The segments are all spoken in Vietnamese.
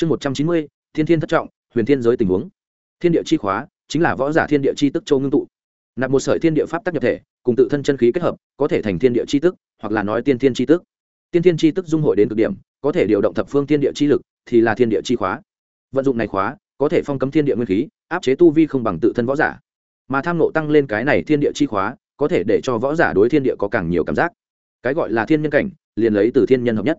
chương một trăm chín mươi, thiên thiên thất trọng, huyền thiên giới tình huống. Thiên địa chi khóa chính là võ giả thiên địa chi tức châu ngưng tụ. Nạp một sợi thiên địa pháp tắc nhập thể, cùng tự thân chân khí kết hợp, có thể thành thiên địa chi tức, hoặc là nói tiên thiên chi tức. Tiên thiên chi tức dung hội đến cực điểm, có thể điều động thập phương thiên địa chi lực, thì là thiên địa chi khóa. Vận dụng này khóa, có thể phong cấm thiên địa nguyên khí, áp chế tu vi không bằng tự thân võ giả. Mà tham nộ tăng lên cái này thiên địa chi khóa, có thể để cho võ giả đối thiên địa có càng nhiều cảm giác. Cái gọi là thiên nhân cảnh, liền lấy từ thiên nhân hợp nhất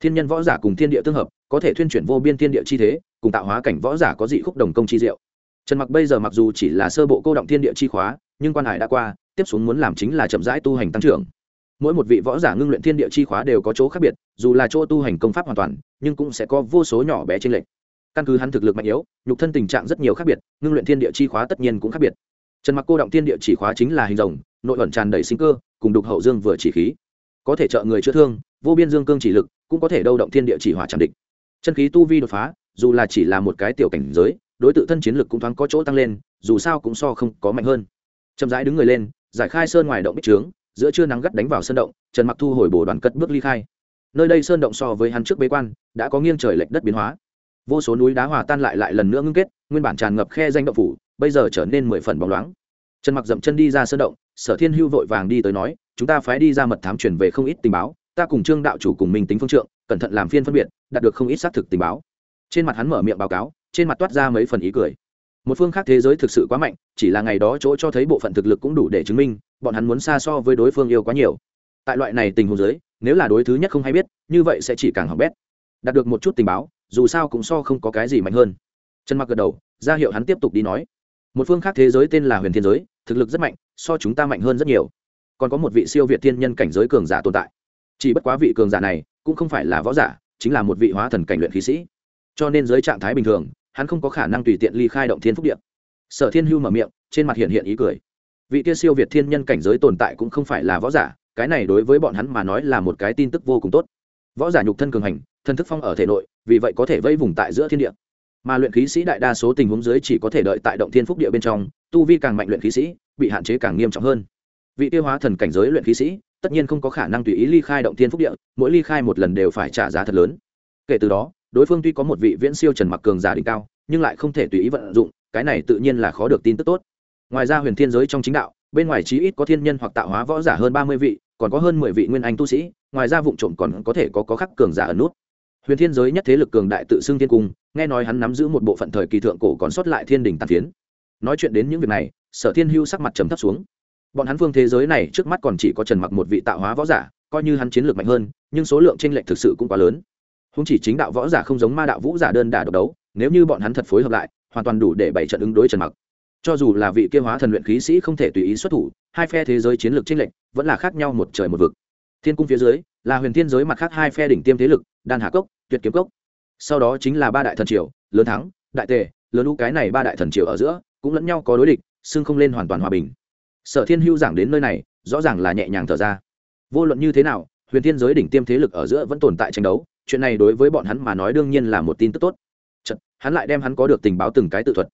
thiên nhân võ giả cùng thiên địa tương hợp, có thể thuyên chuyển vô biên thiên địa chi thế, cùng tạo hóa cảnh võ giả có dị khúc đồng công chi diệu. Trần mặc bây giờ mặc dù chỉ là sơ bộ cô động thiên địa chi khóa, nhưng quan hải đã qua, tiếp xuống muốn làm chính là chậm rãi tu hành tăng trưởng. Mỗi một vị võ giả ngưng luyện thiên địa chi khóa đều có chỗ khác biệt, dù là chỗ tu hành công pháp hoàn toàn, nhưng cũng sẽ có vô số nhỏ bé trên lệch. Căn cứ hắn thực lực mạnh yếu, nhục thân tình trạng rất nhiều khác biệt, ngưng luyện thiên địa chi khóa tất nhiên cũng khác biệt. Trần mặc cô động thiên địa chỉ khóa chính là hình rồng, nội ẩn tràn đầy sinh cơ, cùng đục hậu dương vừa chỉ khí. Có thể trợ người chữa thương, vô biên dương cương chỉ lực cũng có thể đâu động thiên địa chỉ hỏa chạm địch. Chân khí tu vi đột phá, dù là chỉ là một cái tiểu cảnh giới, đối tự thân chiến lực cũng thoáng có chỗ tăng lên, dù sao cũng so không có mạnh hơn. Chậm rãi đứng người lên, giải khai sơn ngoài động bích trướng, giữa trưa nắng gắt đánh vào sơn động, trần mặc thu hồi bổ đoàn cất bước ly khai. Nơi đây sơn động so với hắn trước bế quan, đã có nghiêng trời lệch đất biến hóa. Vô số núi đá hòa tan lại lại lần nữa ngưng kết, nguyên bản tràn ngập khe danh động phủ, bây giờ trở nên mười phần bóng loáng. Trần mặc dậm chân đi ra sơn động, sở thiên hưu vội vàng đi tới nói, chúng ta phái đi ra mật thám truyền về không ít tình báo ta cùng trương đạo chủ cùng mình tính phương trượng, cẩn thận làm phiên phân biệt, đạt được không ít xác thực tình báo. Trên mặt hắn mở miệng báo cáo, trên mặt toát ra mấy phần ý cười. Một phương khác thế giới thực sự quá mạnh, chỉ là ngày đó chỗ cho thấy bộ phận thực lực cũng đủ để chứng minh, bọn hắn muốn xa so với đối phương yêu quá nhiều. Tại loại này tình huống giới nếu là đối thứ nhất không hay biết, như vậy sẽ chỉ càng hỏng bét. Đạt được một chút tình báo, dù sao cũng so không có cái gì mạnh hơn. Trần mặc gật đầu, ra hiệu hắn tiếp tục đi nói. Một phương khác thế giới tên là huyền thiên giới, thực lực rất mạnh, so chúng ta mạnh hơn rất nhiều. Còn có một vị siêu việt thiên nhân cảnh giới cường giả tồn tại chỉ bất quá vị cường giả này cũng không phải là võ giả, chính là một vị hóa thần cảnh luyện khí sĩ. Cho nên dưới trạng thái bình thường, hắn không có khả năng tùy tiện ly khai động thiên phúc điện sở thiên hưu mở miệng, trên mặt hiện hiện ý cười. Vị kia siêu việt thiên nhân cảnh giới tồn tại cũng không phải là võ giả, cái này đối với bọn hắn mà nói là một cái tin tức vô cùng tốt. Võ giả nhục thân cường hành, thân thức phong ở thể nội, vì vậy có thể vây vùng tại giữa thiên địa. Mà luyện khí sĩ đại đa số tình huống dưới chỉ có thể đợi tại động thiên phúc địa bên trong, tu vi càng mạnh luyện khí sĩ, bị hạn chế càng nghiêm trọng hơn. Vị tiêu hóa thần cảnh giới luyện khí sĩ tất nhiên không có khả năng tùy ý ly khai động thiên phúc địa, mỗi ly khai một lần đều phải trả giá thật lớn. Kể từ đó, đối phương tuy có một vị viễn siêu trần mặc cường giả đỉnh cao, nhưng lại không thể tùy ý vận dụng, cái này tự nhiên là khó được tin tức tốt. Ngoài ra huyền thiên giới trong chính đạo, bên ngoài chí ít có thiên nhân hoặc tạo hóa võ giả hơn ba mươi vị, còn có hơn mười vị nguyên anh tu sĩ, ngoài ra vụ trộm còn có thể có có khắc cường giả ở nút. Huyền thiên giới nhất thế lực cường đại tự xưng thiên cung, nghe nói hắn nắm giữ một bộ phận thời kỳ thượng cổ còn sót lại thiên đình tàn phiến. Nói chuyện đến những việc này, sở thiên hưu sắc mặt trầm thấp xuống bọn hắn phương thế giới này trước mắt còn chỉ có trần mặc một vị tạo hóa võ giả, coi như hắn chiến lược mạnh hơn, nhưng số lượng tranh lệch thực sự cũng quá lớn. Không chỉ chính đạo võ giả không giống ma đạo vũ giả đơn đả độc đấu, nếu như bọn hắn thật phối hợp lại, hoàn toàn đủ để bày trận ứng đối trần mặc. Cho dù là vị kia hóa thần luyện khí sĩ không thể tùy ý xuất thủ, hai phe thế giới chiến lược tranh lệch vẫn là khác nhau một trời một vực. Thiên cung phía dưới, là huyền thiên giới mặt khác hai phe đỉnh tiêm thế lực, đan hạ cốc, tuyệt kiếm cốc. Sau đó chính là ba đại thần triều, lớn thắng, đại tề, lớn lũ, cái này ba đại thần triều ở giữa, cũng lẫn nhau có đối địch, xưng không lên hoàn toàn hòa bình sở thiên hưu giảng đến nơi này rõ ràng là nhẹ nhàng thở ra. Vô luận như thế nào huyền thiên giới đỉnh tiêm thế lực ở giữa vẫn tồn tại tranh đấu chuyện này đối với bọn hắn mà nói đương nhiên là một tin tức tốt. Chật, hắn lại đem hắn có được tình báo từng cái tự thuật.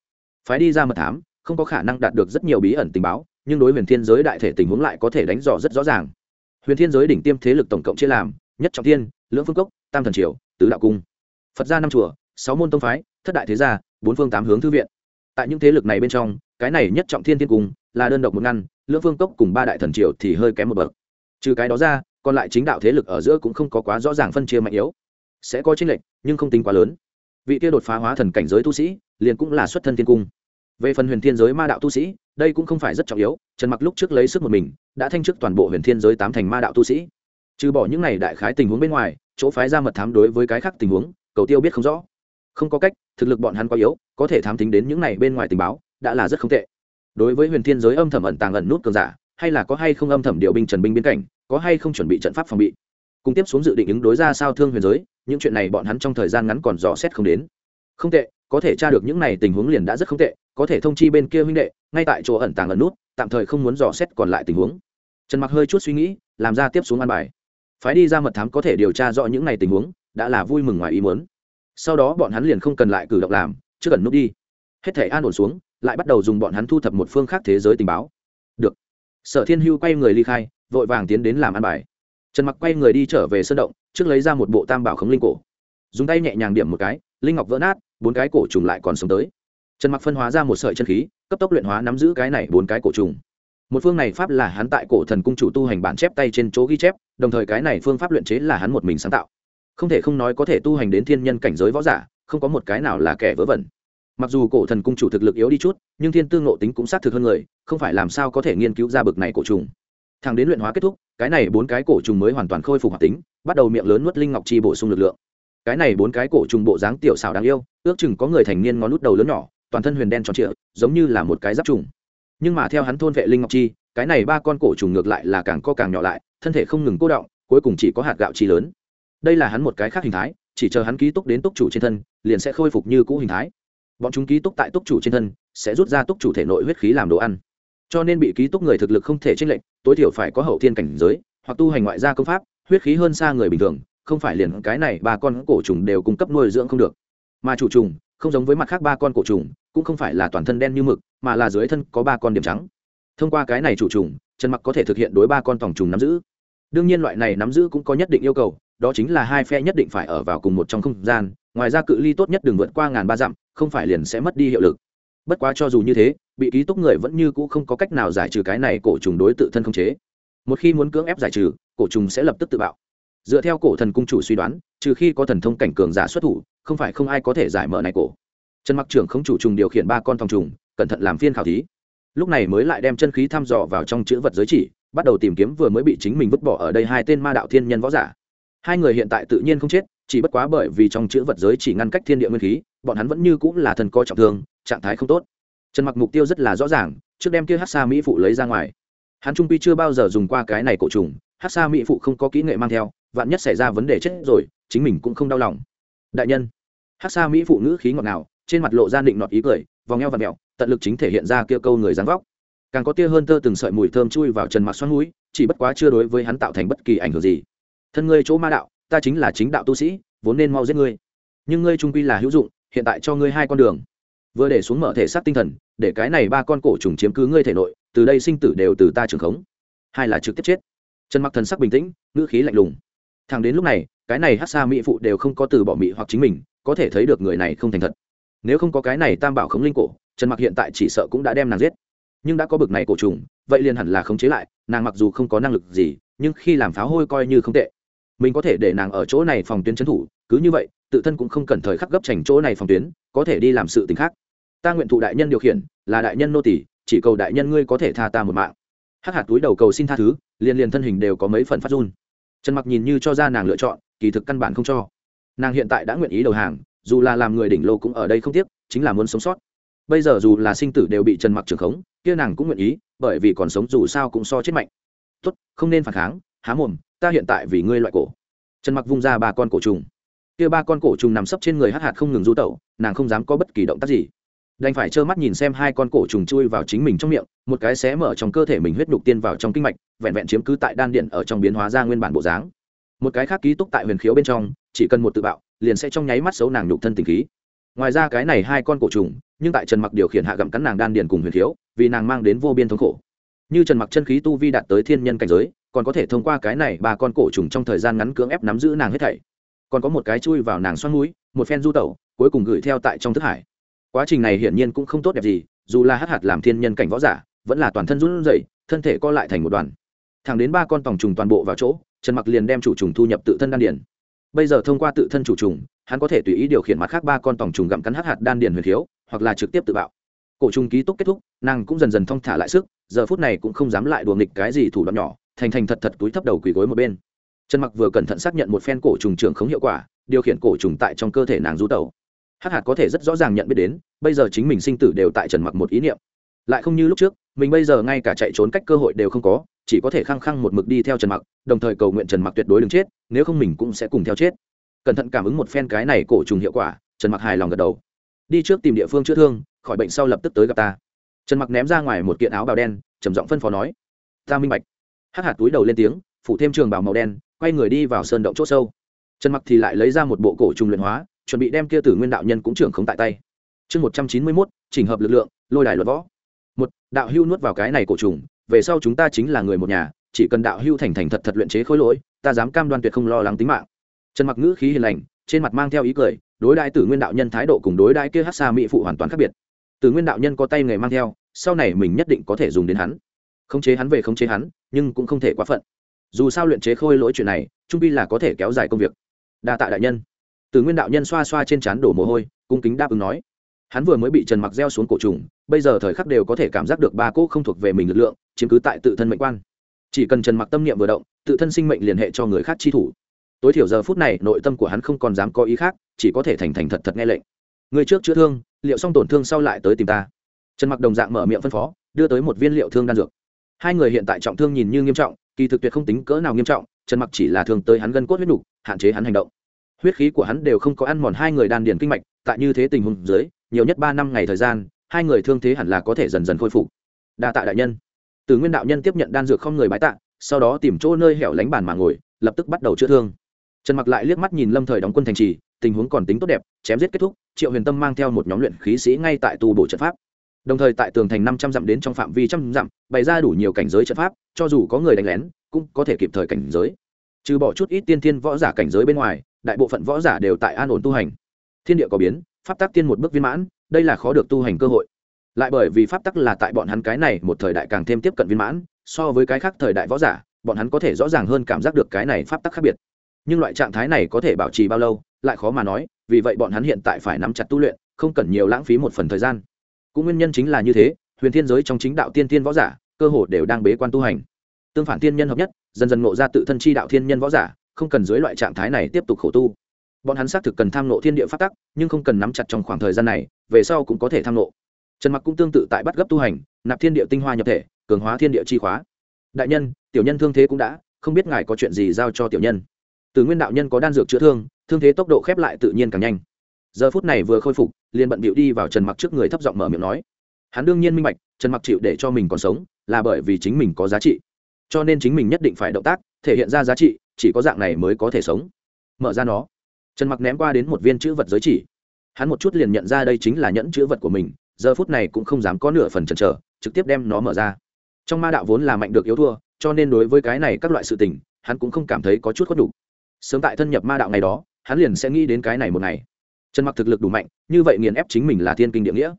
Phái đi ra mật thám không có khả năng đạt được rất nhiều bí ẩn tình báo nhưng đối huyền thiên giới đại thể tình huống lại có thể đánh dò rất rõ ràng. Huyền thiên giới đỉnh tiêm thế lực tổng cộng chia làm nhất trọng thiên lưỡng phương cốc tam thần triều tứ đạo cung. Phật gia năm chùa sáu môn tông phái thất đại thế gia bốn phương tám hướng thư viện. Tại những thế lực này bên trong cái này nhất trọng thiên thiên cung, là đơn độc một ngăn, lưỡng phương cốc cùng ba đại thần triều thì hơi kém một bậc. Trừ cái đó ra, còn lại chính đạo thế lực ở giữa cũng không có quá rõ ràng phân chia mạnh yếu. Sẽ có chênh lệch, nhưng không tính quá lớn. Vị kia đột phá hóa thần cảnh giới tu sĩ, liền cũng là xuất thân thiên cung. Về phần huyền thiên giới ma đạo tu sĩ, đây cũng không phải rất trọng yếu, trần mặc lúc trước lấy sức một mình, đã thanh chức toàn bộ huyền thiên giới tám thành ma đạo tu sĩ. Trừ bỏ những này đại khái tình huống bên ngoài, chỗ phái ra mật thám đối với cái khác tình huống, cầu tiêu biết không rõ. Không có cách, thực lực bọn hắn quá yếu, có thể thám tính đến những này bên ngoài tình báo đã là rất không tệ. Đối với huyền thiên giới âm thầm ẩn tàng ẩn nút cường giả, hay là có hay không âm thầm điều binh trần binh biên cảnh, có hay không chuẩn bị trận pháp phòng bị. Cùng tiếp xuống dự định ứng đối ra sao thương huyền giới, những chuyện này bọn hắn trong thời gian ngắn còn dò xét không đến. Không tệ, có thể tra được những này tình huống liền đã rất không tệ, có thể thông chi bên kia huynh đệ, ngay tại chỗ ẩn tàng ẩn nút, tạm thời không muốn dò xét còn lại tình huống. Trần mặc hơi chút suy nghĩ, làm ra tiếp xuống an bài. Phái đi ra mật thám có thể điều tra rõ những này tình huống, đã là vui mừng ngoài ý muốn. Sau đó bọn hắn liền không cần lại cử động làm chứ cần nút đi. Hết thể an ổn xuống lại bắt đầu dùng bọn hắn thu thập một phương khác thế giới tình báo. Được. Sở thiên hưu quay người ly khai, vội vàng tiến đến làm an bài. Trần mặc quay người đi trở về sơn động, trước lấy ra một bộ tam bảo khống linh cổ. Dùng tay nhẹ nhàng điểm một cái, linh ngọc vỡ nát, bốn cái cổ trùng lại còn sống tới. Trần mặc phân hóa ra một sợi chân khí, cấp tốc luyện hóa nắm giữ cái này bốn cái cổ trùng. Một phương này pháp là hắn tại cổ thần cung chủ tu hành bản chép tay trên chỗ ghi chép, đồng thời cái này phương pháp luyện chế là hắn một mình sáng tạo. Không thể không nói có thể tu hành đến thiên nhân cảnh giới võ giả, không có một cái nào là kẻ vớ vẩn mặc dù cổ thần cung chủ thực lực yếu đi chút, nhưng thiên tư ngộ tính cũng xác thực hơn người, không phải làm sao có thể nghiên cứu ra bực này cổ trùng. Thằng đến luyện hóa kết thúc, cái này bốn cái cổ trùng mới hoàn toàn khôi phục hoạt tính, bắt đầu miệng lớn nuốt linh ngọc chi bổ sung lực lượng. Cái này bốn cái cổ trùng bộ dáng tiểu xào đáng yêu, ước chừng có người thành niên ngón nút đầu lớn nhỏ, toàn thân huyền đen tròn trịa, giống như là một cái giáp trùng. Nhưng mà theo hắn thôn vệ linh ngọc chi, cái này ba con cổ trùng ngược lại là càng co càng nhỏ lại, thân thể không ngừng cố động, cuối cùng chỉ có hạt gạo chi lớn. Đây là hắn một cái khác hình thái, chỉ chờ hắn ký túc đến túc chủ trên thân, liền sẽ khôi phục như cũ hình thái bọn chúng ký túc tại túc chủ trên thân, sẽ rút ra túc chủ thể nội huyết khí làm đồ ăn. Cho nên bị ký túc người thực lực không thể chênh lệch, tối thiểu phải có hậu thiên cảnh giới, hoặc tu hành ngoại gia công pháp, huyết khí hơn xa người bình thường, không phải liền cái này ba con cổ trùng đều cung cấp nuôi dưỡng không được. Mà chủ trùng, không giống với mặt khác ba con cổ trùng, cũng không phải là toàn thân đen như mực, mà là dưới thân có ba con điểm trắng. Thông qua cái này chủ trùng trần mặc có thể thực hiện đối ba con tòng trùng nắm giữ. Đương nhiên loại này nắm giữ cũng có nhất định yêu cầu, đó chính là hai phe nhất định phải ở vào cùng một trong không gian ngoài ra cự ly tốt nhất đừng vượt qua ngàn ba dặm, không phải liền sẽ mất đi hiệu lực. Bất quá cho dù như thế, bị ký túc người vẫn như cũ không có cách nào giải trừ cái này cổ trùng đối tự thân không chế. Một khi muốn cưỡng ép giải trừ, cổ trùng sẽ lập tức tự bạo. Dựa theo cổ thần cung chủ suy đoán, trừ khi có thần thông cảnh cường giả xuất thủ, không phải không ai có thể giải mở này cổ. Trần mặc trưởng không chủ trùng điều khiển ba con thòng trùng, cẩn thận làm phiên khảo thí. Lúc này mới lại đem chân khí thăm dò vào trong chữ vật giới chỉ, bắt đầu tìm kiếm vừa mới bị chính mình vứt bỏ ở đây hai tên ma đạo thiên nhân võ giả. Hai người hiện tại tự nhiên không chết chỉ bất quá bởi vì trong chữ vật giới chỉ ngăn cách thiên địa nguyên khí, bọn hắn vẫn như cũng là thần coi trọng thương, trạng thái không tốt. Trần mặc mục tiêu rất là rõ ràng, trước đem kia hát xa mỹ phụ lấy ra ngoài. Hắn trung pi chưa bao giờ dùng qua cái này cổ trùng hát xa mỹ phụ không có kỹ nghệ mang theo, vạn nhất xảy ra vấn đề chết rồi, chính mình cũng không đau lòng. Đại nhân hát xa mỹ phụ ngữ khí ngọt ngào, trên mặt lộ ra định nọt ý cười, vòng eo và mẹo, tận lực chính thể hiện ra kia câu người dáng vóc. Càng có tia hơn tơ từng sợi mùi thơm chui vào trần mặc xoắn mũi, chỉ bất quá chưa đối với hắn tạo thành bất kỳ ảnh hưởng gì. Thân ngươi chỗ ma đạo ta chính là chính đạo tu sĩ, vốn nên mau giết ngươi. Nhưng ngươi trung quy là hữu dụng, hiện tại cho ngươi hai con đường. Vừa để xuống mở thể xác tinh thần, để cái này ba con cổ trùng chiếm cứ ngươi thể nội, từ đây sinh tử đều từ ta trường khống. Hai là trực tiếp chết. Trần mặc thần sắc bình tĩnh, ngữ khí lạnh lùng. Thằng đến lúc này, cái này hát xa mỹ phụ đều không có từ bỏ mỹ hoặc chính mình, có thể thấy được người này không thành thật. Nếu không có cái này tam bảo khống linh cổ, trần mặc hiện tại chỉ sợ cũng đã đem nàng giết. Nhưng đã có bực này cổ trùng, vậy liền hẳn là khống chế lại, nàng mặc dù không có năng lực gì, nhưng khi làm pháo hôi coi như không tệ mình có thể để nàng ở chỗ này phòng tuyến trấn thủ, cứ như vậy, tự thân cũng không cần thời khắc gấp chành chỗ này phòng tuyến, có thể đi làm sự tình khác. Ta nguyện thụ đại nhân điều khiển, là đại nhân nô tỷ chỉ cầu đại nhân ngươi có thể tha ta một mạng. Hắc hạt túi đầu cầu xin tha thứ, liền liền thân hình đều có mấy phần phát run. Trần mặc nhìn như cho ra nàng lựa chọn, kỳ thực căn bản không cho. Nàng hiện tại đã nguyện ý đầu hàng, dù là làm người đỉnh lô cũng ở đây không tiếc, chính là muốn sống sót. Bây giờ dù là sinh tử đều bị trần mặc trưởng khống, kia nàng cũng nguyện ý, bởi vì còn sống dù sao cũng so chết mạnh. Tốt, không nên phản kháng, há mồm ta hiện tại vì ngươi loại cổ. Trần mặc vung ra ba con cổ trùng. Kia ba con cổ trùng nằm sấp trên người hát hạt không ngừng du tẩu, nàng không dám có bất kỳ động tác gì. Đành phải trơ mắt nhìn xem hai con cổ trùng chui vào chính mình trong miệng, một cái xé mở trong cơ thể mình huyết nhục tiên vào trong kinh mạch, vẹn vẹn chiếm cứ tại đan điện ở trong biến hóa ra nguyên bản bộ dáng. Một cái khác ký túc tại huyền khiếu bên trong, chỉ cần một tự bạo, liền sẽ trong nháy mắt xấu nàng nhục thân tình khí. Ngoài ra cái này hai con cổ trùng, nhưng tại trần mặc điều khiển hạ gặm cắn nàng đan điền cùng huyền khiếu, vì nàng mang đến vô biên thống khổ. Như trần mặc chân khí tu vi đạt tới thiên nhân cảnh giới còn có thể thông qua cái này ba con cổ trùng trong thời gian ngắn cưỡng ép nắm giữ nàng hết thảy. Còn có một cái chui vào nàng xoắn mũi, một phen du tẩu, cuối cùng gửi theo tại trong thức hải. Quá trình này hiển nhiên cũng không tốt đẹp gì, dù là hát hạt làm thiên nhân cảnh võ giả, vẫn là toàn thân run rẩy, thân thể co lại thành một đoàn. Thẳng đến ba con tòng trùng toàn bộ vào chỗ, trần mặc liền đem chủ trùng thu nhập tự thân đan điền. Bây giờ thông qua tự thân chủ trùng, hắn có thể tùy ý điều khiển mặt khác ba con tòng trùng gặm cắn hát hạt đan điền huyền thiếu, hoặc là trực tiếp tự bạo. Cổ trùng ký túc kết thúc, nàng cũng dần dần thong thả lại sức, giờ phút này cũng không dám lại đùa nghịch cái gì thủ đoạn nhỏ thành thành thật thật túi thấp đầu quỳ gối một bên. Trần mặc vừa cẩn thận xác nhận một phen cổ trùng trưởng không hiệu quả, điều khiển cổ trùng tại trong cơ thể nàng du tẩu. Hắc hạt có thể rất rõ ràng nhận biết đến, bây giờ chính mình sinh tử đều tại trần mặc một ý niệm. Lại không như lúc trước, mình bây giờ ngay cả chạy trốn cách cơ hội đều không có, chỉ có thể khăng khăng một mực đi theo trần mặc, đồng thời cầu nguyện trần mặc tuyệt đối đừng chết, nếu không mình cũng sẽ cùng theo chết. Cẩn thận cảm ứng một phen cái này cổ trùng hiệu quả, trần mặc hài lòng gật đầu. Đi trước tìm địa phương chữa thương, khỏi bệnh sau lập tức tới gặp ta. Trần mặc ném ra ngoài một kiện áo bào đen, trầm giọng phân phó nói, ta minh bạch hắc hạt túi đầu lên tiếng, phủ thêm trường bào màu đen, quay người đi vào sơn động c h ỗ sâu. Trần mặc thì lại lấy ra một bộ cổ trùng luyện hóa, chuẩn bị đem kia tử nguyên đạo nhân cũng trưởng khống tại tay. Chương một trăm chín mươi mốt, chỉnh hợp lực lượng, lôi đài luật võ. Một, đạo hưu nuốt vào cái này cổ trùng, về sau chúng ta chính là người một nhà, chỉ cần đạo hưu thành thành thật thật luyện chế khối lỗi, ta dám cam đoan tuyệt không lo lắng tính mạng. Trần mặc ngữ khí hiền lành, trên mặt mang theo ý cười, đối đại tử nguyên đạo nhân thái độ cùng đối đại kia hát xa mỹ phụ hoàn toàn khác biệt. Tử nguyên đạo nhân có tay nghề mang theo, sau này mình nhất định có thể dùng đến hắn khống chế hắn về khống chế hắn, nhưng cũng không thể quá phận. Dù sao luyện chế khôi lỗi chuyện này, trung pi là có thể kéo dài công việc. Đa tạ đại nhân. Từ nguyên đạo nhân xoa xoa trên trán đổ mồ hôi, cung kính đáp ứng nói. Hắn vừa mới bị trần mặc gieo xuống cổ trùng, bây giờ thời khắc đều có thể cảm giác được ba cỗ không thuộc về mình lực lượng, chiếm cứ tại tự thân mệnh quan. Chỉ cần trần mặc tâm niệm vừa động, tự thân sinh mệnh liên hệ cho người khác chi thủ. Tối thiểu giờ phút này, nội tâm của hắn không còn dám có ý khác, chỉ có thể thành thành thật thật nghe lệnh. Người trước chữa thương, liệu xong tổn thương sau lại tới tìm ta? Trần mặc đồng dạng mở miệng phân phó, đưa tới một viên liệu thương đan dược hai người hiện tại trọng thương nhìn như nghiêm trọng kỳ thực tuyệt không tính cỡ nào nghiêm trọng trần mặc chỉ là thương tới hắn gân cốt huyết đủ, hạn chế hắn hành động. Huyết khí của hắn đều không có ăn mòn hai người đan điền kinh mạch tại như thế tình huống dưới nhiều nhất ba năm ngày thời gian hai người thương thế hẳn là có thể dần dần khôi phục. Đa tạ đại nhân. Từ nguyên đạo nhân tiếp nhận đan dược không người bái tạ sau đó tìm chỗ nơi hẻo lánh bàn mà ngồi lập tức bắt đầu chữa thương. Trần mặc lại liếc mắt nhìn lâm thời đóng quân thành trì tình huống còn tính tốt đẹp chém giết kết thúc triệu huyền tâm mang theo một nhóm luyện khí sĩ ngay tại tu bổ trận pháp đồng thời tại tường thành năm trăm dặm đến trong phạm vi trăm dặm, bày ra đủ nhiều cảnh giới trận pháp, cho dù có người đánh lén, cũng có thể kịp thời cảnh giới. Trừ bỏ chút ít tiên thiên võ giả cảnh giới bên ngoài, đại bộ phận võ giả đều tại an ổn tu hành. Thiên địa có biến, pháp tắc tiên một bước viên mãn, đây là khó được tu hành cơ hội. Lại bởi vì pháp tắc là tại bọn hắn cái này một thời đại càng thêm tiếp cận viên mãn, so với cái khác thời đại võ giả, bọn hắn có thể rõ ràng hơn cảm giác được cái này pháp tắc khác biệt. Nhưng loại trạng thái này có thể bảo trì bao lâu, lại khó mà nói, vì vậy bọn hắn hiện tại phải nắm chặt tu luyện, không cần nhiều lãng phí một phần thời gian cũng nguyên nhân chính là như thế, huyền thiên giới trong chính đạo tiên tiên võ giả, cơ hồ đều đang bế quan tu hành. Tương phản tiên nhân hợp nhất, dần dần ngộ ra tự thân chi đạo thiên nhân võ giả, không cần dưới loại trạng thái này tiếp tục khổ tu. Bọn hắn xác thực cần tham nộ thiên địa phát tắc, nhưng không cần nắm chặt trong khoảng thời gian này, về sau cũng có thể tham nộ trần mặc cũng tương tự tại bắt gấp tu hành, nạp thiên địa tinh hoa nhập thể, cường hóa thiên địa chi khóa. Đại nhân, tiểu nhân thương thế cũng đã, không biết ngài có chuyện gì giao cho tiểu nhân. Từ nguyên đạo nhân có đan dược chữa thương thương thế tốc độ khép lại tự nhiên càng nhanh giờ phút này vừa khôi phục, liền bận bịu đi vào trần mặc trước người thấp giọng mở miệng nói. Hắn đương nhiên minh bạch, trần mặc chịu để cho mình còn sống là bởi vì chính mình có giá trị. Cho nên chính mình nhất định phải động tác, thể hiện ra giá trị, chỉ có dạng này mới có thể sống. Mở ra nó. Trần mặc ném qua đến một viên chữ vật giới chỉ. Hắn một chút liền nhận ra đây chính là nhẫn chữ vật của mình, giờ phút này cũng không dám có nửa phần chần chờ, trực tiếp đem nó mở ra. Trong ma đạo vốn là mạnh được yếu thua, cho nên đối với cái này các loại sự tình, hắn cũng không cảm thấy có chút khuất đủ. Sớm tại thân nhập ma đạo ngày đó, hắn liền sẽ nghĩ đến cái này một ngày trần mặc thực lực đủ mạnh, như vậy nghiền ép chính mình là thiên kinh địa nghĩa.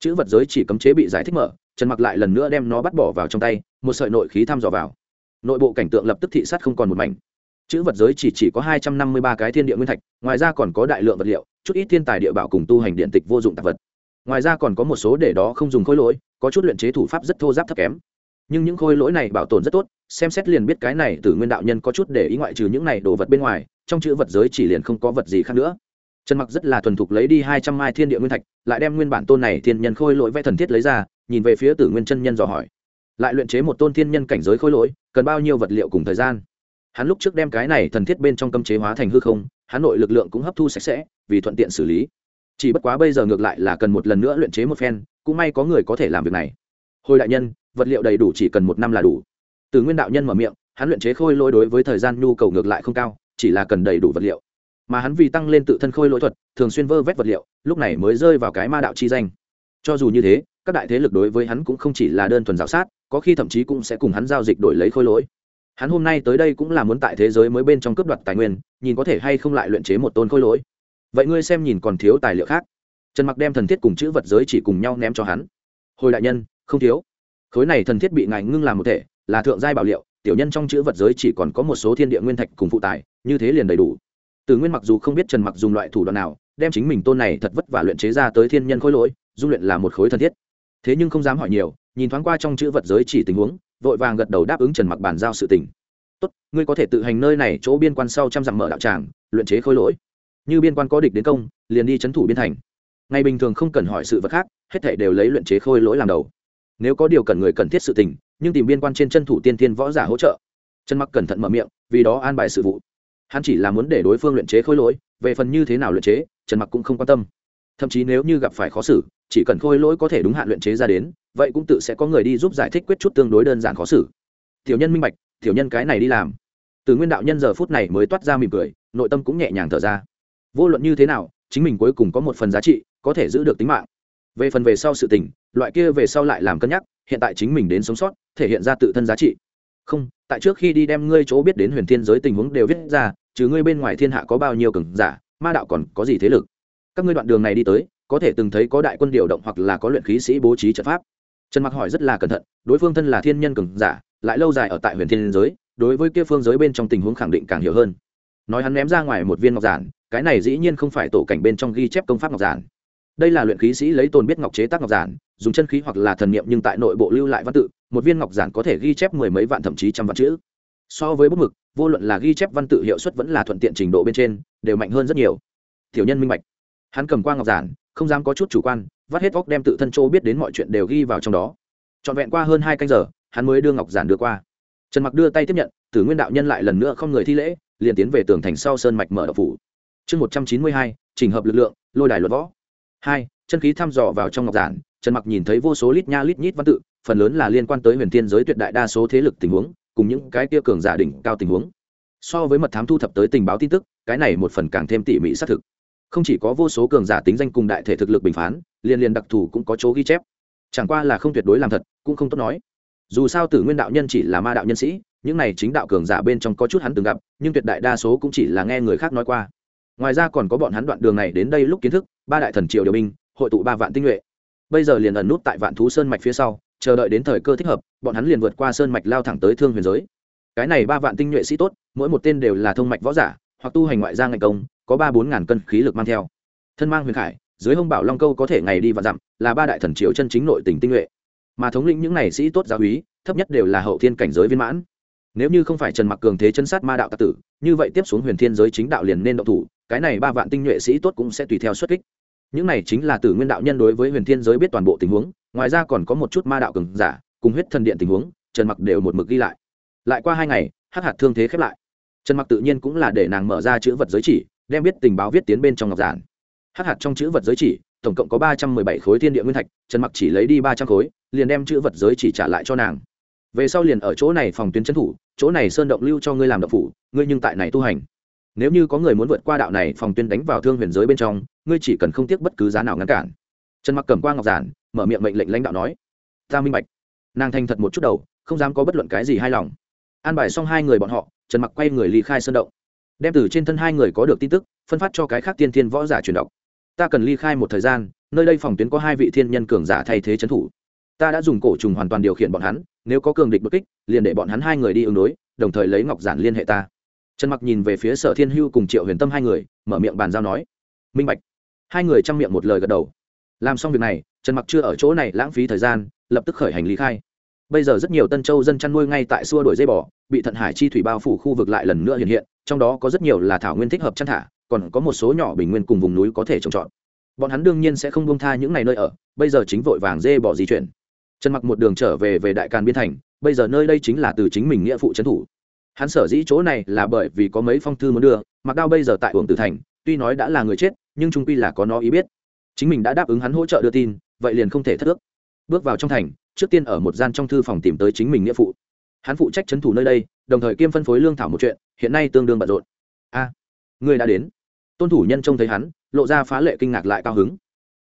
Chữ vật giới chỉ cấm chế bị giải thích mở, trần mặc lại lần nữa đem nó bắt bỏ vào trong tay, một sợi nội khí thăm dò vào. Nội bộ cảnh tượng lập tức thị sát không còn một mảnh. Chữ vật giới chỉ chỉ có hai trăm năm mươi ba cái thiên địa nguyên thạch, ngoài ra còn có đại lượng vật liệu, chút ít thiên tài địa bảo cùng tu hành điện tịch vô dụng tạp vật. Ngoài ra còn có một số để đó không dùng khối lỗi, có chút luyện chế thủ pháp rất thô giáp thấp kém. Nhưng những khối lỗi này bảo tồn rất tốt, xem xét liền biết cái này từ nguyên đạo nhân có chút để ý ngoại trừ những này đồ vật bên ngoài, trong chữ vật giới chỉ liền không có vật gì khác nữa trần mặc rất là thuần thục lấy đi hai trăm mai thiên địa nguyên thạch, lại đem nguyên bản tôn này thiên nhân khôi lỗi vẽ thần thiết lấy ra, nhìn về phía tử nguyên chân nhân dò hỏi. Lại luyện chế một tôn thiên nhân cảnh giới khôi lỗi, cần bao nhiêu vật liệu cùng thời gian? Hắn lúc trước đem cái này thần thiết bên trong cấm chế hóa thành hư không, hắn nội lực lượng cũng hấp thu sạch sẽ, vì thuận tiện xử lý. Chỉ bất quá bây giờ ngược lại là cần một lần nữa luyện chế một phen, cũng may có người có thể làm việc này. Hồi đại nhân, vật liệu đầy đủ chỉ cần một năm là đủ. Từ nguyên đạo nhân mở miệng, hắn luyện chế khôi lỗi đối với thời gian nhu cầu ngược lại không cao, chỉ là cần đầy đủ vật liệu mà hắn vì tăng lên tự thân khôi lỗi thuật, thường xuyên vơ vét vật liệu, lúc này mới rơi vào cái ma đạo chi danh. Cho dù như thế, các đại thế lực đối với hắn cũng không chỉ là đơn thuần giáo sát, có khi thậm chí cũng sẽ cùng hắn giao dịch đổi lấy khôi lỗi. Hắn hôm nay tới đây cũng là muốn tại thế giới mới bên trong cướp đoạt tài nguyên, nhìn có thể hay không lại luyện chế một tôn khôi lỗi. Vậy ngươi xem nhìn còn thiếu tài liệu khác. Trần mặc đem thần thiết cùng chữ vật giới chỉ cùng nhau ném cho hắn. Hồi đại nhân, không thiếu. Khối này thần thiết bị ngài ngưng làm một thể, là thượng giai bảo liệu, tiểu nhân trong chữ vật giới chỉ còn có một số thiên địa nguyên thạch cùng phụ tài, như thế liền đầy đủ từ nguyên mặc dù không biết trần mặc dùng loại thủ đoạn nào, đem chính mình tôn này thật vất vả luyện chế ra tới thiên nhân khối lỗi, dung luyện là một khối thần thiết. Thế nhưng không dám hỏi nhiều, nhìn thoáng qua trong chữ vật giới chỉ tình huống, vội vàng gật đầu đáp ứng trần mặc bàn giao sự tình. Tốt, ngươi có thể tự hành nơi này chỗ biên quan sau trăm dặm mở đạo tràng, luyện chế khối lỗi. Như biên quan có địch đến công, liền đi trấn thủ biên thành. Ngày bình thường không cần hỏi sự vật khác, hết thảy đều lấy luyện chế khôi lỗi làm đầu. Nếu có điều cần người cần thiết sự tình, nhưng tìm biên quan trên chân thủ tiên tiên võ giả hỗ trợ. Trần mặc cẩn thận mở miệng, vì đó an bài sự vụ hắn chỉ là muốn để đối phương luyện chế khôi lỗi, về phần như thế nào luyện chế, trần mặc cũng không quan tâm. Thậm chí nếu như gặp phải khó xử, chỉ cần khôi lỗi có thể đúng hạn luyện chế ra đến, vậy cũng tự sẽ có người đi giúp giải thích quyết chút tương đối đơn giản khó xử. Tiểu nhân minh bạch, tiểu nhân cái này đi làm. Từ nguyên đạo nhân giờ phút này mới toát ra mỉm cười, nội tâm cũng nhẹ nhàng thở ra. Vô luận như thế nào, chính mình cuối cùng có một phần giá trị, có thể giữ được tính mạng. Về phần về sau sự tình, loại kia về sau lại làm cân nhắc, hiện tại chính mình đến sống sót, thể hiện ra tự thân giá trị không, tại trước khi đi đem ngươi chỗ biết đến huyền thiên giới tình huống đều viết ra chứ ngươi bên ngoài thiên hạ có bao nhiêu cường giả, ma đạo còn có gì thế lực? Các ngươi đoạn đường này đi tới, có thể từng thấy có đại quân điều động hoặc là có luyện khí sĩ bố trí trận pháp. Trần mặc hỏi rất là cẩn thận, đối phương thân là thiên nhân cường giả, lại lâu dài ở tại huyền thiên giới, đối với kia phương giới bên trong tình huống khẳng định càng hiểu hơn. Nói hắn ném ra ngoài một viên ngọc giản, cái này dĩ nhiên không phải tổ cảnh bên trong ghi chép công pháp ngọc giản. Đây là luyện khí sĩ lấy tồn biết ngọc chế tác ngọc giản dùng chân khí hoặc là thần niệm nhưng tại nội bộ lưu lại văn tự, một viên ngọc giản có thể ghi chép mười mấy vạn thậm chí trăm vạn chữ. So với bút mực, vô luận là ghi chép văn tự hiệu suất vẫn là thuận tiện trình độ bên trên, đều mạnh hơn rất nhiều. Tiểu nhân minh bạch. Hắn cầm qua ngọc giản, không dám có chút chủ quan, vắt hết óc đem tự thân châu biết đến mọi chuyện đều ghi vào trong đó. Trọn vẹn qua hơn hai canh giờ, hắn mới đưa ngọc giản đưa qua. Trần mặc đưa tay tiếp nhận, tử nguyên đạo nhân lại lần nữa không người thi lễ, liền tiến về tường thành sau sơn mạch mở đạo phủ. Chương một trăm chín mươi hai chỉnh hợp lực lượng, lôi đài luật võ. Hai, chân khí thăm dò vào trong ngọc giản trần mặc nhìn thấy vô số lít nha lít nhít văn tự, phần lớn là liên quan tới huyền thiên giới tuyệt đại đa số thế lực tình huống, cùng những cái kia cường giả đỉnh cao tình huống. So với mật thám thu thập tới tình báo tin tức, cái này một phần càng thêm tỉ mỉ xác thực. Không chỉ có vô số cường giả tính danh cùng đại thể thực lực bình phán, liên liên đặc thù cũng có chỗ ghi chép. Chẳng qua là không tuyệt đối làm thật, cũng không tốt nói. Dù sao tử nguyên đạo nhân chỉ là ma đạo nhân sĩ, những này chính đạo cường giả bên trong có chút hắn từng gặp, nhưng tuyệt đại đa số cũng chỉ là nghe người khác nói qua. Ngoài ra còn có bọn hắn đoạn đường này đến đây lúc kiến thức, ba đại thần triều điều binh, hội tụ ba vạn tinh nhuệ bây giờ liền ẩn nút tại vạn thú sơn mạch phía sau, chờ đợi đến thời cơ thích hợp, bọn hắn liền vượt qua sơn mạch lao thẳng tới thương huyền giới. Cái này ba vạn tinh nhuệ sĩ tốt, mỗi một tên đều là thông mạch võ giả, hoặc tu hành ngoại gia ngành công, có ba bốn ngàn cân khí lực mang theo. Thân mang huyền khải, dưới hông bảo long câu có thể ngày đi và dặm, là ba đại thần triều chân chính nội tỉnh tinh nhuệ. Mà thống lĩnh những này sĩ tốt giáo úy, thấp nhất đều là hậu thiên cảnh giới viên mãn. Nếu như không phải trần mặc cường thế chân sát ma đạo tạc tử, như vậy tiếp xuống huyền thiên giới chính đạo liền nên động thủ, cái này ba vạn tinh nhuệ sĩ tốt cũng sẽ tùy theo xuất kích những này chính là tử nguyên đạo nhân đối với huyền thiên giới biết toàn bộ tình huống, ngoài ra còn có một chút ma đạo cường giả, cùng huyết thần điện tình huống, trần mặc đều một mực ghi lại. Lại qua hai ngày, hắc hạt thương thế khép lại. Trần mặc tự nhiên cũng là để nàng mở ra chữ vật giới chỉ, đem biết tình báo viết tiến bên trong ngọc giản. Hắc hạt trong chữ vật giới chỉ, tổng cộng có ba trăm mười bảy khối thiên địa nguyên thạch, trần mặc chỉ lấy đi ba trăm khối, liền đem chữ vật giới chỉ trả lại cho nàng. Về sau liền ở chỗ này phòng tuyến trấn thủ, chỗ này sơn động lưu cho ngươi làm độc phủ, ngươi nhưng tại này tu hành nếu như có người muốn vượt qua đạo này phòng tuyên đánh vào thương huyền giới bên trong, ngươi chỉ cần không tiếc bất cứ giá nào ngăn cản. Trần mặc cầm qua ngọc giản, mở miệng mệnh lệnh lãnh đạo nói, ta minh bạch. Nàng thành thật một chút đầu, không dám có bất luận cái gì hài lòng. An bài xong hai người bọn họ, trần mặc quay người ly khai sơn động. Đem từ trên thân hai người có được tin tức, phân phát cho cái khác tiên thiên võ giả truyền đọc. Ta cần ly khai một thời gian, nơi đây phòng tuyến có hai vị thiên nhân cường giả thay thế trấn thủ. Ta đã dùng cổ trùng hoàn toàn điều khiển bọn hắn, nếu có cường địch bất kích, liền để bọn hắn hai người đi ứng đối, đồng thời lấy ngọc giản liên hệ ta trần mặc nhìn về phía sở thiên hưu cùng triệu huyền tâm hai người, mở miệng bàn giao nói, minh bạch. Hai người chăm miệng một lời gật đầu. Làm xong việc này, trần mặc chưa ở chỗ này lãng phí thời gian, lập tức khởi hành lý khai. Bây giờ rất nhiều tân châu dân chăn nuôi ngay tại xua đuổi dây bò, bị thận hải chi thủy bao phủ khu vực lại lần nữa hiện hiện, trong đó có rất nhiều là thảo nguyên thích hợp chăn thả, còn có một số nhỏ bình nguyên cùng vùng núi có thể trồng trọt. Bọn hắn đương nhiên sẽ không bông tha những ngày nơi ở, bây giờ chính vội vàng dê bỏ di chuyển. Trần mặc một đường trở về về đại càn biên thành, bây giờ nơi đây chính là từ chính mình nghĩa phụ trấn thủ hắn sở dĩ chỗ này là bởi vì có mấy phong thư muốn đưa mặc đao bây giờ tại uổng tử thành tuy nói đã là người chết nhưng trung quy là có nó ý biết. Chính mình đã đáp ứng hắn hỗ trợ đưa tin vậy liền không thể thất ước. Bước vào trong thành trước tiên ở một gian trong thư phòng tìm tới chính mình nghĩa phụ. Hắn phụ trách trấn thủ nơi đây đồng thời kiêm phân phối lương thảo một chuyện hiện nay tương đương bận rộn. A à, người đã đến. Tôn thủ nhân trông thấy hắn lộ ra phá lệ kinh ngạc lại cao hứng.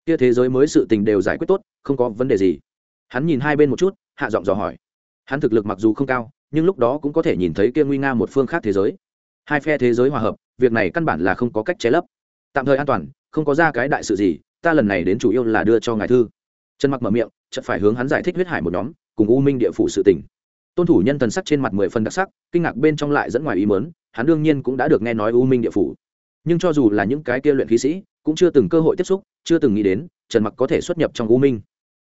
Kia thế giới mới sự tình đều giải quyết tốt không có vấn đề gì. Hắn nhìn hai bên một chút hạ giọng dò hỏi. Hắn thực lực mặc dù không cao nhưng lúc đó cũng có thể nhìn thấy kia nguy nga một phương khác thế giới. Hai phe thế giới hòa hợp, việc này căn bản là không có cách che lấp. Tạm thời an toàn, không có ra cái đại sự gì, ta lần này đến chủ yếu là đưa cho ngài thư. Trần mặc mở miệng, chợt phải hướng hắn giải thích huyết hải một nhóm, cùng u minh địa phủ sự tình. Tôn thủ nhân thần sắc trên mặt mười phần đặc sắc, kinh ngạc bên trong lại dẫn ngoài ý mớn hắn đương nhiên cũng đã được nghe nói u minh địa phủ. Nhưng cho dù là những cái kia luyện khí sĩ, cũng chưa từng cơ hội tiếp xúc, chưa từng nghĩ đến, trần mặc có thể xuất nhập trong u minh.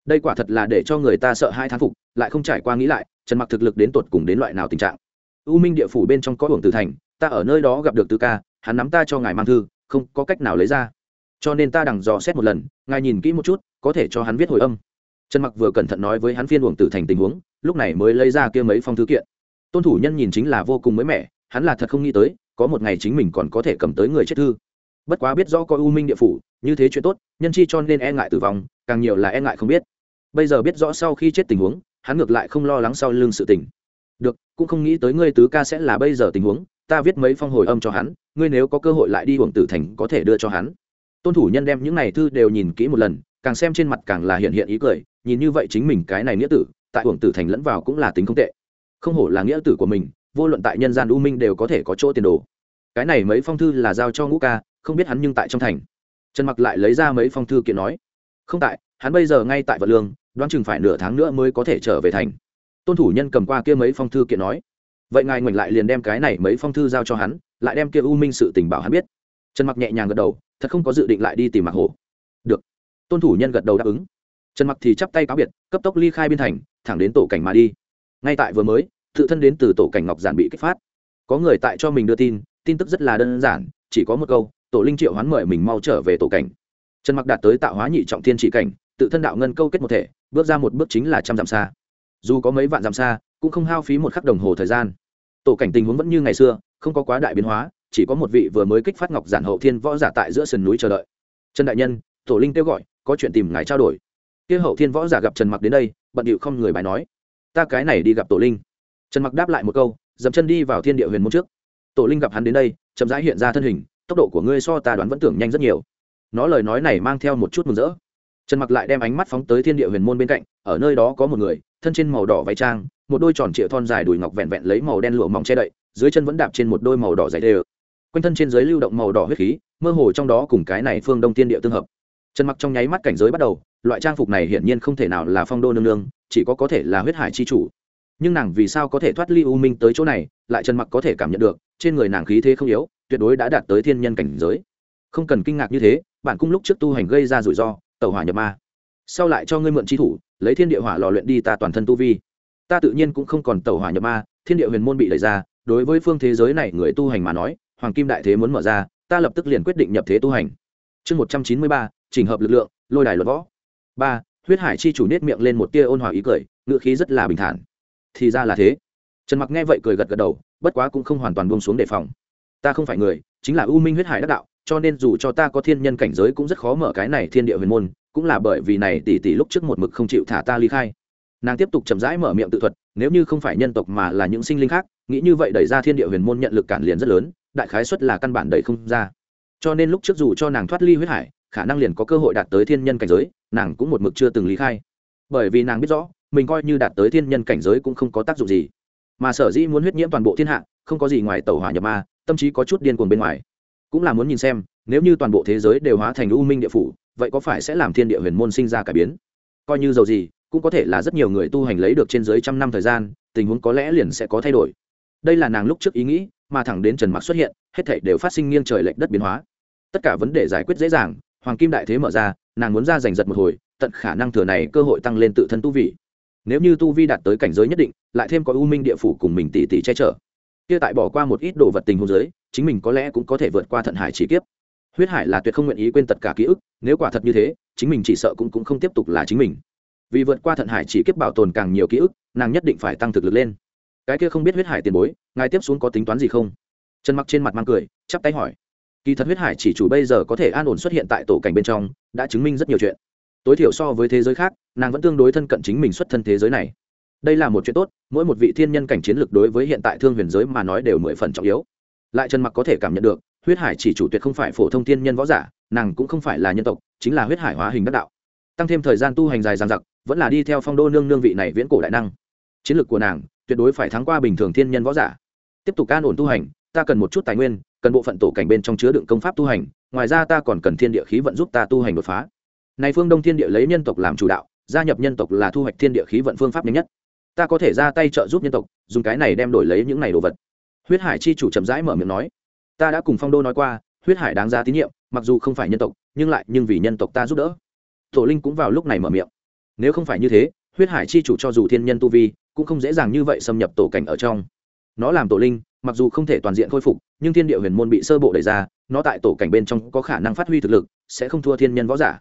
Đây quả thật là để cho người ta sợ hai thán phục, lại không trải qua nghĩ lại trần mặc thực lực đến tột cùng đến loại nào tình trạng? U minh địa phủ bên trong có hưởng tử thành, ta ở nơi đó gặp được tứ ca, hắn nắm ta cho ngài mang thư, không có cách nào lấy ra. Cho nên ta đằng dò xét một lần, ngài nhìn kỹ một chút, có thể cho hắn viết hồi âm. Trần mặc vừa cẩn thận nói với hắn phiên uổng tử thành tình huống, lúc này mới lấy ra kia mấy phong thư kiện. Tôn thủ nhân nhìn chính là vô cùng mới mẻ, hắn là thật không nghĩ tới, có một ngày chính mình còn có thể cầm tới người chết thư. Bất quá biết rõ coi u minh địa phủ, như thế chuyện tốt, nhân chi cho nên e ngại tử vong, càng nhiều là e ngại không biết. Bây giờ biết rõ sau khi chết tình huống hắn ngược lại không lo lắng sau lưng sự tình. Được, cũng không nghĩ tới ngươi tứ ca sẽ là bây giờ tình huống, ta viết mấy phong hồi âm cho hắn, ngươi nếu có cơ hội lại đi hưởng tử thành có thể đưa cho hắn. Tôn thủ nhân đem những này thư đều nhìn kỹ một lần, càng xem trên mặt càng là hiện hiện ý cười, nhìn như vậy chính mình cái này nghĩa tử, tại hưởng tử thành lẫn vào cũng là tính không tệ. Không hổ là nghĩa tử của mình, vô luận tại nhân gian u minh đều có thể có chỗ tiền đồ. Cái này mấy phong thư là giao cho ngũ ca, không biết hắn nhưng tại trong thành. Trần mặc lại lấy ra mấy phong thư kiện nói, không tại, hắn bây giờ ngay tại vật lương đoán chừng phải nửa tháng nữa mới có thể trở về thành. Tôn thủ nhân cầm qua kia mấy phong thư kiện nói, vậy ngài ngoảnh lại liền đem cái này mấy phong thư giao cho hắn, lại đem kia u minh sự tình bảo hắn biết. Trần mặc nhẹ nhàng gật đầu, thật không có dự định lại đi tìm mặc hổ. Được. Tôn thủ nhân gật đầu đáp ứng. Trần mặc thì chắp tay cáo biệt, cấp tốc ly khai biên thành, thẳng đến tổ cảnh mà đi. Ngay tại vừa mới, tự thân đến từ tổ cảnh ngọc giản bị kích phát. Có người tại cho mình đưa tin tin tức rất là đơn giản, chỉ có một câu, tổ linh triệu hoán mời mình mau trở về tổ cảnh. Trần mặc đạt tới tạo hóa nhị trọng thiên trị cảnh tự thân đạo ngân câu kết một thể, bước ra một bước chính là trăm dặm xa. Dù có mấy vạn dặm xa, cũng không hao phí một khắc đồng hồ thời gian. Tổ cảnh tình huống vẫn như ngày xưa, không có quá đại biến hóa, chỉ có một vị vừa mới kích phát ngọc giản hậu thiên võ giả tại giữa sườn núi chờ đợi. Trần đại nhân, tổ linh kêu gọi, có chuyện tìm ngài trao đổi. Kia hậu thiên võ giả gặp trần mặc đến đây, bận điệu không người bài nói, ta cái này đi gặp tổ linh. Trần mặc đáp lại một câu, dậm chân đi vào thiên địa huyền môn trước. Tổ linh gặp hắn đến đây, chậm rãi hiện ra thân hình, tốc độ của ngươi so ta đoán vẫn tưởng nhanh rất nhiều. Nó lời nói này mang theo một chút mừng rỡ trần mặc lại đem ánh mắt phóng tới thiên địa huyền môn bên cạnh, ở nơi đó có một người, thân trên màu đỏ váy trang, một đôi tròn trịa thon dài đùi ngọc vẹn vẹn lấy màu đen lụa mỏng che đậy, dưới chân vẫn đạp trên một đôi màu đỏ dày đê quanh thân trên dưới lưu động màu đỏ huyết khí, mơ hồ trong đó cùng cái này phương đông thiên địa tương hợp. Trần mặc trong nháy mắt cảnh giới bắt đầu, loại trang phục này hiển nhiên không thể nào là phong đô nương nương, chỉ có có thể là huyết hải chi chủ. Nhưng nàng vì sao có thể thoát ly u minh tới chỗ này, lại trần mặc có thể cảm nhận được, trên người nàng khí thế không yếu, tuyệt đối đã đạt tới thiên nhân cảnh giới. Không cần kinh ngạc như thế, bản cung lúc trước tu hành gây ra rủi ro Tẩu hỏa nhập ma. Sau lại cho ngươi mượn chi thủ, lấy thiên địa hỏa lò luyện đi ta toàn thân tu vi. Ta tự nhiên cũng không còn tẩu hỏa nhập ma, thiên địa huyền môn bị đẩy ra, đối với phương thế giới này người tu hành mà nói, hoàng kim đại thế muốn mở ra, ta lập tức liền quyết định nhập thế tu hành. Chương một trăm chín mươi ba, chỉnh hợp lực lượng, lôi đài luật võ. Ba, huyết hải chi chủ nết miệng lên một tia ôn hòa ý cười ngự khí rất là bình thản. Thì ra là thế. Trần mặc nghe vậy cười gật gật đầu, bất quá cũng không hoàn toàn buông xuống đề phòng. Ta không phải người, chính là u minh huyết hải đắc đạo cho nên dù cho ta có thiên nhân cảnh giới cũng rất khó mở cái này thiên địa huyền môn, cũng là bởi vì này tỷ tỷ lúc trước một mực không chịu thả ta ly khai. Nàng tiếp tục chậm rãi mở miệng tự thuật, nếu như không phải nhân tộc mà là những sinh linh khác, nghĩ như vậy đẩy ra thiên địa huyền môn nhận lực cản liền rất lớn, đại khái xuất là căn bản đẩy không ra. Cho nên lúc trước dù cho nàng thoát ly huyết hải, khả năng liền có cơ hội đạt tới thiên nhân cảnh giới, nàng cũng một mực chưa từng lý khai. Bởi vì nàng biết rõ, mình coi như đạt tới thiên nhân cảnh giới cũng không có tác dụng gì. Mà sở dĩ muốn huyết nhiễm toàn bộ thiên hạ, không có gì ngoài tàu hỏa nhập ma, tâm trí có chút điên cuồng bên ngoài cũng là muốn nhìn xem, nếu như toàn bộ thế giới đều hóa thành u minh địa phủ, vậy có phải sẽ làm thiên địa huyền môn sinh ra cải biến? Coi như dầu gì, cũng có thể là rất nhiều người tu hành lấy được trên dưới trăm năm thời gian, tình huống có lẽ liền sẽ có thay đổi. Đây là nàng lúc trước ý nghĩ, mà thẳng đến trần mặc xuất hiện, hết thảy đều phát sinh nghiêng trời lệch đất biến hóa. Tất cả vấn đề giải quyết dễ dàng, hoàng kim đại thế mở ra, nàng muốn ra giành giật một hồi, tận khả năng thừa này cơ hội tăng lên tự thân tu vị. Nếu như tu vi đạt tới cảnh giới nhất định, lại thêm có u minh địa phủ cùng mình tỷ tỷ che chở. Kia tại bỏ qua một ít đồ vật tình hôn giới chính mình có lẽ cũng có thể vượt qua thận hải chỉ kiếp. Huyết hải là tuyệt không nguyện ý quên tất cả ký ức nếu quả thật như thế chính mình chỉ sợ cũng, cũng không tiếp tục là chính mình. Vì vượt qua thận hải chỉ kiếp bảo tồn càng nhiều ký ức nàng nhất định phải tăng thực lực lên. Cái kia không biết huyết hải tiền bối ngài tiếp xuống có tính toán gì không? Trần mặc trên mặt mang cười chắp tay hỏi. Kỳ thật huyết hải chỉ chủ bây giờ có thể an ổn xuất hiện tại tổ cảnh bên trong đã chứng minh rất nhiều chuyện. Tối thiểu so với thế giới khác nàng vẫn tương đối thân cận chính mình xuất thân thế giới này. Đây là một chuyện tốt mỗi một vị thiên nhân cảnh chiến lược đối với hiện tại thương huyền giới mà nói đều mười phần trọng yếu lại trần mặc có thể cảm nhận được, huyết hải chỉ chủ tuyệt không phải phổ thông thiên nhân võ giả, nàng cũng không phải là nhân tộc, chính là huyết hải hóa hình đắc đạo. Tăng thêm thời gian tu hành dài dằng dặc, vẫn là đi theo phong đô nương nương vị này viễn cổ đại năng. Chiến lược của nàng, tuyệt đối phải thắng qua bình thường thiên nhân võ giả. Tiếp tục can ổn tu hành, ta cần một chút tài nguyên, cần bộ phận tổ cảnh bên trong chứa đựng công pháp tu hành, ngoài ra ta còn cần thiên địa khí vận giúp ta tu hành đột phá. Này phương đông thiên địa lấy nhân tộc làm chủ đạo, gia nhập nhân tộc là thu hoạch thiên địa khí vận phương pháp nhanh nhất. Ta có thể ra tay trợ giúp nhân tộc, dùng cái này đem đổi lấy những này đồ vật huyết hải chi chủ chậm rãi mở miệng nói, ta đã cùng phong đô nói qua, huyết hải đáng ra tín nhiệm, mặc dù không phải nhân tộc, nhưng lại, nhưng vì nhân tộc ta giúp đỡ. Tổ linh cũng vào lúc này mở miệng, nếu không phải như thế, huyết hải chi chủ cho dù thiên nhân tu vi, cũng không dễ dàng như vậy xâm nhập tổ cảnh ở trong. Nó làm tổ linh, mặc dù không thể toàn diện khôi phục, nhưng thiên địa huyền môn bị sơ bộ đẩy ra, nó tại tổ cảnh bên trong có khả năng phát huy thực lực, sẽ không thua thiên nhân võ giả.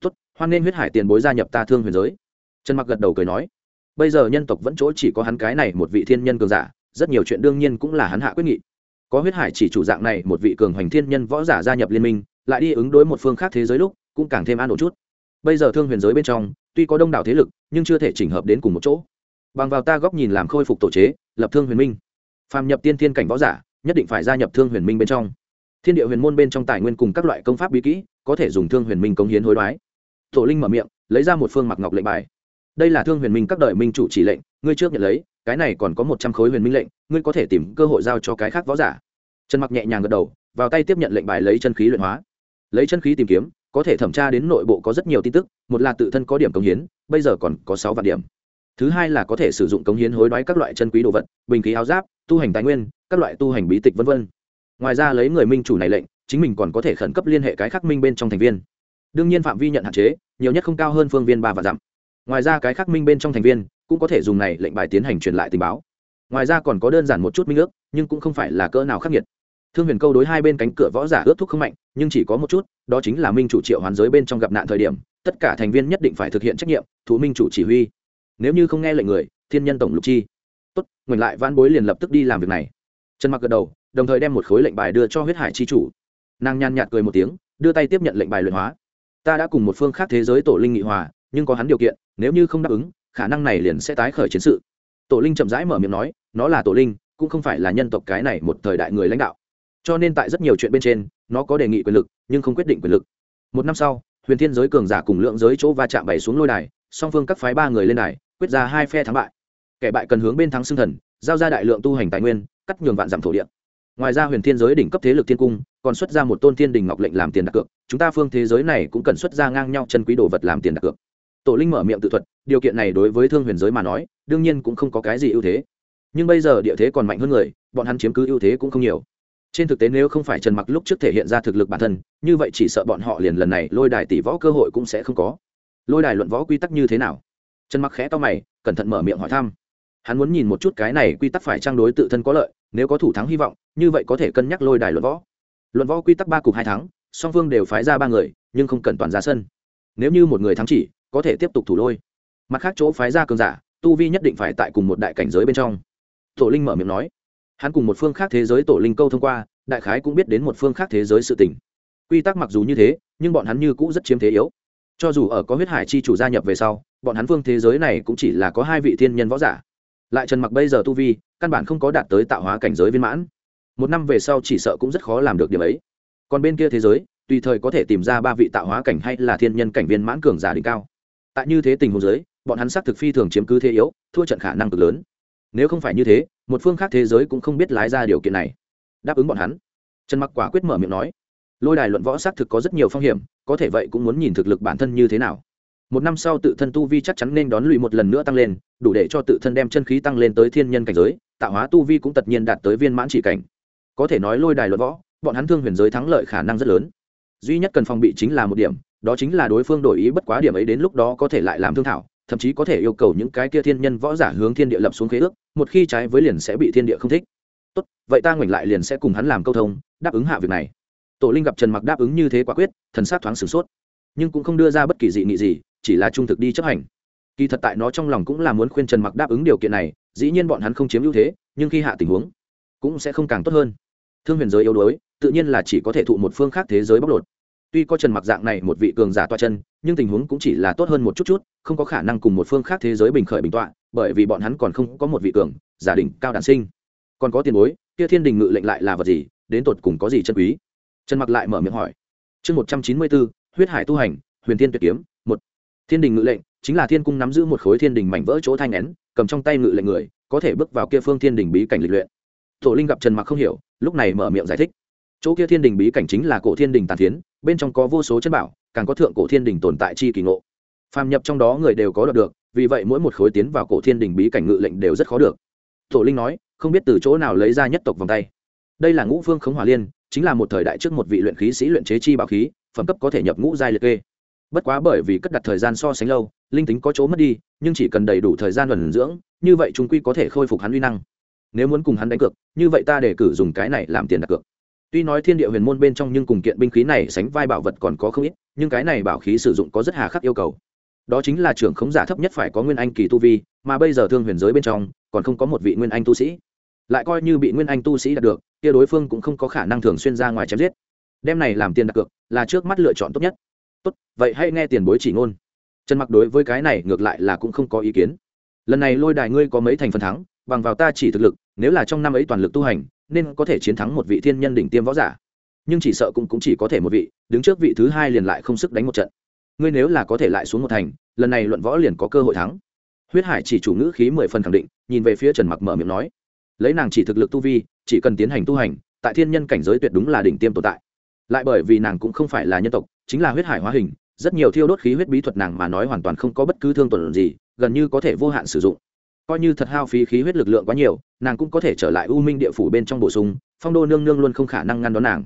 Tốt, hoan nên huyết hải tiền bối gia nhập ta thương huyền giới. Trần mặc gật đầu cười nói, bây giờ nhân tộc vẫn chỗ chỉ có hắn cái này một vị thiên nhân cường giả rất nhiều chuyện đương nhiên cũng là hắn hạ quyết nghị. Có huyết hải chỉ chủ dạng này, một vị cường hoành thiên nhân võ giả gia nhập liên minh, lại đi ứng đối một phương khác thế giới lúc, cũng càng thêm an ổn chút. Bây giờ thương huyền giới bên trong, tuy có đông đảo thế lực, nhưng chưa thể chỉnh hợp đến cùng một chỗ. Bằng vào ta góc nhìn làm khôi phục tổ chế, lập thương huyền minh. Phàm nhập tiên thiên cảnh võ giả, nhất định phải gia nhập thương huyền minh bên trong. Thiên địa huyền môn bên trong tài nguyên cùng các loại công pháp bí kỹ, có thể dùng thương huyền minh cống hiến hối đoái. Tổ linh mở miệng, lấy ra một phương mặc ngọc lệnh bài. Đây là thương huyền minh các đời minh chủ chỉ lệnh, ngươi trước nhận lấy cái này còn có một trăm khối huyền minh lệnh, ngươi có thể tìm cơ hội giao cho cái khác võ giả. Trần mặc nhẹ nhàng gật đầu, vào tay tiếp nhận lệnh bài lấy chân khí luyện hóa. Lấy chân khí tìm kiếm, có thể thẩm tra đến nội bộ có rất nhiều tin tức, một là tự thân có điểm cống hiến, bây giờ còn có sáu vạn điểm. Thứ hai là có thể sử dụng cống hiến hối đoái các loại chân quý đồ vật, bình khí áo giáp, tu hành tài nguyên, các loại tu hành bí tịch v v ngoài ra lấy người minh chủ này lệnh, chính mình còn có thể khẩn cấp liên hệ cái khác minh bên trong thành viên. Đương nhiên phạm vi nhận hạn chế, nhiều nhất không cao hơn phương viên ba và dặm. Ngoài ra cái khác minh bên trong thành viên cũng có thể dùng này lệnh bài tiến hành truyền lại tình báo. Ngoài ra còn có đơn giản một chút minh ước, nhưng cũng không phải là cỡ nào khắc nghiệt. Thương huyền câu đối hai bên cánh cửa võ giả ước thúc không mạnh, nhưng chỉ có một chút, đó chính là minh chủ triệu hoàn giới bên trong gặp nạn thời điểm, tất cả thành viên nhất định phải thực hiện trách nhiệm, thủ minh chủ chỉ huy. Nếu như không nghe lệnh người, thiên nhân tổng lục chi. Tốt, ngoảnh lại van bối liền lập tức đi làm việc này. Trần mặc gật đầu, đồng thời đem một khối lệnh bài đưa cho huyết hải chi chủ. Nàng nhàn nhạt cười một tiếng, đưa tay tiếp nhận lệnh bài luyện hóa. Ta đã cùng một phương khác thế giới tổ linh nghị hòa, nhưng có hắn điều kiện, nếu như không đáp ứng khả năng này liền sẽ tái khởi chiến sự. Tổ linh chậm rãi mở miệng nói, nó là tổ linh, cũng không phải là nhân tộc cái này một thời đại người lãnh đạo. Cho nên tại rất nhiều chuyện bên trên, nó có đề nghị quyền lực, nhưng không quyết định quyền lực. Một năm sau, huyền thiên giới cường giả cùng lượng giới chỗ va chạm bày xuống lôi đài, song phương các phái ba người lên đài, quyết ra hai phe thắng bại. Kẻ bại cần hướng bên thắng xưng thần, giao ra đại lượng tu hành tài nguyên, cắt nhường vạn giảm thổ địa. Ngoài ra huyền thiên giới đỉnh cấp thế lực thiên cung, còn xuất ra một tôn thiên đình ngọc lệnh làm tiền đặt cược, chúng ta phương thế giới này cũng cần xuất ra ngang nhau chân quý đồ vật làm tiền đặt cược tổ linh mở miệng tự thuật, điều kiện này đối với thương huyền giới mà nói, đương nhiên cũng không có cái gì ưu thế. Nhưng bây giờ địa thế còn mạnh hơn người, bọn hắn chiếm cứ ưu thế cũng không nhiều. Trên thực tế nếu không phải trần mặc lúc trước thể hiện ra thực lực bản thân, như vậy chỉ sợ bọn họ liền lần này lôi đài tỷ võ cơ hội cũng sẽ không có. Lôi đài luận võ quy tắc như thế nào? Trần mặc khẽ to mày, cẩn thận mở miệng hỏi thăm. Hắn muốn nhìn một chút cái này quy tắc phải trang đối tự thân có lợi, nếu có thủ thắng hy vọng, như vậy có thể cân nhắc lôi đài luận võ. Luận võ quy tắc ba cục hai thắng, song phương đều phái ra ba người, nhưng không cần toàn ra sân. Nếu như một người thắng chỉ có thể tiếp tục thủ lôi. Mặt khác chỗ phái ra cường giả, tu vi nhất định phải tại cùng một đại cảnh giới bên trong. Tổ linh mở miệng nói. Hắn cùng một phương khác thế giới tổ linh câu thông qua, đại khái cũng biết đến một phương khác thế giới sự tình. Quy tắc mặc dù như thế, nhưng bọn hắn như cũ rất chiếm thế yếu. Cho dù ở có huyết hải chi chủ gia nhập về sau, bọn hắn phương thế giới này cũng chỉ là có hai vị thiên nhân võ giả. Lại trần mặc bây giờ tu vi, căn bản không có đạt tới tạo hóa cảnh giới viên mãn. Một năm về sau chỉ sợ cũng rất khó làm được điểm ấy. Còn bên kia thế giới, tùy thời có thể tìm ra ba vị tạo hóa cảnh hay là thiên nhân cảnh viên mãn cường giả đỉnh cao tại như thế tình huống giới bọn hắn xác thực phi thường chiếm cứ thế yếu, thua trận khả năng cực lớn. Nếu không phải như thế, một phương khác thế giới cũng không biết lái ra điều kiện này. Đáp ứng bọn hắn. Trần mặc quả quyết mở miệng nói. Lôi đài luận võ xác thực có rất nhiều phong hiểm, có thể vậy cũng muốn nhìn thực lực bản thân như thế nào. Một năm sau tự thân tu vi chắc chắn nên đón lụy một lần nữa tăng lên, đủ để cho tự thân đem chân khí tăng lên tới thiên nhân cảnh giới, tạo hóa tu vi cũng tất nhiên đạt tới viên mãn chỉ cảnh. Có thể nói lôi đài luận võ, bọn hắn thương huyền giới thắng lợi khả năng rất lớn. Duy nhất cần phòng bị chính là một điểm đó chính là đối phương đổi ý bất quá điểm ấy đến lúc đó có thể lại làm thương thảo, thậm chí có thể yêu cầu những cái kia thiên nhân võ giả hướng thiên địa lập xuống khế ước, một khi trái với liền sẽ bị thiên địa không thích. Tốt, vậy ta ngoảnh lại liền sẽ cùng hắn làm câu thông, đáp ứng hạ việc này. Tổ linh gặp trần mặc đáp ứng như thế quả quyết, thần sát thoáng sửng sốt. Nhưng cũng không đưa ra bất kỳ dị nghị gì, chỉ là trung thực đi chấp hành. Kỳ thật tại nó trong lòng cũng là muốn khuyên trần mặc đáp ứng điều kiện này, dĩ nhiên bọn hắn không chiếm ưu thế, nhưng khi hạ tình huống, cũng sẽ không càng tốt hơn. Thương huyền giới yếu đuối, tự nhiên là chỉ có thể thụ một phương khác thế giới bóc lột tuy có trần mặc dạng này một vị cường giả toa chân, nhưng tình huống cũng chỉ là tốt hơn một chút chút, không có khả năng cùng một phương khác thế giới bình khởi bình tọa, bởi vì bọn hắn còn không có một vị cường, giả đỉnh cao đản sinh. Còn có tiền bối, kia thiên đình ngự lệnh lại là vật gì, đến tột cùng có gì chân quý? Trần mặc lại mở miệng hỏi. Chương một trăm chín mươi bốn, huyết hải tu hành, huyền thiên tuyệt kiếm, một. Thiên đình ngự lệnh, chính là thiên cung nắm giữ một khối thiên đình mảnh vỡ chỗ thanh nén, cầm trong tay ngự lệnh người, có thể bước vào kia phương thiên đình bí cảnh lịch luyện. Tổ linh gặp trần mặc không hiểu, lúc này mở miệng giải thích chỗ kia thiên đình bí cảnh chính là cổ thiên đình tàn phiến, bên trong có vô số chân bảo, càng có thượng cổ thiên đình tồn tại chi kỳ ngộ. Phàm nhập trong đó người đều có được, vì vậy mỗi một khối tiến vào cổ thiên đình bí cảnh ngự lệnh đều rất khó được. Tổ linh nói, không biết từ chỗ nào lấy ra nhất tộc vòng tay. Đây là ngũ phương khống hỏa liên, chính là một thời đại trước một vị luyện khí sĩ luyện chế chi bảo khí, phẩm cấp có thể nhập ngũ giai liệt kê. Bất quá bởi vì cất đặt thời gian so sánh lâu, linh tính có chỗ mất đi, nhưng chỉ cần đầy đủ thời gian ẩn dưỡng, như vậy chúng quy có thể khôi phục hắn uy năng. Nếu muốn cùng hắn đánh cược, như vậy ta để cử dùng cái này làm tiền đặt cược tuy nói thiên địa huyền môn bên trong nhưng cùng kiện binh khí này sánh vai bảo vật còn có không ít, nhưng cái này bảo khí sử dụng có rất hà khắc yêu cầu. Đó chính là trưởng khống giả thấp nhất phải có nguyên anh kỳ tu vi, mà bây giờ thương huyền giới bên trong, còn không có một vị nguyên anh tu sĩ. Lại coi như bị nguyên anh tu sĩ đạt được, kia đối phương cũng không có khả năng thường xuyên ra ngoài chém giết. Đem này làm tiền đặt cược, là trước mắt lựa chọn tốt nhất. Tốt, vậy hãy nghe tiền bối chỉ ngôn. Trần mặc đối với cái này ngược lại là cũng không có ý kiến. Lần này lôi đài ngươi có mấy thành phần thắng, bằng vào ta chỉ thực lực, nếu là trong năm ấy toàn lực tu hành nên có thể chiến thắng một vị thiên nhân đỉnh tiêm võ giả. Nhưng chỉ sợ cũng, cũng chỉ có thể một vị đứng trước vị thứ hai liền lại không sức đánh một trận. Ngươi nếu là có thể lại xuống một thành lần này luận võ liền có cơ hội thắng. Huyết hải chỉ chủ ngữ khí mười phần khẳng định nhìn về phía trần mặc mở miệng nói. Lấy nàng chỉ thực lực tu vi chỉ cần tiến hành tu hành tại thiên nhân cảnh giới tuyệt đúng là đỉnh tiêm tồn tại. Lại bởi vì nàng cũng không phải là nhân tộc chính là huyết hải hóa hình rất nhiều thiêu đốt khí huyết bí thuật nàng mà nói hoàn toàn không có bất cứ thương tổn gì gần như có thể vô hạn sử dụng coi như thật hao phí khí huyết lực lượng quá nhiều, nàng cũng có thể trở lại u minh địa phủ bên trong bổ sung, phong đô nương nương luôn không khả năng ngăn đón nàng.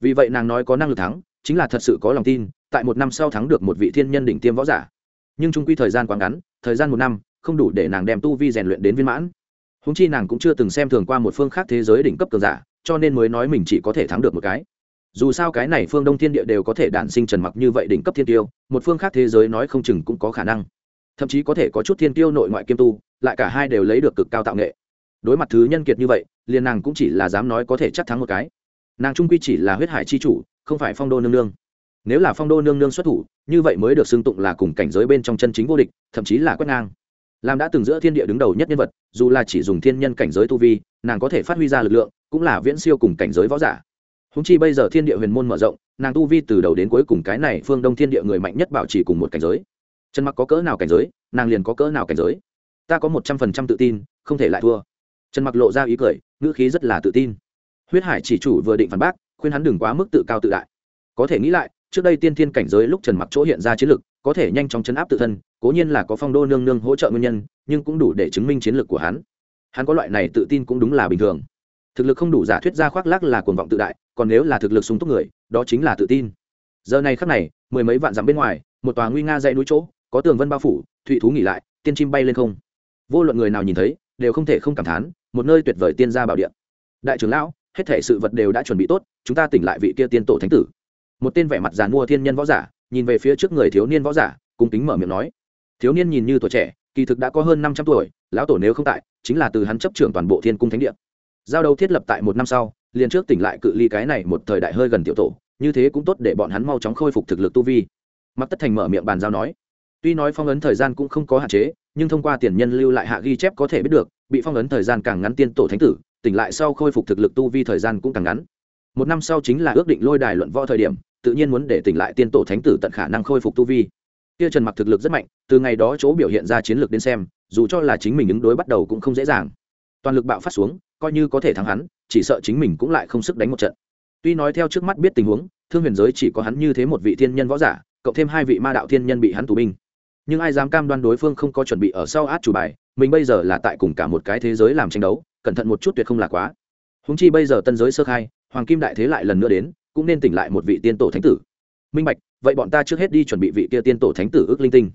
Vì vậy nàng nói có năng lực thắng, chính là thật sự có lòng tin, tại một năm sau thắng được một vị thiên nhân đỉnh tiêm võ giả. Nhưng trung quy thời gian quá ngắn, thời gian một năm, không đủ để nàng đem tu vi rèn luyện đến viên mãn. Húng chi nàng cũng chưa từng xem thường qua một phương khác thế giới đỉnh cấp cường giả, cho nên mới nói mình chỉ có thể thắng được một cái. Dù sao cái này phương đông thiên địa đều có thể đản sinh trần mặc như vậy đỉnh cấp thiên tiêu, một phương khác thế giới nói không chừng cũng có khả năng thậm chí có thể có chút thiên tiêu nội ngoại kiêm tu, lại cả hai đều lấy được cực cao tạo nghệ. Đối mặt thứ nhân kiệt như vậy, liền nàng cũng chỉ là dám nói có thể chắc thắng một cái. Nàng trung quy chỉ là huyết hải chi chủ, không phải phong đô nương nương. Nếu là phong đô nương nương xuất thủ, như vậy mới được xưng tụng là cùng cảnh giới bên trong chân chính vô địch, thậm chí là quét ngang. Làm đã từng giữa thiên địa đứng đầu nhất nhân vật, dù là chỉ dùng thiên nhân cảnh giới tu vi, nàng có thể phát huy ra lực lượng, cũng là viễn siêu cùng cảnh giới võ giả. Húng chi bây giờ thiên địa huyền môn mở rộng, nàng tu vi từ đầu đến cuối cùng cái này phương đông thiên địa người mạnh nhất bảo trì cùng một cảnh giới trần mặc có cỡ nào cảnh giới, nàng liền có cỡ nào cảnh giới. Ta có một trăm phần trăm tự tin, không thể lại thua. Trần mặc lộ ra ý cười, ngữ khí rất là tự tin. Huyết hải chỉ chủ vừa định phản bác, khuyên hắn đừng quá mức tự cao tự đại. Có thể nghĩ lại, trước đây tiên thiên cảnh giới lúc trần mặc chỗ hiện ra chiến lực, có thể nhanh chóng chấn áp tự thân, cố nhiên là có phong đô nương nương hỗ trợ nguyên nhân, nhưng cũng đủ để chứng minh chiến lược của hắn. Hắn có loại này tự tin cũng đúng là bình thường. Thực lực không đủ giả thuyết ra khoác lác là cuồng vọng tự đại, còn nếu là thực lực súng túc người, đó chính là tự tin. Giờ này khắc này, mười mấy vạn dặm bên ngoài, một tòa nguy nga dãy núi chỗ có tường vân bao phủ, thụy thú nghỉ lại, tiên chim bay lên không. Vô luận người nào nhìn thấy, đều không thể không cảm thán, một nơi tuyệt vời tiên gia bảo địa đại trưởng lão, hết thể sự vật đều đã chuẩn bị tốt, chúng ta tỉnh lại vị kia tiên tổ thánh tử. Một tên vẻ mặt giàn mua thiên nhân võ giả, nhìn về phía trước người thiếu niên võ giả, cung kính mở miệng nói. Thiếu niên nhìn như tuổi trẻ, kỳ thực đã có hơn năm trăm tuổi, lão tổ nếu không tại, chính là từ hắn chấp trưởng toàn bộ thiên cung thánh địa. Giao đầu thiết lập tại một năm sau, liền trước tỉnh lại cự ly cái này một thời đại hơi gần tiểu tổ, như thế cũng tốt để bọn hắn mau chóng khôi phục thực lực tu vi. Mặc tất thành mở miệng bàn giao nói tuy nói phong ấn thời gian cũng không có hạn chế, nhưng thông qua tiền nhân lưu lại hạ ghi chép có thể biết được, bị phong ấn thời gian càng ngắn tiên tổ thánh tử, tỉnh lại sau khôi phục thực lực tu vi thời gian cũng càng ngắn. Một năm sau chính là ước định lôi đài luận võ thời điểm, tự nhiên muốn để tỉnh lại tiên tổ thánh tử tận khả năng khôi phục tu vi. Kia trần mặc thực lực rất mạnh, từ ngày đó chỗ biểu hiện ra chiến lược đến xem, dù cho là chính mình ứng đối bắt đầu cũng không dễ dàng. Toàn lực bạo phát xuống, coi như có thể thắng hắn, chỉ sợ chính mình cũng lại không sức đánh một trận. Tuy nói theo trước mắt biết tình huống, thương huyền giới chỉ có hắn như thế một vị thiên nhân võ giả, cộng thêm hai vị ma đạo thiên nhân bị hắn tù binh nhưng ai dám cam đoan đối phương không có chuẩn bị ở sau át chủ bài, mình bây giờ là tại cùng cả một cái thế giới làm tranh đấu, cẩn thận một chút tuyệt không là quá. Húng chi bây giờ tân giới sơ khai, hoàng kim đại thế lại lần nữa đến, cũng nên tỉnh lại một vị tiên tổ thánh tử. Minh bạch, vậy bọn ta trước hết đi chuẩn bị vị kia tiên tổ thánh tử ước linh tinh.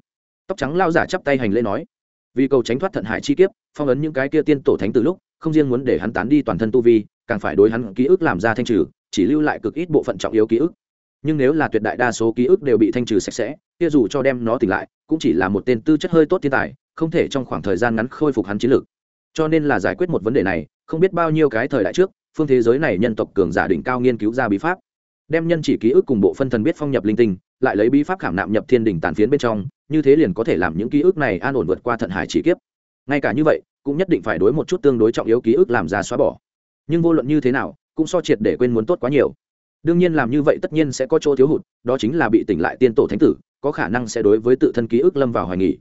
Tóc trắng lao giả chắp tay hành lễ nói. Vì cầu tránh thoát thận hải chi kiếp, phong ấn những cái kia tiên tổ thánh tử lúc, không riêng muốn để hắn tán đi toàn thân tu vi, càng phải đối hắn ký ức làm ra thanh trừ, chỉ lưu lại cực ít bộ phận trọng yếu ký ức nhưng nếu là tuyệt đại đa số ký ức đều bị thanh trừ sạch sẽ, kia dù cho đem nó tỉnh lại, cũng chỉ là một tên tư chất hơi tốt thiên tài, không thể trong khoảng thời gian ngắn khôi phục hắn chiến lược. Cho nên là giải quyết một vấn đề này, không biết bao nhiêu cái thời đại trước, phương thế giới này nhân tộc cường giả đỉnh cao nghiên cứu ra bí pháp. Đem nhân chỉ ký ức cùng bộ phân thần biết phong nhập linh tinh, lại lấy bí pháp khảm nạm nhập thiên đỉnh tàn phiến bên trong, như thế liền có thể làm những ký ức này an ổn vượt qua thận hải chỉ kiếp. Ngay cả như vậy, cũng nhất định phải đối một chút tương đối trọng yếu ký ức làm ra xóa bỏ. Nhưng vô luận như thế nào, cũng so triệt để quên muốn tốt quá nhiều đương nhiên làm như vậy tất nhiên sẽ có chỗ thiếu hụt, đó chính là bị tỉnh lại tiên tổ thánh tử, có khả năng sẽ đối với tự thân ký ức lâm vào hoài nghỉ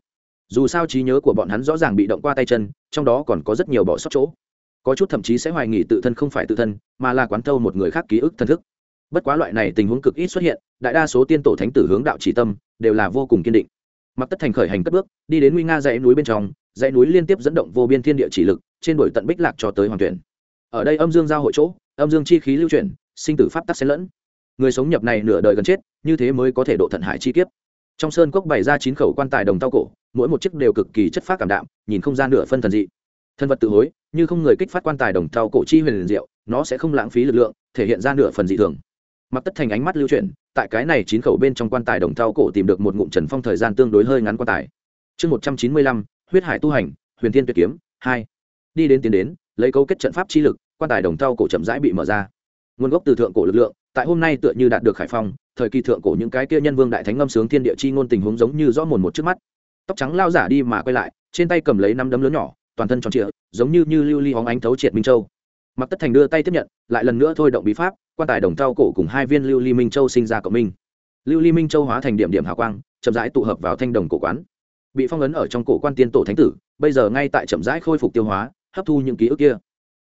dù sao trí nhớ của bọn hắn rõ ràng bị động qua tay chân, trong đó còn có rất nhiều bỏ sót chỗ. Có chút thậm chí sẽ hoài nghỉ tự thân không phải tự thân, mà là quán thâu một người khác ký ức thân thức. Bất quá loại này tình huống cực ít xuất hiện, đại đa số tiên tổ thánh tử hướng đạo chỉ tâm, đều là vô cùng kiên định. Mặc tất thành khởi hành cất bước, đi đến nguy nga dãy núi bên trong, dãy núi liên tiếp dẫn động vô biên thiên địa chỉ lực, trên đổi tận bích lạc cho tới hoàng tuyển. Ở đây âm dương giao hội chỗ, âm dương chi khí lưu chuyển sinh tử pháp tắc xen lẫn. Người sống nhập này nửa đời gần chết, như thế mới có thể độ thận hải chi kiếp. Trong sơn cốc bày ra chín khẩu quan tài đồng tao cổ, mỗi một chiếc đều cực kỳ chất phát cảm đạm, nhìn không gian nửa phân thần dị. Thân vật tự hối, như không người kích phát quan tài đồng tao cổ chi huyền diệu, nó sẽ không lãng phí lực lượng, thể hiện ra nửa phần dị thường. Mặc tất thành ánh mắt lưu chuyển, tại cái này chín khẩu bên trong quan tài đồng tao cổ tìm được một ngụm trần phong thời gian tương đối hơi ngắn quan tài. Chương một trăm chín mươi lăm, huyết hải tu hành, huyền thiên tuyệt kiếm, hai. Đi đến tiến đến, lấy cấu kết trận pháp chi lực, quan tài đồng tao cổ chậm rãi bị mở ra nguồn gốc từ thượng cổ lực lượng, tại hôm nay tựa như đạt được khải phong, thời kỳ thượng cổ những cái kia nhân vương đại thánh ngâm sướng thiên địa chi ngôn tình huống giống như rõ mồn một trước mắt. Tóc trắng lao giả đi mà quay lại, trên tay cầm lấy năm đấm lớn nhỏ, toàn thân tròn trịa, giống như như lưu ly hóng ánh thấu triệt minh châu. Mặc tất thành đưa tay tiếp nhận, lại lần nữa thôi động bí pháp, quan tài đồng thau cổ cùng hai viên lưu ly minh châu sinh ra cộng minh. Lưu ly minh châu hóa thành điểm điểm hào quang, chậm rãi tụ hợp vào thanh đồng cổ quán. Bị phong ấn ở trong cổ quan tiên tổ thánh tử, bây giờ ngay tại chậm rãi khôi phục tiêu hóa, hấp thu những ký ức kia.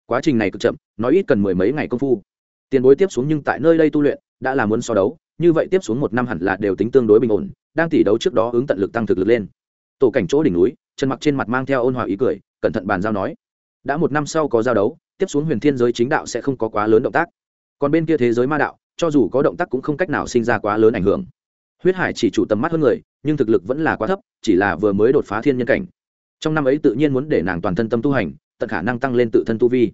Quá trình này cực chậm, nói ít cần mười mấy ngày công phu tiền bối tiếp xuống nhưng tại nơi đây tu luyện, đã là muốn so đấu, như vậy tiếp xuống một năm hẳn là đều tính tương đối bình ổn, đang tỷ đấu trước đó ứng tận lực tăng thực lực lên. Tổ cảnh chỗ đỉnh núi chân mặc trên mặt mang theo ôn hòa ý cười, cẩn thận bàn giao nói, đã một năm sau có giao đấu, tiếp xuống huyền thiên giới chính đạo sẽ không có quá lớn động tác. Còn bên kia thế giới ma đạo, cho dù có động tác cũng không cách nào sinh ra quá lớn ảnh hưởng. Huyết hải chỉ chủ tầm mắt hơn người, nhưng thực lực vẫn là quá thấp, chỉ là vừa mới đột phá thiên nhân cảnh. Trong năm ấy tự nhiên muốn để nàng toàn thân tâm tu hành, tận khả năng tăng lên tự thân tu vi.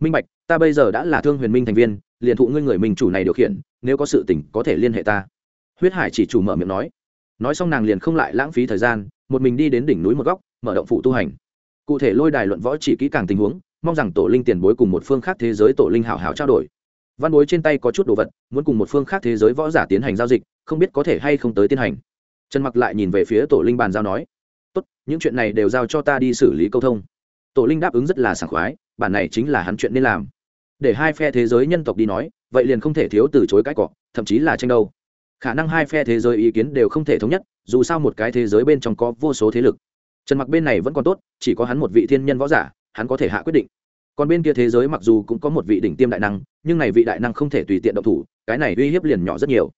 Minh bạch ta bây giờ đã là thương huyền minh thành viên, liền thụ ngươi người mình chủ này điều khiển, nếu có sự tỉnh có thể liên hệ ta. Huyết hải chỉ chủ mở miệng nói. Nói xong nàng liền không lại lãng phí thời gian, một mình đi đến đỉnh núi một góc, mở động phụ tu hành. Cụ thể lôi đài luận võ chỉ kỹ càng tình huống, mong rằng tổ linh tiền bối cùng một phương khác thế giới tổ linh hảo hảo trao đổi. Văn bối trên tay có chút đồ vật, muốn cùng một phương khác thế giới võ giả tiến hành giao dịch, không biết có thể hay không tới tiến hành. Trần mặc lại nhìn về phía tổ linh bàn giao nói. Tốt, những chuyện này đều giao cho ta đi xử lý câu thông. Tổ linh đáp ứng rất là sảng khoái, bản này chính là hắn chuyện nên làm để hai phe thế giới nhân tộc đi nói, vậy liền không thể thiếu từ chối cãi cọ, thậm chí là tranh đâu. Khả năng hai phe thế giới ý kiến đều không thể thống nhất, dù sao một cái thế giới bên trong có vô số thế lực. Trần mặc bên này vẫn còn tốt, chỉ có hắn một vị thiên nhân võ giả, hắn có thể hạ quyết định. Còn bên kia thế giới mặc dù cũng có một vị đỉnh tiêm đại năng, nhưng này vị đại năng không thể tùy tiện động thủ, cái này uy hiếp liền nhỏ rất nhiều.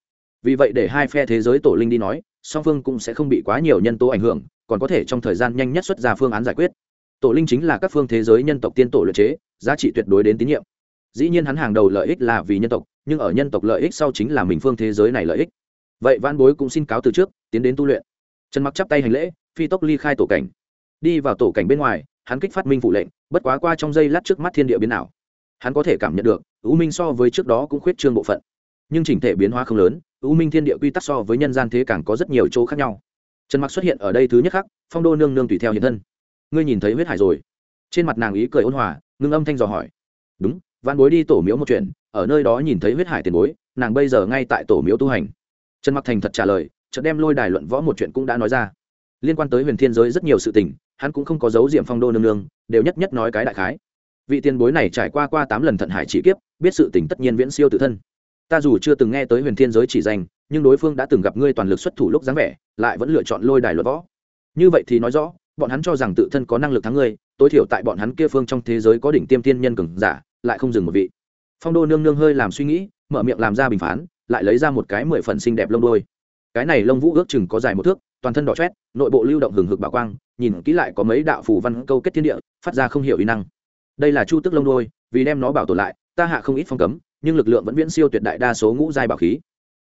Vì vậy để hai phe thế giới tổ linh đi nói, song phương cũng sẽ không bị quá nhiều nhân tố ảnh hưởng, còn có thể trong thời gian nhanh nhất xuất ra phương án giải quyết. Tổ linh chính là các phương thế giới nhân tộc tiên tổ luyện chế, giá trị tuyệt đối đến tín nhiệm dĩ nhiên hắn hàng đầu lợi ích là vì nhân tộc, nhưng ở nhân tộc lợi ích sau chính là mình phương thế giới này lợi ích. Vậy văn bối cũng xin cáo từ trước, tiến đến tu luyện. Trần mặc chắp tay hành lễ, phi tốc ly khai tổ cảnh. Đi vào tổ cảnh bên ngoài, hắn kích phát minh phụ lệnh, bất quá qua trong giây lát trước mắt thiên địa biến ảo. Hắn có thể cảm nhận được ưu minh so với trước đó cũng khuyết trương bộ phận. Nhưng chỉnh thể biến hóa không lớn ưu minh thiên địa quy tắc so với nhân gian thế càng có rất nhiều chỗ khác nhau. Trần mặc xuất hiện ở đây thứ nhất khắc, phong đô nương nương tùy theo hiện thân. Ngươi nhìn thấy huyết hải rồi. Trên mặt nàng ý cười ôn hòa, ngưng âm thanh dò hỏi. Đúng văn bối đi tổ miếu một chuyện, ở nơi đó nhìn thấy huyết hải tiền bối, nàng bây giờ ngay tại tổ miếu tu hành. Trần mặc thành thật trả lời, chợt đem lôi đài luận võ một chuyện cũng đã nói ra. Liên quan tới huyền thiên giới rất nhiều sự tình, hắn cũng không có dấu diệm phong đô nương nương, đều nhất nhất nói cái đại khái. Vị tiền bối này trải qua qua tám lần thận hải chỉ kiếp, biết sự tình tất nhiên viễn siêu tự thân. Ta dù chưa từng nghe tới huyền thiên giới chỉ danh, nhưng đối phương đã từng gặp ngươi toàn lực xuất thủ lúc dáng vẻ, lại vẫn lựa chọn lôi đài luận võ. Như vậy thì nói rõ, bọn hắn cho rằng tự thân có năng lực thắng ngươi, tối thiểu tại bọn hắn kia phương trong thế giới có đỉnh tiêm tiên nhân cường giả lại không dừng một vị. Phong đô nương nương hơi làm suy nghĩ, mở miệng làm ra bình phán, lại lấy ra một cái mười phần xinh đẹp lông đôi cái này lông vũ ước chừng có dài một thước, toàn thân đỏ chét nội bộ lưu động hừng hực bảo quang, nhìn kỹ lại có mấy đạo phủ văn câu kết thiên địa, phát ra không hiểu ý năng. Đây là chu tức lông đôi vì đem nó bảo tồn lại, ta hạ không ít phong cấm, nhưng lực lượng vẫn viễn siêu tuyệt đại đa số ngũ giai bảo khí.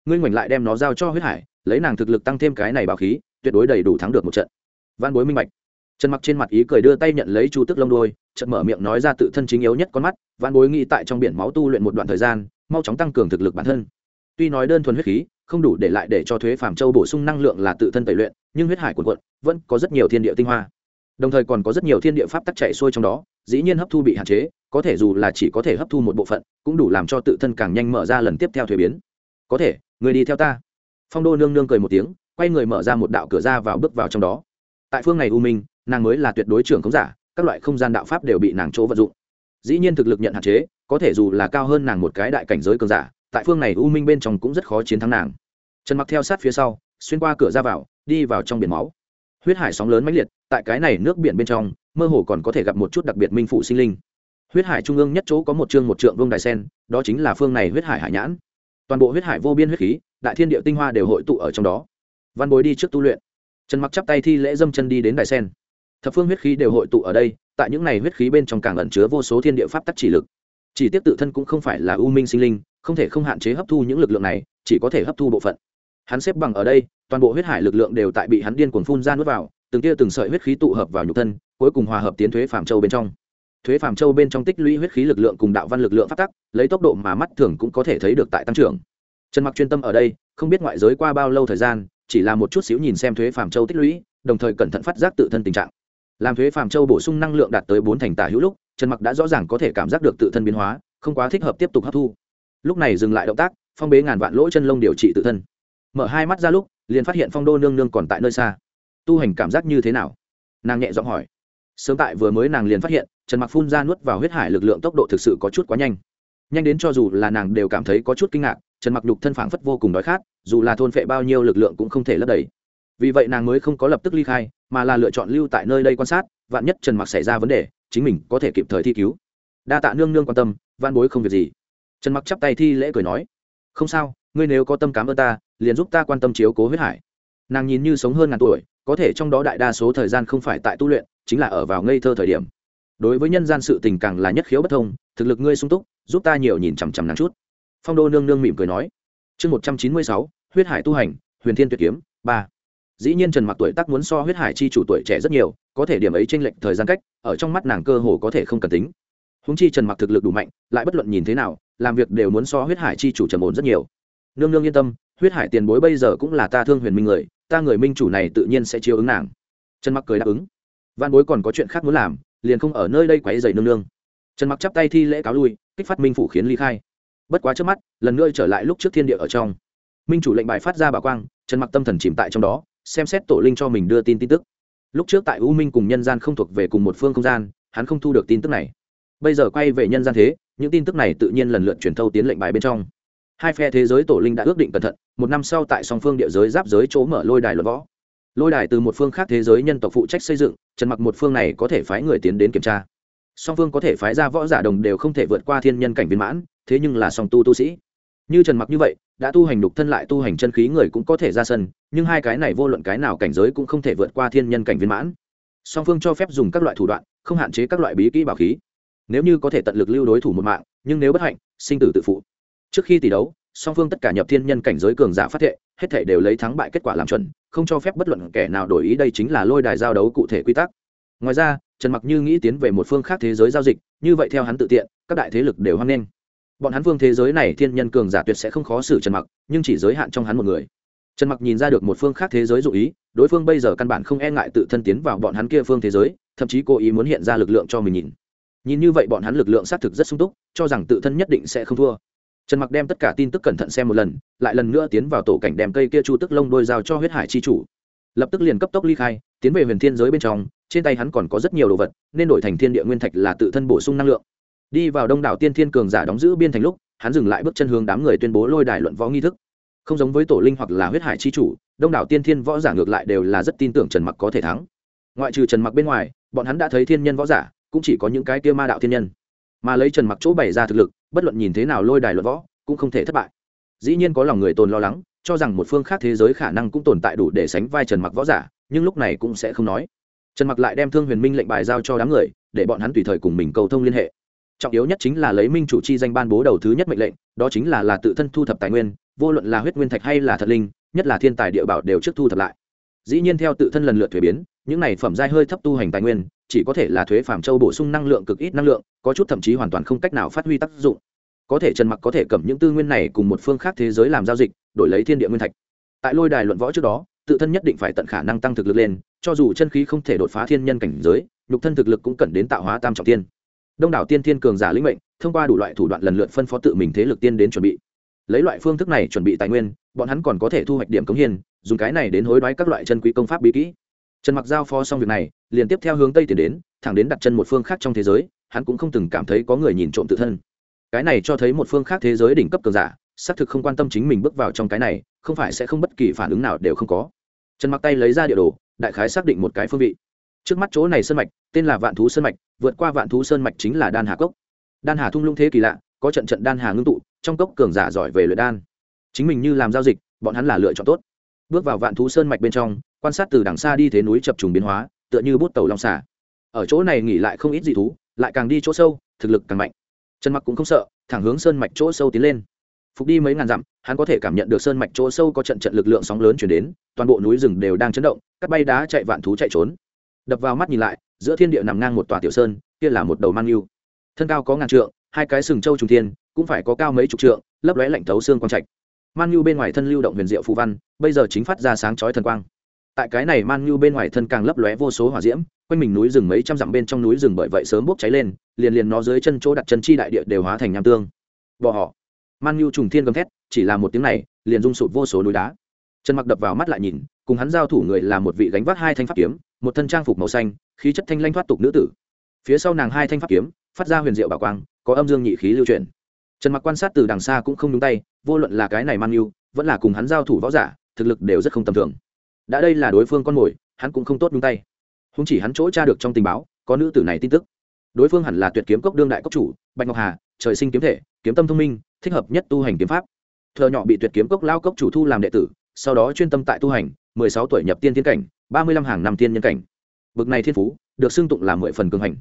Ngươi ngoảnh lại đem nó giao cho huyết hải, lấy nàng thực lực tăng thêm cái này bảo khí, tuyệt đối đầy đủ thắng được một trận. Văn bối minh bạch. Trần mặc trên mặt ý cười đưa tay nhận lấy chu tức lông đôi chợt mở miệng nói ra tự thân chính yếu nhất con mắt văn bối nghĩ tại trong biển máu tu luyện một đoạn thời gian, mau chóng tăng cường thực lực bản thân. Tuy nói đơn thuần huyết khí, không đủ để lại để cho thuế phàm châu bổ sung năng lượng là tự thân tẩy luyện, nhưng huyết hải quần quận vẫn có rất nhiều thiên địa tinh hoa. Đồng thời còn có rất nhiều thiên địa pháp tắc chạy xuôi trong đó, dĩ nhiên hấp thu bị hạn chế, có thể dù là chỉ có thể hấp thu một bộ phận, cũng đủ làm cho tự thân càng nhanh mở ra lần tiếp theo thuế biến. Có thể, người đi theo ta. Phong đô nương nương cười một tiếng, quay người mở ra một đạo cửa ra vào bước vào trong đó. Tại phương này u minh, nàng mới là tuyệt đối trưởng khống giả các loại không gian đạo pháp đều bị nàng chỗ vận dụng. Dĩ nhiên thực lực nhận hạn chế, có thể dù là cao hơn nàng một cái đại cảnh giới cường giả, tại phương này u minh bên trong cũng rất khó chiến thắng nàng. Trần mặc theo sát phía sau, xuyên qua cửa ra vào, đi vào trong biển máu. Huyết hải sóng lớn mãnh liệt, tại cái này nước biển bên trong, mơ hồ còn có thể gặp một chút đặc biệt minh phụ sinh linh. Huyết hải trung ương nhất chỗ có một chương một trượng vương đài sen, đó chính là phương này huyết hải hải nhãn. Toàn bộ huyết hải vô biên huyết khí, đại thiên địa tinh hoa đều hội tụ ở trong đó. Văn bối đi trước tu luyện. Trần mặc chắp tay thi lễ dâm chân đi đến đài sen thập phương huyết khí đều hội tụ ở đây, tại những này huyết khí bên trong càng ẩn chứa vô số thiên địa pháp tắc chỉ lực. Chỉ tiếp tự thân cũng không phải là ưu minh sinh linh, không thể không hạn chế hấp thu những lực lượng này, chỉ có thể hấp thu bộ phận. Hắn xếp bằng ở đây, toàn bộ huyết hải lực lượng đều tại bị hắn điên cuồng phun ra nuốt vào, từng tia từng sợi huyết khí tụ hợp vào nhục thân, cuối cùng hòa hợp tiến thuế phạm châu bên trong. Thuế phạm châu bên trong tích lũy huyết khí lực lượng cùng đạo văn lực lượng phát tắc, lấy tốc độ mà mắt thường cũng có thể thấy được tại tăng trưởng. Trần mặc chuyên tâm ở đây, không biết ngoại giới qua bao lâu thời gian, chỉ là một chút xíu nhìn xem thuế phạm châu tích lũy, đồng thời cẩn thận phát giác tự thân tình trạng làm thuế phàm châu bổ sung năng lượng đạt tới bốn thành tả hữu lúc, trần mặc đã rõ ràng có thể cảm giác được tự thân biến hóa, không quá thích hợp tiếp tục hấp thu. Lúc này dừng lại động tác, phong bế ngàn vạn lỗ chân lông điều trị tự thân. Mở hai mắt ra lúc, liền phát hiện phong đô nương nương còn tại nơi xa. Tu hành cảm giác như thế nào? Nàng nhẹ giọng hỏi. Sớm tại vừa mới nàng liền phát hiện, trần mặc phun ra nuốt vào huyết hải lực lượng tốc độ thực sự có chút quá nhanh. Nhanh đến cho dù là nàng đều cảm thấy có chút kinh ngạc, trần mặc nhục thân phảng phất vô cùng đói khát, dù là thôn phệ bao nhiêu lực lượng cũng không thể lấp đầy. Vì vậy nàng mới không có lập tức ly khai mà là lựa chọn lưu tại nơi đây quan sát, vạn nhất trần mặc xảy ra vấn đề, chính mình có thể kịp thời thi cứu. Đa tạ nương nương quan tâm van bối không việc gì. Trần mặc chắp tay thi lễ cười nói, không sao, ngươi nếu có tâm cảm ơn ta, liền giúp ta quan tâm chiếu cố huyết hải. Nàng nhìn như sống hơn ngàn tuổi, có thể trong đó đại đa số thời gian không phải tại tu luyện, chính là ở vào ngây thơ thời điểm. Đối với nhân gian sự tình càng là nhất khiếu bất thông, thực lực ngươi sung túc, giúp ta nhiều nhìn chằm chằm nàng chút. Phong đô nương nương mỉm cười nói. Chương một trăm chín mươi sáu, huyết hải tu hành, huyền thiên tuyệt kiếm, ba dĩ nhiên trần mặc tuổi tác muốn so huyết hải chi chủ tuổi trẻ rất nhiều, có thể điểm ấy trên lệch thời gian cách, ở trong mắt nàng cơ hồ có thể không cần tính. Húng chi trần mặc thực lực đủ mạnh, lại bất luận nhìn thế nào, làm việc đều muốn so huyết hải chi chủ trầm ổn rất nhiều. Nương nương yên tâm, huyết hải tiền bối bây giờ cũng là ta thương huyền minh người, ta người minh chủ này tự nhiên sẽ chiếu ứng nàng. Trần mặc cười đáp ứng. Văn bối còn có chuyện khác muốn làm, liền không ở nơi đây quấy dày nương nương. Trần mặc chắp tay thi lễ cáo lui, kích phát minh phủ khiến ly khai. Bất quá trước mắt, lần nữa trở lại lúc trước thiên địa ở trong. Minh chủ lệnh bài phát ra bà quang, trần mặc tâm thần chìm tại trong đó xem xét tổ linh cho mình đưa tin tin tức. Lúc trước tại u minh cùng nhân gian không thuộc về cùng một phương không gian, hắn không thu được tin tức này. Bây giờ quay về nhân gian thế, những tin tức này tự nhiên lần lượt truyền thâu tiến lệnh bài bên trong. Hai phe thế giới tổ linh đã ước định cẩn thận, một năm sau tại song phương địa giới giáp giới chỗ mở lôi đài luật võ. Lôi đài từ một phương khác thế giới nhân tộc phụ trách xây dựng, trần mặc một phương này có thể phái người tiến đến kiểm tra. Song phương có thể phái ra võ giả đồng đều không thể vượt qua thiên nhân cảnh viên mãn, thế nhưng là song tu tu sĩ như trần mặc như vậy, đã tu hành đục thân lại tu hành chân khí người cũng có thể ra sân, nhưng hai cái này vô luận cái nào cảnh giới cũng không thể vượt qua thiên nhân cảnh viên mãn. Song phương cho phép dùng các loại thủ đoạn, không hạn chế các loại bí kỹ bảo khí. Nếu như có thể tận lực lưu đối thủ một mạng, nhưng nếu bất hạnh, sinh tử tự phụ. Trước khi tỷ đấu, song phương tất cả nhập thiên nhân cảnh giới cường giả phát thệ, hết thể đều lấy thắng bại kết quả làm chuẩn, không cho phép bất luận kẻ nào đổi ý đây chính là lôi đài giao đấu cụ thể quy tắc. Ngoài ra, trần mặc như nghĩ tiến về một phương khác thế giới giao dịch, như vậy theo hắn tự tiện, các đại thế lực đều hoan nghênh bọn hắn phương thế giới này thiên nhân cường giả tuyệt sẽ không khó xử trần mặc, nhưng chỉ giới hạn trong hắn một người. Trần mặc nhìn ra được một phương khác thế giới dụ ý, đối phương bây giờ căn bản không e ngại tự thân tiến vào bọn hắn kia phương thế giới, thậm chí cố ý muốn hiện ra lực lượng cho mình nhìn. Nhìn như vậy bọn hắn lực lượng xác thực rất sung túc, cho rằng tự thân nhất định sẽ không thua. Trần mặc đem tất cả tin tức cẩn thận xem một lần, lại lần nữa tiến vào tổ cảnh đem cây kia chu tức lông đôi dao cho huyết hải chi chủ. Lập tức liền cấp tốc ly khai, tiến về huyền thiên giới bên trong, trên tay hắn còn có rất nhiều đồ vật, nên đổi thành thiên địa nguyên thạch là tự thân bổ sung năng lượng đi vào đông đảo tiên thiên cường giả đóng giữ biên thành lúc, hắn dừng lại bước chân hướng đám người tuyên bố lôi đài luận võ nghi thức. Không giống với tổ linh hoặc là huyết hải chi chủ, đông đảo tiên thiên võ giả ngược lại đều là rất tin tưởng trần mặc có thể thắng. Ngoại trừ trần mặc bên ngoài, bọn hắn đã thấy thiên nhân võ giả, cũng chỉ có những cái kia ma đạo thiên nhân. Mà lấy trần mặc chỗ bày ra thực lực, bất luận nhìn thế nào lôi đài luận võ, cũng không thể thất bại. Dĩ nhiên có lòng người tồn lo lắng, cho rằng một phương khác thế giới khả năng cũng tồn tại đủ để sánh vai trần mặc võ giả, nhưng lúc này cũng sẽ không nói. Trần mặc lại đem thương huyền minh lệnh bài giao cho đám người, để bọn hắn tùy thời cùng mình cầu thông liên hệ trọng yếu nhất chính là lấy minh chủ chi danh ban bố đầu thứ nhất mệnh lệnh, đó chính là là tự thân thu thập tài nguyên, vô luận là huyết nguyên thạch hay là thật linh, nhất là thiên tài địa bảo đều trước thu thập lại. Dĩ nhiên theo tự thân lần lượt thuế biến, những này phẩm giai hơi thấp tu hành tài nguyên, chỉ có thể là thuế phạm châu bổ sung năng lượng cực ít năng lượng, có chút thậm chí hoàn toàn không cách nào phát huy tác dụng. Có thể trần mặc có thể cầm những tư nguyên này cùng một phương khác thế giới làm giao dịch, đổi lấy thiên địa nguyên thạch. Tại lôi đài luận võ trước đó, tự thân nhất định phải tận khả năng tăng thực lực lên, cho dù chân khí không thể đột phá thiên nhân cảnh giới, nhục thân thực lực cũng cần đến tạo hóa tam trọng tiên đông đảo tiên thiên cường giả lĩnh mệnh, thông qua đủ loại thủ đoạn lần lượt phân phó tự mình thế lực tiên đến chuẩn bị. Lấy loại phương thức này chuẩn bị tài nguyên, bọn hắn còn có thể thu hoạch điểm cống hiền dùng cái này đến hối đoái các loại chân quý công pháp bí kỹ. Trần mặc giao phó xong việc này, liền tiếp theo hướng tây tiến đến, thẳng đến đặt chân một phương khác trong thế giới, hắn cũng không từng cảm thấy có người nhìn trộm tự thân. Cái này cho thấy một phương khác thế giới đỉnh cấp cường giả, xác thực không quan tâm chính mình bước vào trong cái này, không phải sẽ không bất kỳ phản ứng nào đều không có. Trần mặc tay lấy ra địa đồ, đại khái xác định một cái phương vị trước mắt chỗ này sơn mạch, tên là vạn thú sơn mạch, vượt qua vạn thú sơn mạch chính là đan hà cốc. Đan hà thung lũng thế kỳ lạ, có trận trận đan hà ngưng tụ, trong cốc cường giả giỏi về luyện đan. Chính mình như làm giao dịch, bọn hắn là lựa chọn tốt. Bước vào vạn thú sơn mạch bên trong, quan sát từ đằng xa đi thế núi chập trùng biến hóa, tựa như bút tàu long xả ở chỗ này nghỉ lại không ít dị thú, lại càng đi chỗ sâu, thực lực càng mạnh. Trần mặc cũng không sợ, thẳng hướng sơn mạch chỗ sâu tiến lên. Phục đi mấy ngàn dặm, hắn có thể cảm nhận được sơn mạch chỗ sâu có trận trận lực lượng sóng lớn chuyển đến, toàn bộ núi rừng đều đang chấn động các bay đá chạy vạn thú chạy trốn đập vào mắt nhìn lại, giữa thiên địa nằm ngang một tòa tiểu sơn, kia là một đầu mang yêu. Thân cao có ngàn trượng, hai cái sừng châu trùng thiên, cũng phải có cao mấy chục trượng, lấp lóe lạnh thấu xương quang trạch. Man nhu bên ngoài thân lưu động huyền diệu phù văn, bây giờ chính phát ra sáng chói thần quang. Tại cái này man nhu bên ngoài thân càng lấp lóe vô số hỏa diễm, quanh mình núi rừng mấy trăm dặm bên trong núi rừng bởi vậy sớm bốc cháy lên, liền liền nó dưới chân chỗ đặt chân chi đại địa đều hóa thành nham tương. Bỏ họ. Man nhu trùng thiên gầm thét, chỉ là một tiếng này, liền rung sụt vô số núi đá. Chân mặc đập vào mắt lại nhìn, cùng hắn giao thủ người là một vị gánh vác hai thanh pháp kiếm một thân trang phục màu xanh, khí chất thanh lanh thoát tục nữ tử. Phía sau nàng hai thanh pháp kiếm, phát ra huyền diệu bảo quang, có âm dương nhị khí lưu truyền trần mặc quan sát từ đằng xa cũng không đúng tay, vô luận là cái này man yêu, vẫn là cùng hắn giao thủ võ giả, thực lực đều rất không tầm thường. Đã đây là đối phương con mồi, hắn cũng không tốt đúng tay. Không chỉ hắn chỗ tra được trong tình báo, có nữ tử này tin tức. Đối phương hẳn là tuyệt kiếm cốc đương đại cốc chủ, bạch ngọc hà, trời sinh kiếm thể, kiếm tâm thông minh, thích hợp nhất tu hành kiếm pháp. Thợ nhỏ bị tuyệt kiếm cốc lao cốc chủ thu làm đệ tử, sau đó chuyên tâm tại tu hành, mười sáu tuổi nhập tiên thiên cảnh ba mươi lăm hàng năm tiên nhân cảnh. Bực này thiên phú, được xưng tụng là mười phần cường hành.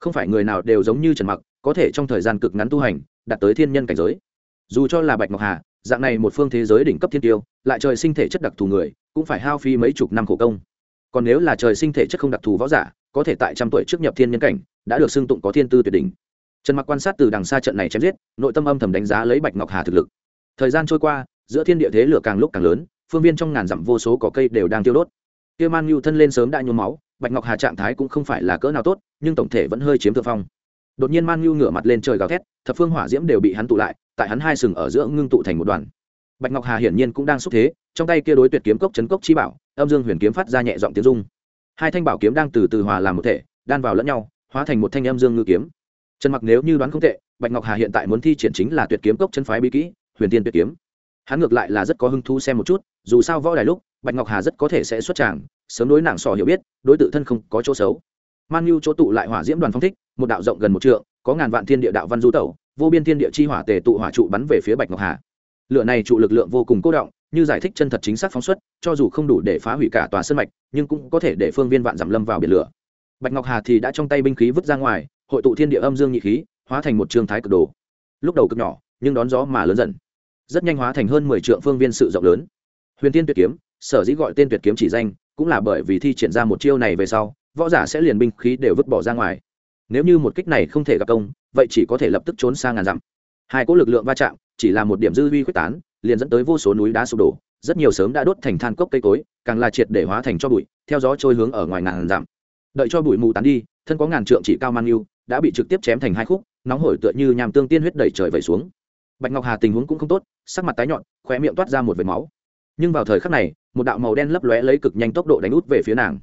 Không phải người nào đều giống như trần mặc, có thể trong thời gian cực ngắn tu hành, đạt tới thiên nhân cảnh giới. Dù cho là bạch ngọc hà, dạng này một phương thế giới đỉnh cấp thiên tiêu, lại trời sinh thể chất đặc thù người, cũng phải hao phi mấy chục năm khổ công. Còn nếu là trời sinh thể chất không đặc thù võ giả, có thể tại trăm tuổi trước nhập thiên nhân cảnh, đã được xưng tụng có thiên tư tuyệt đỉnh. Trần mặc quan sát từ đằng xa trận này chém giết, nội tâm âm thầm đánh giá lấy bạch ngọc hà thực lực. Thời gian trôi qua, giữa thiên địa thế lửa càng lúc càng lớn, phương viên trong ngàn dặm vô số cỏ cây đều đang tiêu đốt kia man nhu thân lên sớm đã nhuốm máu, bạch ngọc hà trạng thái cũng không phải là cỡ nào tốt, nhưng tổng thể vẫn hơi chiếm thượng phong. Đột nhiên man nhu ngửa mặt lên trời gào thét, thập phương hỏa diễm đều bị hắn tụ lại, tại hắn hai sừng ở giữa ngưng tụ thành một đoàn. Bạch ngọc hà hiển nhiên cũng đang xúc thế, trong tay kia đối tuyệt kiếm cốc chấn cốc chi bảo, âm dương huyền kiếm phát ra nhẹ giọng tiếng dung hai thanh bảo kiếm đang từ từ hòa làm một thể, đan vào lẫn nhau, hóa thành một thanh âm dương ngư kiếm. Trần mặc nếu như đoán không tệ, bạch ngọc hà hiện tại muốn thi triển chính là tuyệt kiếm cốc chân phái bí kỹ, huyền tiên tuyệt kiếm. Hắn ngược lại là rất có hứng thú xem một chút, dù sao võ đài lúc bạch ngọc hà rất có thể sẽ xuất tràng, sớm đối nàng sò hiểu biết, đối tự thân không có chỗ xấu. Man nhu chỗ tụ lại hỏa diễm đoàn phong thích, một đạo rộng gần một trượng, có ngàn vạn thiên địa đạo văn du tẩu, vô biên thiên địa chi hỏa tề tụ hỏa trụ bắn về phía bạch ngọc hà. Lửa này trụ lực lượng vô cùng cố động, như giải thích chân thật chính xác phóng xuất, cho dù không đủ để phá hủy cả tòa sân mạch, nhưng cũng có thể để phương viên vạn giảm lâm vào biển lửa. Bạch ngọc hà thì đã trong tay binh khí vứt ra ngoài, hội tụ thiên địa âm dương nhị khí, hóa thành một trường thái cực đồ. Lúc đầu cực nhỏ, nhưng đón gió mà lớn dần. Rất nhanh hóa thành hơn mười triệu phương viên sự rộng lớn. Huyền tiên tuyệt kiếm sở dĩ gọi tên tuyệt kiếm chỉ danh cũng là bởi vì thi triển ra một chiêu này về sau, võ giả sẽ liền binh khí đều vứt bỏ ra ngoài. Nếu như một kích này không thể gặp công, vậy chỉ có thể lập tức trốn sang ngàn dặm. Hai cỗ lực lượng va chạm, chỉ là một điểm dư vi quyết tán, liền dẫn tới vô số núi đá sụp đổ, rất nhiều sớm đã đốt thành than cốc cây cối, càng là triệt để hóa thành cho bụi, theo gió trôi hướng ở ngoài ngàn dặm. Đợi cho bụi mù tán đi, thân có ngàn trượng chỉ cao man yêu, đã bị trực tiếp chém thành hai khúc, nóng hổi tựa như nhàm tương tiên huyết đẩy trời vẩy xuống. Bạch ngọc hà tình huống cũng không tốt, sắc mặt tái nhọn khóe miệng toát ra một vệt máu nhưng vào thời khắc này, một đạo màu đen lấp lóe lấy cực nhanh tốc độ đánh út về phía nàng.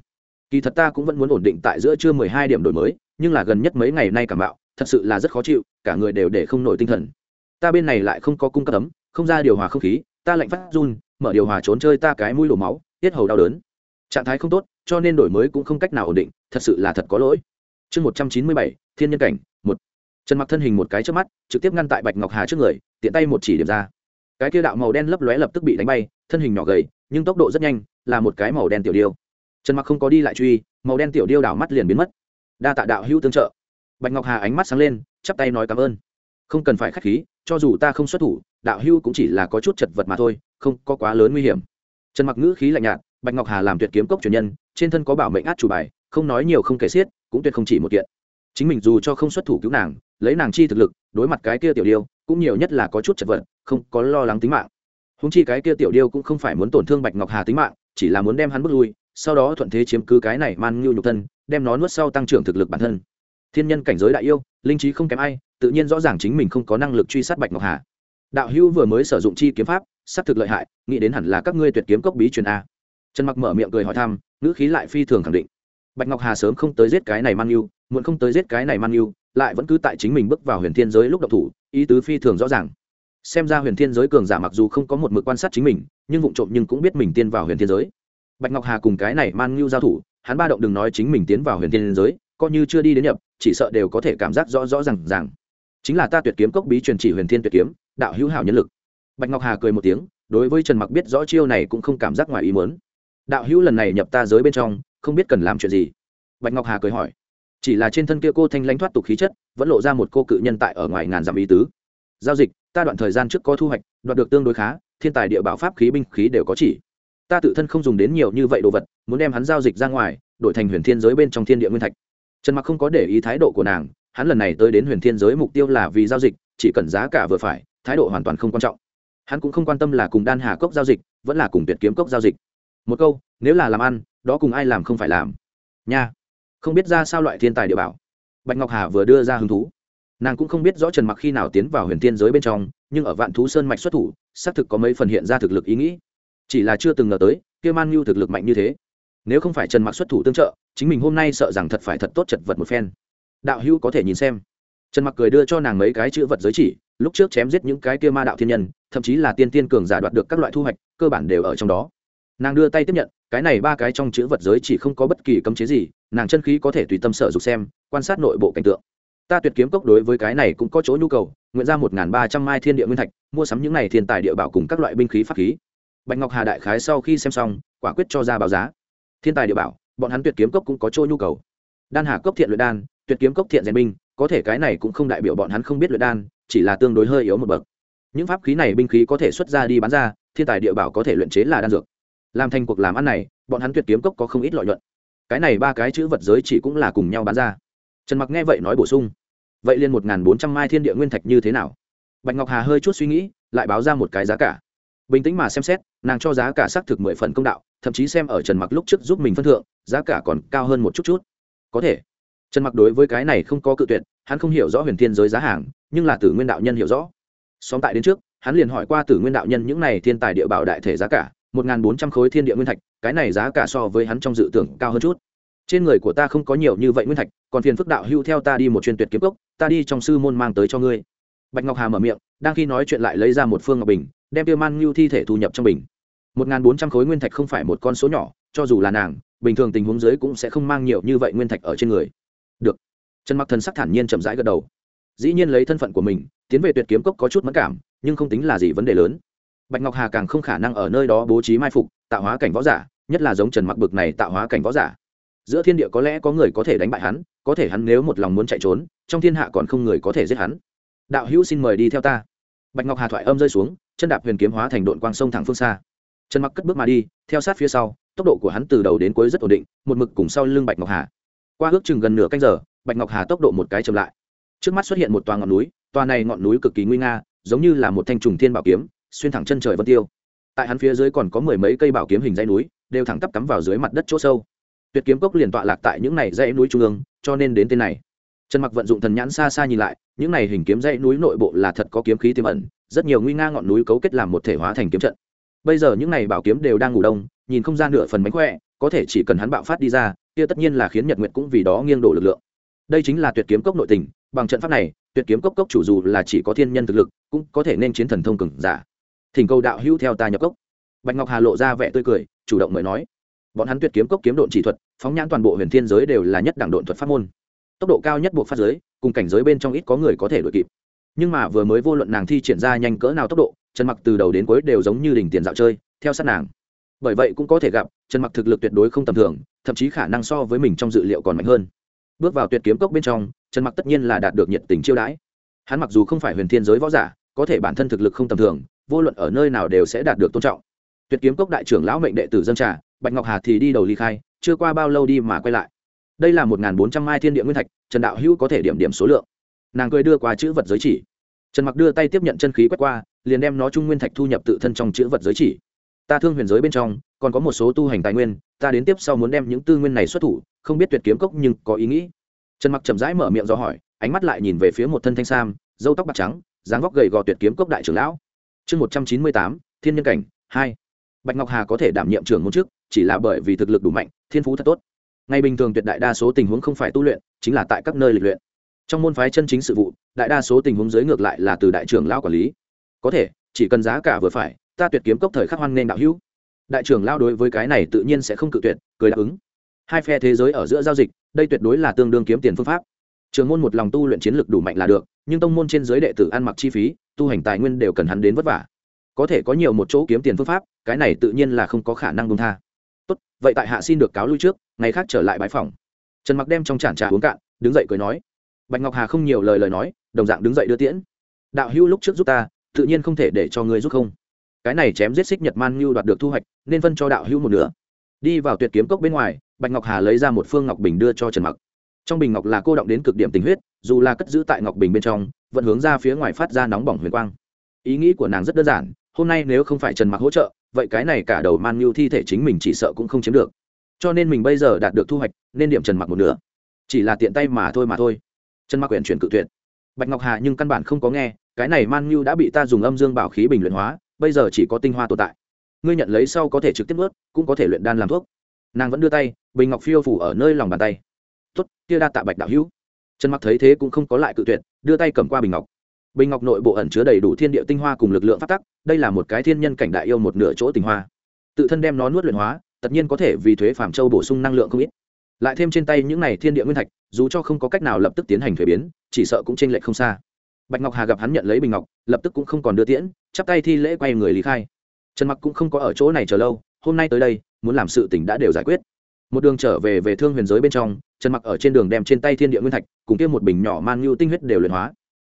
Kỳ thật ta cũng vẫn muốn ổn định tại giữa trưa mười hai điểm đổi mới, nhưng là gần nhất mấy ngày nay cảm bạo, thật sự là rất khó chịu, cả người đều để không nổi tinh thần. Ta bên này lại không có cung cấp ấm, không ra điều hòa không khí, ta lạnh phát run, mở điều hòa trốn chơi ta cái mũi đổ máu, tiết hầu đau đớn. Trạng thái không tốt, cho nên đổi mới cũng không cách nào ổn định, thật sự là thật có lỗi. Chương một trăm chín mươi bảy, thiên nhân cảnh, một. Trần mặc thân hình một cái trước mắt, trực tiếp ngăn tại bạch ngọc hà trước người, tiện tay một chỉ điểm ra cái kia đạo màu đen lấp lóe lập tức bị đánh bay, thân hình nhỏ gầy, nhưng tốc độ rất nhanh, là một cái màu đen tiểu điêu. Trần mặc không có đi lại truy, màu đen tiểu điêu đảo mắt liền biến mất. Đa tạ đạo hữu tương trợ. Bạch ngọc hà ánh mắt sáng lên, chắp tay nói cảm ơn. Không cần phải k h á c h khí, cho dù ta không xuất thủ, đạo hữu cũng chỉ là có chút chật vật mà thôi, không có quá lớn nguy hiểm. Trần mặc ngữ khí lạnh nhạt, bạch ngọc hà làm tuyệt kiếm cốc truyền nhân, trên thân có bảo mệnh át chủ bài, không nói nhiều không kể xiết, cũng tuyệt không chỉ một kiện. Chính mình dù cho không xuất thủ cứu nàng, lấy nàng chi thực lực, đối mặt cái kia tiểu điêu, cũng nhiều nhất là có chút chật vật không có lo lắng tính mạng. Húng chi cái kia tiểu điêu cũng không phải muốn tổn thương bạch ngọc hà tính mạng, chỉ là muốn đem hắn bước lui, sau đó thuận thế chiếm cứ cái này man ngưu nhục thân, đem nó nuốt sau tăng trưởng thực lực bản thân. Thiên nhân cảnh giới đại yêu, linh trí không kém ai, tự nhiên rõ ràng chính mình không có năng lực truy sát bạch ngọc hà. Đạo hữu vừa mới sử dụng chi kiếm pháp, xác thực lợi hại, nghĩ đến hẳn là các ngươi tuyệt kiếm cốc bí truyền a. Trần mặc mở miệng cười hỏi thăm, ngữ khí lại phi thường khẳng định. Bạch ngọc hà sớm không tới giết cái này man yêu muộn không tới giết cái này man yêu lại vẫn cứ tại chính mình bước vào huyền thiên giới lúc độc thủ, ý tứ phi thường rõ ràng xem ra huyền thiên giới cường giả mặc dù không có một mực quan sát chính mình, nhưng vụ trộm nhưng cũng biết mình tiên vào huyền thiên giới. Bạch ngọc hà cùng cái này man ngưu giao thủ, hắn ba động đừng nói chính mình tiến vào huyền thiên giới, coi như chưa đi đến nhập, chỉ sợ đều có thể cảm giác rõ rõ r à n g rằng chính là ta tuyệt kiếm cốc bí truyền chỉ huyền thiên tuyệt kiếm, đạo hữu hảo nhân lực. Bạch ngọc hà cười một tiếng, đối với trần mặc biết rõ chiêu này cũng không cảm giác ngoài ý muốn. Đạo hữu lần này nhập ta giới bên trong, không biết cần làm chuyện gì. Bạch ngọc hà cười hỏi, chỉ là trên thân kia cô thanh lãnh thoát tục khí chất, vẫn lộ ra một cô cự nhân tại ở ngoài ngàn dặm ý tứ giao dịch, ta đoạn thời gian trước có thu hoạch, đoạt được tương đối khá, thiên tài địa bảo pháp khí binh khí đều có chỉ. Ta tự thân không dùng đến nhiều như vậy đồ vật, muốn đem hắn giao dịch ra ngoài, đổi thành huyền thiên giới bên trong thiên địa nguyên thạch. Trần mặc không có để ý thái độ của nàng, hắn lần này tới đến huyền thiên giới mục tiêu là vì giao dịch, chỉ cần giá cả vừa phải, thái độ hoàn toàn không quan trọng. Hắn cũng không quan tâm là cùng đan hà cốc giao dịch, vẫn là cùng tuyệt kiếm cốc giao dịch. Một câu, nếu là làm ăn, đó cùng ai làm không phải làm. Nha. Không biết ra sao loại thiên tài địa bảo. Bạch ngọc hà vừa đưa ra hứng thú nàng cũng không biết rõ trần mặc khi nào tiến vào huyền thiên giới bên trong, nhưng ở vạn thú sơn mạch xuất thủ, xác thực có mấy phần hiện ra thực lực ý nghĩ. Chỉ là chưa từng ngờ tới, kia man nhu thực lực mạnh như thế. Nếu không phải trần mặc xuất thủ tương trợ, chính mình hôm nay sợ rằng thật phải thật tốt chật vật một phen. Đạo hữu có thể nhìn xem. Trần mặc cười đưa cho nàng mấy cái chữ vật giới chỉ, lúc trước chém giết những cái kia ma đạo thiên nhân, thậm chí là tiên tiên cường giả đoạt được các loại thu hoạch, cơ bản đều ở trong đó. Nàng đưa tay tiếp nhận, cái này ba cái trong chữ vật giới chỉ không có bất kỳ cấm chế gì, nàng chân khí có thể tùy tâm sở dục xem, quan sát nội bộ cảnh tượng ta tuyệt kiếm cốc đối với cái này cũng có chỗ nhu cầu, nguyện ra một ba trăm mai thiên địa nguyên thạch, mua sắm những này thiên tài địa bảo cùng các loại binh khí pháp khí. Bạch ngọc hà đại khái sau khi xem xong, quả quyết cho ra báo giá. Thiên tài địa bảo, bọn hắn tuyệt kiếm cốc cũng có chỗ nhu cầu. Đan hà cốc thiện luyện đan, tuyệt kiếm cốc thiện rèn binh, có thể cái này cũng không đại biểu bọn hắn không biết luyện đan, chỉ là tương đối hơi yếu một bậc. Những pháp khí này binh khí có thể xuất ra đi bán ra, thiên tài địa bảo có thể luyện chế là đan dược. Làm thành cuộc làm ăn này, bọn hắn tuyệt kiếm cốc có không ít lợi nhuận. Cái này ba cái chữ vật giới chỉ cũng là cùng nhau bán ra trần mặc nghe vậy nói bổ sung. Vậy liền một bốn trăm mai thiên địa nguyên thạch như thế nào? Bạch ngọc hà hơi chút suy nghĩ, lại báo ra một cái giá cả. Bình tĩnh mà xem xét, nàng cho giá cả xác thực mười phần công đạo, thậm chí xem ở trần mặc lúc trước giúp mình phân thượng, giá cả còn cao hơn một chút chút. Có thể. Trần mặc đối với cái này không có cự tuyệt, hắn không hiểu rõ huyền thiên giới giá hàng, nhưng là tử nguyên đạo nhân hiểu rõ. Xóm tại đến trước, hắn liền hỏi qua tử nguyên đạo nhân những này thiên tài địa bảo đại thể giá cả, một bốn trăm khối thiên địa nguyên thạch, cái này giá cả so với hắn trong dự tưởng cao hơn chút trên người của ta không có nhiều như vậy nguyên thạch, còn phiền phức đạo hưu theo ta đi một chuyên tuyệt kiếm cốc, ta đi trong sư môn mang tới cho ngươi. Bạch ngọc hà mở miệng, đang khi nói chuyện lại lấy ra một phương ngọc bình, đem tiêu man ngưu thi thể thu nhập trong bình. Một bốn trăm khối nguyên thạch không phải một con số nhỏ, cho dù là nàng, bình thường tình huống dưới cũng sẽ không mang nhiều như vậy nguyên thạch ở trên người. Được. Trần mặc thần sắc thản nhiên chậm rãi gật đầu. Dĩ nhiên lấy thân phận của mình, tiến về tuyệt kiếm cốc có chút mất cảm, nhưng không tính là gì vấn đề lớn. Bạch ngọc hà càng không khả năng ở nơi đó bố trí mai phục, tạo hóa cảnh võ giả, nhất là giống trần mặc bực này tạo hóa cảnh võ giả giữa thiên địa có lẽ có người có thể đánh bại hắn, có thể hắn nếu một lòng muốn chạy trốn, trong thiên hạ còn không người có thể giết hắn. Đạo hữu xin mời đi theo ta. Bạch ngọc hà thoại âm rơi xuống, chân đạp huyền kiếm hóa thành đội quang sông thẳng phương xa. Trần mặc cất bước mà đi, theo sát phía sau, tốc độ của hắn từ đầu đến cuối rất ổn định, một mực cùng sau lưng bạch ngọc hà. Qua ước chừng gần nửa canh giờ, bạch ngọc hà tốc độ một cái chậm lại. Trước mắt xuất hiện một toà ngọn núi toà này ngọn núi cực kỳ nguy nga, giống như là một thanh trùng thiên bảo kiếm, xuyên thẳng chân trời vân tiêu. Tại hắn phía dưới còn có mười mấy cây bảo kiếm hình dãy núi, đều thẳng tắp cắm vào dưới mặt đất chỗ sâu tuyệt kiếm cốc liền tọa lạc tại những này dãy núi trung ương, cho nên đến tên này. Trần mặc vận dụng thần nhãn xa xa nhìn lại, những này hình kiếm dãy núi nội bộ là thật có kiếm khí tiềm ẩn, rất nhiều nguy nga ngọn núi cấu kết làm một thể hóa thành kiếm trận. Bây giờ những này bảo kiếm đều đang ngủ đông, nhìn không ra nửa phần mánh khỏe, có thể chỉ cần hắn bạo phát đi ra, kia tất nhiên là khiến nhật nguyệt cũng vì đó nghiêng đổ lực lượng. Đây chính là tuyệt kiếm cốc nội tình, bằng trận pháp này, tuyệt kiếm cốc cốc chủ dù là chỉ có thiên nhân thực lực, cũng có thể nên chiến thần thông cường giả. Thỉnh cầu đạo hữu theo ta nhập cốc. Bạch ngọc hà lộ ra vẻ tươi cười, chủ động mới nói bọn hắn tuyệt kiếm cốc kiếm độn chỉ thuật, phóng nhãn toàn bộ huyền thiên giới đều là nhất đẳng độn thuật pháp môn. Tốc độ cao nhất buộc phát giới, cùng cảnh giới bên trong ít có người có thể đuổi kịp. Nhưng mà vừa mới vô luận nàng thi triển ra nhanh cỡ nào tốc độ, trần mặc từ đầu đến cuối đều giống như đỉnh tiền dạo chơi, theo sát nàng. Bởi vậy cũng có thể gặp, trần mặc thực lực tuyệt đối không tầm thường, thậm chí khả năng so với mình trong dự liệu còn mạnh hơn. Bước vào tuyệt kiếm cốc bên trong, trần mặc tất nhiên là đạt được nhiệt tình chiêu đãi. Hắn mặc dù không phải huyền thiên giới võ giả, có thể bản thân thực lực không tầm thường, vô luận ở nơi nào đều sẽ đạt được tôn trọng. Tuyệt kiếm cốc đại trưởng lão mệnh đệ tử dân trà bạch ngọc hà thì đi đầu ly khai, chưa qua bao lâu đi mà quay lại. Đây là một bốn trăm mai thiên địa nguyên thạch, trần đạo hữu có thể điểm điểm số lượng. Nàng cười đưa qua chữ vật giới chỉ. Trần mặc đưa tay tiếp nhận chân khí quét qua, liền đem nó trung nguyên thạch thu nhập tự thân trong chữ vật giới chỉ. Ta thương huyền giới bên trong, còn có một số tu hành tài nguyên, ta đến tiếp sau muốn đem những tư nguyên này xuất thủ, không biết tuyệt kiếm cốc nhưng có ý nghĩ. Trần mặc chậm rãi mở miệng do hỏi, ánh mắt lại nhìn về phía một thân thanh sam dâu tóc bạc trắng, dáng vóc gầy gò tuyệt kiếm cốc đại trưởng lão. Chương một trăm chín mươi tám, thiên nhân cảnh, hai. Bạch ngọc hà có thể đảm nhiệm trưởng môn trước chỉ là bởi vì thực lực đủ mạnh, thiên phú thật tốt. Ngày bình thường tuyệt đại đa số tình huống không phải tu luyện, chính là tại các nơi lịch luyện. Trong môn phái chân chính sự vụ, đại đa số tình huống dưới ngược lại là từ đại trưởng lão quản lý. Có thể, chỉ cần giá cả vừa phải, ta tuyệt kiếm cốc thời khắc hoan nên đạo hữu. Đại trưởng lao đối với cái này tự nhiên sẽ không cự tuyệt, cười đáp ứng. Hai phe thế giới ở giữa giao dịch, đây tuyệt đối là tương đương kiếm tiền phương pháp. Trường môn một lòng tu luyện chiến lược đủ mạnh là được, nhưng tông môn trên giới đệ tử ăn mặc chi phí, tu hành tài nguyên đều cần hắn đến vất vả. Có thể có nhiều một chỗ kiếm tiền phương pháp, cái này tự nhiên là không có khả năng công tha tốt, vậy tại hạ xin được cáo lui trước, ngày khác trở lại bãi phòng. Trần mặc đem trong chản trà uống cạn, đứng dậy cười nói, bạch ngọc hà không nhiều lời lời nói, đồng dạng đứng dậy đưa tiễn. Đạo hữu lúc trước giúp ta, tự nhiên không thể để cho người giúp không. Cái này chém giết xích nhật man như đoạt được thu hoạch, nên phân cho đạo hữu một nửa. Đi vào tuyệt kiếm cốc bên ngoài, bạch ngọc hà lấy ra một phương ngọc bình đưa cho trần mặc. Trong bình ngọc là cô động đến cực điểm tình huyết, dù là cất giữ tại ngọc bình bên trong, vẫn hướng ra phía ngoài phát ra nóng bỏng huyền quang. Ý nghĩ của nàng rất đơn giản, hôm nay nếu không phải trần mặc hỗ trợ vậy cái này cả đầu man như thi thể chính mình chỉ sợ cũng không chiếm được. Cho nên mình bây giờ đạt được thu hoạch, nên điểm trần mặc một nửa. Chỉ là tiện tay mà thôi mà thôi. Trần mặc quyển chuyển cự tuyệt. Bạch ngọc hà nhưng căn bản không có nghe, cái này man như đã bị ta dùng âm dương bảo khí bình luyện hóa, bây giờ chỉ có tinh hoa tồn tại. Ngươi nhận lấy sau có thể trực tiếp ướt cũng có thể luyện đan làm thuốc. Nàng vẫn đưa tay, bình ngọc phiêu phủ ở nơi lòng bàn tay. Tuất kia đa tạ bạch đạo hữu. Trần mặc thấy thế cũng không có lại cự tuyệt, đưa tay cầm qua bình ngọc bình ngọc nội bộ ẩn chứa đầy đủ thiên địa tinh hoa cùng lực lượng phát tắc, đây là một cái thiên nhân cảnh đại yêu một nửa chỗ tinh hoa. Tự thân đem nó nuốt luyện hóa, tất nhiên có thể vì thuế phạm châu bổ sung năng lượng không ít. Lại thêm trên tay những này thiên địa nguyên thạch, dù cho không có cách nào lập tức tiến hành thuế biến, chỉ sợ cũng t r ê n lệch không xa. Bạch ngọc hà gặp hắn nhận lấy bình ngọc, lập tức cũng không còn đưa tiễn, chắp tay thi lễ quay người lý khai. Trần mặc cũng không có ở chỗ này chờ lâu, hôm nay tới đây, muốn làm sự tỉnh đã đều giải quyết. Một đường trở về về thương huyền giới bên trong, trần mặc ở trên đường đem trên tay thiên địa nguyên thạch, cùng kia một bình nhỏ man nhu tinh huyết đều luyện hóa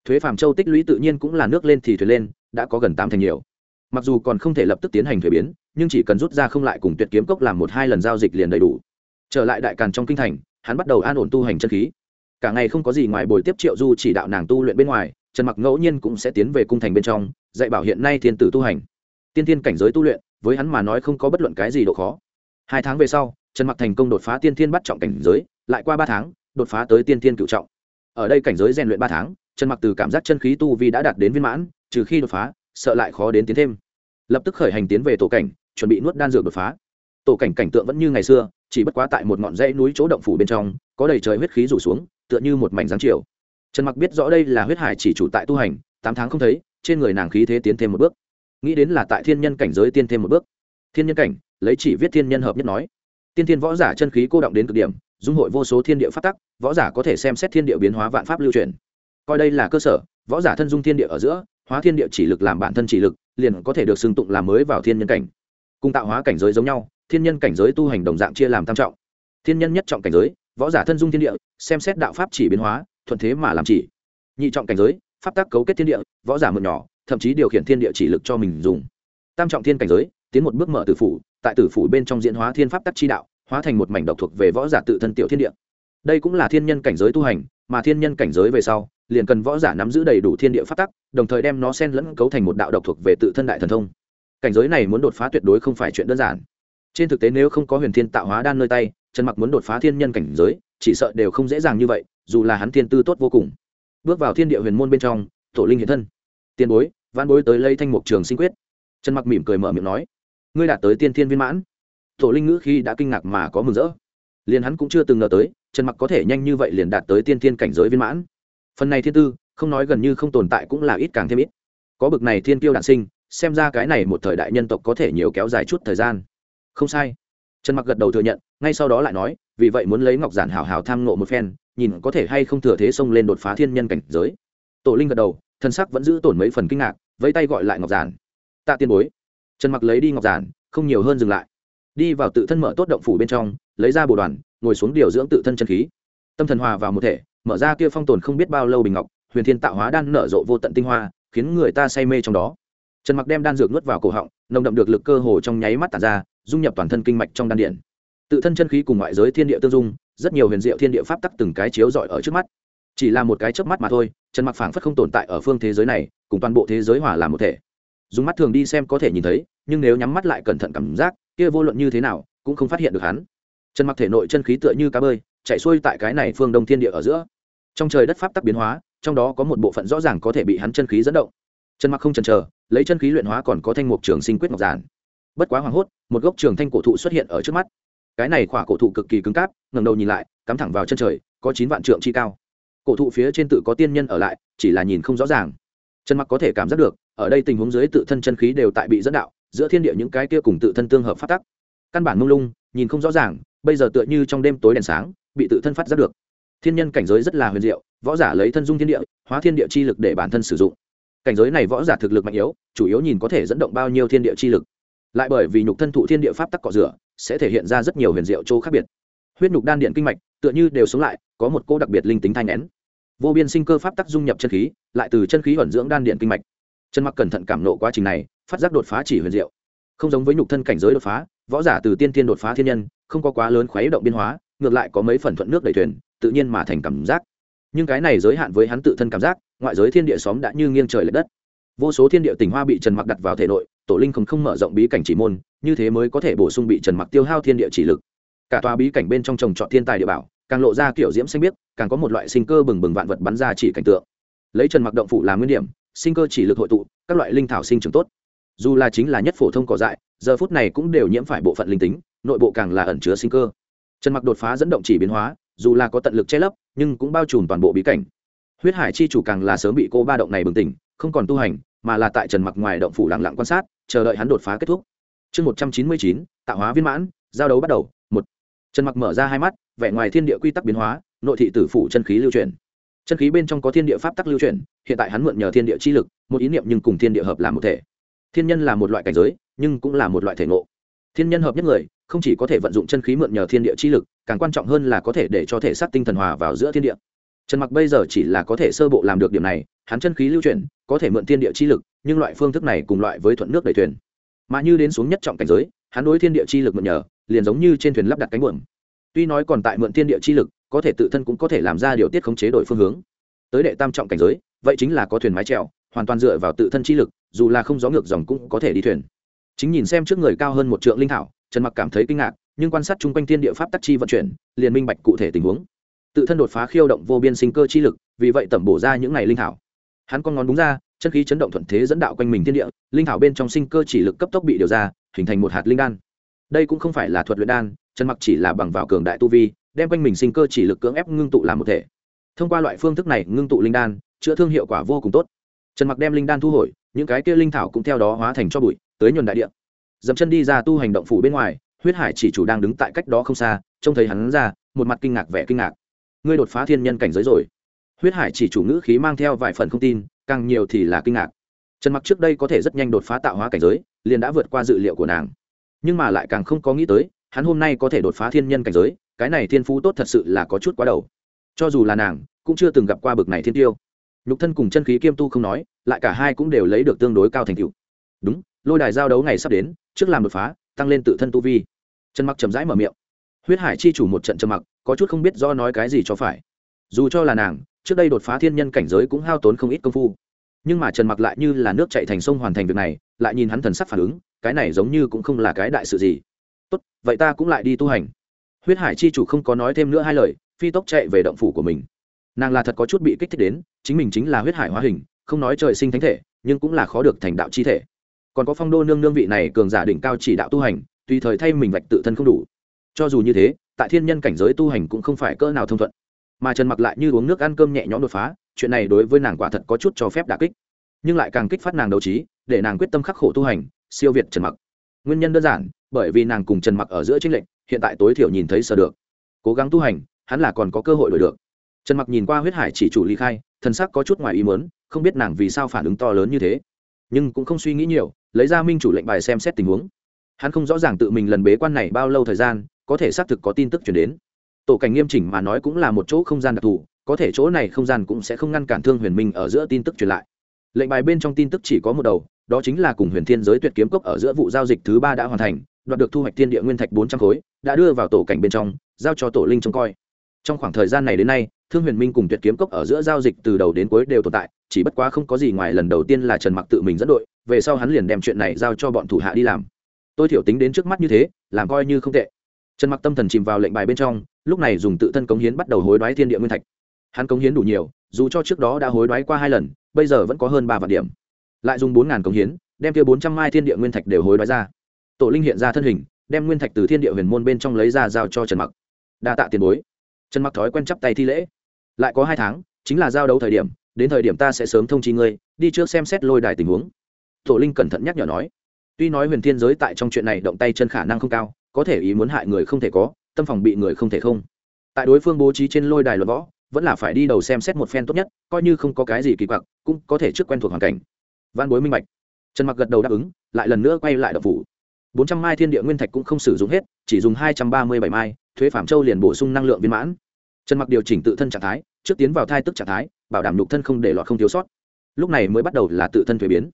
thuế phàm châu tích lũy tự nhiên cũng là nước lên thì thuyền lên, đã có gần tám thành nhiều. Mặc dù còn không thể lập tức tiến hành thuế biến, nhưng chỉ cần rút ra không lại cùng tuyệt kiếm cốc làm một hai lần giao dịch liền đầy đủ. Trở lại đại càn trong kinh thành, hắn bắt đầu an ổn tu hành chân khí. Cả ngày không có gì ngoài buổi tiếp triệu du chỉ đạo nàng tu luyện bên ngoài, trần mặc ngẫu nhiên cũng sẽ tiến về cung thành bên trong, dạy bảo hiện nay thiên tử tu hành. Tiên thiên cảnh giới tu luyện, với hắn mà nói không có bất luận cái gì độ khó. Hai tháng về sau, trần mặc thành công đột phá tiên thiên bắt trọng cảnh giới, lại qua ba tháng, đột phá tới tiên thiên cựu trọng. Ở đây cảnh giới rèn luyện ba tháng trần mặc từ cảm giác chân khí tu vi đã đạt đến viên mãn, trừ khi đột phá, sợ lại khó đến tiến thêm. Lập tức khởi hành tiến về tổ cảnh, chuẩn bị nuốt đan dược đột phá. Tổ cảnh cảnh tượng vẫn như ngày xưa, chỉ bất quá tại một ngọn dãy núi chỗ động phủ bên trong, có đầy trời huyết khí rủ xuống, tựa như một mảnh giáng chiều. Trần mặc biết rõ đây là huyết hải chỉ chủ tại tu hành, tám tháng không thấy, trên người nàng khí thế tiến thêm một bước. Nghĩ đến là tại thiên nhân cảnh giới tiên thêm một bước. Thiên nhân cảnh, lấy chỉ viết thiên nhân hợp nhất nói. Tiên thiên võ giả chân khí cô động đến cực điểm, dung hội vô số thiên địa phát tắc, võ giả có thể xem xét thiên địa biến hóa vạn pháp lưu truyền coi đây là cơ sở, võ giả thân dung thiên địa ở giữa, hóa thiên địa chỉ lực làm bản thân chỉ lực, liền có thể được xưng tụng làm mới vào thiên nhân cảnh. Cùng tạo hóa cảnh giới giống nhau, thiên nhân cảnh giới tu hành đồng dạng chia làm tam trọng. Thiên nhân nhất trọng cảnh giới, võ giả thân dung thiên địa, xem xét đạo pháp chỉ biến hóa, thuận thế mà làm chỉ. Nhị trọng cảnh giới, pháp tác cấu kết thiên địa, võ giả mượn nhỏ, thậm chí điều khiển thiên địa chỉ lực cho mình dùng. Tam trọng thiên cảnh giới, tiến một bước mở tử phủ, tại tử phủ bên trong diễn hóa thiên pháp tắc chi đạo, hóa thành một mảnh độc thuộc về võ giả tự thân tiểu thiên địa. Đây cũng là thiên nhân cảnh giới tu hành, mà thiên nhân cảnh giới về sau liền cần võ giả nắm giữ đầy đủ thiên địa pháp tắc, đồng thời đem nó xen lẫn cấu thành một đạo độc thuộc về tự thân đại thần thông. Cảnh giới này muốn đột phá tuyệt đối không phải chuyện đơn giản. Trên thực tế nếu không có huyền thiên tạo hóa đan nơi tay, trần mặc muốn đột phá thiên nhân cảnh giới, chỉ sợ đều không dễ dàng như vậy, dù là hắn thiên tư tốt vô cùng. Bước vào thiên địa huyền môn bên trong, tổ linh hiện thân. Tiền bối văn bối tới lấy thanh mục trường sinh quyết. Trần mặc mỉm cười mở miệng nói, ngươi đạt tới tiên thiên viên mãn. Tổ linh ngữ khi đã kinh ngạc mà có mừng rỡ. Liền hắn cũng chưa từng ngờ tới, trần mặc có thể nhanh như vậy liền đạt tới tiên thiên cảnh giới viên mãn phần này thiên tư, không nói gần như không tồn tại cũng là ít càng thêm ít. Có bực này thiên kiêu đạn sinh, xem ra cái này một thời đại nhân tộc có thể nhiều kéo dài chút thời gian. Không sai. Trần mặc gật đầu thừa nhận, ngay sau đó lại nói, vì vậy muốn lấy ngọc giản hào hào tham ngộ một phen, nhìn có thể hay không thừa thế xông lên đột phá thiên nhân cảnh giới. Tổ linh gật đầu, thân sắc vẫn giữ tổn mấy phần kinh ngạc, vẫy tay gọi lại ngọc giản. Tạ tiên bối. Trần mặc lấy đi ngọc giản, không nhiều hơn dừng lại. Đi vào tự thân mở tốt động phủ bên trong, lấy ra bồ đoàn, ngồi xuống điều dưỡng tự thân chân khí. Tâm thần hòa vào một thể mở ra kia phong tồn không biết bao lâu bình ngọc, huyền thiên tạo hóa đan nở rộ vô tận tinh hoa, khiến người ta say mê trong đó. Trần mặc đem đan dược nuốt vào cổ họng, nồng đậm được lực cơ hồ trong nháy mắt tản ra, dung nhập toàn thân kinh mạch trong đan điện. Tự thân chân khí cùng ngoại giới thiên địa tương dung, rất nhiều huyền diệu thiên địa pháp tắc từng cái chiếu rọi ở trước mắt. Chỉ là một cái chớp mắt mà thôi, trần mặc phảng phất không tồn tại ở phương thế giới này, cùng toàn bộ thế giới hòa làm một thể. Dùng mắt thường đi xem có thể nhìn thấy, nhưng nếu nhắm mắt lại cẩn thận cảm giác, kia vô luận như thế nào, cũng không phát hiện được hắn. Trần mặc thể nội chân khí tựa như cá bơi, chạy xuôi tại cái này phương đông thiên địa ở giữa trong trời đất pháp tắc biến hóa, trong đó có một bộ phận rõ ràng có thể bị hắn chân khí dẫn động. Trần mặc không chần chờ, lấy chân khí luyện hóa còn có thanh mục trường sinh quyết ngọc giản. Bất quá hoảng hốt, một gốc trường thanh cổ thụ xuất hiện ở trước mắt. Cái này khỏa cổ thụ cực kỳ cứng cáp, ngẩng đầu nhìn lại, cắm thẳng vào chân trời, có chín vạn trượng chi cao. Cổ thụ phía trên tự có tiên nhân ở lại, chỉ là nhìn không rõ ràng. Trần mặc có thể cảm giác được, ở đây tình huống dưới tự thân chân khí đều tại bị dẫn đạo, giữa thiên địa những cái kia cùng tự thân tương hợp phát tắc. Căn bản mông lung, nhìn không rõ ràng, bây giờ tựa như trong đêm tối đèn sáng, bị tự thân phát giác được thiên nhân cảnh giới rất là huyền diệu, võ giả lấy thân dung thiên địa, hóa thiên địa chi lực để bản thân sử dụng. Cảnh giới này võ giả thực lực mạnh yếu, chủ yếu nhìn có thể dẫn động bao nhiêu thiên địa chi lực. Lại bởi vì nhục thân thụ thiên địa pháp tắc cọ rửa, sẽ thể hiện ra rất nhiều huyền diệu chỗ khác biệt. Huyết nhục đan điện kinh mạch, tựa như đều sống lại, có một cô đặc biệt linh tính thanh nén vô biên sinh cơ pháp tắc dung nhập chân khí, lại từ chân khí ẩn dưỡng đan điện kinh mạch. Chân mặc cẩn thận cảm nộ quá trình này, phát giác đột phá chỉ huyền diệu. Không giống với nhục thân cảnh giới đột phá, võ giả từ tiên tiên đột phá thiên nhân, không có quá lớn khuấy động biên hóa, ngược lại có mấy phần thuận nước đầy thuyền tự nhiên mà thành cảm giác. Nhưng cái này giới hạn với hắn tự thân cảm giác, ngoại giới thiên địa xóm đã như nghiêng trời l ệ đất. Vô số thiên địa tình hoa bị trần mặc đặt vào thể nội, tổ linh không không mở rộng bí cảnh chỉ môn, như thế mới có thể bổ sung bị trần mặc tiêu hao thiên địa chỉ lực. Cả tòa bí cảnh bên trong trồng trọt thiên tài địa bảo, càng lộ ra kiểu diễm xanh biếc, càng có một loại sinh cơ bừng bừng vạn vật bắn ra chỉ cảnh tượng. Lấy trần mặc động phụ làm nguyên điểm, sinh cơ chỉ lực hội tụ, các loại linh thảo sinh trưởng tốt. Dù là chính là nhất phổ thông cỏ dại, giờ phút này cũng đều nhiễm phải bộ phận linh tính, nội bộ càng là ẩn chứa sinh cơ. Trần mặc đột phá dẫn động chỉ biến hóa dù là có tận lực che lấp, nhưng cũng bao trùm toàn bộ bí cảnh. Huyết hải chi chủ càng là sớm bị cô ba động này bừng tỉnh, không còn tu hành, mà là tại trần mặc ngoài động phủ lặng lặng quan sát, chờ đợi hắn đột phá kết thúc. Chương một trăm chín mươi chín, tạo hóa viên mãn, giao đấu bắt đầu, một. Trần mặc mở ra hai mắt, vẻ ngoài thiên địa quy tắc biến hóa, nội thị tử phủ chân khí lưu truyền chân khí bên trong có thiên địa pháp tắc lưu chuyển, hiện tại hắn mượn nhờ thiên địa chi lực, một ý niệm nhưng cùng thiên địa hợp làm một thể. Thiên nhân là một loại cảnh giới, nhưng cũng là một loại thể ngộ. Thiên nhân hợp nhất người không chỉ có thể vận dụng chân khí mượn nhờ thiên địa chi lực, càng quan trọng hơn là có thể để cho thể xác tinh thần hòa vào giữa thiên địa. Trần mặc bây giờ chỉ là có thể sơ bộ làm được điểm này, hắn chân khí lưu chuyển, có thể mượn thiên địa chi lực, nhưng loại phương thức này cùng loại với thuận nước đẩy thuyền. Mà như đến xuống nhất trọng cảnh giới, hắn đối thiên địa chi lực mượn nhờ, liền giống như trên thuyền lắp đặt cánh buồm. Tuy nói còn tại mượn thiên địa chi lực, có thể tự thân cũng có thể làm ra điều tiết khống chế đổi phương hướng. Tới đệ tam trọng cảnh giới, vậy chính là có thuyền mái trèo hoàn toàn dựa vào tự thân chi lực, dù là không gió ngược dòng cũng có thể đi thuyền. Chính nhìn xem trước người cao hơn một trượng linh thảo trần mặc cảm thấy kinh ngạc, nhưng quan sát chung quanh thiên địa pháp tắc chi vận chuyển, liền minh bạch cụ thể tình huống. Tự thân đột phá khiêu động vô biên sinh cơ chi lực, vì vậy tẩm bổ ra những ngày linh thảo. Hắn con ngón đúng ra, chân khí chấn động thuận thế dẫn đạo quanh mình thiên địa, linh thảo bên trong sinh cơ chỉ lực cấp tốc bị điều ra, hình thành một hạt linh đan. Đây cũng không phải là thuật luyện đan, trần mặc chỉ là bằng vào cường đại tu vi, đem quanh mình sinh cơ chỉ lực cưỡng ép ngưng tụ làm một thể. Thông qua loại phương thức này ngưng tụ linh đan, chữa thương hiệu quả vô cùng tốt. Trần mặc đem linh đan thu hồi, những cái kia linh thảo cũng theo đó hóa thành cho bụi, tới nhuần đại địa dẫm chân đi ra tu hành động phủ bên ngoài, huyết hải chỉ chủ đang đứng tại cách đó không xa, trông thấy hắn ra, một mặt kinh ngạc vẻ kinh ngạc. Ngươi đột phá thiên nhân cảnh giới rồi. Huyết hải chỉ chủ ngữ khí mang theo vài phần không tin, càng nhiều thì là kinh ngạc. Trần mặc trước đây có thể rất nhanh đột phá tạo hóa cảnh giới, liền đã vượt qua dự liệu của nàng. Nhưng mà lại càng không có nghĩ tới, hắn hôm nay có thể đột phá thiên nhân cảnh giới, cái này thiên phú tốt thật sự là có chút quá đầu. Cho dù là nàng, cũng chưa từng gặp qua bực này thiên tiêu. Nhục thân cùng chân khí kiêm tu không nói, lại cả hai cũng đều lấy được tương đối cao thành tựu. Đúng, lôi đài giao đấu ngày sắp đến trước làm đột phá, tăng lên tự thân tu vi. Trần mặc chậm rãi mở miệng. Huyết hải chi chủ một trận trầm mặc, có chút không biết do nói cái gì cho phải. Dù cho là nàng, trước đây đột phá thiên nhân cảnh giới cũng hao tốn không ít công phu. Nhưng mà trần mặc lại như là nước chạy thành sông hoàn thành việc này, lại nhìn hắn thần sắc phản ứng, cái này giống như cũng không là cái đại sự gì. Tốt, vậy ta cũng lại đi tu hành. Huyết hải chi chủ không có nói thêm nữa hai lời, phi tốc chạy về động phủ của mình. Nàng là thật có chút bị kích thích đến, chính mình chính là huyết hải hóa hình, không nói trời sinh thánh thể, nhưng cũng là khó được thành đạo chi thể còn có phong đô nương nương vị này cường giả đỉnh cao chỉ đạo tu hành, tùy thời thay mình vạch tự thân không đủ. Cho dù như thế, tại thiên nhân cảnh giới tu hành cũng không phải cỡ nào thông thuận. Mà trần mặc lại như uống nước ăn cơm nhẹ nhõm đột phá, chuyện này đối với nàng quả thật có chút cho phép đà kích. Nhưng lại càng kích phát nàng đấu trí, để nàng quyết tâm khắc khổ tu hành, siêu việt trần mặc. Nguyên nhân đơn giản, bởi vì nàng cùng trần mặc ở giữa chính lệnh hiện tại tối thiểu nhìn thấy sở được. Cố gắng tu hành, hắn là còn có cơ hội đổi được. Trần mặc nhìn qua huyết hải chỉ chủ ly khai, thần sắc có chút ngoài ý muốn, không biết nàng vì sao phản ứng to lớn như thế. Nhưng cũng không suy nghĩ nhiều lấy ra minh chủ lệnh bài xem xét tình huống. Hắn không rõ ràng tự mình lần bế quan này bao lâu thời gian, có thể xác thực có tin tức chuyển đến. Tổ cảnh nghiêm chỉnh mà nói cũng là một chỗ không gian đặc thù, có thể chỗ này không gian cũng sẽ không ngăn cản thương huyền minh ở giữa tin tức truyền lại. Lệnh bài bên trong tin tức chỉ có một đầu, đó chính là cùng huyền thiên giới tuyệt kiếm cốc ở giữa vụ giao dịch thứ ba đã hoàn thành, đoạt được thu hoạch thiên địa nguyên thạch bốn trăm khối, đã đưa vào tổ cảnh bên trong, giao cho tổ linh trông coi. Trong khoảng thời gian này đến nay thương huyền minh cùng tuyệt kiếm cốc ở giữa giao dịch từ đầu đến cuối đều tồn tại, chỉ bất quá không có gì ngoài lần đầu tiên là trần mặc tự mình dẫn đội, về sau hắn liền đem chuyện này giao cho bọn thủ hạ đi làm. Tôi thiểu tính đến trước mắt như thế, làm coi như không tệ. Trần mặc tâm thần chìm vào lệnh bài bên trong, lúc này dùng tự thân cống hiến bắt đầu hối đoái thiên địa nguyên thạch. Hắn cống hiến đủ nhiều, dù cho trước đó đã hối đoái qua hai lần, bây giờ vẫn có hơn ba vạn điểm. Lại dùng bốn ngàn cống hiến, đem kia bốn trăm mai thiên địa nguyên thạch đều hối đoái ra. Tổ linh hiện ra thân hình, đem nguyên thạch từ thiên địa huyền môn bên trong lấy ra giao cho trần mặc. Đa tạ tiền bối. Trần mặc thói quen chắp tay thi lễ lại có hai tháng, chính là giao đấu thời điểm, đến thời điểm ta sẽ sớm thông chi ngươi, đi trước xem xét lôi đài tình huống. Tổ linh cẩn thận nhắc nhở nói. Tuy nói huyền thiên giới tại trong chuyện này động tay chân khả năng không cao, có thể ý muốn hại người không thể có, tâm phòng bị người không thể không. Tại đối phương bố trí trên lôi đài luật võ, vẫn là phải đi đầu xem xét một phen tốt nhất, coi như không có cái gì kỳ quặc, cũng có thể trước quen thuộc hoàn cảnh. Văn bối minh bạch. Trần mặc gật đầu đáp ứng, lại lần nữa quay lại đập phủ. Bốn trăm mai thiên địa nguyên thạch cũng không sử dụng hết, chỉ dùng hai trăm ba mươi bảy mai, thuế phạm châu liền bổ sung năng lượng viên mãn trần mặc điều chỉnh tự thân trạng thái, trước tiến vào thai tức trạng thái, bảo đảm nhục thân không để lọt không thiếu sót. Lúc này mới bắt đầu là tự thân thuế biến.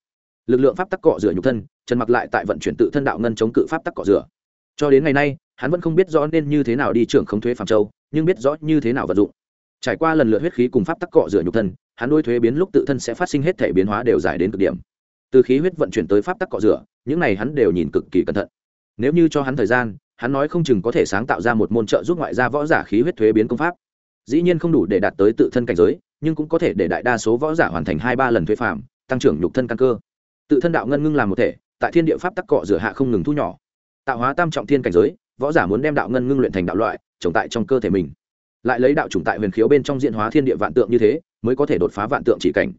Lực lượng pháp tắc cọ rửa nhục thân, trần mặc lại tại vận chuyển tự thân đạo ngân chống cự pháp tắc cọ rửa. Cho đến ngày nay, hắn vẫn không biết rõ nên như thế nào đi trưởng không thuế phạm châu, nhưng biết rõ như thế nào vận dụng. Trải qua lần lượt huyết khí cùng pháp tắc cọ rửa nhục thân, hắn đôi thuế biến lúc tự thân sẽ phát sinh hết thể biến hóa đều giải đến cực điểm. Từ khí huyết vận chuyển tới pháp tắc cọ rửa, những này hắn đều nhìn cực kỳ cẩn thận. Nếu như cho hắn thời gian, hắn nói không chừng có thể sáng tạo ra một môn trợ giúp ngoại gia võ giả khí huyết thuế biến công pháp dĩ nhiên không đủ để đạt tới tự thân cảnh giới, nhưng cũng có thể để đại đa số võ giả hoàn thành hai ba lần thuế phạm tăng trưởng nhục thân căn cơ. Tự thân đạo ngân ngưng làm một thể, tại thiên địa pháp tắc cọ rửa hạ không ngừng thu nhỏ. Tạo hóa tam trọng thiên cảnh giới, võ giả muốn đem đạo ngân ngưng luyện thành đạo loại, trồng tại trong cơ thể mình. Lại lấy đạo chủng tại huyền khiếu bên trong diện hóa thiên địa vạn tượng như thế, mới có thể đột phá vạn tượng chỉ cảnh.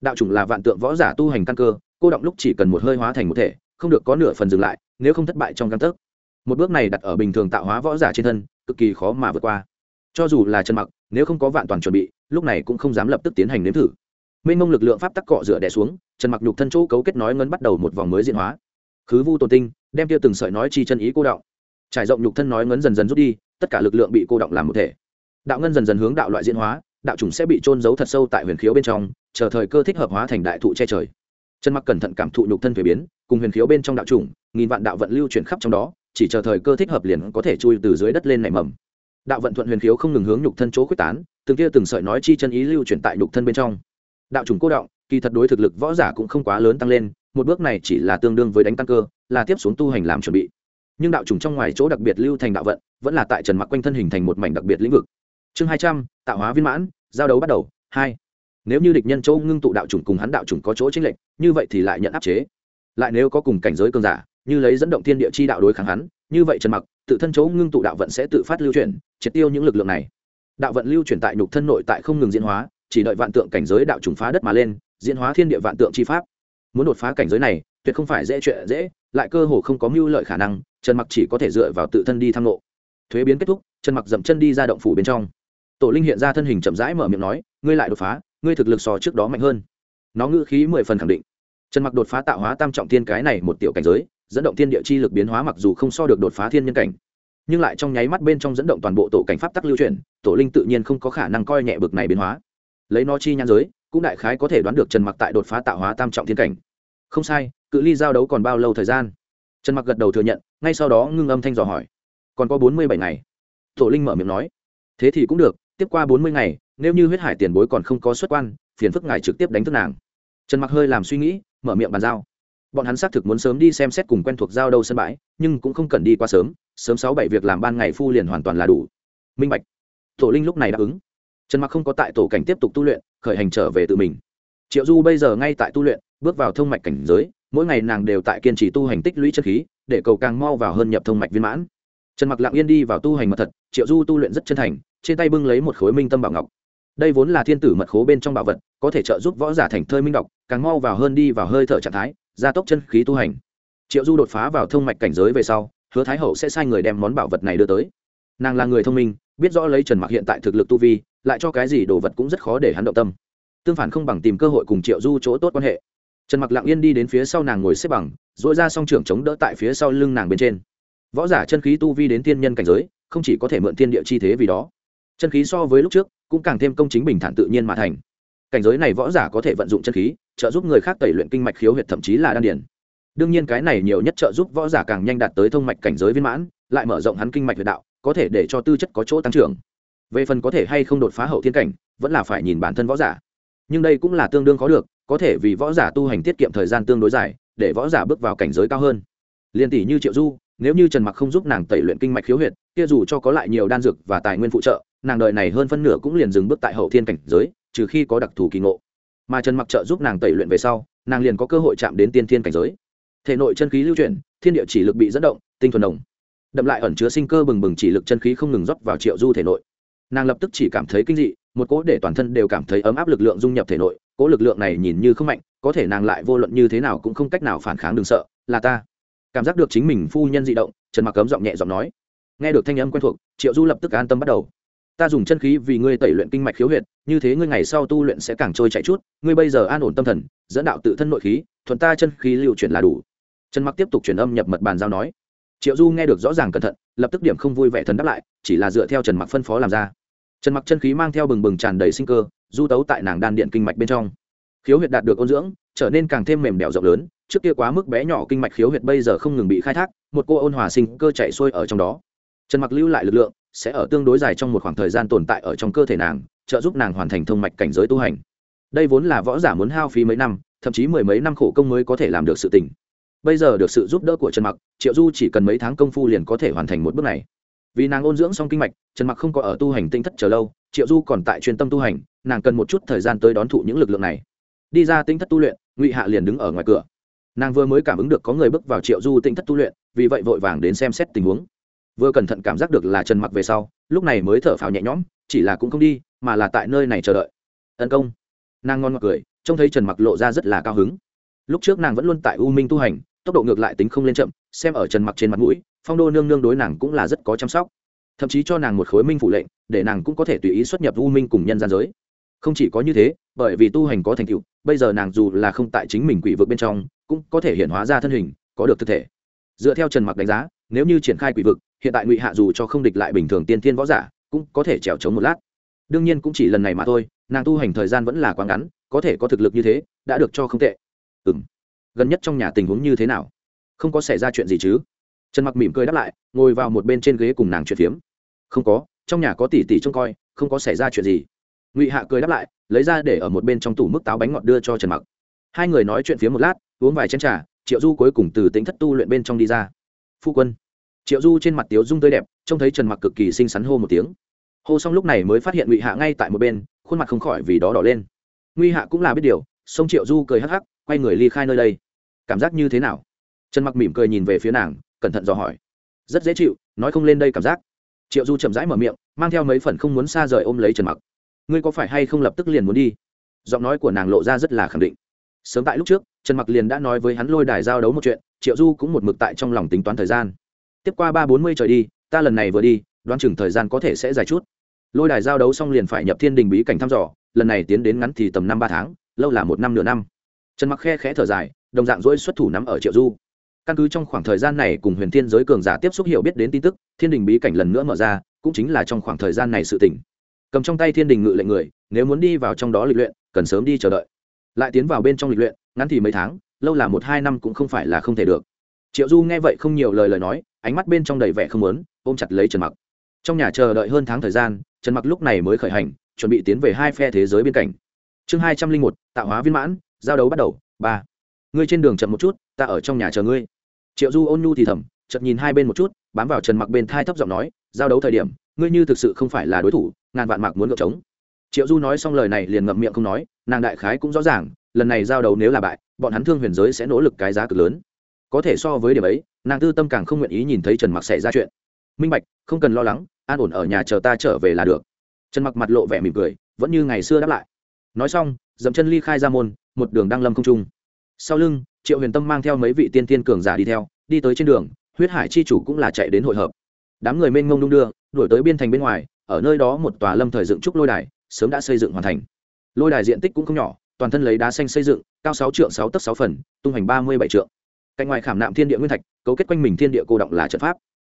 Đạo chủng là vạn tượng võ giả tu hành căn cơ, cô động lúc chỉ cần một hơi hóa thành một thể, không được có nửa phần dừng lại, nếu không thất bại trong căn tấc. Một bước này đặt ở bình thường tạo hóa võ giả trên thân, cực kỳ khó mà vượt qua cho dù là chân mặc, nếu không có vạn toàn chuẩn bị, lúc này cũng không dám lập tức tiến hành nếm thử. Mênh mông lực lượng pháp tắc cọ rửa đè xuống trần mặc nhục thân chỗ cấu kết nói ngân bắt đầu một vòng mới diễn hóa. Khứ vu tồn tinh, đem tiêu từng sợi nói chi chân ý cô động. Trải rộng nhục thân nói ngấn dần dần rút đi, tất cả lực lượng bị cô động làm một thể. Đạo ngân dần dần hướng đạo loại diễn hóa, đạo chủng sẽ bị trôn giấu thật sâu tại huyền khiếu bên trong, chờ thời cơ thích hợp hóa thành đại thụ che trời. Trần mặc cẩn thận cảm thụ nhục thân thuế biến, cùng huyền khiếu bên trong đạo chủng, nghìn vạn đạo vận lưu chuyển khắp trong đó, chỉ chờ thời cơ thích hợp liền có thể chui từ dưới đất lên nảy mầm đạo vận thuận huyền khiếu không ngừng hướng nhục thân chỗ quyết tán, từng kia từng sợi nói chi chân ý lưu chuyển tại nhục thân bên trong. Đạo chủng cô động, kỳ thật đối thực lực võ giả cũng không quá lớn tăng lên, một bước này chỉ là tương đương với đánh tăng cơ, là tiếp xuống tu hành làm chuẩn bị. Nhưng đạo chủng trong ngoài chỗ đặc biệt lưu thành đạo vận, vẫn là tại trần mặc quanh thân hình thành một mảnh đặc biệt lĩnh vực. Chương hai trăm, tạo hóa viên mãn, giao đấu bắt đầu, hai. Nếu như địch nhân châu ngưng tụ đạo chủng cùng hắn đạo chủng có chỗ chính lệch, như vậy thì lại nhận áp chế. Lại nếu có cùng cảnh giới cường giả như lấy dẫn động thiên địa chi đạo đối kháng hắn, như vậy trần mặc, tự thân chỗ ngưng tụ đạo vận sẽ tự phát lưu chuyển, triệt tiêu những lực lượng này. Đạo vận lưu chuyển tại nhục thân nội tại không ngừng diễn hóa, chỉ đợi vạn tượng cảnh giới đạo trùng phá đất mà lên, diễn hóa thiên địa vạn tượng chi pháp. Muốn đột phá cảnh giới này, tuyệt không phải dễ chuyện dễ, lại cơ hồ không có mưu lợi khả năng, trần mặc chỉ có thể dựa vào tự thân đi tham ngộ. Thuế biến kết thúc, trần mặc dậm chân đi ra động phủ bên trong. Tổ linh hiện ra thân hình chậm rãi mở miệng nói, ngươi lại đột phá, ngươi thực lực so trước đó mạnh hơn. Nó ngữ khí mười phần khẳng định. Trần mặc đột phá tạo hóa tam trọng thiên cái này một tiểu cảnh giới dẫn động thiên địa chi lực biến hóa mặc dù không so được đột phá thiên nhân cảnh, nhưng lại trong nháy mắt bên trong dẫn động toàn bộ tổ cảnh pháp tắc lưu chuyển, tổ linh tự nhiên không có khả năng coi nhẹ bực này biến hóa. Lấy nó chi nhan giới, cũng đại khái có thể đoán được trần mặc tại đột phá tạo hóa tam trọng thiên cảnh. Không sai, cự ly giao đấu còn bao lâu thời gian? Trần mặc gật đầu thừa nhận, ngay sau đó ngưng âm thanh dò hỏi. Còn có bốn mươi bảy ngày. Tổ linh mở miệng nói. Thế thì cũng được, tiếp qua bốn mươi ngày, nếu như huyết hải tiền bối còn không có xuất quan, phiền phức ngài trực tiếp đánh thức nàng. Trần mặc hơi làm suy nghĩ, mở miệng bàn giao bọn hắn xác thực muốn sớm đi xem xét cùng quen thuộc giao đâu sân bãi, nhưng cũng không cần đi qua sớm sớm sáu bảy việc làm ban ngày phu liền hoàn toàn là đủ. Minh bạch. Tổ linh lúc này đáp ứng. Trần mặc không có tại tổ cảnh tiếp tục tu luyện, khởi hành trở về tự mình. Triệu du bây giờ ngay tại tu luyện, bước vào thông mạch cảnh giới, mỗi ngày nàng đều tại kiên trì tu hành tích lũy chất khí, để cầu càng mau vào hơn nhập thông mạch viên mãn. Trần mặc lặng yên đi vào tu hành mật thật, triệu du tu luyện rất chân thành, trên tay bưng lấy một khối minh tâm bảo ngọc. Đây vốn là thiên tử mật khố bên trong bảo vật, có thể trợ giúp võ giả thành thơi minh đọc càng mau vào hơn đi vào hơi thở trạng thái gia tốc chân khí tu hành. Triệu du đột phá vào thông mạch cảnh giới về sau, hứa thái hậu sẽ sai người đem món bảo vật này đưa tới. Nàng là người thông minh, biết rõ lấy trần mặc hiện tại thực lực tu vi, lại cho cái gì đồ vật cũng rất khó để hắn động tâm. Tương phản không bằng tìm cơ hội cùng triệu du chỗ tốt quan hệ. Trần mặc lặng yên đi đến phía sau nàng ngồi xếp bằng dội ra song trưởng chống đỡ tại phía sau lưng nàng bên trên. Võ giả chân khí tu vi đến tiên nhân cảnh giới, không chỉ có thể mượn tiên địa chi thế vì đó. Chân khí so với lúc trước, cũng càng thêm công chính bình thản tự nhiên mà thành. Cảnh giới này võ giả có thể vận dụng chân khí trợ giúp người khác tẩy luyện kinh mạch khiếu huyệt thậm chí là đan điền. đương nhiên cái này nhiều nhất trợ giúp võ giả càng nhanh đạt tới thông mạch cảnh giới viên mãn, lại mở rộng hắn kinh mạch huyệt đạo, có thể để cho tư chất có chỗ tăng trưởng. Về phần có thể hay không đột phá hậu thiên cảnh, vẫn là phải nhìn bản thân võ giả. Nhưng đây cũng là tương đương khó được, có thể vì võ giả tu hành tiết kiệm thời gian tương đối dài, để võ giả bước vào cảnh giới cao hơn. Liên tỷ như triệu du, nếu như trần mặc không giúp nàng tẩy luyện kinh mạch khiếu huyệt, kia dù cho có lại nhiều đan dược và tài nguyên phụ trợ, nàng đợi này hơn phân nửa cũng liền dừng bước tại hậu thiên cảnh giới, trừ khi có đặc thù kỳ ngộ mà trần mặc trợ giúp nàng tẩy luyện về sau, nàng liền có cơ hội chạm đến tiên thiên cảnh giới. Thể nội chân khí lưu chuyển, thiên địa chỉ lực bị dẫn động, tinh thuần đồng. Đậm lại ẩn chứa sinh cơ bừng bừng chỉ lực chân khí không ngừng rót vào triệu du thể nội. Nàng lập tức chỉ cảm thấy kinh dị, một cỗ để toàn thân đều cảm thấy ấm áp lực lượng dung nhập thể nội, cỗ lực lượng này nhìn như không mạnh, có thể nàng lại vô luận như thế nào cũng không cách nào phản kháng đừng sợ, là ta. Cảm giác được chính mình phu nhân dị động, trần mặc cấm giọng nhẹ giọng nói. Nghe được thanh âm quen thuộc, triệu du lập tức an tâm bắt đầu ta dùng chân khí vì ngươi tẩy luyện kinh mạch khiếu huyệt, như thế ngươi ngày sau tu luyện sẽ càng trôi chạy chút, ngươi bây giờ an ổn tâm thần, dẫn đạo tự thân nội khí, thuận ta chân khí lưu chuyển là đủ. Trần mặc tiếp tục truyền âm nhập mật bàn giao nói. Triệu du nghe được rõ ràng cẩn thận, lập tức điểm không vui vẻ thần đáp lại, chỉ là dựa theo trần mặc phân phó làm ra. Trần mặc chân khí mang theo bừng bừng tràn đầy sinh cơ, du tấu tại nàng đan điện kinh mạch bên trong. Khiếu huyệt đạt được ôn dưỡng, trở nên càng thêm mềm đẻo rộng lớn, trước kia quá mức bé nhỏ kinh mạch khiếu huyệt bây giờ không ngừng bị khai thác, một cô ôn hòa sinh cơ chạy xuôi ở trong đó. Trần mặc lưu lại lực lượng sẽ ở tương đối dài trong một khoảng thời gian tồn tại ở trong cơ thể nàng, trợ giúp nàng hoàn thành thông mạch cảnh giới tu hành. Đây vốn là võ giả muốn hao phí mấy năm, thậm chí mười mấy năm khổ công mới có thể làm được sự tình. Bây giờ được sự giúp đỡ của trần mặc, triệu du chỉ cần mấy tháng công phu liền có thể hoàn thành một bước này. Vì nàng ôn dưỡng xong kinh mạch, trần mặc không có ở tu hành tinh thất chờ lâu, triệu du còn tại chuyên tâm tu hành, nàng cần một chút thời gian tới đón thụ những lực lượng này. Đi ra tinh thất tu luyện, ngụy hạ liền đứng ở ngoài cửa. Nàng vừa mới cảm ứng được có người bước vào triệu du tinh thất tu luyện, vì vậy vội vàng đến xem xét tình huống vừa cẩn thận cảm giác được là trần mặc về sau, lúc này mới thở phào nhẹ nhõm, chỉ là cũng không đi, mà là tại nơi này chờ đợi. Tấn công. Nàng ngon ngọt cười, trông thấy trần mặc lộ ra rất là cao hứng. Lúc trước nàng vẫn luôn tại u minh tu hành, tốc độ ngược lại tính không lên chậm, xem ở trần mặc trên mặt mũi, phong đô nương nương đối nàng cũng là rất có chăm sóc. Thậm chí cho nàng một khối minh phụ lệnh, để nàng cũng có thể tùy ý xuất nhập u minh cùng nhân gian giới. Không chỉ có như thế, bởi vì tu hành có thành tựu, bây giờ nàng dù là không tại chính mình quỷ vực bên trong, cũng có thể hiện hóa ra thân hình, có được thực thể dựa theo trần mặc đánh giá, nếu như triển khai quỷ vực, hiện tại ngụy hạ dù cho không địch lại bình thường tiên thiên võ giả, cũng có thể trèo trống một lát. Đương nhiên cũng chỉ lần này mà thôi, nàng tu hành thời gian vẫn là quá ngắn, có thể có thực lực như thế, đã được cho không tệ. Ừ m gần nhất trong nhà tình huống như thế nào? Không có xảy ra chuyện gì chứ? Trần mặc mỉm cười đáp lại, ngồi vào một bên trên ghế cùng nàng chuyện phiếm. Không có, trong nhà có tỷ tỷ trông coi, không có xảy ra chuyện gì. Ngụy hạ cười đáp lại, lấy ra để ở một bên trong tủ mức táo bánh ngọt đưa cho trần mặc. Hai người nói chuyện phía một lát, uống vài chén trà triệu du cuối cùng từ tính thất tu luyện bên trong đi ra. Phu quân. Triệu du trên mặt tiếu dung tươi đẹp, trông thấy trần mặc cực kỳ xinh xắn hô một tiếng. Hô xong lúc này mới phát hiện ngụy hạ ngay tại một bên, khuôn mặt không khỏi vì đó đỏ lên. Nguy hạ cũng là biết điều, sông triệu du cười hắc hắc, quay người ly khai nơi đây. Cảm giác như thế nào? Trần mặc mỉm cười nhìn về phía nàng, cẩn thận dò hỏi. Rất dễ chịu, nói không lên đây cảm giác. Triệu du chậm rãi mở miệng, mang theo mấy phần không muốn xa rời ôm lấy trần mặc. Ngươi có phải hay không lập tức liền muốn đi? Giọng nói của nàng lộ ra rất là khẳng định sớm tại lúc trước, trần mặc liền đã nói với hắn lôi đài giao đấu một chuyện, triệu du cũng một mực tại trong lòng tính toán thời gian. Tiếp qua ba bốn mươi trời đi, ta lần này vừa đi, đoán chừng thời gian có thể sẽ dài chút. Lôi đài giao đấu xong liền phải nhập thiên đình bí cảnh thăm dò, lần này tiến đến ngắn thì tầm năm ba tháng, lâu là một năm nửa năm. Trần mặc khe khẽ thở dài, đồng dạng dỗi xuất thủ nắm ở triệu du. Căn cứ trong khoảng thời gian này cùng huyền thiên giới cường giả tiếp xúc hiểu biết đến tin tức, thiên đình bí cảnh lần nữa mở ra, cũng chính là trong khoảng thời gian này sự tỉnh cầm trong tay thiên đình ngự lệnh người, nếu muốn đi vào trong đó lịch luyện, cần sớm đi chờ đợi lại tiến vào bên trong lịch luyện, ngắn thì mấy tháng, lâu là một hai năm cũng không phải là không thể được. Triệu du nghe vậy không nhiều lời lời nói, ánh mắt bên trong đầy vẻ không lớn ôm chặt lấy trần mặc. Trong nhà chờ đợi hơn tháng thời gian, trần mặc lúc này mới khởi hành, chuẩn bị tiến về hai phe thế giới biên cảnh chương hai trăm linh một, tạo hóa viên mãn, giao đấu bắt đầu, ba. Ngươi trên đường chậm một chút, ta ở trong nhà chờ ngươi. Triệu du ôn nhu thì thầm chậm nhìn hai bên một chút, bám vào trần mặc bên thai thấp giọng nói, giao đấu thời điểm, ngươi như thực sự không phải là đối thủ, ngàn vạn mặc muốn gợp trống triệu du nói xong lời này liền ngậm miệng không nói, nàng đại khái cũng rõ ràng, lần này giao đấu nếu là bại, bọn hắn thương huyền giới sẽ nỗ lực cái giá cực lớn. Có thể so với điểm ấy, nàng tư tâm càng không nguyện ý nhìn thấy trần mặc xảy ra chuyện. Minh bạch, không cần lo lắng, an ổn ở nhà chờ ta trở về là được. Trần mặc mặt lộ vẻ mỉm cười, vẫn như ngày xưa đáp lại. Nói xong, dậm chân ly khai ra môn, một đường đăng lâm không trung. Sau lưng, triệu huyền tâm mang theo mấy vị tiên tiên cường giả đi theo, đi tới trên đường, huyết hải chi chủ cũng là chạy đến hội hợp. Đám người mênh mông đung đưa, đuổi tới biên thành bên ngoài, ở nơi đó một tòa lâm thời dựng trúc lôi đài sớm đã xây dựng hoàn thành. Lôi đài diện tích cũng không nhỏ, toàn thân lấy đá xanh xây dựng, cao sáu trượng, sáu tấc, sáu phần, tung hành ba mươi bảy trượng. Cạnh ngoài khảm nạm thiên địa nguyên thạch, cấu kết quanh mình thiên địa cô động là trận pháp.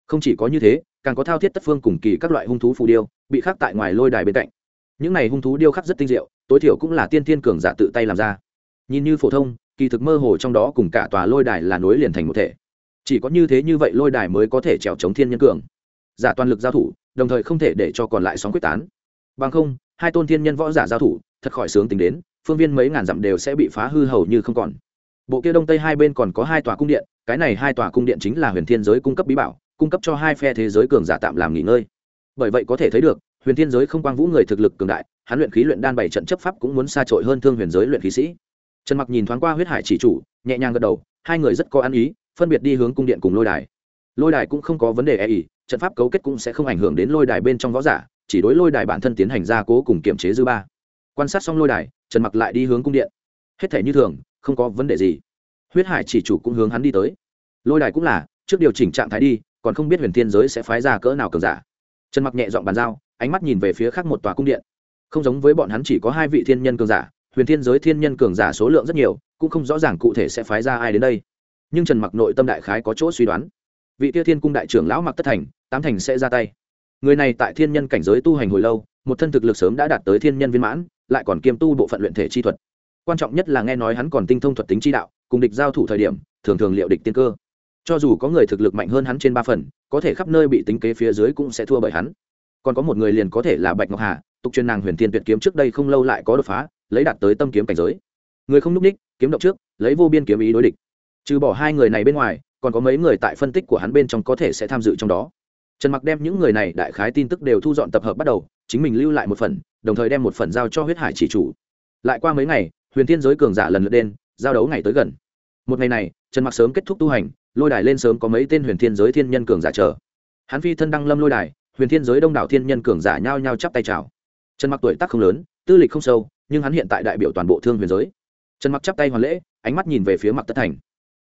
Không chỉ có như thế, càng có thao thiết tất phương cùng kỳ các loại hung thú phù điêu, bị khắc tại ngoài lôi đài bên cạnh. Những này hung thú điêu khắc rất tinh diệu, tối thiểu cũng là tiên thiên cường giả tự tay làm ra. Nhìn như phổ thông, kỳ thực mơ hồ trong đó cùng cả tòa lôi đài là nối liền thành một thể. Chỉ có như thế như vậy lôi đài mới có thể trèo chống thiên nhân cường. Giả toàn lực giao thủ, đồng thời không thể để cho còn lại sóng quyết tán. Bằng không hai tôn thiên nhân võ giả giao thủ, thật khỏi sướng tính đến, phương viên mấy ngàn dặm đều sẽ bị phá hư hầu như không còn. Bộ kia đông tây hai bên còn có hai tòa cung điện, cái này hai tòa cung điện chính là huyền thiên giới cung cấp bí bảo, cung cấp cho hai phe thế giới cường giả tạm làm nghỉ ngơi. Bởi vậy có thể thấy được, huyền thiên giới không quang vũ người thực lực cường đại, hắn luyện khí luyện đan bảy trận chấp pháp cũng muốn xa trội hơn thương huyền giới luyện khí sĩ. Trần mặc nhìn thoáng qua huyết hải chỉ chủ, nhẹ nhàng gật đầu, hai người rất có ăn ý, phân biệt đi hướng cung điện cùng lôi đài. Lôi đài cũng không có vấn đề e ý trận pháp cấu kết cũng sẽ không ảnh hưởng đến lôi đài bên trong võ giả chỉ đối lôi đài bản thân tiến hành gia cố cùng kiểm chế dư ba. Quan sát xong lôi đài, trần mặc lại đi hướng cung điện. Hết thể như thường, không có vấn đề gì. Huyết hải chỉ chủ cũng hướng hắn đi tới. Lôi đài cũng là, trước điều chỉnh trạng thái đi, còn không biết huyền thiên giới sẽ phái ra cỡ nào cường giả. Trần mặc nhẹ dọn bàn giao, ánh mắt nhìn về phía khác một tòa cung điện. Không giống với bọn hắn chỉ có hai vị thiên nhân cường giả, huyền thiên giới thiên nhân cường giả số lượng rất nhiều, cũng không rõ ràng cụ thể sẽ phái ra ai đến đây. Nhưng trần mặc nội tâm đại khái có chỗ suy đoán. Vị tiêu thiên cung đại trưởng lão mặc tất thành, tám thành sẽ ra tay người này tại thiên nhân cảnh giới tu hành hồi lâu, một thân thực lực sớm đã đạt tới thiên nhân viên mãn, lại còn kiêm tu bộ phận luyện thể chi thuật. Quan trọng nhất là nghe nói hắn còn tinh thông thuật tính chi đạo, cùng địch giao thủ thời điểm, thường thường liệu địch tiên cơ. Cho dù có người thực lực mạnh hơn hắn trên ba phần, có thể khắp nơi bị tính kế phía dưới cũng sẽ thua bởi hắn. Còn có một người liền có thể là bạch ngọc hà, tục chuyên nàng huyền thiên tuyệt kiếm trước đây không lâu lại có đột phá, lấy đạt tới tâm kiếm cảnh giới. Người không n ú c ních kiếm động trước, lấy vô biên kiếm ý đối địch. Trừ bỏ hai người này bên ngoài, còn có mấy người tại phân tích của hắn bên trong có thể sẽ tham dự trong đó trần mặc đem những người này đại khái tin tức đều thu dọn tập hợp bắt đầu, chính mình lưu lại một phần, đồng thời đem một phần giao cho huyết hải chỉ chủ. Lại qua mấy ngày, huyền thiên giới cường giả lần lượt đen giao đấu ngày tới gần. Một ngày này, trần mặc sớm kết thúc tu hành, lôi đài lên sớm có mấy tên huyền thiên giới thiên nhân cường giả chờ. Hắn phi thân đăng lâm lôi đài, huyền thiên giới đông đảo thiên nhân cường giả nhao nhao chắp tay chào. Trần mặc tuổi tác không lớn, tư lịch không sâu, nhưng hắn hiện tại đại biểu toàn bộ thương huyền giới. Trần mặc chắp tay hoàn lễ, ánh mắt nhìn về phía mặc tất thành.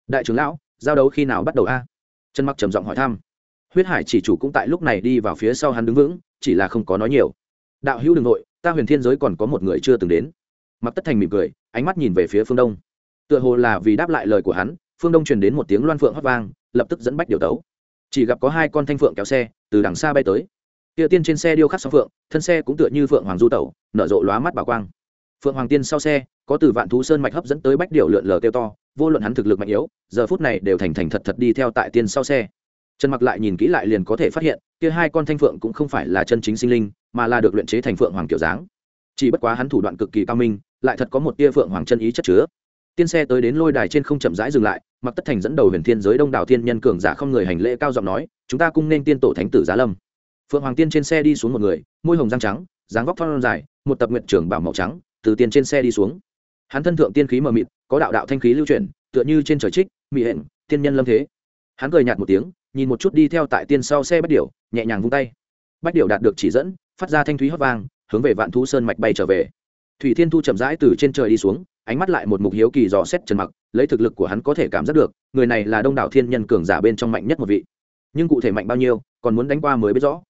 Đại trưởng lão, giao đấu khi nào bắt đầu a? Trần mặc trầm giọng hỏi thăm huyết hải chỉ chủ cũng tại lúc này đi vào phía sau hắn đứng vững, chỉ là không có nói nhiều. Đạo hữu đ n g nội, ta huyền thiên giới còn có một người chưa từng đến. Mặc tất thành mỉm cười, ánh mắt nhìn về phía phương đông. Tựa hồ là vì đáp lại lời của hắn, phương đông truyền đến một tiếng loan phượng hót vang, lập tức dẫn bách điều tấu. Chỉ gặp có hai con thanh phượng kéo xe, từ đằng xa bay tới. Kia tiên trên xe điêu khắc song phượng, thân xe cũng tựa như phượng hoàng du tẩu, nở rộ lóa mắt bảo quang. Phượng hoàng tiên sau xe, có từ vạn thú sơn mạch hấp dẫn tới bách điệu lượn lờ kêu to, vô luận hắn thực lực mạnh yếu, giờ phút này đều thành thành thật thật đi theo tại tiên sau xe trần mặc lại nhìn kỹ lại liền có thể phát hiện, kia hai con thanh phượng cũng không phải là chân chính sinh linh, mà là được luyện chế thành phượng hoàng kiểu dáng. Chỉ bất quá hắn thủ đoạn cực kỳ cao minh, lại thật có một tia phượng hoàng chân ý chất chứa. Tiên xe tới đến lôi đài trên không chậm rãi dừng lại, mặc tất thành dẫn đầu huyền thiên giới đông đảo thiên nhân cường giả không người hành lễ cao giọng nói, chúng ta cung nên tiên tổ thánh tử giá lâm. Phượng hoàng tiên trên xe đi xuống một người, môi hồng răng trắng, dáng vóc thon dài, một tập nguyện trưởng bảo màu trắng, từ tiền trên xe đi xuống. Hắn thân thượng tiên khí mờ mịt, có đạo đạo thanh khí lưu chuyển, tựa như trên trời trích mị hẹn tiên nhân lâm thế. Hắn cười nhạt một tiếng nhìn một chút đi theo tại tiên sau xe bách điểu, nhẹ nhàng vung tay. Bách điểu đạt được chỉ dẫn, phát ra thanh thúy hót vang, hướng về vạn thu sơn mạch bay trở về. Thủy thiên thu chậm rãi từ trên trời đi xuống, ánh mắt lại một mục hiếu kỳ dò xét trần mặc, lấy thực lực của hắn có thể cảm giác được, người này là đông đảo thiên nhân cường giả bên trong mạnh nhất một vị. Nhưng cụ thể mạnh bao nhiêu, còn muốn đánh qua mới biết rõ.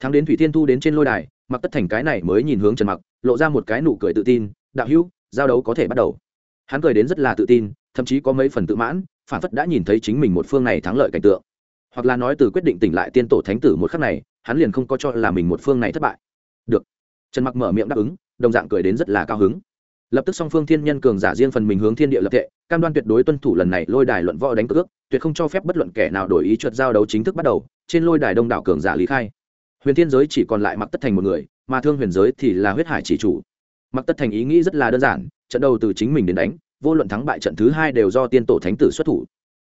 Thắng đến thủy thiên thu đến trên lôi đài, mặc tất thành cái này mới nhìn hướng trần mặc, lộ ra một cái nụ cười tự tin, đạo hữu, giao đấu có thể bắt đầu. Hắn cười đến rất là tự tin, thậm chí có mấy phần tự mãn, phản phất đã nhìn thấy chính mình một phương này thắng lợi cảnh tượng hoặc là nói từ quyết định tỉnh lại tiên tổ thánh tử một khắc này, hắn liền không có cho là mình một phương này thất bại. Được. Trần mặc mở miệng đáp ứng, đồng dạng cười đến rất là cao hứng. Lập tức song phương thiên nhân cường giả riêng phần mình hướng thiên địa lập tệ cam đoan tuyệt đối tuân thủ lần này lôi đài luận võ đánh cược, tuyệt không cho phép bất luận kẻ nào đổi ý chuột giao đấu chính thức bắt đầu, trên lôi đài đông đảo cường giả lý khai. Huyền thiên giới chỉ còn lại mặc tất thành một người, mà thương huyền giới thì là huyết hải chỉ chủ. Mặc tất thành ý nghĩ rất là đơn giản, trận đầu từ chính mình đến đánh, vô luận thắng bại trận thứ hai đều do tiên tổ thánh tử xuất thủ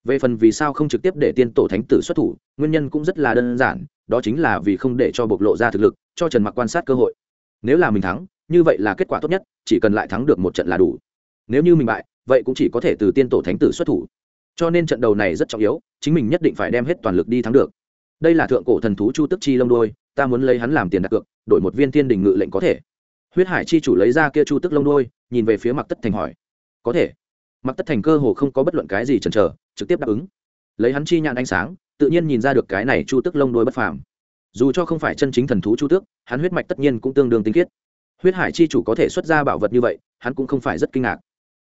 về phần vì sao không trực tiếp để tiên tổ thánh tử xuất thủ, nguyên nhân cũng rất là đơn giản, đó chính là vì không để cho bộc lộ ra thực lực, cho trần mặc quan sát cơ hội. Nếu là mình thắng, như vậy là kết quả tốt nhất, chỉ cần lại thắng được một trận là đủ. Nếu như mình bại, vậy cũng chỉ có thể từ tiên tổ thánh tử xuất thủ. Cho nên trận đầu này rất trọng yếu, chính mình nhất định phải đem hết toàn lực đi thắng được. Đây là thượng cổ thần thú chu tức chi lông đôi ta muốn lấy hắn làm tiền đặt cược, đổi một viên thiên đình ngự lệnh có thể. Huyết hải chi chủ lấy ra kia chu tức lông đôi nhìn về phía mặc tất thành hỏi. Có thể. Mặc tất thành cơ hồ không có bất luận cái gì chần chờ trực tiếp đáp ứng. Lấy hắn chi nhãn ánh sáng, tự nhiên nhìn ra được cái này chu tức lông đôi bất phàm. Dù cho không phải chân chính thần thú chu tước hắn huyết mạch tất nhiên cũng tương đương tinh khiết. Huyết hải chi chủ có thể xuất ra bảo vật như vậy, hắn cũng không phải rất kinh ngạc.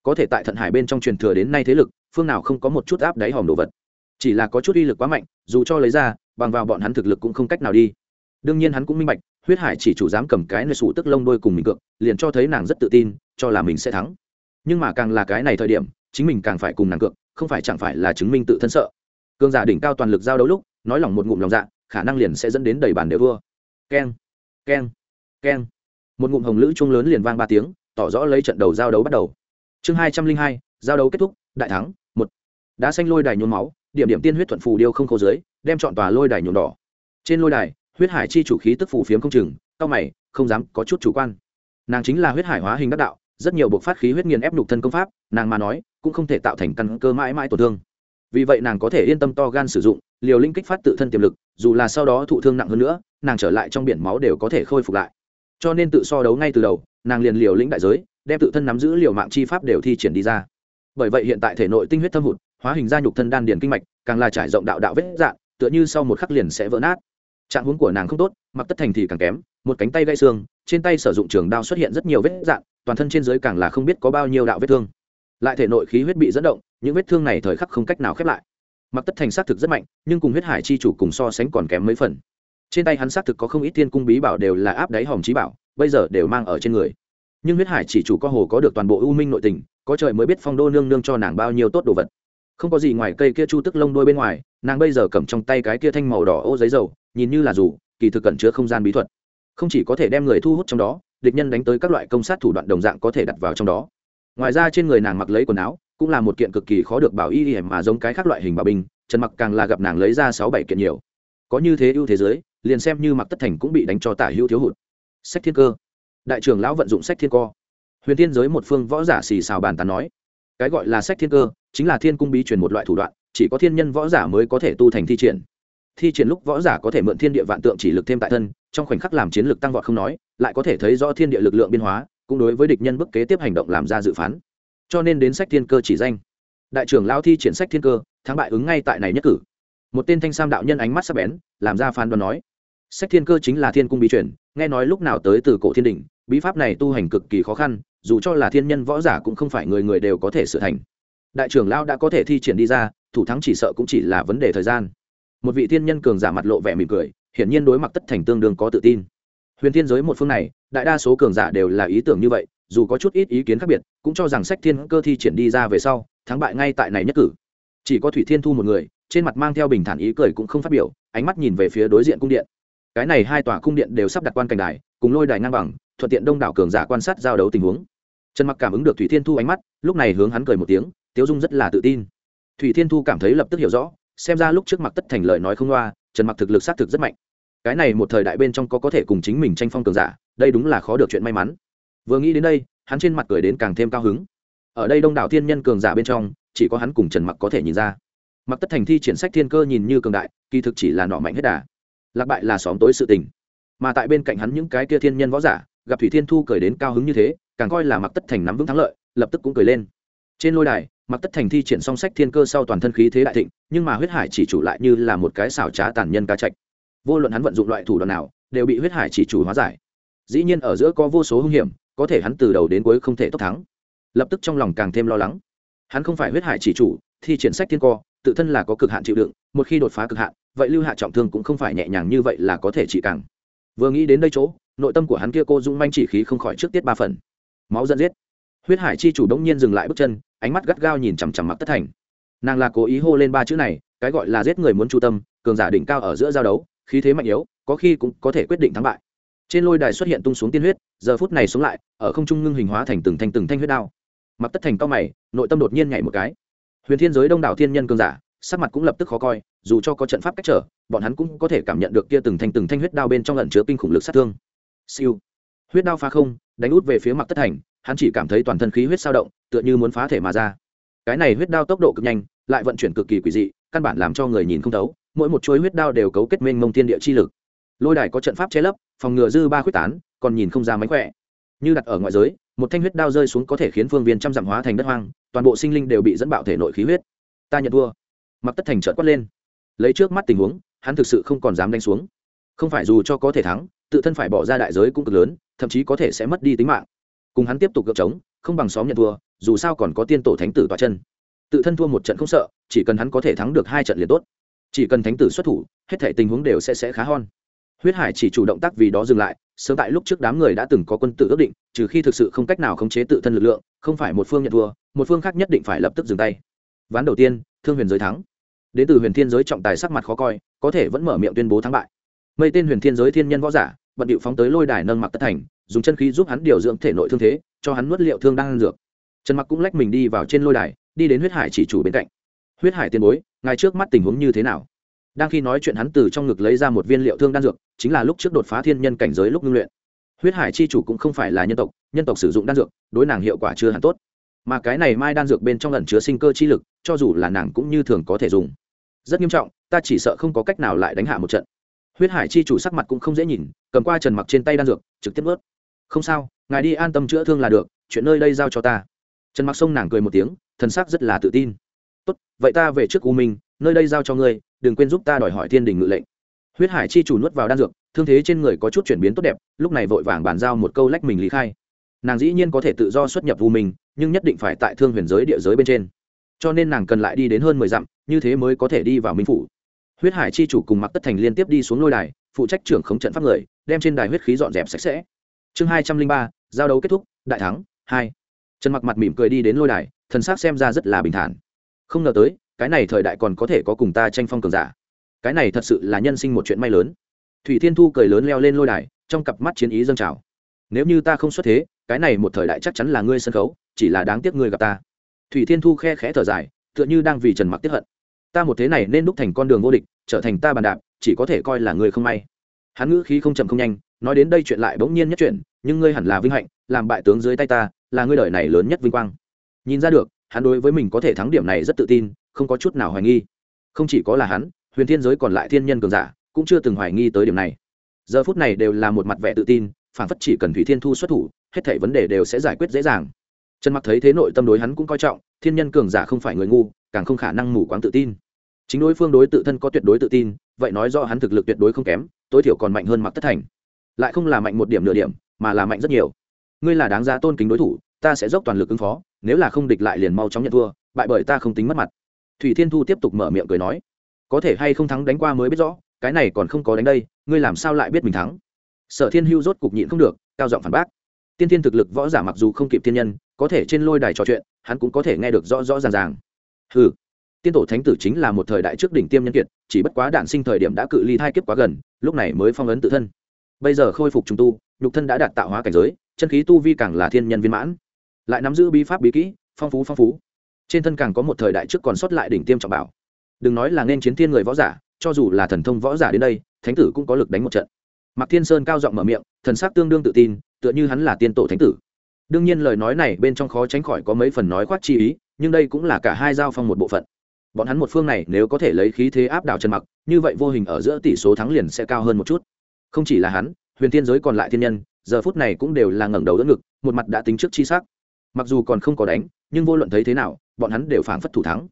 Có thể tại thận hải bên trong truyền thừa đến nay thế lực, phương nào không có một chút áp đáy hòm đồ vật. Chỉ là có chút uy lực quá mạnh, dù cho lấy ra, bằng vào bọn hắn thực lực cũng không cách nào đi. Đương nhiên hắn cũng minh bạch, huyết hải chỉ chủ dám cầm cái nơi sủ tức lông đôi cùng mình cược, liền cho thấy nàng rất tự tin, cho là mình sẽ thắng. Nhưng mà càng là cái này thời điểm chính mình càng phải cùng nàng cược, không phải chẳng phải là chứng minh tự thân sợ. Cương giả đỉnh cao toàn lực giao đấu lúc, nói lòng một ngụm lòng dạ khả năng liền sẽ dẫn đến đầy bàn đều vua keng keng keng. Một ngụm hồng lữ chuông lớn liền vang ba tiếng, tỏ rõ lấy trận đầu giao đấu bắt đầu. Chương hai trăm linh hai, giao đấu kết thúc, đại thắng, một. Đá xanh lôi đài nhuốm máu, điểm điểm tiên huyết thuận phù điêu không khâu dưới, đem chọn tòa lôi đài nhuộm đỏ. Trên lôi đài, huyết hải chi chủ khí tức phù phiếm không chừng, cao mày, không dám có chút chủ quan. Nàng chính là huyết hải hóa hình đắc đạo rất nhiều buộc phát khí huyết nghiền ép nhục thân công pháp, nàng mà nói, cũng không thể tạo thành căn cơ mãi mãi tổn thương. Vì vậy nàng có thể yên tâm to gan sử dụng, liều linh kích phát tự thân tiềm lực, dù là sau đó thụ thương nặng hơn nữa, nàng trở lại trong biển máu đều có thể khôi phục lại. Cho nên tự so đấu ngay từ đầu, nàng liền liều lĩnh đại giới, đem tự thân nắm giữ liều mạng chi pháp đều thi triển đi ra. Bởi vậy hiện tại thể nội tinh huyết thâm hụt, hóa hình ra nhục thân đan điền kinh mạch, càng là trải rộng đạo đạo vết dạn, tựa như sau một khắc liền sẽ vỡ nát. Trạng huống của nàng không tốt, mặc tất thành thì càng kém một cánh tay gãy xương, trên tay sử dụng trường đao xuất hiện rất nhiều vết dạn, toàn thân trên dưới càng là không biết có bao nhiêu đạo vết thương. Lại thể nội khí huyết bị dẫn động, những vết thương này thời khắc không cách nào khép lại. Mặc tất thành xác thực rất mạnh, nhưng cùng huyết hải chi chủ cùng so sánh còn kém mấy phần. Trên tay hắn xác thực có không ít thiên cung bí bảo đều là áp đáy hòm trí bảo, bây giờ đều mang ở trên người. Nhưng huyết hải chỉ chủ có hồ có được toàn bộ ưu minh nội tình, có trời mới biết phong đô nương nương cho nàng bao nhiêu tốt đồ vật. Không có gì ngoài cây kia chu tức lông đôi bên ngoài, nàng bây giờ cầm trong tay cái kia thanh màu đỏ ô giấy dầu, nhìn như là dù, kỳ thực cẩn chứa không gian bí thuật không chỉ có thể đem người thu hút trong đó, địch nhân đánh tới các loại công sát thủ đoạn đồng dạng có thể đặt vào trong đó. Ngoài ra trên người nàng mặc lấy quần áo, cũng là một kiện cực kỳ khó được bảo y hiểm mà giống cái khác loại hình bảo binh, trần mặc càng là gặp nàng lấy ra sáu bảy kiện nhiều. Có như thế ưu thế giới, liền xem như mặc tất thành cũng bị đánh cho tả hữu thiếu hụt. Sách thiên cơ. Đại trưởng lão vận dụng sách thiên co huyền thiên giới một phương võ giả xì xào bàn tán nói, cái gọi là sách thiên cơ chính là thiên cung bí truyền một loại thủ đoạn, chỉ có thiên nhân võ giả mới có thể tu thành thi triển. Thi triển lúc võ giả có thể mượn thiên địa vạn tượng chỉ lực thêm tại thân trong khoảnh khắc làm chiến lược tăng vọt không nói, lại có thể thấy rõ thiên địa lực lượng biên hóa, cũng đối với địch nhân bức kế tiếp hành động làm ra dự phán. Cho nên đến sách thiên cơ chỉ danh. Đại trưởng lao thi triển sách thiên cơ, thắng bại ứng ngay tại này nhất cử. Một tên thanh sam đạo nhân ánh mắt sắc bén, làm ra phán đoán nói, sách thiên cơ chính là thiên cung bí truyền, nghe nói lúc nào tới từ cổ thiên đình, bí pháp này tu hành cực kỳ khó khăn, dù cho là thiên nhân võ giả cũng không phải người người đều có thể sửa thành. Đại trưởng lao đã có thể thi triển đi ra, thủ thắng chỉ sợ cũng chỉ là vấn đề thời gian. Một vị thiên nhân cường giả mặt lộ vẻ mỉm cười hiển nhiên đối mặt tất thành tương đương có tự tin. Huyền thiên giới một phương này, đại đa số cường giả đều là ý tưởng như vậy, dù có chút ít ý kiến khác biệt, cũng cho rằng sách thiên cơ thi triển đi ra về sau, thắng bại ngay tại này nhất cử. Chỉ có thủy thiên thu một người, trên mặt mang theo bình thản ý cười cũng không phát biểu, ánh mắt nhìn về phía đối diện cung điện. Cái này hai tòa cung điện đều sắp đặt quan cảnh đài, cùng lôi đài ngang bằng, thuận tiện đông đảo cường giả quan sát giao đấu tình huống. Trần mặc cảm ứng được thủy thiên thu ánh mắt, lúc này hướng hắn cười một tiếng, tiếu dung rất là tự tin. Thủy thiên thu cảm thấy lập tức hiểu rõ, xem ra lúc trước mặt tất thành lời nói không loa, trần mặc thực lực xác thực rất mạnh cái này một thời đại bên trong có có thể cùng chính mình tranh phong cường giả, đây đúng là khó được chuyện may mắn. Vừa nghĩ đến đây, hắn trên mặt cười đến càng thêm cao hứng. Ở đây đông đảo thiên nhân cường giả bên trong, chỉ có hắn cùng trần mặc có thể nhìn ra. Mặc tất thành thi triển sách thiên cơ nhìn như cường đại, kỳ thực chỉ là nọ mạnh hết đà. Lạc bại là xóm tối sự tình. Mà tại bên cạnh hắn những cái kia thiên nhân võ giả, gặp thủy thiên thu cười đến cao hứng như thế, càng coi là mặc tất thành nắm vững thắng lợi, lập tức cũng cười lên. Trên lôi đài, mặc tất thành thi triển song sách thiên cơ sau toàn thân khí thế đại thịnh, nhưng mà huyết hải chỉ chủ lại như là một cái xảo trá tàn nhân ca trạch vô luận hắn vận dụng loại thủ đoạn nào, đều bị huyết hải chỉ chủ hóa giải. Dĩ nhiên ở giữa có vô số hung hiểm, có thể hắn từ đầu đến cuối không thể tốc thắng. Lập tức trong lòng càng thêm lo lắng. Hắn không phải huyết hải chỉ chủ, thi triển sách thiên co, tự thân là có cực hạn chịu đựng, một khi đột phá cực hạn, vậy lưu hạ trọng thương cũng không phải nhẹ nhàng như vậy là có thể chỉ càng. Vừa nghĩ đến đây chỗ, nội tâm của hắn kia cô dung manh chỉ khí không khỏi trước tiết ba phần. Máu dẫn giết. Huyết hải chi chủ đống nhiên dừng lại bước chân, ánh mắt gắt gao nhìn chằm chằm mặc tất thành. Nàng là cố ý hô lên ba chữ này, cái gọi là giết người muốn chu tâm, cường giả đỉnh cao ở giữa giao đấu khí thế mạnh yếu, có khi cũng có thể quyết định thắng bại. Trên lôi đài xuất hiện tung xuống tiên huyết, giờ phút này xuống lại, ở không trung ngưng hình hóa thành từng thanh từng thanh huyết đao. Mặc tất thành cao mày, nội tâm đột nhiên nhảy một cái. Huyền thiên giới đông đảo thiên nhân cường giả, sắc mặt cũng lập tức khó coi, dù cho có trận pháp cách trở, bọn hắn cũng có thể cảm nhận được kia từng thanh từng thanh huyết đao bên trong lẩn chứa kinh khủng lực sát thương. Siêu. Huyết đao phá không, đánh út về phía mặt tất thành, hắn chỉ cảm thấy toàn thân khí huyết sao động, tựa như muốn phá thể mà ra. Cái này huyết đao tốc độ cực nhanh, lại vận chuyển cực kỳ quỷ dị, căn bản làm cho người nhìn không thấu mỗi một chuỗi huyết đao đều cấu kết mênh mông thiên địa chi lực. Lôi đài có trận pháp che lấp, phòng ngừa dư ba khuyết tán, còn nhìn không ra mánh khỏe. Như đặt ở ngoại giới, một thanh huyết đao rơi xuống có thể khiến phương viên trăm dặm hóa thành đất hoang, toàn bộ sinh linh đều bị dẫn bạo thể nội khí huyết. Ta nhận thua. Mặc tất thành trợt quát lên. Lấy trước mắt tình huống, hắn thực sự không còn dám đánh xuống. Không phải dù cho có thể thắng, tự thân phải bỏ ra đại giới cũng cực lớn, thậm chí có thể sẽ mất đi tính mạng. Cùng hắn tiếp tục gợp trống, không bằng xóm nhận thua, dù sao còn có tiên tổ thánh tử tọa chân. Tự thân thua một trận không sợ, chỉ cần hắn có thể thắng được hai trận liền tốt chỉ cần thánh tử xuất thủ, hết thể tình huống đều sẽ sẽ khá hon. Huyết hải chỉ chủ động tác vì đó dừng lại, sớm tại lúc trước đám người đã từng có quân tử ước định, trừ khi thực sự không cách nào khống chế tự thân lực lượng, không phải một phương nhận thua, một phương khác nhất định phải lập tức dừng tay. Ván đầu tiên, thương huyền giới thắng. Đến từ huyền thiên giới trọng tài sắc mặt khó coi, có thể vẫn mở miệng tuyên bố thắng bại. Mây tên huyền thiên giới thiên nhân võ giả, bận điệu phóng tới lôi đài nâng mặc tất thành, dùng chân khí giúp hắn điều dưỡng thể nội thương thế, cho hắn nuốt liệu thương đang ăn dược. Trần mặc cũng lách mình đi vào trên lôi đài, đi đến huyết hải chỉ chủ bên cạnh huyết hải tiền bối ngay trước mắt tình huống như thế nào? Đang khi nói chuyện hắn từ trong ngực lấy ra một viên liệu thương đan dược, chính là lúc trước đột phá thiên nhân cảnh giới lúc ngưng luyện. Huyết hải chi chủ cũng không phải là nhân tộc nhân tộc sử dụng đan dược, đối nàng hiệu quả chưa hẳn tốt. Mà cái này mai đan dược bên trong lần chứa sinh cơ chi lực, cho dù là nàng cũng như thường có thể dùng. Rất nghiêm trọng, ta chỉ sợ không có cách nào lại đánh hạ một trận. Huyết hải chi chủ sắc mặt cũng không dễ nhìn, cầm qua trần mặc trên tay đan dược, trực tiếp ướt không sao, ngài đi an tâm chữa thương là được, chuyện nơi đây giao cho ta. Trần mặc sông nàng cười một tiếng, thần sắc rất là tự tin tốt, vậy ta về trước u minh, nơi đây giao cho ngươi, đừng quên giúp ta đòi hỏi thiên đình ngự lệnh. Huyết hải chi chủ nuốt vào đan dược, thương thế trên người có chút chuyển biến tốt đẹp, lúc này vội vàng bàn giao một câu lách mình lý khai. Nàng dĩ nhiên có thể tự do xuất nhập u minh, nhưng nhất định phải tại thương huyền giới địa giới bên trên. Cho nên nàng cần lại đi đến hơn mười dặm, như thế mới có thể đi vào minh phủ. Huyết hải chi chủ cùng mặc tất thành liên tiếp đi xuống lôi đài, phụ trách trưởng khống trận pháp người, đem trên đài huyết khí dọn dẹp sạch sẽ. Chương hai trăm linh ba, giao đấu kết thúc, đại thắng, hai. Trần mặc mặt mỉm cười đi đến lôi đài, thần s á c xem ra rất là bình thản không ngờ tới, cái này thời đại còn có thể có cùng ta tranh phong cường giả. Cái này thật sự là nhân sinh một chuyện may lớn. Thủy thiên thu cười lớn leo lên lôi đài, trong cặp mắt chiến ý dâng trào. Nếu như ta không xuất thế, cái này một thời đại chắc chắn là ngươi sân khấu, chỉ là đáng tiếc ngươi gặp ta. Thủy thiên thu khe khẽ thở dài, tựa như đang vì trần mặc tiếp hận. Ta một thế này nên đúc thành con đường vô địch, trở thành ta bàn đạp, chỉ có thể coi là người không may. Hắn ngữ khí không chậm không nhanh, nói đến đây chuyện lại bỗng nhiên nhất chuyện nhưng ngươi hẳn là vinh hạnh, làm bại tướng dưới tay ta, là ngươi đời này lớn nhất vinh quang. Nhìn ra được hắn đối với mình có thể thắng điểm này rất tự tin, không có chút nào hoài nghi. Không chỉ có là hắn, huyền thiên giới còn lại thiên nhân cường giả cũng chưa từng hoài nghi tới điểm này. Giờ phút này đều là một mặt vẻ tự tin, phản phất chỉ cần thủy thiên thu xuất thủ, hết thảy vấn đề đều sẽ giải quyết dễ dàng. Trần mặc thấy thế nội tâm đối hắn cũng coi trọng, thiên nhân cường giả không phải người ngu, càng không khả năng mù quáng tự tin. Chính đối phương đối tự thân có tuyệt đối tự tin, vậy nói do hắn thực lực tuyệt đối không kém, tối thiểu còn mạnh hơn mặc tất thành. Lại không là mạnh một điểm nửa điểm, mà là mạnh rất nhiều. Ngươi là đáng giá tôn kính đối thủ, ta sẽ dốc toàn lực ứng phó nếu là không địch lại liền mau chóng nhận thua, bại bởi ta không tính mất mặt. Thủy thiên thu tiếp tục mở miệng cười nói, có thể hay không thắng đánh qua mới biết rõ, cái này còn không có đánh đây, ngươi làm sao lại biết mình thắng? Sở thiên hưu rốt cục nhịn không được, cao giọng phản bác. Tiên thiên thực lực võ giả mặc dù không kịp thiên nhân, có thể trên lôi đài trò chuyện, hắn cũng có thể nghe được rõ rõ ràng ràng. Ừ tiên tổ thánh tử chính là một thời đại trước đỉnh tiêm nhân kiệt, chỉ bất quá đạn sinh thời điểm đã cự ly thai kiếp quá gần, lúc này mới phong ấn tự thân. Bây giờ khôi phục trung tu, nhục thân đã đạt tạo hóa cảnh giới, chân khí tu vi càng là thiên nhân viên mãn lại nắm giữ bí pháp bí kỹ, phong phú phong phú. Trên thân càng có một thời đại trước còn sót lại đỉnh tiêm trọng bảo. Đừng nói là nên chiến thiên người võ giả, cho dù là thần thông võ giả đến đây, thánh tử cũng có lực đánh một trận. Mạc thiên sơn cao giọng mở miệng, thần sắc tương đương tự tin, tựa như hắn là tiên tổ thánh tử. Đương nhiên lời nói này bên trong khó tránh khỏi có mấy phần nói khoác chi ý, nhưng đây cũng là cả hai giao phong một bộ phận. Bọn hắn một phương này nếu có thể lấy khí thế áp đảo trần mặc, như vậy vô hình ở giữa tỷ số thắng liền sẽ cao hơn một chút. Không chỉ là hắn, huyền thiên giới còn lại thiên nhân, giờ phút này cũng đều là ngẩng đầu đỡ ngực, một mặt đã tính trước chi sắc mặc dù còn không có đánh, nhưng vô luận thấy thế nào, bọn hắn đều phảng phất thủ thắng.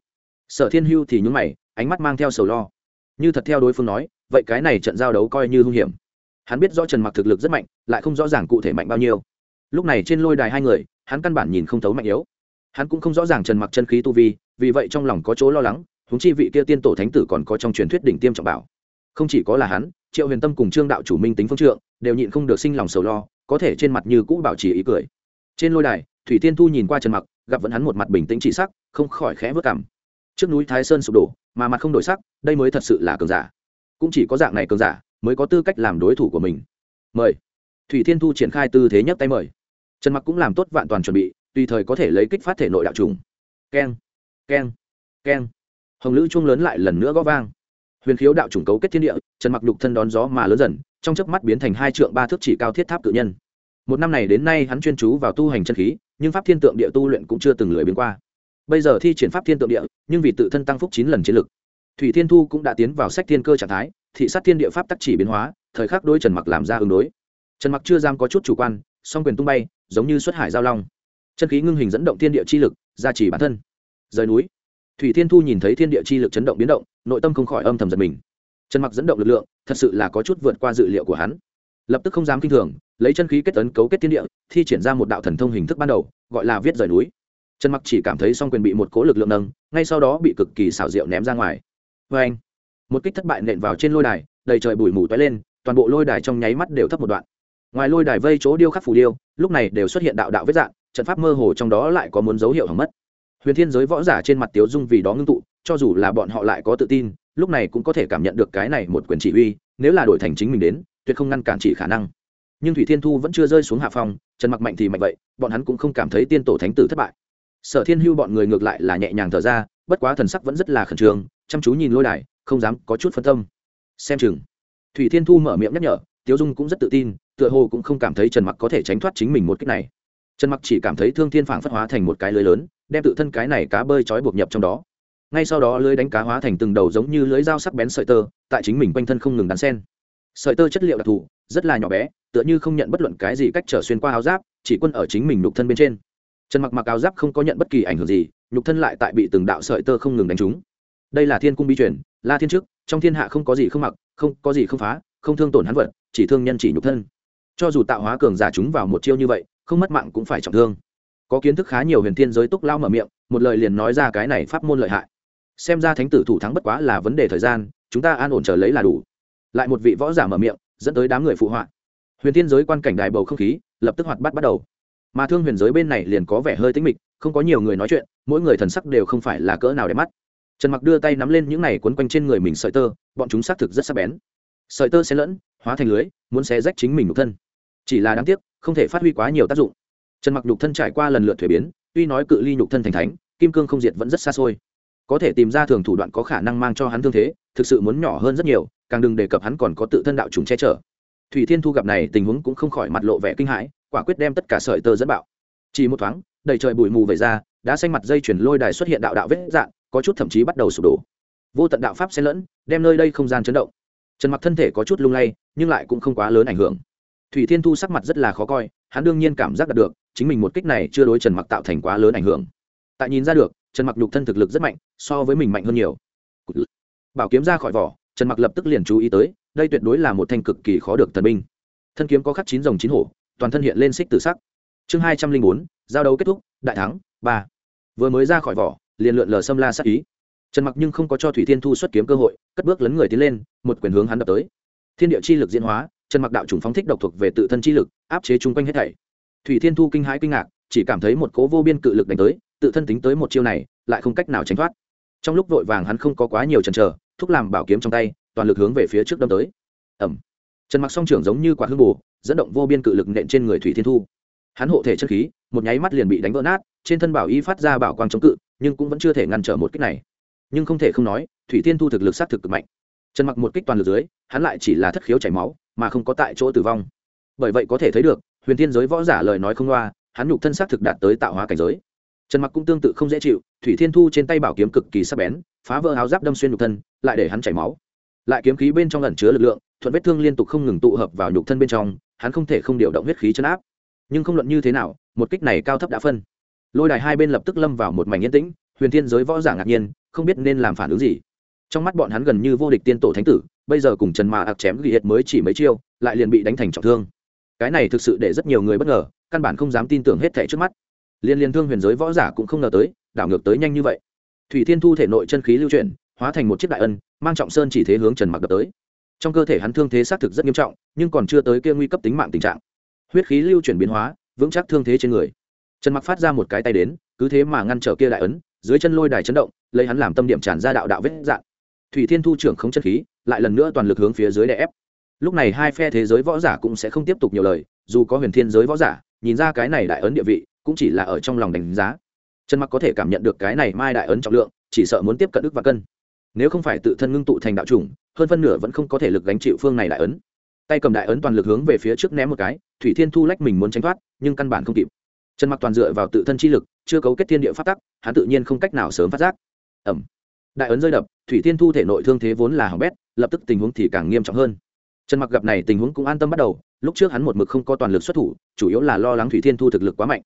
Sở thiên hưu thì nhúng mày, ánh mắt mang theo sầu lo. Như thật theo đối phương nói, vậy cái này trận giao đấu coi như hung hiểm. Hắn biết rõ trần mặc thực lực rất mạnh, lại không rõ ràng cụ thể mạnh bao nhiêu. Lúc này trên lôi đài hai người, hắn căn bản nhìn không thấu mạnh yếu. Hắn cũng không rõ ràng trần mặc chân khí tu vi, vì vậy trong lòng có chỗ lo lắng húng chi vị kia tiên tổ thánh tử còn có trong truyền thuyết đỉnh tiêm trọng bảo. Không chỉ có là hắn, triệu huyền tâm cùng trương đạo chủ minh tính phương trượng đều nhịn không được sinh lòng sầu lo, có thể trên mặt như cũ bảo trì ý cười. Trên lôi đài thủy tiên thu nhìn qua trần mặc, gặp vẫn hắn một mặt bình tĩnh chỉ sắc, không khỏi khẽ vớt cảm. Trước núi thái sơn sụp đổ, mà mặt không đổi sắc, đây mới thật sự là cường giả. Cũng chỉ có dạng này cường giả mới có tư cách làm đối thủ của mình. Mời. Thủy thiên thu triển khai tư thế nhất tay mời. Trần mặc cũng làm tốt vạn toàn chuẩn bị, tùy thời có thể lấy kích phát thể nội đạo trùng. Keng keng keng. Hồng lữ chuông lớn lại lần nữa gõ vang. Huyền khiếu đạo trùng cấu kết thiên địa, trần mặc lục thân đón gió mà lớn dần, trong chớp mắt biến thành hai trượng ba thước chỉ cao thiết tháp tự nhân. Một năm này đến nay hắn chuyên chú vào tu hành chân khí nhưng pháp thiên tượng địa tu luyện cũng chưa từng lười biến qua. Bây giờ thi triển pháp thiên tượng địa, nhưng vì tự thân tăng phúc chín lần chiến lực. Thủy thiên thu cũng đã tiến vào sách thiên cơ trạng thái, thị sát thiên địa pháp tắc chỉ biến hóa, thời khắc đôi trần mặc làm ra ứng đối. Trần mặc chưa giam có chút chủ quan, song quyền tung bay, giống như xuất hải giao long. Chân khí ngưng hình dẫn động thiên địa chi lực, gia trì bản thân. Rời núi. Thủy thiên thu nhìn thấy thiên địa chi lực chấn động biến động, nội tâm không khỏi âm thầm giật mình. Trần mặc dẫn động lực lượng, thật sự là có chút vượt qua dự liệu của hắn. Lập tức không dám kinh thường lấy chân khí kết tấn cấu kết thiên địa, thi triển ra một đạo thần thông hình thức ban đầu, gọi là viết rời núi. Trần mặc chỉ cảm thấy song quyền bị một cố lực lượng nâng, ngay sau đó bị cực kỳ xảo diệu ném ra ngoài. Vê anh, một kích thất bại nện vào trên lôi đài, đầy trời bụi mù toái lên, toàn bộ lôi đài trong nháy mắt đều thấp một đoạn. Ngoài lôi đài vây chỗ điêu khắc phù điêu, lúc này đều xuất hiện đạo đạo vết dạng, trận pháp mơ hồ trong đó lại có muốn dấu hiệu hỏng mất. Huyền thiên giới võ giả trên mặt tiếu dung vì đó ngưng tụ, cho dù là bọn họ lại có tự tin, lúc này cũng có thể cảm nhận được cái này một quyền chỉ huy, nếu là đổi thành chính mình đến, tuyệt không ngăn cản chỉ khả năng nhưng thủy thiên thu vẫn chưa rơi xuống hạ phòng trần mặc mạnh thì mạnh vậy, bọn hắn cũng không cảm thấy tiên tổ thánh tử thất bại. Sở thiên hưu bọn người ngược lại là nhẹ nhàng thở ra, bất quá thần sắc vẫn rất là khẩn trương, chăm chú nhìn lôi đài, không dám có chút phân tâm. Xem chừng. Thủy thiên thu mở miệng nhắc nhở, tiếu dung cũng rất tự tin, tựa hồ cũng không cảm thấy trần mặc có thể tránh thoát chính mình một cách này. Trần mặc chỉ cảm thấy thương thiên phản phất hóa thành một cái lưới lớn, đem tự thân cái này cá bơi trói buộc nhập trong đó. Ngay sau đó lưới đánh cá hóa thành từng đầu giống như lưới dao sắc bén sợi tơ, tại chính mình quanh thân không ngừng đắn sen sợi tơ chất liệu đặc thù, rất là nhỏ bé, tựa như không nhận bất luận cái gì cách trở xuyên qua áo giáp, chỉ quân ở chính mình nhục thân bên trên. Trần mặc mặc áo giáp không có nhận bất kỳ ảnh hưởng gì, nhục thân lại tại bị từng đạo sợi tơ không ngừng đánh trúng. Đây là thiên cung bi truyền, la thiên trước, trong thiên hạ không có gì không mặc, không có gì không phá, không thương tổn hắn vật, chỉ thương nhân chỉ nhục thân. Cho dù tạo hóa cường giả chúng vào một chiêu như vậy, không mất mạng cũng phải trọng thương. Có kiến thức khá nhiều huyền thiên giới túc lao mở miệng, một lời liền nói ra cái này pháp môn lợi hại. Xem ra thánh tử thủ thắng bất quá là vấn đề thời gian, chúng ta an ổn chờ lấy là đủ lại một vị võ giả mở miệng, dẫn tới đám người phụ họa. Huyền thiên giới quan cảnh đài bầu không khí lập tức hoạt bắt bắt đầu. Mà thương huyền giới bên này liền có vẻ hơi tính mịch, không có nhiều người nói chuyện, mỗi người thần sắc đều không phải là cỡ nào đẹp mắt. Trần mặc đưa tay nắm lên những này quấn quanh trên người mình sợi tơ, bọn chúng xác thực rất sắc bén. Sợi tơ sẽ lẫn, hóa thành lưới, muốn xé rách chính mình nhục thân. Chỉ là đáng tiếc, không thể phát huy quá nhiều tác dụng. Trần mặc nhục thân trải qua lần lượt thuế biến, tuy nói cự ly nhục thân thành thánh, kim cương không diệt vẫn rất xa xôi có thể tìm ra thường thủ đoạn có khả năng mang cho hắn thương thế, thực sự muốn nhỏ hơn rất nhiều, càng đừng đề cập hắn còn có tự thân đạo trùng che chở. Thủy thiên thu gặp này tình huống cũng không khỏi mặt lộ vẻ kinh hãi, quả quyết đem tất cả sợi tơ dẫn bạo. Chỉ một thoáng, đầy trời bụi mù về ra, đã xanh mặt dây chuyển lôi đài xuất hiện đạo đạo vết dạng, có chút thậm chí bắt đầu sụp đổ. Vô tận đạo pháp xen lẫn, đem nơi đây không gian chấn động. Trần mặc thân thể có chút lung lay, nhưng lại cũng không quá lớn ảnh hưởng. Thủy thiên thu sắc mặt rất là khó coi, hắn đương nhiên cảm giác đạt được, chính mình một kích này chưa đối trần mặc tạo thành quá lớn ảnh hưởng. Tại nhìn ra được trần mặc nhục thân thực lực rất mạnh, so với mình mạnh hơn nhiều. Bảo kiếm ra khỏi vỏ, trần mặc lập tức liền chú ý tới, đây tuyệt đối là một thanh cực kỳ khó được thần binh. Thân kiếm có khắc chín rồng chín hổ, toàn thân hiện lên xích tử sắc. Chương hai trăm linh bốn, giao đấu kết thúc, đại thắng, ba. Vừa mới ra khỏi vỏ, liền lượn lờ xâm la sát ý. Trần mặc nhưng không có cho thủy thiên thu xuất kiếm cơ hội, cất bước lấn người tiến lên, một quyền hướng hắn đập tới. Thiên địa chi lực diễn hóa, trần mặc đạo chủng phóng thích độc thuộc về tự thân chi lực, áp chế chung quanh hết thảy. Thủy thiên thu kinh hãi kinh ngạc, chỉ cảm thấy một cố vô biên cự lực đánh tới tự thân tính tới một chiêu này, lại không cách nào tránh thoát. Trong lúc vội vàng hắn không có quá nhiều chần chờ, thúc làm bảo kiếm trong tay, toàn lực hướng về phía trước đâm tới. Ẩm trần mặc song trưởng giống như quả hương bù, dẫn động vô biên cự lực nện trên người thủy thiên thu. Hắn hộ thể chân khí, một nháy mắt liền bị đánh vỡ nát, trên thân bảo y phát ra bảo quang chống cự, nhưng cũng vẫn chưa thể ngăn trở một kích này. Nhưng không thể không nói, thủy thiên thu thực lực sát thực cực mạnh. Trần mặc một kích toàn lực dưới, hắn lại chỉ là thất khiếu chảy máu, mà không có tại chỗ tử vong. Bởi vậy có thể thấy được, huyền thiên giới võ giả lời nói không loa, hắn nhục thân xác thực đạt tới tạo hóa cảnh giới trần mặc cũng tương tự không dễ chịu, thủy thiên thu trên tay bảo kiếm cực kỳ sắc bén, phá vỡ áo giáp đâm xuyên nhục thân, lại để hắn chảy máu. Lại kiếm khí bên trong ẩn chứa lực lượng, thuận vết thương liên tục không ngừng tụ hợp vào nhục thân bên trong, hắn không thể không điều động huyết khí chấn áp. Nhưng không luận như thế nào, một kích này cao thấp đã phân. Lôi đài hai bên lập tức lâm vào một mảnh yên tĩnh, huyền thiên giới võ giả ngạc nhiên, không biết nên làm phản ứng gì. Trong mắt bọn hắn gần như vô địch tiên tổ thánh tử, bây giờ cùng trần mạ ạc chém ghi hiệt mới chỉ mấy chiêu, lại liền bị đánh thành trọng thương. Cái này thực sự để rất nhiều người bất ngờ, căn bản không dám tin tưởng hết thẻ trước mắt liên liên thương huyền giới võ giả cũng không ngờ tới, đảo ngược tới nhanh như vậy. Thủy thiên thu thể nội chân khí lưu chuyển, hóa thành một chiếc đại ân, mang trọng sơn chỉ thế hướng trần mặc đập tới. Trong cơ thể hắn thương thế xác thực rất nghiêm trọng, nhưng còn chưa tới kia nguy cấp tính mạng tình trạng. Huyết khí lưu chuyển biến hóa, vững chắc thương thế trên người. Trần mặc phát ra một cái tay đến, cứ thế mà ngăn trở kia đại ấn, dưới chân lôi đài chấn động, lấy hắn làm tâm điểm tràn ra đạo đạo vết dạng. Thủy thiên thu trưởng không chân khí, lại lần nữa toàn lực hướng phía dưới đè ép. Lúc này hai phe thế giới võ giả cũng sẽ không tiếp tục nhiều lời, dù có huyền thiên giới võ giả, nhìn ra cái này đại ấn địa vị cũng chỉ là ở trong lòng đánh giá. Trần mặc có thể cảm nhận được cái này mai đại ấn trọng lượng, chỉ sợ muốn tiếp cận ức và cân. Nếu không phải tự thân ngưng tụ thành đạo chủng, hơn phân nửa vẫn không có thể lực gánh chịu phương này đại ấn. Tay cầm đại ấn toàn lực hướng về phía trước ném một cái, thủy thiên thu lách mình muốn tránh thoát, nhưng căn bản không kịp. Trần mặc toàn dựa vào tự thân chi lực, chưa cấu kết thiên địa phát tắc, hắn tự nhiên không cách nào sớm phát giác. Ẩm. Đại ấn rơi đập, thủy thiên thu thể nội thương thế vốn là hỏng bét, lập tức tình huống thì càng nghiêm trọng hơn. Trần mặc gặp này tình huống cũng an tâm bắt đầu, lúc trước hắn một mực không có toàn lực xuất thủ, chủ yếu là lo lắng thủy thiên thu thực lực quá mạnh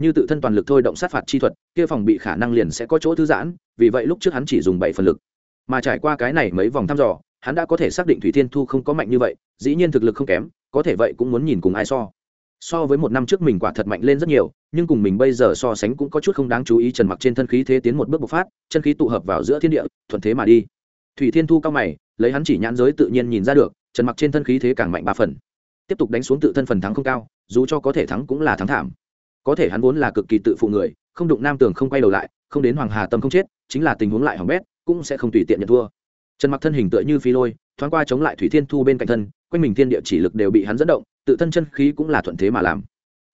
như tự thân toàn lực thôi động sát phạt chi thuật, kia phòng bị khả năng liền sẽ có chỗ thư giãn, vì vậy lúc trước hắn chỉ dùng bảy phần lực. Mà trải qua cái này mấy vòng thăm dò, hắn đã có thể xác định thủy thiên thu không có mạnh như vậy, dĩ nhiên thực lực không kém, có thể vậy cũng muốn nhìn cùng ai so. So với một năm trước mình quả thật mạnh lên rất nhiều, nhưng cùng mình bây giờ so sánh cũng có chút không đáng chú ý trần mặc trên thân khí thế tiến một bước bộc phát, chân khí tụ hợp vào giữa thiên địa, thuận thế mà đi. Thủy thiên thu cao mày, lấy hắn chỉ nhãn giới tự nhiên nhìn ra được, trần mặc trên thân khí thế càng mạnh ba phần. Tiếp tục đánh xuống tự thân phần thắng không cao, dù cho có thể thắng cũng là thắng thảm có thể hắn vốn là cực kỳ tự phụ người, không đụng nam tường không quay đầu lại, không đến hoàng hà tâm không chết, chính là tình huống lại hỏng bét, cũng sẽ không tùy tiện nhận thua. Trần mặc thân hình tựa như phi lôi, thoáng qua chống lại thủy thiên thu bên cạnh thân, quanh mình thiên địa chỉ lực đều bị hắn dẫn động, tự thân chân khí cũng là thuận thế mà làm.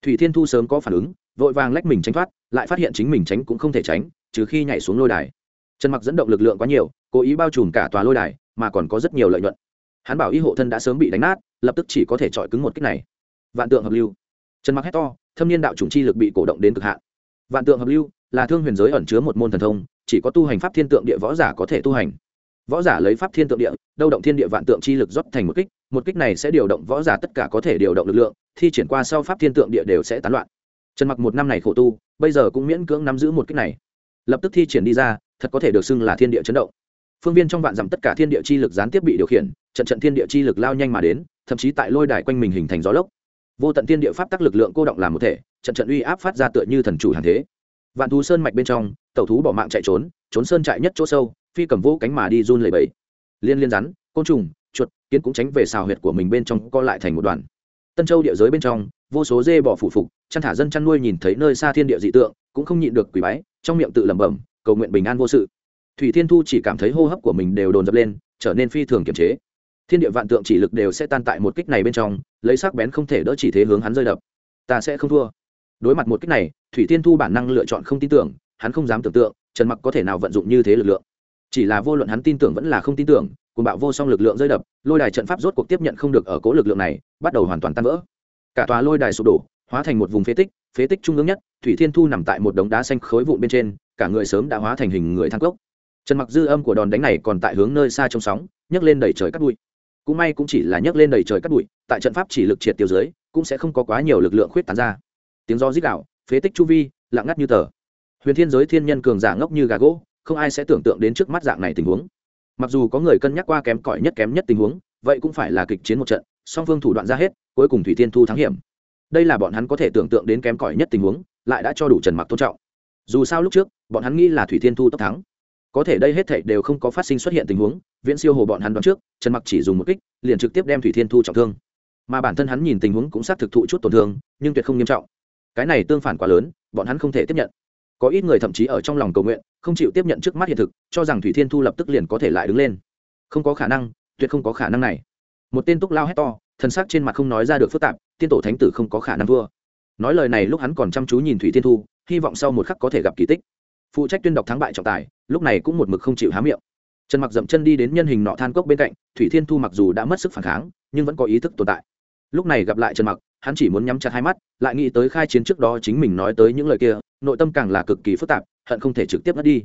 Thủy thiên thu sớm có phản ứng, vội vàng lách mình tránh thoát, lại phát hiện chính mình tránh cũng không thể tránh, trừ khi nhảy xuống lôi đài. Trần mặc dẫn động lực lượng quá nhiều, cố ý bao trùm cả tòa lôi đài, mà còn có rất nhiều lợi nhuận. Hắn bảo y hộ thân đã sớm bị đánh nát, lập tức chỉ có thể chọi cứng một kích này. Vạn tượng hợp lưu trần mặc hét to, thâm niên đạo chủng chi lực bị cổ động đến cực hạn. Vạn tượng hợp lưu, là thương huyền giới ẩn chứa một môn thần thông, chỉ có tu hành pháp thiên tượng địa võ giả có thể tu hành. Võ giả lấy pháp thiên tượng địa, đâu động thiên địa vạn tượng chi lực rót thành một kích một kích này sẽ điều động võ giả tất cả có thể điều động lực lượng, thi triển qua sau pháp thiên tượng địa đều sẽ tán loạn. Trần mặc một năm này khổ tu, bây giờ cũng miễn cưỡng nắm giữ một kích này. Lập tức thi triển đi ra, thật có thể được xưng là thiên địa chấn động. Phương viên trong vạn dặm tất cả thiên địa chi lực gián tiếp bị điều khiển, trận trận thiên địa chi lực lao nhanh mà đến, thậm chí tại lôi đài quanh mình hình thành gió lốc vô tận thiên địa pháp tắc lực lượng cô động làm một thể, trận trận uy áp phát ra tựa như thần chủ hàng thế. Vạn thú sơn mạch bên trong, tẩu thú bỏ mạng chạy trốn trốn sơn trại nhất chỗ sâu, phi cầm vũ cánh mà đi run lầy bẫy liên liên rắn, côn trùng, chuột, kiến cũng tránh về xào huyệt của mình bên trong co lại thành một đoàn. Tân châu địa giới bên trong, vô số dê bỏ phủ phục, chăn thả dân chăn nuôi nhìn thấy nơi xa thiên địa dị tượng, cũng không nhịn được quỷ bái, trong miệng tự lẩm bẩm, cầu nguyện bình an vô sự. Thủy thiên thu chỉ cảm thấy hô hấp của mình đều đồn dập lên, trở nên phi thường kiềm chế. Thiên địa vạn tượng chỉ lực đều sẽ tan tại một kích này bên trong lấy sắc bén không thể đỡ chỉ thế hướng hắn rơi đập. Ta sẽ không thua. Đối mặt một kích này, thủy thiên thu bản năng lựa chọn không tin tưởng, hắn không dám tưởng tượng, trần mặc có thể nào vận dụng như thế lực lượng. Chỉ là vô luận hắn tin tưởng vẫn là không tin tưởng cùng bạo vô song lực lượng rơi đập, lôi đài trận pháp rốt cuộc tiếp nhận không được ở cố lực lượng này, bắt đầu hoàn toàn tan vỡ. Cả tòa lôi đài sụp đổ, hóa thành một vùng phế tích phế tích trung ương nhất, thủy thiên thu nằm tại một đống đá xanh khối vụn bên trên, cả người sớm đã hóa thành hình người thang cốc. Trần mặc dư âm của đòn đánh này còn tại hướng nơi xa trong sóng, nhấc lên đẩy trời cắt bụi cũng may cũng chỉ là nhấc lên đầy trời cắt bụi, tại trận pháp chỉ lực triệt tiêu dưới, cũng sẽ không có quá nhiều lực lượng khuyết tán ra. Tiếng do rít đạo phế tích chu vi, lặng ngắt như tờ. Huyền thiên giới thiên nhân cường giả ngốc như gà gỗ, không ai sẽ tưởng tượng đến trước mắt dạng này tình huống. Mặc dù có người cân nhắc qua kém cỏi nhất kém nhất tình huống, vậy cũng phải là kịch chiến một trận, song phương thủ đoạn ra hết, cuối cùng thủy thiên thu thắng hiểm. Đây là bọn hắn có thể tưởng tượng đến kém cỏi nhất tình huống, lại đã cho đủ trần mặc tôn trọng. Dù sao lúc trước, bọn hắn nghĩ là thủy thiên thu tốc thắng có thể đây hết thảy đều không có phát sinh xuất hiện tình huống, viễn siêu hồ bọn hắn đoán trước, trần mặc chỉ dùng một kích, liền trực tiếp đem thủy thiên thu trọng thương. Mà bản thân hắn nhìn tình huống cũng xác thực thụ chút tổn thương, nhưng tuyệt không nghiêm trọng. Cái này tương phản quá lớn, bọn hắn không thể tiếp nhận. Có ít người thậm chí ở trong lòng cầu nguyện, không chịu tiếp nhận trước mắt hiện thực, cho rằng thủy thiên thu lập tức liền có thể lại đứng lên. Không có khả năng, tuyệt không có khả năng này. Một tên túc lao hét to thân xác trên mặt không nói ra được phức tạp, tiên tổ thánh tử không có khả năng thua. Nói lời này lúc hắn còn chăm chú nhìn thủy thiên thu, hy vọng sau một khắc có thể gặp kỳ tích phụ trách tuyên đọc thắng bại trọng tài, lúc này cũng một mực không chịu há miệng. Trần mặc dậm chân đi đến nhân hình nọ than cốc bên cạnh, thủy thiên thu mặc dù đã mất sức phản kháng, nhưng vẫn có ý thức tồn tại. Lúc này gặp lại trần mặc, hắn chỉ muốn nhắm chặt hai mắt, lại nghĩ tới khai chiến trước đó chính mình nói tới những lời kia, nội tâm càng là cực kỳ phức tạp, hận không thể trực tiếp mất đi.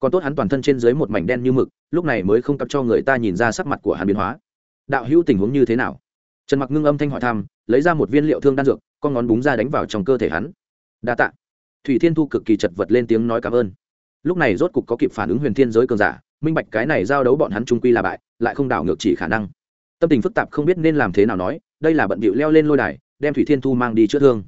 Còn tốt hắn toàn thân trên dưới một mảnh đen như mực, lúc này mới không cặp cho người ta nhìn ra sắc mặt của hắn biến hóa. Đạo hữu tình huống như thế nào? Trần mặc ngưng âm thanh hỏi thăm, lấy ra một viên liệu thương đan dược, con ngón búng ra đánh vào trong cơ thể hắn. Đa tạ thủy thiên thu cực kỳ chật vật lên tiếng nói cảm ơn. Lúc này rốt cục có kịp phản ứng huyền thiên giới cường giả, minh bạch cái này giao đấu bọn hắn trung quy là bại, lại không đảo ngược chỉ khả năng. Tâm tình phức tạp không biết nên làm thế nào nói, đây là bận bịu leo lên lôi đài, đem thủy thiên thu mang đi chữa thương.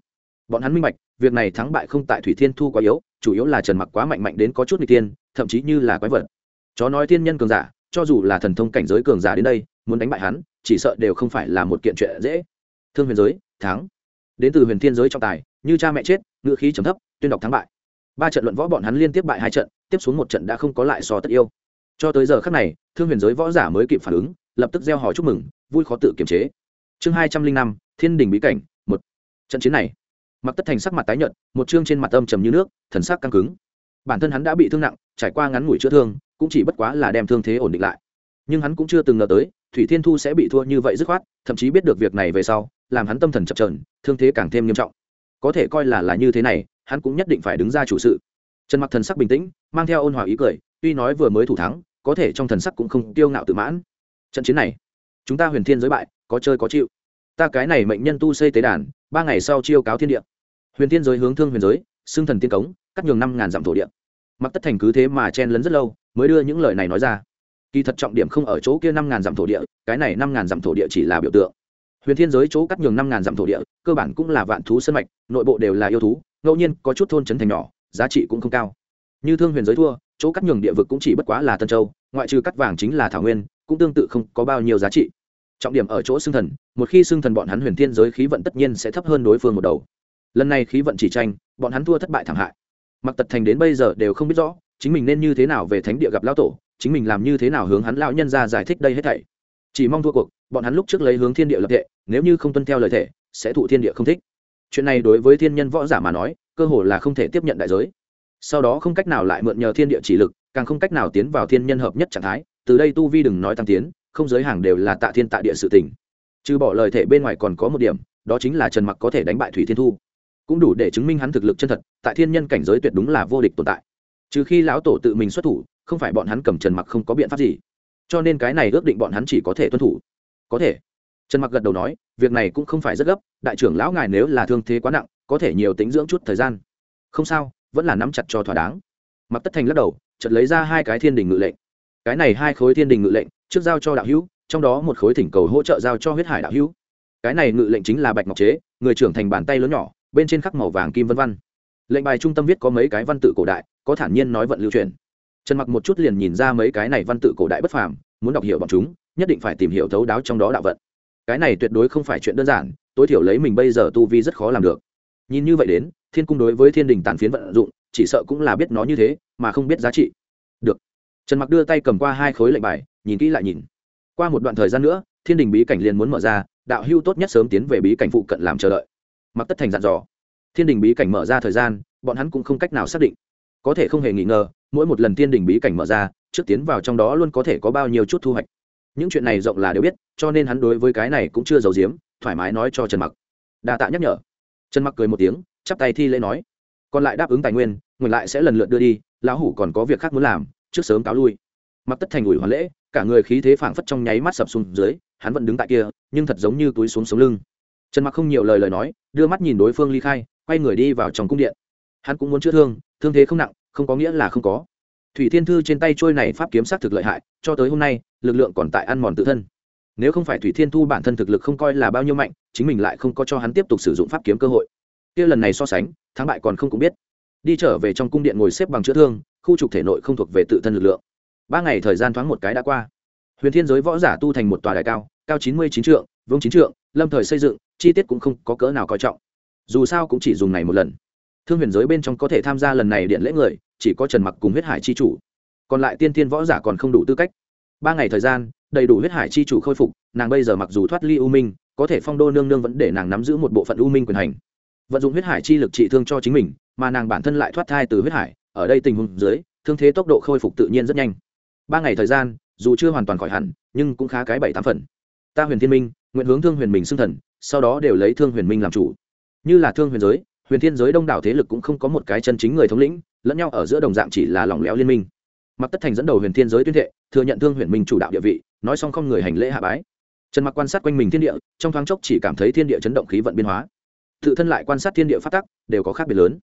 Bọn hắn minh bạch, việc này thắng bại không tại thủy thiên thu quá yếu, chủ yếu là trần mặc quá mạnh mạnh đến có chút người tiên thậm chí như là quái vật. Chó nói thiên nhân cường giả, cho dù là thần thông cảnh giới cường giả đến đây, muốn đánh bại hắn, chỉ sợ đều không phải là một kiện chuyện dễ. Thương huyền giới, thắng. Đến từ huyền thiên giới trọng tài, như cha mẹ chết ngữ khí trầm thấp, tuyên đọc thắng bại. Ba trận luận võ bọn hắn liên tiếp bại hai trận, tiếp xuống một trận đã không có lại so tất yêu. Cho tới giờ khác này, thương huyền giới võ giả mới kịp phản ứng, lập tức gieo hò chúc mừng, vui khó tự kiềm chế. Chương hai trăm linh năm, thiên đình bí cảnh, một. Trận chiến này mặc tất thành sắc mặt tái nhợt, một chương trên mặt âm trầm như nước, thần sắc căng cứng. Bản thân hắn đã bị thương nặng, trải qua ngắn ngủi chữa thương, cũng chỉ bất quá là đem thương thế ổn định lại. Nhưng hắn cũng chưa từng ngờ tới, thủy thiên thu sẽ bị thua như vậy dứt khoát, thậm chí biết được việc này về sau, làm hắn tâm thần chập trờn thương thế càng thêm nghiêm trọng có thể coi là là như thế này, hắn cũng nhất định phải đứng ra chủ sự. Trần mặc thần sắc bình tĩnh, mang theo ôn hòa ý cười, tuy nói vừa mới thủ thắng, có thể trong thần sắc cũng không tiêu ngạo tự mãn. Trận chiến này, chúng ta huyền thiên giới bại, có chơi có chịu. Ta cái này mệnh nhân tu xây tế đàn, ba ngày sau chiêu cáo thiên địa. Huyền thiên giới hướng thương huyền giới, xưng thần tiên cống, cắt nhường năm ngàn dặm thổ địa. Mặc tất thành cứ thế mà chen lấn rất lâu, mới đưa những lời này nói ra. Kỳ thật trọng điểm không ở chỗ kia năm ngàn dặm thổ địa, cái này năm ngàn dặm thổ địa chỉ là biểu tượng huyền thiên giới chỗ cắt nhường năm ngàn dặm thổ địa, cơ bản cũng là vạn thú sân mạch, nội bộ đều là yêu thú, ngẫu nhiên có chút thôn trấn thành nhỏ, giá trị cũng không cao. Như thương huyền giới thua, chỗ cắt nhường địa vực cũng chỉ bất quá là tân châu, ngoại trừ cắt vàng chính là thảo nguyên, cũng tương tự không có bao nhiêu giá trị. Trọng điểm ở chỗ xương thần, một khi xương thần bọn hắn huyền thiên giới khí vận tất nhiên sẽ thấp hơn đối phương một đầu. Lần này khí vận chỉ tranh, bọn hắn thua thất bại thảm hại. Mặc tật thành đến bây giờ đều không biết rõ, chính mình nên như thế nào về thánh địa gặp lão tổ, chính mình làm như thế nào hướng hắn lão nhân ra giải thích đây hết thảy. Chỉ mong thua cuộc bọn hắn lúc trước lấy hướng thiên địa lập thể, nếu như không tuân theo lời thể sẽ thụ thiên địa không thích. Chuyện này đối với thiên nhân võ giả mà nói cơ hồ là không thể tiếp nhận đại giới. Sau đó không cách nào lại mượn nhờ thiên địa chỉ lực càng không cách nào tiến vào thiên nhân hợp nhất trạng thái từ đây tu vi đừng nói tăng tiến không giới hàng đều là tạ thiên tạ địa sự tình. Trừ bỏ lời thể bên ngoài còn có một điểm đó chính là trần mặc có thể đánh bại thủy thiên thu. Cũng đủ để chứng minh hắn thực lực chân thật tại thiên nhân cảnh giới tuyệt đúng là vô địch tồn tại. Trừ khi lão tổ tự mình xuất thủ không phải bọn hắn cầm trần mặc không có biện pháp gì. Cho nên cái này ước định bọn hắn chỉ có thể tuân thủ có thể. Trần mặc gật đầu nói, việc này cũng không phải rất gấp, đại trưởng lão ngài nếu là thương thế quá nặng, có thể nhiều tính dưỡng chút thời gian. Không sao, vẫn là nắm chặt cho thỏa đáng. Mặc tất thành lắc đầu, chợt lấy ra hai cái thiên đình ngự lệnh. Cái này hai khối thiên đình ngự lệnh, trước giao cho đạo hữu, trong đó một khối thỉnh cầu hỗ trợ giao cho huyết hải đạo hữu. Cái này ngự lệnh chính là bạch ngọc chế, người trưởng thành bàn tay lớn nhỏ, bên trên khắc màu vàng kim vân văn. Lệnh bài trung tâm viết có mấy cái văn tự cổ đại, có thản nhiên nói vận lưu truyền. Trần mặc một chút liền nhìn ra mấy cái này văn tự cổ đại bất phàm, muốn đọc hiểu bọn chúng nhất định phải tìm hiểu thấu đáo trong đó đạo vận. Cái này tuyệt đối không phải chuyện đơn giản, tối thiểu lấy mình bây giờ tu vi rất khó làm được. Nhìn như vậy đến, thiên cung đối với thiên đình tàn phiến vận dụng, chỉ sợ cũng là biết nó như thế, mà không biết giá trị. Được. Trần mặc đưa tay cầm qua hai khối lệnh bài, nhìn kỹ lại nhìn. Qua một đoạn thời gian nữa, thiên đình bí cảnh liền muốn mở ra, đạo hưu tốt nhất sớm tiến về bí cảnh phụ cận làm chờ đợi. Mặc tất thành dặn dò. Thiên đình bí cảnh mở ra thời gian, bọn hắn cũng không cách nào xác định. Có thể không hề nghi ngờ, mỗi một lần thiên đình bí cảnh mở ra, trước tiến vào trong đó luôn có thể có bao nhiêu chút thu hoạch những chuyện này rộng là đều biết, cho nên hắn đối với cái này cũng chưa giấu giếm, thoải mái nói cho trần mặc. Đa tạ nhắc nhở. Trần mặc cười một tiếng, chắp tay thi lễ nói. Còn lại đáp ứng tài nguyên ngược lại sẽ lần lượt đưa đi, lão hủ còn có việc khác muốn làm, trước sớm cáo lui. Mặc tất thành ủi hoàn lễ, cả người khí thế phảng phất trong nháy mắt sập xuống dưới, hắn vẫn đứng tại kia, nhưng thật giống như túi xuống sống lưng. Trần mặc không nhiều lời lời nói, đưa mắt nhìn đối phương ly khai, quay người đi vào trong cung điện. Hắn cũng muốn chữa thương thương thế không nặng, không có nghĩa là không có. Thủy thiên thư trên tay trôi này pháp kiếm sát thực lợi hại, cho tới hôm nay lực lượng còn tại ăn mòn tự thân. Nếu không phải thủy thiên thu bản thân thực lực không coi là bao nhiêu mạnh, chính mình lại không có cho hắn tiếp tục sử dụng pháp kiếm cơ hội. Kia lần này so sánh, thắng bại còn không cũng biết. Đi trở về trong cung điện ngồi xếp bằng chữa thương, khu trục thể nội không thuộc về tự thân lực lượng. Ba ngày thời gian thoáng một cái đã qua. Huyền thiên giới võ giả tu thành một tòa đài cao cao chín mươi chín trượng, vương chín trượng, lâm thời xây dựng, chi tiết cũng không có cỡ nào coi trọng. Dù sao cũng chỉ dùng này một lần. Thương huyền giới bên trong có thể tham gia lần này điện lễ người, chỉ có trần mặc cùng huyết hải chi chủ. Còn lại tiên thiên võ giả còn không đủ tư cách ba ngày thời gian, đầy đủ huyết hải chi chủ khôi phục, nàng bây giờ mặc dù thoát ly u minh, có thể phong đô nương nương vẫn để nàng nắm giữ một bộ phận u minh quyền hành. Vận dụng huyết hải chi lực trị thương cho chính mình, mà nàng bản thân lại thoát thai từ huyết hải, ở đây tình huống dưới, thương thế tốc độ khôi phục tự nhiên rất nhanh. Ba ngày thời gian, dù chưa hoàn toàn khỏi hẳn, nhưng cũng khá cái bảy tám phần. Ta huyền thiên minh, nguyện hướng thương huyền mình xưng thần, sau đó đều lấy thương huyền minh làm chủ. Như là thương huyền giới, huyền thiên giới đông đảo thế lực cũng không có một cái chân chính người thống lĩnh, lẫn nhau ở giữa đồng dạng chỉ là lỏng lẽo liên minh mặc tất thành dẫn đầu huyền thiên giới tuyên thệ, thừa nhận thương huyền minh chủ đạo địa vị, nói xong không người hành lễ hạ bái. Trần mặc quan sát quanh mình thiên địa, trong thoáng chốc chỉ cảm thấy thiên địa chấn động khí vận biên hóa. Tự thân lại quan sát thiên địa phát tắc, đều có khác biệt lớn.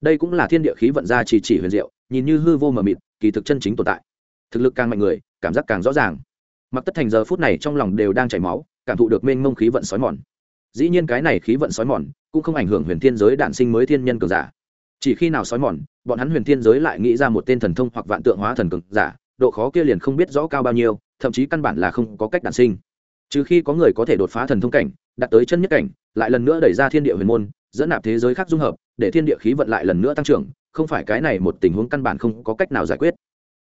Đây cũng là thiên địa khí vận ra chỉ chỉ huyền diệu, nhìn như hư vô mờ mịt, kỳ thực chân chính tồn tại. Thực lực càng mạnh người, cảm giác càng rõ ràng. Mặc tất thành giờ phút này trong lòng đều đang chảy máu, cảm thụ được mênh mông khí vận sói mòn. Dĩ nhiên cái này khí vận sói mòn, cũng không ảnh hưởng huyền thiên giới đạn sinh mới thiên nhân cường giả chỉ khi nào sói mòn, bọn hắn huyền thiên giới lại nghĩ ra một tên thần thông hoặc vạn tượng hóa thần cường giả, độ khó kia liền không biết rõ cao bao nhiêu, thậm chí căn bản là không có cách đản sinh. Trừ khi có người có thể đột phá thần thông cảnh, đạt tới chân nhất cảnh, lại lần nữa đẩy ra thiên địa huyền môn, dẫn nạp thế giới khác dung hợp, để thiên địa khí vận lại lần nữa tăng trưởng, không phải cái này một tình huống căn bản không có cách nào giải quyết.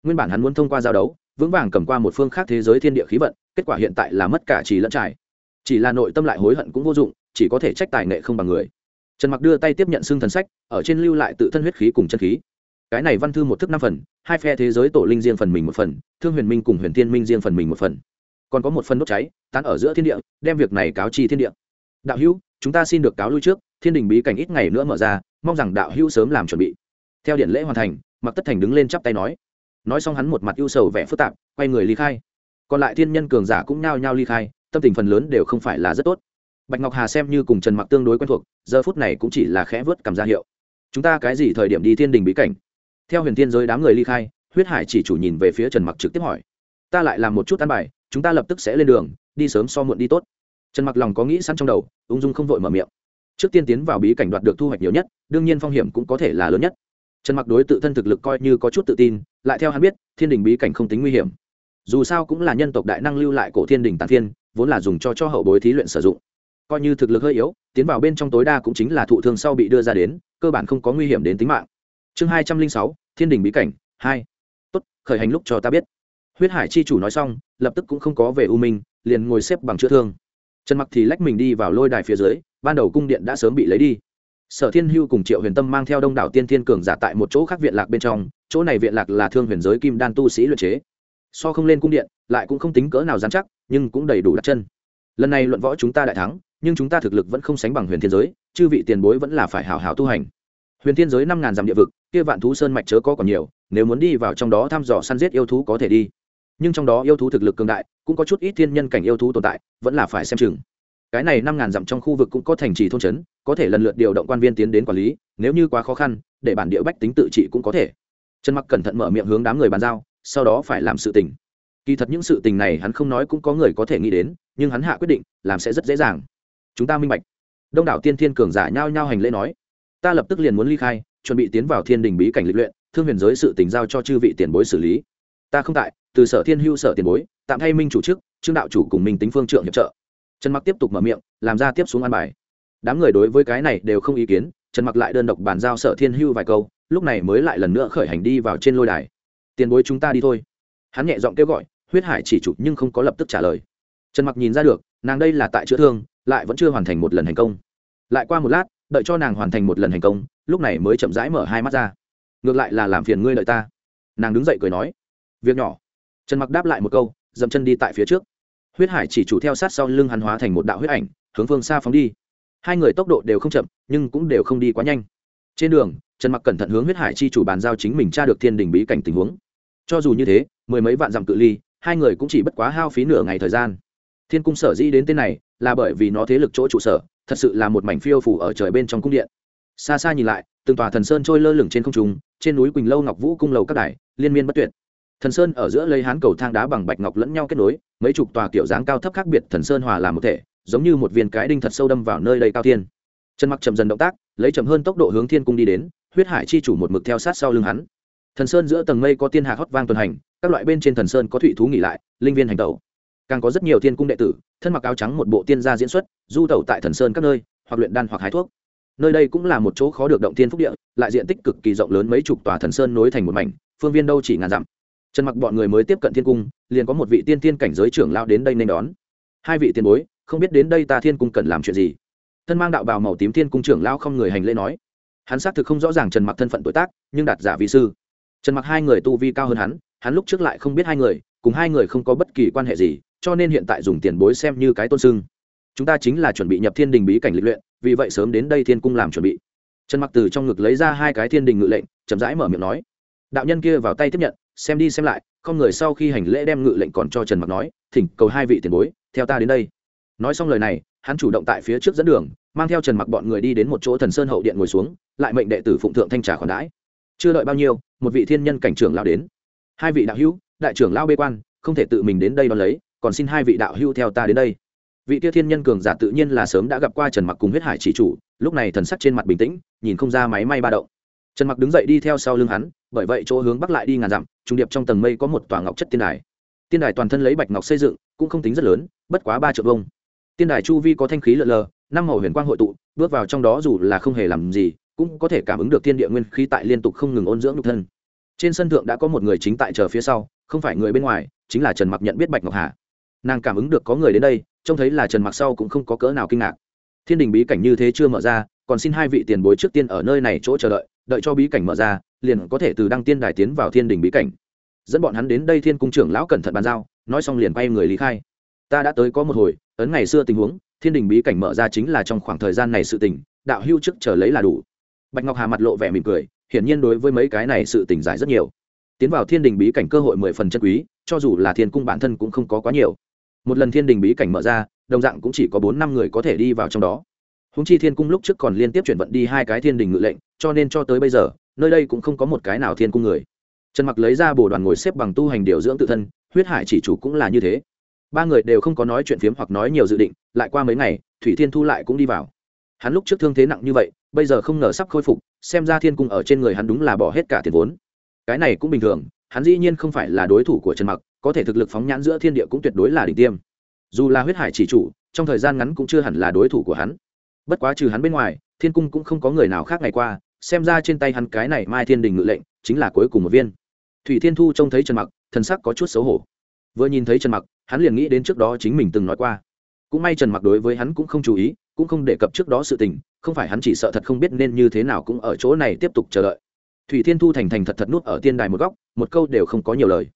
Nguyên bản hắn muốn thông qua giao đấu, vững vàng cầm qua một phương khác thế giới thiên địa khí vận, kết quả hiện tại là mất cả trì lẫn trải. Chỉ là nội tâm lại hối hận cũng vô dụng, chỉ có thể trách tài nghệ không bằng người trần mặc đưa tay tiếp nhận xương thần sách, ở trên lưu lại tự thân huyết khí cùng chân khí. Cái này văn thư một thức năm phần, hai phe thế giới tổ linh riêng phần mình một phần, thương huyền minh cùng huyền thiên minh riêng phần mình một phần. Còn có một phần đốt cháy, tán ở giữa thiên địa, đem việc này cáo chi thiên địa. Đạo hữu, chúng ta xin được cáo lui trước, thiên đình bí cảnh ít ngày nữa mở ra, mong rằng đạo hữu sớm làm chuẩn bị. Theo điện lễ hoàn thành, mặc tất thành đứng lên chắp tay nói. Nói xong hắn một mặt ưu sầu vẻ phức tạp, quay người ly khai. Còn lại thiên nhân cường giả cũng nhao nhao ly khai, tâm tình phần lớn đều không phải là rất tốt bạch ngọc hà xem như cùng trần mặc tương đối quen thuộc, giờ phút này cũng chỉ là khẽ vớt cảm ra hiệu. Chúng ta cái gì thời điểm đi thiên đình bí cảnh? Theo huyền thiên giới đám người ly khai, huyết hải chỉ chủ nhìn về phía trần mặc trực tiếp hỏi. Ta lại làm một chút ăn bài, chúng ta lập tức sẽ lên đường, đi sớm so muộn đi tốt. Trần mặc lòng có nghĩ sẵn trong đầu, ung dung không vội mở miệng. Trước tiên tiến vào bí cảnh đoạt được thu hoạch nhiều nhất, đương nhiên phong hiểm cũng có thể là lớn nhất. Trần mặc đối tự thân thực lực coi như có chút tự tin, lại theo hắn biết, thiên đình bí cảnh không tính nguy hiểm. Dù sao cũng là nhân tộc đại năng lưu lại cổ thiên đình tàn thiên vốn là dùng cho cho hậu bối thí luyện sử dụng coi như thực lực hơi yếu, tiến vào bên trong tối đa cũng chính là thụ thương sau bị đưa ra đến, cơ bản không có nguy hiểm đến tính mạng. Chương hai trăm linh sáu, thiên đình bí cảnh, hai. Tốt, khởi hành lúc cho ta biết. Huyết hải chi chủ nói xong, lập tức cũng không có về u minh, liền ngồi xếp bằng chữa thương. Trần mặc thì lách mình đi vào lôi đài phía dưới, ban đầu cung điện đã sớm bị lấy đi. Sở thiên hưu cùng triệu huyền tâm mang theo đông đảo tiên thiên cường giả tại một chỗ khác viện lạc bên trong, chỗ này viện lạc là thương huyền giới kim đan tu sĩ luyện chế. So không lên cung điện, lại cũng không tính cỡ nào dán chắc, nhưng cũng đầy đủ đặt chân. Lần này luận võ chúng ta đại thắng nhưng chúng ta thực lực vẫn không sánh bằng huyền thiên giới, chư vị tiền bối vẫn là phải hào hào tu hành. Huyền thiên giới năm ngàn dặm địa vực, kia vạn thú sơn mạch chớ có còn nhiều, nếu muốn đi vào trong đó thăm dò săn giết yêu thú có thể đi. Nhưng trong đó yêu thú thực lực cường đại, cũng có chút ít thiên nhân cảnh yêu thú tồn tại, vẫn là phải xem chừng. Cái này năm ngàn dặm trong khu vực cũng có thành trì thôn trấn, có thể lần lượt điều động quan viên tiến đến quản lý, nếu như quá khó khăn, để bản địa bách tính tự trị cũng có thể. Trần mặc cẩn thận mở miệng hướng đám người bàn giao, sau đó phải làm sự tình. Kỳ thật những sự tình này hắn không nói cũng có người có thể nghĩ đến, nhưng hắn hạ quyết định, làm sẽ rất dễ dàng chúng ta minh bạch. Đông đảo tiên thiên cường giả nhao nhao hành lễ nói. Ta lập tức liền muốn ly khai, chuẩn bị tiến vào thiên đình bí cảnh lịch luyện, thương huyền giới sự tình giao cho chư vị tiền bối xử lý. Ta không tại, từ sở thiên hưu sở tiền bối, tạm thay minh chủ chức, trương đạo chủ cùng minh tính phương trượng hiệp trợ. Trần mặc tiếp tục mở miệng, làm ra tiếp xuống an bài. Đám người đối với cái này đều không ý kiến, trần mặc lại đơn độc bàn giao sở thiên hưu vài câu, lúc này mới lại lần nữa khởi hành đi vào trên lôi đài. Tiền bối chúng ta đi thôi. Hắn nhẹ giọng kêu gọi, huyết hải chỉ chủ nhưng không có lập tức trả lời. Trần mặc nhìn ra được, nàng đây là tại chữa thương lại vẫn chưa hoàn thành một lần hành công. Lại qua một lát, đợi cho nàng hoàn thành một lần hành công, lúc này mới chậm rãi mở hai mắt ra. Ngược lại là làm phiền ngươi đợi ta. Nàng đứng dậy cười nói, việc nhỏ. Trần mặc đáp lại một câu, dậm chân đi tại phía trước. Huyết hải chỉ chủ theo sát sau lưng hắn hóa thành một đạo huyết ảnh, hướng phương xa phóng đi. Hai người tốc độ đều không chậm, nhưng cũng đều không đi quá nhanh. Trên đường, trần mặc cẩn thận hướng huyết hải chi chủ bàn giao chính mình tra được thiên đình bí cảnh tình huống. Cho dù như thế, mười mấy vạn dặm cự ly, hai người cũng chỉ bất quá hao phí nửa ngày thời gian thiên cung sở dĩ đến tên này là bởi vì nó thế lực chỗ trụ sở, thật sự là một mảnh phiêu phủ ở trời bên trong cung điện. Xa xa nhìn lại, từng tòa thần sơn trôi lơ lửng trên không trung, trên núi quỳnh lâu ngọc vũ cung lầu các đài, liên miên bất tuyệt. Thần sơn ở giữa lấy hán cầu thang đá bằng bạch ngọc lẫn nhau kết nối, mấy chục tòa kiểu dáng cao thấp khác biệt thần sơn hòa làm một thể, giống như một viên cái đinh thật sâu đâm vào nơi đây cao thiên. Trần mặc chậm dần động tác, lấy chậm hơn tốc độ hướng thiên cung đi đến, huyết hải chi chủ một mực theo sát sau lưng hắn. Thần sơn giữa tầng mây có tiên hạ hót vang tuần hành, các loại bên trên thần sơn có thủy thú nghỉ lại, linh viên hành tẩu càng có rất nhiều thiên cung đệ tử, thân mặc áo trắng một bộ tiên gia diễn xuất, du tẩu tại thần sơn các nơi, hoặc luyện đan hoặc hái thuốc. Nơi đây cũng là một chỗ khó được động thiên phúc địa, lại diện tích cực kỳ rộng lớn mấy chục tòa thần sơn nối thành một mảnh, phương viên đâu chỉ ngàn dặm. Trần mặc bọn người mới tiếp cận thiên cung, liền có một vị tiên tiên cảnh giới trưởng lao đến đây nên đón. Hai vị tiền bối, không biết đến đây ta thiên cung cần làm chuyện gì? Thân mang đạo bào màu tím thiên cung trưởng lao không người hành lễ nói. Hắn xác thực không rõ ràng trần mặc thân phận tuổi tác, nhưng đạt giả vị sư. Trần mặc hai người tu vi cao hơn hắn hắn lúc trước lại không biết hai người, cùng hai người không có bất kỳ quan hệ gì cho nên hiện tại dùng tiền bối xem như cái tôn sưng. Chúng ta chính là chuẩn bị nhập thiên đình bí cảnh lịch luyện, vì vậy sớm đến đây thiên cung làm chuẩn bị. Trần mặc từ trong ngực lấy ra hai cái thiên đình ngự lệnh, chậm rãi mở miệng nói. Đạo nhân kia vào tay tiếp nhận, xem đi xem lại, không người sau khi hành lễ đem ngự lệnh còn cho trần mặc nói, thỉnh cầu hai vị tiền bối, theo ta đến đây. Nói xong lời này, hắn chủ động tại phía trước dẫn đường, mang theo trần mặc bọn người đi đến một chỗ thần sơn hậu điện ngồi xuống, lại mệnh đệ tử phụng thượng thanh trà khoản đãi. Chưa đợi bao nhiêu, một vị thiên nhân cảnh trưởng lao đến. Hai vị đạo hữu, đại trưởng lao bê quan không thể tự mình đến đây đón lấy, còn xin hai vị đạo hưu theo ta đến đây. Vị Tiêu thiên nhân cường giả tự nhiên là sớm đã gặp qua trần mặc cùng huyết hải chỉ chủ, lúc này thần sắc trên mặt bình tĩnh, nhìn không ra máy may ba động. Trần mặc đứng dậy đi theo sau lưng hắn, bởi vậy chỗ hướng bắc lại đi ngàn dặm, trung điệp trong tầng mây có một tòa ngọc chất tiên đài. Tiên đài toàn thân lấy bạch ngọc xây dựng, cũng không tính rất lớn, bất quá ba triệu vông tiên đài chu vi có thanh khí lợn lờ, năm màu huyền quang hội tụ, bước vào trong đó dù là không hề làm gì, cũng có thể cảm ứng được thiên địa nguyên khí tại liên tục không ngừng ôn dưỡng nhục thân. Trên sân thượng đã có một người chính tại chờ phía sau không phải người bên ngoài, chính là trần mặc nhận biết bạch ngọc hà. Nàng cảm ứng được có người đến đây, trông thấy là trần mặc sau cũng không có cỡ nào kinh ngạc. Thiên đình bí cảnh như thế chưa mở ra, còn xin hai vị tiền bối trước tiên ở nơi này chỗ chờ đợi đợi cho bí cảnh mở ra, liền có thể từ đăng tiên đài tiến vào thiên đình bí cảnh. Dẫn bọn hắn đến đây thiên cung trưởng lão cẩn thận bàn giao, nói xong liền quay người lý khai. Ta đã tới có một hồi, ấn ngày xưa tình huống, thiên đình bí cảnh mở ra chính là trong khoảng thời gian này sự tình, đạo hưu chức chờ lấy là đủ. Bạch ngọc hà mặt lộ vẻ mỉm cười, hiển nhiên đối với mấy cái này sự tình giải rất nhiều tiến vào thiên đình bí cảnh cơ hội mười phần chân quý, cho dù là thiên cung bản thân cũng không có quá nhiều. Một lần thiên đình bí cảnh mở ra, đồng dạng cũng chỉ có bốn năm người có thể đi vào trong đó. Húng chi thiên cung lúc trước còn liên tiếp chuyển vận đi hai cái thiên đình ngự lệnh, cho nên cho tới bây giờ, nơi đây cũng không có một cái nào thiên cung người. Trần mặc lấy ra bồ đoàn ngồi xếp bằng tu hành điều dưỡng tự thân, huyết hải chỉ chủ cũng là như thế. Ba người đều không có nói chuyện phiếm hoặc nói nhiều dự định, lại qua mấy ngày, thủy thiên thu lại cũng đi vào. Hắn lúc trước thương thế nặng như vậy, bây giờ không ngờ sắp khôi phục, xem ra thiên cung ở trên người hắn đúng là bỏ hết cả tiền vốn cái này cũng bình thường, hắn dĩ nhiên không phải là đối thủ của trần mặc, có thể thực lực phóng nhãn giữa thiên địa cũng tuyệt đối là đỉnh tiêm. Dù là huyết hải chỉ chủ, trong thời gian ngắn cũng chưa hẳn là đối thủ của hắn. Bất quá trừ hắn bên ngoài, thiên cung cũng không có người nào khác ngày qua, xem ra trên tay hắn cái này mai thiên đình ngự lệnh, chính là cuối cùng một viên. Thủy thiên thu trông thấy trần mặc, thần sắc có chút xấu hổ. Vừa nhìn thấy trần mặc, hắn liền nghĩ đến trước đó chính mình từng nói qua. Cũng may trần mặc đối với hắn cũng không chú ý, cũng không đề cập trước đó sự tình, không phải hắn chỉ sợ thật không biết nên như thế nào cũng ở chỗ này tiếp tục chờ đợi thủy thiên thu thành thành thật thật nuốt ở tiên đài một góc, một câu đều không có nhiều lời.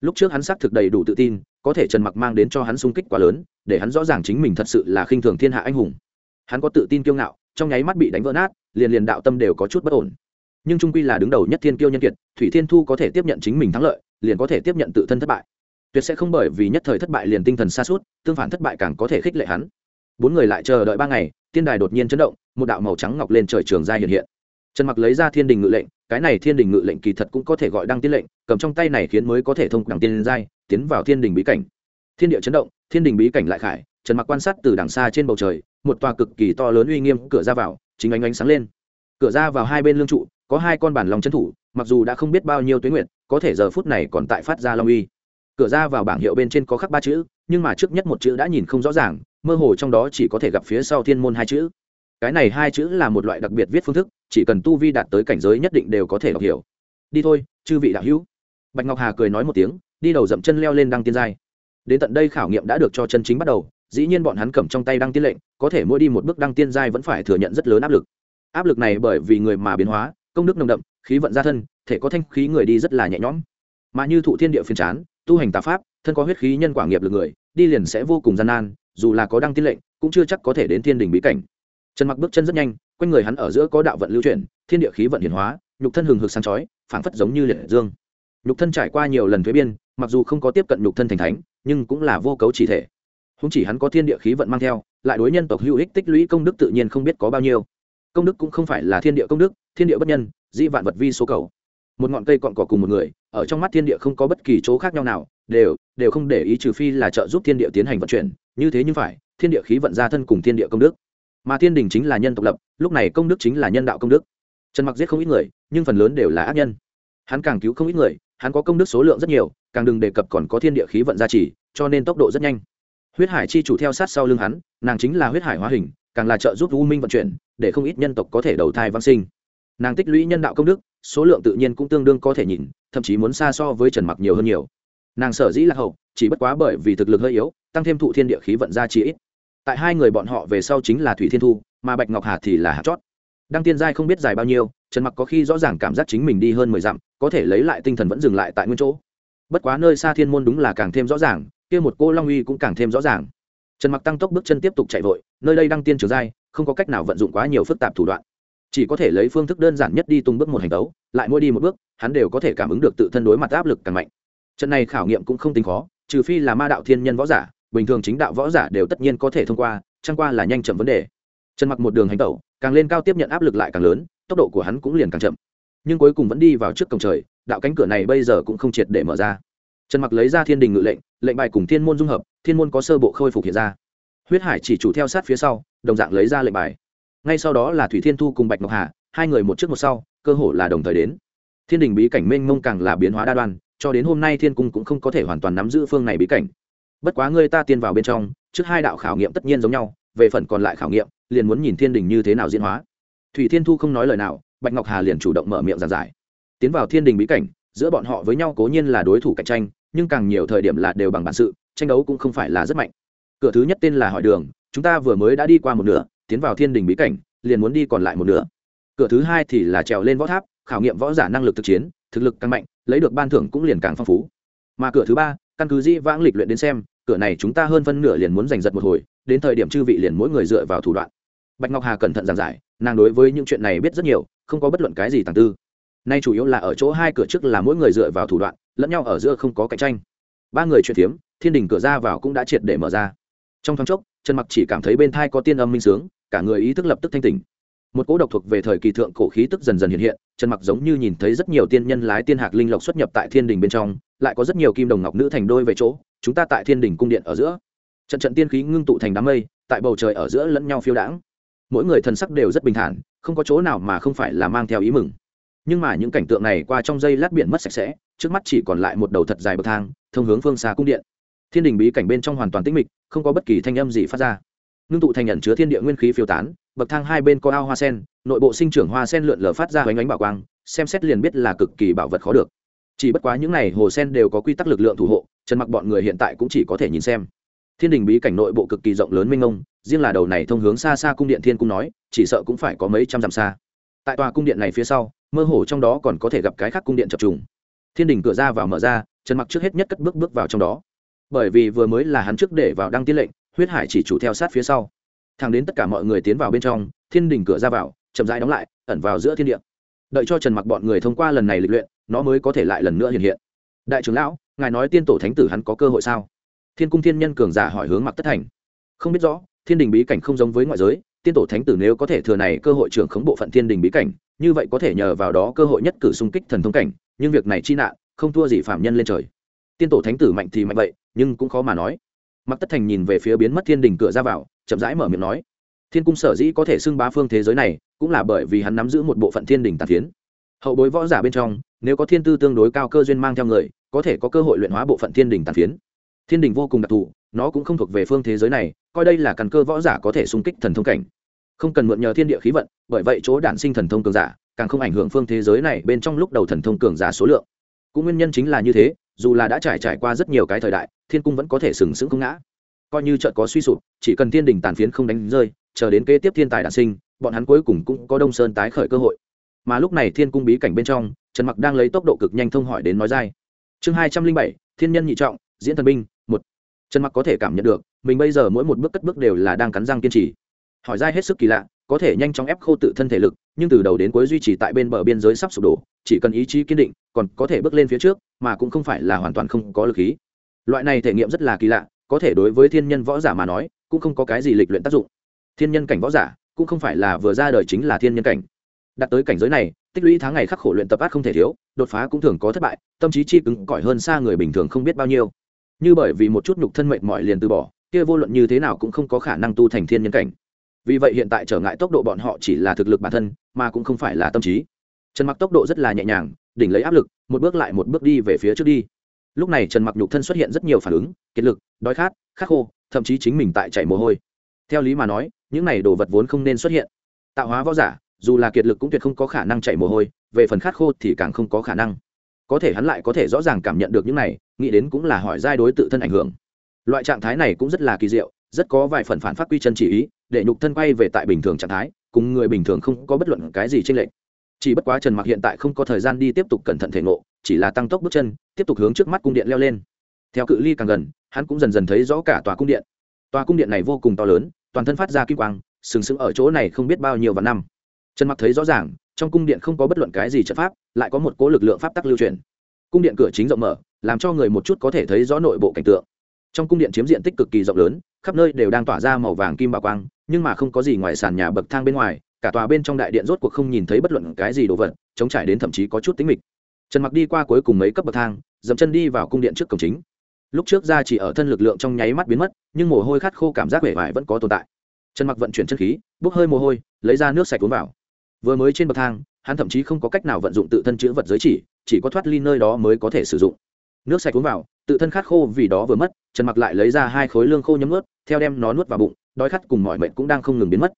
Lúc trước hắn xác thực đầy đủ tự tin, có thể trần mặc mang đến cho hắn sung kích quá lớn, để hắn rõ ràng chính mình thật sự là khinh thường thiên hạ anh hùng. Hắn có tự tin kiêu ngạo, trong nháy mắt bị đánh vỡ nát, liền liền đạo tâm đều có chút bất ổn. Nhưng trung quy là đứng đầu nhất thiên kiêu nhân kiệt, thủy thiên thu có thể tiếp nhận chính mình thắng lợi, liền có thể tiếp nhận tự thân thất bại. Tuyệt sẽ không bởi vì nhất thời thất bại liền tinh thần xa suốt tương phản thất bại càng có thể khích lệ hắn. Bốn người lại chờ đợi ba ngày, tiên đài đột nhiên chấn động, một đạo màu trắng ngọc lên trời trường ra hiện hiện. Trần mặc lấy ra thiên đình ngự lệnh cái này thiên đình ngự lệnh kỳ thật cũng có thể gọi đăng tiên lệnh, cầm trong tay này khiến mới có thể thông đẳng tiên giai, tiến vào thiên đình bí cảnh. Thiên địa chấn động, thiên đình bí cảnh lại khải, trần mặc quan sát từ đằng xa trên bầu trời, một tòa cực kỳ to lớn uy nghiêm cửa ra vào, chính ánh ánh sáng lên. Cửa ra vào hai bên lương trụ, có hai con bản lòng chân thủ, mặc dù đã không biết bao nhiêu tuyến nguyện có thể giờ phút này còn tại phát ra long uy. Cửa ra vào bảng hiệu bên trên có khắc ba chữ, nhưng mà trước nhất một chữ đã nhìn không rõ ràng, mơ hồ trong đó chỉ có thể gặp phía sau thiên môn hai chữ cái này hai chữ là một loại đặc biệt viết phương thức, chỉ cần tu vi đạt tới cảnh giới nhất định đều có thể đọc hiểu. Đi thôi, chư vị đạo hữu. Bạch ngọc hà cười nói một tiếng, đi đầu dậm chân leo lên đăng tiên giai. Đến tận đây khảo nghiệm đã được cho chân chính bắt đầu, dĩ nhiên bọn hắn cầm trong tay đăng tiên lệnh, có thể mỗi đi một bước đăng tiên giai vẫn phải thừa nhận rất lớn áp lực. Áp lực này bởi vì người mà biến hóa, công đức nồng đậm, khí vận ra thân, thể có thanh khí người đi rất là nhẹ nhõm. Mà như thụ thiên địa phiên chán, tu hành tà pháp, thân có huyết khí nhân quả nghiệp lực người, đi liền sẽ vô cùng gian nan, dù là có đăng tiên lệnh, cũng chưa chắc có thể đến thiên đình bí cảnh trần mặc bước chân rất nhanh, quanh người hắn ở giữa có đạo vận lưu chuyển, thiên địa khí vận hiển hóa, nhục thân hừng hực sáng chói, phảng phất giống như liệt dương. Nhục thân trải qua nhiều lần thuế biên, mặc dù không có tiếp cận nhục thân thành thánh, nhưng cũng là vô cấu chỉ thể. Không chỉ hắn có thiên địa khí vận mang theo, lại đối nhân tộc hữu ích tích lũy công đức tự nhiên không biết có bao nhiêu. Công đức cũng không phải là thiên địa công đức, thiên địa bất nhân di vạn vật vi số cầu. Một ngọn cây cọn cỏ cùng một người, ở trong mắt thiên địa không có bất kỳ chỗ khác nhau nào, đều đều không để ý trừ phi là trợ giúp thiên địa tiến hành vận chuyển, như thế nhưng phải, thiên địa khí vận ra thân cùng thiên địa công đức mà thiên đình chính là nhân tộc lập, lúc này công đức chính là nhân đạo công đức. Trần mặc giết không ít người, nhưng phần lớn đều là ác nhân. Hắn càng cứu không ít người, hắn có công đức số lượng rất nhiều, càng đừng đề cập còn có thiên địa khí vận gia trì, cho nên tốc độ rất nhanh. Huyết hải chi chủ theo sát sau lưng hắn, nàng chính là huyết hải hóa hình, càng là trợ giúp u minh vận chuyển, để không ít nhân tộc có thể đầu thai văn sinh. Nàng tích lũy nhân đạo công đức, số lượng tự nhiên cũng tương đương có thể nhìn, thậm chí muốn xa so với trần mặc nhiều hơn nhiều. Nàng sở dĩ là hậu, chỉ bất quá bởi vì thực lực hơi yếu, tăng thêm thụ thiên địa khí vận gia trì ít tại hai người bọn họ về sau chính là thủy thiên thu, mà bạch ngọc hà thì là hạt chót. Đăng tiên giai không biết dài bao nhiêu, trần mặc có khi rõ ràng cảm giác chính mình đi hơn mười dặm, có thể lấy lại tinh thần vẫn dừng lại tại nguyên chỗ. Bất quá nơi xa thiên môn đúng là càng thêm rõ ràng, kia một cô long uy cũng càng thêm rõ ràng. Trần mặc tăng tốc bước chân tiếp tục chạy vội, nơi đây đăng tiên trường giai, không có cách nào vận dụng quá nhiều phức tạp thủ đoạn. Chỉ có thể lấy phương thức đơn giản nhất đi tung bước một hành tấu, lại mỗi đi một bước, hắn đều có thể cảm ứng được tự thân đối mặt áp lực càng mạnh. Trận này khảo nghiệm cũng không tính khó, trừ phi là ma đạo thiên nhân võ giả bình thường chính đạo võ giả đều tất nhiên có thể thông qua, chẳng qua là nhanh chậm vấn đề. Trần mặc một đường hành tẩu, càng lên cao tiếp nhận áp lực lại càng lớn, tốc độ của hắn cũng liền càng chậm. Nhưng cuối cùng vẫn đi vào trước cổng trời, đạo cánh cửa này bây giờ cũng không triệt để mở ra. Trần mặc lấy ra thiên đình ngự lệnh lệnh bài cùng thiên môn dung hợp, thiên môn có sơ bộ khôi phục hiện ra. Huyết hải chỉ chủ theo sát phía sau, đồng dạng lấy ra lệnh bài. Ngay sau đó là thủy thiên thu cùng bạch ngọc hà, hai người một trước một sau, cơ hội là đồng thời đến. Thiên đình bí cảnh mênh mông càng là biến hóa đa đoan, cho đến hôm nay thiên cung cũng không có thể hoàn toàn nắm giữ phương này bí cảnh bất quá ngươi ta tiên vào bên trong, trước hai đạo khảo nghiệm tất nhiên giống nhau, về phần còn lại khảo nghiệm, liền muốn nhìn thiên đình như thế nào diễn hóa. Thủy thiên thu không nói lời nào, bạch ngọc hà liền chủ động mở miệng giảng giải. Tiến vào thiên đình bí cảnh, giữa bọn họ với nhau cố nhiên là đối thủ cạnh tranh, nhưng càng nhiều thời điểm là đều bằng bản sự, tranh đấu cũng không phải là rất mạnh. Cửa thứ nhất tên là hỏi đường, chúng ta vừa mới đã đi qua một nửa, tiến vào thiên đình bí cảnh, liền muốn đi còn lại một nửa. Cửa thứ hai thì là trèo lên võ tháp, khảo nghiệm võ giả năng lực thực chiến, thực lực càng mạnh, lấy được ban thưởng cũng liền càng phong phú. Mà cửa thứ ba căn cứ di vãng lịch luyện đến xem, cửa này chúng ta hơn phân nửa liền muốn giành giật một hồi, đến thời điểm chư vị liền mỗi người dựa vào thủ đoạn. Bạch ngọc hà cẩn thận giảng giải, nàng đối với những chuyện này biết rất nhiều, không có bất luận cái gì tàng tư. Nay chủ yếu là ở chỗ hai cửa trước là mỗi người dựa vào thủ đoạn, lẫn nhau ở giữa không có cạnh tranh. Ba người chuyện thiếm, thiên đình cửa ra vào cũng đã triệt để mở ra. Trong thoáng chốc, trần mặc chỉ cảm thấy bên thai có tiên âm minh sướng, cả người ý thức lập tức thanh tỉnh một cỗ độc thuộc về thời kỳ thượng cổ khí tức dần dần hiện hiện, trần mặc giống như nhìn thấy rất nhiều tiên nhân lái tiên hạc linh lộc xuất nhập tại thiên đình bên trong, lại có rất nhiều kim đồng ngọc nữ thành đôi về chỗ, chúng ta tại thiên đình cung điện ở giữa. Trận trận tiên khí ngưng tụ thành đám mây, tại bầu trời ở giữa lẫn nhau phiêu đãng. Mỗi người thần sắc đều rất bình thản, không có chỗ nào mà không phải là mang theo ý mừng. Nhưng mà những cảnh tượng này qua trong giây lát biển mất sạch sẽ, trước mắt chỉ còn lại một đầu thật dài bậc thang, thông hướng phương xa cung điện. Thiên đình bí cảnh bên trong hoàn toàn tĩnh mịch, không có bất kỳ thanh âm gì phát ra. Ngưng tụ thành nhận chứa thiên địa nguyên khí phiêu tán bậc thang hai bên có ao hoa sen, nội bộ sinh trưởng hoa sen lượn lờ phát ra hoành ánh bảo quang, xem xét liền biết là cực kỳ bảo vật khó được. Chỉ bất quá những n à y hồ sen đều có quy tắc lực lượng thủ hộ, trần mặc bọn người hiện tại cũng chỉ có thể nhìn xem. Thiên đình bí cảnh nội bộ cực kỳ rộng lớn mênh mông, riêng là đầu này thông hướng xa xa cung điện thiên cung nói, chỉ sợ cũng phải có mấy trăm dặm xa. Tại tòa cung điện này phía sau, mơ hồ trong đó còn có thể gặp cái khác cung điện chập trùng. Thiên đình cửa ra vào mở ra, trần mặc trước hết nhất cất bước bước vào trong đó. Bởi vì vừa mới là hắn trước để vào đăng tiên lệnh, huyết hải chỉ chủ theo sát phía sau thẳng đến tất cả mọi người tiến vào bên trong, thiên đình cửa ra vào, chậm rãi đóng lại, ẩn vào giữa thiên địa. Đợi cho trần mặc bọn người thông qua lần này lịch luyện, nó mới có thể lại lần nữa hiện hiện. Đại trưởng lão, ngài nói tiên tổ thánh tử hắn có cơ hội sao? Thiên cung thiên nhân cường giả hỏi hướng mặc tất thành. Không biết rõ, thiên đình bí cảnh không giống với ngoại giới, tiên tổ thánh tử nếu có thể thừa này cơ hội trưởng khống bộ phận thiên đình bí cảnh, như vậy có thể nhờ vào đó cơ hội nhất cử xung kích thần thông cảnh, nhưng việc này chi nạn, không thua gì phạm nhân lên trời. Tiên tổ thánh tử mạnh thì mạnh vậy, nhưng cũng khó mà nói. Mặc tất thành nhìn về phía biến mất thiên đình cửa ra vào chậm rãi mở miệng nói, thiên cung sở dĩ có thể xưng bá phương thế giới này, cũng là bởi vì hắn nắm giữ một bộ phận thiên đình tàn phiến. Hậu bối võ giả bên trong, nếu có thiên tư tương đối cao cơ duyên mang theo người, có thể có cơ hội luyện hóa bộ phận thiên đình tàn phiến. Thiên đình vô cùng đặc thù, nó cũng không thuộc về phương thế giới này, coi đây là căn cơ võ giả có thể xung kích thần thông cảnh. Không cần mượn nhờ thiên địa khí vận, bởi vậy chỗ đản sinh thần thông cường giả, càng không ảnh hưởng phương thế giới này bên trong lúc đầu thần thông cường giả số lượng. Cũng nguyên nhân chính là như thế, dù là đã trải trải qua rất nhiều cái thời đại, thiên cung vẫn có thể sừng sững không ngã coi như trận có suy sụp, chỉ cần thiên đình tàn phiến không đánh rơi, chờ đến kế tiếp thiên tài đản sinh, bọn hắn cuối cùng cũng có đông sơn tái khởi cơ hội. Mà lúc này thiên cung bí cảnh bên trong, trần mặc đang lấy tốc độ cực nhanh thông hỏi đến nói dai. Chương hai trăm linh bảy, thiên nhân nhị trọng, diễn thần binh, một. Trần mặc có thể cảm nhận được, mình bây giờ mỗi một bước cất bước đều là đang cắn răng kiên trì. Hỏi dai hết sức kỳ lạ, có thể nhanh chóng ép khô tự thân thể lực, nhưng từ đầu đến cuối duy trì tại bên bờ biên giới sắp sụp đổ, chỉ cần ý chí kiên định, còn có thể bước lên phía trước, mà cũng không phải là hoàn toàn không có lực khí. Loại này thể nghiệm rất là kỳ lạ có thể đối với thiên nhân võ giả mà nói, cũng không có cái gì lịch luyện tác dụng. Thiên nhân cảnh võ giả, cũng không phải là vừa ra đời chính là thiên nhân cảnh. Đạt tới cảnh giới này, tích lũy tháng ngày khắc khổ luyện tập át không thể thiếu, đột phá cũng thường có thất bại, tâm trí chi cứng cỏi hơn xa người bình thường không biết bao nhiêu. Như bởi vì một chút nhục thân mệnh mọi liền từ bỏ, kia vô luận như thế nào cũng không có khả năng tu thành thiên nhân cảnh. Vì vậy hiện tại trở ngại tốc độ bọn họ chỉ là thực lực bản thân, mà cũng không phải là tâm trí. Trần mặc tốc độ rất là nhẹ nhàng, đỉnh lấy áp lực, một bước lại một bước đi về phía trước đi lúc này trần mặc nhục thân xuất hiện rất nhiều phản ứng, kiệt lực, đói khát khát khô, thậm chí chính mình tại chảy mồ hôi. Theo lý mà nói, những này đồ vật vốn không nên xuất hiện. Tạo hóa võ giả, dù là kiệt lực cũng tuyệt không có khả năng chảy mồ hôi, về phần khát khô thì càng không có khả năng. Có thể hắn lại có thể rõ ràng cảm nhận được những này, nghĩ đến cũng là hỏi giai đối tự thân ảnh hưởng. Loại trạng thái này cũng rất là kỳ diệu, rất có vài phần phản phát quy chân chỉ ý, để nhục thân quay về tại bình thường trạng thái, cùng người bình thường không có bất luận cái gì tranh lệch. Chỉ bất quá trần mặc hiện tại không có thời gian đi tiếp tục cẩn thận thể ngộ chỉ là tăng tốc bước chân, tiếp tục hướng trước mắt cung điện leo lên. Theo cự ly càng gần, hắn cũng dần dần thấy rõ cả tòa cung điện. Tòa cung điện này vô cùng to lớn, toàn thân phát ra kim quang, sừng sững ở chỗ này không biết bao nhiêu vạn năm. Trần mặc thấy rõ ràng, trong cung điện không có bất luận cái gì trận pháp, lại có một cố lực lượng pháp tắc lưu truyền. Cung điện cửa chính rộng mở, làm cho người một chút có thể thấy rõ nội bộ cảnh tượng. Trong cung điện chiếm diện tích cực kỳ rộng lớn, khắp nơi đều đang tỏa ra màu vàng kim bà quang, nhưng mà không có gì ngoài sàn nhà bậc thang bên ngoài, cả tòa bên trong đại điện rốt cuộc không nhìn thấy bất luận cái gì đồ vật chống trải đến thậm chí có chút tính mịch trần mặc đi qua cuối cùng mấy cấp bậc thang dẫm chân đi vào cung điện trước cổng chính. Lúc trước ra chỉ ở thân lực lượng trong nháy mắt biến mất, nhưng mồ hôi khát khô cảm giác vẻ vải vẫn có tồn tại. Trần mặc vận chuyển chân khí, bốc hơi mồ hôi, lấy ra nước sạch uống vào. Vừa mới trên bậc thang, hắn thậm chí không có cách nào vận dụng tự thân chữ vật giới chỉ chỉ có thoát ly nơi đó mới có thể sử dụng. Nước sạch uống vào, tự thân khát khô vì đó vừa mất, trần mặc lại lấy ra hai khối lương khô nhấm ướt theo đem nó nuốt vào bụng, đói khát cùng mọi mệnh cũng đang không ngừng biến mất.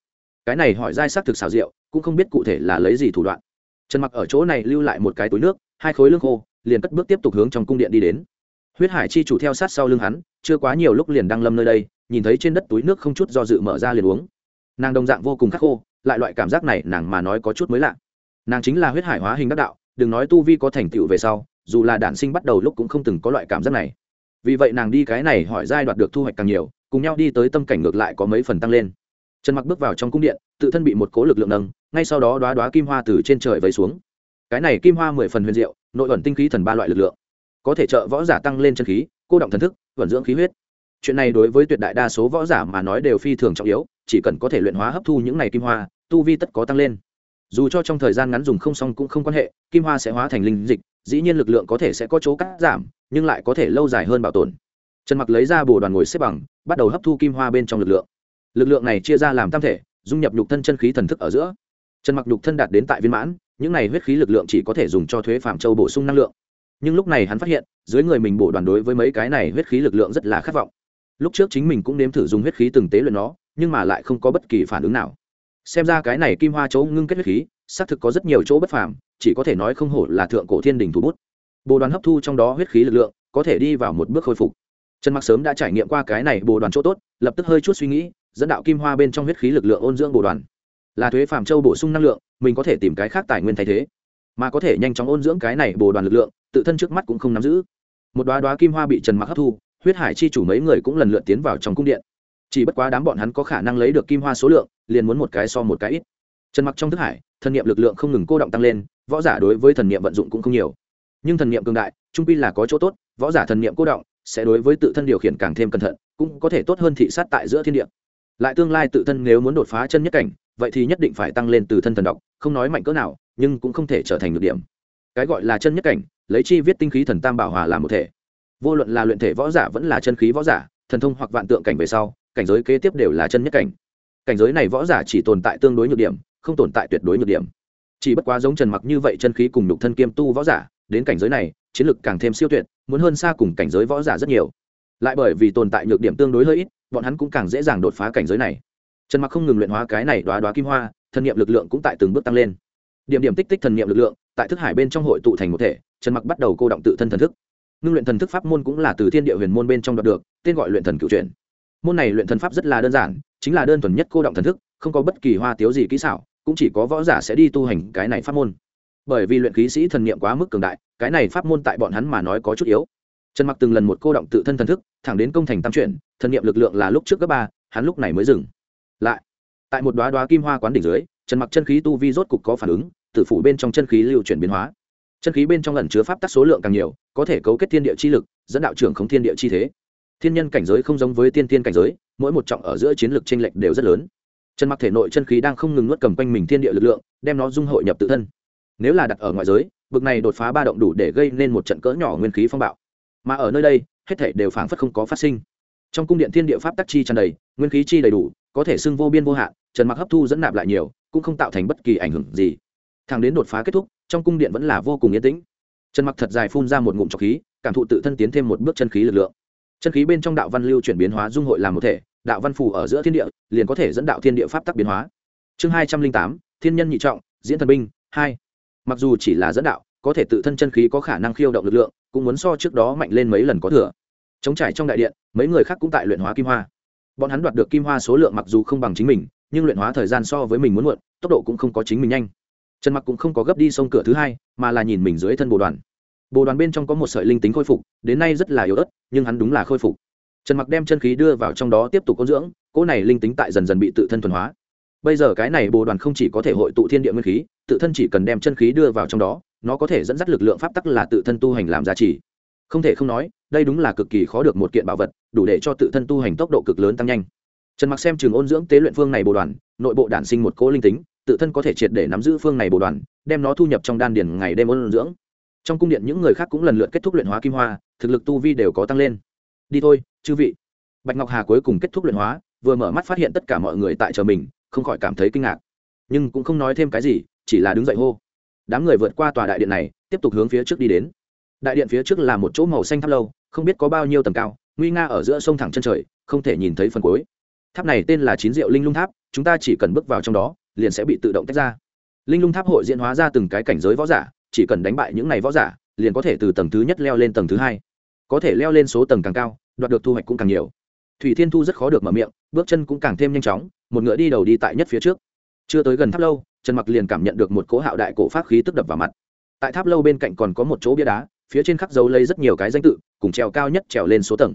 Cái này hỏi dai xác thực xào rượu cũng không biết cụ thể là lấy gì thủ đoạn. Trần mặc ở chỗ này lưu lại một cái túi nước hai khối lương khô, liền cất bước tiếp tục hướng trong cung điện đi đến. Huyết hải chi chủ theo sát sau lưng hắn, chưa quá nhiều lúc liền đang lâm nơi đây, nhìn thấy trên đất túi nước không chút do dự mở ra liền uống. Nàng đồng dạng vô cùng khắc khô, lại loại cảm giác này nàng mà nói có chút mới lạ. Nàng chính là huyết hải hóa hình đắc đạo, đừng nói tu vi có thành tựu về sau, dù là đản sinh bắt đầu lúc cũng không từng có loại cảm giác này. Vì vậy nàng đi cái này hỏi giai đoạn được thu hoạch càng nhiều, cùng nhau đi tới tâm cảnh ngược lại có mấy phần tăng lên. Trần mặc bước vào trong cung điện, tự thân bị một cố lực lượng nâng, ngay sau đó đoá đoá kim hoa từ trên trời vấy xuống cái này kim hoa mười phần huyền diệu, nội ẩn tinh khí thần ba loại lực lượng. Có thể trợ võ giả tăng lên chân khí, cô động thần thức, vận dưỡng khí huyết. Chuyện này đối với tuyệt đại đa số võ giả mà nói đều phi thường trọng yếu, chỉ cần có thể luyện hóa hấp thu những này kim hoa, tu vi tất có tăng lên. Dù cho trong thời gian ngắn dùng không xong cũng không quan hệ, kim hoa sẽ hóa thành linh dịch, dĩ nhiên lực lượng có thể sẽ có chỗ cắt giảm, nhưng lại có thể lâu dài hơn bảo tồn. Trần mặc lấy ra bồ đoàn ngồi xếp bằng, bắt đầu hấp thu kim hoa bên trong lực lượng. Lực lượng này chia ra làm tam thể, dung nhập nhục thân chân khí thần thức ở giữa. Trần mặc nhục thân đạt đến tại viên mãn những này huyết khí lực lượng chỉ có thể dùng cho thuế phạm châu bổ sung năng lượng. Nhưng lúc này hắn phát hiện, dưới người mình bổ đoàn đối với mấy cái này huyết khí lực lượng rất là khát vọng. Lúc trước chính mình cũng nếm thử dùng huyết khí từng tế luyện nó, nhưng mà lại không có bất kỳ phản ứng nào. Xem ra cái này kim hoa chỗ ngưng kết huyết khí, xác thực có rất nhiều chỗ bất phàm, chỉ có thể nói không hổ là thượng cổ thiên đình thủ bút. Bồ đoàn hấp thu trong đó huyết khí lực lượng, có thể đi vào một bước khôi phục. Trần mặc sớm đã trải nghiệm qua cái này bồ đoàn chỗ tốt, lập tức hơi chút suy nghĩ, dẫn đạo kim hoa bên trong huyết khí lực lượng ôn dưỡng bồ đoàn là thuế phàm châu bổ sung năng lượng, mình có thể tìm cái khác tài nguyên thay thế. Mà có thể nhanh chóng ôn dưỡng cái này bồ đoàn lực lượng, tự thân trước mắt cũng không nắm giữ. Một đoá đoá kim hoa bị trần mặc hấp thu, huyết hải chi chủ mấy người cũng lần lượt tiến vào trong cung điện. Chỉ bất quá đám bọn hắn có khả năng lấy được kim hoa số lượng, liền muốn một cái so một cái ít. Trần mặc trong thức hải, thần niệm lực lượng không ngừng cô động tăng lên, võ giả đối với thần niệm vận dụng cũng không nhiều. Nhưng thần niệm cường đại, trung pi là có chỗ tốt, võ giả thần niệm cô động, sẽ đối với tự thân điều khiển càng thêm cẩn thận, cũng có thể tốt hơn thị sát tại giữa thiên địa. Lại tương lai tự thân nếu muốn đột phá chân nhất cảnh vậy thì nhất định phải tăng lên từ thân thần độc, không nói mạnh cỡ nào, nhưng cũng không thể trở thành được điểm. Cái gọi là chân nhất cảnh, lấy chi viết tinh khí thần tam bảo hòa làm một thể. Vô luận là luyện thể võ giả vẫn là chân khí võ giả, thần thông hoặc vạn tượng cảnh về sau, cảnh giới kế tiếp đều là chân nhất cảnh. Cảnh giới này võ giả chỉ tồn tại tương đối nhược điểm, không tồn tại tuyệt đối nhược điểm. Chỉ bất quá giống trần mặc như vậy chân khí cùng nhục thân kiêm tu võ giả, đến cảnh giới này, chiến lực càng thêm siêu tuyệt, muốn hơn xa cùng cảnh giới võ giả rất nhiều. Lại bởi vì tồn tại nhược điểm tương đối hơi ít, bọn hắn cũng càng dễ dàng đột phá cảnh giới này trần mặc không ngừng luyện hóa cái này đoá đoá kim hoa, thần niệm lực lượng cũng tại từng bước tăng lên. Điểm điểm tích tích thần niệm lực lượng, tại thức hải bên trong hội tụ thành một thể, trần mặc bắt đầu cô động tự thân thần thức. Ngưng luyện thần thức pháp môn cũng là từ thiên địa huyền môn bên trong đoạt được, tên gọi luyện thần cựu truyền môn này luyện thần pháp rất là đơn giản, chính là đơn thuần nhất cô động thần thức, không có bất kỳ hoa tiếu gì kỹ xảo, cũng chỉ có võ giả sẽ đi tu hành cái này pháp môn. Bởi vì luyện khí sĩ thần niệm quá mức cường đại, cái này pháp môn tại bọn hắn mà nói có chút yếu. Trần mặc từng lần một cô động tự thân thần thức, thẳng đến công thành tam chuyển, thần niệm lực lượng là lúc trước cấp ba, hắn lúc này mới dừng lại, tại một đoá đoá kim hoa quán đỉnh dưới, trần mặc chân khí tu vi rốt cục có phản ứng, tử phủ bên trong chân khí lưu chuyển biến hóa. Chân khí bên trong lần chứa pháp tắc số lượng càng nhiều, có thể cấu kết thiên địa chi lực, dẫn đạo trưởng không thiên địa chi thế. Thiên nhân cảnh giới không giống với tiên tiên cảnh giới, mỗi một trọng ở giữa chiến lược tranh lệch đều rất lớn. Trần mặc thể nội chân khí đang không ngừng nuốt cầm quanh mình thiên địa lực lượng, đem nó dung hội nhập tự thân. Nếu là đặt ở ngoại giới, bực này đột phá ba động đủ để gây nên một trận cỡ nhỏ nguyên khí phong bạo. Mà ở nơi đây, hết thể đều phảng phất không có phát sinh. Trong cung điện thiên địa pháp tắc chi tràn đầy, nguyên khí chi đầy đủ có thể xưng vô biên vô hạn, trần mặc hấp thu dẫn nạp lại nhiều, cũng không tạo thành bất kỳ ảnh hưởng gì. Thằng đến đột phá kết thúc, trong cung điện vẫn là vô cùng yên tĩnh. Trần mặc thật dài phun ra một ngụm trọc khí, cảm thụ tự thân tiến thêm một bước chân khí lực lượng. Chân khí bên trong đạo văn lưu chuyển biến hóa dung hội làm một thể, đạo văn phù ở giữa thiên địa, liền có thể dẫn đạo thiên địa pháp tắc biến hóa. Chương hai trăm linh tám, thiên nhân nhị trọng, diễn thần binh, hai. Mặc dù chỉ là dẫn đạo, có thể tự thân chân khí có khả năng khiêu động lực lượng, cũng muốn so trước đó mạnh lên mấy lần có thừa. Chống trải trong đại điện, mấy người khác cũng tại luyện hóa kim hoa bọn hắn đoạt được kim hoa số lượng mặc dù không bằng chính mình, nhưng luyện hóa thời gian so với mình muốn muộn, tốc độ cũng không có chính mình nhanh. Trần mặc cũng không có gấp đi sông cửa thứ hai, mà là nhìn mình dưới thân bồ đoàn. Bồ đoàn bên trong có một sợi linh tính khôi phục, đến nay rất là yếu ớt, nhưng hắn đúng là khôi phục. Trần mặc đem chân khí đưa vào trong đó tiếp tục ôn dưỡng, cỗ này linh tính tại dần dần bị tự thân thuần hóa. Bây giờ cái này bồ đoàn không chỉ có thể hội tụ thiên địa nguyên khí, tự thân chỉ cần đem chân khí đưa vào trong đó, nó có thể dẫn dắt lực lượng pháp tắc là tự thân tu hành làm giá trị. Không thể không nói đây đúng là cực kỳ khó được một kiện bảo vật, đủ để cho tự thân tu hành tốc độ cực lớn tăng nhanh. Trần mặc xem trường ôn dưỡng tế luyện phương này bồ đoàn, nội bộ đản sinh một cỗ linh tính, tự thân có thể triệt để nắm giữ phương này bồ đoàn, đem nó thu nhập trong đan điền ngày đêm ôn dưỡng. Trong cung điện những người khác cũng lần lượt kết thúc luyện hóa kim hoa, thực lực tu vi đều có tăng lên. Đi thôi, chư vị. Bạch ngọc hà cuối cùng kết thúc luyện hóa, vừa mở mắt phát hiện tất cả mọi người tại chờ mình, không khỏi cảm thấy kinh ngạc. Nhưng cũng không nói thêm cái gì, chỉ là đứng dậy hô. Đám người vượt qua tòa đại điện này, tiếp tục hướng phía trước đi đến. Đại điện phía trước là một chỗ màu xanh tháp lâu không biết có bao nhiêu tầng cao, nguy nga ở giữa sông thẳng chân trời, không thể nhìn thấy phần cuối. Tháp này tên là chín diệu linh lung tháp, chúng ta chỉ cần bước vào trong đó, liền sẽ bị tự động tách ra. Linh lung tháp hội diễn hóa ra từng cái cảnh giới võ giả, chỉ cần đánh bại những này võ giả, liền có thể từ tầng thứ nhất leo lên tầng thứ hai. Có thể leo lên số tầng càng cao, đoạt được thu hoạch cũng càng nhiều. Thủy thiên thu rất khó được mở miệng, bước chân cũng càng thêm nhanh chóng, một ngựa đi đầu đi tại nhất phía trước. Chưa tới gần tháp lâu, trần mặc liền cảm nhận được một cỗ hạo đại cổ pháp khí tức đập vào mặt. Tại tháp lâu bên cạnh còn có một chỗ bia đá phía trên khắc dấu lấy rất nhiều cái danh tự, cùng trèo cao nhất trèo lên số tầng.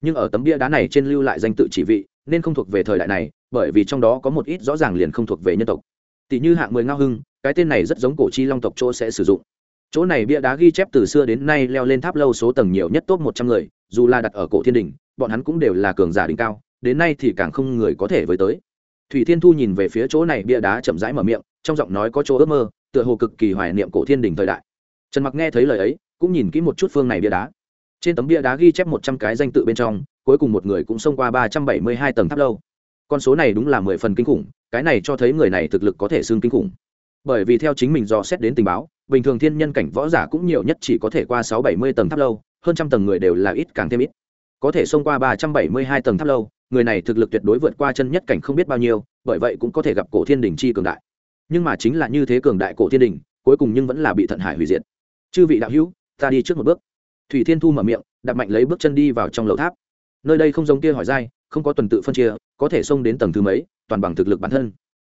Nhưng ở tấm bia đá này trên lưu lại danh tự chỉ vị, nên không thuộc về thời đại này, bởi vì trong đó có một ít rõ ràng liền không thuộc về nhân tộc. Tỷ như hạng mười ngao hưng, cái tên này rất giống cổ chi long tộc chỗ sẽ sử dụng. Chỗ này bia đá ghi chép từ xưa đến nay leo lên tháp lâu số tầng nhiều nhất top một trăm người, dù là đặt ở cổ thiên đình bọn hắn cũng đều là cường giả đỉnh cao, đến nay thì càng không người có thể với tới. Thủy thiên thu nhìn về phía chỗ này bia đá chậm rãi mở miệng, trong giọng nói có chỗ ước mơ, tựa hồ cực kỳ hoài niệm cổ thiên đình thời đại. Trần mặc nghe thấy lời ấy cũng nhìn kỹ một chút phương này bia đá. Trên tấm bia đá ghi chép một trăm cái danh tự bên trong, cuối cùng một người cũng xông qua ba trăm bảy mươi hai tầng tháp lâu. Con số này đúng là mười phần kinh khủng, cái này cho thấy người này thực lực có thể xương kinh khủng. Bởi vì theo chính mình dò xét đến tình báo, bình thường thiên nhân cảnh võ giả cũng nhiều nhất chỉ có thể qua sáu bảy mươi tầng tháp lâu, hơn trăm tầng người đều là ít càng thêm ít. Có thể xông qua ba trăm bảy mươi hai tầng tháp lâu, người này thực lực tuyệt đối vượt qua chân nhất cảnh không biết bao nhiêu, bởi vậy cũng có thể gặp cổ thiên đình chi cường đại. Nhưng mà chính là như thế cường đại cổ thiên đình, cuối cùng nhưng vẫn là bị thận hải hủy diệt. Chư vị đạo hữu ta đi trước một bước. Thủy thiên thu mở miệng đặt mạnh lấy bước chân đi vào trong lầu tháp. Nơi đây không giống kia hỏi dai, không có tuần tự phân chia, có thể xông đến tầng thứ mấy, toàn bằng thực lực bản thân.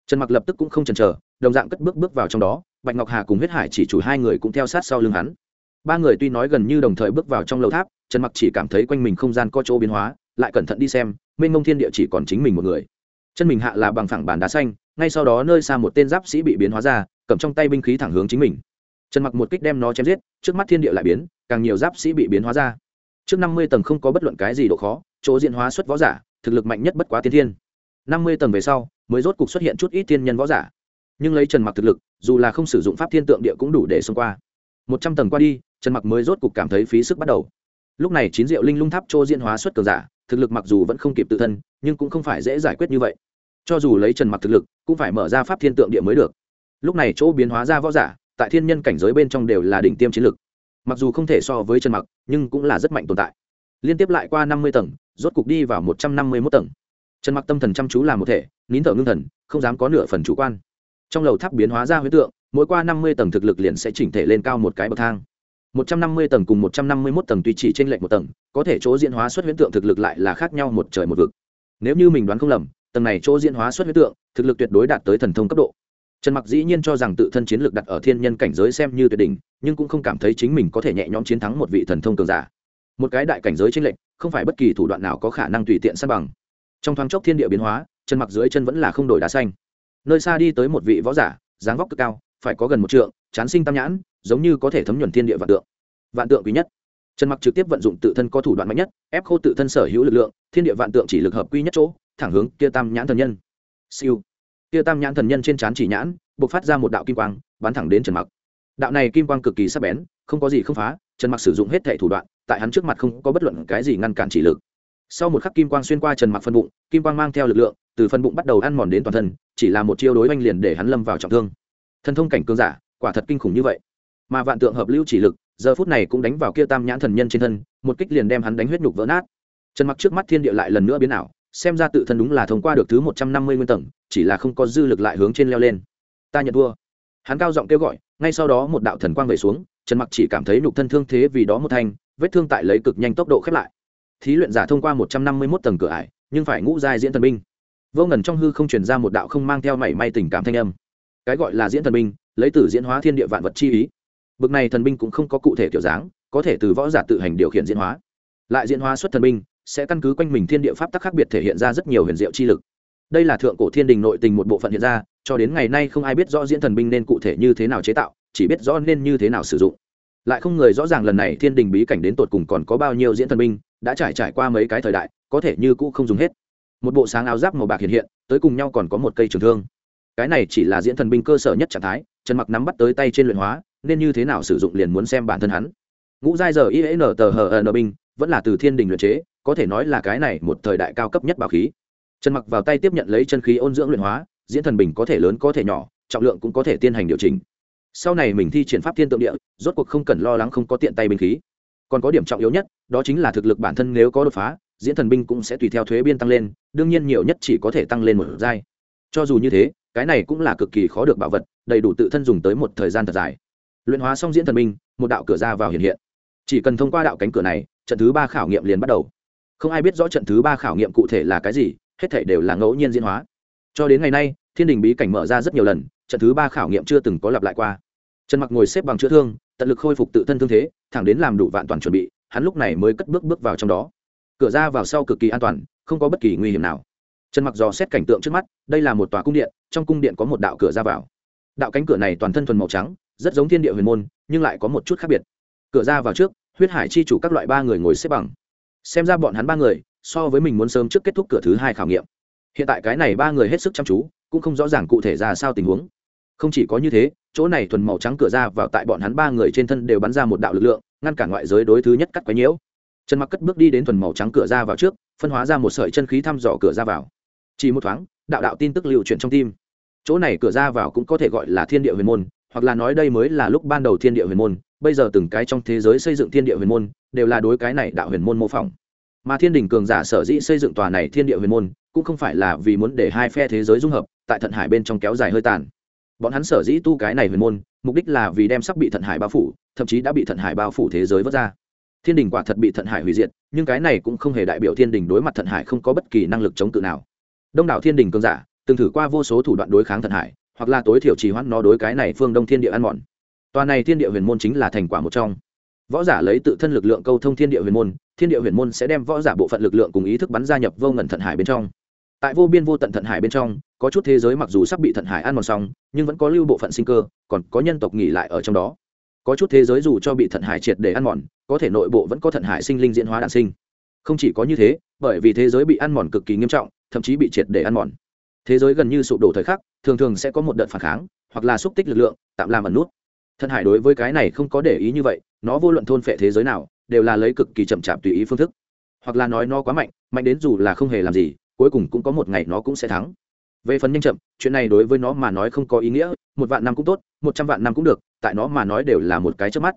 Trần mặc lập tức cũng không chần chờ, đồng dạng cất bước bước vào trong đó, bạch ngọc hà cùng huyết hải chỉ chủ hai người cũng theo sát sau lưng hắn. Ba người tuy nói gần như đồng thời bước vào trong lầu tháp, trần mặc chỉ cảm thấy quanh mình không gian có chỗ biến hóa, lại cẩn thận đi xem, mênh mông thiên địa chỉ còn chính mình một người. Chân mình hạ là bằng phẳng bàn đá xanh, ngay sau đó nơi xa một tên giáp sĩ bị biến hóa ra, cầm trong tay binh khí thẳng hướng chính mình trần mặc một kích đem nó chém giết, trước mắt thiên địa lại biến, càng nhiều giáp sĩ bị biến hóa ra. Trước năm mươi tầng không có bất luận cái gì độ khó, chỗ diện hóa xuất võ giả, thực lực mạnh nhất bất quá tiên thiên. năm mươi tầng về sau, mới rốt cục xuất hiện chút ít thiên nhân võ giả. Nhưng lấy trần mặc thực lực, dù là không sử dụng pháp thiên tượng địa cũng đủ để xông qua. Một trăm tầng qua đi, trần mặc mới rốt cục cảm thấy phí sức bắt đầu. Lúc này chín diệu linh lung tháp chỗ diễn hóa xuất cường giả, thực lực mặc dù vẫn không kịp tự thân, nhưng cũng không phải dễ giải quyết như vậy. Cho dù lấy trần mặc thực lực, cũng phải mở ra pháp thiên tượng địa mới được. Lúc này chỗ biến hóa ra võ giả tại thiên nhân cảnh giới bên trong đều là đỉnh tiêm chiến lực. Mặc dù không thể so với trần mặc, nhưng cũng là rất mạnh tồn tại. Liên tiếp lại qua năm mươi tầng, rốt cục đi vào một trăm năm mươi mốt tầng. Trần mặc tâm thần chăm chú làm một thể, nín thở ngưng thần, không dám có nửa phần chủ quan. Trong lầu tháp biến hóa ra huyết tượng, mỗi qua năm mươi tầng thực lực liền sẽ chỉnh thể lên cao một cái bậc thang. Một trăm năm mươi tầng cùng một trăm năm mươi 151 tầng tuy chỉ trên lệch một tầng, có thể chỗ diễn hóa xuất huyễn tượng thực lực lại là khác nhau một trời một vực. Nếu như mình đoán không lầm, tầng này chỗ diễn hóa xuất huyễn tượng, thực lực tuyệt đối đạt tới thần thông cấp độ trần mặc dĩ nhiên cho rằng tự thân chiến lược đặt ở thiên nhân cảnh giới xem như tuyệt đỉnh, nhưng cũng không cảm thấy chính mình có thể nhẹ nhõm chiến thắng một vị thần thông cường giả. Một cái đại cảnh giới trên lệnh không phải bất kỳ thủ đoạn nào có khả năng tùy tiện sát bằng. Trong thoáng chốc thiên địa biến hóa, trần mặc dưới chân vẫn là không đổi đá xanh. Nơi xa đi tới một vị võ giả, dáng vóc cực cao, phải có gần một trượng, chán sinh tam nhãn, giống như có thể thấm nhuần thiên địa vạn tượng. Vạn tượng quý nhất. Trần mặc trực tiếp vận dụng tự thân có thủ đoạn mạnh nhất, ép khô tự thân sở hữu lực lượng, thiên địa vạn tượng chỉ lực hợp quy nhất chỗ, thẳng hướng kia tam nhãn thần nhân. Siêu kia tam nhãn thần nhân trên trán chỉ nhãn, bộc phát ra một đạo kim quang, bắn thẳng đến trần mặc. Đạo này kim quang cực kỳ sắc bén, không có gì không phá, trần mặc sử dụng hết thẻ thủ đoạn, tại hắn trước mặt không có bất luận cái gì ngăn cản chỉ lực. Sau một khắc kim quang xuyên qua trần mặc phân bụng, kim quang mang theo lực lượng, từ phân bụng bắt đầu ăn mòn đến toàn thân, chỉ là một chiêu đối oanh liền để hắn lâm vào trọng thương. Thần thông cảnh cương giả, quả thật kinh khủng như vậy. Mà vạn tượng hợp lưu chỉ lực, giờ phút này cũng đánh vào kia tam nhãn thần nhân trên thân, một kích liền đem hắn đánh huyết nhục vỡ nát. Trần mặc trước mắt thiên địa lại lần nữa biến ảo xem ra tự thân đúng là thông qua được thứ một trăm năm mươi nguyên tầng, chỉ là không có dư lực lại hướng trên leo lên. Ta nhận thua. Hắn cao giọng kêu gọi, ngay sau đó một đạo thần quang về xuống, trần mặc chỉ cảm thấy nhục thân thương thế vì đó một thanh vết thương tại lấy cực nhanh tốc độ khép lại. Thí luyện giả thông qua một trăm năm mươi mốt tầng cửa ải, nhưng phải ngũ giai diễn thần binh. Vô ngần trong hư không truyền ra một đạo không mang theo mảy may tình cảm thanh âm. Cái gọi là diễn thần binh, lấy từ diễn hóa thiên địa vạn vật chi ý. Bực này thần binh cũng không có cụ thể kiểu dáng, có thể từ võ giả tự hành điều khiển diễn hóa. Lại diễn hóa xuất thần binh sẽ căn cứ quanh mình thiên địa pháp tắc khác biệt thể hiện ra rất nhiều huyền diệu chi lực. Đây là thượng cổ thiên đình nội tình một bộ phận hiện ra, cho đến ngày nay không ai biết rõ diễn thần binh nên cụ thể như thế nào chế tạo, chỉ biết rõ nên như thế nào sử dụng. Lại không người rõ ràng lần này thiên đình bí cảnh đến tột cùng còn có bao nhiêu diễn thần binh, đã trải trải qua mấy cái thời đại, có thể như cũ không dùng hết. Một bộ sáng áo giáp màu bạc hiện hiện, tới cùng nhau còn có một cây trường thương. Cái này chỉ là diễn thần binh cơ sở nhất trạng thái, trần mặc nắm bắt tới tay trên luyện hóa, nên như thế nào sử dụng liền muốn xem bản thân hắn. Ngũ giai giờ in tờ hờ n binh, vẫn là từ thiên đình luyện chế có thể nói là cái này một thời đại cao cấp nhất bảo khí. Trần mặc vào tay tiếp nhận lấy chân khí ôn dưỡng luyện hóa, diễn thần bình có thể lớn có thể nhỏ, trọng lượng cũng có thể tiến hành điều chỉnh. Sau này mình thi triển pháp thiên tượng địa, rốt cuộc không cần lo lắng không có tiện tay binh khí. Còn có điểm trọng yếu nhất, đó chính là thực lực bản thân nếu có đột phá, diễn thần binh cũng sẽ tùy theo thuế biên tăng lên, đương nhiên nhiều nhất chỉ có thể tăng lên một giai. Cho dù như thế, cái này cũng là cực kỳ khó được bảo vật, đầy đủ tự thân dùng tới một thời gian thật dài. Luyện hóa xong diễn thần binh, một đạo cửa ra vào hiện hiện. Chỉ cần thông qua đạo cánh cửa này, trận thứ ba khảo nghiệm liền bắt đầu không ai biết rõ trận thứ ba khảo nghiệm cụ thể là cái gì, hết thể đều là ngẫu nhiên diễn hóa. Cho đến ngày nay, thiên đình bí cảnh mở ra rất nhiều lần, trận thứ ba khảo nghiệm chưa từng có lặp lại qua. Trần mặc ngồi xếp bằng chữa thương, tận lực khôi phục tự thân thương thế, thẳng đến làm đủ vạn toàn chuẩn bị, hắn lúc này mới cất bước bước vào trong đó. Cửa ra vào sau cực kỳ an toàn, không có bất kỳ nguy hiểm nào. Trần mặc dò xét cảnh tượng trước mắt, đây là một tòa cung điện, trong cung điện có một đạo cửa ra vào. Đạo cánh cửa này toàn thân thuần màu trắng, rất giống thiên địa huyền môn, nhưng lại có một chút khác biệt. Cửa ra vào trước, huyết hải chi chủ các loại ba người ngồi xếp bằng xem ra bọn hắn ba người, so với mình muốn sớm trước kết thúc cửa thứ hai khảo nghiệm. Hiện tại cái này ba người hết sức chăm chú, cũng không rõ ràng cụ thể ra sao tình huống. Không chỉ có như thế, chỗ này thuần màu trắng cửa ra vào tại bọn hắn ba người trên thân đều bắn ra một đạo lực lượng, ngăn cản ngoại giới đối thứ nhất cắt quấy nhiễu. Trần mặc cất bước đi đến thuần màu trắng cửa ra vào trước, phân hóa ra một sợi chân khí thăm dò cửa ra vào. Chỉ một thoáng, đạo đạo tin tức lưu chuyển trong tim. Chỗ này cửa ra vào cũng có thể gọi là thiên địa huyền môn, hoặc là nói đây mới là lúc ban đầu thiên địa huyền môn, bây giờ từng cái trong thế giới xây dựng thiên địa huyền môn đều là đối cái này đạo huyền môn mô phỏng. Mà thiên đình cường giả sở dĩ xây dựng tòa này thiên địa huyền môn, cũng không phải là vì muốn để hai phe thế giới dung hợp, tại thận hải bên trong kéo dài hơi tàn. Bọn hắn sở dĩ tu cái này huyền môn, mục đích là vì đem sắp bị thận hải bao phủ, thậm chí đã bị thận hải bao phủ thế giới vớt ra. Thiên đình quả thật bị thận hải hủy diệt, nhưng cái này cũng không hề đại biểu thiên đình đối mặt thận hải không có bất kỳ năng lực chống cự nào. Đông đảo thiên đình cường giả, từng thử qua vô số thủ đoạn đối kháng thận hải, hoặc là tối thiểu trì hoãn nó đối cái này phương đông thiên địa ăn mòn. Tòa này thiên địa huyền môn chính là thành quả một trong võ giả lấy tự thân lực lượng câu thông thiên địa huyền môn, thiên địa huyền môn sẽ đem võ giả bộ phận lực lượng cùng ý thức bắn gia nhập vô ngần thận hải bên trong. Tại vô biên vô tận thận hải bên trong, có chút thế giới mặc dù sắp bị thận hải ăn mòn xong, nhưng vẫn có lưu bộ phận sinh cơ, còn có nhân tộc nghỉ lại ở trong đó. Có chút thế giới dù cho bị thận hải triệt để ăn mòn, có thể nội bộ vẫn có thận hải sinh linh diễn hóa đạn sinh. Không chỉ có như thế, bởi vì thế giới bị ăn mòn cực kỳ nghiêm trọng, thậm chí bị triệt để ăn mòn. Thế giới gần như sụp đổ thời khắc, thường thường sẽ có một đợt phản kháng, hoặc là xúc tích lực lượng, tạm làm ẩn nút thận hải đối với cái này không có để ý như vậy, nó vô luận thôn phệ thế giới nào, đều là lấy cực kỳ chậm chạp tùy ý phương thức. Hoặc là nói nó quá mạnh mạnh đến dù là không hề làm gì, cuối cùng cũng có một ngày nó cũng sẽ thắng. Về phần nhanh chậm, chuyện này đối với nó mà nói không có ý nghĩa, một vạn năm cũng tốt, một trăm vạn năm cũng được, tại nó mà nói đều là một cái trước mắt.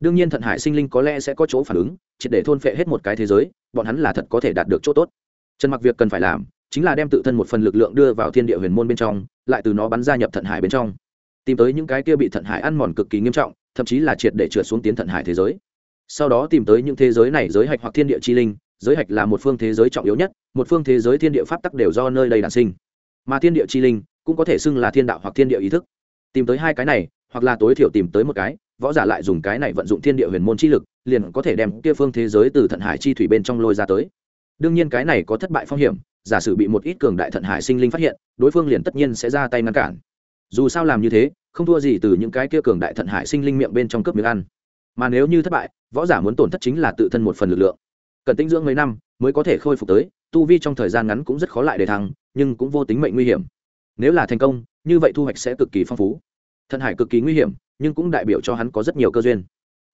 Đương nhiên thận hải sinh linh có lẽ sẽ có chỗ phản ứng triệt để thôn phệ hết một cái thế giới, bọn hắn là thật có thể đạt được chỗ tốt. Trần mặc việc cần phải làm, chính là đem tự thân một phần lực lượng đưa vào thiên địa huyền môn bên trong, lại từ nó bắn ra nhập thận hải bên trong tìm tới những cái kia bị thận hải ăn mòn cực kỳ nghiêm trọng, thậm chí là triệt để trượt xuống tiến thận hải thế giới. Sau đó tìm tới những thế giới này giới hạch hoặc thiên địa chi linh, giới hạch là một phương thế giới trọng yếu nhất, một phương thế giới thiên địa pháp tắc đều do nơi đây đản sinh. Mà thiên địa chi linh cũng có thể xưng là thiên đạo hoặc thiên địa ý thức. Tìm tới hai cái này, hoặc là tối thiểu tìm tới một cái, võ giả lại dùng cái này vận dụng thiên địa huyền môn chi lực, liền có thể đem kia phương thế giới từ thận hải chi thủy bên trong lôi ra tới. Đương nhiên cái này có thất bại phong hiểm, giả sử bị một ít cường đại thận hải sinh linh phát hiện, đối phương liền tất nhiên sẽ ra tay ngăn cản. Dù sao làm như thế không thua gì từ những cái kia cường đại thận hải sinh linh miệng bên trong cướp miếng ăn. Mà nếu như thất bại, võ giả muốn tổn thất chính là tự thân một phần lực lượng. Cần tinh dưỡng mấy năm mới có thể khôi phục tới, tu vi trong thời gian ngắn cũng rất khó lại để thăng, nhưng cũng vô tính mệnh nguy hiểm. Nếu là thành công, như vậy thu hoạch sẽ cực kỳ phong phú. Thận hải cực kỳ nguy hiểm, nhưng cũng đại biểu cho hắn có rất nhiều cơ duyên.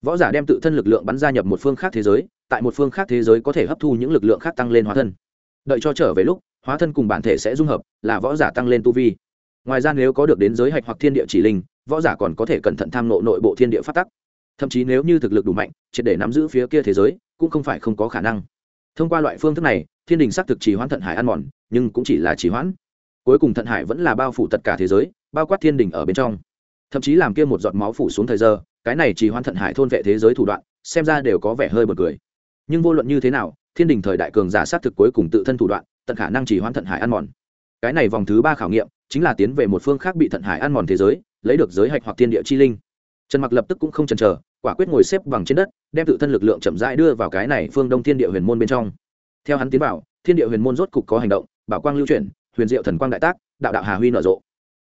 Võ giả đem tự thân lực lượng bắn ra nhập một phương khác thế giới, tại một phương khác thế giới có thể hấp thu những lực lượng khác tăng lên hóa thân. Đợi cho trở về lúc, hóa thân cùng bản thể sẽ dung hợp, là võ giả tăng lên tu vi ngoài ra nếu có được đến giới hạch hoặc thiên địa chỉ linh, võ giả còn có thể cẩn thận tham nộ nội bộ thiên địa phát tắc. Thậm chí nếu như thực lực đủ mạnh, triệt để nắm giữ phía kia thế giới, cũng không phải không có khả năng. Thông qua loại phương thức này, thiên đình xác thực trì hoãn thận hải ăn mòn, nhưng cũng chỉ là trì hoãn. Cuối cùng thận hải vẫn là bao phủ tất cả thế giới, bao quát thiên đình ở bên trong. Thậm chí làm kia một giọt máu phủ xuống thời giờ, cái này trì hoãn thận hải thôn vệ thế giới thủ đoạn, xem ra đều có vẻ hơi bật cười. Nhưng vô luận như thế nào, thiên đình thời đại cường giả xác thực cuối cùng tự thân thủ đoạn, tận khả năng trì hoãn thận hải ăn mòn. Cái này vòng thứ ba khảo nghiệm chính là tiến về một phương khác bị thận hải ăn mòn thế giới, lấy được giới hạch hoặc thiên địa chi linh. Trần mặc lập tức cũng không chần chờ, quả quyết ngồi xếp bằng trên đất, đem tự thân lực lượng chậm rãi đưa vào cái này phương đông thiên địa huyền môn bên trong. Theo hắn tiến vào, thiên địa huyền môn rốt cục có hành động, bảo quang lưu chuyển, huyền diệu thần quang đại tác, đạo đạo hà huy nở rộ.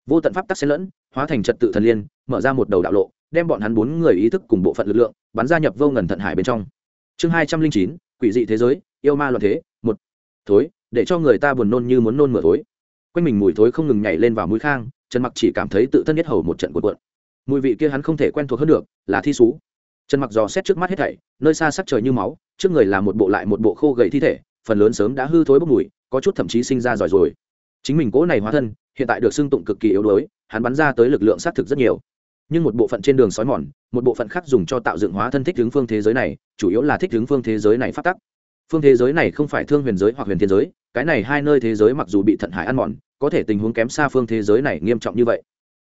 Vô tận pháp tắc xen lẫn, hóa thành trật tự thần liên, mở ra một đầu đạo lộ, đem bọn hắn bốn người ý thức cùng bộ phận lực lượng, bắn ra nhập vô ngần thận hải bên trong. Chương hai trăm linh chín, quỷ dị thế giới, yêu ma loạn thế, một. Thối, để cho người ta buồn nôn như muốn nôn mửa thối quanh mình mùi thối không ngừng nhảy lên vào mũi khang, trần mặc chỉ cảm thấy tự thân nhất hầu một trận cuộn cuộn. Mùi vị kia hắn không thể quen thuộc hơn được, là thi sú trần mặc dò xét trước mắt hết thảy, nơi xa sắc trời như máu, trước người là một bộ lại một bộ khô gầy thi thể, phần lớn sớm đã hư thối bốc mùi, có chút thậm chí sinh ra giỏi rồi. Chính mình cố này hóa thân, hiện tại được xưng tụng cực kỳ yếu đuối, hắn bắn ra tới lực lượng xác thực rất nhiều. Nhưng một bộ phận trên đường sói mòn, một bộ phận khác dùng cho tạo dựng hóa thân thích hướng phương thế giới này, chủ yếu là thích hướng phương thế giới này phát tắc phương thế giới này không phải thương huyền giới hoặc huyền thiên giới, cái này hai nơi thế giới mặc dù bị thận hải ăn mòn, có thể tình huống kém xa phương thế giới này nghiêm trọng như vậy.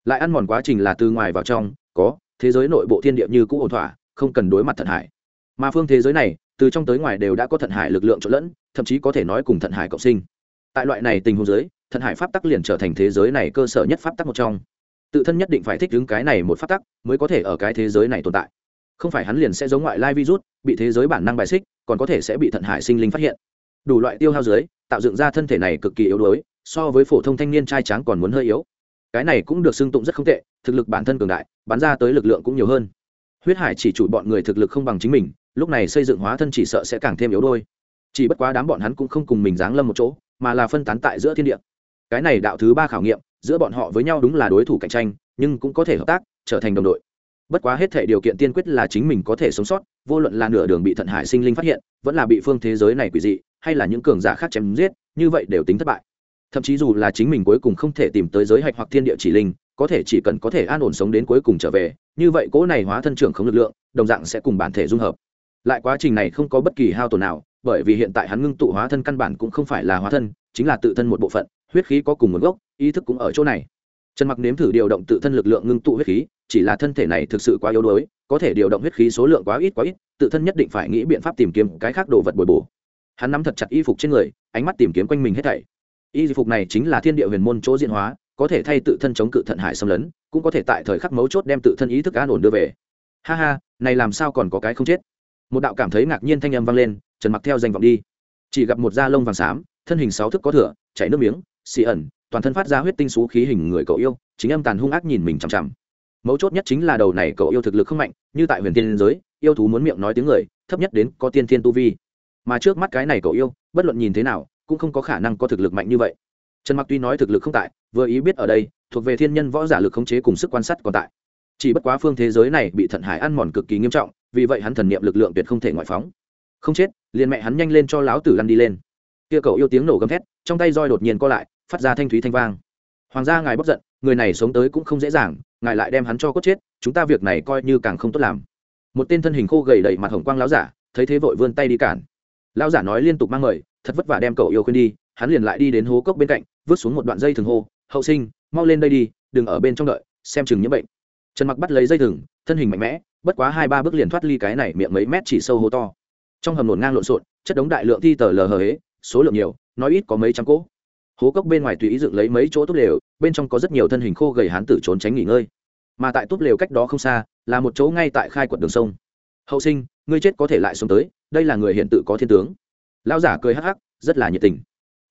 Lại ăn mòn quá trình là từ ngoài vào trong, có, thế giới nội bộ thiên địa như cũ ổn thỏa, không cần đối mặt thận hải. Mà phương thế giới này, từ trong tới ngoài đều đã có thận hải lực lượng trộn lẫn, thậm chí có thể nói cùng thận hải cộng sinh. Tại loại này tình huống giới thận hải pháp tắc liền trở thành thế giới này cơ sở nhất pháp tắc một trong. Tự thân nhất định phải thích ứng cái này một pháp tắc, mới có thể ở cái thế giới này tồn tại. Không phải hắn liền sẽ giống ngoại lai virus, bị thế giới bản năng bài xích còn có thể sẽ bị thận hải sinh linh phát hiện. Đủ loại tiêu hao dưới, tạo dựng ra thân thể này cực kỳ yếu đuối, so với phổ thông thanh niên trai tráng còn muốn hơi yếu. Cái này cũng được xưng tụng rất không tệ, thực lực bản thân cường đại, bắn ra tới lực lượng cũng nhiều hơn. Huyết hải chỉ chủ bọn người thực lực không bằng chính mình, lúc này xây dựng hóa thân chỉ sợ sẽ càng thêm yếu đôi chỉ bất quá đám bọn hắn cũng không cùng mình giáng lâm một chỗ, mà là phân tán tại giữa thiên địa. Cái này đạo thứ ba khảo nghiệm, giữa bọn họ với nhau đúng là đối thủ cạnh tranh, nhưng cũng có thể hợp tác, trở thành đồng đội bất quá hết thể điều kiện tiên quyết là chính mình có thể sống sót, vô luận là nửa đường bị thận hải sinh linh phát hiện, vẫn là bị phương thế giới này quỷ dị, hay là những cường giả khác chém giết, như vậy đều tính thất bại. Thậm chí dù là chính mình cuối cùng không thể tìm tới giới hạch hoặc thiên địa chỉ linh, có thể chỉ cần có thể an ổn sống đến cuối cùng trở về, như vậy cỗ này hóa thân trưởng không lực lượng, đồng dạng sẽ cùng bản thể dung hợp. Lại quá trình này không có bất kỳ hao tổn nào, bởi vì hiện tại hắn ngưng tụ hóa thân căn bản cũng không phải là hóa thân, chính là tự thân một bộ phận, huyết khí có cùng nguồn gốc, ý thức cũng ở chỗ này. Trần mặc nếm thử điều động tự thân lực lượng ngưng tụ huyết khí chỉ là thân thể này thực sự quá yếu đuối, có thể điều động huyết khí số lượng quá ít quá ít, tự thân nhất định phải nghĩ biện pháp tìm kiếm cái khác đồ vật bồi bổ. Hắn nắm thật chặt y phục trên người, ánh mắt tìm kiếm quanh mình hết thảy. Y phục này chính là thiên địa huyền môn chỗ diễn hóa, có thể thay tự thân chống cự thận hải xâm lấn, cũng có thể tại thời khắc mấu chốt đem tự thân ý thức an ổn đưa về. Ha ha, này làm sao còn có cái không chết? Một đạo cảm thấy ngạc nhiên thanh âm vang lên, trần mặc theo danh vọng đi. Chỉ gặp một da lông vàng xám, thân hình sáu thức có thửa chảy nước miếng, xì ẩn, toàn thân phát ra huyết tinh xú khí hình người cậu yêu, chính âm tàn hung ác nhìn mình chằm chằm mấu chốt nhất chính là đầu này cậu yêu thực lực không mạnh, như tại huyền tiên giới, yêu thú muốn miệng nói tiếng người, thấp nhất đến có tiên thiên tu vi. Mà trước mắt cái này cậu yêu, bất luận nhìn thế nào, cũng không có khả năng có thực lực mạnh như vậy. Trần mặc tuy nói thực lực không tại, vừa ý biết ở đây, thuộc về thiên nhân võ giả lực khống chế cùng sức quan sát còn tại. Chỉ bất quá phương thế giới này bị thận hải ăn mòn cực kỳ nghiêm trọng, vì vậy hắn thần niệm lực lượng tuyệt không thể ngoại phóng. Không chết, liền mẹ hắn nhanh lên cho lão tử lăn đi lên. Kia cậu yêu tiếng nổ gầm thét, trong tay roi đột nhiên co lại, phát ra thanh thúy thanh vang. Hoàng gia ngài bóc giận, người này sống tới cũng không dễ dàng ngài lại đem hắn cho cốt chết, chúng ta việc này coi như càng không tốt làm. Một tên thân hình khô gầy đầy mặt hồng quang lão giả, thấy thế vội vươn tay đi cản. Lão giả nói liên tục mang mời, thật vất vả đem cậu yêu khuyên đi, hắn liền lại đi đến hố cốc bên cạnh, vứt xuống một đoạn dây thừng hô, hậu sinh, mau lên đây đi, đừng ở bên trong đợi, xem chừng nhiễm bệnh. Trần mặc bắt lấy dây thừng, thân hình mạnh mẽ, bất quá hai ba bước liền thoát ly cái này miệng mấy mét chỉ sâu hố to. Trong hầm nổn ngang lộn xộn, chất đống đại lượng thi tờ lờ hờ hế, số lượng nhiều, nói ít có mấy trăm cỗ hố cốc bên ngoài tùy ý dựng lấy mấy chỗ tốt lều, bên trong có rất nhiều thân hình khô gầy hán tử trốn tránh nghỉ ngơi. Mà tại tốt lều cách đó không xa, là một chỗ ngay tại khai quật đường sông. Hậu sinh, ngươi chết có thể lại xuống tới, đây là người hiện tự có thiên tướng. Lão giả cười hắc hắc, rất là nhiệt tình.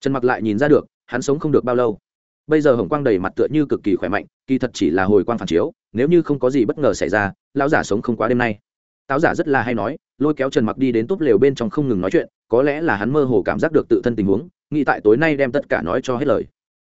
Trần mặc lại nhìn ra được, hắn sống không được bao lâu. Bây giờ hồng quang đầy mặt tựa như cực kỳ khỏe mạnh, kỳ thật chỉ là hồi quang phản chiếu, nếu như không có gì bất ngờ xảy ra, lão giả sống không quá đêm nay. Táo giả rất là hay nói, lôi kéo trần mặc đi đến túp lều bên trong không ngừng nói chuyện, có lẽ là hắn mơ hồ cảm giác được tự thân tình huống nghĩ tại tối nay đem tất cả nói cho hết lời.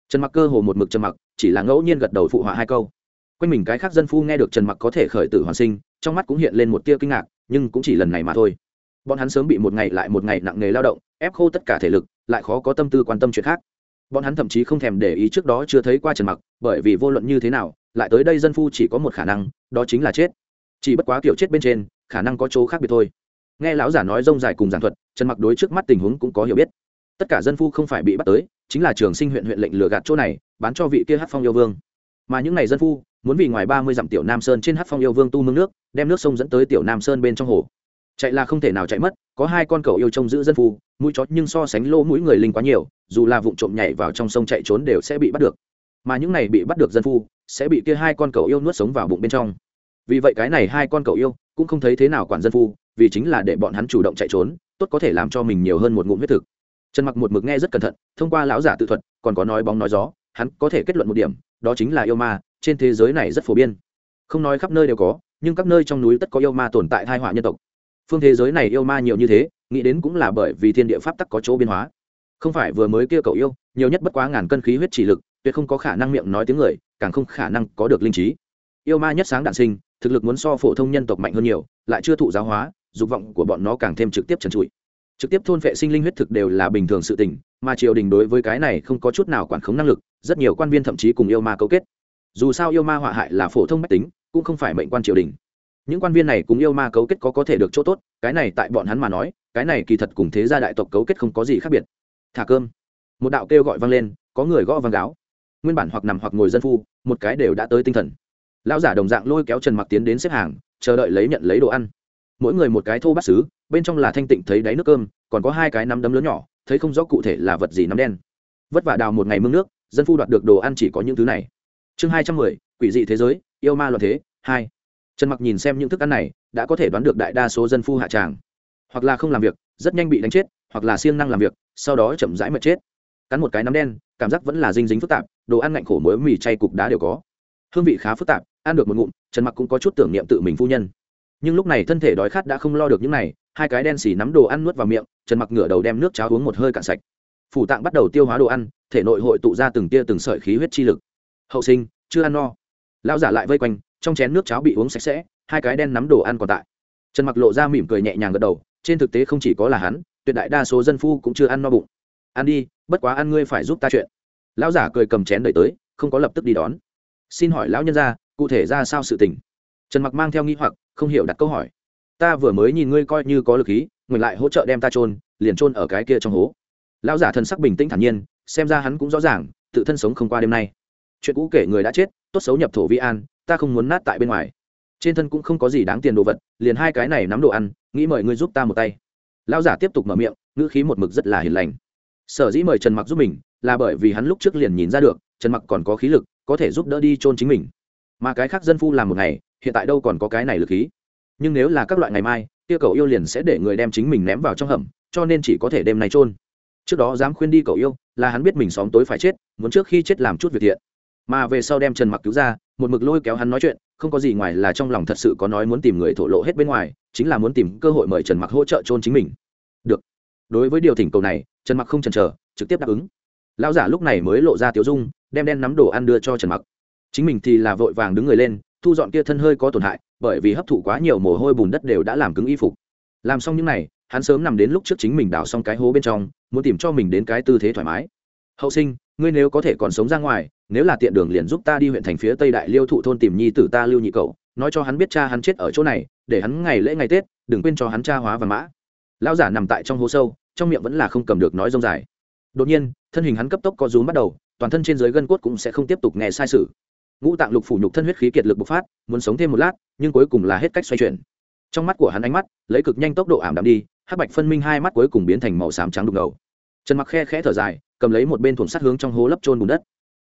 Trần mặc cơ hồ một mực trần mặc, chỉ là ngẫu nhiên gật đầu phụ họa hai câu. Quanh mình cái khác dân phu nghe được trần mặc có thể khởi tử hoàn sinh, trong mắt cũng hiện lên một tia kinh ngạc, nhưng cũng chỉ lần này mà thôi. Bọn hắn sớm bị một ngày lại một ngày nặng nghề lao động, ép khô tất cả thể lực, lại khó có tâm tư quan tâm chuyện khác. Bọn hắn thậm chí không thèm để ý trước đó chưa thấy qua trần mặc, bởi vì vô luận như thế nào, lại tới đây dân phu chỉ có một khả năng, đó chính là chết. Chỉ bất quá kiểu chết bên trên, khả năng có chỗ khác biệt thôi. Nghe lão giả nói rông dài cùng giảng thuật, trần mặc đối trước mắt tình huống cũng có hiểu biết tất cả dân phu không phải bị bắt tới, chính là trường sinh huyện huyện lệnh lừa gạt chỗ này, bán cho vị kia hát phong yêu vương. Mà những ngày dân phu, muốn vì ngoài ba mươi dặm tiểu nam sơn trên hát phong yêu vương tu mương nước, đem nước sông dẫn tới tiểu nam sơn bên trong hồ. Chạy là không thể nào chạy mất, có hai con cầu yêu trông giữ dân phu, mũi chó nhưng so sánh lỗ mũi người linh quá nhiều, dù là vụ trộm nhảy vào trong sông chạy trốn đều sẽ bị bắt được. Mà những này bị bắt được dân phu, sẽ bị kia hai con cầu yêu nuốt sống vào bụng bên trong. Vì vậy cái này hai con cầu yêu, cũng không thấy thế nào quản dân phu, vì chính là để bọn hắn chủ động chạy trốn, tốt có thể làm cho mình nhiều hơn một ngụm huyết thực trần mặc một mực nghe rất cẩn thận, thông qua lão giả tự thuật, còn có nói bóng nói gió, hắn có thể kết luận một điểm, đó chính là yêu ma, trên thế giới này rất phổ biến. Không nói khắp nơi đều có, nhưng các nơi trong núi tất có yêu ma tồn tại thai họa nhân tộc. Phương thế giới này yêu ma nhiều như thế, nghĩ đến cũng là bởi vì thiên địa pháp tắc có chỗ biến hóa. Không phải vừa mới kia cậu yêu, nhiều nhất bất quá ngàn cân khí huyết chỉ lực, tuyệt không có khả năng miệng nói tiếng người, càng không khả năng có được linh trí. Yêu ma nhất sáng đạn sinh, thực lực muốn so phổ thông nhân tộc mạnh hơn nhiều, lại chưa thụ giáo hóa, dục vọng của bọn nó càng thêm trực tiếp trần trụi trực tiếp thôn vệ sinh linh huyết thực đều là bình thường sự tình, mà triều đình đối với cái này không có chút nào quản khống năng lực, rất nhiều quan viên thậm chí cùng yêu ma cấu kết. Dù sao yêu ma họa hại là phổ thông mách tính, cũng không phải mệnh quan triều đình. Những quan viên này cùng yêu ma cấu kết có có thể được chỗ tốt, cái này tại bọn hắn mà nói, cái này kỳ thật cùng thế gia đại tộc cấu kết không có gì khác biệt. Thả cơm. Một đạo kêu gọi vang lên, có người gõ vang gáo. Nguyên bản hoặc nằm hoặc ngồi dân phu, một cái đều đã tới tinh thần. Lão giả đồng dạng lôi kéo trần mặc tiến đến xếp hàng, chờ đợi lấy nhận lấy đồ ăn mỗi người một cái thô bát xứ, bên trong là thanh tịnh thấy đáy nước cơm, còn có hai cái nắm đấm lớn nhỏ, thấy không rõ cụ thể là vật gì nắm đen. Vất vả đào một ngày mương nước, dân phu đoạt được đồ ăn chỉ có những thứ này. Chương hai trăm mười, quỷ dị thế giới, yêu ma loạn thế, hai. Trần mặc nhìn xem những thức ăn này, đã có thể đoán được đại đa số dân phu hạ tràng. Hoặc là không làm việc, rất nhanh bị đánh chết, hoặc là siêng năng làm việc, sau đó chậm rãi mệt chết. Cắn một cái nắm đen, cảm giác vẫn là dinh dính phức tạp, đồ ăn ngạnh khổ mới mì chay cục đá đều có. Hương vị khá phức tạp, ăn được một ngụm, trần mặc cũng có chút tưởng niệm tự mình phu nhân nhưng lúc này thân thể đói khát đã không lo được những này, hai cái đen xì nắm đồ ăn nuốt vào miệng, trần mặc ngửa đầu đem nước cháo uống một hơi cạn sạch. Phủ tạng bắt đầu tiêu hóa đồ ăn, thể nội hội tụ ra từng tia từng sợi khí huyết chi lực. Hậu sinh, chưa ăn no. Lão giả lại vây quanh, trong chén nước cháo bị uống sạch sẽ, hai cái đen nắm đồ ăn còn tại. Trần mặc lộ ra mỉm cười nhẹ nhàng gật đầu, trên thực tế không chỉ có là hắn, tuyệt đại đa số dân phu cũng chưa ăn no bụng. Ăn đi, bất quá ăn ngươi phải giúp ta chuyện. Lão giả cười cầm chén đợi tới, không có lập tức đi đón. Xin hỏi lão nhân gia, cụ thể ra sao sự tình? Trần mặc mang theo nghi hoặc, không hiểu đặt câu hỏi. Ta vừa mới nhìn ngươi coi như có lực khí ngồi lại hỗ trợ đem ta trôn liền trôn ở cái kia trong hố. Lão giả thân sắc bình tĩnh thản nhiên, xem ra hắn cũng rõ ràng, tự thân sống không qua đêm nay. Chuyện cũ kể người đã chết, tốt xấu nhập thổ vi an, ta không muốn nát tại bên ngoài. Trên thân cũng không có gì đáng tiền đồ vật, liền hai cái này nắm đồ ăn, nghĩ mời ngươi giúp ta một tay. Lão giả tiếp tục mở miệng, ngữ khí một mực rất là hiền lành. Sở dĩ mời trần mặc giúp mình, là bởi vì hắn lúc trước liền nhìn ra được, trần mặc còn có khí lực, có thể giúp đỡ đi chôn chính mình. Mà cái khác dân phu làm một ngày hiện tại đâu còn có cái này lực khí. Nhưng nếu là các loại ngày mai, kia cậu yêu liền sẽ để người đem chính mình ném vào trong hầm, cho nên chỉ có thể đêm nay trôn trước đó dám khuyên đi cậu yêu, là hắn biết mình xóm tối phải chết, muốn trước khi chết làm chút việc thiện. Mà về sau đem trần mặc cứu ra, một mực lôi kéo hắn nói chuyện, không có gì ngoài là trong lòng thật sự có nói muốn tìm người thổ lộ hết bên ngoài, chính là muốn tìm cơ hội mời trần mặc hỗ trợ trôn chính mình. Được. Đối với điều thỉnh cầu này, trần mặc không chần chờ, trực tiếp đáp ứng. Lão giả lúc này mới lộ ra tiểu dung, đem đen nắm đồ ăn đưa cho trần mặc. Chính mình thì là vội vàng đứng người lên thu dọn kia thân hơi có tổn hại, bởi vì hấp thụ quá nhiều mồ hôi bùn đất đều đã làm cứng y phục. Làm xong những này, hắn sớm nằm đến lúc trước chính mình đào xong cái hố bên trong, muốn tìm cho mình đến cái tư thế thoải mái. Hậu sinh, ngươi nếu có thể còn sống ra ngoài, nếu là tiện đường liền giúp ta đi huyện thành phía tây đại liêu thụ thôn tìm nhi tử ta lưu nhị cậu nói cho hắn biết cha hắn chết ở chỗ này, để hắn ngày lễ ngày tết, đừng quên cho hắn cha hóa và mã. Lão giả nằm tại trong hố sâu, trong miệng vẫn là không cầm được nói rông dài. Đột nhiên, thân hình hắn cấp tốc có rúm bắt đầu, toàn thân trên dưới gân cốt cũng sẽ không tiếp tục nghe sai sự ngũ tạng lục phủ nhục thân huyết khí kiệt lực bộc phát, muốn sống thêm một lát, nhưng cuối cùng là hết cách xoay chuyển. Trong mắt của hắn ánh mắt, lấy cực nhanh tốc độ ảm đạm đi, hắc bạch phân minh hai mắt cuối cùng biến thành màu xám trắng đục ngầu. Trần mặc khe khẽ thở dài, cầm lấy một bên thùng sắt hướng trong hố lấp trôn bùn đất.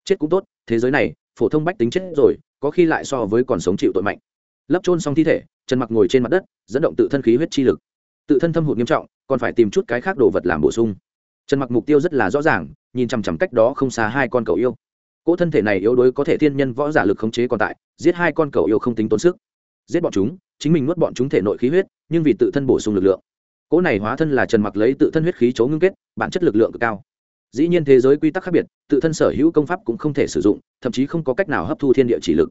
Chết cũng tốt, thế giới này, phổ thông bách tính chết rồi, có khi lại so với còn sống chịu tội mạnh. Lấp trôn xong thi thể, trần mặc ngồi trên mặt đất, dẫn động tự thân khí huyết chi lực. Tự thân thâm hụt nghiêm trọng, còn phải tìm chút cái khác đồ vật làm bổ sung. Trần mặc mục tiêu rất là rõ ràng, nhìn chằm chằm cách đó không xa hai con cậu yêu cỗ thân thể này yếu đuối có thể thiên nhân võ giả lực khống chế còn tại, giết hai con cầu yêu không tính tốn sức. Giết bọn chúng, chính mình nuốt bọn chúng thể nội khí huyết, nhưng vì tự thân bổ sung lực lượng. Cỗ này hóa thân là trần mặc lấy tự thân huyết khí chấu ngưng kết, bản chất lực lượng cực cao. Dĩ nhiên thế giới quy tắc khác biệt, tự thân sở hữu công pháp cũng không thể sử dụng, thậm chí không có cách nào hấp thu thiên địa chỉ lực.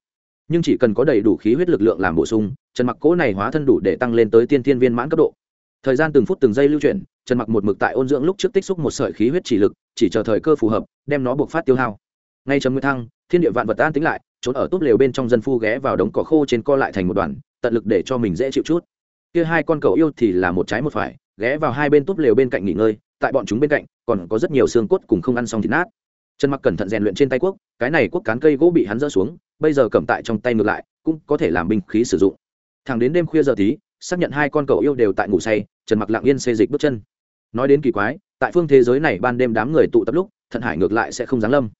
Nhưng chỉ cần có đầy đủ khí huyết lực lượng làm bổ sung, trần mặc cỗ này hóa thân đủ để tăng lên tới tiên thiên viên mãn cấp độ. Thời gian từng phút từng giây lưu chuyển, trần mặc một mực tại ôn dưỡng lúc trước tích xúc một sợi khí huyết chỉ lực, chỉ chờ thời cơ phù hợp, đem nó buộc phát tiêu hao ngay trầm nguyên thăng, thiên địa vạn vật an tính lại, trốn ở túp lều bên trong dân phu ghé vào đống cỏ khô trên co lại thành một đoàn, tận lực để cho mình dễ chịu chút. Kia hai con cầu yêu thì là một trái một phải, ghé vào hai bên túp lều bên cạnh nghỉ ngơi, tại bọn chúng bên cạnh, còn có rất nhiều xương cốt cùng không ăn xong thịt nát. Trần mặc cẩn thận rèn luyện trên tay quốc cái này quốc cán cây gỗ bị hắn dỡ xuống, bây giờ cầm tại trong tay ngược lại, cũng có thể làm binh khí sử dụng. Thẳng đến đêm khuya giờ tí, xác nhận hai con cầu yêu đều tại ngủ say, trần mặc lặng yên xê dịch bước chân. Nói đến kỳ quái, tại phương thế giới này ban đêm đám người tụ tập lúc, thận hải ngược lại sẽ không giáng lâm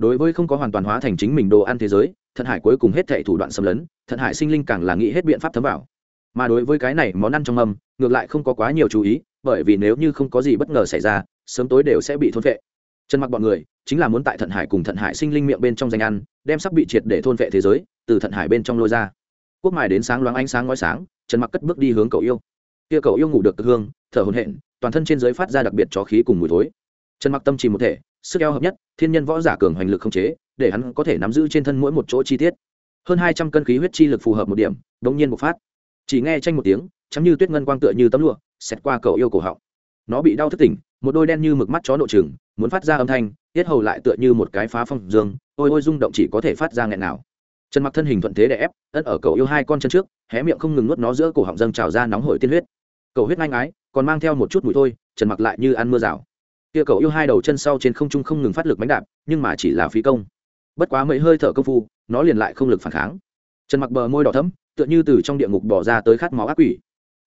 đối với không có hoàn toàn hóa thành chính mình đồ ăn thế giới, thận hải cuối cùng hết thệ thủ đoạn xâm lấn, thận hải sinh linh càng là nghĩ hết biện pháp thấm vào. Mà đối với cái này, món ăn trong âm, ngược lại không có quá nhiều chú ý, bởi vì nếu như không có gì bất ngờ xảy ra, sớm tối đều sẽ bị thôn vệ. Chân mặc bọn người, chính là muốn tại thận hải cùng thận hải sinh linh miệng bên trong danh ăn, đem sắp bị triệt để thôn vệ thế giới, từ thận hải bên trong lôi ra. Quốc mài đến sáng loáng ánh sáng ngói sáng trần mặc cất bước đi hướng cậu yêu. Kia cậu yêu ngủ được cực hương, thở hồn hện toàn thân trên giới phát ra đặc biệt chó khí cùng mùi thối. Trần mặc tâm trì một thể sức eo hợp nhất, thiên nhân võ giả cường hoành lực không chế, để hắn có thể nắm giữ trên thân mỗi một chỗ chi tiết. Hơn hai trăm cân khí huyết chi lực phù hợp một điểm, đống nhiên một phát. Chỉ nghe tranh một tiếng chắm như tuyết ngân quang tựa như tấm lụa, xẹt qua cầu yêu cổ họng. Nó bị đau thức tỉnh, một đôi đen như mực mắt chó nội trừng, muốn phát ra âm thanh, tiết hầu lại tựa như một cái phá phong dương, ôi ôi rung động chỉ có thể phát ra nghẹn nào. Trần mặc thân hình thuận thế đè ép, ấn ở cầu yêu hai con chân trước, hé miệng không ngừng nuốt nó giữa cổ họng dâng trào ra nóng hổi tiên huyết. Cầu huyết ngang ái còn mang theo một chút mùi thôi, trần mặc lại như ăn mưa rào kia cậu yêu hai đầu chân sau trên không trung không ngừng phát lực bánh đạp, nhưng mà chỉ là phí công. Bất quá mấy hơi thở công phu, nó liền lại không lực phản kháng. Trần mặc bờ môi đỏ thấm tựa như từ trong địa ngục bỏ ra tới khát máu ác quỷ.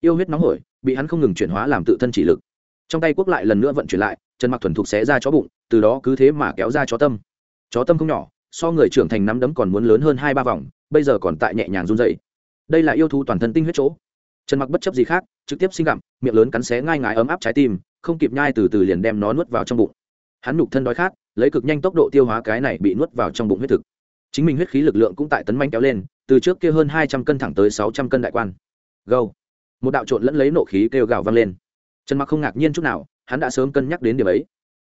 Yêu huyết nóng hổi, bị hắn không ngừng chuyển hóa làm tự thân chỉ lực. Trong tay quốc lại lần nữa vận chuyển lại, trần mặc thuần thục xé ra chó bụng, từ đó cứ thế mà kéo ra chó tâm. Chó tâm không nhỏ, so người trưởng thành nắm đấm còn muốn lớn hơn hai ba vòng, bây giờ còn tại nhẹ nhàng run dậy đây là yêu thú toàn thân tinh huyết chỗ. Trần mặc bất chấp gì khác, trực tiếp sinh gặm, miệng lớn cắn xé ngai ngái ấm áp trái tim không kịp nhai từ từ liền đem nó nuốt vào trong bụng. Hắn nhục thân đói khát, lấy cực nhanh tốc độ tiêu hóa cái này bị nuốt vào trong bụng huyết thực. Chính mình huyết khí lực lượng cũng tại tấn manh kéo lên, từ trước kia hơn hai trăm cân thẳng tới sáu trăm cân đại quan. Gâu một đạo trộn lẫn lấy nộ khí kêu gào vang lên. Trần mặc không ngạc nhiên chút nào, hắn đã sớm cân nhắc đến điểm ấy.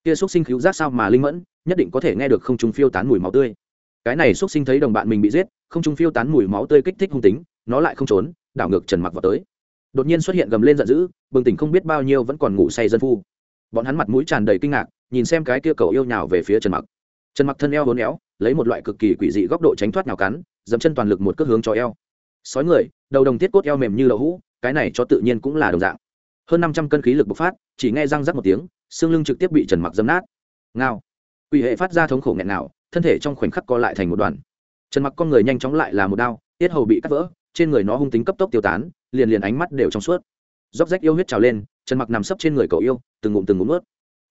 Kia xúc sinh cứu giác sao mà linh mẫn, nhất định có thể nghe được không chúng phiêu tán mùi máu tươi. Cái này xúc sinh thấy đồng bạn mình bị giết, không chúng phiêu tán mùi máu tươi kích thích hung tính, nó lại không trốn, đảo ngược trần mặc vào tới đột nhiên xuất hiện gầm lên giận dữ, bừng tỉnh không biết bao nhiêu vẫn còn ngủ say dân phu. Bọn hắn mặt mũi tràn đầy kinh ngạc, nhìn xem cái kia cầu yêu nhào về phía trần mặc. Trần mặc thân eo hốn éo, lấy một loại cực kỳ quỷ dị góc độ tránh thoát nào cắn, dẫm chân toàn lực một cước hướng cho eo. Sói người, đầu đồng tiết cốt eo mềm như đậu hũ, cái này cho tự nhiên cũng là đồng dạng. Hơn năm trăm cân khí lực bộc phát, chỉ nghe răng rắc một tiếng, xương lưng trực tiếp bị trần mặc dấm nát. Ngao. Quỷ hệ phát ra thống khổ nghẹn nào thân thể trong khoảnh khắc co lại thành một đoàn. Trần mặc con người nhanh chóng lại là một đao, tiết hầu bị cắt vỡ, trên người nó hung tính cấp tốc tiêu tán liền liền ánh mắt đều trong suốt. Róc rách yêu huyết trào lên, trần mặc nằm sấp trên người cậu yêu, từng ngụm từng ngụm ướt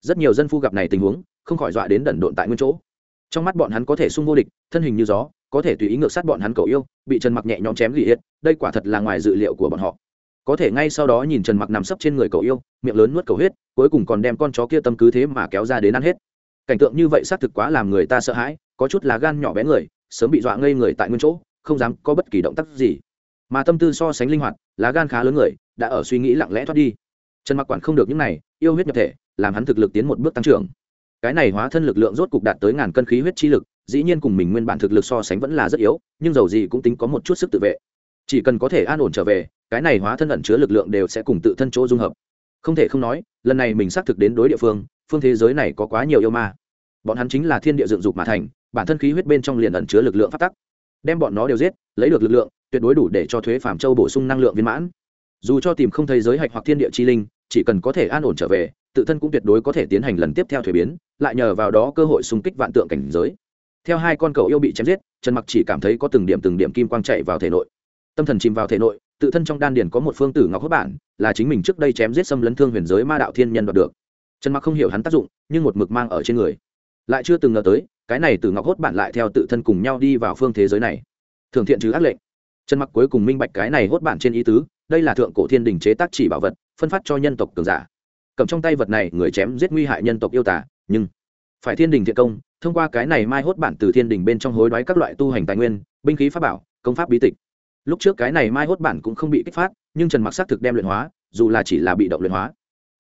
rất nhiều dân phu gặp này tình huống, không khỏi dọa đến đẩn độn tại nguyên chỗ. Trong mắt bọn hắn có thể sung vô địch, thân hình như gió, có thể tùy ý ngược sát bọn hắn cậu yêu, bị trần mặc nhẹ nhõm chém gỉ hiệt đây quả thật là ngoài dự liệu của bọn họ. Có thể ngay sau đó nhìn trần mặc nằm sấp trên người cậu yêu, miệng lớn nuốt cầu huyết, cuối cùng còn đem con chó kia tâm cứ thế mà kéo ra đến ăn hết. Cảnh tượng như vậy xác thực quá làm người ta sợ hãi, có chút là gan nhỏ bé người, sớm bị dọa ngây người tại nguyên chỗ, không dám có bất kỳ động tác gì mà tâm tư so sánh linh hoạt, lá gan khá lớn người, đã ở suy nghĩ lặng lẽ thoát đi. Trần mặc quản không được những này, yêu huyết nhập thể, làm hắn thực lực tiến một bước tăng trưởng. Cái này hóa thân lực lượng rốt cục đạt tới ngàn cân khí huyết chi lực, dĩ nhiên cùng mình nguyên bản thực lực so sánh vẫn là rất yếu, nhưng dầu gì cũng tính có một chút sức tự vệ. Chỉ cần có thể an ổn trở về, cái này hóa thân ẩn chứa lực lượng đều sẽ cùng tự thân chỗ dung hợp. Không thể không nói, lần này mình xác thực đến đối địa phương phương thế giới này có quá nhiều yêu ma. Bọn hắn chính là thiên địa dựng dục mà thành, bản thân khí huyết bên trong liền ẩn chứa lực lượng phát tắc. Đem bọn nó đều giết, lấy được lực lượng tuyệt đối đủ để cho thuế phạm châu bổ sung năng lượng viên mãn. Dù cho tìm không thấy giới hạch hoặc thiên địa chi linh, chỉ cần có thể an ổn trở về, tự thân cũng tuyệt đối có thể tiến hành lần tiếp theo thuế biến, lại nhờ vào đó cơ hội xung kích vạn tượng cảnh giới. Theo hai con cầu yêu bị chém giết, trần mặc chỉ cảm thấy có từng điểm từng điểm kim quang chạy vào thể nội. Tâm thần chìm vào thể nội, tự thân trong đan điền có một phương tử ngọc hốt bản, là chính mình trước đây chém giết xâm lấn thương huyền giới ma đạo thiên nhân đoạt được. Trần mặc không hiểu hắn tác dụng, nhưng một mực mang ở trên người. Lại chưa từng ngờ tới, cái này tử ngọc hốt bản lại theo tự thân cùng nhau đi vào phương thế giới này. Thường thiện chứ ác lệnh trần mặc cuối cùng minh bạch cái này hốt bản trên ý tứ, đây là thượng cổ thiên đình chế tác chỉ bảo vật, phân phát cho nhân tộc cường giả. Cầm trong tay vật này, người chém giết nguy hại nhân tộc yêu tả nhưng phải thiên đình thiện công, thông qua cái này mai hốt bản từ thiên đình bên trong hối đoái các loại tu hành tài nguyên, binh khí pháp bảo, công pháp bí tịch. Lúc trước cái này mai hốt bản cũng không bị kích phát, nhưng trần mặc xác thực đem luyện hóa, dù là chỉ là bị động luyện hóa.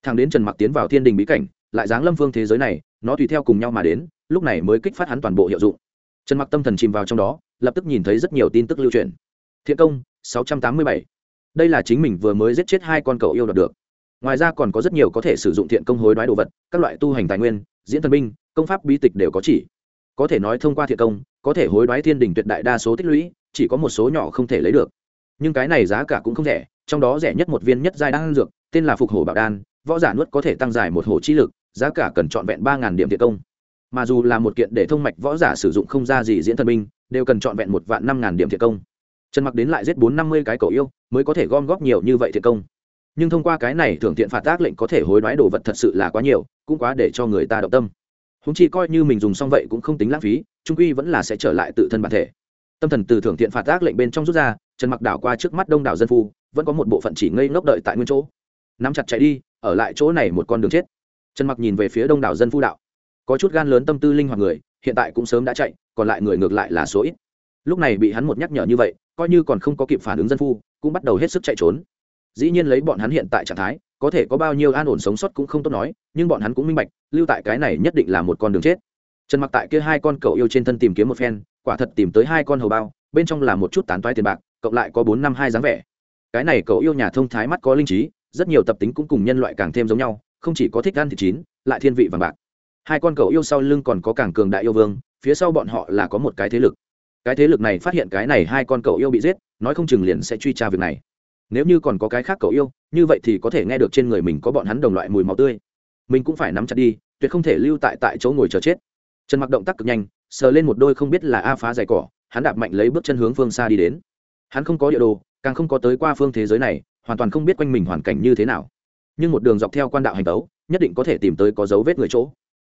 Thằng đến trần mặc tiến vào thiên đình bí cảnh, lại giáng lâm phương thế giới này, nó tùy theo cùng nhau mà đến, lúc này mới kích phát hắn toàn bộ hiệu dụng. Trần mặc tâm thần chìm vào trong đó, lập tức nhìn thấy rất nhiều tin tức lưu truyền thiện công 687. đây là chính mình vừa mới giết chết hai con cậu yêu đoạt được. Ngoài ra còn có rất nhiều có thể sử dụng thiện công hối đoái đồ vật, các loại tu hành tài nguyên, diễn thần binh, công pháp bí tịch đều có chỉ. Có thể nói thông qua thiện công, có thể hối đoái thiên đình tuyệt đại đa số tích lũy, chỉ có một số nhỏ không thể lấy được. Nhưng cái này giá cả cũng không rẻ, trong đó rẻ nhất một viên nhất giai đan dược, tên là phục hổ bảo đan, võ giả nuốt có thể tăng dài một hổ chi lực, giá cả cần trọn vẹn ba điểm thiện công. Mà dù là một kiện để thông mạch võ giả sử dụng không ra gì diễn thần binh, đều cần trọn vẹn một vạn năm ngàn điểm thiện công trần mặc đến lại giết bốn năm mươi cái cầu yêu, mới có thể gom góp nhiều như vậy thiện công. Nhưng thông qua cái này thưởng thiện phạt tác lệnh có thể hối đoái đồ vật thật sự là quá nhiều, cũng quá để cho người ta động tâm. Húng chi coi như mình dùng xong vậy cũng không tính lãng phí, trung quy vẫn là sẽ trở lại tự thân bản thể. Tâm thần từ thưởng thiện phạt tác lệnh bên trong rút ra, trần mặc đảo qua trước mắt đông đảo dân phu, vẫn có một bộ phận chỉ ngây ngốc đợi tại nguyên chỗ. Nắm chặt chạy đi, ở lại chỗ này một con đường chết. Trần mặc nhìn về phía đông đảo dân phu đạo. Có chút gan lớn tâm tư linh hoạt người, hiện tại cũng sớm đã chạy, còn lại người ngược lại là số ít lúc này bị hắn một nhắc nhở như vậy, coi như còn không có kịp phản ứng dân phu, cũng bắt đầu hết sức chạy trốn. Dĩ nhiên lấy bọn hắn hiện tại trạng thái, có thể có bao nhiêu an ổn sống sót cũng không tốt nói, nhưng bọn hắn cũng minh bạch, lưu tại cái này nhất định là một con đường chết. Trần mặc tại kia hai con cậu yêu trên thân tìm kiếm một phen, quả thật tìm tới hai con hầu bao, bên trong là một chút tán toái tiền bạc, cộng lại có bốn năm hai dáng vẻ. Cái này cậu yêu nhà thông thái mắt có linh trí, rất nhiều tập tính cũng cùng nhân loại càng thêm giống nhau, không chỉ có thích ăn thịt chín, lại thiên vị vàng bạc. Hai con cậu yêu sau lưng còn có càng cường đại yêu vương, phía sau bọn họ là có một cái thế lực cái thế lực này phát hiện cái này hai con cậu yêu bị giết, nói không chừng liền sẽ truy tra việc này. Nếu như còn có cái khác cậu yêu, như vậy thì có thể nghe được trên người mình có bọn hắn đồng loại mùi máu tươi. Mình cũng phải nắm chặt đi, tuyệt không thể lưu tại tại chỗ ngồi chờ chết. Trần mặc động tác cực nhanh, sờ lên một đôi không biết là a phá dày cỏ, hắn đạp mạnh lấy bước chân hướng phương xa đi đến. Hắn không có địa đồ, càng không có tới qua phương thế giới này, hoàn toàn không biết quanh mình hoàn cảnh như thế nào. Nhưng một đường dọc theo quan đạo hành tấu, nhất định có thể tìm tới có dấu vết người chỗ.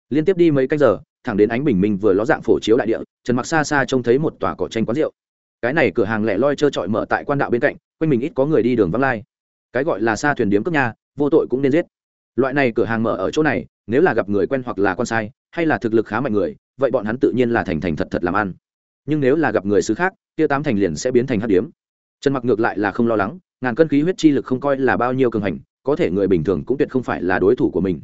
Liên tiếp đi mấy canh giờ thẳng đến ánh bình minh vừa ló dạng phổ chiếu đại địa, trần mặc xa xa trông thấy một tòa cỏ tranh quán rượu. Cái này cửa hàng lẻ loi trơ trọi mở tại quan đạo bên cạnh, quanh mình ít có người đi đường vắng lai. Cái gọi là xa thuyền điếm cướp nhà vô tội cũng nên giết. Loại này cửa hàng mở ở chỗ này, nếu là gặp người quen hoặc là con sai, hay là thực lực khá mạnh người, vậy bọn hắn tự nhiên là thành thành thật thật làm ăn. Nhưng nếu là gặp người xứ khác, kia tám thành liền sẽ biến thành hát điếm. Trần mặc ngược lại là không lo lắng, ngàn cân khí huyết chi lực không coi là bao nhiêu cường hành, có thể người bình thường cũng tuyệt không phải là đối thủ của mình.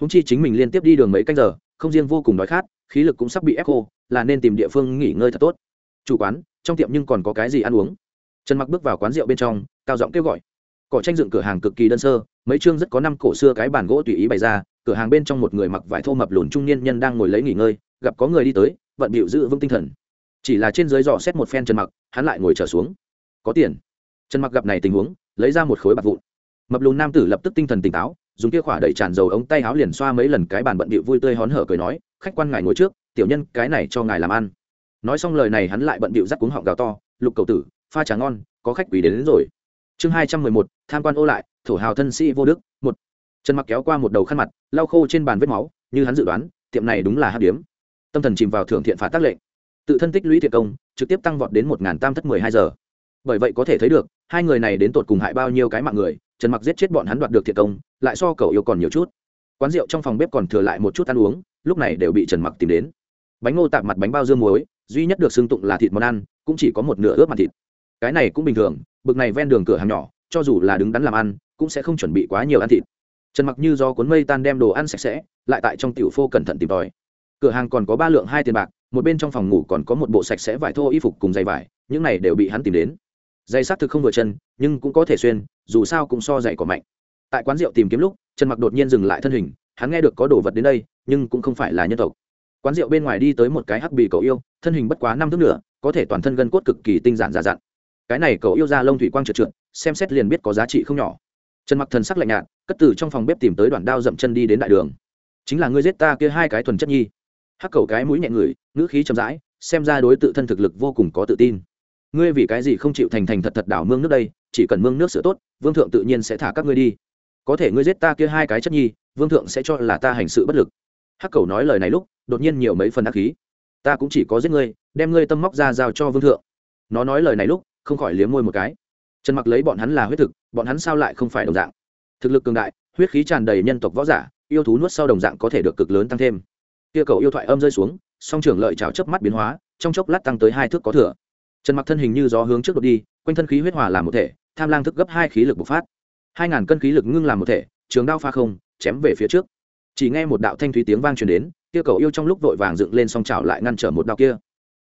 Húng chi chính mình liên tiếp đi đường mấy canh giờ không riêng vô cùng đói khát, khí lực cũng sắp bị ép khô, là nên tìm địa phương nghỉ ngơi thật tốt. Chủ quán, trong tiệm nhưng còn có cái gì ăn uống? Trần mặc bước vào quán rượu bên trong, cao giọng kêu gọi. Cỏ tranh dựng cửa hàng cực kỳ đơn sơ, mấy chương rất có năm cổ xưa cái bàn gỗ tùy ý bày ra, cửa hàng bên trong một người mặc vải thô mập lùn trung niên nhân đang ngồi lấy nghỉ ngơi, gặp có người đi tới, vận bịu giữ vững tinh thần. Chỉ là trên dưới dò xét một phen trần mặc, hắn lại ngồi trở xuống. Có tiền. Trần mặc gặp này tình huống, lấy ra một khối bạc vụn. Mập lùn nam tử lập tức tinh thần tỉnh táo dùng kia khỏa đẩy tràn dầu ống tay áo liền xoa mấy lần cái bàn bận bịu vui tươi hón hở cười nói khách quan ngài ngồi trước tiểu nhân cái này cho ngài làm ăn. Nói xong lời này hắn lại bận bịu rắc cuống họng gào to lục cầu tử pha trà ngon có khách quý đến, đến rồi. Chương hai trăm mười một tham quan ô lại thổ hào thân sĩ vô đức một. Trần mặc kéo qua một đầu khăn mặt lau khô trên bàn vết máu như hắn dự đoán tiệm này đúng là hát điếm. Tâm thần chìm vào thưởng thiện phạt tác lệnh. Tự thân tích lũy thiện công trực tiếp tăng vọt đến một tam thất mười hai giờ. Bởi vậy có thể thấy được hai người này đến tột cùng hại bao nhiêu cái mạng người trần mặc giết chết bọn hắn đoạt được thiệt công, lại so cầu yêu còn nhiều chút. Quán rượu trong phòng bếp còn thừa lại một chút ăn uống, lúc này đều bị trần mặc tìm đến. Bánh ngô tạp mặt bánh bao dưa muối, duy nhất được xưng tụng là thịt món ăn, cũng chỉ có một nửa ướp mặt thịt. Cái này cũng bình thường, bực này ven đường cửa hàng nhỏ, cho dù là đứng đắn làm ăn, cũng sẽ không chuẩn bị quá nhiều ăn thịt. Trần mặc như do cuốn mây tan đem đồ ăn sạch sẽ, lại tại trong tiểu phô cẩn thận tìm tòi. Cửa hàng còn có ba lượng hai tiền bạc, một bên trong phòng ngủ còn có một bộ sạch sẽ vải thô y phục cùng giày vải, những này đều bị hắn tìm đến dây xác thực không vừa chân, nhưng cũng có thể xuyên, dù sao cũng so dày của mạnh. Tại quán rượu tìm kiếm lúc, trần mặc đột nhiên dừng lại thân hình, hắn nghe được có đồ vật đến đây, nhưng cũng không phải là nhân tộc. Quán rượu bên ngoài đi tới một cái hắc bì cậu yêu, thân hình bất quá năm thước nữa có thể toàn thân gân cốt cực kỳ tinh giản giả dặn. Cái này cậu yêu ra lông thủy quang trượt trượt, xem xét liền biết có giá trị không nhỏ. Trần mặc thần sắc lạnh nhạt, cất từ trong phòng bếp tìm tới đoạn đao dậm chân đi đến đại đường. Chính là ngươi giết ta kia hai cái thuần chất nhi. Hắc cầu cái mũi nhẹ người, ngữ khí chậm rãi, xem ra đối tự thân thực lực vô cùng có tự tin ngươi vì cái gì không chịu thành thành thật thật đảo mương nước đây, chỉ cần mương nước sửa tốt, vương thượng tự nhiên sẽ thả các ngươi đi. Có thể ngươi giết ta kia hai cái chất nhi, vương thượng sẽ cho là ta hành sự bất lực. Hắc cầu nói lời này lúc, đột nhiên nhiều mấy phần ác khí. Ta cũng chỉ có giết ngươi, đem ngươi tâm móc ra giao cho vương thượng. Nó nói lời này lúc, không khỏi liếm môi một cái. Trần mặc lấy bọn hắn là huyết thực, bọn hắn sao lại không phải đồng dạng? Thực lực cường đại, huyết khí tràn đầy nhân tộc võ giả, yêu thú nuốt sau đồng dạng có thể được cực lớn tăng thêm. Kia cầu yêu thoại âm rơi xuống, song trưởng lợi trào chớp mắt biến hóa, trong chốc lát tăng tới hai thước có thừa trần mặc thân hình như gió hướng trước đột đi, quanh thân khí huyết hòa làm một thể, tham lang thức gấp hai khí lực bộc phát. Hai ngàn cân khí lực ngưng làm một thể, trường đao pha không, chém về phía trước. Chỉ nghe một đạo thanh thúy tiếng vang truyền đến, kia cầu yêu trong lúc vội vàng dựng lên song trào lại ngăn trở một đạo kia.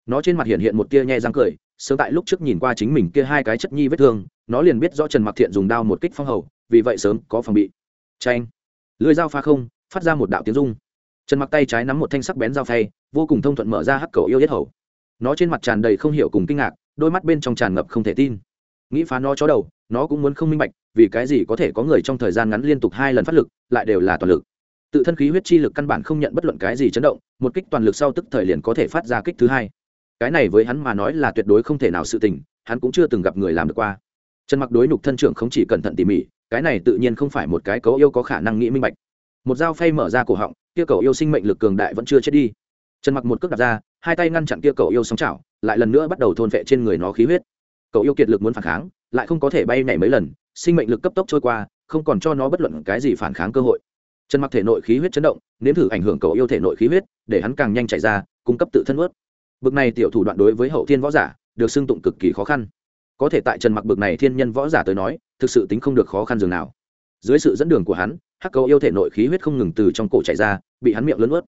Nó trên mặt hiện hiện một tia nhe răng cười, sớm tại lúc trước nhìn qua chính mình kia hai cái chất nhi vết thương, nó liền biết rõ trần mặc thiện dùng đao một kích phong hầu, vì vậy sớm có phòng bị. Tranh lưỡi dao pha không, phát ra một đạo tiếng rung. Trần mặc tay trái nắm một thanh sắc bén dao phay, vô cùng thông thuận mở ra hắc cầu yêu yết hầu nó trên mặt tràn đầy không hiểu cùng kinh ngạc, đôi mắt bên trong tràn ngập không thể tin. Nghĩ phá nó chó đầu, nó cũng muốn không minh bạch, vì cái gì có thể có người trong thời gian ngắn liên tục hai lần phát lực, lại đều là toàn lực. Tự thân khí huyết chi lực căn bản không nhận bất luận cái gì chấn động, một kích toàn lực sau tức thời liền có thể phát ra kích thứ hai. Cái này với hắn mà nói là tuyệt đối không thể nào sự tình, hắn cũng chưa từng gặp người làm được qua. Trần mặc đối nhục thân trưởng không chỉ cẩn thận tỉ mỉ, cái này tự nhiên không phải một cái cấu yêu có khả năng nghĩ minh bạch. Một dao phay mở ra cổ họng, kia cầu yêu sinh mệnh lực cường đại vẫn chưa chết đi. Trần mặc một cước đặt ra hai tay ngăn chặn kia cậu yêu sóng chảo, lại lần nữa bắt đầu thôn vệ trên người nó khí huyết. Cậu yêu kiệt lực muốn phản kháng, lại không có thể bay nhảy mấy lần, sinh mệnh lực cấp tốc trôi qua, không còn cho nó bất luận cái gì phản kháng cơ hội. Trần mặc thể nội khí huyết chấn động, nếm thử ảnh hưởng cậu yêu thể nội khí huyết, để hắn càng nhanh chạy ra, cung cấp tự thân ướt bực này tiểu thủ đoạn đối với hậu thiên võ giả, được xưng tụng cực kỳ khó khăn. Có thể tại trần mặc bực này thiên nhân võ giả tới nói, thực sự tính không được khó khăn dường nào. Dưới sự dẫn đường của hắn, hắc cầu yêu thể nội khí huyết không ngừng từ trong cổ chạy ra, bị hắn miệng lớn ướt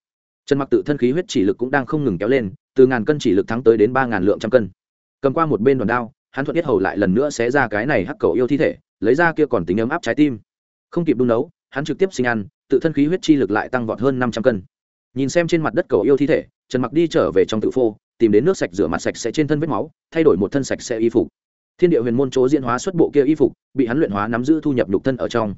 trần mặc tự thân khí huyết chỉ lực cũng đang không ngừng kéo lên, từ ngàn cân chỉ lực thắng tới đến ba ngàn lượng trăm cân. Cầm qua một bên đoàn đao, hắn thuận biết hầu lại lần nữa xé ra cái này hắc cầu yêu thi thể, lấy ra kia còn tính ấm áp trái tim. Không kịp đun nấu, hắn trực tiếp sinh ăn, tự thân khí huyết chi lực lại tăng vọt hơn năm trăm cân. Nhìn xem trên mặt đất cầu yêu thi thể, trần mặc đi trở về trong tự phô, tìm đến nước sạch rửa mặt sạch sẽ trên thân vết máu, thay đổi một thân sạch sẽ y phục. Thiên địa huyền môn chỗ diễn hóa xuất bộ kia y phục, bị hắn luyện hóa nắm giữ thu nhập nhục thân ở trong.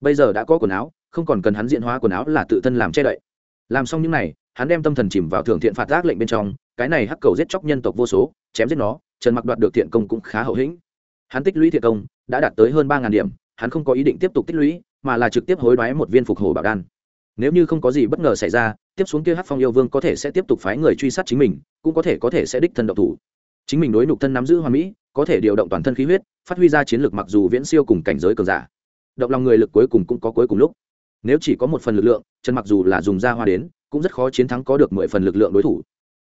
Bây giờ đã có quần áo, không còn cần hắn diễn hóa quần áo là tự thân làm che đậy làm xong những n à y hắn đem tâm thần chìm vào thưởng thiện phạt ác lệnh bên trong, cái này hắc cầu giết chóc nhân tộc vô số, chém giết nó, trần mặc đoạt được thiện công cũng khá hậu hĩnh. Hắn tích lũy thiện công, đã đạt tới hơn ba điểm, hắn không có ý định tiếp tục tích lũy, mà là trực tiếp hối đoái một viên phục hồi bảo đan. Nếu như không có gì bất ngờ xảy ra, tiếp xuống kia hắc phong yêu vương có thể sẽ tiếp tục phái người truy sát chính mình, cũng có thể có thể sẽ đích thân độc thủ. Chính mình đối nục thân nắm giữ hoa mỹ, có thể điều động toàn thân khí huyết, phát huy ra chiến lược mặc dù viễn siêu cùng cảnh giới cường giả. Động lòng người lực cuối cùng cũng có cuối cùng lúc nếu chỉ có một phần lực lượng, trần mặc dù là dùng ra hoa đến, cũng rất khó chiến thắng có được mười phần lực lượng đối thủ.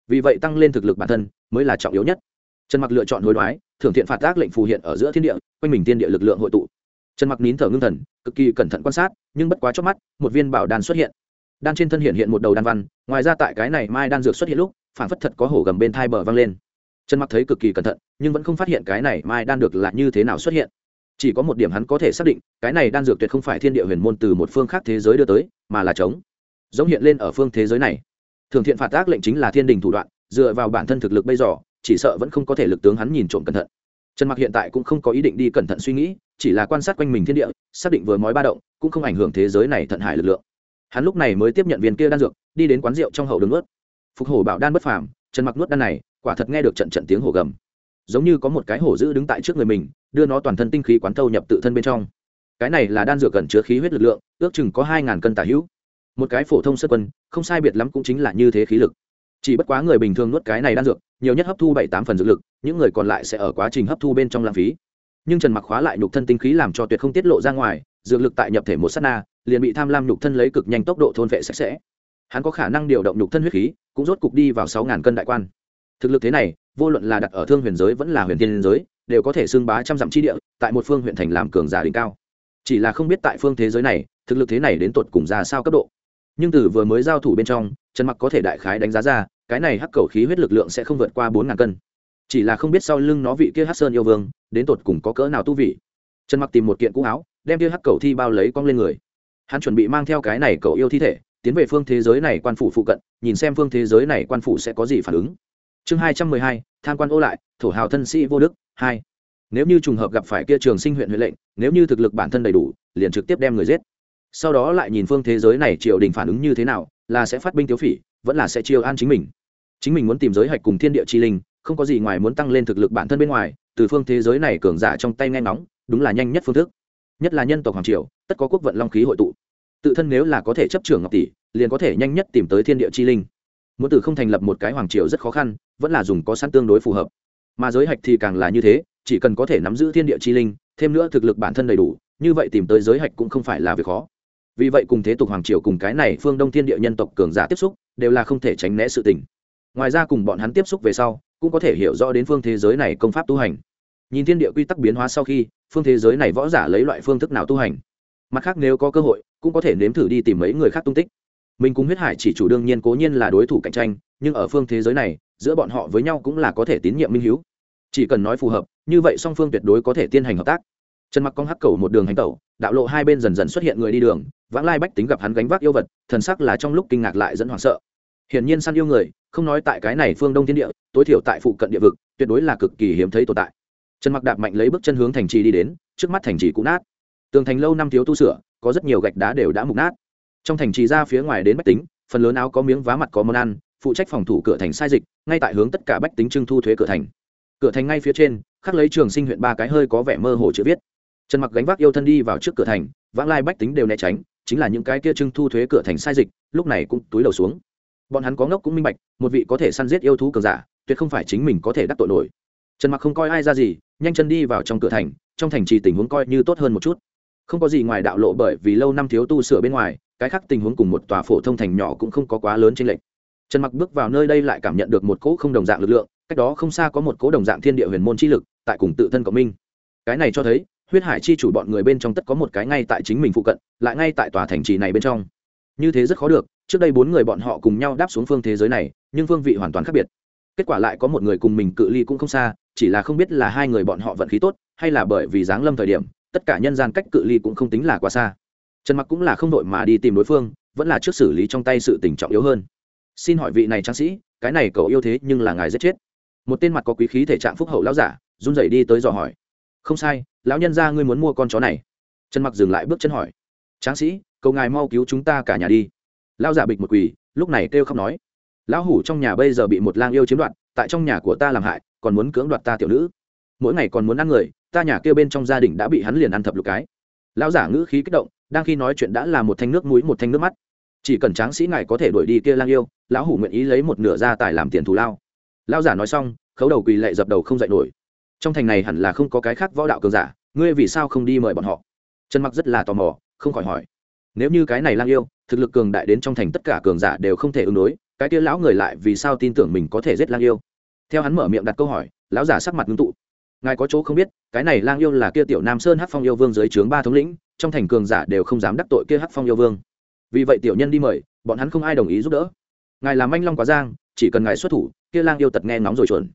Vì vậy tăng lên thực lực bản thân mới là trọng yếu nhất. Trần mặc lựa chọn hối đoái, thưởng thiện phạt tác lệnh phù hiện ở giữa thiên địa, quanh mình thiên địa lực lượng hội tụ. Trần mặc nín thở ngưng thần, cực kỳ cẩn thận quan sát, nhưng bất quá chót mắt, một viên bảo đan xuất hiện. Đan trên thân hiện hiện một đầu đan văn, ngoài ra tại cái này mai đan dược xuất hiện lúc phản phất thật có hổ gầm bên thai bờ văng lên. Trần mặc thấy cực kỳ cẩn thận, nhưng vẫn không phát hiện cái này mai đan được là như thế nào xuất hiện chỉ có một điểm hắn có thể xác định, cái này đan dược tuyệt không phải thiên địa huyền môn từ một phương khác thế giới đưa tới, mà là chống giống hiện lên ở phương thế giới này. Thường thiện phạt tác lệnh chính là thiên đình thủ đoạn, dựa vào bản thân thực lực bây giờ, chỉ sợ vẫn không có thể lực tướng hắn nhìn trộm cẩn thận. Trần mặc hiện tại cũng không có ý định đi cẩn thận suy nghĩ, chỉ là quan sát quanh mình thiên địa, xác định vừa mói ba động, cũng không ảnh hưởng thế giới này thận hải lực lượng. Hắn lúc này mới tiếp nhận viên kia đan dược, đi đến quán rượu trong hậu đường ướt phục hổ bảo đan bất phàm, trần mặc nuốt đan này, quả thật nghe được trận trận tiếng hổ gầm. Giống như có một cái hổ dữ đứng tại trước người mình đưa nó toàn thân tinh khí quán thâu nhập tự thân bên trong. Cái này là đan dược cần chứa khí huyết lực lượng, ước chừng có hai ngàn cân tả hữu. Một cái phổ thông sơ quân, không sai biệt lắm cũng chính là như thế khí lực. Chỉ bất quá người bình thường nuốt cái này đan dược, nhiều nhất hấp thu bảy tám phần dược lực, những người còn lại sẽ ở quá trình hấp thu bên trong lãng phí. Nhưng trần mặc khóa lại nhục thân tinh khí làm cho tuyệt không tiết lộ ra ngoài, dược lực tại nhập thể một s á t na, liền bị tham lam nhục thân lấy cực nhanh tốc độ thôn vệ sạch sẽ. Hắn có khả năng điều động nhục thân huyết khí, cũng rốt cục đi vào sáu ngàn cân đại quan. Thực lực thế này, vô luận là đặt ở thương huyền giới vẫn là huyền thiên giới đều có thể xưng bá trăm dặm chi địa, tại một phương huyện thành làm cường giả đỉnh cao. Chỉ là không biết tại phương thế giới này, thực lực thế này đến tột cùng ra sao cấp độ. Nhưng từ vừa mới giao thủ bên trong, trần mặc có thể đại khái đánh giá ra, cái này hắc cầu khí huyết lực lượng sẽ không vượt qua bốn ngàn cân. Chỉ là không biết sau lưng nó vị kia hắc sơn yêu vương, đến tột cùng có cỡ nào tu vị. Trần mặc tìm một kiện cũ áo, đem kia hắc cầu thi bao lấy cong lên người. Hắn chuẩn bị mang theo cái này cầu yêu thi thể, tiến về phương thế giới này quan phủ phụ cận, nhìn xem phương thế giới này quan phủ sẽ có gì phản ứng chương hai trăm mười hai, tham quan ô lại, thổ hào thân sĩ vô đức, hai. Nếu như trùng hợp gặp phải kia trường sinh huyện huệ lệnh, nếu như thực lực bản thân đầy đủ, liền trực tiếp đem người giết. Sau đó lại nhìn phương thế giới này triều đình phản ứng như thế nào, là sẽ phát binh tiếu phỉ, vẫn là sẽ chiêu an chính mình. Chính mình muốn tìm giới hạch cùng thiên địa chi linh, không có gì ngoài muốn tăng lên thực lực bản thân bên ngoài, từ phương thế giới này cường giả trong tay nghe nóng đúng là nhanh nhất phương thức. Nhất là nhân tộc hoàng triều, tất có quốc vận long khí hội tụ. Tự thân nếu là có thể chấp trưởng ngọc tỷ, liền có thể nhanh nhất tìm tới thiên địa chi linh. Muốn từ không thành lập một cái hoàng triều rất khó khăn vẫn là dùng có sẵn tương đối phù hợp. Mà giới hạch thì càng là như thế, chỉ cần có thể nắm giữ thiên địa chi linh, thêm nữa thực lực bản thân đầy đủ, như vậy tìm tới giới hạch cũng không phải là việc khó. Vì vậy cùng thế tục hoàng triều cùng cái này phương đông thiên địa nhân tộc cường giả tiếp xúc, đều là không thể tránh né sự tình. Ngoài ra cùng bọn hắn tiếp xúc về sau, cũng có thể hiểu rõ đến phương thế giới này công pháp tu hành. Nhìn thiên địa quy tắc biến hóa sau khi, phương thế giới này võ giả lấy loại phương thức nào tu hành? Mặt khác nếu có cơ hội, cũng có thể nếm thử đi tìm mấy người khác tung tích. Mình cùng huyết hải chỉ chủ đương nhiên cố nhiên là đối thủ cạnh tranh, nhưng ở phương thế giới này giữa bọn họ với nhau cũng là có thể tín nhiệm minh hiếu. Chỉ cần nói phù hợp, như vậy song phương tuyệt đối có thể tiến hành hợp tác. Trần mặc con hắc cầu một đường hành tẩu, đạo lộ hai bên dần dần xuất hiện người đi đường, vãng lai bách tính gặp hắn gánh vác yêu vật, thần sắc là trong lúc kinh ngạc lại dẫn hoảng sợ. Hiển nhiên săn yêu người, không nói tại cái này phương đông thiên địa, tối thiểu tại phụ cận địa vực, tuyệt đối là cực kỳ hiếm thấy tồn tại. Trần mặc đạp mạnh lấy bước chân hướng thành trì đi đến, trước mắt thành trì cũ nát. Tường thành lâu năm thiếu tu sửa, có rất nhiều gạch đá đều đã mục nát. Trong thành trì ra phía ngoài đến bách tính, phần lớn áo có miếng vá mặt có món ăn phụ trách phòng thủ cửa thành sai dịch, ngay tại hướng tất cả bách tính trưng thu thuế cửa thành. Cửa thành ngay phía trên, khắc lấy trường sinh huyện ba cái hơi có vẻ mơ hồ chữ viết. Trần mặc gánh vác yêu thân đi vào trước cửa thành, vãng lai bách tính đều né tránh, chính là những cái kia trưng thu thuế cửa thành sai dịch, lúc này cũng túi đầu xuống. Bọn hắn có ngốc cũng minh bạch, một vị có thể săn giết yêu thú cường giả, tuyệt không phải chính mình có thể đắc tội nổi. Trần mặc không coi ai ra gì, nhanh chân đi vào trong cửa thành, trong thành trì tình huống coi như tốt hơn một chút. Không có gì ngoài đạo lộ bởi vì lâu năm thiếu tu sửa bên ngoài, cái khác tình huống cùng một tòa phổ thông thành nhỏ cũng không có quá lớn trên lệnh trần mặc bước vào nơi đây lại cảm nhận được một cỗ không đồng dạng lực lượng, cách đó không xa có một cỗ đồng dạng thiên địa huyền môn chi lực, tại cùng tự thân cộng minh. Cái này cho thấy, huyết hải chi chủ bọn người bên trong tất có một cái ngay tại chính mình phụ cận, lại ngay tại tòa thành trì này bên trong. Như thế rất khó được, trước đây bốn người bọn họ cùng nhau đáp xuống phương thế giới này, nhưng phương vị hoàn toàn khác biệt. Kết quả lại có một người cùng mình cự ly cũng không xa, chỉ là không biết là hai người bọn họ vận khí tốt, hay là bởi vì giáng lâm thời điểm, tất cả nhân gian cách cự ly cũng không tính là quá xa. Trần mặc cũng là không đội mà đi tìm đối phương, vẫn là trước xử lý trong tay sự tình trọng yếu hơn xin hỏi vị này tráng sĩ, cái này cậu yêu thế nhưng là ngài giết chết. Một tên mặt có quý khí thể trạng phúc hậu lão giả, run rẩy đi tới dò hỏi. Không sai, lão nhân gia ngươi muốn mua con chó này. Trần mặc dừng lại bước chân hỏi. Tráng sĩ, cầu ngài mau cứu chúng ta cả nhà đi. Lão giả bịch một quỳ, lúc này kêu khóc nói. Lão hủ trong nhà bây giờ bị một lang yêu chiếm đoạt, tại trong nhà của ta làm hại, còn muốn cưỡng đoạt ta tiểu nữ. Mỗi ngày còn muốn ăn người, ta nhà kêu bên trong gia đình đã bị hắn liền ăn thập lục cái. Lão giả ngữ khí kích động, đang khi nói chuyện đã là một thanh nước mũi, một thanh nước mắt chỉ cần tráng sĩ ngài có thể đuổi đi kia lang yêu, lão hủ nguyện ý lấy một nửa gia tài làm tiền thù lao. Lão giả nói xong, khấu đầu quỳ lệ dập đầu không dậy nổi. Trong thành này hẳn là không có cái khác võ đạo cường giả, ngươi vì sao không đi mời bọn họ? Trần mặc rất là tò mò, không khỏi hỏi. Nếu như cái này lang yêu, thực lực cường đại đến trong thành tất cả cường giả đều không thể ứng đối, cái kia lão người lại vì sao tin tưởng mình có thể giết lang yêu? Theo hắn mở miệng đặt câu hỏi, lão giả sắc mặt ngưng tụ. Ngài có chỗ không biết, cái này lang yêu là kia tiểu nam sơn hắc phong yêu vương dưới trướng ba thống lĩnh, trong thành cường giả đều không dám đắc tội kia hắc phong yêu vương vì vậy tiểu nhân đi mời, bọn hắn không ai đồng ý giúp đỡ. Ngài làm anh long quá giang, chỉ cần ngài xuất thủ, kia lang yêu tật nghe nóng rồi chuẩn.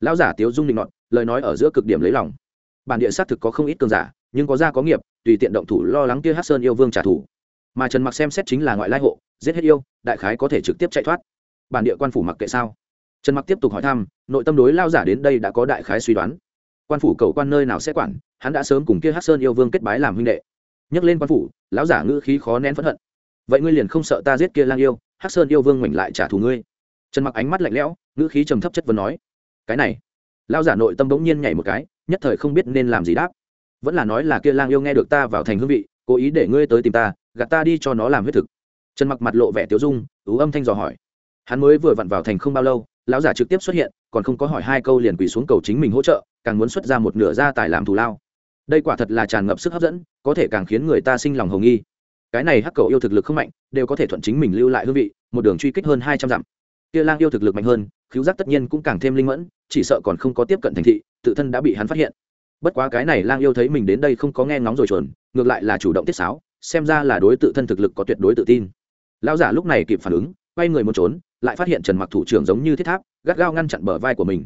Lão giả tiếu dung định nọt, lời nói ở giữa cực điểm lấy lòng. Bản địa xác thực có không ít cường giả, nhưng có gia có nghiệp, tùy tiện động thủ lo lắng kia hát sơn yêu vương trả thù. Mà trần mặc xem xét chính là ngoại lai hộ, giết hết yêu, đại khái có thể trực tiếp chạy thoát. Bản địa quan phủ mặc kệ sao? Trần mặc tiếp tục hỏi thăm, nội tâm đối lao giả đến đây đã có đại khái suy đoán. Quan phủ cầu quan nơi nào sẽ quản, hắn đã sớm cùng kia hát sơn yêu vương kết bái làm huynh đệ. Nhắc lên quan phủ, lão giả ngữ khí khó nén phẫn hận vậy ngươi liền không sợ ta giết kia lang yêu, Hắc sơn yêu vương ngoảnh lại trả thù ngươi? Trần mặc ánh mắt lạnh lẽo, ngữ khí trầm thấp chất vấn nói, cái này. Lao giả nội tâm bỗng nhiên nhảy một cái, nhất thời không biết nên làm gì đáp. Vẫn là nói là kia lang yêu nghe được ta vào thành hương vị, cố ý để ngươi tới tìm ta, gạt ta đi cho nó làm huyết thực. Trần mặc mặt lộ vẻ tiếu dung, ú âm thanh dò hỏi. Hắn mới vừa vặn vào thành không bao lâu, lão giả trực tiếp xuất hiện, còn không có hỏi hai câu liền quỳ xuống cầu chính mình hỗ trợ, càng muốn xuất ra một nửa gia tài làm thù lao. Đây quả thật là tràn ngập sức hấp dẫn, có thể càng khiến người ta sinh lòng hồng nghi cái này hắc cầu yêu thực lực không mạnh, đều có thể thuận chính mình lưu lại hương vị, một đường truy kích hơn hai trăm dặm. Kia lang yêu thực lực mạnh hơn khiếu giác tất nhiên cũng càng thêm linh mẫn, chỉ sợ còn không có tiếp cận thành thị, tự thân đã bị hắn phát hiện. Bất quá cái này lang yêu thấy mình đến đây không có nghe ngóng rồi chuẩn, ngược lại là chủ động tiết sáo, xem ra là đối tự thân thực lực có tuyệt đối tự tin. Lão giả lúc này kịp phản ứng, quay người muốn trốn, lại phát hiện trần mặc thủ trưởng giống như thiết tháp, gắt gao ngăn chặn bờ vai của mình.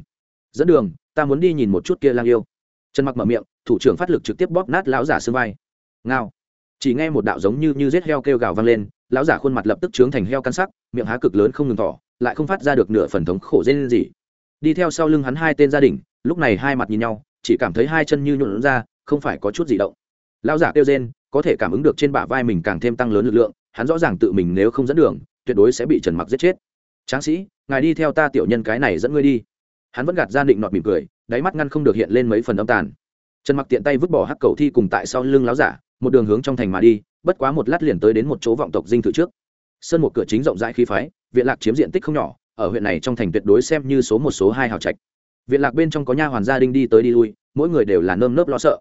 Dẫn đường, ta muốn đi nhìn một chút kia lang yêu. Trần mặc mở miệng, thủ trưởng phát lực trực tiếp bóp nát lão giả xương vai. Ngao chỉ nghe một đạo giống như như giết heo kêu gào vang lên, lão giả khuôn mặt lập tức trướng thành heo căn sắc, miệng há cực lớn không ngừng tỏ lại không phát ra được nửa phần thống khổ dên gì. Đi theo sau lưng hắn hai tên gia đình, lúc này hai mặt nhìn nhau, chỉ cảm thấy hai chân như nhuộn ra, không phải có chút gì động. Lão giả kêu rên, có thể cảm ứng được trên bả vai mình càng thêm tăng lớn lực lượng, hắn rõ ràng tự mình nếu không dẫn đường, tuyệt đối sẽ bị trần mặc giết chết. Tráng sĩ, ngài đi theo ta tiểu nhân cái này dẫn ngươi đi. Hắn vẫn gạt ra định nọt mỉm cười, đáy mắt ngăn không được hiện lên mấy phần âm tàn. Trần mặc tiện tay vứt bỏ hắc cầu thi cùng tại sau lưng láo giả một đường hướng trong thành mà đi, bất quá một lát liền tới đến một chỗ vọng tộc dinh thự trước. Sơn một cửa chính rộng rãi khí phái, viện lạc chiếm diện tích không nhỏ, ở huyện này trong thành tuyệt đối xem như số một, số hai hào trạch. Viện lạc bên trong có nha hoàn gia đình đi tới đi lui, mỗi người đều là nơm nớp lo sợ.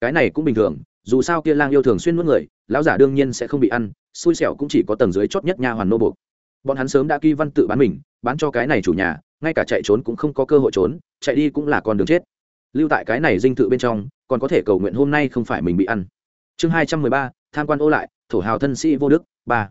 Cái này cũng bình thường, dù sao kia lang yêu thường xuyên nuốt người, lão giả đương nhiên sẽ không bị ăn, xui xẻo cũng chỉ có tầng dưới chót nhất nha hoàn nô buộc. Bọn hắn sớm đã ghi văn tự bán mình, bán cho cái này chủ nhà, ngay cả chạy trốn cũng không có cơ hội trốn, chạy đi cũng là con đường chết. Lưu tại cái này dinh thự bên trong, còn có thể cầu nguyện hôm nay không phải mình bị ăn chương hai trăm mười ba, tham quan ô lại, thổ hào thân sĩ vô đức, ba.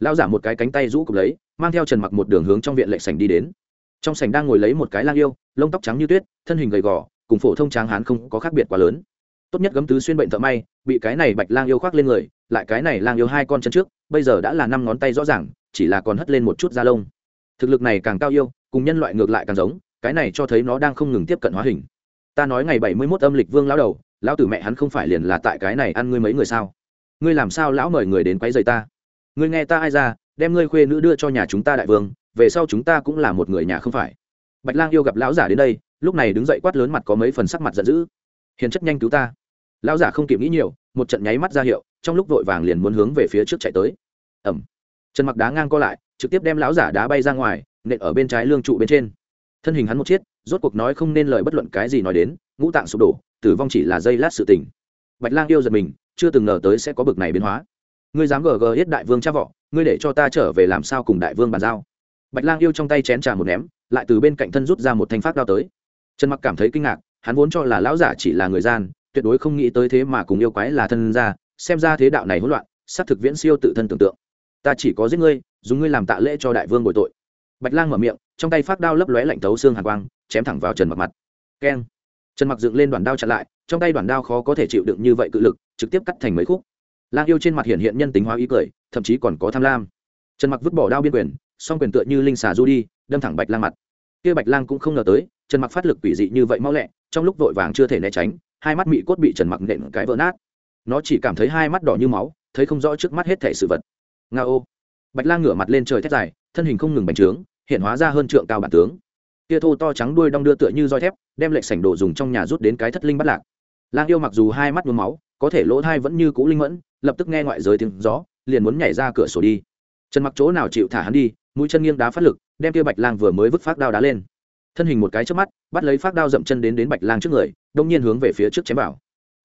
Lao giả một cái cánh tay rũ cục lấy, mang theo trần mặc một đường hướng trong viện lệ sảnh đi đến. Trong sảnh đang ngồi lấy một cái lang yêu, lông tóc trắng như tuyết, thân hình gầy gò, cùng phổ thông tráng hán không có khác biệt quá lớn. Tốt nhất gấm tứ xuyên bệnh thợ may, bị cái này bạch lang yêu khoác lên người, lại cái này lang yêu hai con chân trước, bây giờ đã là năm ngón tay rõ ràng, chỉ là còn hất lên một chút da lông. Thực lực này càng cao yêu, cùng nhân loại ngược lại càng giống, cái này cho thấy nó đang không ngừng tiếp cận hóa hình ta nói ngày bảy mươi mốt âm lịch vương lão đầu, lão tử mẹ hắn không phải liền là tại cái này ăn ngươi mấy người sao? Ngươi làm sao lão mời người đến quấy rầy ta? Ngươi nghe ta ai ra, đem ngươi khuê nữ đưa cho nhà chúng ta đại vương, về sau chúng ta cũng là một người nhà không phải. Bạch lang yêu gặp lão giả đến đây, lúc này đứng dậy quát lớn mặt có mấy phần sắc mặt giận dữ. Hiền chất nhanh cứu ta. Lão giả không kịp nghĩ nhiều, một trận nháy mắt ra hiệu, trong lúc vội vàng liền muốn hướng về phía trước chạy tới. Ẩm chân mặc đá ngang co lại, trực tiếp đem lão giả đá bay ra ngoài, nện ở bên trái lương trụ bên trên thân hình hắn một chiết rốt cuộc nói không nên lời bất luận cái gì nói đến, ngũ tạng sụp đổ, tử vong chỉ là giây lát sự tình. Bạch lang yêu giật mình, chưa từng ngờ tới sẽ có bực này biến hóa. Ngươi dám gờ gờ hết đại vương cha vọ ngươi để cho ta trở về làm sao cùng đại vương bàn giao? Bạch lang yêu trong tay chén trà một ném, lại từ bên cạnh thân rút ra một thanh phát đao tới. Trần mặc cảm thấy kinh ngạc, hắn vốn cho là lão giả chỉ là người gian, tuyệt đối không nghĩ tới thế mà cùng yêu quái là thân ra xem ra thế đạo này hỗn loạn, xác thực viễn siêu tự thân tưởng tượng. Ta chỉ có giết ngươi, dùng ngươi làm tạ lễ cho đại vương bội tội bạch lang mở miệng, trong tay phát đao lấp lóe lạnh tấu xương hàn quang, chém thẳng vào trần mặc mặt. Keng. Trần mặc dựng lên đoàn đao chặn lại, trong tay đoàn đao khó có thể chịu đựng như vậy cự lực, trực tiếp cắt thành mấy khúc. Lang yêu trên mặt hiện hiện nhân tính hóa ý cười, thậm chí còn có tham lam. Trần mặc vứt bỏ đao biên quyền, song quyền tựa như linh xà du đi, đâm thẳng bạch lang mặt. Kia bạch lang cũng không ngờ tới, trần mặc phát lực quỷ dị như vậy mau lẹ, trong lúc vội vàng chưa thể né tránh, hai mắt mị cốt bị trần mặc nện cái vỡ nát. Nó chỉ cảm thấy hai mắt đỏ như máu, thấy không rõ trước mắt hết thể sự vật. Nga ô bạch lang ngửa mặt lên trời thét dài, thân hình không ngừng bành trướng hiện hóa ra hơn trượng cao bản tướng. Kia thô to trắng đuôi đong đưa tựa như roi thép, đem lệnh sảnh đồ dùng trong nhà rút đến cái thất linh bắt lạc. Lang yêu mặc dù hai mắt nhuốm máu, có thể lỗ thai vẫn như cũ linh mẫn, lập tức nghe ngoại giới tiếng gió, liền muốn nhảy ra cửa sổ đi. Trần mặc chỗ nào chịu thả hắn đi, mũi chân nghiêng đá phát lực, đem kia bạch lang vừa mới vứt phát đao đá lên. Thân hình một cái trước mắt, bắt lấy phát đao dậm chân đến đến bạch lang trước người, đông nhiên hướng về phía trước chém vào.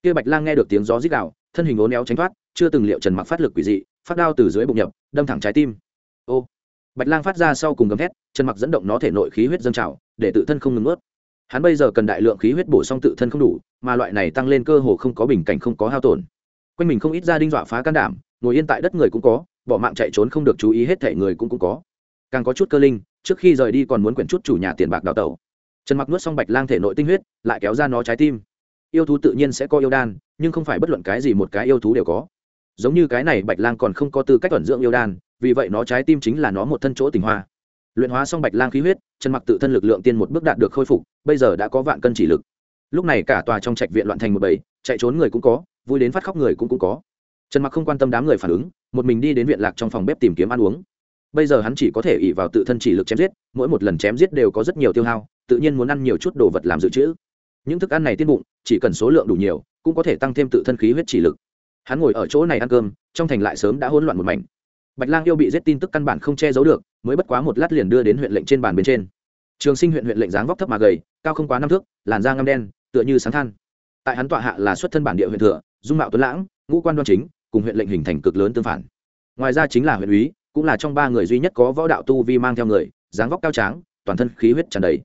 Kia bạch lang nghe được tiếng gió rít đạo thân hình ốn éo tránh thoát, chưa từng liệu trần mặc phát lực quỷ dị, phát đao từ dưới bụng nhập, đâm thẳng trái tim. Ô bạch lang phát ra sau cùng gầm thét, chân mặc dẫn động nó thể nội khí huyết dâng trào, để tự thân không ngừng ướt hắn bây giờ cần đại lượng khí huyết bổ sung tự thân không đủ, mà loại này tăng lên cơ hồ không có bình cảnh không có hao tổn. Quanh mình không ít gia đinh dọa phá can đảm, ngồi yên tại đất người cũng có, bỏ mạng chạy trốn không được chú ý hết thể người cũng cũng có. Càng có chút cơ linh, trước khi rời đi còn muốn quyển chút chủ nhà tiền bạc đào tẩu. Trần mặc nuốt xong bạch lang thể nội tinh huyết, lại kéo ra nó trái tim. Yêu thú tự nhiên sẽ có yêu đan, nhưng không phải bất luận cái gì một cái yêu thú đều có giống như cái này bạch lang còn không có tư cách thuần dưỡng yêu đan, vì vậy nó trái tim chính là nó một thân chỗ tình hoa. Luyện hóa xong bạch lang khí huyết trần mặc tự thân lực lượng tiên một bước đạt được khôi phục, bây giờ đã có vạn cân chỉ lực. Lúc này cả tòa trong trạch viện loạn thành một bầy, chạy trốn người cũng có, vui đến phát khóc người cũng cũng có. Trần mặc không quan tâm đám người phản ứng, một mình đi đến viện lạc trong phòng bếp tìm kiếm ăn uống. Bây giờ hắn chỉ có thể ỉ vào tự thân chỉ lực chém giết, mỗi một lần chém giết đều có rất nhiều tiêu hao, tự nhiên muốn ăn nhiều chút đồ vật làm dự trữ. Những thức ăn này tiết bụng, chỉ cần số lượng đủ nhiều, cũng có thể tăng thêm tự thân khí huyết chỉ lực hắn ngồi ở chỗ này ăn cơm, trong thành lại sớm đã hỗn loạn một mảnh. Bạch lang yêu bị giết tin tức căn bản không che giấu được, mới bất quá một lát liền đưa đến huyện lệnh trên bàn bên trên. Trường sinh huyện huyện lệnh dáng vóc thấp mà gầy, cao không quá năm thước, làn da ngăm đen, tựa như sáng than. Tại hắn tọa hạ là xuất thân bản địa huyện thừa, dung mạo tuấn lãng, ngũ quan đoan chính, cùng huyện lệnh hình thành cực lớn tương phản. Ngoài ra chính là huyện úy, cũng là trong ba người duy nhất có võ đạo tu vi mang theo người, dáng vóc cao tráng, toàn thân khí huyết tràn đầy.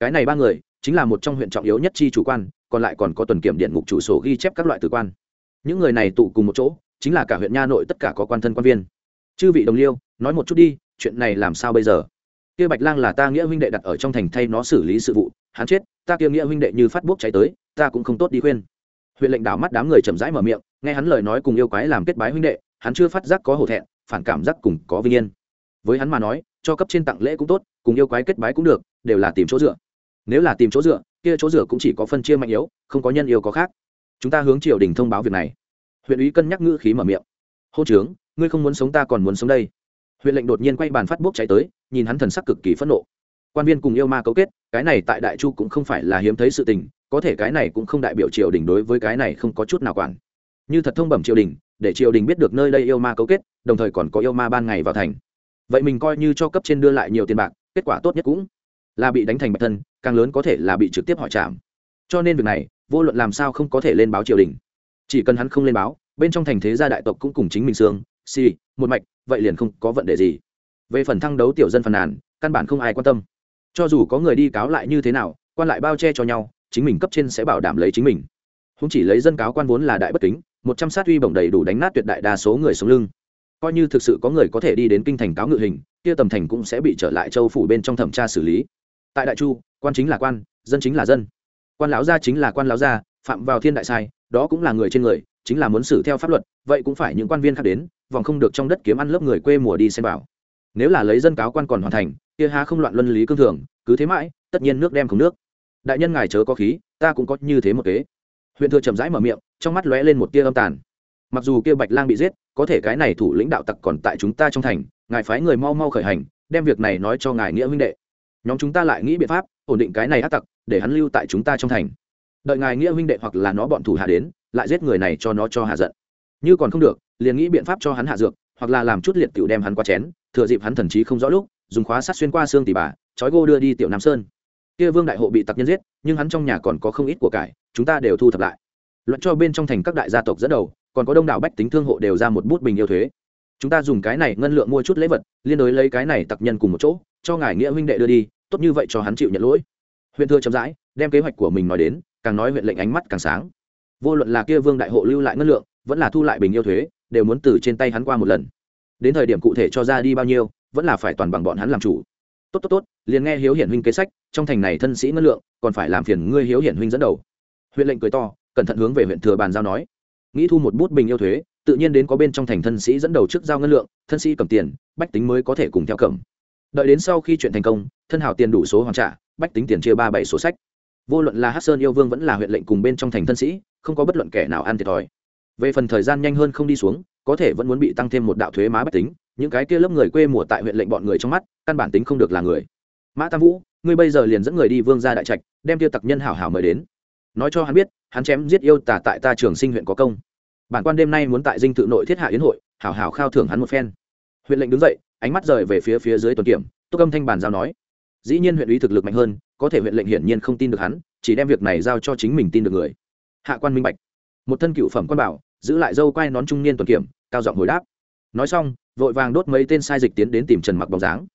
Cái này ba người, chính là một trong huyện trọng yếu nhất chi chủ quan, còn lại còn có tuần kiểm điện ngục chủ sổ ghi chép các loại tử quan những người này tụ cùng một chỗ, chính là cả huyện nha nội tất cả có quan thân quan viên. Chư vị đồng liêu, nói một chút đi, chuyện này làm sao bây giờ? Kia bạch lang là ta nghĩa huynh đệ đặt ở trong thành thay nó xử lý sự vụ, hắn chết, ta kia nghĩa huynh đệ như phát bốc cháy tới, ta cũng không tốt đi khuyên. Huyện lệnh đảo mắt đám người chậm rãi mở miệng, nghe hắn lời nói cùng yêu quái làm kết bái huynh đệ, hắn chưa phát giác có hổ thẹn, phản cảm giác cùng có vinh yên. Với hắn mà nói, cho cấp trên tặng lễ cũng tốt, cùng yêu quái kết bái cũng được, đều là tìm chỗ dựa. Nếu là tìm chỗ dựa, kia chỗ dựa cũng chỉ có phân chia mạnh yếu, không có nhân yêu có khác chúng ta hướng triều đình thông báo việc này. Huyện ủy cân nhắc ngữ khí mở miệng. Hô trướng, ngươi không muốn sống ta còn muốn sống đây. Huyện lệnh đột nhiên quay bàn phát bốc cháy tới, nhìn hắn thần sắc cực kỳ phẫn nộ. Quan viên cùng yêu ma cấu kết, cái này tại đại chu cũng không phải là hiếm thấy sự tình, có thể cái này cũng không đại biểu triều đình đối với cái này không có chút nào quản. Như thật thông bẩm triều đình, để triều đình biết được nơi đây yêu ma cấu kết, đồng thời còn có yêu ma ban ngày vào thành. Vậy mình coi như cho cấp trên đưa lại nhiều tiền bạc, kết quả tốt nhất cũng là bị đánh thành bạch thân, càng lớn có thể là bị trực tiếp hỏi trảm. Cho nên việc này vô luận làm sao không có thể lên báo triều đình. Chỉ cần hắn không lên báo, bên trong thành thế gia đại tộc cũng cùng chính mình xương si một mạch, vậy liền không có vấn đề gì. Về phần thăng đấu tiểu dân phàn nàn, căn bản không ai quan tâm. Cho dù có người đi cáo lại như thế nào, quan lại bao che cho nhau, chính mình cấp trên sẽ bảo đảm lấy chính mình. Không chỉ lấy dân cáo quan vốn là đại bất kính, một trăm sát uy bổng đầy đủ đánh nát tuyệt đại đa số người sống lưng. Coi như thực sự có người có thể đi đến kinh thành cáo ngự hình, kia tầm thành cũng sẽ bị trở lại châu phủ bên trong thẩm tra xử lý. Tại đại chu, quan chính là quan, dân chính là dân quan lão gia chính là quan lão gia, phạm vào thiên đại sai, đó cũng là người trên người, chính là muốn xử theo pháp luật, vậy cũng phải những quan viên khác đến, vòng không được trong đất kiếm ăn lớp người quê mùa đi xem bảo nếu là lấy dân cáo quan còn hoàn thành, kia há không loạn luân lý cương thường, cứ thế mãi, tất nhiên nước đem không nước. Đại nhân ngài chớ có khí, ta cũng có như thế một kế. Huyện thừa chậm rãi mở miệng, trong mắt lóe lên một tia âm tàn. Mặc dù kia bạch lang bị giết, có thể cái này thủ lĩnh đạo tặc còn tại chúng ta trong thành, ngài phái người mau mau khởi hành, đem việc này nói cho ngài nghĩa huynh đệ. Nhóm chúng ta lại nghĩ biện pháp ổn định cái này ác tặc, để hắn lưu tại chúng ta trong thành. Đợi ngài nghĩa huynh đệ hoặc là nó bọn thủ hạ đến, lại giết người này cho nó cho hạ giận. Như còn không được, liền nghĩ biện pháp cho hắn hạ dược, hoặc là làm chút liệt tiểu đem hắn qua chén, thừa dịp hắn thần trí không rõ lúc, dùng khóa sát xuyên qua xương tỷ bà, trói gô đưa đi tiểu nam sơn. Kia vương đại hộ bị tặc nhân giết, nhưng hắn trong nhà còn có không ít của cải, chúng ta đều thu thập lại. Luận cho bên trong thành các đại gia tộc dẫn đầu, còn có đông đảo bách tính thương hộ đều ra một bút bình yêu thuế. Chúng ta dùng cái này ngân lượng mua chút lễ vật, liên đối lấy cái này tặc nhân cùng một chỗ, cho ngài nghĩa huynh đệ đưa đi tốt như vậy cho hắn chịu nhận lỗi. Huyện thừa chậm rãi, đem kế hoạch của mình nói đến, càng nói huyện lệnh ánh mắt càng sáng. Vô luận là kia vương đại hộ lưu lại ngân lượng, vẫn là thu lại bình yêu thuế, đều muốn từ trên tay hắn qua một lần. Đến thời điểm cụ thể cho ra đi bao nhiêu, vẫn là phải toàn bằng bọn hắn làm chủ. Tốt tốt tốt, liền nghe hiếu hiển huynh kế sách, trong thành này thân sĩ ngân lượng, còn phải làm phiền ngươi hiếu hiển huynh dẫn đầu. Huyện lệnh cười to, cẩn thận hướng về huyện thừa bàn giao nói. Nghĩ thu một bút bình yêu thuế, tự nhiên đến có bên trong thành thân sĩ dẫn đầu trước giao ngân lượng, thân sĩ cầm tiền, bách tính mới có thể cùng theo cầm đợi đến sau khi chuyện thành công, thân hảo tiền đủ số hoàn trả, bách tính tiền chia ba bảy số sách. Vô luận là hát sơn yêu vương vẫn là huyện lệnh cùng bên trong thành thân sĩ, không có bất luận kẻ nào ăn thiệt thòi. Về phần thời gian nhanh hơn không đi xuống, có thể vẫn muốn bị tăng thêm một đạo thuế má bách tính, những cái kia lớp người quê mùa tại huyện lệnh bọn người trong mắt, căn bản tính không được là người. Mã tam vũ, ngươi bây giờ liền dẫn người đi vương ra đại trạch, đem tiêu tặc nhân hảo hảo mời đến. Nói cho hắn biết, hắn chém giết yêu tả tại ta trường sinh huyện có công. Bản quan đêm nay muốn tại dinh tự nội thiết hạ yến hội, hảo hảo khao thưởng hắn một phen. Huyện lệnh đứng dậy ánh mắt rời về phía phía dưới tuần kiểm, túc âm thanh bàn giao nói, dĩ nhiên huyện ủy thực lực mạnh hơn, có thể huyện lệnh hiển nhiên không tin được hắn, chỉ đem việc này giao cho chính mình tin được người. Hạ quan minh bạch. Một thân cựu phẩm quan bảo, giữ lại dâu quai nón trung niên tuần kiểm, cao giọng hồi đáp. Nói xong, vội vàng đốt mấy tên sai dịch tiến đến tìm trần mặc bóng dáng.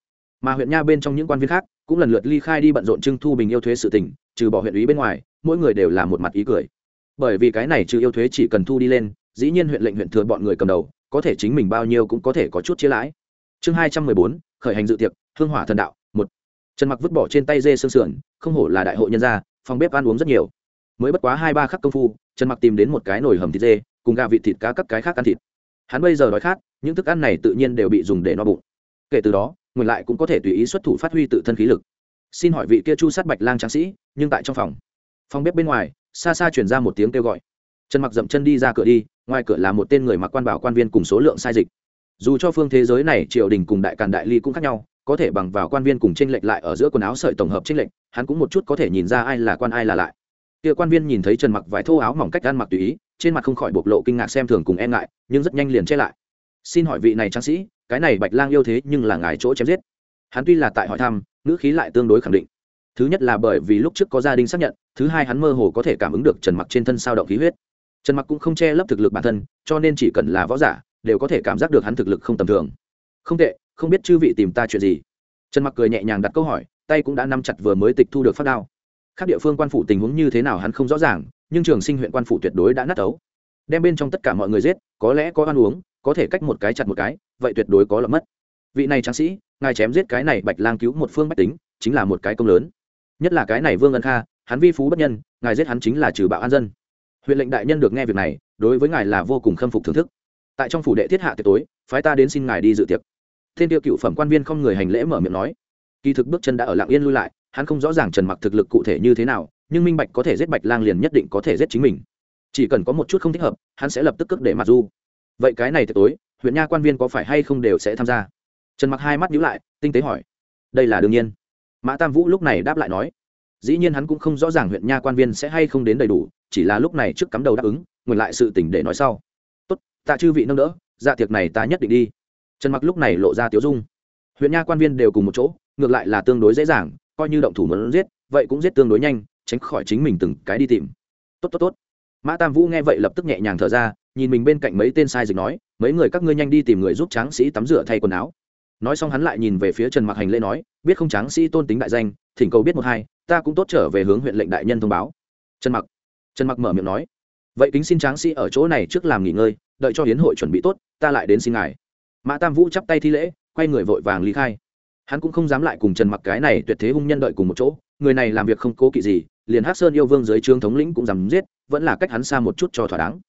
Mà huyện nha bên trong những quan viên khác, cũng lần lượt ly khai đi bận rộn trưng thu bình yêu thuế sự tỉnh trừ bỏ huyện ủy bên ngoài, mỗi người đều là một mặt ý cười. Bởi vì cái này trừ yêu thuế chỉ cần thu đi lên, dĩ nhiên huyện lệnh huyện thừa bọn người cầm đầu, có thể chính mình bao nhiêu cũng có thể có chút chia lãi chương hai trăm mười bốn, khởi hành dự tiệc, hương hỏa thần đạo, một. Trần mặc vứt bỏ trên tay dê sương sườn, không hổ là đại hội nhân gia, phòng bếp ăn uống rất nhiều. Mới bất quá hai ba khắc công phu, trần mặc tìm đến một cái nồi hầm thịt dê, cùng gà vịt thịt cá các cái khác ăn thịt. Hắn bây giờ đói khát, những thức ăn này tự nhiên đều bị dùng để no bụng. Kể từ đó ngược lại cũng có thể tùy ý xuất thủ phát huy tự thân khí lực. Xin hỏi vị kia chu sát bạch lang tráng sĩ, nhưng tại trong phòng. Phòng bếp bên ngoài, xa xa chuyển ra một tiếng kêu gọi. Trần mặc dậm chân đi ra cửa đi, ngoài cửa là một tên người mặc quan bảo quan viên cùng số lượng sai dịch dù cho phương thế giới này triều đình cùng đại càn đại ly cũng khác nhau, có thể bằng vào quan viên cùng tranh lệch lại ở giữa quần áo sợi tổng hợp tranh lệch, hắn cũng một chút có thể nhìn ra ai là quan ai là lại. Kia quan viên nhìn thấy trần mặc vải thô áo mỏng cách ăn mặc tùy ý, trên mặt không khỏi bộc lộ kinh ngạc xem thường cùng e ngại, nhưng rất nhanh liền che lại. Xin hỏi vị này tráng sĩ, cái này bạch lang yêu thế nhưng là ngài chỗ chém giết? Hắn tuy là tại hỏi thăm, ngữ khí lại tương đối khẳng định. Thứ nhất là bởi vì lúc trước có gia đình xác nhận, thứ hai hắn mơ hồ có thể cảm ứng được trần mặc trên thân sao động khí huyết. Trần mặc cũng không che lấp thực lực bản thân, cho nên chỉ cần là võ giả đều có thể cảm giác được hắn thực lực không tầm thường. Không tệ, không biết chư vị tìm ta chuyện gì. Trần mặc cười nhẹ nhàng đặt câu hỏi, tay cũng đã nắm chặt vừa mới tịch thu được phát đao. Các địa phương quan phủ tình huống như thế nào hắn không rõ ràng, nhưng trường sinh huyện quan phủ tuyệt đối đã nát ấu. Đem bên trong tất cả mọi người giết, có lẽ có ăn uống, có thể cách một cái chặt một cái, vậy tuyệt đối có lợi mất. Vị này tráng sĩ, ngài chém giết cái này bạch lang cứu một phương bách tính, chính là một cái công lớn. Nhất là cái này vương ân kha, hắn vi phú bất nhân, ngài giết hắn chính là trừ bạo an dân. Huyện lệnh đại nhân được nghe việc này, đối với ngài là vô cùng khâm phục thưởng thức tại trong phủ đệ thiết hạ tiệc tối, phái ta đến xin ngài đi dự tiệc. Thiên tiêu cựu phẩm quan viên không người hành lễ mở miệng nói. Kỳ thực bước chân đã ở lạng yên lui lại, hắn không rõ ràng trần mặc thực lực cụ thể như thế nào, nhưng minh bạch có thể giết bạch lang liền nhất định có thể giết chính mình. Chỉ cần có một chút không thích hợp, hắn sẽ lập tức cước để mặt du. Vậy cái này tiệc tối, huyện nha quan viên có phải hay không đều sẽ tham gia? Trần mặc hai mắt nhíu lại, tinh tế hỏi. Đây là đương nhiên. Mã tam vũ lúc này đáp lại nói. Dĩ nhiên hắn cũng không rõ ràng huyện nha quan viên sẽ hay không đến đầy đủ, chỉ là lúc này trước cắm đầu đáp ứng ngừng lại sự tỉnh để nói sau tạ chư vị nâng đỡ dạ tiệc này ta nhất định đi. Trần mặc lúc này lộ ra tiếu dung. Huyện nha quan viên đều cùng một chỗ, ngược lại là tương đối dễ dàng, coi như động thủ muốn giết, vậy cũng giết tương đối nhanh, tránh khỏi chính mình từng cái đi tìm. Tốt tốt tốt. Mã tam vũ nghe vậy lập tức nhẹ nhàng thở ra, nhìn mình bên cạnh mấy tên sai dịch nói, mấy người các ngươi nhanh đi tìm người giúp tráng sĩ tắm rửa thay quần áo. Nói xong hắn lại nhìn về phía trần mặc hành lễ nói, biết không tráng sĩ tôn tính đại danh, thỉnh cầu biết một hai, ta cũng tốt trở về hướng huyện lệnh đại nhân thông báo. Trần mặc trần mặc mở miệng nói vậy kính xin tráng sĩ ở chỗ này trước làm nghỉ ngơi, đợi cho hiến hội chuẩn bị tốt, ta lại đến xin ngài. Mã tam vũ chắp tay thi lễ, quay người vội vàng lý khai. Hắn cũng không dám lại cùng trần mặc cái này tuyệt thế hung nhân đợi cùng một chỗ, người này làm việc không cố kỵ gì, liền hắc sơn yêu vương dưới trương thống lĩnh cũng dám giết, vẫn là cách hắn xa một chút cho thỏa đáng.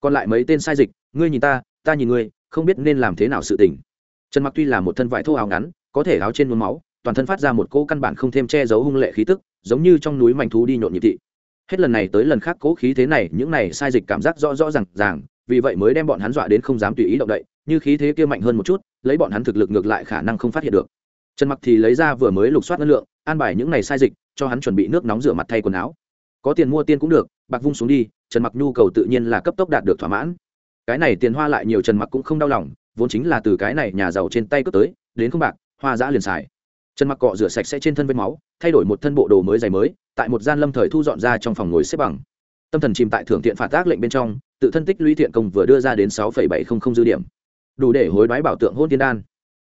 Còn lại mấy tên sai dịch, ngươi nhìn ta ta nhìn ngươi, không biết nên làm thế nào sự tình. Trần mặc tuy là một thân vải thô áo ngắn, có thể áo trên mướn máu, toàn thân phát ra một cỗ căn bản không thêm che giấu hung lệ khí tức, giống như trong núi mảnh thú đi nhộn nhịp thị hết lần này tới lần khác cố khí thế này, những này sai dịch cảm giác rõ rõ ràng ràng, vì vậy mới đem bọn hắn dọa đến không dám tùy ý động đậy, như khí thế kia mạnh hơn một chút, lấy bọn hắn thực lực ngược lại khả năng không phát hiện được. Trần mặc thì lấy ra vừa mới lục soát ngân lượng, an bài những này sai dịch, cho hắn chuẩn bị nước nóng rửa mặt thay quần áo. Có tiền mua tiên cũng được, bạc vung xuống đi, trần mặc nhu cầu tự nhiên là cấp tốc đạt được thỏa mãn. Cái này tiền hoa lại nhiều trần mặc cũng không đau lòng, vốn chính là từ cái này nhà giàu trên tay cướp tới, đến không bạc, hoa giã liền xài trần mặc cọ rửa sạch sẽ trên thân vết máu, thay đổi một thân bộ đồ mới giày mới, tại một gian lâm thời thu dọn ra trong phòng ngồi xếp bằng. Tâm thần chìm tại thưởng thiện phạt tác lệnh bên trong, tự thân tích lũy thiện công vừa đưa ra đến sáu bảy trăm linh dư điểm. Đủ để hối đoái bảo tượng hôn tiên đan.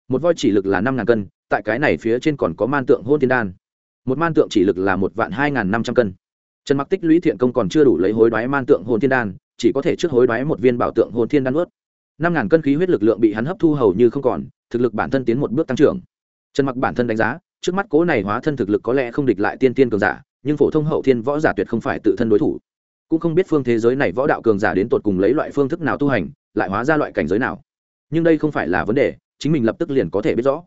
Một voi chỉ lực là năm ngàn cân, tại cái này phía trên còn có man tượng hôn tiên đan. Một man tượng chỉ lực là một vạn hai ngàn năm trăm cân. Trần mặc tích lũy thiện công còn chưa đủ lấy hối đoái man tượng hôn tiên đan, chỉ có thể trước hối đoái một viên bảo tượng hôn thiên đan ướt năm ngàn cân khí huyết lực lượng bị hắn hấp thu hầu như không còn, thực lực bản thân tiến một bước tăng trưởng trần mặc bản thân đánh giá, trước mắt cố này hóa thân thực lực có lẽ không địch lại tiên tiên cường giả, nhưng phổ thông hậu thiên võ giả tuyệt không phải tự thân đối thủ. Cũng không biết phương thế giới này võ đạo cường giả đến tột cùng lấy loại phương thức nào tu hành, lại hóa ra loại cảnh giới nào. Nhưng đây không phải là vấn đề, chính mình lập tức liền có thể biết rõ.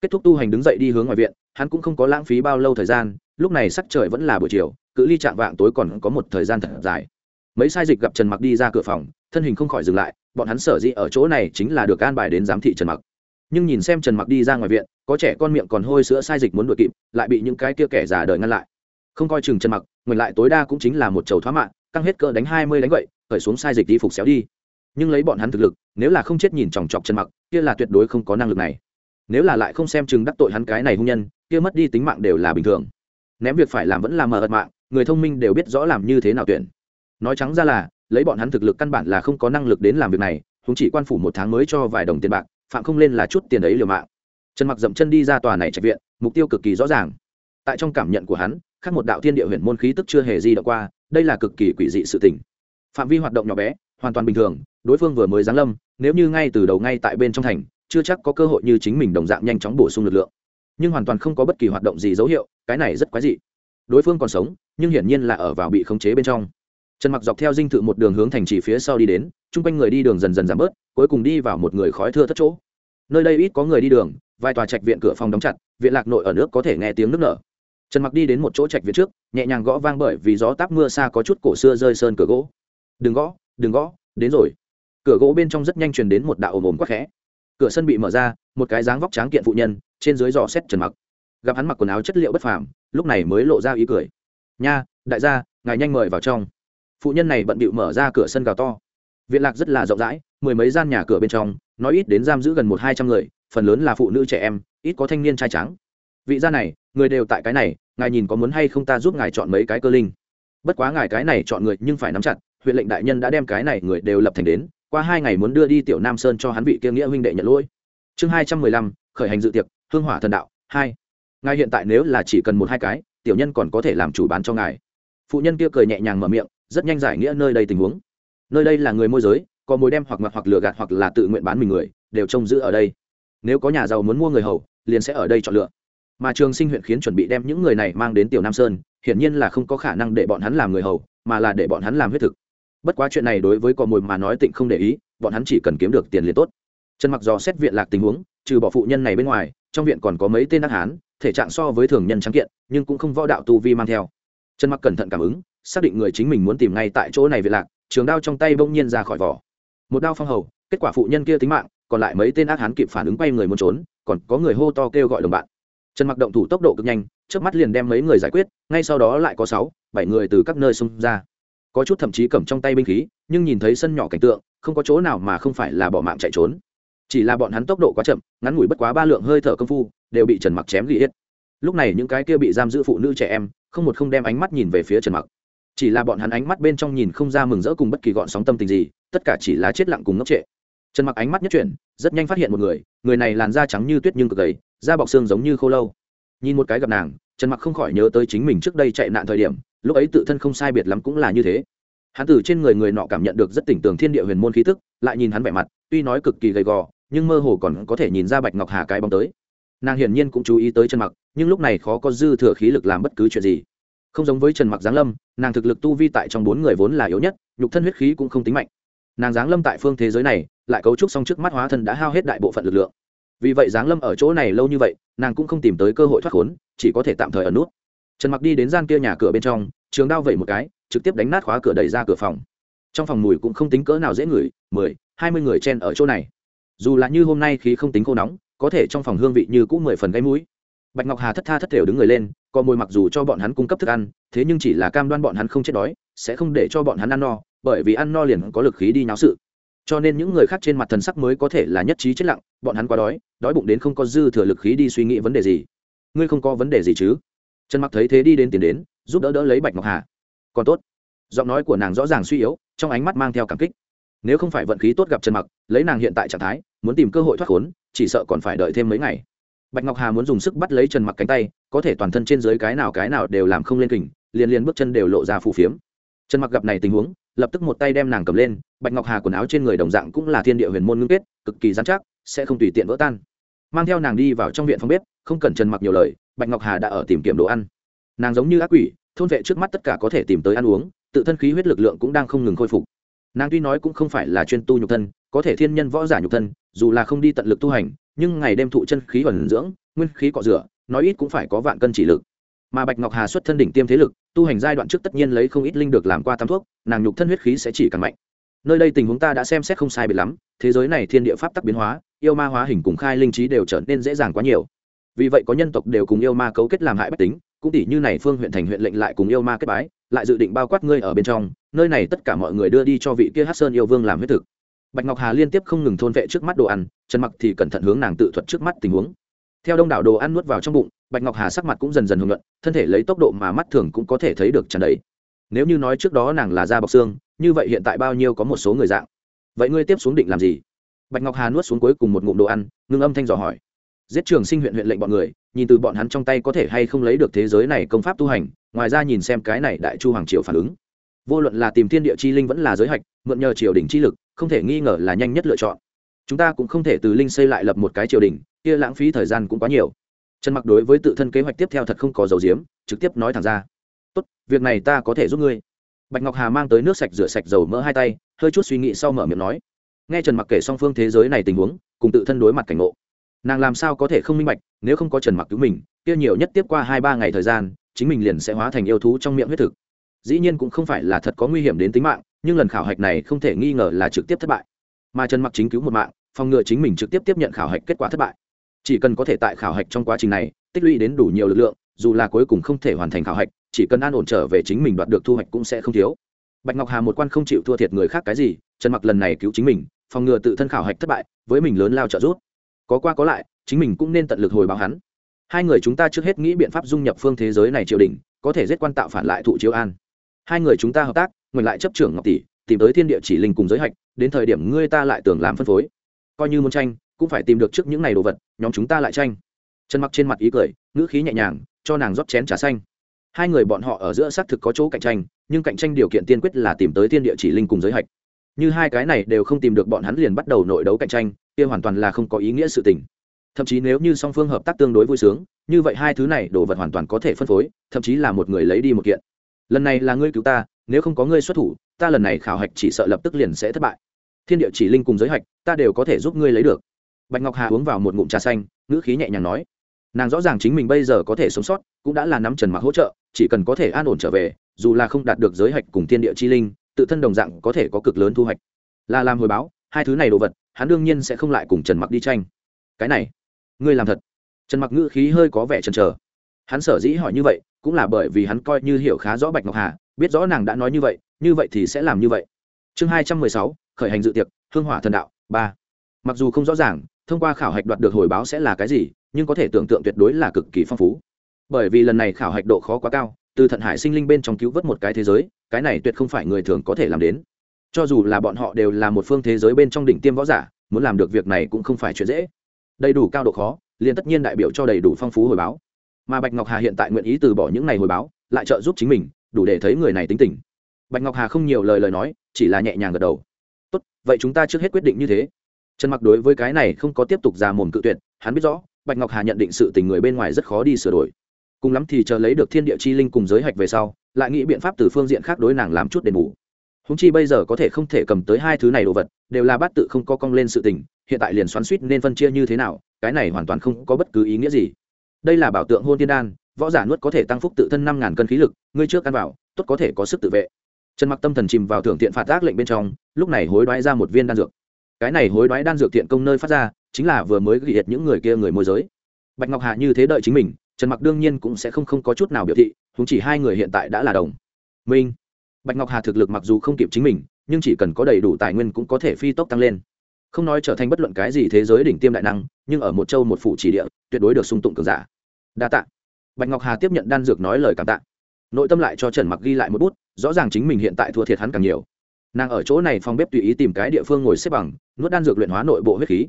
Kết thúc tu hành đứng dậy đi hướng ngoài viện, hắn cũng không có lãng phí bao lâu thời gian, lúc này sắc trời vẫn là buổi chiều, cự ly chạm vạng tối còn có một thời gian thật dài. Mấy sai dịch gặp trần mặc đi ra cửa phòng, thân hình không khỏi dừng lại, bọn hắn sở dĩ ở chỗ này chính là được an bài đến giám thị trần mặc nhưng nhìn xem trần mặc đi ra ngoài viện, có trẻ con miệng còn hôi sữa sai dịch muốn đuổi kịp, lại bị những cái kia kẻ già đời ngăn lại. Không coi chừng trần mặc ngừng lại tối đa cũng chính là một chầu thoá mạng căng hết cỡ đánh hai mươi đánh vậy khởi xuống sai dịch đi phục xéo đi. Nhưng lấy bọn hắn thực lực, nếu là không chết nhìn chòng chọc trần mặc, kia là tuyệt đối không có năng lực này. Nếu là lại không xem chừng đắc tội hắn cái này hung nhân, kia mất đi tính mạng đều là bình thường. Ném việc phải làm vẫn là mờ ật mạng, người thông minh đều biết rõ làm như thế nào tuyển. Nói trắng ra là, lấy bọn hắn thực lực căn bản là không có năng lực đến làm việc này chúng chỉ quan phủ một tháng mới cho vài đồng tiền bạc phạm không lên là chút tiền ấy liều mạng. Trần mặc dậm chân đi ra tòa này trạch viện, mục tiêu cực kỳ rõ ràng. Tại trong cảm nhận của hắn, khác một đạo thiên địa huyền môn khí tức chưa hề di động qua, đây là cực kỳ quỷ dị sự tình. Phạm vi hoạt động nhỏ bé, hoàn toàn bình thường, đối phương vừa mới giáng lâm, nếu như ngay từ đầu ngay tại bên trong thành, chưa chắc có cơ hội như chính mình đồng dạng nhanh chóng bổ sung lực lượng. Nhưng hoàn toàn không có bất kỳ hoạt động gì dấu hiệu, cái này rất quái dị. Đối phương còn sống, nhưng hiển nhiên là ở vào bị khống chế bên trong trần mặc dọc theo dinh thự một đường hướng thành trì phía sau đi đến, chung quanh người đi đường dần dần giảm bớt, cuối cùng đi vào một người khói thưa thất chỗ. Nơi đây ít có người đi đường, vài tòa trạch viện cửa phòng đóng chặt, viện lạc nội ở nước có thể nghe tiếng nước nở. Trần mặc đi đến một chỗ trạch viện trước, nhẹ nhàng gõ vang bởi vì gió táp mưa xa có chút cổ xưa rơi sơn cửa gỗ. Đừng gõ đừng gõ, đến rồi. Cửa gỗ bên trong rất nhanh truyền đến một đạo ồm ồm quắc khẽ. Cửa sân bị mở ra, một cái dáng vóc tráng kiện phụ nhân, trên dưới dò xét trần mặc. Gặp hắn mặc quần áo chất liệu bất phàm, lúc này mới lộ ra ý cười. Nha, đại gia, ngài nhanh mời vào trong phụ nhân này bận bịu mở ra cửa sân gào to. Viện lạc rất là rộng rãi, mười mấy gian nhà cửa bên trong, nói ít đến giam giữ gần một hai trăm người, phần lớn là phụ nữ trẻ em, ít có thanh niên trai trắng vị gia này, người đều tại cái này, ngài nhìn có muốn hay không ta giúp ngài chọn mấy cái cơ linh. Bất quá ngài cái này chọn người nhưng phải nắm chặt, huyện lệnh đại nhân đã đem cái này người đều lập thành đến, qua hai ngày muốn đưa đi tiểu nam sơn cho hắn vị kia nghĩa huynh đệ nhận lỗi. Chương hai trăm mười lăm, khởi hành dự tiệc, hương hỏa thần đạo, hai. Ngài hiện tại nếu là chỉ cần một hai cái, tiểu nhân còn có thể làm chủ bán cho ngài. Phụ nhân kia cười nhẹ nhàng mở miệng rất nhanh giải nghĩa nơi đây tình huống. Nơi đây là người môi giới, có mối đem hoặc mặc hoặc lừa gạt hoặc là tự nguyện bán mình người, đều trông giữ ở đây. Nếu có nhà giàu muốn mua người hầu, liền sẽ ở đây chọn lựa. Mà trường sinh huyện khiến chuẩn bị đem những người này mang đến tiểu nam sơn, hiển nhiên là không có khả năng để bọn hắn làm người hầu, mà là để bọn hắn làm huyết thực. Bất quá chuyện này đối với cò mồi mà nói tịnh không để ý, bọn hắn chỉ cần kiếm được tiền liền tốt. Trần mặc dò xét viện lạc tình huống, trừ bỏ phụ nhân này bên ngoài, trong viện còn có mấy tên đắc hán, thể trạng so với thường nhân trắng kiện, nhưng cũng không võ đạo tu vi mang theo. Trần mặc cẩn thận cảm ứng xác định người chính mình muốn tìm ngay tại chỗ này về lạc, trường đao trong tay bỗng nhiên ra khỏi vỏ. Một đao phong hầu, kết quả phụ nhân kia tính mạng, còn lại mấy tên ác hán kịp phản ứng quay người muốn trốn, còn có người hô to kêu gọi đồng bạn. Trần mặc động thủ tốc độ cực nhanh trước mắt liền đem mấy người giải quyết, ngay sau đó lại có sáu, bảy người từ các nơi xông ra. Có chút thậm chí cầm trong tay binh khí, nhưng nhìn thấy sân nhỏ cảnh tượng, không có chỗ nào mà không phải là bỏ mạng chạy trốn. Chỉ là bọn hắn tốc độ quá chậm, ngắn ngủi bất quá ba lượng hơi thở công phu, đều bị trần mặc chém ghi hết. Lúc này những cái kia bị giam giữ phụ nữ trẻ em, không một không đem ánh mắt nhìn về phía trần mặc chỉ là bọn hắn ánh mắt bên trong nhìn không ra mừng rỡ cùng bất kỳ gọn sóng tâm tình gì, tất cả chỉ là chết lặng cùng ngốc trệ. Trần mặc ánh mắt nhất chuyển, rất nhanh phát hiện một người người này làn da trắng như tuyết nhưng cực gầy, da bọc xương giống như khô lâu. Nhìn một cái gặp nàng, trần mặc không khỏi nhớ tới chính mình trước đây chạy nạn thời điểm, lúc ấy tự thân không sai biệt lắm cũng là như thế. Hắn từ trên người người nọ cảm nhận được rất tỉnh tường thiên địa huyền môn khí thức lại nhìn hắn vẻ mặt, tuy nói cực kỳ gầy gò, nhưng mơ hồ còn có thể nhìn ra bạch ngọc hà cái bóng tới. Nàng hiển nhiên cũng chú ý tới trần mặc, nhưng lúc này khó có dư thừa khí lực làm bất cứ chuyện gì không giống với trần mặc giáng lâm, nàng thực lực tu vi tại trong bốn người vốn là yếu nhất, nhục thân huyết khí cũng không tính mạnh. Nàng giáng lâm tại phương thế giới này, lại cấu trúc xong trước mắt hóa thân đã hao hết đại bộ phận lực lượng. Vì vậy giáng lâm ở chỗ này lâu như vậy, nàng cũng không tìm tới cơ hội thoát khốn, chỉ có thể tạm thời ở nút. Trần mặc đi đến gian kia nhà cửa bên trong, trường đao vẩy một cái, trực tiếp đánh nát khóa cửa đẩy ra cửa phòng. Trong phòng mùi cũng không tính cỡ nào dễ ngửi, mười, hai mươi người chen ở chỗ này. Dù là như hôm nay khí không tính khô nóng, có thể trong phòng hương vị như cũng mười phần gáy mũi. Bạch ngọc hà thất tha thất thểu đứng người lên cò mồi mặc dù cho bọn hắn cung cấp thức ăn, thế nhưng chỉ là cam đoan bọn hắn không chết đói, sẽ không để cho bọn hắn ăn no, bởi vì ăn no liền có lực khí đi nháo sự. Cho nên những người khác trên mặt thần sắc mới có thể là nhất trí chết lặng, bọn hắn quá đói đói bụng đến không có dư thừa lực khí đi suy nghĩ vấn đề gì. Ngươi không có vấn đề gì chứ? Trần mặc thấy thế đi đến tiền đến, giúp đỡ đỡ lấy bạch ngọc hà. Còn tốt. Giọng nói của nàng rõ ràng suy yếu, trong ánh mắt mang theo cảm kích. Nếu không phải vận khí tốt gặp trần mặc, lấy nàng hiện tại trạng thái, muốn tìm cơ hội thoát khốn, chỉ sợ còn phải đợi thêm mấy ngày. Bạch ngọc hà muốn dùng sức bắt lấy trần mặc cánh tay có thể toàn thân trên dưới cái nào cái nào đều làm không lên kình, liền liền bước chân đều lộ ra phù phiếm. Trần mặc gặp này tình huống, lập tức một tay đem nàng cầm lên, bạch ngọc hà quần áo trên người đồng dạng cũng là thiên địa huyền môn ngưng kết, cực kỳ dán chắc, sẽ không tùy tiện vỡ tan. Mang theo nàng đi vào trong viện phòng bếp, không cần trần mặc nhiều lời, bạch ngọc hà đã ở tìm kiếm đồ ăn. Nàng giống như ác quỷ, thôn vệ trước mắt tất cả có thể tìm tới ăn uống, tự thân khí huyết lực lượng cũng đang không ngừng khôi phục. Nàng tuy nói cũng không phải là chuyên tu nhục thân, có thể thiên nhân võ giả nhục thân, dù là không đi tận lực tu hành, nhưng ngày đêm thụ chân khí ẩn dưỡng nguyên khí cọ rửa, nói ít cũng phải có vạn cân chỉ lực. Mà bạch ngọc hà xuất thân đỉnh tiêm thế lực, tu hành giai đoạn trước tất nhiên lấy không ít linh được làm qua tam thuốc, nàng nhục thân huyết khí sẽ chỉ càng mạnh. Nơi đây tình huống ta đã xem xét không sai biệt lắm, thế giới này thiên địa pháp tắc biến hóa, yêu ma hóa hình cùng khai linh trí đều trở nên dễ dàng quá nhiều. Vì vậy có nhân tộc đều cùng yêu ma cấu kết làm hại bách tính, cũng tỷ như này phương huyện thành huyện lệnh lại cùng yêu ma kết bái, lại dự định bao quát ngươi ở bên trong, nơi này tất cả mọi người đưa đi cho vị kia hát sơn yêu vương làm huyết thực. Bạch ngọc hà liên tiếp không ngừng thôn vệ trước mắt đồ ăn, trần mặc thì cẩn thận hướng nàng tự thuật trước mắt tình huống theo đông đảo đồ ăn nuốt vào trong bụng, bạch ngọc hà sắc mặt cũng dần dần hưởng luận thân thể lấy tốc độ mà mắt thường cũng có thể thấy được tràn đầy. Nếu như nói trước đó nàng là da bọc xương, như vậy hiện tại bao nhiêu có một số người dạng. Vậy ngươi tiếp xuống định làm gì? Bạch ngọc hà nuốt xuống cuối cùng một ngụm đồ ăn, ngưng âm thanh dò hỏi. Giết trường sinh huyện huyện lệnh bọn người, nhìn từ bọn hắn trong tay có thể hay không lấy được thế giới này công pháp tu hành, ngoài ra nhìn xem cái này đại chu hoàng triều phản ứng. Vô luận là tìm thiên địa chi linh vẫn là giới hạch, mượn nhờ triều đình chi lực, không thể nghi ngờ là nhanh nhất lựa chọn chúng ta cũng không thể từ linh xây lại lập một cái triều đình, kia lãng phí thời gian cũng quá nhiều. Trần mặc đối với tự thân kế hoạch tiếp theo thật không có dầu diếm, trực tiếp nói thẳng ra. Tốt, việc này ta có thể giúp ngươi. Bạch ngọc hà mang tới nước sạch rửa sạch dầu mỡ hai tay, hơi chút suy nghĩ sau mở miệng nói. Nghe trần mặc kể song phương thế giới này tình huống, cùng tự thân đối mặt cảnh ngộ. Nàng làm sao có thể không minh bạch, nếu không có trần mặc cứu mình, kia nhiều nhất tiếp qua hai ba ngày thời gian, chính mình liền sẽ hóa thành yêu thú trong miệng huyết thực. Dĩ nhiên cũng không phải là thật có nguy hiểm đến tính mạng, nhưng lần khảo hạch này không thể nghi ngờ là trực tiếp thất bại. Mà trần mặc chính cứu một mạng phòng ngừa chính mình trực tiếp tiếp nhận khảo hạch kết quả thất bại. Chỉ cần có thể tại khảo hạch trong quá trình này, tích lũy đến đủ nhiều lực lượng, dù là cuối cùng không thể hoàn thành khảo hạch, chỉ cần an ổn trở về chính mình đoạt được thu hoạch cũng sẽ không thiếu. Bạch ngọc hà một quan không chịu thua thiệt người khác cái gì, trần mặc lần này cứu chính mình, phòng ngừa tự thân khảo hạch thất bại, với mình lớn lao trợ giúp. Có qua có lại, chính mình cũng nên tận lực hồi báo hắn. Hai người chúng ta trước hết nghĩ biện pháp dung nhập phương thế giới này triều đình, có thể giết quan tạo phản lại thụ chiếu an. Hai người chúng ta hợp tác nguyện lại chấp trưởng ngọc tỷ, tìm tới thiên địa chỉ linh cùng giới hạch, đến thời điểm ngươi ta lại tưởng làm phân phối coi như muốn tranh, cũng phải tìm được trước những ngày đồ vật, nhóm chúng ta lại tranh. Chân mặc trên mặt ý cười, ngữ khí nhẹ nhàng, cho nàng rót chén trà xanh. Hai người bọn họ ở giữa xác thực có chỗ cạnh tranh, nhưng cạnh tranh điều kiện tiên quyết là tìm tới thiên địa chỉ linh cùng giới hạch. Như hai cái này đều không tìm được bọn hắn liền bắt đầu nội đấu cạnh tranh, kia hoàn toàn là không có ý nghĩa sự tình. Thậm chí nếu như song phương hợp tác tương đối vui sướng, như vậy hai thứ này đồ vật hoàn toàn có thể phân phối, thậm chí là một người lấy đi một kiện. Lần này là ngươi cứu ta, nếu không có ngươi xuất thủ, ta lần này khảo hạch chỉ sợ lập tức liền sẽ thất bại thiên địa chỉ linh cùng giới hạch, ta đều có thể giúp ngươi lấy được. Bạch ngọc hà uống vào một ngụm trà xanh, ngữ khí nhẹ nhàng nói. Nàng rõ ràng chính mình bây giờ có thể sống sót, cũng đã là nắm trần mặc hỗ trợ, chỉ cần có thể an ổn trở về, dù là không đạt được giới hạch cùng thiên địa chi linh, tự thân đồng dạng có thể có cực lớn thu hoạch. Là làm hồi báo, hai thứ này đồ vật, hắn đương nhiên sẽ không lại cùng trần mặc đi tranh. Cái này, ngươi làm thật. Trần mặc ngữ khí hơi có vẻ chần chờ. Hắn sở dĩ hỏi như vậy, cũng là bởi vì hắn coi như hiểu khá rõ bạch ngọc hà, biết rõ nàng đã nói như vậy như vậy thì sẽ làm như vậy. Chương hai trăm mười sáu khởi hành dự tiệc, hương hỏa thần đạo, ba. Mặc dù không rõ ràng, thông qua khảo hạch đoạt được hồi báo sẽ là cái gì, nhưng có thể tưởng tượng tuyệt đối là cực kỳ phong phú. Bởi vì lần này khảo hạch độ khó quá cao, từ thận hải sinh linh bên trong cứu vớt một cái thế giới, cái này tuyệt không phải người thường có thể làm đến. Cho dù là bọn họ đều là một phương thế giới bên trong đỉnh tiêm võ giả, muốn làm được việc này cũng không phải chuyện dễ. Đầy đủ cao độ khó, liền tất nhiên đại biểu cho đầy đủ phong phú hồi báo. Mà bạch ngọc hà hiện tại nguyện ý từ bỏ những ngày hồi báo, lại trợ giúp chính mình, đủ để thấy người này tính tình. Bạch ngọc hà không nhiều lời lời nói, chỉ là nhẹ nhàng gật đầu vậy chúng ta trước hết quyết định như thế. Trần mặc đối với cái này không có tiếp tục ra mồm cự tuyệt, hắn biết rõ, bạch ngọc hà nhận định sự tình người bên ngoài rất khó đi sửa đổi. Cùng lắm thì chờ lấy được thiên địa chi linh cùng giới hạch về sau, lại nghĩ biện pháp từ phương diện khác đối nàng làm chút đền bù. Húng chi bây giờ có thể không thể cầm tới hai thứ này đồ vật, đều là bát tự không có cong lên sự tình, hiện tại liền xoắn suýt nên phân chia như thế nào, cái này hoàn toàn không có bất cứ ý nghĩa gì. Đây là bảo tượng hôn tiên đan, võ giả nuốt có thể tăng phúc tự thân năm ngàn cân khí lực, ngươi trước ăn vào, tốt có thể có sức tự vệ trần mặc tâm thần chìm vào thưởng tiện phạt ác lệnh bên trong, lúc này hối đoái ra một viên đan dược. Cái này hối đoái đan dược tiện công nơi phát ra, chính là vừa mới ghi hiệt những người kia người môi giới. Bạch ngọc Hà như thế đợi chính mình, trần mặc đương nhiên cũng sẽ không không có chút nào biểu thị chúng chỉ hai người hiện tại đã là đồng. Minh. Bạch ngọc hà thực lực mặc dù không kịp chính mình, nhưng chỉ cần có đầy đủ tài nguyên cũng có thể phi tốc tăng lên. Không nói trở thành bất luận cái gì thế giới đỉnh tiêm đại năng, nhưng ở một châu một phủ chỉ địa, tuyệt đối được sung tụng cường giả. Đa tạ. Bạch ngọc hà tiếp nhận đan dược nói lời cảm tạ nội tâm lại cho trần mặc ghi lại một bút, rõ ràng chính mình hiện tại thua thiệt hắn càng nhiều. Nàng ở chỗ này phòng bếp tùy ý tìm cái địa phương ngồi xếp bằng, nuốt đan dược luyện hóa nội bộ huyết khí.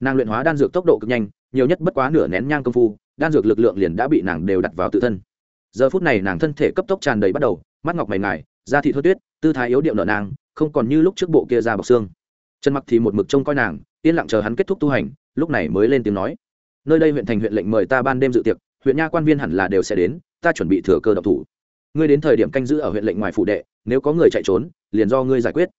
Nàng luyện hóa đan dược tốc độ cực nhanh, nhiều nhất bất quá nửa nén nhang công phu, đan dược lực lượng liền đã bị nàng đều đặt vào tự thân. Giờ phút này nàng thân thể cấp tốc tràn đầy bắt đầu, mắt ngọc mày ngài, da thị thơ tuyết, tư thái yếu điệu nợ nàng, không còn như lúc trước bộ kia ra bọc xương. Trần mặc thì một mực trông coi nàng, yên lặng chờ hắn kết thúc tu hành, lúc này mới lên tiếng nói. Nơi đây huyện thành huyện lệnh mời ta ban đêm dự tiệc, huyện nha quan viên hẳn là đều sẽ đến, ta chuẩn bị thừa cơ độc thủ ngươi đến thời điểm canh giữ ở huyện lệnh ngoài phủ đệ, nếu có người chạy trốn, liền do ngươi giải quyết.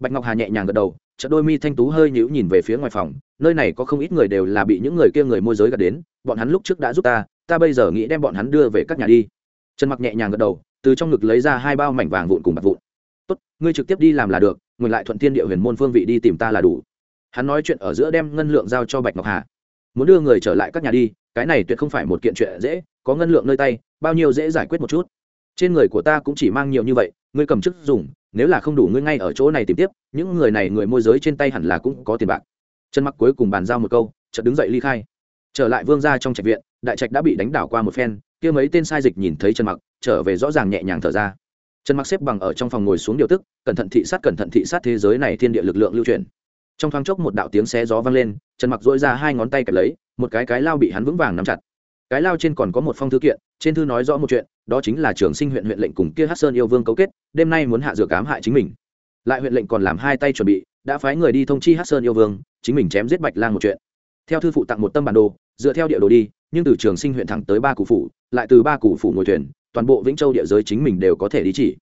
Bạch ngọc hà nhẹ nhàng gật đầu chợ đôi mi thanh tú hơi nhíu nhìn về phía ngoài phòng, nơi này có không ít người đều là bị những người kia người môi giới gạt đến, bọn hắn lúc trước đã giúp ta ta bây giờ nghĩ đem bọn hắn đưa về các nhà đi. Trần mặc nhẹ nhàng gật đầu, từ trong ngực lấy ra hai bao mảnh vàng vụn cùng bạc vụn. Tốt, ngươi trực tiếp đi làm là được ngừng lại thuận thiên địa huyền môn phương vị đi tìm ta là đủ. Hắn nói chuyện ở giữa đem ngân lượng giao cho bạch ngọc hà. Muốn đưa người trở lại các nhà đi, cái này tuyệt không phải một kiện chuyện dễ, có ngân lượng nơi tay, bao nhiêu dễ giải quyết một chút trên người của ta cũng chỉ mang nhiều như vậy, ngươi cầm chức dùng, nếu là không đủ ngươi ngay ở chỗ này tìm tiếp, những người này người môi giới trên tay hẳn là cũng có tiền bạc. Chân mặc cuối cùng bàn giao một câu, chợt đứng dậy ly khai. Trở lại vương gia trong trạch viện, đại trạch đã bị đánh đảo qua một phen, kia mấy tên sai dịch nhìn thấy trần mặc, trở về rõ ràng nhẹ nhàng thở ra. Trần mặc xếp bằng ở trong phòng ngồi xuống điều tức, cẩn thận thị sát cẩn thận thị sát thế giới này thiên địa lực lượng lưu truyền. Trong thoáng chốc một đạo tiếng xé gió vang lên, trần mặc dỗi ra hai ngón tay kẹp lấy, một cái cái lao bị hắn vững vàng nắm chặt cái lao trên còn có một phong thư kiện, trên thư nói rõ một chuyện, đó chính là trường sinh huyện huyện lệnh cùng kia hát sơn yêu vương cấu kết, đêm nay muốn hạ dược cám hại chính mình. Lại huyện lệnh còn làm hai tay chuẩn bị, đã phái người đi thông chi hát sơn yêu vương, chính mình chém giết bạch lang một chuyện. Theo thư phụ tặng một tâm bản đồ, dựa theo địa đồ đi, nhưng từ trường sinh huyện thẳng tới ba cụ phủ, lại từ ba cụ phủ ngồi thuyền, toàn bộ vĩnh châu địa giới chính mình đều có thể đi chỉ.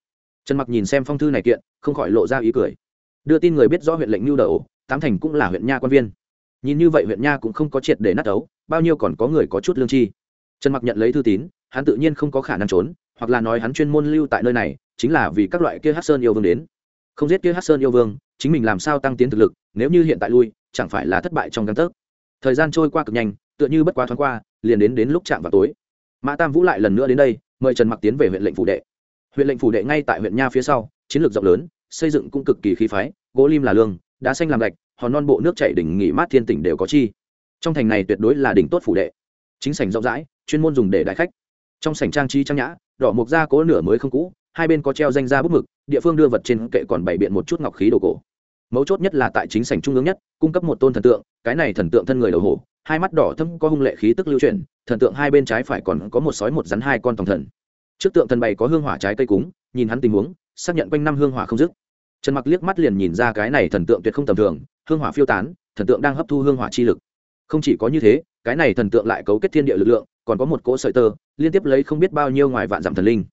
Trần mặc nhìn xem phong thư này kiện, không khỏi lộ ra ý cười. Đưa tin người biết rõ huyện lệnh nhu đậu, tám thành cũng là huyện nha quan viên nhìn như vậy huyện nha cũng không có triệt để nát ấu, bao nhiêu còn có người có chút lương chi. Trần mặc nhận lấy thư tín, hắn tự nhiên không có khả năng trốn, hoặc là nói hắn chuyên môn lưu tại nơi này, chính là vì các loại kia hát sơn yêu vương đến. Không giết kia hát sơn yêu vương, chính mình làm sao tăng tiến thực lực, nếu như hiện tại lui, chẳng phải là thất bại trong căn tấc. Thời gian trôi qua cực nhanh, tựa như bất quá thoáng qua, liền đến đến lúc chạm vào tối. Mã tam vũ lại lần nữa đến đây, mời trần mặc tiến về huyện lệnh phủ đệ. Huyện lệnh phủ đệ ngay tại huyện nha phía sau, chiến lược rộng lớn, xây dựng cũng cực kỳ khí phái, gỗ lim là lương đá xanh làm gạch, hòn non bộ nước chảy đỉnh nghỉ mát thiên tỉnh đều có chi. Trong thành này tuyệt đối là đỉnh tốt phủ đệ. Chính sảnh rộng rãi, chuyên môn dùng để đại khách. Trong sảnh trang trí trang nhã, đỏ mục da cố nửa mới không cũ, hai bên có treo danh ra bút mực, địa phương đưa vật trên kệ còn bày biện một chút ngọc khí đồ cổ. Mấu chốt nhất là tại chính sảnh trung ương nhất, cung cấp một tôn thần tượng, cái này thần tượng thân người đầu hổ, hai mắt đỏ thâm có hung lệ khí tức lưu chuyển, thần tượng hai bên trái phải còn có một sói một rắn hai con tòng thần. Trước tượng thần bày có hương hỏa trái cây cúng, nhìn hắn tình huống, xác nhận quanh năm hương hỏa không dứt trần mặc liếc mắt liền nhìn ra cái này thần tượng tuyệt không tầm thường, hương hỏa phiêu tán, thần tượng đang hấp thu hương hỏa chi lực. Không chỉ có như thế, cái này thần tượng lại cấu kết thiên địa lực lượng, còn có một cỗ sợi tơ, liên tiếp lấy không biết bao nhiêu ngoài vạn dặm thần linh.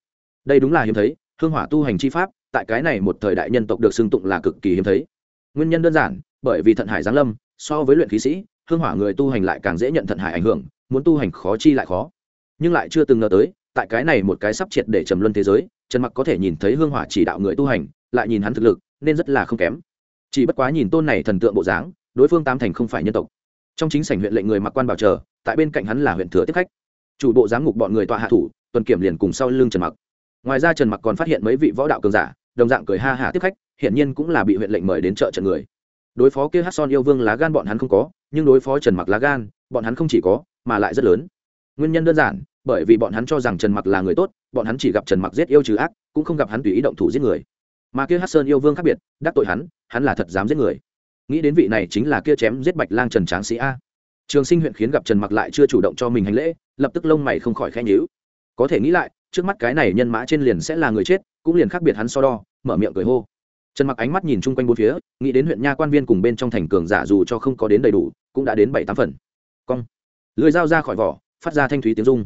Đây đúng là hiếm thấy, hương hỏa tu hành chi pháp, tại cái này một thời đại nhân tộc được xưng tụng là cực kỳ hiếm thấy. Nguyên nhân đơn giản, bởi vì thận hải giáng lâm, so với luyện khí sĩ, hương hỏa người tu hành lại càng dễ nhận thận hải ảnh hưởng, muốn tu hành khó chi lại khó. Nhưng lại chưa từng ngờ tới, tại cái này một cái sắp triệt để trầm luân thế giới, trần mặc có thể nhìn thấy hương hỏa chỉ đạo người tu hành lại nhìn hắn thực lực, nên rất là không kém. Chỉ bất quá nhìn tôn này thần tượng bộ dáng, đối phương tam thành không phải nhân tộc. Trong chính sảnh huyện lệnh người mặc quan bảo chờ, tại bên cạnh hắn là huyện thừa tiếp khách. Chủ bộ giám ngục bọn người tọa hạ thủ, tuần kiểm liền cùng sau lưng trần mặc. Ngoài ra trần mặc còn phát hiện mấy vị võ đạo cường giả, đồng dạng cười ha hả tiếp khách hiện nhiên cũng là bị huyện lệnh mời đến chợ trận người. Đối phó kia hát son yêu vương lá gan bọn hắn không có, nhưng đối phó trần mặc lá gan, bọn hắn không chỉ có, mà lại rất lớn. Nguyên nhân đơn giản, bởi vì bọn hắn cho rằng trần mặc là người tốt, bọn hắn chỉ gặp trần mặc giết yêu trừ ác, cũng không gặp hắn tùy ý động thủ giết người mà kia hát sơn yêu vương khác biệt, đắc tội hắn hắn là thật dám giết người. Nghĩ đến vị này chính là kia chém giết bạch lang trần tráng sĩ a. Trường sinh huyện khiến gặp trần mặc lại chưa chủ động cho mình hành lễ, lập tức lông mày không khỏi khen nhíu. Có thể nghĩ lại, trước mắt cái này nhân mã trên liền sẽ là người chết, cũng liền khác biệt hắn so đo, mở miệng cười hô. Trần mặc ánh mắt nhìn chung quanh bốn phía, nghĩ đến huyện nha quan viên cùng bên trong thành cường giả dù cho không có đến đầy đủ, cũng đã đến bảy tám phần. Cong. Lưới dao ra khỏi vỏ, phát ra thanh thúy tiếng rung.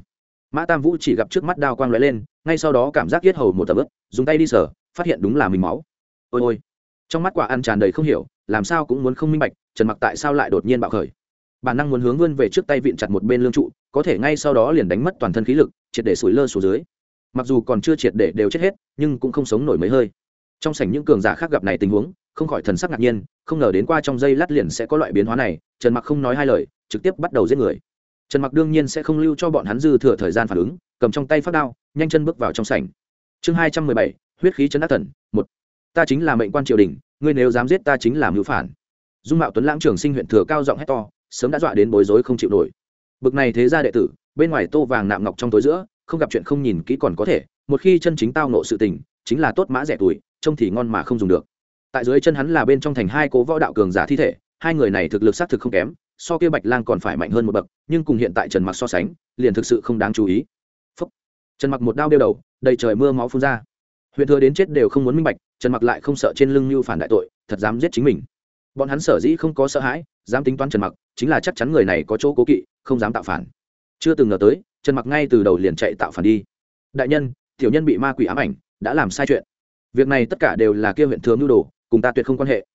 Mã tam vũ chỉ gặp trước mắt đao quang lóe lên, ngay sau đó cảm giác yết hầu một tầm ướp dùng tay đi sở phát hiện đúng là mình máu. Ôi ôi. Trong mắt quả ăn tràn đầy không hiểu, làm sao cũng muốn không minh bạch, trần mặc tại sao lại đột nhiên bạo khởi. Bản năng muốn hướng vươn về trước tay vịn chặt một bên lương trụ, có thể ngay sau đó liền đánh mất toàn thân khí lực, triệt để sủi lơ xuống dưới. Mặc dù còn chưa triệt để đều chết hết, nhưng cũng không sống nổi mấy hơi. Trong sảnh những cường giả khác gặp này tình huống, không khỏi thần sắc ngạc nhiên, không ngờ đến qua trong giây lát liền sẽ có loại biến hóa này, trần mặc không nói hai lời, trực tiếp bắt đầu giết người. Trần mặc đương nhiên sẽ không lưu cho bọn hắn dư thừa thời gian phản ứng, cầm trong tay phát đao, nhanh chân bước vào trong sảnh. Chương hai trăm mười bảy huyết khí chấn đắc thần, một, ta chính là mệnh quan triều đình, ngươi nếu dám giết ta chính là mưu phản. Dung mạo tuấn lãng trường sinh huyện thừa cao giọng hét to, sớm đã dọa đến bối rối không chịu nổi. Bực này thế ra đệ tử, bên ngoài tô vàng nạm ngọc trong tối giữa, không gặp chuyện không nhìn kỹ còn có thể, một khi chân chính tao nộ sự tình, chính là tốt mã rẻ tuổi, trông thì ngon mà không dùng được. Tại dưới chân hắn là bên trong thành hai cố võ đạo cường giả thi thể, hai người này thực lực xác thực không kém, so kia bạch lang còn phải mạnh hơn một bậc, nhưng cùng hiện tại trần mặc so sánh, liền thực sự không đáng chú ý. Phúc. trần mặc một đao đeo đầu, đầy trời mưa máu phun ra huyện thừa đến chết đều không muốn minh bạch, trần mặc lại không sợ trên lưng như phản đại tội, thật dám giết chính mình. Bọn hắn sở dĩ không có sợ hãi, dám tính toán trần mặc, chính là chắc chắn người này có chỗ cố kỵ, không dám tạo phản. Chưa từng ngờ tới, trần mặc ngay từ đầu liền chạy tạo phản đi. Đại nhân, tiểu nhân bị ma quỷ ám ảnh, đã làm sai chuyện. Việc này tất cả đều là kia huyện thừa mưu đồ, cùng ta tuyệt không quan hệ.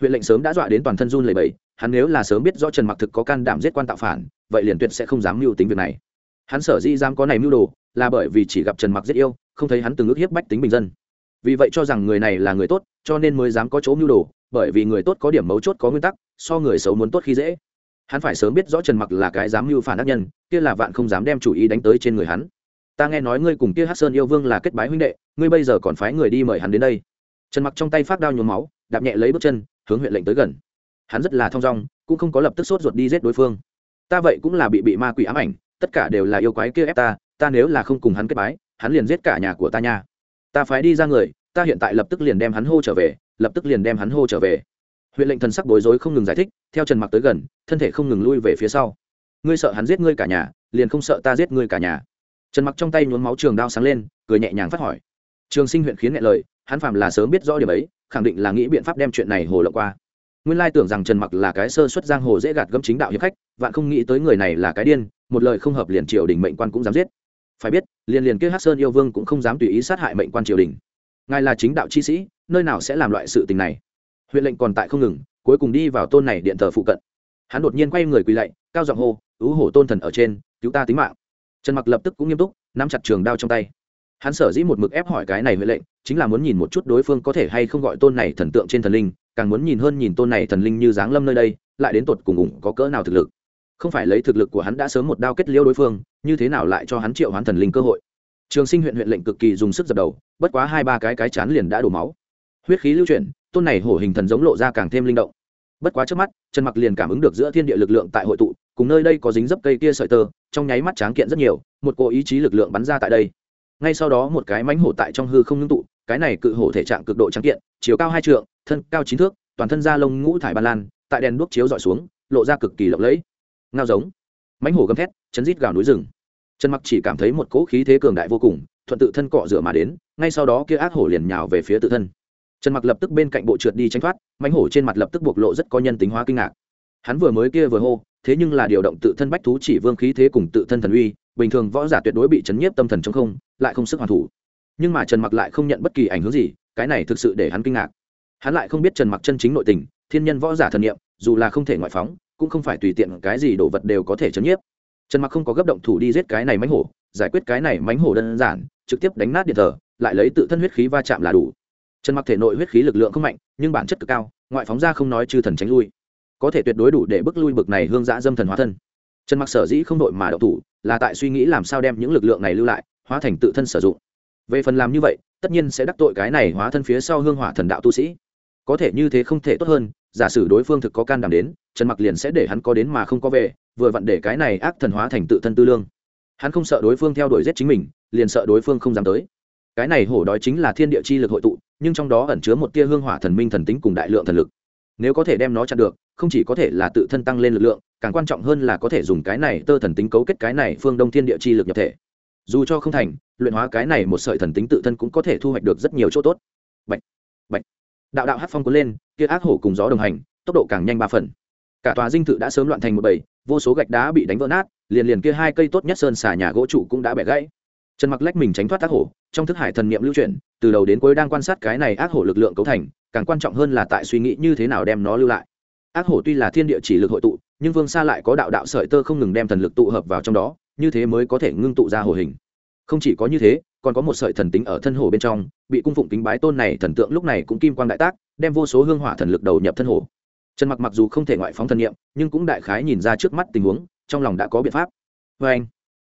Huyện lệnh sớm đã dọa đến toàn thân run lầy bẫy hắn nếu là sớm biết do trần mặc thực có can đảm giết quan tạo phản, vậy liền tuyệt sẽ không dám mưu tính việc này. Hắn sở dĩ dám có này mưu đồ, là bởi vì chỉ gặp trần mặc giết yêu không thấy hắn từng ước hiếp bách tính bình dân. Vì vậy cho rằng người này là người tốt, cho nên mới dám có chỗ mưu đồ, bởi vì người tốt có điểm mấu chốt có nguyên tắc, so người xấu muốn tốt khi dễ. Hắn phải sớm biết rõ trần mặc là cái dám mưu phản ác nhân, kia là vạn không dám đem chủ ý đánh tới trên người hắn. Ta nghe nói ngươi cùng kia hát sơn yêu vương là kết bái huynh đệ, ngươi bây giờ còn phái người đi mời hắn đến đây. Trần mặc trong tay phát đao nhuốm máu, đạp nhẹ lấy bước chân, hướng huyện lệnh tới gần. Hắn rất là thong dong, cũng không có lập tức sốt ruột đi giết đối phương. Ta vậy cũng là bị bị ma quỷ ám ảnh, tất cả đều là yêu quái kia ép ta ta nếu là không cùng hắn kết bái hắn liền giết cả nhà của ta nha. Ta phái đi ra người, ta hiện tại lập tức liền đem hắn hô trở về, lập tức liền đem hắn hô trở về. Huyện lệnh thần sắc bối rối không ngừng giải thích, theo trần mặc tới gần, thân thể không ngừng lui về phía sau. Ngươi sợ hắn giết ngươi cả nhà, liền không sợ ta giết ngươi cả nhà. Trần mặc trong tay nhuốm máu trường đao sáng lên, cười nhẹ nhàng phát hỏi. Trường sinh huyện khiến nghe lời, hắn phạm là sớm biết rõ điểm ấy, khẳng định là nghĩ biện pháp đem chuyện này hồ lộ qua. Nguyên lai tưởng rằng trần mặc là cái sơ xuất giang hồ dễ gạt gẫm chính đạo hiệp khách, vạn không nghĩ tới người này là cái điên, một lời không hợp liền triều đình mệnh quan cũng dám giết phải biết, liền liền kia hát sơn yêu vương cũng không dám tùy ý sát hại mệnh quan triều đình. Ngài là chính đạo chi sĩ, nơi nào sẽ làm loại sự tình này? Huyện lệnh còn tại không ngừng, cuối cùng đi vào tôn này điện thờ phụ cận. Hắn đột nhiên quay người quỳ lạy, cao giọng hô, ứ hổ tôn thần ở trên, cứu ta tính mạng. Trần mặc lập tức cũng nghiêm túc, nắm chặt trường đao trong tay. Hắn sở dĩ một mực ép hỏi cái này huệ lệnh, chính là muốn nhìn một chút đối phương có thể hay không gọi tôn này thần tượng trên thần linh, càng muốn nhìn hơn nhìn tôn này thần linh như dáng lâm nơi đây, lại đến tột cùng ủng có cỡ nào thực lực không phải lấy thực lực của hắn đã sớm một đao kết liêu đối phương, như thế nào lại cho hắn triệu hoán thần linh cơ hội? Trường sinh huyện huyện lệnh cực kỳ dùng sức dập đầu, bất quá hai ba cái cái chán liền đã đổ máu. Huyết khí lưu chuyển, tôn này hổ hình thần giống lộ ra càng thêm linh động. Bất quá trước mắt, trần mặc liền cảm ứng được giữa thiên địa lực lượng tại hội tụ, cùng nơi đây có dính dấp cây kia sợi tơ, trong nháy mắt tráng kiện rất nhiều, một cô ý chí lực lượng bắn ra tại đây. Ngay sau đó một cái mánh hổ tại trong hư không ngưng tụ, cái này cự hổ thể trạng cực độ trắng kiện, chiều cao hai trượng, thân cao chín thước, toàn thân da lông ngũ thải ba lan, tại đèn đuốc chiếu dọi xuống, lộ ra cực kỳ lộng lẫy ngao giống. Mánh hổ gầm thét, chấn rít gào núi rừng. Trần mặc chỉ cảm thấy một cỗ khí thế cường đại vô cùng, thuận tự thân cọ rửa mà đến, ngay sau đó kia ác hổ liền nhào về phía tự thân. Trần mặc lập tức bên cạnh bộ trượt đi tránh thoát mánh hổ trên mặt lập tức bộc lộ rất có nhân tính hóa kinh ngạc. Hắn vừa mới kia vừa hô, thế nhưng là điều động tự thân bách thú chỉ vương khí thế cùng tự thân thần uy, bình thường võ giả tuyệt đối bị chấn nhiếp tâm thần trong không, lại không sức hoàn thủ. Nhưng mà trần mặc lại không nhận bất kỳ ảnh hưởng gì, cái này thực sự để hắn kinh ngạc. Hắn lại không biết trần mặc chân chính nội tình, thiên nhân võ giả thần niệm, dù là không thể ngoại phóng cũng không phải tùy tiện cái gì đồ vật đều có thể chấn nhiếp. Trần mặc không có gấp động thủ đi giết cái này mánh hổ, giải quyết cái này mánh hổ đơn giản, trực tiếp đánh nát điện thờ, lại lấy tự thân huyết khí va chạm là đủ. Trần mặc thể nội huyết khí lực lượng không mạnh, nhưng bản chất cực cao, ngoại phóng ra không nói chư thần tránh lui. Có thể tuyệt đối đủ để bức lui bực này hương dã dâm thần hóa thân. Trần mặc sở dĩ không đội mà đậu thủ, là tại suy nghĩ làm sao đem những lực lượng này lưu lại, hóa thành tự thân sử dụng. Về phần làm như vậy, tất nhiên sẽ đắc tội cái này hóa thân phía sau hương hỏa thần đạo tu sĩ. Có thể như thế không thể tốt hơn, giả sử đối phương thực có can đảm đến trần mặc liền sẽ để hắn có đến mà không có về vừa vặn để cái này ác thần hóa thành tự thân tư lương. Hắn không sợ đối phương theo đuổi giết chính mình liền sợ đối phương không dám tới. Cái này hổ đói chính là thiên địa chi lực hội tụ nhưng trong đó ẩn chứa một tia hương hỏa thần minh thần tính cùng đại lượng thần lực. Nếu có thể đem nó chặn được không chỉ có thể là tự thân tăng lên lực lượng càng quan trọng hơn là có thể dùng cái này tơ thần tính cấu kết cái này phương đông thiên địa chi lực nhập thể. Dù cho không thành luyện hóa cái này một sợi thần tính tự thân cũng có thể thu hoạch được rất nhiều chỗ tốt. Bạch, bạch. đạo đạo hát phong cuốn lên kia ác hổ cùng gió đồng hành tốc độ càng nhanh ba phần cả tòa dinh thự đã sớm loạn thành một bầy, vô số gạch đá bị đánh vỡ nát, liền liền kia hai cây tốt nhất sơn xà nhà gỗ trụ cũng đã bẻ gãy. Trần mặc lách mình tránh thoát ác hổ, trong thức hải thần niệm lưu chuyển, từ đầu đến cuối đang quan sát cái này ác hổ lực lượng cấu thành, càng quan trọng hơn là tại suy nghĩ như thế nào đem nó lưu lại. Ác hổ tuy là thiên địa chỉ lực hội tụ, nhưng vương xa lại có đạo đạo sợi tơ không ngừng đem thần lực tụ hợp vào trong đó, như thế mới có thể ngưng tụ ra hồ hình. Không chỉ có như thế, còn có một sợi thần tính ở thân hồ bên trong, bị cung phụng kính bái tôn này thần tượng lúc này cũng kim quang đại tác, đem vô số hương hỏa thần lực đầu nhập thân hồ trần mặc mặc dù không thể ngoại phóng thần nhiệm, nhưng cũng đại khái nhìn ra trước mắt tình huống, trong lòng đã có biện pháp. Vê anh,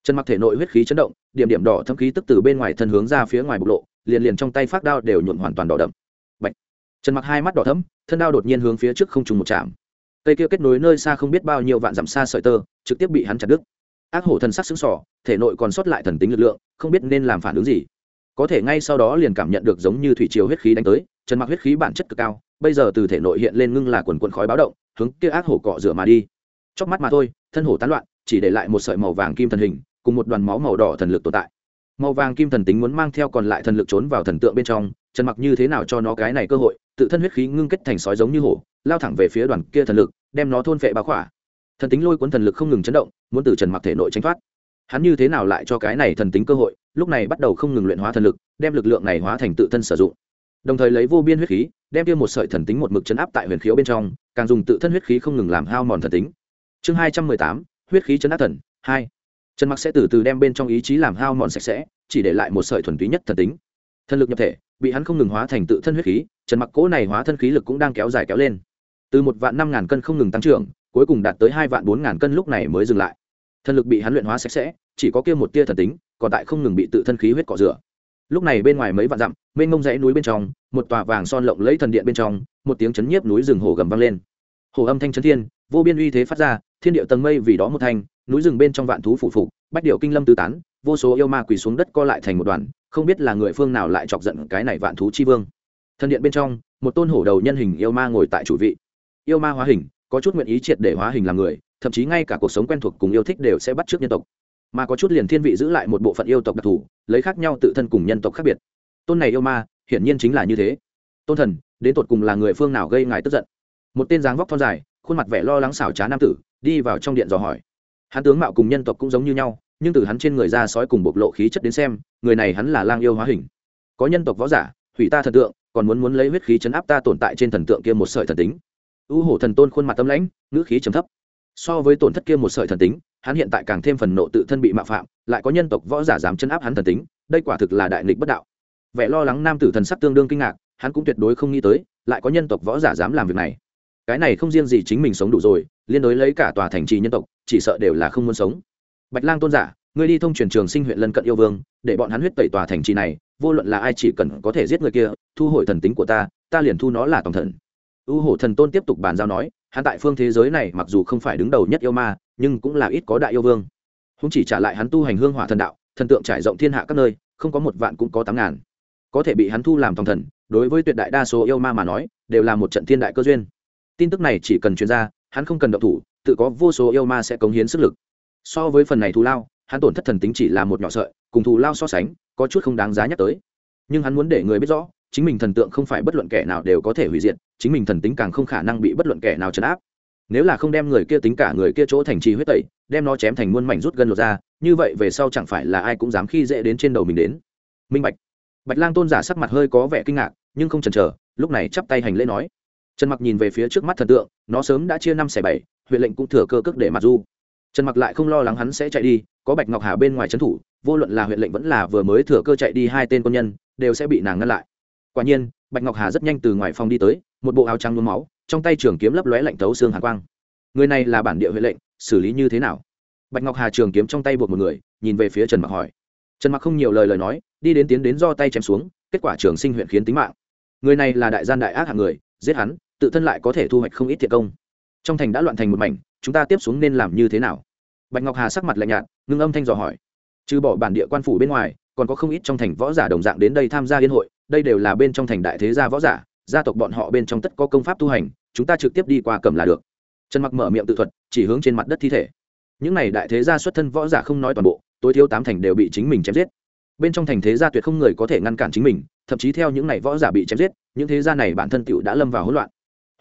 trần mặc thể nội huyết khí chấn động, điểm điểm đỏ thâm khí tức từ bên ngoài thân hướng ra phía ngoài bộc lộ, liền liền trong tay phát đao đều nhuộn hoàn toàn đỏ đậm. Bạch. trần mặc hai mắt đỏ thấm, thân đao đột nhiên hướng phía trước không trùng một chạm. Cây kia kết nối nơi xa không biết bao nhiêu vạn dặm xa sợi tơ, trực tiếp bị hắn chặt đứt. Ác hổ thần sắc xứng sỏ thể nội còn sót lại thần tính lực lượng, không biết nên làm phản ứng gì. Có thể ngay sau đó liền cảm nhận được giống như thủy chiều huyết khí đánh tới trần mặc huyết khí bản chất cực cao, bây giờ từ thể nội hiện lên ngưng là quần quần khói báo động, hướng kia ác hổ cọ rửa mà đi. Chóc mắt mà thôi, thân hổ tán loạn, chỉ để lại một sợi màu vàng kim thần hình, cùng một đoàn máu màu đỏ thần lực tồn tại. Màu vàng kim thần tính muốn mang theo còn lại thần lực trốn vào thần tượng bên trong, trần mặc như thế nào cho nó cái này cơ hội, tự thân huyết khí ngưng kết thành sói giống như hổ, lao thẳng về phía đoàn kia thần lực, đem nó thôn phệ bao khỏa. Thần tính lôi cuốn thần lực không ngừng chấn động, muốn từ trần mặc thể nội tránh thoát. Hắn như thế nào lại cho cái này thần tính cơ hội, lúc này bắt đầu không ngừng luyện hóa thần lực, đem lực lượng này hóa thành tự thân sử dụng đồng thời lấy vô biên huyết khí, đem tiêu một sợi thần tính một mực chấn áp tại huyền khiếu bên trong, càng dùng tự thân huyết khí không ngừng làm hao mòn thần tính. Chương hai trăm mười tám, huyết khí chấn áp thần, hai. Trần mặc sẽ từ từ đem bên trong ý chí làm hao mòn sạch sẽ, chỉ để lại một sợi thuần túy nhất thần tính. Thần lực nhập thể, bị hắn không ngừng hóa thành tự thân huyết khí, trần mặc cỗ này hóa thân khí lực cũng đang kéo dài kéo lên. Từ một vạn năm ngàn cân không ngừng tăng trưởng, cuối cùng đạt tới hai vạn bốn ngàn cân lúc này mới dừng lại. Thần lực bị hắn luyện hóa sạch sẽ, chỉ có kia một tia thần tính, còn tại không ngừng bị tự thân khí huyết cọ rửa lúc này bên ngoài mấy vạn dặm, mênh mông dãy núi bên trong, một tòa vàng son lộng lấy thần điện bên trong, một tiếng chấn nhiếp núi rừng hồ gầm vang lên. Hồ âm thanh chấn thiên, vô biên uy thế phát ra, thiên địa tầng mây vì đó một thanh, núi rừng bên trong vạn thú phủ phục, bách điệu kinh lâm tứ tán, vô số yêu ma quỳ xuống đất co lại thành một đoàn, không biết là người phương nào lại chọc giận cái này vạn thú chi vương. Thần điện bên trong, một tôn hổ đầu nhân hình yêu ma ngồi tại chủ vị. Yêu ma hóa hình, có chút nguyện ý triệt để hóa hình làm người, thậm chí ngay cả cuộc sống quen thuộc cùng yêu thích đều sẽ bắt trước nhân tộc mà có chút liền thiên vị giữ lại một bộ phận yêu tộc đặc thù, lấy khác nhau tự thân cùng nhân tộc khác biệt. Tôn này yêu ma, hiển nhiên chính là như thế. Tôn thần, đến tột cùng là người phương nào gây ngài tức giận? Một tên dáng vóc thon dài, khuôn mặt vẻ lo lắng xảo trá nam tử, đi vào trong điện dò hỏi. Hắn tướng mạo cùng nhân tộc cũng giống như nhau, nhưng từ hắn trên người ra sói cùng bộc lộ khí chất đến xem, người này hắn là lang yêu hóa hình. Có nhân tộc võ giả, hủy ta thần tượng, còn muốn muốn lấy huyết khí chấn áp ta tồn tại trên thần tượng kia một sợi thần tính. U hổ thần tôn khuôn mặt tâm lãnh, ngữ khí trầm thấp. So với tổn thất kia một sợi thần tính hắn hiện tại càng thêm phần nộ tự thân bị mạo phạm, lại có nhân tộc võ giả dám chân áp hắn thần tính, đây quả thực là đại nghịch bất đạo. Vẻ lo lắng nam tử thần sắc tương đương kinh ngạc, hắn cũng tuyệt đối không nghĩ tới, lại có nhân tộc võ giả dám làm việc này. Cái này không riêng gì chính mình sống đủ rồi, liên đối lấy cả tòa thành trì nhân tộc, chỉ sợ đều là không muốn sống. Bạch lang tôn giả, ngươi đi thông truyền trường sinh huyện lân cận yêu vương, để bọn hắn huyết tẩy tòa thành trì này, vô luận là ai chỉ cần có thể giết người kia, thu hồi thần tính của ta ta liền thu nó là tổng thần. U hổ thần tôn tiếp tục bàn giao nói hắn tại phương thế giới này mặc dù không phải đứng đầu nhất yêu ma, nhưng cũng là ít có đại yêu vương. Húng chỉ trả lại hắn tu hành hương hỏa thần đạo, thần tượng trải rộng thiên hạ các nơi, không có một vạn cũng có tám ngàn. Có thể bị hắn thu làm thòng thần, đối với tuyệt đại đa số yêu ma mà nói, đều là một trận thiên đại cơ duyên. Tin tức này chỉ cần chuyên gia hắn không cần động thủ, tự có vô số yêu ma sẽ cống hiến sức lực. So với phần này thù lao, hắn tổn thất thần tính chỉ là một nhỏ sợi, cùng thù lao so sánh, có chút không đáng giá nhắc tới. Nhưng hắn muốn để người biết rõ chính mình thần tượng không phải bất luận kẻ nào đều có thể hủy diệt, chính mình thần tính càng không khả năng bị bất luận kẻ nào chấn áp. Nếu là không đem người kia tính cả người kia chỗ thành trì huyết tẩy, đem nó chém thành muôn mảnh rút gân lột ra, như vậy về sau chẳng phải là ai cũng dám khi dễ đến trên đầu mình đến. Minh bạch. Bạch lang tôn giả sắc mặt hơi có vẻ kinh ngạc, nhưng không chần chờ, lúc này chắp tay hành lễ nói. Trần mặc nhìn về phía trước mắt thần tượng, nó sớm đã chia năm xẻ bảy, huyện lệnh cũng thừa cơ cước để mặt du. Trần mặc lại không lo lắng hắn sẽ chạy đi, có bạch ngọc hà bên ngoài trấn thủ, vô luận là huyện lệnh vẫn là vừa mới thừa cơ chạy đi hai tên quân nhân, đều sẽ bị nàng ngăn lại quả nhiên, bạch ngọc hà rất nhanh từ ngoài phòng đi tới, một bộ áo trắng nhuốm máu, trong tay trường kiếm lấp lóe lạnh thấu xương hàn quang. Người này là bản địa huệ lệnh, xử lý như thế nào? Bạch ngọc hà trường kiếm trong tay buộc một người, nhìn về phía trần mặc hỏi. Trần mặc không nhiều lời lời nói, đi đến tiến đến do tay chém xuống, kết quả trường sinh huyện khiến tính mạng. Người này là đại gian đại ác hạng người, giết hắn, tự thân lại có thể thu hoạch không ít thiệt công. Trong thành đã loạn thành một mảnh, chúng ta tiếp xuống nên làm như thế nào? Bạch ngọc hà sắc mặt lạnh nhạt, ngưng âm thanh dò hỏi. Trừ bỏ bản địa quan phủ bên ngoài, còn có không ít trong thành võ giả đồng dạng đến đây tham gia liên hội đây đều là bên trong thành đại thế gia võ giả, gia tộc bọn họ bên trong tất có công pháp tu hành, chúng ta trực tiếp đi qua cầm là được. Trần mặc mở miệng tự thuật, chỉ hướng trên mặt đất thi thể. Những này đại thế gia xuất thân võ giả không nói toàn bộ, tối thiếu tám thành đều bị chính mình chém giết. Bên trong thành thế gia tuyệt không người có thể ngăn cản chính mình, thậm chí theo những này võ giả bị chém giết, những thế gia này bản thân tựu đã lâm vào hỗn loạn.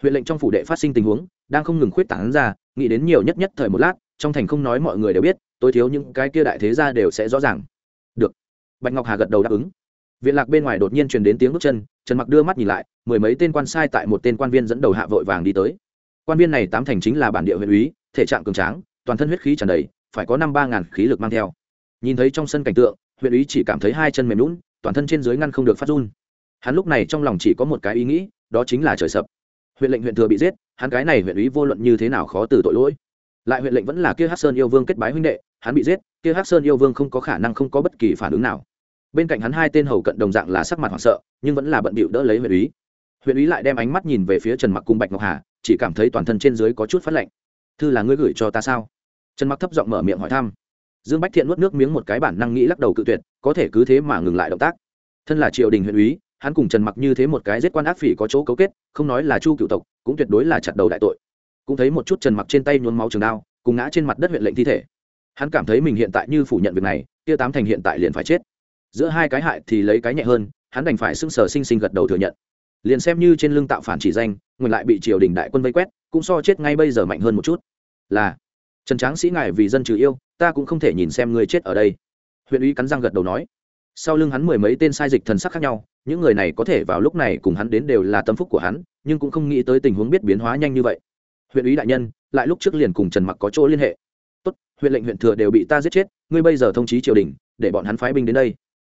Huyện lệnh trong phủ đệ phát sinh tình huống, đang không ngừng khuyết tảng ra, nghĩ đến nhiều nhất nhất thời một lát, trong thành không nói mọi người đều biết, tối thiếu những cái kia đại thế gia đều sẽ rõ ràng. Được. Bạch ngọc hà gật đầu đáp ứng viện lạc bên ngoài đột nhiên truyền đến tiếng bước chân, trần mặc đưa mắt nhìn lại, mười mấy tên quan sai tại một tên quan viên dẫn đầu hạ vội vàng đi tới. Quan viên này tám thành chính là bản địa huyện úy, thể trạng cường tráng, toàn thân huyết khí tràn đầy, phải có năm ba ngàn khí lực mang theo. Nhìn thấy trong sân cảnh tượng huyện úy chỉ cảm thấy hai chân mềm lún toàn thân trên dưới ngăn không được phát run. Hắn lúc này trong lòng chỉ có một cái ý nghĩ, đó chính là trời sập. Huyện lệnh huyện thừa bị giết, hắn cái này huyện úy vô luận như thế nào khó từ tội lỗi. Lại huyện lệnh vẫn là kia hắc sơn yêu vương kết bái huynh đệ, hắn bị giết, kia hắc sơn yêu vương không có khả năng không có bất kỳ phản ứng nào bên cạnh hắn hai tên hầu cận đồng dạng là sắc mặt hoảng sợ, nhưng vẫn là bận bịu đỡ lấy huyện úy. Huyện úy lại đem ánh mắt nhìn về phía trần mặc cung bạch ngọc hà, chỉ cảm thấy toàn thân trên dưới có chút phát lạnh. Thư là ngươi gửi cho ta sao? Trần mặc thấp giọng mở miệng hỏi thăm. Dương bách thiện nuốt nước miếng một cái bản năng nghĩ lắc đầu cự tuyệt, có thể cứ thế mà ngừng lại động tác. Thân là triều đình huyện úy, hắn cùng trần mặc như thế một cái giết quan ác phỉ có chỗ cấu kết, không nói là chu cựu tộc, cũng tuyệt đối là chặt đầu đại tội. Cũng thấy một chút trần mặc trên tay nhuốm máu trường đao, cùng ngã trên mặt đất huyện lệnh thi thể. Hắn cảm thấy mình hiện tại như phủ nhận việc này, kia tám thành hiện tại liền phải chết giữa hai cái hại thì lấy cái nhẹ hơn, hắn đành phải sưng sờ sinh sinh gật đầu thừa nhận. Liền xem như trên lưng tạo phản chỉ danh, nguyên lại bị triều đình đại quân vây quét, cũng so chết ngay bây giờ mạnh hơn một chút. Là, trần tráng sĩ ngài vì dân trừ yêu, ta cũng không thể nhìn xem người chết ở đây. Huyện ủy cắn răng gật đầu nói. Sau lưng hắn mười mấy tên sai dịch thần sắc khác nhau, những người này có thể vào lúc này cùng hắn đến đều là tâm phúc của hắn, nhưng cũng không nghĩ tới tình huống biết biến hóa nhanh như vậy. Huyện ủy đại nhân, lại lúc trước liền cùng trần mặc có chỗ liên hệ. Tốt, huyện lệnh huyện thừa đều bị ta giết chết, ngươi bây giờ thông chí triều đình, để bọn hắn phái binh đến đây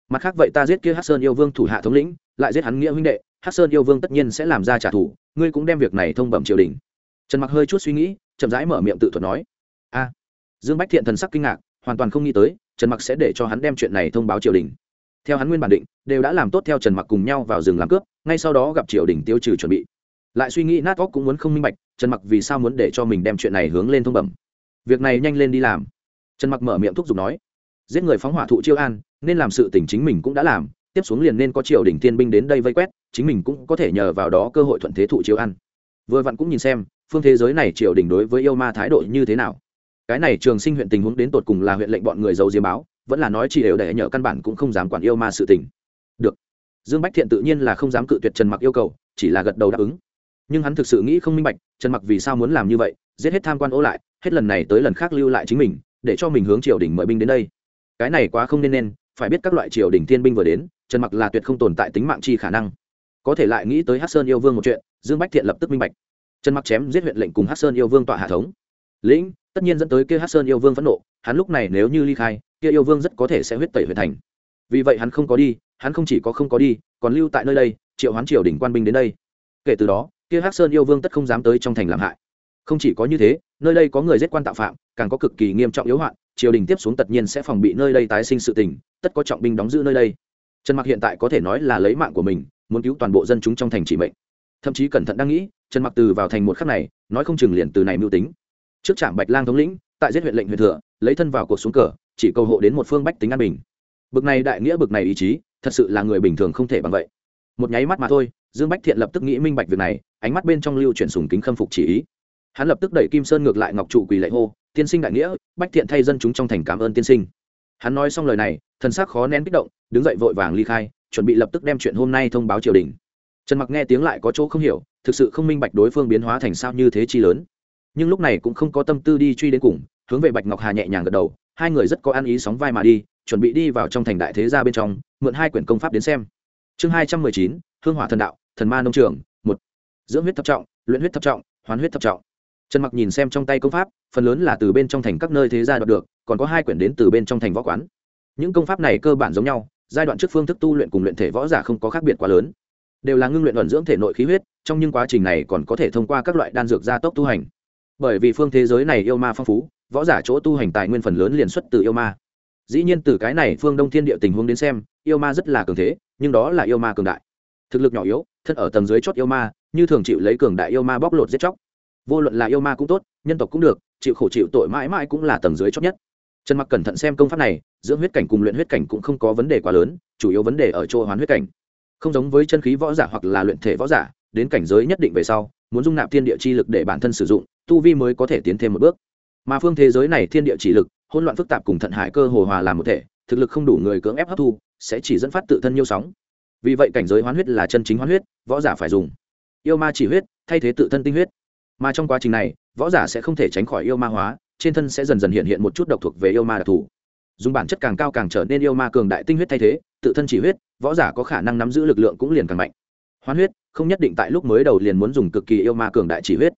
mặt khác vậy ta giết kia hát sơn yêu vương thủ hạ thống lĩnh, lại giết hắn nghĩa huynh đệ hát sơn yêu vương tất nhiên sẽ làm ra trả thù, ngươi cũng đem việc này thông bẩm triều đình. Trần mặc hơi chút suy nghĩ, chậm rãi mở miệng tự thuật nói. A. Dương bách thiện thần sắc kinh ngạc, hoàn toàn không nghĩ tới, trần mặc sẽ để cho hắn đem chuyện này thông báo triều đình. Theo hắn nguyên bản định, đều đã làm tốt theo trần mặc cùng nhau vào rừng làm cướp, ngay sau đó gặp triều đình tiêu trừ chuẩn bị. Lại suy nghĩ nát óc cũng muốn không minh bạch, trần mặc vì sao muốn để cho mình đem chuyện này hướng lên thông bẩm. Việc này nhanh lên đi làm. Trần mặc mở miệng thúc giục nói. Giết người phóng hỏa thụ chiêu an nên làm sự tình chính mình cũng đã làm, tiếp xuống liền nên có triều đình tiên binh đến đây vây quét, chính mình cũng có thể nhờ vào đó cơ hội thuận thế thụ chiếu ăn. Vừa vặn cũng nhìn xem, phương thế giới này triều đình đối với yêu ma thái độ như thế nào. Cái này trường sinh huyện tình huống đến tột cùng là huyện lệnh bọn người giấu diếm báo, vẫn là nói chỉ đều để nhờ căn bản cũng không dám quản yêu ma sự tình. Được. Dương bách thiện tự nhiên là không dám cự tuyệt trần mặc yêu cầu, chỉ là gật đầu đáp ứng. Nhưng hắn thực sự nghĩ không minh bạch, trần mặc vì sao muốn làm như vậy, giết hết tham quan ố lại, hết lần này tới lần khác lưu lại chính mình, để cho mình hướng triều đình mời binh đến đây. Cái này quá không nên nên phải biết các loại triều đình thiên binh vừa đến, trần mặc là tuyệt không tồn tại tính mạng chi khả năng. Có thể lại nghĩ tới hát sơn yêu vương một chuyện, dương bách thiện lập tức minh bạch. Trần mặc chém giết huyện lệnh cùng hát sơn yêu vương tọa hạ thống. Lĩnh, tất nhiên dẫn tới kia hát sơn yêu vương phẫn nộ, hắn lúc này nếu như ly khai, kia yêu vương rất có thể sẽ huyết tẩy huyện thành. Vì vậy hắn không có đi, hắn không chỉ có không có đi, còn lưu tại nơi đây, triệu hoán triều đình quan binh đến đây. Kể từ đó, kia hát sơn yêu vương tất không dám tới trong thành làm hại. Không chỉ có như thế, nơi đây có người giết quan tạo phạm, càng có cực kỳ nghiêm trọng yếu hoạn, triều đình tiếp xuống tất nhiên sẽ phòng bị nơi đây tái sinh sự tình tất có trọng binh đóng giữ nơi đây. Trần mặc hiện tại có thể nói là lấy mạng của mình, muốn cứu toàn bộ dân chúng trong thành chỉ mệnh. Thậm chí cẩn thận đang nghĩ, trần mặc từ vào thành một khắc này, nói không chừng liền từ này mưu tính. Trước trạm bạch lang thống lĩnh, tại giết huyện lệnh huyện thừa, lấy thân vào cuộc xuống cờ, chỉ cầu hộ đến một phương bách tính an bình. Bực này đại nghĩa bực này ý chí, thật sự là người bình thường không thể bằng vậy. Một nháy mắt mà thôi, dương bách thiện lập tức nghĩ minh bạch việc này, ánh mắt bên trong lưu chuyển sùng kính khâm phục chỉ ý. Hắn lập tức đẩy kim sơn ngược lại ngọc trụ quỳ lệ hô, tiên sinh đại nghĩa, bách thiện thay dân chúng trong thành cảm ơn tiên sinh hắn nói xong lời này, thần sắc khó nén kích động, đứng dậy vội vàng ly khai, chuẩn bị lập tức đem chuyện hôm nay thông báo triều đình. Trần mặc nghe tiếng lại có chỗ không hiểu, thực sự không minh bạch đối phương biến hóa thành sao như thế chi lớn. Nhưng lúc này cũng không có tâm tư đi truy đến cùng, hướng về bạch ngọc hà nhẹ nhàng gật đầu, hai người rất có ăn ý sóng vai mà đi, chuẩn bị đi vào trong thành đại thế gia bên trong, mượn hai quyển công pháp đến xem. Chương hai trăm mười chín, hương hỏa thần đạo, thần ma nông trường, một. Dưỡng huyết thập trọng, luyện huyết thập trọng, hoán huyết thập trọng. Trần mặc nhìn xem trong tay công pháp, phần lớn là từ bên trong thành các nơi thế gia đoạt được còn có hai quyển đến từ bên trong thành võ quán. Những công pháp này cơ bản giống nhau, giai đoạn trước phương thức tu luyện cùng luyện thể võ giả không có khác biệt quá lớn. Đều là ngưng luyện ẩn dưỡng thể nội khí huyết, trong những quá trình này còn có thể thông qua các loại đan dược gia tốc tu hành. Bởi vì phương thế giới này yêu ma phong phú, võ giả chỗ tu hành tài nguyên phần lớn liền xuất từ yêu ma. Dĩ nhiên từ cái này phương đông thiên địa tình huống đến xem, yêu ma rất là cường thế, nhưng đó là yêu ma cường đại. Thực lực nhỏ yếu, thân ở tầng dưới chót yêu ma, như thường chịu lấy cường đại yêu ma bóc lột giết chóc. Vô luận là yêu ma cũng tốt, nhân tộc cũng được, chịu khổ chịu tội mãi mãi cũng là tầng dưới chót nhất trần mặc cẩn thận xem công pháp này, dưỡng huyết cảnh cùng luyện huyết cảnh cũng không có vấn đề quá lớn, chủ yếu vấn đề ở chỗ hoán huyết cảnh. Không giống với chân khí võ giả hoặc là luyện thể võ giả, đến cảnh giới nhất định về sau, muốn dung nạp thiên địa chi lực để bản thân sử dụng, tu vi mới có thể tiến thêm một bước. Mà phương thế giới này thiên địa chỉ lực, hỗn loạn phức tạp cùng thận hải cơ hồ hòa làm một thể, thực lực không đủ người cưỡng ép hấp thu, sẽ chỉ dẫn phát tự thân nhiêu sóng. Vì vậy cảnh giới hoán huyết là chân chính hoán huyết, võ giả phải dùng. Yêu ma chỉ huyết, thay thế tự thân tinh huyết. Mà trong quá trình này, võ giả sẽ không thể tránh khỏi yêu ma hóa trên thân sẽ dần dần hiện hiện một chút độc thuộc về yêu ma đặc thù. Dùng bản chất càng cao càng trở nên yêu ma cường đại tinh huyết thay thế, tự thân chỉ huyết, võ giả có khả năng nắm giữ lực lượng cũng liền càng mạnh. Hoán huyết, không nhất định tại lúc mới đầu liền muốn dùng cực kỳ yêu ma cường đại chỉ huyết.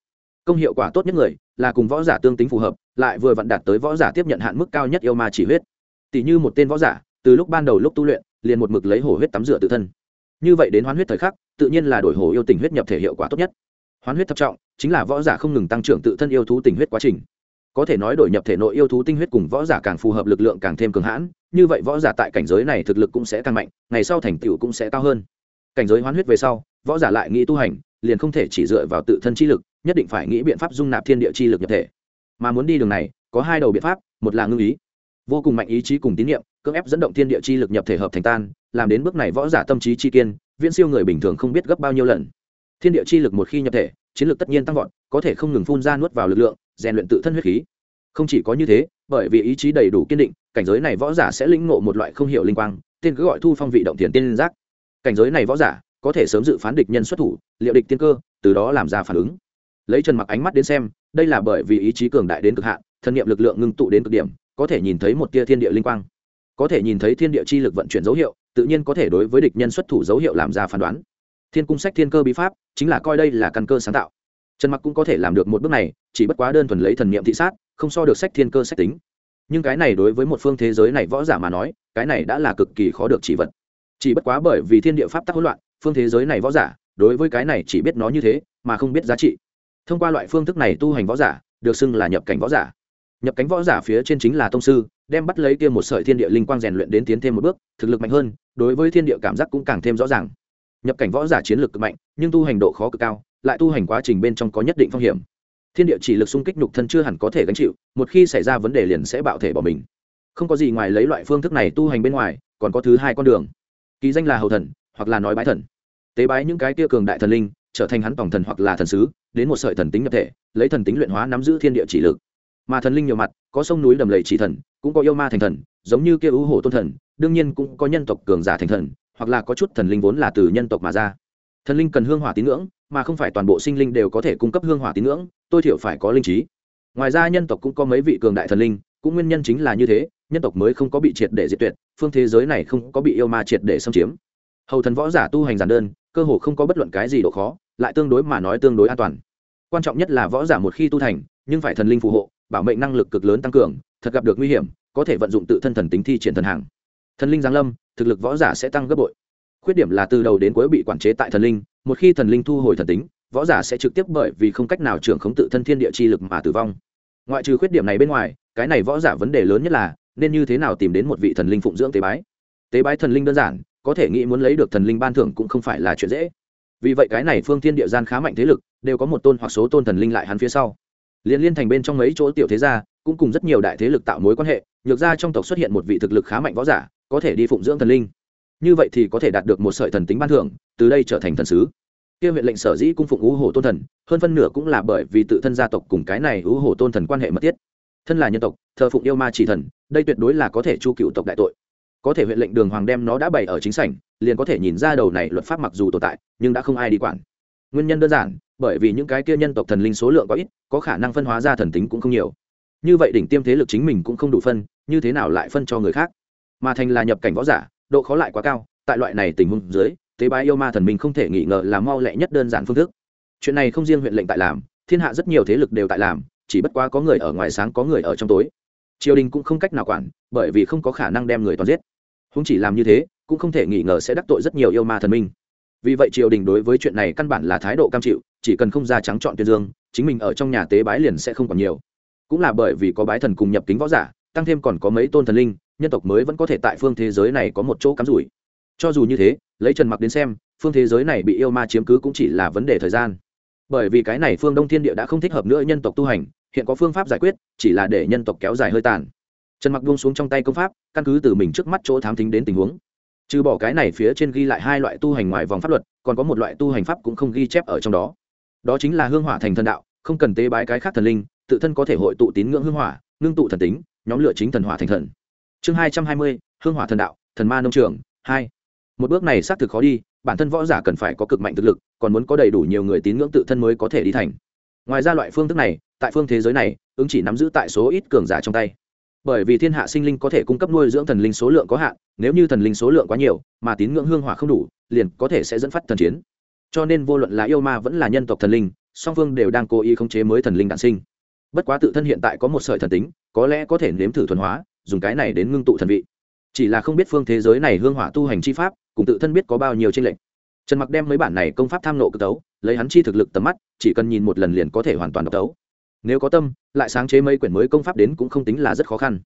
Công hiệu quả tốt nhất người, là cùng võ giả tương tính phù hợp, lại vừa vặn đạt tới võ giả tiếp nhận hạn mức cao nhất yêu ma chỉ huyết. Tỷ như một tên võ giả, từ lúc ban đầu lúc tu luyện, liền một mực lấy hổ huyết tắm rửa tự thân. Như vậy đến hoán huyết thời khắc, tự nhiên là đổi hổ yêu tình huyết nhập thể hiệu quả tốt nhất. Hoán huyết thập trọng, chính là võ giả không ngừng tăng trưởng tự thân yêu thú tình huyết quá trình có thể nói đổi nhập thể nội yêu thú tinh huyết cùng võ giả càng phù hợp lực lượng càng thêm cường hãn, như vậy võ giả tại cảnh giới này thực lực cũng sẽ càng mạnh, ngày sau thành tựu cũng sẽ cao hơn. Cảnh giới hoán huyết về sau, võ giả lại nghĩ tu hành, liền không thể chỉ dựa vào tự thân chi lực, nhất định phải nghĩ biện pháp dung nạp thiên địa chi lực nhập thể. Mà muốn đi đường này, có hai đầu biện pháp, một là ngưng ý. Vô cùng mạnh ý chí cùng tín nhiệm cưỡng ép dẫn động thiên địa chi lực nhập thể hợp thành tan, làm đến bước này võ giả tâm trí chi kiên, viễn siêu người bình thường không biết gấp bao nhiêu lần. Thiên địa chi lực một khi nhập thể, chiến lược tất nhiên tăng vọt, có thể không ngừng phun ra nuốt vào lực lượng rèn luyện tự thân huyết khí. Không chỉ có như thế, bởi vì ý chí đầy đủ kiên định, cảnh giới này võ giả sẽ lĩnh ngộ một loại không hiểu linh quang, tên cứ gọi thu phong vị động tiền tiên giác. Cảnh giới này võ giả có thể sớm dự phán địch nhân xuất thủ, liệu địch tiên cơ, từ đó làm ra phản ứng. Lấy trần mặc ánh mắt đến xem, đây là bởi vì ý chí cường đại đến cực hạn, thân nhiệm lực lượng ngưng tụ đến cực điểm, có thể nhìn thấy một tia thiên địa linh quang. Có thể nhìn thấy thiên địa chi lực vận chuyển dấu hiệu, tự nhiên có thể đối với địch nhân xuất thủ dấu hiệu làm ra phán đoán. Thiên cung sách thiên cơ bí pháp chính là coi đây là căn cơ sáng tạo trần mặc cũng có thể làm được một bước này, chỉ bất quá đơn thuần lấy thần niệm thị sát, không so được sách thiên cơ sách tính. Nhưng cái này đối với một phương thế giới này võ giả mà nói, cái này đã là cực kỳ khó được chỉ vật. Chỉ bất quá bởi vì thiên địa pháp tắc hỗn loạn, phương thế giới này võ giả, đối với cái này chỉ biết nó như thế, mà không biết giá trị. Thông qua loại phương thức này tu hành võ giả, được xưng là nhập cảnh võ giả. Nhập cánh võ giả phía trên chính là tông sư, đem bắt lấy kia một sợi thiên địa linh quang rèn luyện đến tiến thêm một bước, thực lực mạnh hơn, đối với thiên địa cảm giác cũng càng thêm rõ ràng. Nhập cảnh võ giả chiến lược cực mạnh, nhưng tu hành độ khó cực cao lại tu hành quá trình bên trong có nhất định phong hiểm. Thiên địa chỉ lực xung kích nhục thân chưa hẳn có thể gánh chịu, một khi xảy ra vấn đề liền sẽ bạo thể bỏ mình. Không có gì ngoài lấy loại phương thức này tu hành bên ngoài, còn có thứ hai con đường. Ký danh là hầu thần, hoặc là nói bái thần. Tế bái những cái kia cường đại thần linh, trở thành hắn tổng thần hoặc là thần sứ, đến một sợi thần tính nhập thể, lấy thần tính luyện hóa nắm giữ thiên địa chỉ lực. Mà thần linh nhiều mặt, có sông núi đầm lầy chỉ thần, cũng có yêu ma thành thần, giống như kia ưu hổ tôn thần, đương nhiên cũng có nhân tộc cường giả thành thần, hoặc là có chút thần linh vốn là từ nhân tộc mà ra thần linh cần hương hỏa tín ngưỡng, mà không phải toàn bộ sinh linh đều có thể cung cấp hương hỏa tín ngưỡng, tôi thiểu phải có linh trí. Ngoài ra nhân tộc cũng có mấy vị cường đại thần linh, cũng nguyên nhân chính là như thế, nhân tộc mới không có bị triệt để diệt tuyệt, phương thế giới này không có bị yêu ma triệt để xâm chiếm. Hầu thần võ giả tu hành giản đơn, cơ hồ không có bất luận cái gì độ khó, lại tương đối mà nói tương đối an toàn. Quan trọng nhất là võ giả một khi tu thành, nhưng phải thần linh phù hộ, bảo mệnh năng lực cực lớn tăng cường, thật gặp được nguy hiểm, có thể vận dụng tự thân thần tính thi triển thần hàng. Thần linh giáng lâm, thực lực võ giả sẽ tăng gấp bội khuyết điểm là từ đầu đến cuối bị quản chế tại thần linh, một khi thần linh thu hồi thần tính, võ giả sẽ trực tiếp bởi vì không cách nào trưởng khống tự thân thiên địa chi lực mà tử vong. Ngoại trừ khuyết điểm này bên ngoài, cái này võ giả vấn đề lớn nhất là, nên như thế nào tìm đến một vị thần linh phụng dưỡng tế bái? Tế bái thần linh đơn giản, có thể nghĩ muốn lấy được thần linh ban thưởng cũng không phải là chuyện dễ. Vì vậy cái này phương thiên địa gian khá mạnh thế lực, đều có một tôn hoặc số tôn thần linh lại hắn phía sau. Liên liên thành bên trong mấy chỗ tiểu thế gia, cũng cùng rất nhiều đại thế lực tạo mối quan hệ, nhược ra trong tộc xuất hiện một vị thực lực khá mạnh võ giả, có thể đi phụng dưỡng thần linh như vậy thì có thể đạt được một sợi thần tính ban thưởng, từ đây trở thành thần sứ. Kia huyện lệnh sở dĩ cung phụng ú hồ tôn thần, hơn phân nửa cũng là bởi vì tự thân gia tộc cùng cái này ú hồ tôn thần quan hệ mật thiết. Thân là nhân tộc, thờ phụng yêu ma chỉ thần, đây tuyệt đối là có thể chu cựu tộc đại tội. Có thể huyện lệnh đường hoàng đem nó đã bày ở chính sảnh, liền có thể nhìn ra đầu này luật pháp mặc dù tồn tại, nhưng đã không ai đi quản. Nguyên nhân đơn giản, bởi vì những cái kia nhân tộc thần linh số lượng có ít, có khả năng phân hóa ra thần tính cũng không nhiều. Như vậy đỉnh tiêm thế lực chính mình cũng không đủ phân, như thế nào lại phân cho người khác? Mà thành là nhập cảnh võ giả độ khó lại quá cao, tại loại này tình huống dưới, tế bái yêu ma thần minh không thể nghĩ ngờ là mau lẹ nhất đơn giản phương thức. Chuyện này không riêng huyện lệnh tại làm, thiên hạ rất nhiều thế lực đều tại làm, chỉ bất quá có người ở ngoài sáng có người ở trong tối. Triều đình cũng không cách nào quản, bởi vì không có khả năng đem người toàn giết. Không chỉ làm như thế, cũng không thể nghĩ ngờ sẽ đắc tội rất nhiều yêu ma thần minh. Vì vậy triều đình đối với chuyện này căn bản là thái độ cam chịu, chỉ cần không ra trắng chọn tuyên dương, chính mình ở trong nhà tế bái liền sẽ không còn nhiều. Cũng là bởi vì có bái thần cùng nhập kính võ giả, tăng thêm còn có mấy tôn thần linh nhân tộc mới vẫn có thể tại phương thế giới này có một chỗ cắm rủi. Cho dù như thế, lấy trần mặc đến xem, phương thế giới này bị yêu ma chiếm cứ cũng chỉ là vấn đề thời gian. Bởi vì cái này phương đông thiên địa đã không thích hợp nữa nhân tộc tu hành, hiện có phương pháp giải quyết, chỉ là để nhân tộc kéo dài hơi tàn. Trần mặc buông xuống trong tay công pháp, căn cứ từ mình trước mắt chỗ thám thính đến tình huống. Trừ bỏ cái này phía trên ghi lại hai loại tu hành ngoài vòng pháp luật, còn có một loại tu hành pháp cũng không ghi chép ở trong đó. Đó chính là hương hỏa thành thần đạo, không cần tế bái cái khác thần linh, tự thân có thể hội tụ tín ngưỡng hương hỏa, ngưng tụ thần tính, nhóm lựa chính thần hỏa thành thần chương hai trăm hai mươi, hương hỏa thần đạo, thần ma nông trường, hai. Một bước này xác thực khó đi, bản thân võ giả cần phải có cực mạnh thực lực, còn muốn có đầy đủ nhiều người tín ngưỡng tự thân mới có thể đi thành. Ngoài ra loại phương thức này, tại phương thế giới này, ứng chỉ nắm giữ tại số ít cường giả trong tay. Bởi vì thiên hạ sinh linh có thể cung cấp nuôi dưỡng thần linh số lượng có hạn, nếu như thần linh số lượng quá nhiều, mà tín ngưỡng hương hỏa không đủ, liền có thể sẽ dẫn phát thần chiến. Cho nên vô luận là yêu ma vẫn là nhân tộc thần linh, song phương đều đang cố ý khống chế mới thần linh đản sinh. Bất quá tự thân hiện tại có một sợi thần tính, có lẽ có thể nếm thử thuần hóa dùng cái này đến ngưng tụ thần vị. Chỉ là không biết phương thế giới này hương hỏa tu hành chi pháp, cùng tự thân biết có bao nhiêu tranh lệch. Trần mặc đem mấy bản này công pháp tham nộ cơ tấu, lấy hắn chi thực lực tầm mắt, chỉ cần nhìn một lần liền có thể hoàn toàn độc tấu. Nếu có tâm, lại sáng chế mấy quyển mới công pháp đến cũng không tính là rất khó khăn.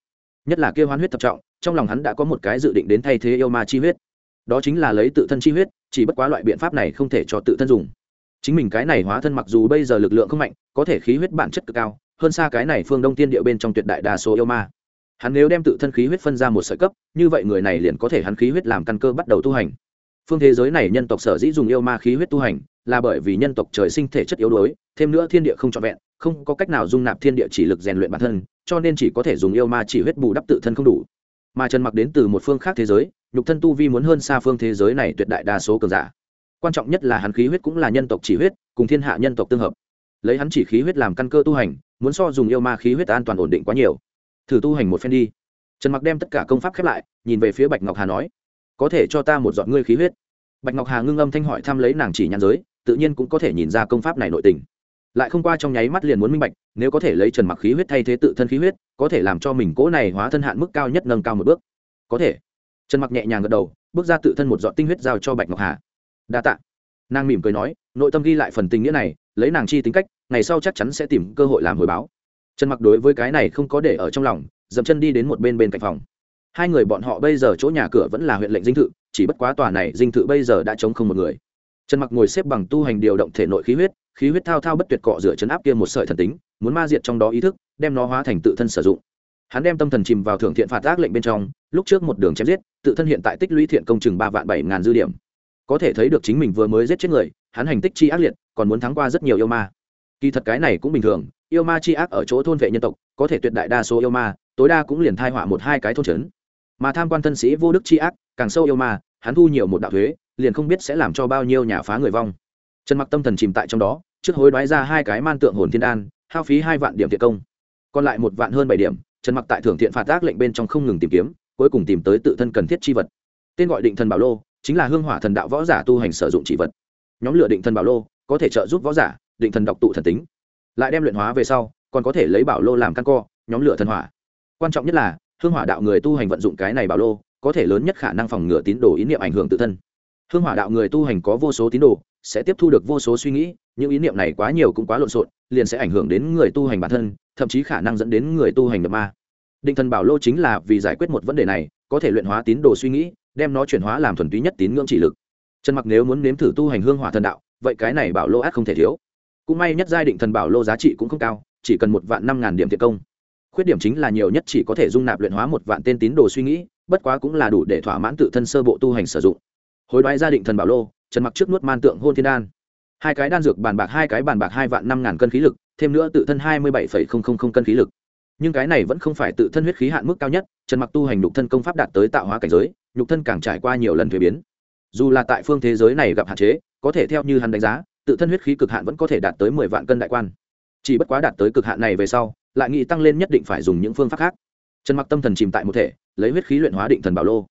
Nhất là kêu hoán huyết thập trọng, trong lòng hắn đã có một cái dự định đến thay thế yêu ma chi huyết. Đó chính là lấy tự thân chi huyết, chỉ bất quá loại biện pháp này không thể cho tự thân dùng. Chính mình cái này hóa thân mặc dù bây giờ lực lượng không mạnh, có thể khí huyết bản chất cực cao, hơn xa cái này phương đông tiên địa bên trong tuyệt đại đa số yêu ma hắn nếu đem tự thân khí huyết phân ra một sợi cấp, như vậy người này liền có thể hắn khí huyết làm căn cơ bắt đầu tu hành. Phương thế giới này nhân tộc sở dĩ dùng yêu ma khí huyết tu hành, là bởi vì nhân tộc trời sinh thể chất yếu đuối, thêm nữa thiên địa không trọn vẹn, không có cách nào dung nạp thiên địa chỉ lực rèn luyện bản thân, cho nên chỉ có thể dùng yêu ma chỉ huyết bù đắp tự thân không đủ. Mà trần mặc đến từ một phương khác thế giới, nhục thân tu vi muốn hơn xa phương thế giới này tuyệt đại đa số cường giả. Quan trọng nhất là hắn khí huyết cũng là nhân tộc chỉ huyết, cùng thiên hạ nhân tộc tương hợp. Lấy hắn chỉ khí huyết làm căn cơ tu hành, muốn so dùng yêu ma khí huyết an toàn ổn định quá nhiều thử tu hành một phen đi. Trần mặc đem tất cả công pháp khép lại, nhìn về phía bạch ngọc hà nói, có thể cho ta một giọt ngươi khí huyết. Bạch ngọc hà ngưng âm thanh hỏi thăm lấy nàng chỉ nhãn giới, tự nhiên cũng có thể nhìn ra công pháp này nội tình. Lại không qua trong nháy mắt liền muốn minh bạch, nếu có thể lấy trần mặc khí huyết thay thế tự thân khí huyết, có thể làm cho mình cỗ này hóa thân hạn mức cao nhất nâng cao một bước. Có thể. Trần mặc nhẹ nhàng gật đầu, bước ra tự thân một giọt tinh huyết giao cho bạch ngọc hà. Đa tạ. Nàng mỉm cười nói, nội tâm ghi lại phần tình nghĩa này, lấy nàng chi tính cách, ngày sau chắc chắn sẽ tìm cơ hội làm hồi báo trần mặc đối với cái này không có để ở trong lòng, dậm chân đi đến một bên bên cạnh phòng. Hai người bọn họ bây giờ chỗ nhà cửa vẫn là huyện lệnh dinh thự, chỉ bất quá tòa này dinh thự bây giờ đã chống không một người. Trần mặc ngồi xếp bằng tu hành điều động thể nội khí huyết khí huyết thao thao bất tuyệt cọ rửa chấn áp kia một sợi thần tính, muốn ma diệt trong đó ý thức, đem nó hóa thành tự thân sử dụng. Hắn đem tâm thần chìm vào thượng thiện phạt ác lệnh bên trong, lúc trước một đường chém giết, tự thân hiện tại tích lũy thiện công chừng ba vạn bảy ngàn dư điểm. Có thể thấy được chính mình vừa mới giết chết người, hắn hành tích chi ác liệt, còn muốn thắng qua rất nhiều yêu ma. Kỳ thật cái này cũng bình thường yêu ma chi ác ở chỗ thôn vệ nhân tộc, có thể tuyệt đại đa số yêu ma, tối đa cũng liền thai họa một hai cái thôn trấn. Mà tham quan thân sĩ vô đức chi ác, càng sâu yêu ma, hắn thu nhiều một đạo thuế, liền không biết sẽ làm cho bao nhiêu nhà phá người vong. Trần mặc tâm thần chìm tại trong đó, trước hối đoái ra hai cái man tượng hồn thiên đan, hao phí hai vạn điểm thiện công. Còn lại một vạn hơn bảy điểm, trần mặc tại thưởng thiện phạt tác lệnh bên trong không ngừng tìm kiếm, cuối cùng tìm tới tự thân cần thiết chi vật. Tên gọi định thần bảo lô, chính là hương hỏa thần đạo võ giả tu hành sử dụng chỉ vật. Nhóm lửa định thần bảo lô, có thể trợ giúp võ giả, định thần đọc tụ thần tính lại đem luyện hóa về sau, còn có thể lấy bảo lô làm căn co, nhóm lửa thần hỏa. Quan trọng nhất là, hương hỏa đạo người tu hành vận dụng cái này bảo lô, có thể lớn nhất khả năng phòng ngừa tín đồ ý niệm ảnh hưởng tự thân. Hương hỏa đạo người tu hành có vô số tín đồ, sẽ tiếp thu được vô số suy nghĩ, những ý niệm này quá nhiều cũng quá lộn xộn, liền sẽ ảnh hưởng đến người tu hành bản thân, thậm chí khả năng dẫn đến người tu hành nhập ma. Định thần bảo lô chính là vì giải quyết một vấn đề này, có thể luyện hóa tín đồ suy nghĩ, đem nó chuyển hóa làm thuần túy nhất tín ngưỡng chỉ lực. Trần mặc nếu muốn nếm thử tu hành hương hỏa thần đạo, vậy cái này bảo lô ác không thể thiếu cũng may nhất giai định thần bảo lô giá trị cũng không cao, chỉ cần một vạn năm ngàn điểm thiệt công. Khuyết điểm chính là nhiều nhất chỉ có thể dung nạp luyện hóa một vạn tên tín đồ suy nghĩ, bất quá cũng là đủ để thỏa mãn tự thân sơ bộ tu hành sử dụng. Hối đoái gia định thần bảo lô, trần mặc trước nuốt man tượng hôn thiên đan. Hai cái đan dược bàn bạc, hai cái bàn bạc, hai vạn năm ngàn cân khí lực, thêm nữa tự thân hai mươi bảy không không không cân khí lực. Nhưng cái này vẫn không phải tự thân huyết khí hạn mức cao nhất, trần mặc tu hành nhục thân công pháp đạt tới tạo hóa cảnh giới, nhục thân càng trải qua nhiều lần thuế biến. Dù là tại phương thế giới này gặp hạn chế, có thể theo như hắn đánh giá tự thân huyết khí cực hạn vẫn có thể đạt tới mười vạn cân đại quan. Chỉ bất quá đạt tới cực hạn này về sau, lại nghĩ tăng lên nhất định phải dùng những phương pháp khác. Trần mặc tâm thần chìm tại một thể, lấy huyết khí luyện hóa định thần bảo lô.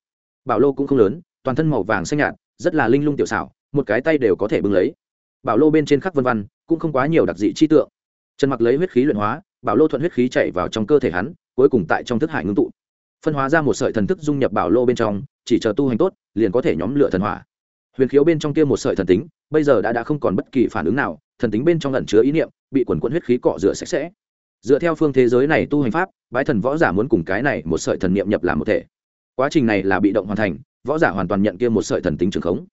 Bảo lô cũng không lớn, toàn thân màu vàng xanh nhạt, rất là linh lung tiểu xảo, một cái tay đều có thể bưng lấy. Bảo lô bên trên khắc vân văn, cũng không quá nhiều đặc dị chi tượng. Trần mặc lấy huyết khí luyện hóa, bảo lô thuận huyết khí chạy vào trong cơ thể hắn, cuối cùng tại trong thức hải ngưng tụ. Phân hóa ra một sợi thần thức dung nhập bảo lô bên trong, chỉ chờ tu hành tốt, liền có thể nhóm lửa thần hỏa huyền khiếu bên trong kia một sợi thần tính, bây giờ đã đã không còn bất kỳ phản ứng nào, thần tính bên trong lẩn chứa ý niệm, bị quần quẫn huyết khí cọ rửa sạch sẽ. Dựa theo phương thế giới này tu hành pháp, bái thần võ giả muốn cùng cái này một sợi thần niệm nhập làm một thể. Quá trình này là bị động hoàn thành, võ giả hoàn toàn nhận kia một sợi thần tính trường khống.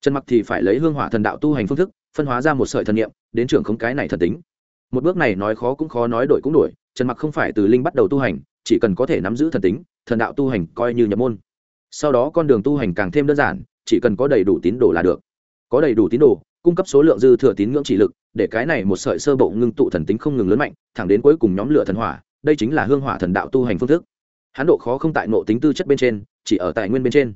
Trần mặc thì phải lấy hương hỏa thần đạo tu hành phương thức, phân hóa ra một sợi thần niệm, đến trường khống cái này thần tính. Một bước này nói khó cũng khó, nói đổi cũng đổi, trần mặc không phải từ linh bắt đầu tu hành, chỉ cần có thể nắm giữ thần tính, thần đạo tu hành coi như nhập môn. Sau đó con đường tu hành càng thêm đơn giản chỉ cần có đầy đủ tín đồ là được. Có đầy đủ tín đồ, cung cấp số lượng dư thừa tín ngưỡng chỉ lực, để cái này một sợi sơ bộ ngưng tụ thần tính không ngừng lớn mạnh, thẳng đến cuối cùng nhóm lửa thần hỏa, đây chính là hương hỏa thần đạo tu hành phương thức. Hán độ khó không tại nộ tính tư chất bên trên, chỉ ở tài nguyên bên trên.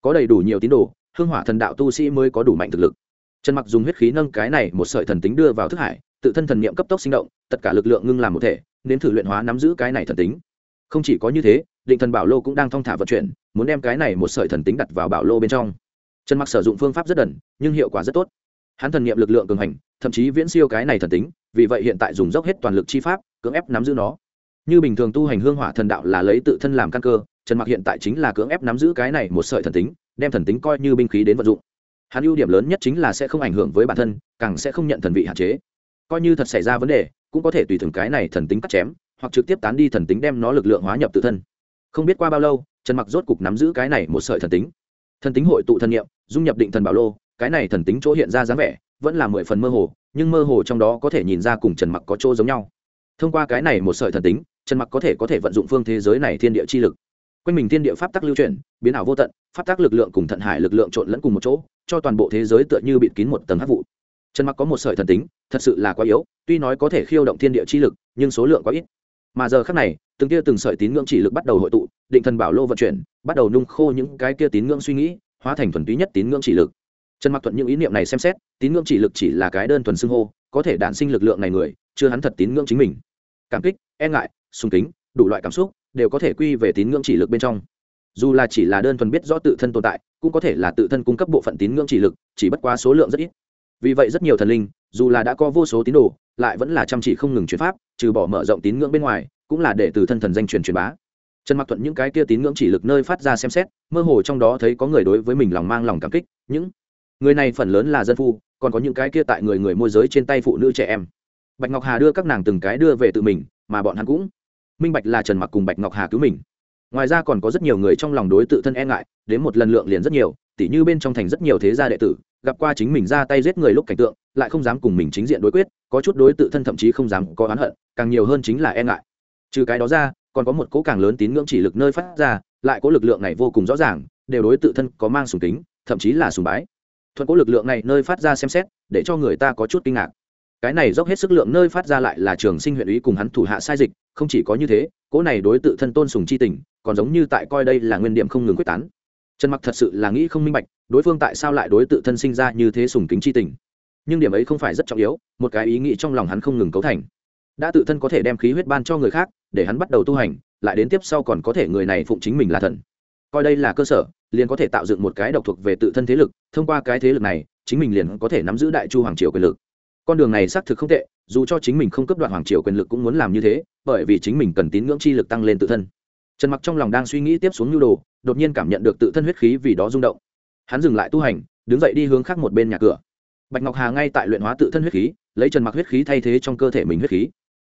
Có đầy đủ nhiều tín đồ, hương hỏa thần đạo tu sĩ mới có đủ mạnh thực lực. Trần mặc dùng huyết khí nâng cái này một sợi thần tính đưa vào thức hải, tự thân thần niệm cấp tốc sinh động, tất cả lực lượng ngưng làm một thể, nên thử luyện hóa nắm giữ cái này thần tính. Không chỉ có như thế, định thần bảo lô cũng đang thong thả vận chuyển, muốn đem cái này một sợi thần tính đặt vào bảo lô bên trong trần mặc sử dụng phương pháp rất đần, nhưng hiệu quả rất tốt. Hắn thần niệm lực lượng cường hành, thậm chí viễn siêu cái này thần tính, vì vậy hiện tại dùng dốc hết toàn lực chi pháp, cưỡng ép nắm giữ nó. Như bình thường tu hành hương hỏa thần đạo là lấy tự thân làm căn cơ, trần mặc hiện tại chính là cưỡng ép nắm giữ cái này một sợi thần tính, đem thần tính coi như binh khí đến vận dụng. Hắn ưu điểm lớn nhất chính là sẽ không ảnh hưởng với bản thân, càng sẽ không nhận thần vị hạn chế. Coi như thật xảy ra vấn đề, cũng có thể tùy thường cái này thần tính cắt chém, hoặc trực tiếp tán đi thần tính đem nó lực lượng hóa nhập tự thân. Không biết qua bao lâu, trần mặc rốt cục nắm giữ cái này một sợi thần tính thần tính hội tụ thần nghiệm dung nhập định thần bảo lô, cái này thần tính chỗ hiện ra dáng vẻ, vẫn là mười phần mơ hồ, nhưng mơ hồ trong đó có thể nhìn ra cùng trần mặc có chỗ giống nhau. Thông qua cái này một sợi thần tính, trần mặc có thể có thể vận dụng phương thế giới này thiên địa chi lực. Quanh mình thiên địa pháp tắc lưu chuyển, biến ảo vô tận, pháp tắc lực lượng cùng thận hải lực lượng trộn lẫn cùng một chỗ, cho toàn bộ thế giới tựa như bịt kín một tầng hắc vụ. Trần mặc có một sợi thần tính, thật sự là quá yếu, tuy nói có thể khiêu động thiên địa chi lực, nhưng số lượng quá ít. Mà giờ khác này, từng kia từng sợi tín ngưỡng chỉ lực bắt đầu hội tụ định thần bảo lô vận chuyển, bắt đầu nung khô những cái kia tín ngưỡng suy nghĩ, hóa thành thuần túy nhất tín ngưỡng chỉ lực. Trần mặc thuận những ý niệm này xem xét, tín ngưỡng chỉ lực chỉ là cái đơn thuần xưng hô, có thể đản sinh lực lượng này người, chưa hắn thật tín ngưỡng chính mình. Cảm kích e ngại, sùng kính, đủ loại cảm xúc, đều có thể quy về tín ngưỡng chỉ lực bên trong. Dù là chỉ là đơn thuần biết rõ tự thân tồn tại, cũng có thể là tự thân cung cấp bộ phận tín ngưỡng chỉ lực, chỉ bất quá số lượng rất ít. Vì vậy rất nhiều thần linh, dù là đã có vô số tín đồ, lại vẫn là chăm chỉ không ngừng chuyển pháp, trừ bỏ mở rộng tín ngưỡng bên ngoài, cũng là để từ thân thần danh truyền truyền bá trần mặc thuận những cái kia tín ngưỡng chỉ lực nơi phát ra xem xét, mơ hồ trong đó thấy có người đối với mình lòng mang lòng cảm kích, những người này phần lớn là dân phu, còn có những cái kia tại người người môi giới trên tay phụ nữ trẻ em. Bạch ngọc hà đưa các nàng từng cái đưa về tự mình, mà bọn hắn cũng minh bạch là trần mặc cùng bạch ngọc hà cứu mình. Ngoài ra còn có rất nhiều người trong lòng đối tự thân e ngại, đến một lần lượng liền rất nhiều, tỉ như bên trong thành rất nhiều thế gia đệ tử, gặp qua chính mình ra tay giết người lúc cảnh tượng, lại không dám cùng mình chính diện đối quyết, có chút đối tự thân thậm chí không dám có oán hận, càng nhiều hơn chính là e ngại. Trừ cái đó ra còn có một cỗ càng lớn tín ngưỡng chỉ lực nơi phát ra, lại có lực lượng này vô cùng rõ ràng, đều đối tự thân có mang sùng tính thậm chí là sùng bái. Thuận cỗ lực lượng này nơi phát ra xem xét, để cho người ta có chút kinh ngạc. Cái này dốc hết sức lượng nơi phát ra lại là trường sinh huyện ý cùng hắn thủ hạ sai dịch, không chỉ có như thế, cỗ này đối tự thân tôn sùng chi tình, còn giống như tại coi đây là nguyên điểm không ngừng quyết tán. Trần mặc thật sự là nghĩ không minh bạch, đối phương tại sao lại đối tự thân sinh ra như thế sùng kính chi tình. Nhưng điểm ấy không phải rất trọng yếu, một cái ý nghĩ trong lòng hắn không ngừng cấu thành. Đã tự thân có thể đem khí huyết ban cho người khác để hắn bắt đầu tu hành, lại đến tiếp sau còn có thể người này phụng chính mình là thần. Coi đây là cơ sở, liền có thể tạo dựng một cái độc thuộc về tự thân thế lực, thông qua cái thế lực này, chính mình liền có thể nắm giữ đại chu hoàng triều quyền lực. Con đường này xác thực không tệ, dù cho chính mình không cấp đoạn hoàng triều quyền lực cũng muốn làm như thế, bởi vì chính mình cần tín ngưỡng chi lực tăng lên tự thân. Trần mặc trong lòng đang suy nghĩ tiếp xuống nhu đồ, đột nhiên cảm nhận được tự thân huyết khí vì đó rung động. Hắn dừng lại tu hành, đứng dậy đi hướng khác một bên nhà cửa. Bạch ngọc hà ngay tại luyện hóa tự thân huyết khí, lấy trần mặc huyết khí thay thế trong cơ thể mình huyết khí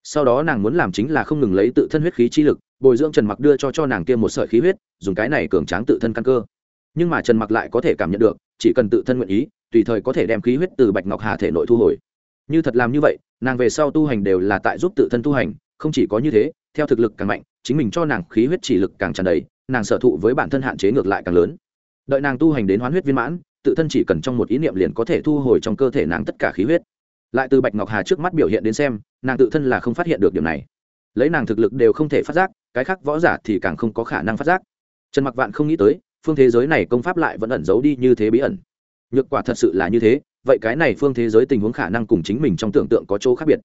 sau đó nàng muốn làm chính là không ngừng lấy tự thân huyết khí chi lực, bồi dưỡng trần mặc đưa cho cho nàng kia một sợi khí huyết, dùng cái này cường tráng tự thân căn cơ. Nhưng mà trần mặc lại có thể cảm nhận được, chỉ cần tự thân nguyện ý, tùy thời có thể đem khí huyết từ bạch ngọc hà thể nội thu hồi. Như thật làm như vậy, nàng về sau tu hành đều là tại giúp tự thân tu hành, không chỉ có như thế, theo thực lực càng mạnh, chính mình cho nàng khí huyết chỉ lực càng tràn đầy, nàng sở thụ với bản thân hạn chế ngược lại càng lớn. Đợi nàng tu hành đến hoán huyết viên mãn, tự thân chỉ cần trong một ý niệm liền có thể thu hồi trong cơ thể nàng tất cả khí huyết lại từ bạch ngọc hà trước mắt biểu hiện đến xem, nàng tự thân là không phát hiện được điểm này. Lấy nàng thực lực đều không thể phát giác, cái khác võ giả thì càng không có khả năng phát giác. Trần mặc vạn không nghĩ tới, phương thế giới này công pháp lại vẫn ẩn giấu đi như thế bí ẩn. Nhược quả thật sự là như thế, vậy cái này phương thế giới tình huống khả năng cùng chính mình trong tưởng tượng có chỗ khác biệt.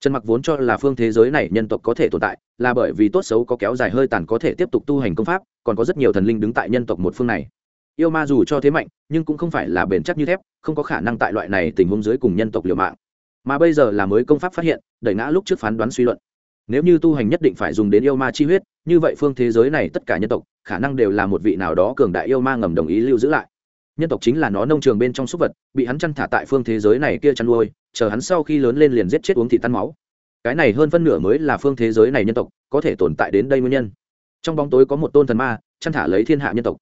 Trần mặc vốn cho là phương thế giới này nhân tộc có thể tồn tại, là bởi vì tốt xấu có kéo dài hơi tàn có thể tiếp tục tu hành công pháp, còn có rất nhiều thần linh đứng tại nhân tộc một phương này. Yêu ma dù cho thế mạnh, nhưng cũng không phải là bền chắc như thép, không có khả năng tại loại này tình huống dưới cùng nhân tộc liều mạng mà bây giờ là mới công pháp phát hiện, đẩy ngã lúc trước phán đoán suy luận. Nếu như tu hành nhất định phải dùng đến yêu ma chi huyết, như vậy phương thế giới này tất cả nhân tộc, khả năng đều là một vị nào đó cường đại yêu ma ngầm đồng ý lưu giữ lại. Nhân tộc chính là nó nông trường bên trong súc vật, bị hắn chăn thả tại phương thế giới này kia chăn nuôi, chờ hắn sau khi lớn lên liền giết chết uống thị tan máu. Cái này hơn phân nửa mới là phương thế giới này nhân tộc, có thể tồn tại đến đây nguyên nhân. Trong bóng tối có một tôn thần ma, chăn thả lấy thiên hạ nhân tộc.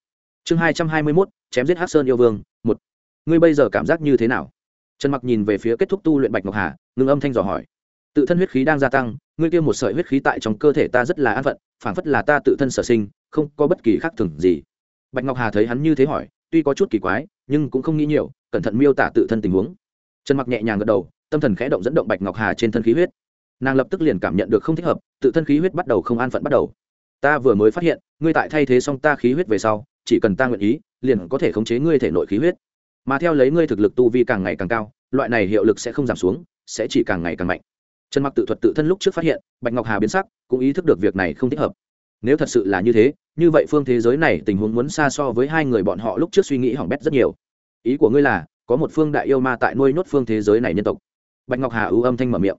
Chương hai trăm hai mươi mốt, chém giết hát sơn yêu vương, một. Ngươi bây giờ cảm giác như thế nào? Trần mặc nhìn về phía kết thúc tu luyện bạch ngọc hà ngưng âm thanh dò hỏi. Tự thân huyết khí đang gia tăng, ngươi kia một sợi huyết khí tại trong cơ thể ta rất là an phận, phảng phất là ta tự thân sở sinh, không có bất kỳ khác thường gì. Bạch ngọc hà thấy hắn như thế hỏi, tuy có chút kỳ quái, nhưng cũng không nghĩ nhiều, cẩn thận miêu tả tự thân tình huống. Trần mặc nhẹ nhàng gật đầu, tâm thần khẽ động dẫn động bạch ngọc hà trên thân khí huyết. Nàng lập tức liền cảm nhận được không thích hợp, tự thân khí huyết bắt đầu không an phận bắt đầu. Ta vừa mới phát hiện, ngươi tại thay thế xong ta khí huyết về sau, chỉ cần ta nguyện ý, liền có thể khống chế ngươi thể nội khí huyết mà theo lấy ngươi thực lực tu vi càng ngày càng cao, loại này hiệu lực sẽ không giảm xuống, sẽ chỉ càng ngày càng mạnh. Trần mặc tự thuật tự thân lúc trước phát hiện, bạch ngọc hà biến sắc, cũng ý thức được việc này không thích hợp. Nếu thật sự là như thế, như vậy phương thế giới này tình huống muốn xa so với hai người bọn họ lúc trước suy nghĩ hỏng bét rất nhiều. Ý của ngươi là, có một phương đại yêu ma tại nuôi nhốt phương thế giới này nhân tộc. Bạch ngọc hà ưu âm thanh mở miệng.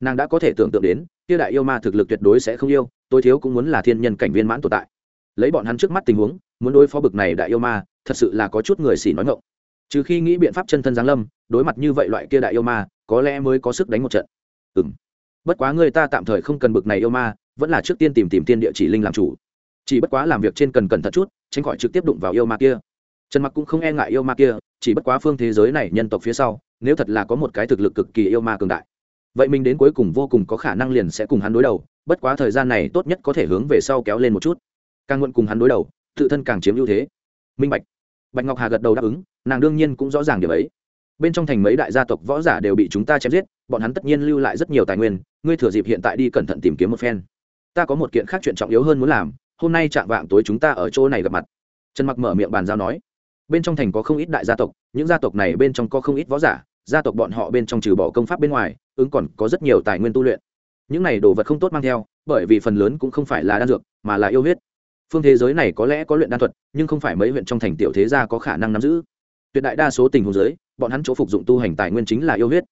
Nàng đã có thể tưởng tượng đến, kia đại yêu ma thực lực tuyệt đối sẽ không yêu tôi thiếu cũng muốn là thiên nhân cảnh viên mãn tồn tại. Lấy bọn hắn trước mắt tình huống, muốn đối phó bực này đại yêu ma, thật sự là có chút người xỉ nói ngộng trừ khi nghĩ biện pháp chân thân giáng lâm, đối mặt như vậy loại kia đại yêu ma, có lẽ mới có sức đánh một trận. Ừ m bất quá người ta tạm thời không cần bực này yêu ma, vẫn là trước tiên tìm tìm tiên địa chỉ linh làm chủ. Chỉ bất quá làm việc trên cần cẩn thận chút, tránh khỏi trực tiếp đụng vào yêu ma kia. Trần mặc cũng không e ngại yêu ma kia, chỉ bất quá phương thế giới này nhân tộc phía sau, nếu thật là có một cái thực lực cực kỳ yêu ma cường đại, vậy mình đến cuối cùng vô cùng có khả năng liền sẽ cùng hắn đối đầu, bất quá thời gian này tốt nhất có thể hướng về sau kéo lên một chút. Càng muộn cùng hắn đối đầu, tự thân càng chiếm ưu thế. Minh bạch bạch ngọc hà gật đầu đáp ứng, nàng đương nhiên cũng rõ ràng điều ấy. Bên trong thành mấy đại gia tộc võ giả đều bị chúng ta chém giết, bọn hắn tất nhiên lưu lại rất nhiều tài nguyên, ngươi thừa dịp hiện tại đi cẩn thận tìm kiếm một phen. Ta có một kiện khác chuyện trọng yếu hơn muốn làm, hôm nay chạm vạng tối chúng ta ở chỗ này gặp mặt. Trần mặc mở miệng bàn giao nói. Bên trong thành có không ít đại gia tộc, những gia tộc này bên trong có không ít võ giả, gia tộc bọn họ bên trong trừ bỏ công pháp bên ngoài, ứng còn có rất nhiều tài nguyên tu luyện. Những này đồ vật không tốt mang theo, bởi vì phần lớn cũng không phải là đan dược, mà là yêu huyết phương thế giới này có lẽ có luyện đan thuật, nhưng không phải mấy huyện trong thành tiểu thế gia có khả năng nắm giữ. Tuyệt đại đa số tình huống giới bọn hắn chỗ phục dụng tu hành tài nguyên chính là yêu huyết.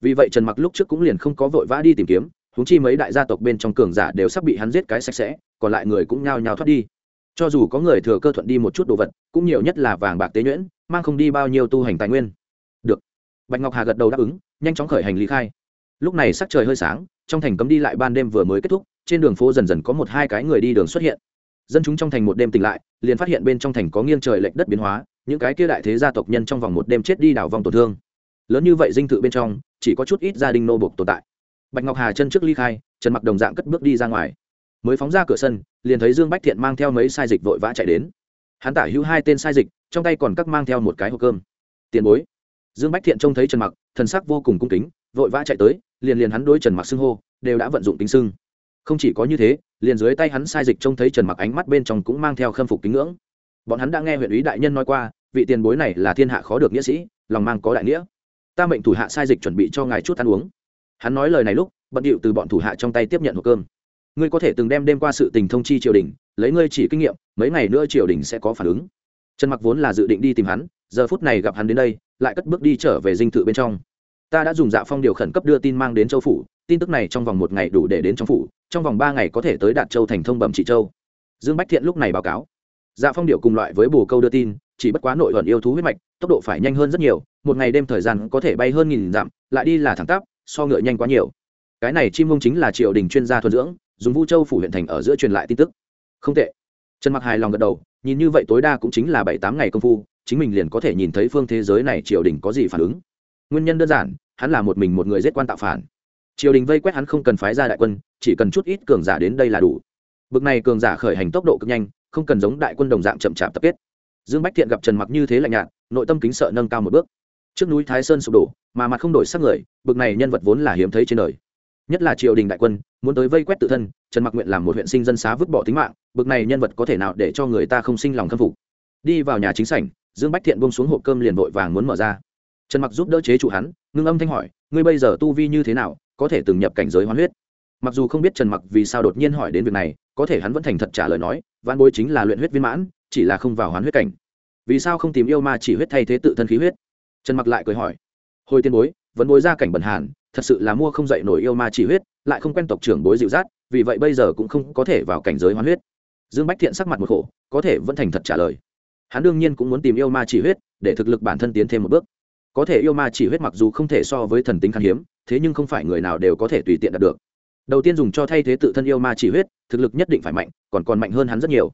Vì vậy trần mặc lúc trước cũng liền không có vội vã đi tìm kiếm húng chi mấy đại gia tộc bên trong cường giả đều sắp bị hắn giết cái sạch sẽ, còn lại người cũng nhao nhao thoát đi. Cho dù có người thừa cơ thuận đi một chút đồ vật, cũng nhiều nhất là vàng bạc tế nhuyễn, mang không đi bao nhiêu tu hành tài nguyên. Được. Bạch ngọc hà gật đầu đáp ứng, nhanh chóng khởi hành lý khai. Lúc này sắc trời hơi sáng, trong thành cấm đi lại ban đêm vừa mới kết thúc, trên đường phố dần dần có một hai cái người đi đường xuất hiện dân chúng trong thành một đêm tỉnh lại, liền phát hiện bên trong thành có nghiêng trời lệch đất biến hóa, những cái kia đại thế gia tộc nhân trong vòng một đêm chết đi đảo vòng tổn thương. Lớn như vậy dinh thự bên trong, chỉ có chút ít gia đình nô bộc tồn tại. Bạch ngọc hà chân trước ly khai, trần mặc đồng dạng cất bước đi ra ngoài. Mới phóng ra cửa sân, liền thấy dương bách thiện mang theo mấy sai dịch vội vã chạy đến. Hắn tả hữu hai tên sai dịch, trong tay còn cắt mang theo một cái hộp cơm. Tiền bối. Dương bách thiện trông thấy trần mặc, thần sắc vô cùng cung kính, vội vã chạy tới, liền liền hắn đối trần mặc xưng hô, đều đã vận dụng tính xưng. Không chỉ có như thế liền dưới tay hắn sai dịch trông thấy trần mặc ánh mắt bên trong cũng mang theo khâm phục kính ngưỡng. Bọn hắn đã nghe huyện ủy đại nhân nói qua, vị tiền bối này là thiên hạ khó được nghĩa sĩ, lòng mang có đại nghĩa. Ta mệnh thủ hạ sai dịch chuẩn bị cho ngài chút ăn uống. Hắn nói lời này lúc, bận điệu từ bọn thủ hạ trong tay tiếp nhận hộp cơm. Ngươi có thể từng đem đêm qua sự tình thông chi triều đình, lấy ngươi chỉ kinh nghiệm, mấy ngày nữa triều đình sẽ có phản ứng. Trần mặc vốn là dự định đi tìm hắn, giờ phút này gặp hắn đến đây, lại cất bước đi trở về dinh thự bên trong. Ta đã dùng dạ phong điều khẩn cấp đưa tin mang đến châu phủ tin tức này trong vòng một ngày đủ để đến trong phủ, trong vòng ba ngày có thể tới đạt châu thành thông bẩm chị châu. Dương bách thiện lúc này báo cáo. Dạ phong điệu cùng loại với bồ câu đưa tin, chỉ bất quá nội luận yêu thú huyết mạch, tốc độ phải nhanh hơn rất nhiều, một ngày đêm thời gian có thể bay hơn nghìn dặm, lại đi là thẳng tắp, so ngựa nhanh quá nhiều. Cái này chim mông chính là triều đình chuyên gia thuần dưỡng, dùng vu châu phủ huyện thành ở giữa truyền lại tin tức. Không tệ. Trần mặc hài lòng gật đầu, nhìn như vậy tối đa cũng chính là bảy tám ngày công phu, chính mình liền có thể nhìn thấy phương thế giới này triều đình có gì phản ứng. Nguyên nhân đơn giản, hắn là một mình một người giết quan tạo phản triều đình vây quét hắn không cần phái ra đại quân, chỉ cần chút ít cường giả đến đây là đủ. Bực này cường giả khởi hành tốc độ cực nhanh, không cần giống đại quân đồng dạng chậm chạp tập kết. Dương bách thiện gặp trần mặc như thế lạnh nhạt, nội tâm kính sợ nâng cao một bước. Trước núi thái sơn sụp đổ, mà mặt không đổi sắc người, bực này nhân vật vốn là hiếm thấy trên đời. Nhất là triều đình đại quân, muốn tới vây quét tự thân, trần mặc nguyện làm một huyện sinh dân xá vứt bỏ tính mạng, bực này nhân vật có thể nào để cho người ta không sinh lòng khâm phục. Đi vào nhà chính sảnh, dương bách thiện buông xuống hộp cơm liền vội vàng muốn mở ra. Trần mặc giúp đỡ chế chủ hắn, ngưng âm thanh hỏi, ngươi bây giờ tu vi như thế nào? Có thể từng nhập cảnh giới hoán huyết. Mặc dù không biết trần mặc vì sao đột nhiên hỏi đến việc này, có thể hắn vẫn thành thật trả lời nói văn bối chính là luyện huyết viên mãn, chỉ là không vào hoán huyết cảnh. Vì sao không tìm yêu ma chỉ huyết thay thế tự thân khí huyết? Trần mặc lại cười hỏi. Hồi tiên bối, vẫn bối ra cảnh bẩn hàn, thật sự là mua không dậy nổi yêu ma chỉ huyết, lại không quen tộc trưởng bối dịu dắt, vì vậy bây giờ cũng không có thể vào cảnh giới hoán huyết. Dương bách thiện sắc mặt một khổ, có thể vẫn thành thật trả lời. Hắn đương nhiên cũng muốn tìm yêu ma chỉ huyết, để thực lực bản thân tiến thêm một bước. Có thể yêu ma chỉ huyết mặc dù không thể so với thần tính khan hiếm thế nhưng không phải người nào đều có thể tùy tiện đạt được. Đầu tiên dùng cho thay thế tự thân yêu ma chỉ huyết, thực lực nhất định phải mạnh, còn còn mạnh hơn hắn rất nhiều.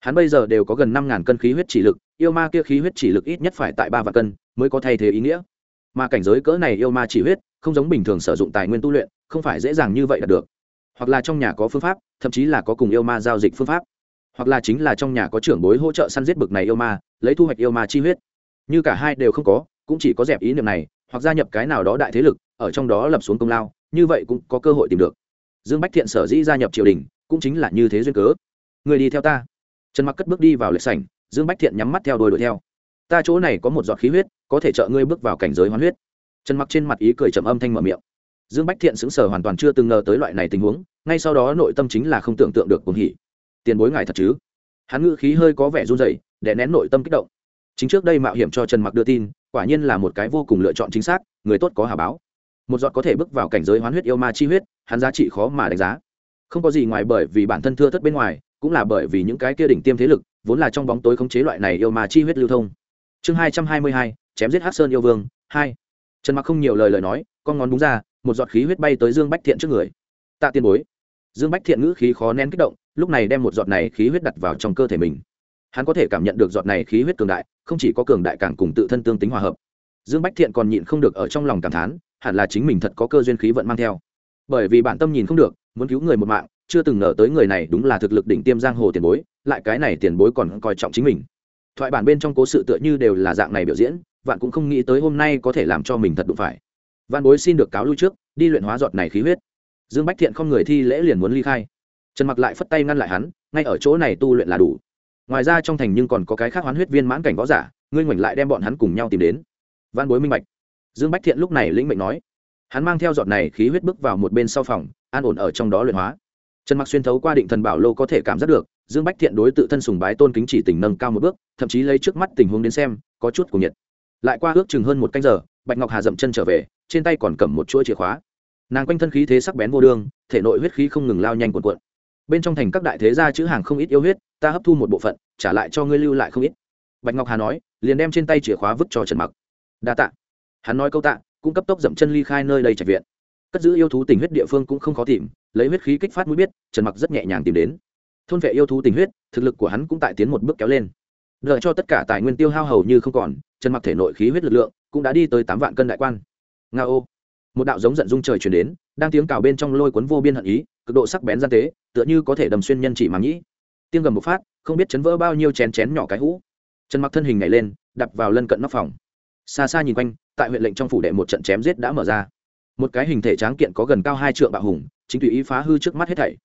Hắn bây giờ đều có gần năm ngàn cân khí huyết chỉ lực, yêu ma kia khí huyết chỉ lực ít nhất phải tại ba vạn cân mới có thay thế ý nghĩa. Mà cảnh giới cỡ này yêu ma chỉ huyết, không giống bình thường sử dụng tài nguyên tu luyện, không phải dễ dàng như vậy đạt được. Hoặc là trong nhà có phương pháp, thậm chí là có cùng yêu ma giao dịch phương pháp. Hoặc là chính là trong nhà có trưởng bối hỗ trợ săn giết bực này yêu ma, lấy thu hoạch yêu ma chi huyết. Như cả hai đều không có, cũng chỉ có dẹp ý niệm này, hoặc gia nhập cái nào đó đại thế lực ở trong đó lập xuống công lao, như vậy cũng có cơ hội tìm được. Dương bách thiện sở dĩ gia nhập triều đình, cũng chính là như thế duyên cớ. Người đi theo ta. Trần mặc cất bước đi vào lệ sảnh, dương bách thiện nhắm mắt theo đôi đuổi theo. Ta chỗ này có một giọt khí huyết, có thể trợ ngươi bước vào cảnh giới hoán huyết. Trần mặc trên mặt ý cười trầm âm thanh mở miệng. Dương bách thiện xứng sở hoàn toàn chưa từng ngờ tới loại này tình huống, ngay sau đó nội tâm chính là không tưởng tượng được cuồng hỉ. Tiền bối ngài thật chứ? Hắn ngữ khí hơi có vẻ run rẩy để nén nội tâm kích động. Chính trước đây mạo hiểm cho trần mặc đưa tin, quả nhiên là một cái vô cùng lựa chọn chính xác, người tốt có hà báo một giọt có thể bước vào cảnh giới hoán huyết yêu ma chi huyết, hắn giá trị khó mà đánh giá. Không có gì ngoài bởi vì bản thân thưa thất bên ngoài, cũng là bởi vì những cái kia đỉnh tiêm thế lực, vốn là trong bóng tối khống chế loại này yêu ma chi huyết lưu thông. Chương hai trăm hai mươi hai, chém giết hắc sơn yêu vương, hai. Trần mặc không nhiều lời lời nói, con ngón đúng ra, một giọt khí huyết bay tới dương bách thiện trước người. Tạ tiên bối. Dương bách thiện ngữ khí khó nén kích động, lúc này đem một giọt này khí huyết đặt vào trong cơ thể mình. Hắn có thể cảm nhận được giọt này khí huyết cường đại, không chỉ có cường đại càng cùng tự thân tương tính hòa hợp. Dương bách thiện còn nhịn không được ở trong lòng cảm thán hẳn là chính mình thật có cơ duyên khí vận mang theo. Bởi vì bản tâm nhìn không được, muốn cứu người một mạng, chưa từng ngờ tới người này đúng là thực lực đỉnh tiêm giang hồ tiền bối, lại cái này tiền bối còn coi trọng chính mình. Thoại bản bên trong cố sự tựa như đều là dạng này biểu diễn, vạn cũng không nghĩ tới hôm nay có thể làm cho mình thật đụng phải. Văn bối xin được cáo lui trước, đi luyện hóa giọt này khí huyết. Dương bách thiện không người thi lễ liền muốn ly khai. Trần mặc lại phất tay ngăn lại hắn, ngay ở chỗ này tu luyện là đủ. Ngoài ra trong thành nhưng còn có cái khác hoán huyết viên mãn cảnh võ giả, ngươi ngoảnh lại đem bọn hắn cùng nhau tìm đến. Văn bối minh bạch dương bách thiện lúc này lĩnh mệnh nói, hắn mang theo giọt này khí huyết bước vào một bên sau phòng, an ổn ở trong đó luyện hóa. Trần mặc xuyên thấu qua định thần bảo lô có thể cảm giác được, dương bách thiện đối tự thân sùng bái tôn kính chỉ tình nâng cao một bước, thậm chí lấy trước mắt tình huống đến xem, có chút của nhiệt. Lại qua ước chừng hơn một canh giờ, bạch ngọc hà dậm chân trở về, trên tay còn cầm một chuỗi chìa khóa. Nàng quanh thân khí thế sắc bén vô đương, thể nội huyết khí không ngừng lao nhanh cuộn cuộn. Bên trong thành các đại thế gia chữ hàng không ít yêu huyết, ta hấp thu một bộ phận, trả lại cho ngươi lưu lại không ít. Bạch ngọc hà nói, liền đem trên tay chìa khóa vứt cho trần mặc. Đa tạ hắn nói câu tạ cũng cấp tốc dậm chân ly khai nơi đây trạch viện. Cất giữ yêu thú tình huyết địa phương cũng không khó tìm, lấy huyết khí kích phát mũi biết, trần mặc rất nhẹ nhàng tìm đến. Thôn vệ yêu thú tình huyết, thực lực của hắn cũng tại tiến một bước kéo lên. Đợi cho tất cả tài nguyên tiêu hao hầu như không còn, trần mặc thể nội khí huyết lực lượng cũng đã đi tới tám vạn cân đại quan. Nga ô. Một đạo giống giận dung trời chuyển đến, đang tiếng cào bên trong lôi cuốn vô biên hận ý, cực độ sắc bén gian tế, tựa như có thể đầm xuyên nhân chỉ màng nhĩ tiếng gầm một phát, không biết chấn vỡ bao nhiêu chén chén nhỏ cái hũ. Trần mặc thân hình nhảy lên, đập vào lân cận nóc phòng xa xa nhìn quanh, tại huyện lệnh trong phủ đệ một trận chém giết đã mở ra. Một cái hình thể tráng kiện có gần cao hai trượng bạo hùng, chính tùy ý phá hư trước mắt hết thảy.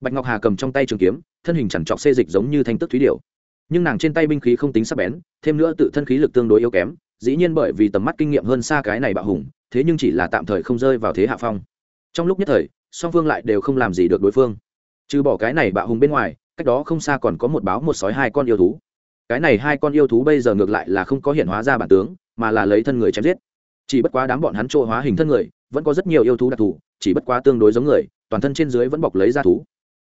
Bạch ngọc hà cầm trong tay trường kiếm, thân hình chẳng trọc xê dịch giống như thanh tức thúy điệu nhưng nàng trên tay binh khí không tính sắc bén, thêm nữa tự thân khí lực tương đối yếu kém, dĩ nhiên bởi vì tầm mắt kinh nghiệm hơn xa cái này bạo hùng, thế nhưng chỉ là tạm thời không rơi vào thế hạ phong. Trong lúc nhất thời, song phương lại đều không làm gì được đối phương. Trừ bỏ cái này bạo hùng bên ngoài, cách đó không xa còn có một báo một sói hai con yêu thú. Cái này hai con yêu thú bây giờ ngược lại là không có hiện hóa ra bản tướng mà là lấy thân người chém giết. Chỉ bất quá đám bọn hắn trộ hóa hình thân người, vẫn có rất nhiều yêu thú đặc thù, chỉ bất quá tương đối giống người, toàn thân trên dưới vẫn bọc lấy ra thú.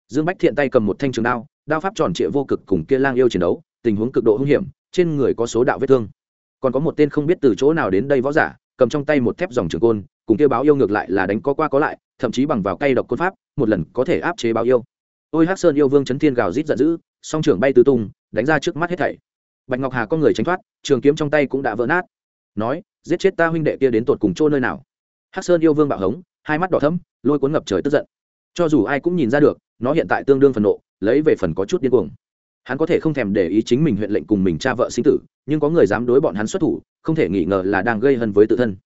Dương bách thiện tay cầm một thanh trường đao đao pháp tròn trịa vô cực cùng kia lang yêu chiến đấu, tình huống cực độ hung hiểm, trên người có số đạo vết thương. Còn có một tên không biết từ chỗ nào đến đây võ giả, cầm trong tay một thép dòng trường côn, cùng kia báo yêu ngược lại là đánh có qua có lại, thậm chí bằng vào cây độc côn pháp, một lần có thể áp chế báo yêu. Ôi hắc sơn yêu vương chấn thiên gào rít giận dữ, song trưởng bay tứ tung, đánh ra trước mắt hết thảy. Bạch ngọc hà có người tránh thoát, trường kiếm trong tay cũng đã vỡ nát nói, giết chết ta huynh đệ kia đến tột cùng chỗ nơi nào. Hắc sơn yêu vương bạo hống, hai mắt đỏ thấm lôi cuốn ngập trời tức giận. Cho dù ai cũng nhìn ra được, nó hiện tại tương đương phần nộ, lấy về phần có chút điên cuồng. Hắn có thể không thèm để ý chính mình huyện lệnh cùng mình cha vợ sinh tử, nhưng có người dám đối bọn hắn xuất thủ, không thể nghi ngờ là đang gây hấn với tự thân.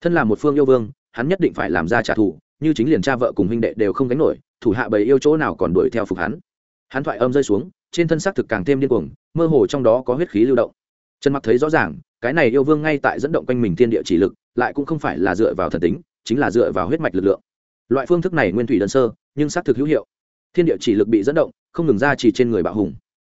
Thân là một phương yêu vương, hắn nhất định phải làm ra trả thù, như chính liền cha vợ cùng huynh đệ đều không gánh nổi, thủ hạ bầy yêu chỗ nào còn đuổi theo phục hắn. Hắn thoại âm rơi xuống, trên thân xác thực càng thêm điên cuồng, mơ hồ trong đó có huyết khí lưu động. Trần mặc thấy rõ ràng cái này yêu vương ngay tại dẫn động quanh mình thiên địa chỉ lực, lại cũng không phải là dựa vào thần tính, chính là dựa vào huyết mạch lực lượng. Loại phương thức này nguyên thủy đơn sơ, nhưng xác thực hữu hiệu. Thiên địa chỉ lực bị dẫn động, không ngừng ra chỉ trên người bạo hùng.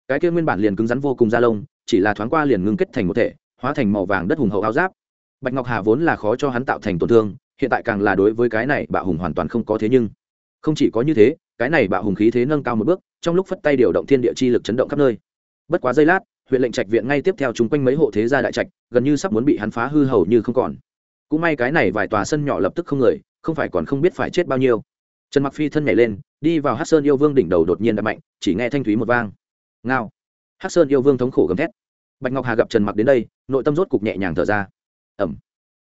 Cái kia nguyên bản liền cứng rắn vô cùng da lông, chỉ là thoáng qua liền ngưng kết thành một thể, hóa thành màu vàng đất hùng hậu áo giáp. Bạch ngọc hà vốn là khó cho hắn tạo thành tổn thương, hiện tại càng là đối với cái này bạo hùng hoàn toàn không có thế nhưng. Không chỉ có như thế, cái này bạo hùng khí thế nâng cao một bước, trong lúc phất tay điều động thiên địa chi lực chấn động khắp nơi. Bất quá giây lát huyện lệnh trạch viện ngay tiếp theo chung quanh mấy hộ thế gia đại trạch, gần như sắp muốn bị hắn phá hư hầu như không còn. Cũng may cái này vài tòa sân nhỏ lập tức không người, không phải còn không biết phải chết bao nhiêu. Trần mặc phi thân nhảy lên, đi vào hát sơn yêu vương đỉnh đầu đột nhiên đập mạnh, chỉ nghe thanh thúy một vang. Ngao. Hát sơn yêu vương thống khổ gầm thét. Bạch ngọc hà gặp trần mặc đến đây, nội tâm rốt cục nhẹ nhàng thở ra. Ẩm.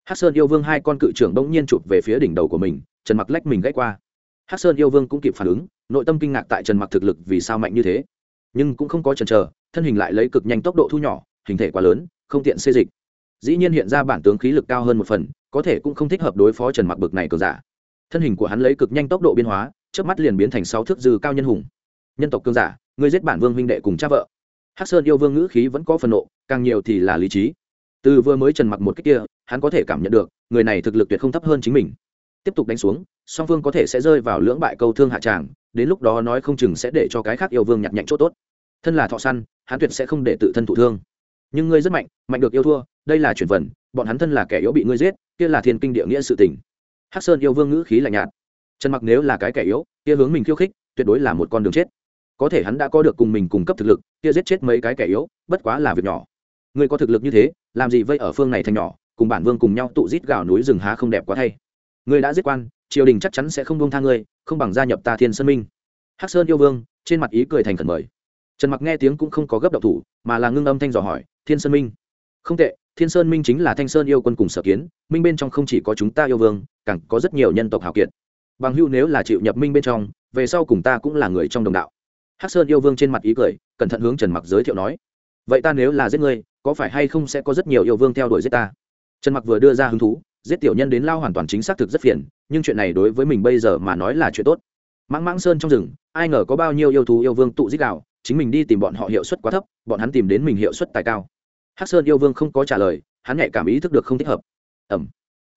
Hát sơn yêu vương hai con cự trưởng bỗng nhiên chụp về phía đỉnh đầu của mình, trần mặc lách mình gãy qua. Hát sơn yêu vương cũng kịp phản ứng, nội tâm kinh ngạc tại trần mặc thực lực vì sao mạnh như thế. Nhưng cũng không có chần chờ thân hình lại lấy cực nhanh tốc độ thu nhỏ, hình thể quá lớn, không tiện xê dịch. Dĩ nhiên hiện ra bản tướng khí lực cao hơn một phần, có thể cũng không thích hợp đối phó trần mặc bực này cờ giả. Thân hình của hắn lấy cực nhanh tốc độ biên hóa trước mắt liền biến thành sáu thước dư cao nhân hùng. Nhân tộc cương giả người giết bản vương huynh đệ cùng cha vợ. Hắc sơn yêu vương ngữ khí vẫn có phần nộ, càng nhiều thì là lý trí. Từ vừa mới trần mặc một cách kia, hắn có thể cảm nhận được, người này thực lực tuyệt không thấp hơn chính mình. Tiếp tục đánh xuống, song phương có thể sẽ rơi vào lưỡng bại câu thương hạ tràng, đến lúc đó nói không chừng sẽ để cho cái khác yêu vương nhặt nhạnh chỗ tốt thân là thọ săn, hắn tuyệt sẽ không để tự thân thụ thương. Nhưng ngươi rất mạnh mạnh được yêu thua, đây là chuyển vần, bọn hắn thân là kẻ yếu bị ngươi giết, kia là thiên kinh địa nghĩa sự tình. Hắc sơn yêu vương ngữ khí lạnh nhạt. Trần mặc nếu là cái kẻ yếu, kia hướng mình khiêu khích, tuyệt đối là một con đường chết. Có thể hắn đã có được cùng mình cung cấp thực lực, kia giết chết mấy cái kẻ yếu, bất quá là việc nhỏ. Ngươi có thực lực như thế, làm gì vây ở phương này thành nhỏ, cùng bản vương cùng nhau tụ giết gào núi rừng há không đẹp quá thay. Ngươi đã giết quan, triều đình chắc chắn sẽ không buông tha ngươi, không bằng gia nhập ta thiên sơn minh. Hắc sơn yêu vương, trên mặt ý cười thành khẩn mời trần mặc nghe tiếng cũng không có gấp động thủ, mà là ngưng âm thanh dò hỏi, thiên sơn minh? Không tệ, thiên sơn minh chính là thanh sơn yêu quân cùng sở kiến, minh bên trong không chỉ có chúng ta yêu vương, càng có rất nhiều nhân tộc hào kiệt. Bằng hưu nếu là chịu nhập minh bên trong, về sau cùng ta cũng là người trong đồng đạo. Hắc sơn yêu vương trên mặt ý cười, cẩn thận hướng trần mặc giới thiệu nói, vậy ta nếu là giết ngươi, có phải hay không sẽ có rất nhiều yêu vương theo đuổi giết ta? Trần mặc vừa đưa ra hứng thú, giết tiểu nhân đến lao hoàn toàn chính xác thực rất phiền, nhưng chuyện này đối với mình bây giờ mà nói là chuyện tốt. Mãng mãng sơn trong rừng, ai ngờ có bao nhiêu yêu thú yêu vương tụ giết gạo chính mình đi tìm bọn họ hiệu suất quá thấp, bọn hắn tìm đến mình hiệu suất tài cao. Hắc sơn yêu vương không có trả lời, hắn nhạy cảm ý thức được không thích hợp. Ẩm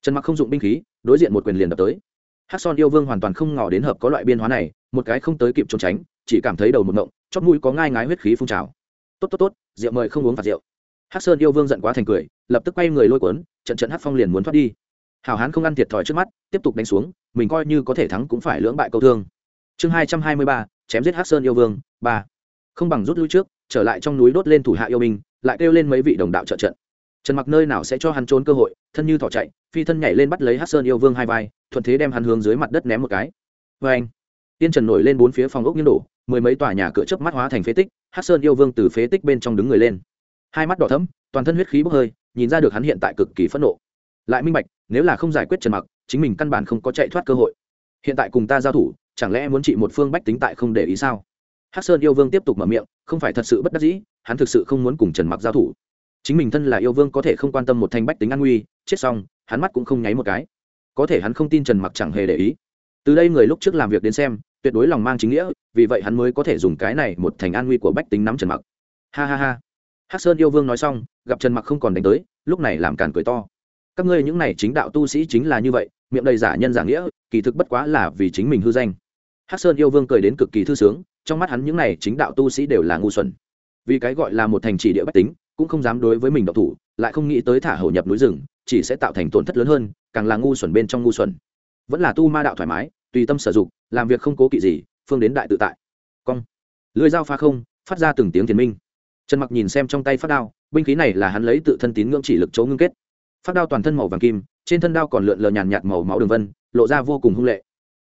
trần mặc không dụng binh khí, đối diện một quyền liền đập tới. Hắc son yêu vương hoàn toàn không ngỏ đến hợp có loại biên hóa này, một cái không tới kịp trốn tránh, chỉ cảm thấy đầu một ngộng chót mũi có ngai ngái huyết khí phun trào. Tốt tốt tốt, rượu mời không uống phạt rượu. Hắc sơn yêu vương giận quá thành cười, lập tức quay người lôi cuốn, trận trận hắc phong liền muốn thoát đi. Hào hán không ăn thiệt thòi trước mắt, tiếp tục đánh xuống, mình coi như có thể thắng cũng phải lưỡng bại câu thương. Chương hai trăm hai mươi ba, chém giết hắc sơn yêu vương, ba không bằng rút lui trước, trở lại trong núi đốt lên thủ hạ yêu binh, lại kêu lên mấy vị đồng đạo trợ trận. Trần mặc nơi nào sẽ cho hắn trốn cơ hội, thân như thỏ chạy, phi thân nhảy lên bắt lấy hát sơn yêu vương hai vai, thuận thế đem hắn hướng dưới mặt đất ném một cái. Vê anh tiên trần nổi lên bốn phía phòng ốc nghiêng đổ, mười mấy tòa nhà cửa chớp mắt hóa thành phế tích hát sơn yêu vương từ phế tích bên trong đứng người lên. Hai mắt đỏ thấm toàn thân huyết khí bốc hơi, nhìn ra được hắn hiện tại cực kỳ phẫn nộ. Lại minh bạch, nếu là không giải quyết trần mặc, chính mình căn bản không có chạy thoát cơ hội. Hiện tại cùng ta giao thủ, chẳng lẽ muốn trị một phương bách tính tại không để ý sao? Hắc sơn yêu vương tiếp tục mở miệng, không phải thật sự bất đắc dĩ, hắn thực sự không muốn cùng trần mặc giao thủ. Chính mình thân là yêu vương có thể không quan tâm một thanh bách tính an nguy, chết xong, hắn mắt cũng không nháy một cái. Có thể hắn không tin trần mặc chẳng hề để ý. Từ đây người lúc trước làm việc đến xem, tuyệt đối lòng mang chính nghĩa, vì vậy hắn mới có thể dùng cái này một thành an nguy của bách tính nắm trần mặc. Ha ha ha. Hắc sơn yêu vương nói xong, gặp trần mặc không còn đánh tới, lúc này làm càn cười to. Các ngươi những này chính đạo tu sĩ chính là như vậy, miệng đầy giả nhân giả nghĩa, kỳ thực bất quá là vì chính mình hư danh. Hắc sơn yêu vương cười đến cực kỳ thư sướng trong mắt hắn những này chính đạo tu sĩ đều là ngu xuẩn. Vì cái gọi là một thành trì địa bách tính, cũng không dám đối với mình độc thủ, lại không nghĩ tới thả hậu nhập núi rừng, chỉ sẽ tạo thành tổn thất lớn hơn, càng là ngu xuẩn bên trong ngu xuẩn. Vẫn là tu ma đạo thoải mái, tùy tâm sử dụng, làm việc không cố kỵ gì, phương đến đại tự tại. Cong. Lưỡi dao pha không, phát ra từng tiếng thiền minh. Trần mặc nhìn xem trong tay phát đao, binh khí này là hắn lấy tự thân tín ngưỡng chỉ lực chỗ ngưng kết. Phát đao toàn thân màu vàng kim, trên thân đao còn lượn lờ nhàn nhạt màu máu đường vân, lộ ra vô cùng hung lệ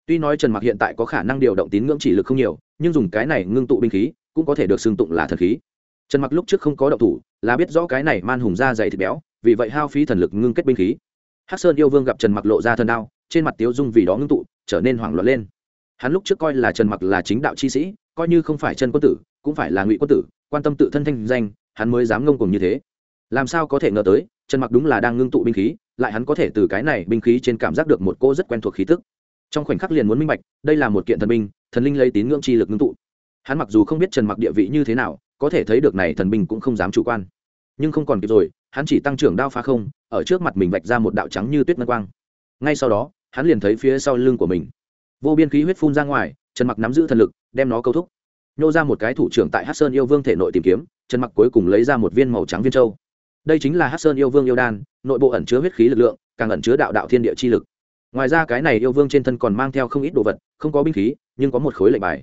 tuy nói trần mặc hiện tại có khả năng điều động tín ngưỡng chỉ lực không nhiều, nhưng dùng cái này ngưng tụ binh khí, cũng có thể được xưng tụng là thần khí. Trần mặc lúc trước không có động thủ, là biết rõ cái này man hùng da dày thịt béo, vì vậy hao phí thần lực ngưng kết binh khí. Hắc sơn yêu vương gặp trần mặc lộ ra thần đao, trên mặt tiếu dung vì đó ngưng tụ, trở nên hoảng loạn lên. Hắn lúc trước coi là trần mặc là chính đạo chi sĩ, coi như không phải chân quân tử, cũng phải là ngụy quân tử, quan tâm tự thân thanh danh, hắn mới dám ngông cùng như thế. Làm sao có thể ngờ tới, trần mặc đúng là đang ngưng tụ binh khí, lại hắn có thể từ cái này binh khí trên cảm giác được một cô rất quen thuộc khí tức trong khoảnh khắc liền muốn minh bạch, đây là một kiện thần binh, thần linh lấy tín ngưỡng chi lực ngưng tụ. Hắn mặc dù không biết trần mặc địa vị như thế nào, có thể thấy được này thần binh cũng không dám chủ quan. Nhưng không còn kịp rồi, hắn chỉ tăng trưởng đao phá không, ở trước mặt mình vạch ra một đạo trắng như tuyết ngân quang. Ngay sau đó, hắn liền thấy phía sau lưng của mình. Vô biên khí huyết phun ra ngoài, trần mặc nắm giữ thần lực, đem nó câu thúc. Nhô ra một cái thủ trưởng tại hát sơn yêu vương thể nội tìm kiếm, trần mặc cuối cùng lấy ra một viên màu trắng viên châu. Đây chính là hát sơn yêu vương yêu đan, nội bộ ẩn chứa huyết khí lực lượng, càng ẩn chứa đạo đạo thiên địa chi lực ngoài ra cái này yêu vương trên thân còn mang theo không ít đồ vật, không có binh khí, nhưng có một khối lệnh bài.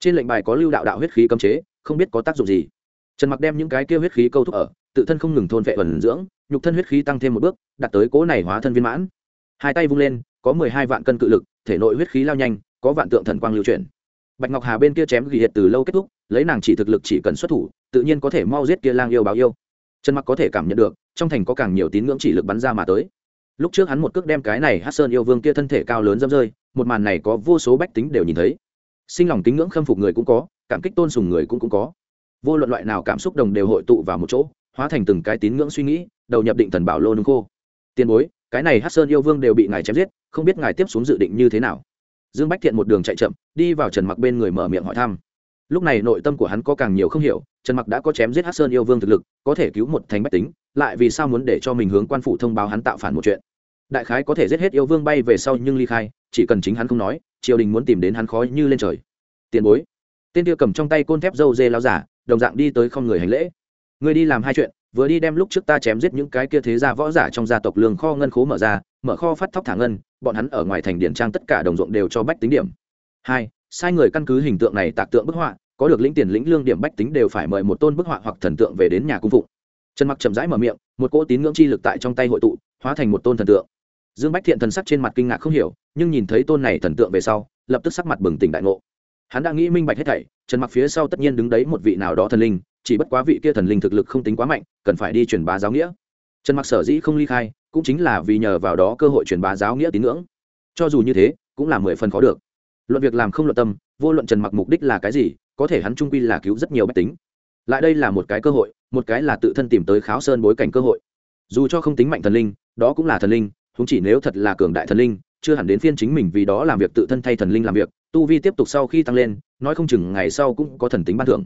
Trên lệnh bài có lưu đạo đạo huyết khí cấm chế, không biết có tác dụng gì. Trần mặc đem những cái kia huyết khí câu thúc ở, tự thân không ngừng thôn vệ ẩn dưỡng, nhục thân huyết khí tăng thêm một bước, đạt tới cố này hóa thân viên mãn. Hai tay vung lên, có mười hai vạn cân cự lực, thể nội huyết khí lao nhanh, có vạn tượng thần quang lưu chuyển. Bạch ngọc hà bên kia chém ghi hiệt từ lâu kết thúc, lấy nàng chỉ thực lực chỉ cần xuất thủ, tự nhiên có thể mau giết kia lang yêu báo yêu. Trần mặc có thể cảm nhận được, trong thành có càng nhiều tín ngưỡng chỉ lực bắn ra mà tới lúc trước hắn một cước đem cái này hát sơn yêu vương kia thân thể cao lớn dâm rơi một màn này có vô số bách tính đều nhìn thấy. Sinh lòng kính ngưỡng khâm phục người cũng có cảm kích tôn sùng người cũng, cũng có. Vô luận loại nào cảm xúc đồng đều hội tụ vào một chỗ hóa thành từng cái tín ngưỡng suy nghĩ đầu nhập định thần bảo lô nung khô. Tiền bối cái này hát sơn yêu vương đều bị ngài chém giết không biết ngài tiếp xuống dự định như thế nào. Dương bách thiện một đường chạy chậm đi vào trần mặc bên người mở miệng hỏi thăm. Lúc này nội tâm của hắn có càng nhiều không hiểu trần mặc đã có chém giết hát sơn yêu vương thực lực có thể cứu một thành bách tính lại vì sao muốn để cho mình hướng quan phủ thông báo hắn tạo phản một chuyện? Đại khái có thể giết hết yêu vương bay về sau nhưng ly khai, chỉ cần chính hắn không nói, triều đình muốn tìm đến hắn khó như lên trời. Tiền bối. Tên kia cầm trong tay côn thép dâu dê lao giả, đồng dạng đi tới không người hành lễ. Người đi làm hai chuyện, vừa đi đem lúc trước ta chém giết những cái kia thế gia võ giả trong gia tộc lương kho ngân khố mở ra, mở kho phát thóc thả ngân, bọn hắn ở ngoài thành điển trang tất cả đồng ruộng đều cho bách tính điểm. Hai, sai người căn cứ hình tượng này tạc tượng bức họa, có được lĩnh tiền lĩnh lương điểm bách tính đều phải mời một tôn bức họa hoặc thần tượng về đến nhà cung phụng. Trần mặc chậm rãi mở miệng, một cỗ tín ngưỡng chi lực tại trong tay hội tụ, hóa thành một tôn thần tượng dương bách thiện thần sắc trên mặt kinh ngạc không hiểu, nhưng nhìn thấy tôn này thần tượng về sau, lập tức sắc mặt bừng tỉnh đại ngộ. Hắn đã nghĩ minh bạch hết thảy, trần mặc phía sau tất nhiên đứng đấy một vị nào đó thần linh, chỉ bất quá vị kia thần linh thực lực không tính quá mạnh, cần phải đi truyền bá giáo nghĩa. Trần mặc sở dĩ không ly khai, cũng chính là vì nhờ vào đó cơ hội truyền bá giáo nghĩa tín ngưỡng. Cho dù như thế, cũng là mười phần khó được. Luận việc làm không luận tâm, vô luận trần mặc mục đích là cái gì, có thể hắn trung quy là cứu rất nhiều bách tính. Lại đây là một cái cơ hội, một cái là tự thân tìm tới kháo sơn bối cảnh cơ hội. Dù cho không tính mạnh thần linh, đó cũng là thần linh chúng chỉ nếu thật là cường đại thần linh, chưa hẳn đến phiên chính mình vì đó làm việc tự thân thay thần linh làm việc, tu vi tiếp tục sau khi tăng lên, nói không chừng ngày sau cũng có thần tính ban thưởng.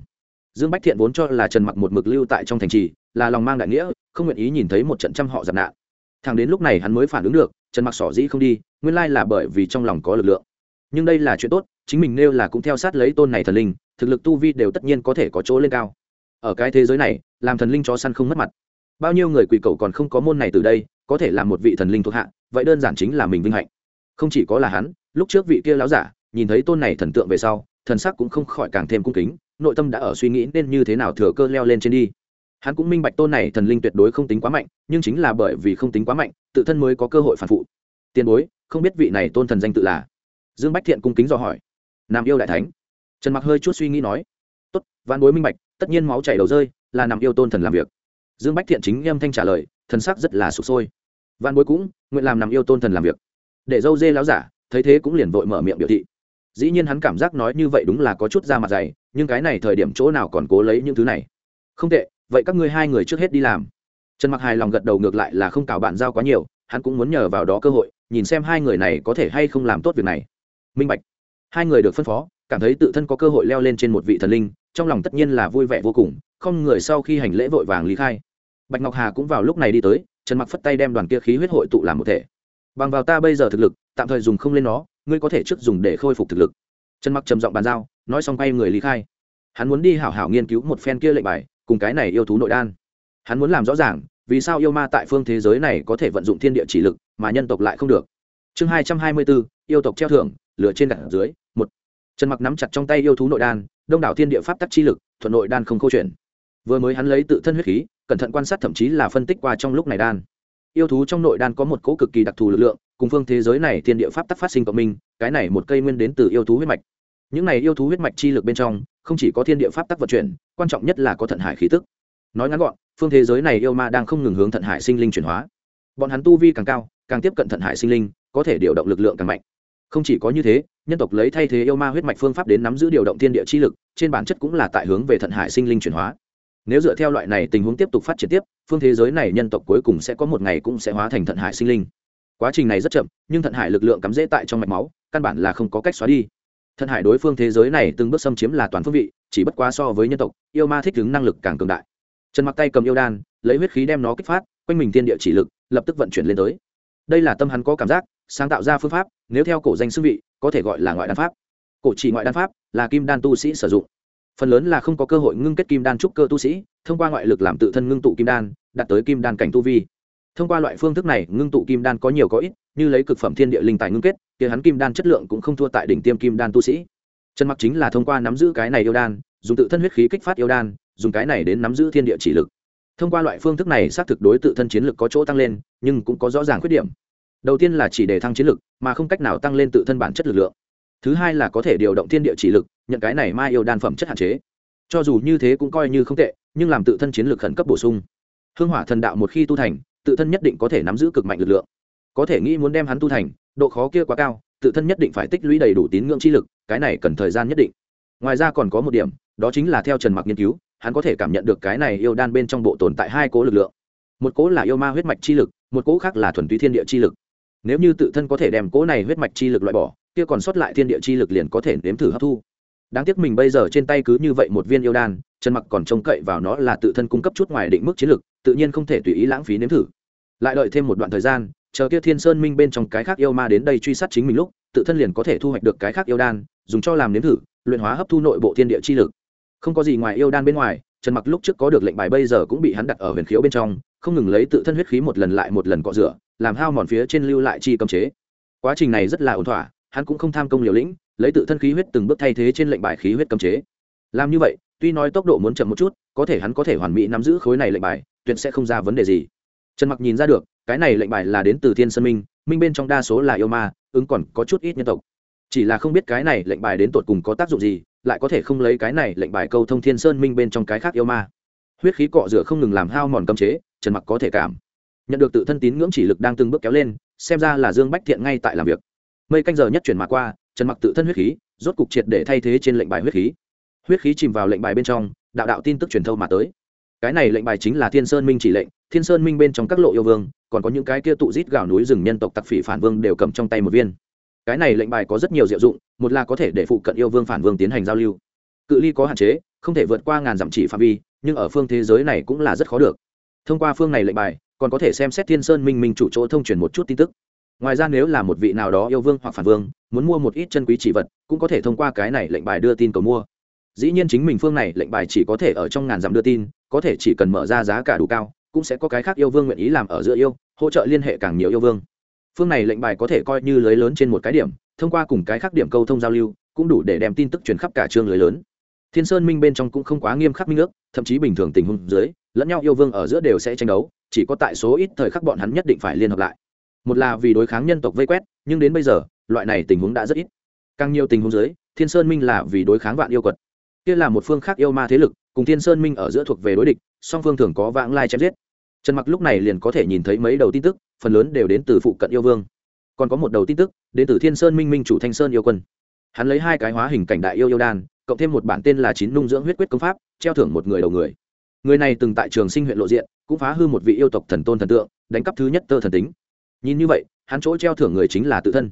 Dương bách thiện vốn cho là trần mặc một mực lưu tại trong thành trì, là lòng mang đại nghĩa, không nguyện ý nhìn thấy một trận trăm họ giặt nạn. Thằng đến lúc này hắn mới phản ứng được, trần mặc sỏ dĩ không đi, nguyên lai là bởi vì trong lòng có lực lượng. Nhưng đây là chuyện tốt, chính mình nêu là cũng theo sát lấy tôn này thần linh, thực lực tu vi đều tất nhiên có thể có chỗ lên cao. Ở cái thế giới này, làm thần linh chó săn không mất mặt. Bao nhiêu người quỳ cầu còn không có môn này từ đây có thể làm một vị thần linh thuộc hạ, vậy đơn giản chính là mình vinh hạnh. Không chỉ có là hắn, lúc trước vị kia láo giả, nhìn thấy tôn này thần tượng về sau, thần sắc cũng không khỏi càng thêm cung kính, nội tâm đã ở suy nghĩ nên như thế nào thừa cơ leo lên trên đi. Hắn cũng minh bạch tôn này thần linh tuyệt đối không tính quá mạnh, nhưng chính là bởi vì không tính quá mạnh, tự thân mới có cơ hội phản phụ. Tiền bối, không biết vị này tôn thần danh tự là? Dương bách thiện cung kính do hỏi. Nam yêu đại thánh. Trần mặc hơi chút suy nghĩ nói. Tốt văn bối minh bạch, tất nhiên máu chảy đầu rơi, là nằm yêu tôn thần làm việc. Dương bách thiện chính nghiêm thanh trả lời, thần sắc rất là sụp sôi văn bối cũng nguyện làm nằm yêu tôn thần làm việc. Để dâu dê láo giả thấy thế cũng liền vội mở miệng biểu thị. Dĩ nhiên hắn cảm giác nói như vậy đúng là có chút ra mặt dày, nhưng cái này thời điểm chỗ nào còn cố lấy những thứ này. Không tệ, vậy các ngươi hai người trước hết đi làm. Trần mặc hài lòng gật đầu ngược lại là không cào bạn giao quá nhiều, hắn cũng muốn nhờ vào đó cơ hội, nhìn xem hai người này có thể hay không làm tốt việc này. Minh bạch. Hai người được phân phó, cảm thấy tự thân có cơ hội leo lên trên một vị thần linh, trong lòng tất nhiên là vui vẻ vô cùng, không người sau khi hành lễ vội vàng lý khai. Bạch ngọc hà cũng vào lúc này đi tới trần mặc phất tay đem đoàn kia khí huyết hội tụ làm một thể. Bằng vào ta bây giờ thực lực, tạm thời dùng không lên nó, ngươi có thể trước dùng để khôi phục thực lực. Trần mặc trầm giọng bàn giao, nói xong quay người lý khai. Hắn muốn đi hảo hảo nghiên cứu một phen kia lệnh bài, cùng cái này yêu thú nội đan. Hắn muốn làm rõ ràng, vì sao yêu ma tại phương thế giới này có thể vận dụng thiên địa chỉ lực, mà nhân tộc lại không được. Chương hai trăm hai mươi bốn, yêu tộc treo thưởng, lửa trên đặt dưới, một. Trần mặc nắm chặt trong tay yêu thú nội đan, đông đảo thiên địa pháp tắc chi lực, thuận nội đan không câu chuyện vừa mới hắn lấy tự thân huyết khí, cẩn thận quan sát thậm chí là phân tích qua trong lúc này đan. Yêu thú trong nội đan có một cỗ cực kỳ đặc thù lực lượng, cùng phương thế giới này thiên địa pháp tắc phát sinh cộng minh, cái này một cây nguyên đến từ yêu thú huyết mạch. Những này yêu thú huyết mạch chi lực bên trong, không chỉ có thiên địa pháp tắc vận chuyển, quan trọng nhất là có thận hải khí tức. Nói ngắn gọn, phương thế giới này yêu ma đang không ngừng hướng thận hải sinh linh chuyển hóa. Bọn hắn tu vi càng cao, càng tiếp cận thận hải sinh linh, có thể điều động lực lượng càng mạnh. Không chỉ có như thế, nhân tộc lấy thay thế yêu ma huyết mạch phương pháp đến nắm giữ điều động thiên địa chi lực, trên bản chất cũng là tại hướng về thận hải sinh linh chuyển hóa nếu dựa theo loại này tình huống tiếp tục phát triển tiếp, phương thế giới này nhân tộc cuối cùng sẽ có một ngày cũng sẽ hóa thành thận hải sinh linh. Quá trình này rất chậm, nhưng thận hải lực lượng cắm rễ tại trong mạch máu, căn bản là không có cách xóa đi. Thận hải đối phương thế giới này từng bước xâm chiếm là toàn phương vị, chỉ bất quá so với nhân tộc, yêu ma thích ứng năng lực càng cường đại. Trần mặc tay cầm yêu đan, lấy huyết khí đem nó kích phát, quanh mình thiên địa chỉ lực lập tức vận chuyển lên tới. Đây là tâm hắn có cảm giác, sáng tạo ra phương pháp, nếu theo cổ danh xưng vị, có thể gọi là ngoại đan pháp. Cổ chỉ ngoại đan pháp là kim đan tu sĩ sử dụng phần lớn là không có cơ hội ngưng kết kim đan trúc cơ tu sĩ, thông qua ngoại lực làm tự thân ngưng tụ kim đan, đạt tới kim đan cảnh tu vi. Thông qua loại phương thức này, ngưng tụ kim đan có nhiều có ít, như lấy cực phẩm thiên địa linh tài ngưng kết thì hắn kim đan chất lượng cũng không thua tại đỉnh tiêm kim đan tu sĩ. Trần mặc chính là thông qua nắm giữ cái này yêu đan, dùng tự thân huyết khí kích phát yêu đan, dùng cái này đến nắm giữ thiên địa chỉ lực. Thông qua loại phương thức này, xác thực đối tự thân chiến lực có chỗ tăng lên, nhưng cũng có rõ ràng khuyết điểm. Đầu tiên là chỉ để thăng chiến lực, mà không cách nào tăng lên tự thân bản chất lực lượng thứ hai là có thể điều động thiên địa chỉ lực, nhận cái này mai yêu đan phẩm chất hạn chế. Cho dù như thế cũng coi như không tệ, nhưng làm tự thân chiến lực khẩn cấp bổ sung. Hương hỏa thần đạo một khi tu thành, tự thân nhất định có thể nắm giữ cực mạnh lực lượng. Có thể nghĩ muốn đem hắn tu thành, độ khó kia quá cao, tự thân nhất định phải tích lũy đầy đủ tín ngưỡng chi lực, cái này cần thời gian nhất định. Ngoài ra còn có một điểm, đó chính là theo trần mặc nghiên cứu, hắn có thể cảm nhận được cái này yêu đan bên trong bộ tồn tại hai cố lực lượng. Một cố là yêu ma huyết mạch chi lực, một cố khác là thuần túy thiên địa chi lực. Nếu như tự thân có thể đem cố này huyết mạch chi lực loại bỏ kia còn sót lại thiên địa chi lực liền có thể nếm thử hấp thu. Đáng tiếc mình bây giờ trên tay cứ như vậy một viên yêu đan, trần mặc còn trông cậy vào nó là tự thân cung cấp chút ngoài định mức chiến lực, tự nhiên không thể tùy ý lãng phí nếm thử. Lại đợi thêm một đoạn thời gian, chờ kia thiên sơn minh bên trong cái khác yêu ma đến đây truy sát chính mình lúc, tự thân liền có thể thu hoạch được cái khác yêu đan, dùng cho làm nếm thử, luyện hóa hấp thu nội bộ thiên địa chi lực. Không có gì ngoài yêu đan bên ngoài, trần mặc lúc trước có được lệnh bài bây giờ cũng bị hắn đặt ở huyền khiếu bên trong, không ngừng lấy tự thân huyết khí một lần lại một lần cọ rửa, làm hao mòn phía trên lưu lại chi cấm chế. Quá trình này rất là ổn thỏa hắn cũng không tham công liều lĩnh, lấy tự thân khí huyết từng bước thay thế trên lệnh bài khí huyết cấm chế. Làm như vậy, tuy nói tốc độ muốn chậm một chút, có thể hắn có thể hoàn mỹ nắm giữ khối này lệnh bài, tuyệt sẽ không ra vấn đề gì. Trần mặc nhìn ra được, cái này lệnh bài là đến từ thiên sơn minh minh bên trong đa số là yêu ma, ứng còn có chút ít nhân tộc. Chỉ là không biết cái này lệnh bài đến tột cùng có tác dụng gì, lại có thể không lấy cái này lệnh bài câu thông thiên sơn minh bên trong cái khác yêu ma. Huyết khí cọ rửa không ngừng làm hao mòn cấm chế, trần mặc có thể cảm nhận được tự thân tín ngưỡng chỉ lực đang từng bước kéo lên, xem ra là dương bách thiện ngay tại làm việc mây canh giờ nhất chuyển mà qua, trần mặc tự thân huyết khí, rốt cục triệt để thay thế trên lệnh bài huyết khí. Huyết khí chìm vào lệnh bài bên trong, đạo đạo tin tức truyền thâu mà tới. Cái này lệnh bài chính là thiên sơn minh chỉ lệnh, thiên sơn minh bên trong các lộ yêu vương, còn có những cái kia tụ rít gào núi rừng nhân tộc tặc phỉ phản vương đều cầm trong tay một viên. Cái này lệnh bài có rất nhiều diệu dụng, một là có thể để phụ cận yêu vương phản vương tiến hành giao lưu. Cự ly có hạn chế, không thể vượt qua ngàn dặm chỉ phạm vi, nhưng ở phương thế giới này cũng là rất khó được. Thông qua phương này lệnh bài, còn có thể xem xét thiên sơn minh minh chủ chỗ thông truyền một chút tin tức ngoài ra nếu là một vị nào đó yêu vương hoặc phản vương, muốn mua một ít chân quý chỉ vật, cũng có thể thông qua cái này lệnh bài đưa tin cầu mua. Dĩ nhiên chính mình phương này lệnh bài chỉ có thể ở trong ngàn dặm đưa tin, có thể chỉ cần mở ra giá cả đủ cao, cũng sẽ có cái khác yêu vương nguyện ý làm ở giữa yêu, hỗ trợ liên hệ càng nhiều yêu vương. Phương này lệnh bài có thể coi như lưới lớn trên một cái điểm, thông qua cùng cái khác điểm câu thông giao lưu, cũng đủ để đem tin tức truyền khắp cả chương lưới lớn. Thiên sơn minh bên trong cũng không quá nghiêm khắc minh ước, thậm chí bình thường tình huống dưới, lẫn nhau yêu vương ở giữa đều sẽ tranh đấu, chỉ có tại số ít thời khắc bọn hắn nhất định phải liên hợp lại một là vì đối kháng nhân tộc vây quét, nhưng đến bây giờ, loại này tình huống đã rất ít. Càng nhiều tình huống dưới, thiên sơn minh là vì đối kháng vạn yêu quật. Kia là một phương khác yêu ma thế lực, cùng thiên sơn minh ở giữa thuộc về đối địch, song phương thường có vãng lai chém giết. Trần mặc lúc này liền có thể nhìn thấy mấy đầu tin tức, phần lớn đều đến từ phụ cận yêu vương. Còn có một đầu tin tức, đến từ thiên sơn minh minh chủ thanh sơn yêu quân. Hắn lấy hai cái hóa hình cảnh đại yêu yêu đan, cộng thêm một bản tên là chín nung dưỡng huyết quyết công pháp, treo thưởng một người đầu người. Người này từng tại trường sinh huyện lộ diện, cũng phá hư một vị yêu tộc thần tôn thần tượng, đánh cắp thứ nhất tơ thần tính nhìn như vậy, hắn chỗ treo thưởng người chính là tự thân.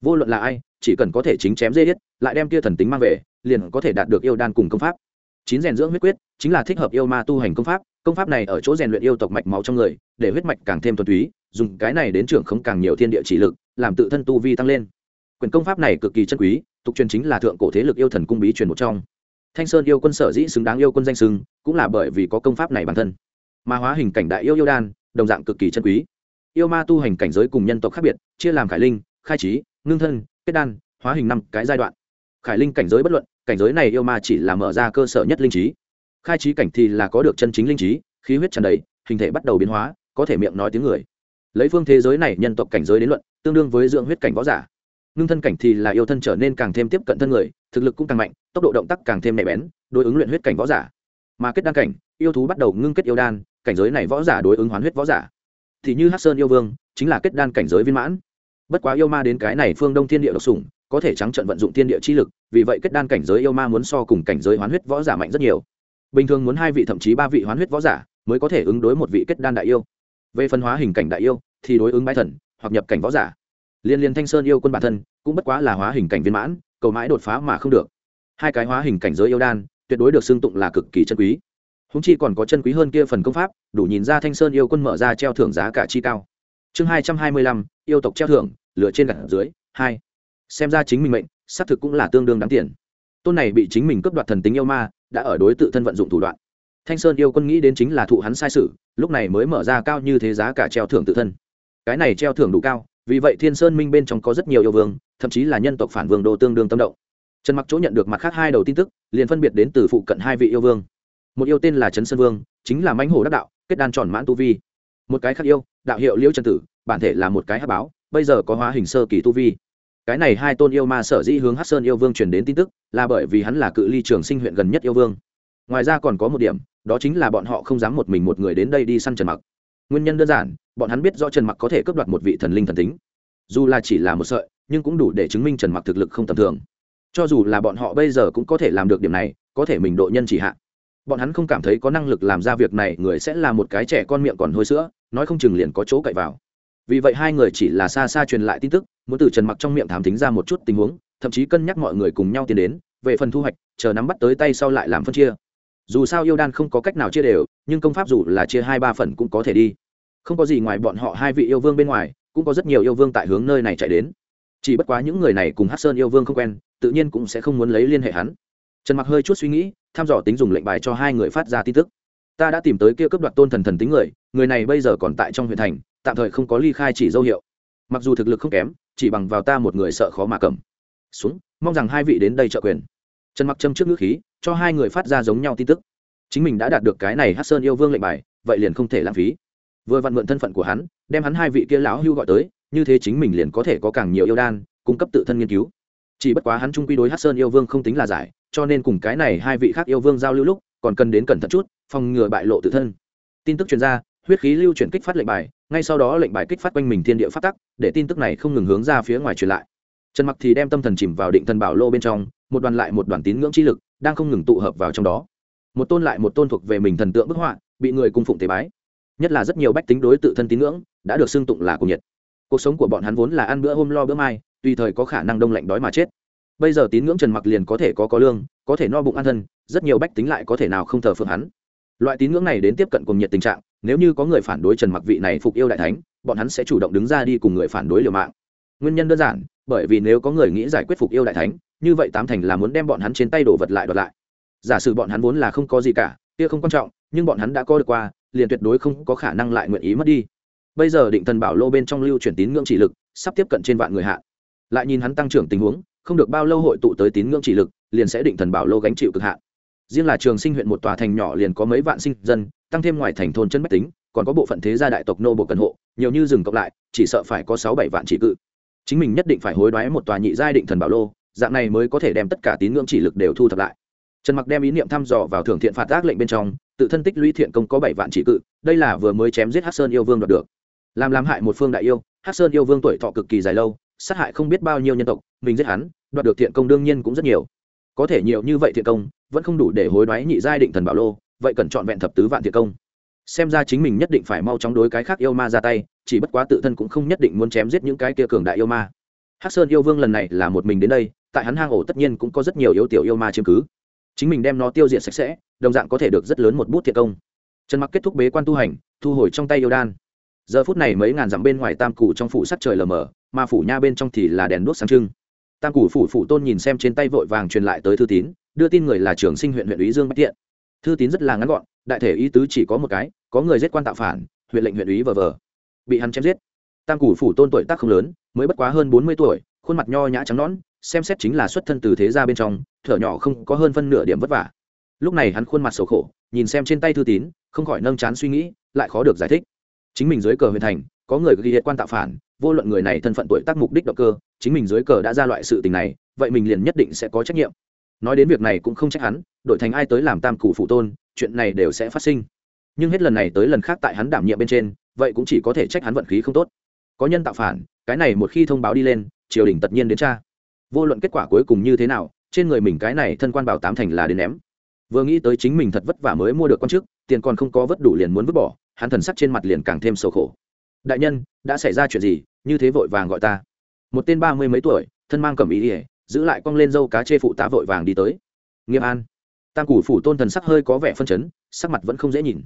Vô luận là ai, chỉ cần có thể chính chém dê yết lại đem kia thần tính mang về, liền có thể đạt được yêu đan cùng công pháp. Chín rèn dưỡng huyết quyết chính là thích hợp yêu ma tu hành công pháp công pháp này ở chỗ rèn luyện yêu tộc mạch máu trong người, để huyết mạch càng thêm thuần túy, dùng cái này đến trưởng không càng nhiều thiên địa chỉ lực, làm tự thân tu vi tăng lên. Quyền công pháp này cực kỳ chân quý, tục truyền chính là thượng cổ thế lực yêu thần cung bí truyền một trong. Thanh sơn yêu quân sở dĩ xứng đáng yêu quân danh sưng cũng là bởi vì có công pháp này bản thân. Ma hóa hình cảnh đại yêu yêu đan, đồng dạng cực kỳ chân quý yêu ma tu hành cảnh giới cùng nhân tộc khác biệt, chia làm khải linh, khai trí ngưng thân, kết đan, hóa hình năm cái giai đoạn. Khải linh cảnh giới bất luận, cảnh giới này yêu ma chỉ là mở ra cơ sở nhất linh trí. Khai trí cảnh thì là có được chân chính linh trí, khí huyết tràn đầy, hình thể bắt đầu biến hóa, có thể miệng nói tiếng người. Lấy phương thế giới này nhân tộc cảnh giới đến luận, tương đương với dưỡng huyết cảnh võ giả. Ngưng thân cảnh thì là yêu thân trở nên càng thêm tiếp cận thân người, thực lực cũng càng mạnh, tốc độ động tác càng thêm nhạy bén, đối ứng luyện huyết cảnh võ giả. Mà kết đan cảnh, yêu thú bắt đầu ngưng kết yêu đan, cảnh giới này võ giả đối ứng hoán huyết võ giả thì như hát sơn yêu vương, chính là kết đan cảnh giới viên mãn. Bất quá yêu ma đến cái này phương đông thiên địa độc sủng, có thể trắng trận vận dụng thiên địa chi lực, vì vậy kết đan cảnh giới yêu ma muốn so cùng cảnh giới hoán huyết võ giả mạnh rất nhiều. Bình thường muốn hai vị thậm chí ba vị hoán huyết võ giả mới có thể ứng đối một vị kết đan đại yêu. Về phân hóa hình cảnh đại yêu thì đối ứng bãi thần hoặc nhập cảnh võ giả. Liên liên thanh sơn yêu quân bản thân cũng bất quá là hóa hình cảnh viên mãn, cầu mãi đột phá mà không được. Hai cái hóa hình cảnh giới yêu đan tuyệt đối được xưng tụng là cực kỳ chân quý húng chi còn có chân quý hơn kia phần công pháp, đủ nhìn ra thanh sơn yêu quân mở ra treo thưởng giá cả chi cao. Chương hai trăm hai mươi lăm, yêu tộc treo thưởng, lửa trên gặt dưới, hai. Xem ra chính mình mệnh, xác thực cũng là tương đương đáng tiền. Tôn này bị chính mình cướp đoạt thần tính yêu ma, đã ở đối tự thân vận dụng thủ đoạn. Thanh sơn yêu quân nghĩ đến chính là thụ hắn sai sự, lúc này mới mở ra cao như thế giá cả treo thưởng tự thân. Cái này treo thưởng đủ cao, vì vậy thiên sơn minh bên trong có rất nhiều yêu vương, thậm chí là nhân tộc phản vương đồ tương đương tâm động. Trần mặc chỗ nhận được mặt khác hai đầu tin tức, liền phân biệt đến từ phụ cận hai vị yêu vương một yêu tên là trấn sơn vương, chính là mãnh hổ đắc đạo, kết đan tròn mãn tu vi. Một cái khác yêu, đạo hiệu liễu trần tử, bản thể là một cái hát báo, bây giờ có hóa hình sơ kỳ tu vi. Cái này hai tôn yêu ma sở dĩ hướng hát sơn yêu vương truyền đến tin tức, là bởi vì hắn là cự ly trường sinh huyện gần nhất yêu vương. Ngoài ra còn có một điểm, đó chính là bọn họ không dám một mình một người đến đây đi săn trần mặc. Nguyên nhân đơn giản, bọn hắn biết do trần mặc có thể cướp đoạt một vị thần linh thần tính. Dù là chỉ là một sợi, nhưng cũng đủ để chứng minh trần mặc thực lực không tầm thường. Cho dù là bọn họ bây giờ cũng có thể làm được điểm này, có thể mình độ nhân chỉ hạ bọn hắn không cảm thấy có năng lực làm ra việc này, người sẽ là một cái trẻ con miệng còn hôi sữa, nói không chừng liền có chỗ cậy vào. Vì vậy hai người chỉ là xa xa truyền lại tin tức, muốn từ trần mặc trong miệng thám tính ra một chút tình huống, thậm chí cân nhắc mọi người cùng nhau tiến đến, về phần thu hoạch, chờ nắm bắt tới tay sau lại làm phân chia. Dù sao yêu đan không có cách nào chia đều, nhưng công pháp dù là chia hai ba phần cũng có thể đi. Không có gì ngoài bọn họ hai vị yêu vương bên ngoài, cũng có rất nhiều yêu vương tại hướng nơi này chạy đến. Chỉ bất quá những người này cùng hát sơn yêu vương không quen, tự nhiên cũng sẽ không muốn lấy liên hệ hắn. Trần mặc hơi chút suy nghĩ thăm dò tính dùng lệnh bài cho hai người phát ra tin tức. Ta đã tìm tới kia cấp đoạt tôn thần thần tính người người này bây giờ còn tại trong huyện thành, tạm thời không có ly khai chỉ dấu hiệu. Mặc dù thực lực không kém, chỉ bằng vào ta một người sợ khó mà cầm. Xuống, mong rằng hai vị đến đây trợ quyền. Trần mặc châm trước ngữ khí, cho hai người phát ra giống nhau tin tức. Chính mình đã đạt được cái này hát sơn yêu vương lệnh bài, vậy liền không thể lãng phí. Vừa vặn mượn thân phận của hắn, đem hắn hai vị kia lão hưu gọi tới, như thế chính mình liền có thể có càng nhiều yêu đan, cung cấp tự thân nghiên cứu. Chỉ bất quá hắn trung quy đối hát sơn yêu vương không tính là giải cho nên cùng cái này hai vị khác yêu vương giao lưu lúc, còn cần đến cẩn thận chút, phòng ngừa bại lộ tự thân. Tin tức chuyên gia huyết khí lưu chuyển kích phát lệnh bài, ngay sau đó lệnh bài kích phát quanh mình thiên địa phát tắc, để tin tức này không ngừng hướng ra phía ngoài truyền lại. Trần mặc thì đem tâm thần chìm vào định thần bảo lô bên trong, một đoàn lại một đoàn tín ngưỡng chi lực đang không ngừng tụ hợp vào trong đó. Một tôn lại một tôn thuộc về mình thần tượng bức họa, bị người cung phụng tế bái. Nhất là rất nhiều bách tính đối tự thân tín ngưỡng, đã được xưng tụng là cùng nhiệt. Cuộc sống của bọn hắn vốn là ăn bữa hôm lo bữa mai, tùy thời có khả năng đông lạnh đói mà chết bây giờ tín ngưỡng trần mặc liền có thể có có lương, có thể no bụng ăn thân, rất nhiều bách tính lại có thể nào không thờ phượng hắn. Loại tín ngưỡng này đến tiếp cận cùng nhiệt tình trạng, nếu như có người phản đối trần mặc vị này phục yêu đại thánh, bọn hắn sẽ chủ động đứng ra đi cùng người phản đối liều mạng. Nguyên nhân đơn giản, bởi vì nếu có người nghĩ giải quyết phục yêu đại thánh, như vậy tám thành là muốn đem bọn hắn trên tay đổ vật lại đoạt lại. Giả sử bọn hắn vốn là không có gì cả, kia không quan trọng, nhưng bọn hắn đã có được qua, liền tuyệt đối không có khả năng lại nguyện ý mất đi. Bây giờ định thần bảo lô bên trong lưu chuyển tín ngưỡng chỉ lực, sắp tiếp cận trên vạn người hạ. Lại nhìn hắn tăng trưởng tình huống không được bao lâu hội tụ tới tín ngưỡng chỉ lực, liền sẽ định thần bảo lô gánh chịu cực hạn. Riêng là trường sinh huyện một tòa thành nhỏ liền có mấy vạn sinh dân, tăng thêm ngoài thành thôn chân bách tính, còn có bộ phận thế gia đại tộc nô bộ cần hộ, nhiều như rừng cộng lại, chỉ sợ phải có sáu bảy vạn chỉ cự. Chính mình nhất định phải hối đoái một tòa nhị giai định thần bảo lô, dạng này mới có thể đem tất cả tín ngưỡng chỉ lực đều thu thập lại. Trần mặc đem ý niệm thăm dò vào thưởng thiện phạt ác lệnh bên trong, tự thân tích lũy thiện công có bảy vạn chỉ cự, đây là vừa mới chém giết hát sơn yêu vương đoạt được. Làm làm hại một phương đại yêu hát sơn yêu vương tuổi thọ cực kỳ dài lâu sát hại không biết bao nhiêu nhân tộc, mình giết hắn, đoạt được thiện công đương nhiên cũng rất nhiều. Có thể nhiều như vậy thiện công, vẫn không đủ để hối đoái nhị giai định thần bảo lô, vậy cần chọn vẹn thập tứ vạn thiện công. Xem ra chính mình nhất định phải mau chóng đối cái khác yêu ma ra tay, chỉ bất quá tự thân cũng không nhất định muốn chém giết những cái kia cường đại yêu ma. Hắc sơn yêu vương lần này là một mình đến đây, tại hắn hang ổ tất nhiên cũng có rất nhiều yếu tiểu yêu ma chiếm cứ. Chính mình đem nó tiêu diệt sạch sẽ, đồng dạng có thể được rất lớn một bút thiệt công. Trần mặc kết thúc bế quan tu hành, thu hồi trong tay yêu đan. Giờ phút này mấy ngàn dặm bên ngoài tam cụ trong phủ sắt trời lờ mờ mà phủ nha bên trong thì là đèn đuốc sáng trưng. Tam củ phủ phủ tôn nhìn xem trên tay vội vàng truyền lại tới thư tín, đưa tin người là trưởng sinh huyện huyện ủy dương bách tiện thư tín rất là ngắn gọn, đại thể ý tứ chỉ có một cái, có người giết quan tạo phản, huyện lệnh huyện ủy vờ vờ. Bị hắn chém giết. Tam củ phủ tôn tuổi tác không lớn, mới bất quá hơn bốn mươi tuổi, khuôn mặt nho nhã trắng nõn, xem xét chính là xuất thân từ thế gia bên trong, thở nhỏ không có hơn phân nửa điểm vất vả. Lúc này hắn khuôn mặt sầu khổ, nhìn xem trên tay thư tín, không khỏi nâng chán suy nghĩ, lại khó được giải thích. Chính mình dưới cờ huyện thành, có người ghi hiện quan tạo phản vô luận người này thân phận tuổi tác mục đích động cơ, chính mình dưới cờ đã ra loại sự tình này, vậy mình liền nhất định sẽ có trách nhiệm. Nói đến việc này cũng không trách hắn đội thành ai tới làm tam củ phụ tôn, chuyện này đều sẽ phát sinh. Nhưng hết lần này tới lần khác tại hắn đảm nhiệm bên trên, vậy cũng chỉ có thể trách hắn vận khí không tốt. Có nhân tạo phản, cái này một khi thông báo đi lên, triều đình tất nhiên đến cha vô luận kết quả cuối cùng như thế nào, trên người mình cái này thân quan bảo tám thành là đến ném. Vừa nghĩ tới chính mình thật vất vả mới mua được con chức, tiền còn không có vất đủ liền muốn vứt bỏ, hắn thần sắc trên mặt liền càng thêm sầu khổ đại nhân, đã xảy ra chuyện gì, như thế vội vàng gọi ta. Một tên ba mươi mấy tuổi, thân mang cầm ý ỉa giữ lại cong lên dâu cá chê phụ tá vội vàng đi tới. Nghiêm an. Tam củ phủ tôn thần sắc hơi có vẻ phân chấn, sắc mặt vẫn không dễ nhìn.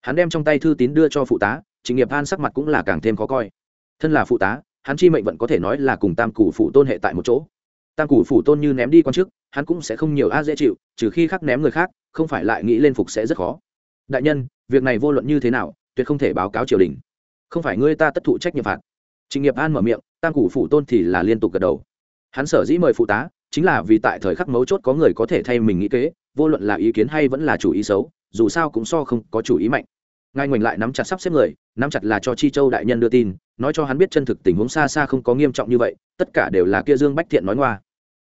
Hắn đem trong tay thư tín đưa cho phụ tá trịnh nghiệp an sắc mặt cũng là càng thêm khó coi. Thân là phụ tá, hắn chi mệnh vẫn có thể nói là cùng tam củ phủ tôn hệ tại một chỗ. Tam củ phủ tôn như ném đi quan chức hắn cũng sẽ không nhiều a dễ chịu, trừ khi khắc ném người khác, không phải lại nghĩ lên phục sẽ rất khó. Đại nhân, việc này vô luận như thế nào, tuyệt không thể báo cáo triều đình không phải ngươi ta tất thụ trách nhiệm phạt. Trịnh nghiệp an mở miệng, tam củ phủ tôn thì là liên tục gật đầu. Hắn sở dĩ mời phụ tá, chính là vì tại thời khắc mấu chốt có người có thể thay mình nghĩ kế, vô luận là ý kiến hay vẫn là chủ ý xấu, dù sao cũng so không có chủ ý mạnh. Ngài ngoảnh lại nắm chặt sắp xếp người, nắm chặt là cho chi châu đại nhân đưa tin, nói cho hắn biết chân thực tình huống xa xa không có nghiêm trọng như vậy, tất cả đều là kia dương bách thiện nói ngoa.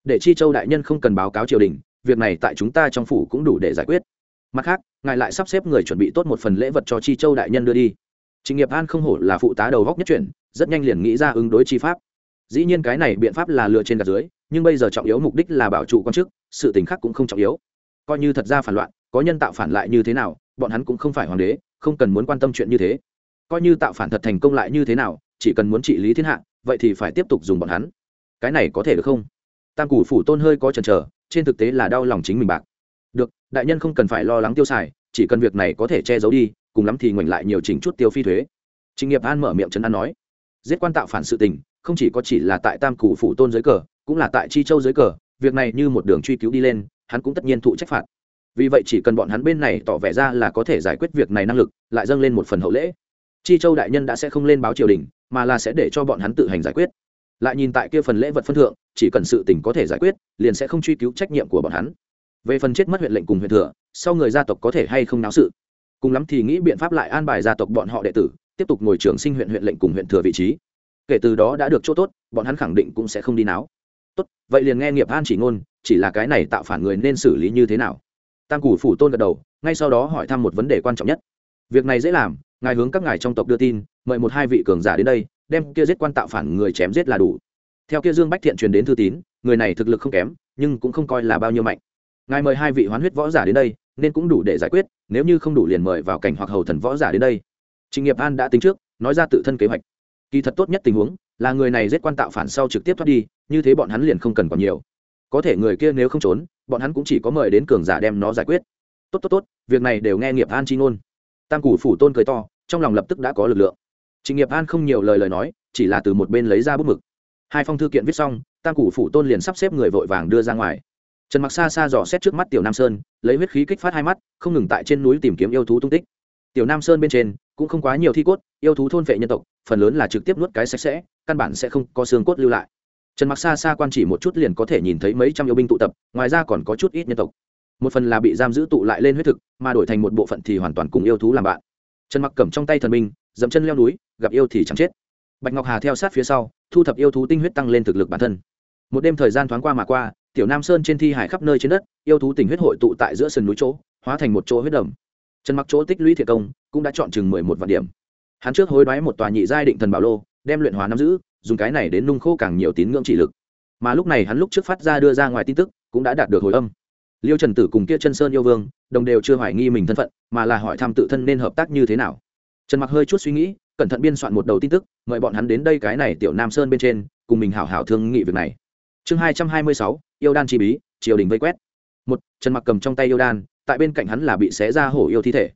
Để chi châu đại nhân không cần báo cáo triều đình, việc này tại chúng ta trong phủ cũng đủ để giải quyết. Mặt khác, ngài lại sắp xếp người chuẩn bị tốt một phần lễ vật cho chi châu đại nhân đưa đi. Trình nghiệp an không hổ là phụ tá đầu góc nhất chuyển, rất nhanh liền nghĩ ra ứng đối chi pháp. Dĩ nhiên cái này biện pháp là lựa trên gạt dưới, nhưng bây giờ trọng yếu mục đích là bảo trụ quan chức, sự tình khác cũng không trọng yếu. Coi như thật ra phản loạn, có nhân tạo phản lại như thế nào, bọn hắn cũng không phải hoàng đế, không cần muốn quan tâm chuyện như thế. Coi như tạo phản thật thành công lại như thế nào, chỉ cần muốn trị lý thiên hạ, vậy thì phải tiếp tục dùng bọn hắn. Cái này có thể được không? Tam củ phủ tôn hơi có chần chờ, trên thực tế là đau lòng chính mình bạc. Được, đại nhân không cần phải lo lắng tiêu xài, chỉ cần việc này có thể che giấu đi cùng lắm thì ngoảnh lại nhiều chỉnh chút tiêu phi thuế. Trịnh nghiệp an mở miệng trấn an nói, giết quan tạo phản sự tình, không chỉ có chỉ là tại tam củ phủ tôn dưới cờ, cũng là tại chi châu dưới cờ, việc này như một đường truy cứu đi lên, hắn cũng tất nhiên thụ trách phạt. Vì vậy chỉ cần bọn hắn bên này tỏ vẻ ra là có thể giải quyết việc này năng lực, lại dâng lên một phần hậu lễ. Chi châu đại nhân đã sẽ không lên báo triều đình, mà là sẽ để cho bọn hắn tự hành giải quyết. Lại nhìn tại kia phần lễ vật phân thượng, chỉ cần sự tình có thể giải quyết, liền sẽ không truy cứu trách nhiệm của bọn hắn. Về phần chết mất huyện lệnh cùng huyện thừa, sau người gia tộc có thể hay không náo sự? Cùng lắm thì nghĩ biện pháp lại an bài gia tộc bọn họ đệ tử, tiếp tục ngồi trưởng sinh huyện huyện lệnh cùng huyện thừa vị trí. Kể từ đó đã được chỗ tốt, bọn hắn khẳng định cũng sẽ không đi náo. Tốt, vậy liền nghe nghiệp an chỉ ngôn, chỉ là cái này tạo phản người nên xử lý như thế nào? Tam củ phủ tôn gật đầu, ngay sau đó hỏi thăm một vấn đề quan trọng nhất. Việc này dễ làm, ngài hướng các ngài trong tộc đưa tin, mời một hai vị cường giả đến đây, đem kia giết quan tạo phản người chém giết là đủ. Theo kia dương bách thiện truyền đến thư tín, người này thực lực không kém, nhưng cũng không coi là bao nhiêu mạnh. Ngài mời hai vị hoán huyết võ giả đến đây nên cũng đủ để giải quyết, nếu như không đủ liền mời vào cảnh hoặc hầu thần võ giả đến đây. Trịnh nghiệp an đã tính trước, nói ra tự thân kế hoạch. Kỳ thật tốt nhất tình huống là người này giết quan tạo phản sau trực tiếp thoát đi, như thế bọn hắn liền không cần còn nhiều. Có thể người kia nếu không trốn, bọn hắn cũng chỉ có mời đến cường giả đem nó giải quyết. Tốt tốt tốt, việc này đều nghe nghiệp an chi ngôn. Tam củ phủ tôn cười to, trong lòng lập tức đã có lực lượng. Trịnh nghiệp an không nhiều lời lời nói, chỉ là từ một bên lấy ra bút mực. Hai phong thư kiện viết xong, tam củ phủ tôn liền sắp xếp người vội vàng đưa ra ngoài trần mặc xa xa dò xét trước mắt tiểu nam sơn lấy huyết khí kích phát hai mắt không ngừng tại trên núi tìm kiếm yêu thú tung tích tiểu nam sơn bên trên cũng không quá nhiều thi cốt yêu thú thôn vệ nhân tộc phần lớn là trực tiếp nuốt cái sạch sẽ căn bản sẽ không có xương cốt lưu lại trần mặc xa xa quan chỉ một chút liền có thể nhìn thấy mấy trăm yêu binh tụ tập ngoài ra còn có chút ít nhân tộc một phần là bị giam giữ tụ lại lên huyết thực mà đổi thành một bộ phận thì hoàn toàn cùng yêu thú làm bạn trần mặc cầm trong tay thần binh dẫm chân leo núi gặp yêu thì chẳng chết bạch ngọc hà theo sát phía sau thu thập yêu thú tinh huyết tăng lên thực lực bản thân một đêm thời gian thoáng qua mà qua tiểu nam sơn trên thi hải khắp nơi trên đất, yêu thú tình huyết hội tụ tại giữa sườn núi chỗ, hóa thành một chỗ huyết đầm. Trần mặc chỗ tích lũy thiệt công cũng đã chọn chừng mười một vạn điểm. Hắn trước hối đoái một tòa nhị giai định thần bảo lô, đem luyện hóa nắm giữ, dùng cái này đến nung khô càng nhiều tín ngưỡng chỉ lực. Mà lúc này hắn lúc trước phát ra đưa ra ngoài tin tức, cũng đã đạt được hồi âm. Liêu trần tử cùng kia chân sơn yêu vương, đồng đều chưa hoài nghi mình thân phận, mà là hỏi thăm tự thân nên hợp tác như thế nào. Trần mặc hơi chút suy nghĩ, cẩn thận biên soạn một đầu tin tức, mời bọn hắn đến đây cái này tiểu nam sơn bên trên, cùng mình hảo hảo thương nghị việc này. Chương hai trăm hai mươi sáu yêu đan chi bí, triều đình vây quét. Một, trần mặc cầm trong tay yêu đan, tại bên cạnh hắn là bị xé ra hổ yêu thi thể.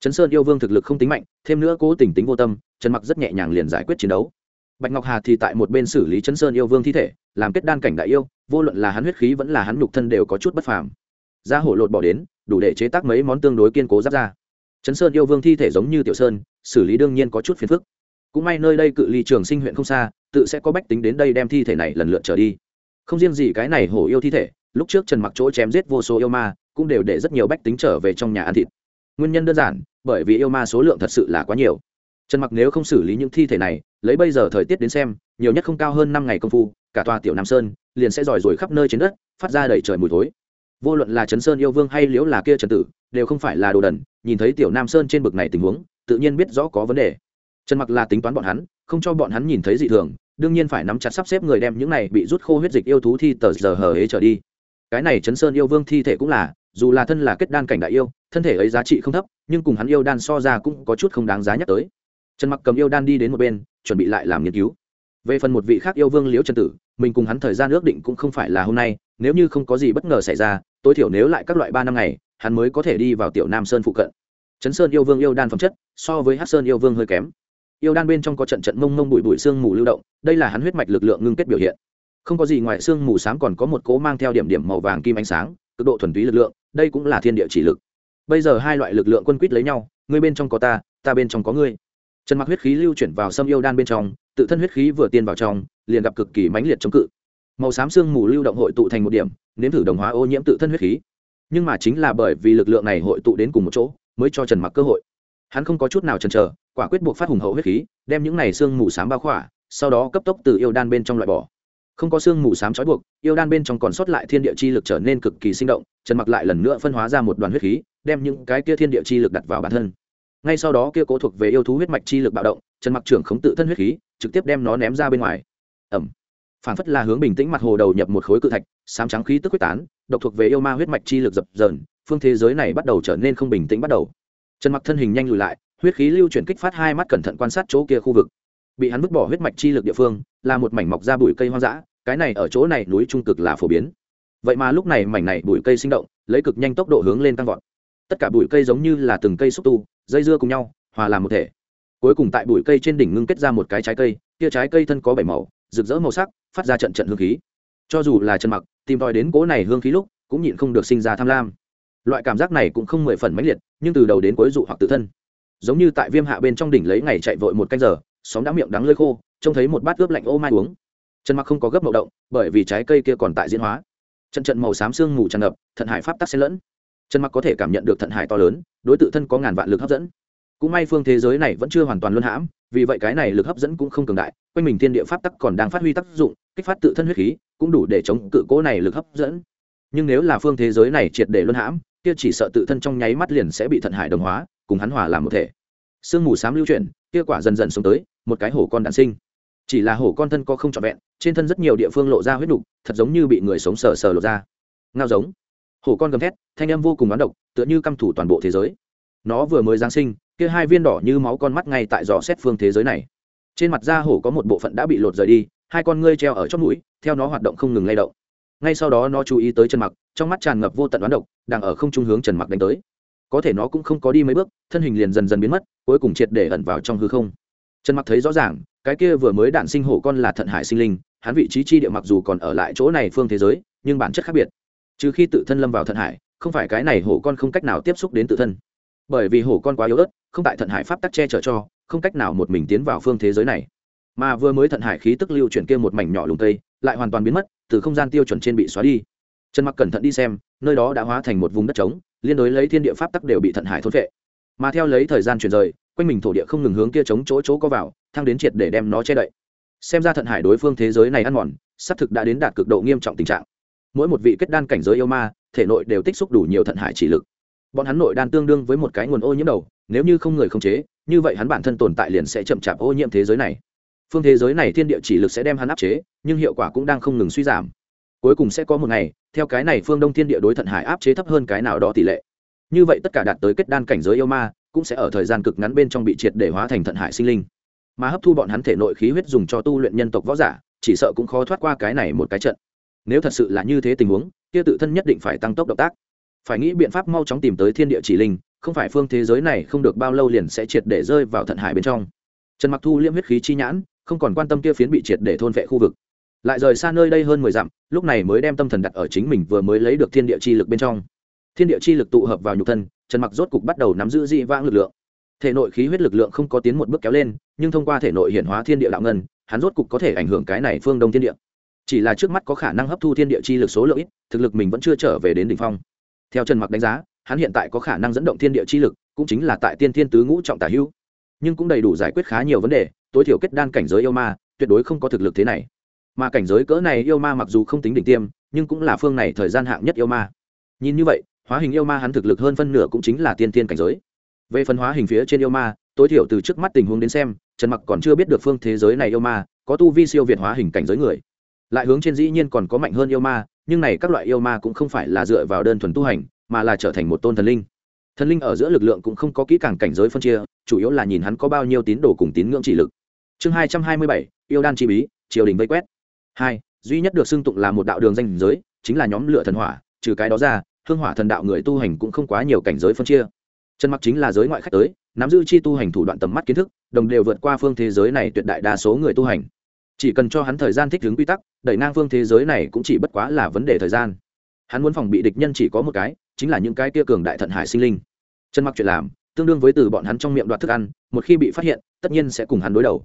Trấn sơn yêu vương thực lực không tính mạnh, thêm nữa cố tình tính vô tâm, trần mặc rất nhẹ nhàng liền giải quyết chiến đấu. Bạch ngọc hà thì tại một bên xử lý trấn sơn yêu vương thi thể, làm kết đan cảnh đại yêu, vô luận là hắn huyết khí vẫn là hắn nhục thân đều có chút bất phàm. Ra hổ lột bỏ đến, đủ để chế tác mấy món tương đối kiên cố giáp ra trấn sơn yêu vương thi thể giống như tiểu sơn, xử lý đương nhiên có chút phiền phức. Cũng may nơi đây cự ly trường sinh huyện không xa, tự sẽ có bách tính đến đây đem thi thể này lần lượt trở đi không riêng gì cái này hổ yêu thi thể, lúc trước trần mặc chỗ chém giết vô số yêu ma, cũng đều để rất nhiều bách tính trở về trong nhà ăn thịt. Nguyên nhân đơn giản, bởi vì yêu ma số lượng thật sự là quá nhiều. Trần mặc nếu không xử lý những thi thể này, lấy bây giờ thời tiết đến xem, nhiều nhất không cao hơn năm ngày công phu, cả tòa tiểu nam sơn liền sẽ ròi rồi khắp nơi trên đất, phát ra đầy trời mùi thối. Vô luận là trấn sơn yêu vương hay liễu là kia trần tử, đều không phải là đồ đần, nhìn thấy tiểu nam sơn trên bực này tình huống, tự nhiên biết rõ có vấn đề. Trần mặc là tính toán bọn hắn, không cho bọn hắn nhìn thấy dị thường đương nhiên phải nắm chặt sắp xếp người đem những này bị rút khô huyết dịch yêu thú thi tờ giờ hờ hế trở đi. Cái này chấn sơn yêu vương thi thể cũng là, dù là thân là kết đan cảnh đại yêu, thân thể ấy giá trị không thấp, nhưng cùng hắn yêu đan so ra cũng có chút không đáng giá nhắc tới. Trần mặc cầm yêu đan đi đến một bên, chuẩn bị lại làm nghiên cứu. Về phần một vị khác yêu vương liễu trần tử, mình cùng hắn thời gian ước định cũng không phải là hôm nay, nếu như không có gì bất ngờ xảy ra, tối thiểu nếu lại các loại ba năm ngày, hắn mới có thể đi vào tiểu nam sơn phụ cận. Trấn sơn yêu vương yêu đan phẩm chất, so với hát sơn yêu vương hơi kém. Yêu đan bên trong có trận trận mông mông bụi bụi xương mù lưu động đây là hắn huyết mạch lực lượng ngưng kết biểu hiện. Không có gì ngoài xương mù sáng còn có một cố mang theo điểm điểm màu vàng kim ánh sáng, cực độ thuần túy lực lượng, đây cũng là thiên địa chỉ lực. Bây giờ hai loại lực lượng quân quýt lấy nhau, ngươi bên trong có ta ta bên trong có ngươi. Trần mặc huyết khí lưu chuyển vào sâm yêu đan bên trong, tự thân huyết khí vừa tiên vào trong, liền gặp cực kỳ mãnh liệt chống cự. Màu xám xương mù lưu động hội tụ thành một điểm, nếm thử đồng hóa ô nhiễm tự thân huyết khí. Nhưng mà chính là bởi vì lực lượng này hội tụ đến cùng một chỗ, mới cho trần mặc cơ hội. Hắn không có chút nào chần chờ, quả quyết buộc phát hùng hậu huyết khí, đem những này xương mù xám bao khỏa sau đó cấp tốc từ yêu đan bên trong loại bỏ. Không có xương mù sám trói buộc, yêu đan bên trong còn sót lại thiên địa chi lực trở nên cực kỳ sinh động, trần mặc lại lần nữa phân hóa ra một đoàn huyết khí, đem những cái kia thiên địa chi lực đặt vào bản thân. Ngay sau đó kia cố thuộc về yêu thú huyết mạch chi lực bạo động, trần mặc trưởng khống tự thân huyết khí, trực tiếp đem nó ném ra bên ngoài. Ẩm phản phất là hướng bình tĩnh mặt hồ đầu nhập một khối cự thạch sám trắng khí tức quyết tán, độc thuộc về yêu ma huyết mạch chi lực dập dờn, phương thế giới này bắt đầu trở nên không bình tĩnh bắt đầu. Trần mặc thân hình nhanh lùi lại, huyết khí lưu chuyển kích phát hai mắt cẩn thận quan sát chỗ kia khu vực bị hắn vứt bỏ huyết mạch chi lực địa phương, là một mảnh mọc ra bụi cây hoang dã, cái này ở chỗ này núi trung cực là phổ biến. Vậy mà lúc này mảnh này bụi cây sinh động, lấy cực nhanh tốc độ hướng lên tăng vọt. Tất cả bụi cây giống như là từng cây xúc tu, dây dưa cùng nhau, hòa làm một thể. Cuối cùng tại bụi cây trên đỉnh ngưng kết ra một cái trái cây, kia trái cây thân có bảy màu, rực rỡ màu sắc, phát ra trận trận hương khí. Cho dù là chân mặc, tìm tòi đến cỗ này hương khí lúc, cũng nhịn không được sinh ra tham lam. Loại cảm giác này cũng không mười phần mãnh liệt, nhưng từ đầu đến cuối dụ hoặc tự thân. Giống như tại viêm hạ bên trong đỉnh lấy ngày chạy vội một canh giờ xóm đã miệng đắng lơi khô, trông thấy một bát ướp lạnh ô mai uống. Trần mặc không có gấp mậu động, bởi vì trái cây kia còn tại diễn hóa. Trận trận màu xám xương mù tràn ngập, thận hải pháp tắc xen lẫn. Trần mặc có thể cảm nhận được thận hải to lớn, đối tự thân có ngàn vạn lực hấp dẫn. Cũng may phương thế giới này vẫn chưa hoàn toàn luân hãm, vì vậy cái này lực hấp dẫn cũng không cường đại, quanh mình thiên địa pháp tắc còn đang phát huy tác dụng, kích phát tự thân huyết khí, cũng đủ để chống cự cố này lực hấp dẫn. Nhưng nếu là phương thế giới này triệt để luân hãm, kia chỉ sợ tự thân trong nháy mắt liền sẽ bị thận hải đồng hóa, cùng hắn hòa làm một thể. Sương mù xám lưu chuyển, kia quả dần dần xuống tới một cái hổ con đản sinh. Chỉ là hổ con thân có không trọn vẹn, trên thân rất nhiều địa phương lộ ra huyết đục thật giống như bị người sống sờ sờ lộ ra. Ngao giống. Hổ con gầm thét, thanh âm vô cùng bán độc, tựa như căm thủ toàn bộ thế giới. Nó vừa mới giáng sinh, kia hai viên đỏ như máu con mắt ngay tại dò xét phương thế giới này. Trên mặt da hổ có một bộ phận đã bị lột rời đi, hai con ngươi treo ở chót mũi, theo nó hoạt động không ngừng lay động. Ngay sau đó nó chú ý tới trần mặc, trong mắt tràn ngập vô tận đoán độc, đang ở không trung hướng trần mặc đánh tới. Có thể nó cũng không có đi mấy bước, thân hình liền dần dần biến mất, cuối cùng triệt để ẩn vào trong hư không trần mặc thấy rõ ràng, cái kia vừa mới đản sinh hổ con là thận hải sinh linh, hắn vị trí chi địa mặc dù còn ở lại chỗ này phương thế giới, nhưng bản chất khác biệt. Trừ khi tự thân lâm vào thận hải, không phải cái này hổ con không cách nào tiếp xúc đến tự thân. Bởi vì hổ con quá yếu ớt, không tại thận hải pháp tắc che chở cho, không cách nào một mình tiến vào phương thế giới này. Mà vừa mới thận hải khí tức lưu chuyển kia một mảnh nhỏ lùng tây, lại hoàn toàn biến mất, từ không gian tiêu chuẩn trên bị xóa đi. Trần mặc cẩn thận đi xem, nơi đó đã hóa thành một vùng đất trống, liên đối lấy thiên địa pháp tắc đều bị thận hải thốt vệ mà theo lấy thời gian chuyển rời quanh mình thổ địa không ngừng hướng kia chống chỗ chỗ có vào, thăng đến triệt để đem nó che đậy. Xem ra thận hải đối phương thế giới này ăn mòn, xác thực đã đến đạt cực độ nghiêm trọng tình trạng. Mỗi một vị kết đan cảnh giới yêu ma, thể nội đều tích xúc đủ nhiều thận hải chỉ lực. Bọn hắn nội đan tương đương với một cái nguồn ô nhiễm đầu, nếu như không người không chế, như vậy hắn bản thân tồn tại liền sẽ chậm chạp ô nhiễm thế giới này. Phương thế giới này thiên địa chỉ lực sẽ đem hắn áp chế, nhưng hiệu quả cũng đang không ngừng suy giảm. Cuối cùng sẽ có một ngày, theo cái này phương đông thiên địa đối thận hải áp chế thấp hơn cái nào đó tỷ lệ. Như vậy tất cả đạt tới kết đan cảnh giới yêu ma cũng sẽ ở thời gian cực ngắn bên trong bị triệt để hóa thành thận hải sinh linh. Mà hấp thu bọn hắn thể nội khí huyết dùng cho tu luyện nhân tộc võ giả, chỉ sợ cũng khó thoát qua cái này một cái trận. Nếu thật sự là như thế tình huống, kia tự thân nhất định phải tăng tốc động tác. Phải nghĩ biện pháp mau chóng tìm tới thiên địa chỉ linh, không phải phương thế giới này không được bao lâu liền sẽ triệt để rơi vào thận hải bên trong. Trần mặc thu liễm huyết khí chi nhãn, không còn quan tâm kia phiến bị triệt để thôn vệ khu vực. Lại rời xa nơi đây hơn mười dặm, lúc này mới đem tâm thần đặt ở chính mình vừa mới lấy được thiên địa chi lực bên trong. Thiên địa chi lực tụ hợp vào nhục thân trần mặc rốt cục bắt đầu nắm giữ dị vãng lực lượng. Thể nội khí huyết lực lượng không có tiến một bước kéo lên, nhưng thông qua thể nội hiển hóa thiên địa đạo ngân, hắn rốt cục có thể ảnh hưởng cái này phương đông thiên địa. Chỉ là trước mắt có khả năng hấp thu thiên địa chi lực số lượng ít, thực lực mình vẫn chưa trở về đến đỉnh phong. Theo trần mặc đánh giá, hắn hiện tại có khả năng dẫn động thiên địa chi lực, cũng chính là tại tiên thiên tứ ngũ trọng tả hữu. Nhưng cũng đầy đủ giải quyết khá nhiều vấn đề, tối thiểu kết đan cảnh giới yêu ma, tuyệt đối không có thực lực thế này. Mà cảnh giới cỡ này yêu ma mặc dù không tính đỉnh tiêm, nhưng cũng là phương này thời gian hạng nhất yêu ma. Nhìn như vậy hóa hình yêu ma hắn thực lực hơn phân nửa cũng chính là tiên tiên cảnh giới. Về phân hóa hình phía trên yêu ma, tối thiểu từ trước mắt tình huống đến xem, trần mặc còn chưa biết được phương thế giới này yêu ma có tu vi siêu việt hóa hình cảnh giới người. Lại hướng trên dĩ nhiên còn có mạnh hơn yêu ma, nhưng này các loại yêu ma cũng không phải là dựa vào đơn thuần tu hành, mà là trở thành một tôn thần linh. Thần linh ở giữa lực lượng cũng không có kỹ càng cảnh giới phân chia, chủ yếu là nhìn hắn có bao nhiêu tín đồ cùng tín ngưỡng chỉ lực. Chương hai trăm hai mươi bảy, yêu đan chi bí, triều đình vây quét. Hai, duy nhất được xưng tụng là một đạo đường danh giới, chính là nhóm lửa thần hỏa, trừ cái đó ra hương hỏa thần đạo người tu hành cũng không quá nhiều cảnh giới phân chia. Trần mặc chính là giới ngoại khách tới, nắm giữ chi tu hành thủ đoạn tầm mắt kiến thức, đồng đều vượt qua phương thế giới này tuyệt đại đa số người tu hành. Chỉ cần cho hắn thời gian thích ứng quy tắc, đẩy ngang phương thế giới này cũng chỉ bất quá là vấn đề thời gian. Hắn muốn phòng bị địch nhân chỉ có một cái, chính là những cái kia cường đại thận hải sinh linh. Trần mặc chuyện làm, tương đương với từ bọn hắn trong miệng đoạt thức ăn, một khi bị phát hiện, tất nhiên sẽ cùng hắn đối đầu.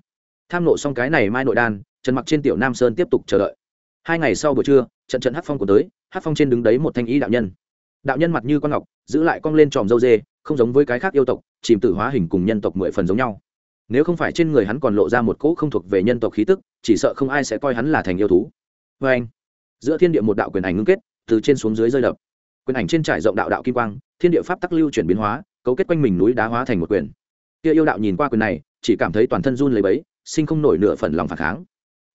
Tham nộ xong cái này mai nội đan, trần mặc trên tiểu nam sơn tiếp tục chờ đợi. Hai ngày sau buổi trưa, trận trận hát phong của tới hát phong trên đứng đấy một thanh ý đạo nhân đạo nhân mặt như con ngọc, giữ lại cong lên tròm dâu dê, không giống với cái khác yêu tộc, chìm tử hóa hình cùng nhân tộc mười phần giống nhau. Nếu không phải trên người hắn còn lộ ra một cỗ không thuộc về nhân tộc khí tức, chỉ sợ không ai sẽ coi hắn là thành yêu thú. Vê anh, giữa thiên địa một đạo quyền ảnh ngưng kết, từ trên xuống dưới rơi đập. Quyền ảnh trên trải rộng đạo đạo kim quang, thiên địa pháp tắc lưu chuyển biến hóa, cấu kết quanh mình núi đá hóa thành một quyền. Kia yêu đạo nhìn qua quyền này, chỉ cảm thấy toàn thân run lấy bấy sinh không nổi nửa phần lòng phản kháng.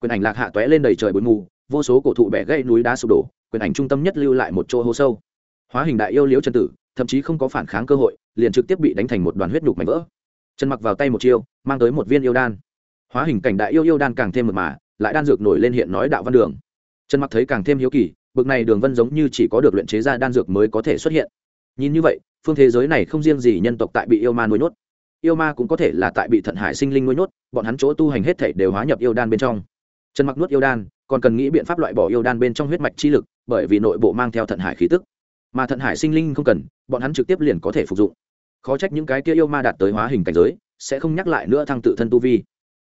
Quyền ảnh lạc hạ tóe lên đầy trời bụi mù, vô số cổ thụ bẻ gãy núi đá sụp đổ, quyền ảnh trung tâm nhất lưu lại một chỗ hố sâu hóa hình đại yêu liễu chân tử, thậm chí không có phản kháng cơ hội, liền trực tiếp bị đánh thành một đoàn huyết nhục mảnh vỡ. Chân mặc vào tay một chiêu, mang tới một viên yêu đan. Hóa hình cảnh đại yêu yêu đan càng thêm mật mà, lại đan dược nổi lên hiện nói đạo văn đường. Chân mặc thấy càng thêm hiếu kỳ, bực này đường vân giống như chỉ có được luyện chế ra đan dược mới có thể xuất hiện. Nhìn như vậy, phương thế giới này không riêng gì nhân tộc tại bị yêu ma nuôi nhốt. Yêu ma cũng có thể là tại bị thận hải sinh linh nuôi nhốt, bọn hắn chỗ tu hành hết thể đều hóa nhập yêu đan bên trong. Trần mặc nuốt yêu đan, còn cần nghĩ biện pháp loại bỏ yêu đan bên trong huyết mạch chi lực, bởi vì nội bộ mang theo thận hải khí tức mà thận hải sinh linh không cần, bọn hắn trực tiếp liền có thể phục dụng. Khó trách những cái kia yêu ma đạt tới hóa hình cảnh giới, sẽ không nhắc lại nữa thăng tự thân tu vi.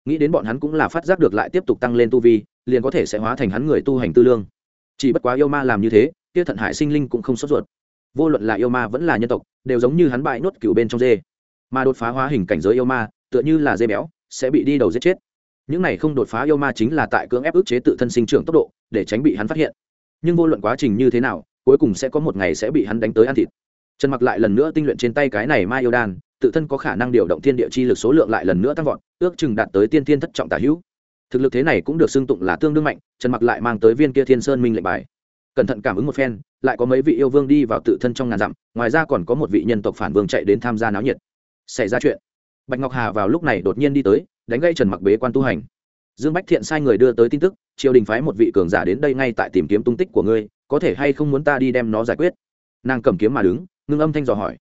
Nghĩ đến bọn hắn cũng là phát giác được lại tiếp tục tăng lên tu vi, liền có thể sẽ hóa thành hắn người tu hành tư lương. Chỉ bất quá yêu ma làm như thế, kia thận hải sinh linh cũng không sốt ruột. Vô luận là yêu ma vẫn là nhân tộc, đều giống như hắn bại nốt cựu bên trong dê. Mà đột phá hóa hình cảnh giới yêu ma, tựa như là dê béo, sẽ bị đi đầu giết chết. Những này không đột phá yêu ma chính là tại cưỡng ép ức chế tự thân sinh trưởng tốc độ, để tránh bị hắn phát hiện. Nhưng vô luận quá trình như thế nào cuối cùng sẽ có một ngày sẽ bị hắn đánh tới ăn thịt. Trần mặc lại lần nữa tinh luyện trên tay cái này mai yêu đan, tự thân có khả năng điều động thiên địa chi lực số lượng lại lần nữa tăng vọt, ước chừng đạt tới tiên thiên thất trọng tả hữu. Thực lực thế này cũng được xưng tụng là tương đương mạnh, trần mặc lại mang tới viên kia thiên sơn minh lệnh bài. Cẩn thận cảm ứng một phen, lại có mấy vị yêu vương đi vào tự thân trong ngàn dặm, ngoài ra còn có một vị nhân tộc phản vương chạy đến tham gia náo nhiệt. Xảy ra chuyện. Bạch ngọc hà vào lúc này đột nhiên đi tới, đánh gây trần mặc bế quan tu hành. Dương bách thiện sai người đưa tới tin tức, triều đình phái một vị cường giả đến đây ngay tại tìm kiếm tung tích của ngươi có thể hay không muốn ta đi đem nó giải quyết? Nàng cầm kiếm mà đứng, ngưng âm thanh dò hỏi.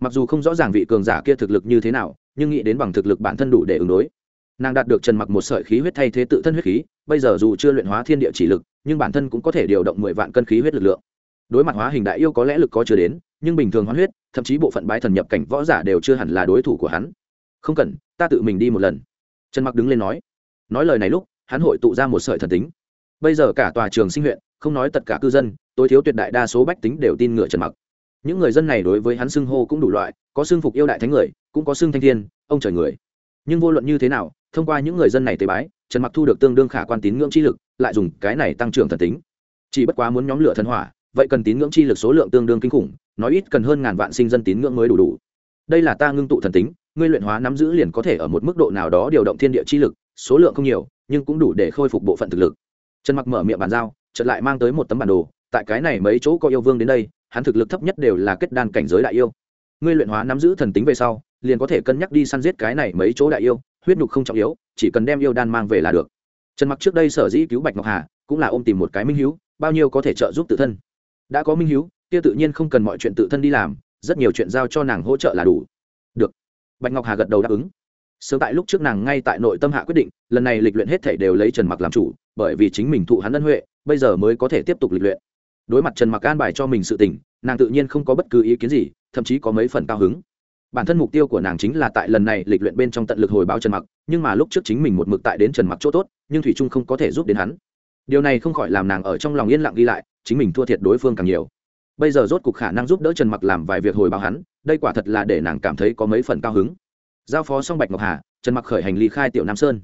Mặc dù không rõ ràng vị cường giả kia thực lực như thế nào, nhưng nghĩ đến bằng thực lực bản thân đủ để ứng đối. Nàng đạt được trần mặc một sợi khí huyết thay thế tự thân huyết khí, bây giờ dù chưa luyện hóa thiên địa chỉ lực, nhưng bản thân cũng có thể điều động mười vạn cân khí huyết lực lượng. Đối mặt hóa hình đại yêu có lẽ lực có chưa đến, nhưng bình thường hóa huyết, thậm chí bộ phận bái thần nhập cảnh võ giả đều chưa hẳn là đối thủ của hắn. Không cần, ta tự mình đi một lần. Trần mặc đứng lên nói. Nói lời này lúc, hắn hội tụ ra một sợi thần tính. Bây giờ cả tòa trường sinh huyện không nói tất cả cư dân, tối thiếu tuyệt đại đa số bách tính đều tin ngựa trần mặc. Những người dân này đối với hắn xưng hô cũng đủ loại, có xưng phục yêu đại thánh người, cũng có xưng thanh thiên, ông trời người. Nhưng vô luận như thế nào, thông qua những người dân này tế bái, trần mặc thu được tương đương khả quan tín ngưỡng chi lực, lại dùng cái này tăng trưởng thần tính. Chỉ bất quá muốn nhóm lửa thần hỏa, vậy cần tín ngưỡng chi lực số lượng tương đương kinh khủng, nói ít cần hơn ngàn vạn sinh dân tín ngưỡng mới đủ đủ. Đây là ta ngưng tụ thần tính, ngươi luyện hóa nắm giữ liền có thể ở một mức độ nào đó điều động thiên địa chi lực, số lượng không nhiều, nhưng cũng đủ để khôi phục bộ phận thực lực. Trần mặc mở miệng bàn giao chợt lại mang tới một tấm bản đồ, tại cái này mấy chỗ có yêu vương đến đây, hắn thực lực thấp nhất đều là kết đan cảnh giới đại yêu. Ngươi luyện hóa nắm giữ thần tính về sau, liền có thể cân nhắc đi săn giết cái này mấy chỗ đại yêu, huyết nhục không trọng yếu, chỉ cần đem yêu đan mang về là được. Trần mặc trước đây sở dĩ cứu bạch ngọc hà, cũng là ôm tìm một cái minh hiếu, bao nhiêu có thể trợ giúp tự thân. Đã có minh hiếu, kia tự nhiên không cần mọi chuyện tự thân đi làm, rất nhiều chuyện giao cho nàng hỗ trợ là đủ. Được. Bạch ngọc hà gật đầu đáp ứng sớm tại lúc trước nàng ngay tại nội tâm hạ quyết định lần này lịch luyện hết thể đều lấy trần mặc làm chủ bởi vì chính mình thụ hắn ân huệ bây giờ mới có thể tiếp tục lịch luyện. Đối mặt trần mặc an bài cho mình sự tỉnh, nàng tự nhiên không có bất cứ ý kiến gì thậm chí có mấy phần cao hứng. Bản thân mục tiêu của nàng chính là tại lần này lịch luyện bên trong tận lực hồi báo trần mặc nhưng mà lúc trước chính mình một mực tại đến trần mặc chỗ tốt nhưng thủy trung không có thể giúp đến hắn. Điều này không khỏi làm nàng ở trong lòng yên lặng ghi lại chính mình thua thiệt đối phương càng nhiều. Bây giờ rốt cục khả năng giúp đỡ trần mặc làm vài việc hồi báo hắn đây quả thật là để nàng cảm thấy có mấy phần cao hứng giao phó xong bạch ngọc hà, trần mặc khởi hành ly khai tiểu nam sơn.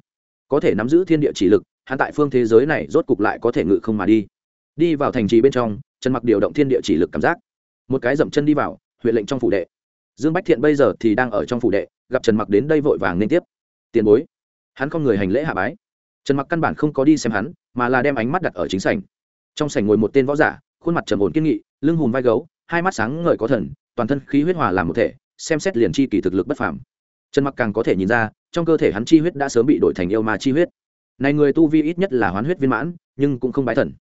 Có thể nắm giữ thiên địa chỉ lực, hắn tại phương thế giới này rốt cục lại có thể ngự không mà đi. Đi vào thành trì bên trong, trần mặc điều động thiên địa chỉ lực cảm giác. Một cái dậm chân đi vào huyện lệnh trong phủ đệ. Dương bách thiện bây giờ thì đang ở trong phủ đệ, gặp trần mặc đến đây vội vàng liên tiếp. Tiền bối, hắn không người hành lễ hạ bái. Trần mặc căn bản không có đi xem hắn, mà là đem ánh mắt đặt ở chính sảnh. Trong sảnh ngồi một tên võ giả, khuôn mặt trầm ổn kiên nghị, lưng hùm vai gấu, hai mắt sáng ngời có thần, toàn thân khí huyết hòa làm một thể, xem xét liền chi kỳ thực lực bất phàm trần mặc càng có thể nhìn ra, trong cơ thể hắn chi huyết đã sớm bị đổi thành yêu ma chi huyết. Này người tu vi ít nhất là hoán huyết viên mãn, nhưng cũng không bái thần.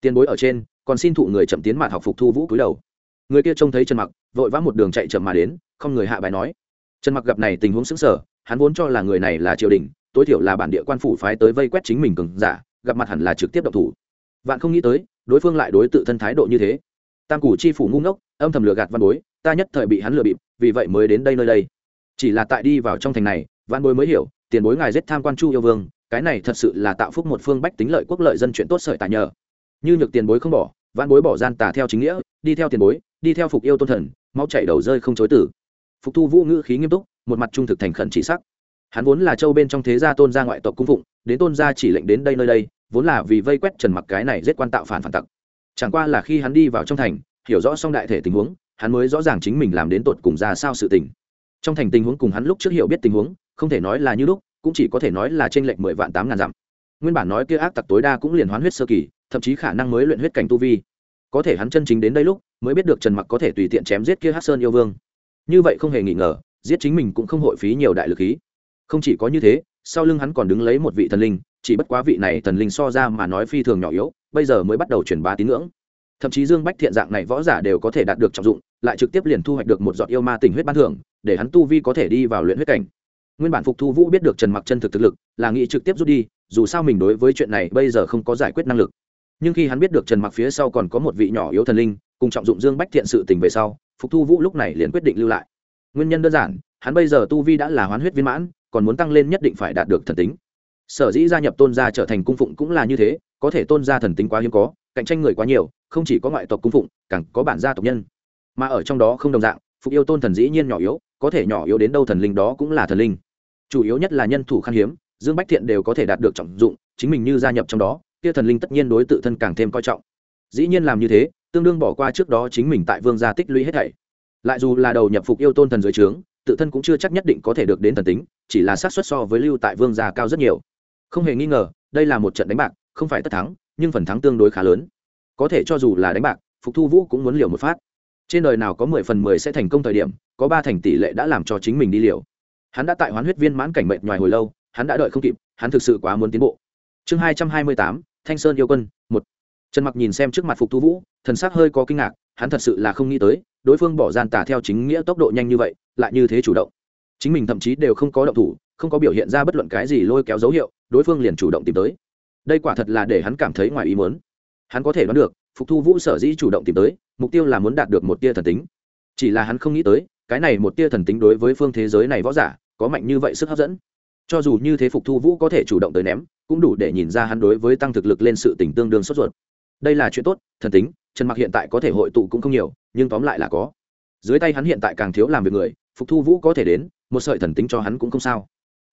Tiền bối ở trên, còn xin thụ người chậm tiến mạn học phục thu vũ cúi đầu. Người kia trông thấy trần mặc, vội vã một đường chạy chậm mà đến, không người hạ bài nói. Trần mặc gặp này tình huống sững sờ, hắn vốn cho là người này là triều đình, tối thiểu là bản địa quan phủ phái tới vây quét chính mình cường giả, gặp mặt hẳn là trực tiếp độc thủ. Vạn không nghĩ tới, đối phương lại đối tự thân thái độ như thế. Tam củ chi phủ ngu ngốc, âm thầm lừa gạt văn bối, ta nhất thời bị hắn lừa bịp, vì vậy mới đến đây nơi đây chỉ là tại đi vào trong thành này văn bối mới hiểu, tiền bối ngài giết tham quan chu yêu vương, cái này thật sự là tạo phúc một phương bách tính lợi quốc lợi dân chuyện tốt sợi tài nhờ. Như nhược tiền bối không bỏ văn bối bỏ gian tà theo chính nghĩa, đi theo tiền bối, đi theo phục yêu tôn thần máu chảy đầu rơi không chối tử. Phục thu vũ ngữ khí nghiêm túc, một mặt trung thực thành khẩn chỉ sắc. Hắn vốn là châu bên trong thế gia tôn gia ngoại tộc cung phụng, đến tôn gia chỉ lệnh đến đây nơi đây, vốn là vì vây quét trần mặc cái này giết quan tạo phản phản tặc. Chẳng qua là khi hắn đi vào trong thành, hiểu rõ xong đại thể tình huống, hắn mới rõ ràng chính mình làm đến tột cùng ra sao sự tình trong thành tình huống cùng hắn lúc trước hiểu biết tình huống, không thể nói là như lúc, cũng chỉ có thể nói là trên lệnh mười vạn tám ngàn dặm. Nguyên bản nói kia ác tặc tối đa cũng liền hoán huyết sơ kỳ, thậm chí khả năng mới luyện huyết cảnh tu vi. Có thể hắn chân chính đến đây lúc, mới biết được trần mặc có thể tùy tiện chém giết kia hát sơn yêu vương. Như vậy không hề nghi ngờ, giết chính mình cũng không hội phí nhiều đại lực khí. Không chỉ có như thế, sau lưng hắn còn đứng lấy một vị thần linh, chỉ bất quá vị này thần linh so ra mà nói phi thường nhỏ yếu, bây giờ mới bắt đầu truyền bá tín ngưỡng thậm chí dương bách thiện dạng này võ giả đều có thể đạt được trọng dụng, lại trực tiếp liền thu hoạch được một giọt yêu ma tình huyết ban thưởng, để hắn tu vi có thể đi vào luyện huyết cảnh. Nguyên bản phục thu vũ biết được trần mặc chân thực thực lực, là nghĩ trực tiếp rút đi, dù sao mình đối với chuyện này bây giờ không có giải quyết năng lực. Nhưng khi hắn biết được trần mặc phía sau còn có một vị nhỏ yếu thần linh, cùng trọng dụng dương bách thiện sự tình về sau, phục thu vũ lúc này liền quyết định lưu lại. Nguyên nhân đơn giản, hắn bây giờ tu vi đã là hoán huyết viên mãn, còn muốn tăng lên nhất định phải đạt được thần tính. Sở dĩ gia nhập tôn gia trở thành cung phụng cũng là như thế, có thể tôn gia thần tính quá hiếm có cạnh tranh người quá nhiều, không chỉ có ngoại tộc cung phụng, càng có bản gia tộc nhân. Mà ở trong đó không đồng dạng, phục yêu tôn thần dĩ nhiên nhỏ yếu, có thể nhỏ yếu đến đâu thần linh đó cũng là thần linh. Chủ yếu nhất là nhân thủ khan hiếm, dương bách thiện đều có thể đạt được trọng dụng, chính mình như gia nhập trong đó, kia thần linh tất nhiên đối tự thân càng thêm coi trọng. Dĩ nhiên làm như thế, tương đương bỏ qua trước đó chính mình tại vương gia tích lũy hết thảy. Lại dù là đầu nhập phục yêu tôn thần dưới trướng, tự thân cũng chưa chắc nhất định có thể được đến thần tính, chỉ là sát suất so với lưu tại vương gia cao rất nhiều. Không hề nghi ngờ, đây là một trận đánh bạc, không phải tất thắng nhưng phần thắng tương đối khá lớn. Có thể cho dù là đánh bạc, phục thu vũ cũng muốn liều một phát. Trên đời nào có mười phần mười sẽ thành công thời điểm, có ba thành tỷ lệ đã làm cho chính mình đi liều. Hắn đã tại hoán huyết viên mãn cảnh mệnh ngoài hồi lâu, hắn đã đợi không kịp, hắn thực sự quá muốn tiến bộ. Chương hai trăm hai mươi tám, thanh sơn yêu quân, một. Trần mặc nhìn xem trước mặt phục thu vũ, thần sắc hơi có kinh ngạc, hắn thật sự là không nghĩ tới, đối phương bỏ gian tà theo chính nghĩa tốc độ nhanh như vậy, lại như thế chủ động. Chính mình thậm chí đều không có động thủ, không có biểu hiện ra bất luận cái gì lôi kéo dấu hiệu, đối phương liền chủ động tìm tới đây quả thật là để hắn cảm thấy ngoài ý muốn. Hắn có thể đoán được, phục thu vũ sở dĩ chủ động tìm tới, mục tiêu là muốn đạt được một tia thần tính. Chỉ là hắn không nghĩ tới, cái này một tia thần tính đối với phương thế giới này võ giả, có mạnh như vậy sức hấp dẫn. Cho dù như thế phục thu vũ có thể chủ động tới ném, cũng đủ để nhìn ra hắn đối với tăng thực lực lên sự tình tương đương sốt ruột. Đây là chuyện tốt, thần tính, trần mặc hiện tại có thể hội tụ cũng không nhiều, nhưng tóm lại là có. Dưới tay hắn hiện tại càng thiếu làm việc người, phục thu vũ có thể đến, một sợi thần tính cho hắn cũng không sao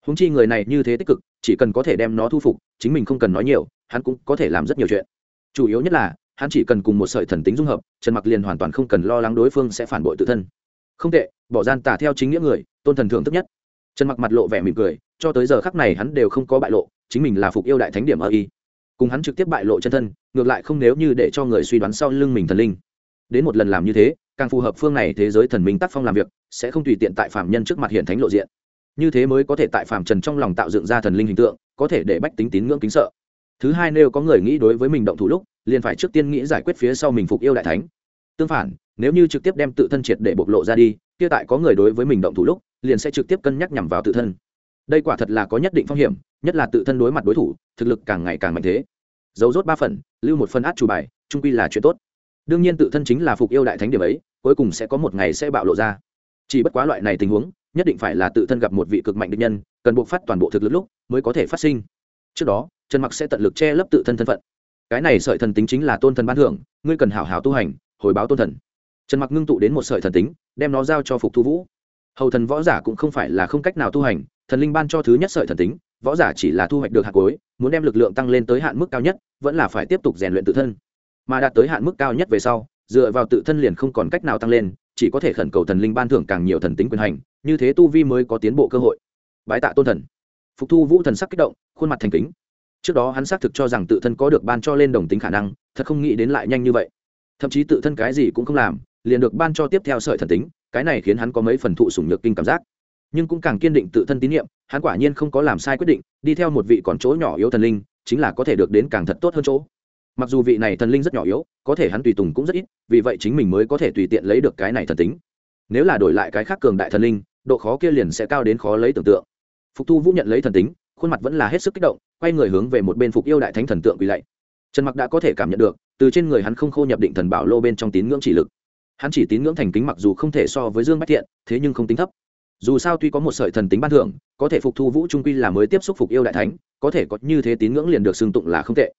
húng chi người này như thế tích cực, chỉ cần có thể đem nó thu phục, chính mình không cần nói nhiều, hắn cũng có thể làm rất nhiều chuyện. Chủ yếu nhất là, hắn chỉ cần cùng một sợi thần tính dung hợp, trần mặc liền hoàn toàn không cần lo lắng đối phương sẽ phản bội tự thân. Không tệ, bỏ gian tả theo chính nghĩa người, tôn thần thượng tức nhất. Trần mặc mặt lộ vẻ mỉm cười, cho tới giờ khắc này hắn đều không có bại lộ, chính mình là phục yêu đại thánh điểm ở y. Cùng hắn trực tiếp bại lộ chân thân, ngược lại không nếu như để cho người suy đoán sau lưng mình thần linh. Đến một lần làm như thế, càng phù hợp phương này thế giới thần minh tác phong làm việc, sẽ không tùy tiện tại phạm nhân trước mặt hiện thánh lộ diện như thế mới có thể tại phạm trần trong lòng tạo dựng ra thần linh hình tượng, có thể để bách tính tín ngưỡng kính sợ. Thứ hai nếu có người nghĩ đối với mình động thủ lúc, liền phải trước tiên nghĩ giải quyết phía sau mình phục yêu đại thánh. Tương phản, nếu như trực tiếp đem tự thân triệt để bộc lộ ra đi, kia tại có người đối với mình động thủ lúc, liền sẽ trực tiếp cân nhắc nhằm vào tự thân. Đây quả thật là có nhất định phong hiểm, nhất là tự thân đối mặt đối thủ, thực lực càng ngày càng mạnh thế. Dấu rốt ba phần, lưu một phần át chủ bài, trung quy là chuyện tốt. Đương nhiên tự thân chính là phục yêu đại thánh điểm ấy, cuối cùng sẽ có một ngày sẽ bạo lộ ra. Chỉ bất quá loại này tình huống nhất định phải là tự thân gặp một vị cực mạnh địch nhân, cần buộc phát toàn bộ thực lực lúc mới có thể phát sinh. Trước đó, trần mặc sẽ tận lực che lấp tự thân thân phận. Cái này sợi thần tính chính là tôn thần ban thưởng, ngươi cần hảo hảo tu hành, hồi báo tôn thần. Trần mặc ngưng tụ đến một sợi thần tính, đem nó giao cho phục thu vũ. Hầu thần võ giả cũng không phải là không cách nào tu hành, thần linh ban cho thứ nhất sợi thần tính, võ giả chỉ là thu hoạch được hạt cuối. muốn đem lực lượng tăng lên tới hạn mức cao nhất, vẫn là phải tiếp tục rèn luyện tự thân. Mà đạt tới hạn mức cao nhất về sau, dựa vào tự thân liền không còn cách nào tăng lên, chỉ có thể khẩn cầu thần linh ban thưởng càng nhiều thần tính quyền hành như thế tu vi mới có tiến bộ cơ hội. Bái tạ tôn thần. Phục thu vũ thần sắc kích động, khuôn mặt thành kính. Trước đó hắn xác thực cho rằng tự thân có được ban cho lên đồng tính khả năng, thật không nghĩ đến lại nhanh như vậy. Thậm chí tự thân cái gì cũng không làm, liền được ban cho tiếp theo sợi thần tính, cái này khiến hắn có mấy phần thụ sủng nhược kinh cảm giác. Nhưng cũng càng kiên định tự thân tín nhiệm, hắn quả nhiên không có làm sai quyết định, đi theo một vị còn chỗ nhỏ yếu thần linh, chính là có thể được đến càng thật tốt hơn chỗ. Mặc dù vị này thần linh rất nhỏ yếu, có thể hắn tùy tùng cũng rất ít, vì vậy chính mình mới có thể tùy tiện lấy được cái này thần tính. Nếu là đổi lại cái khác cường đại thần linh độ khó kia liền sẽ cao đến khó lấy tưởng tượng. Phục thu vũ nhận lấy thần tính, khuôn mặt vẫn là hết sức kích động, quay người hướng về một bên phục yêu đại thánh thần tượng quỳ lạy. Trần mặc đã có thể cảm nhận được, từ trên người hắn không khô nhập định thần bảo lô bên trong tín ngưỡng chỉ lực. Hắn chỉ tín ngưỡng thành kính mặc dù không thể so với dương bách thiện, thế nhưng không tính thấp. Dù sao tuy có một sợi thần tính ban thưởng, có thể phục thu vũ trung quy là mới tiếp xúc phục yêu đại thánh, có thể có như thế tín ngưỡng liền được xưng tụng là không tệ.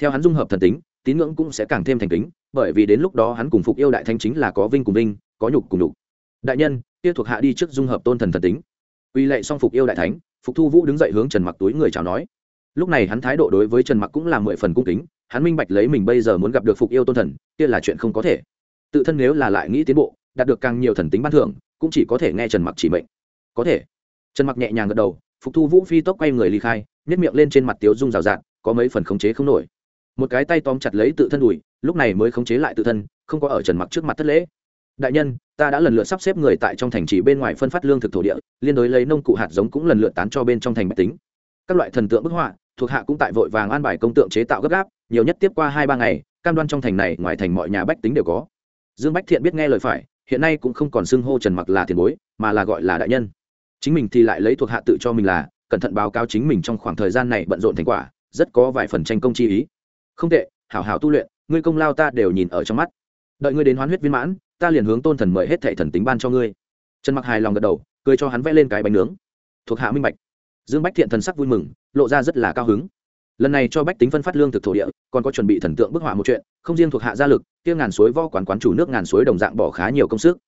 Theo hắn dung hợp thần tính, tín ngưỡng cũng sẽ càng thêm thành kính, bởi vì đến lúc đó hắn cùng phục yêu đại thánh chính là có vinh cùng vinh, có nhục cùng nhục đại nhân, kia thuộc hạ đi trước dung hợp tôn thần thần tính. Uy lệ song phục yêu đại thánh, phục thu vũ đứng dậy hướng trần mặc túi người chào nói. Lúc này hắn thái độ đối với trần mặc cũng là mười phần cung kính, hắn minh bạch lấy mình bây giờ muốn gặp được phục yêu tôn thần, kia là chuyện không có thể. Tự thân nếu là lại nghĩ tiến bộ, đạt được càng nhiều thần tính ban thưởng, cũng chỉ có thể nghe trần mặc chỉ mệnh. Có thể. Trần mặc nhẹ nhàng gật đầu, phục thu vũ phi tốc quay người ly khai nhét miệng lên trên mặt tiếu dung rào rạt, có mấy phần khống chế không nổi. Một cái tay tóm chặt lấy tự thân đùi, lúc này mới khống chế lại tự thân, không có ở trần mặc trước mặt thất lễ. Đại nhân ta đã lần lượt sắp xếp người tại trong thành trì bên ngoài phân phát lương thực thổ địa, liên đối lấy nông cụ hạt giống cũng lần lượt tán cho bên trong thành bách tính. Các loại thần tượng bức họa, thuộc hạ cũng tại vội vàng an bài công tượng chế tạo gấp gáp, nhiều nhất tiếp qua hai ba ngày, cam đoan trong thành này ngoài thành mọi nhà bách tính đều có. Dương bách thiện biết nghe lời phải, hiện nay cũng không còn xưng hô trần mặc là tiền bối, mà là gọi là đại nhân. Chính mình thì lại lấy thuộc hạ tự cho mình là, cẩn thận báo cáo chính mình trong khoảng thời gian này bận rộn thành quả, rất có vài phần tranh công chi ý. Không tệ, hảo hảo tu luyện, ngươi công lao ta đều nhìn ở trong mắt đợi ngươi đến hoán huyết viên mãn, ta liền hướng tôn thần mời hết thệ thần tính ban cho ngươi. Trần mặc hài lòng gật đầu, cười cho hắn vẽ lên cái bánh nướng. Thuộc hạ minh bạch. Dương bách thiện thần sắc vui mừng, lộ ra rất là cao hứng. Lần này cho bách tính phân phát lương thực thổ địa, còn có chuẩn bị thần tượng bức họa một chuyện, không riêng thuộc hạ gia lực, kia ngàn suối vo quán quán chủ nước ngàn suối đồng dạng bỏ khá nhiều công sức.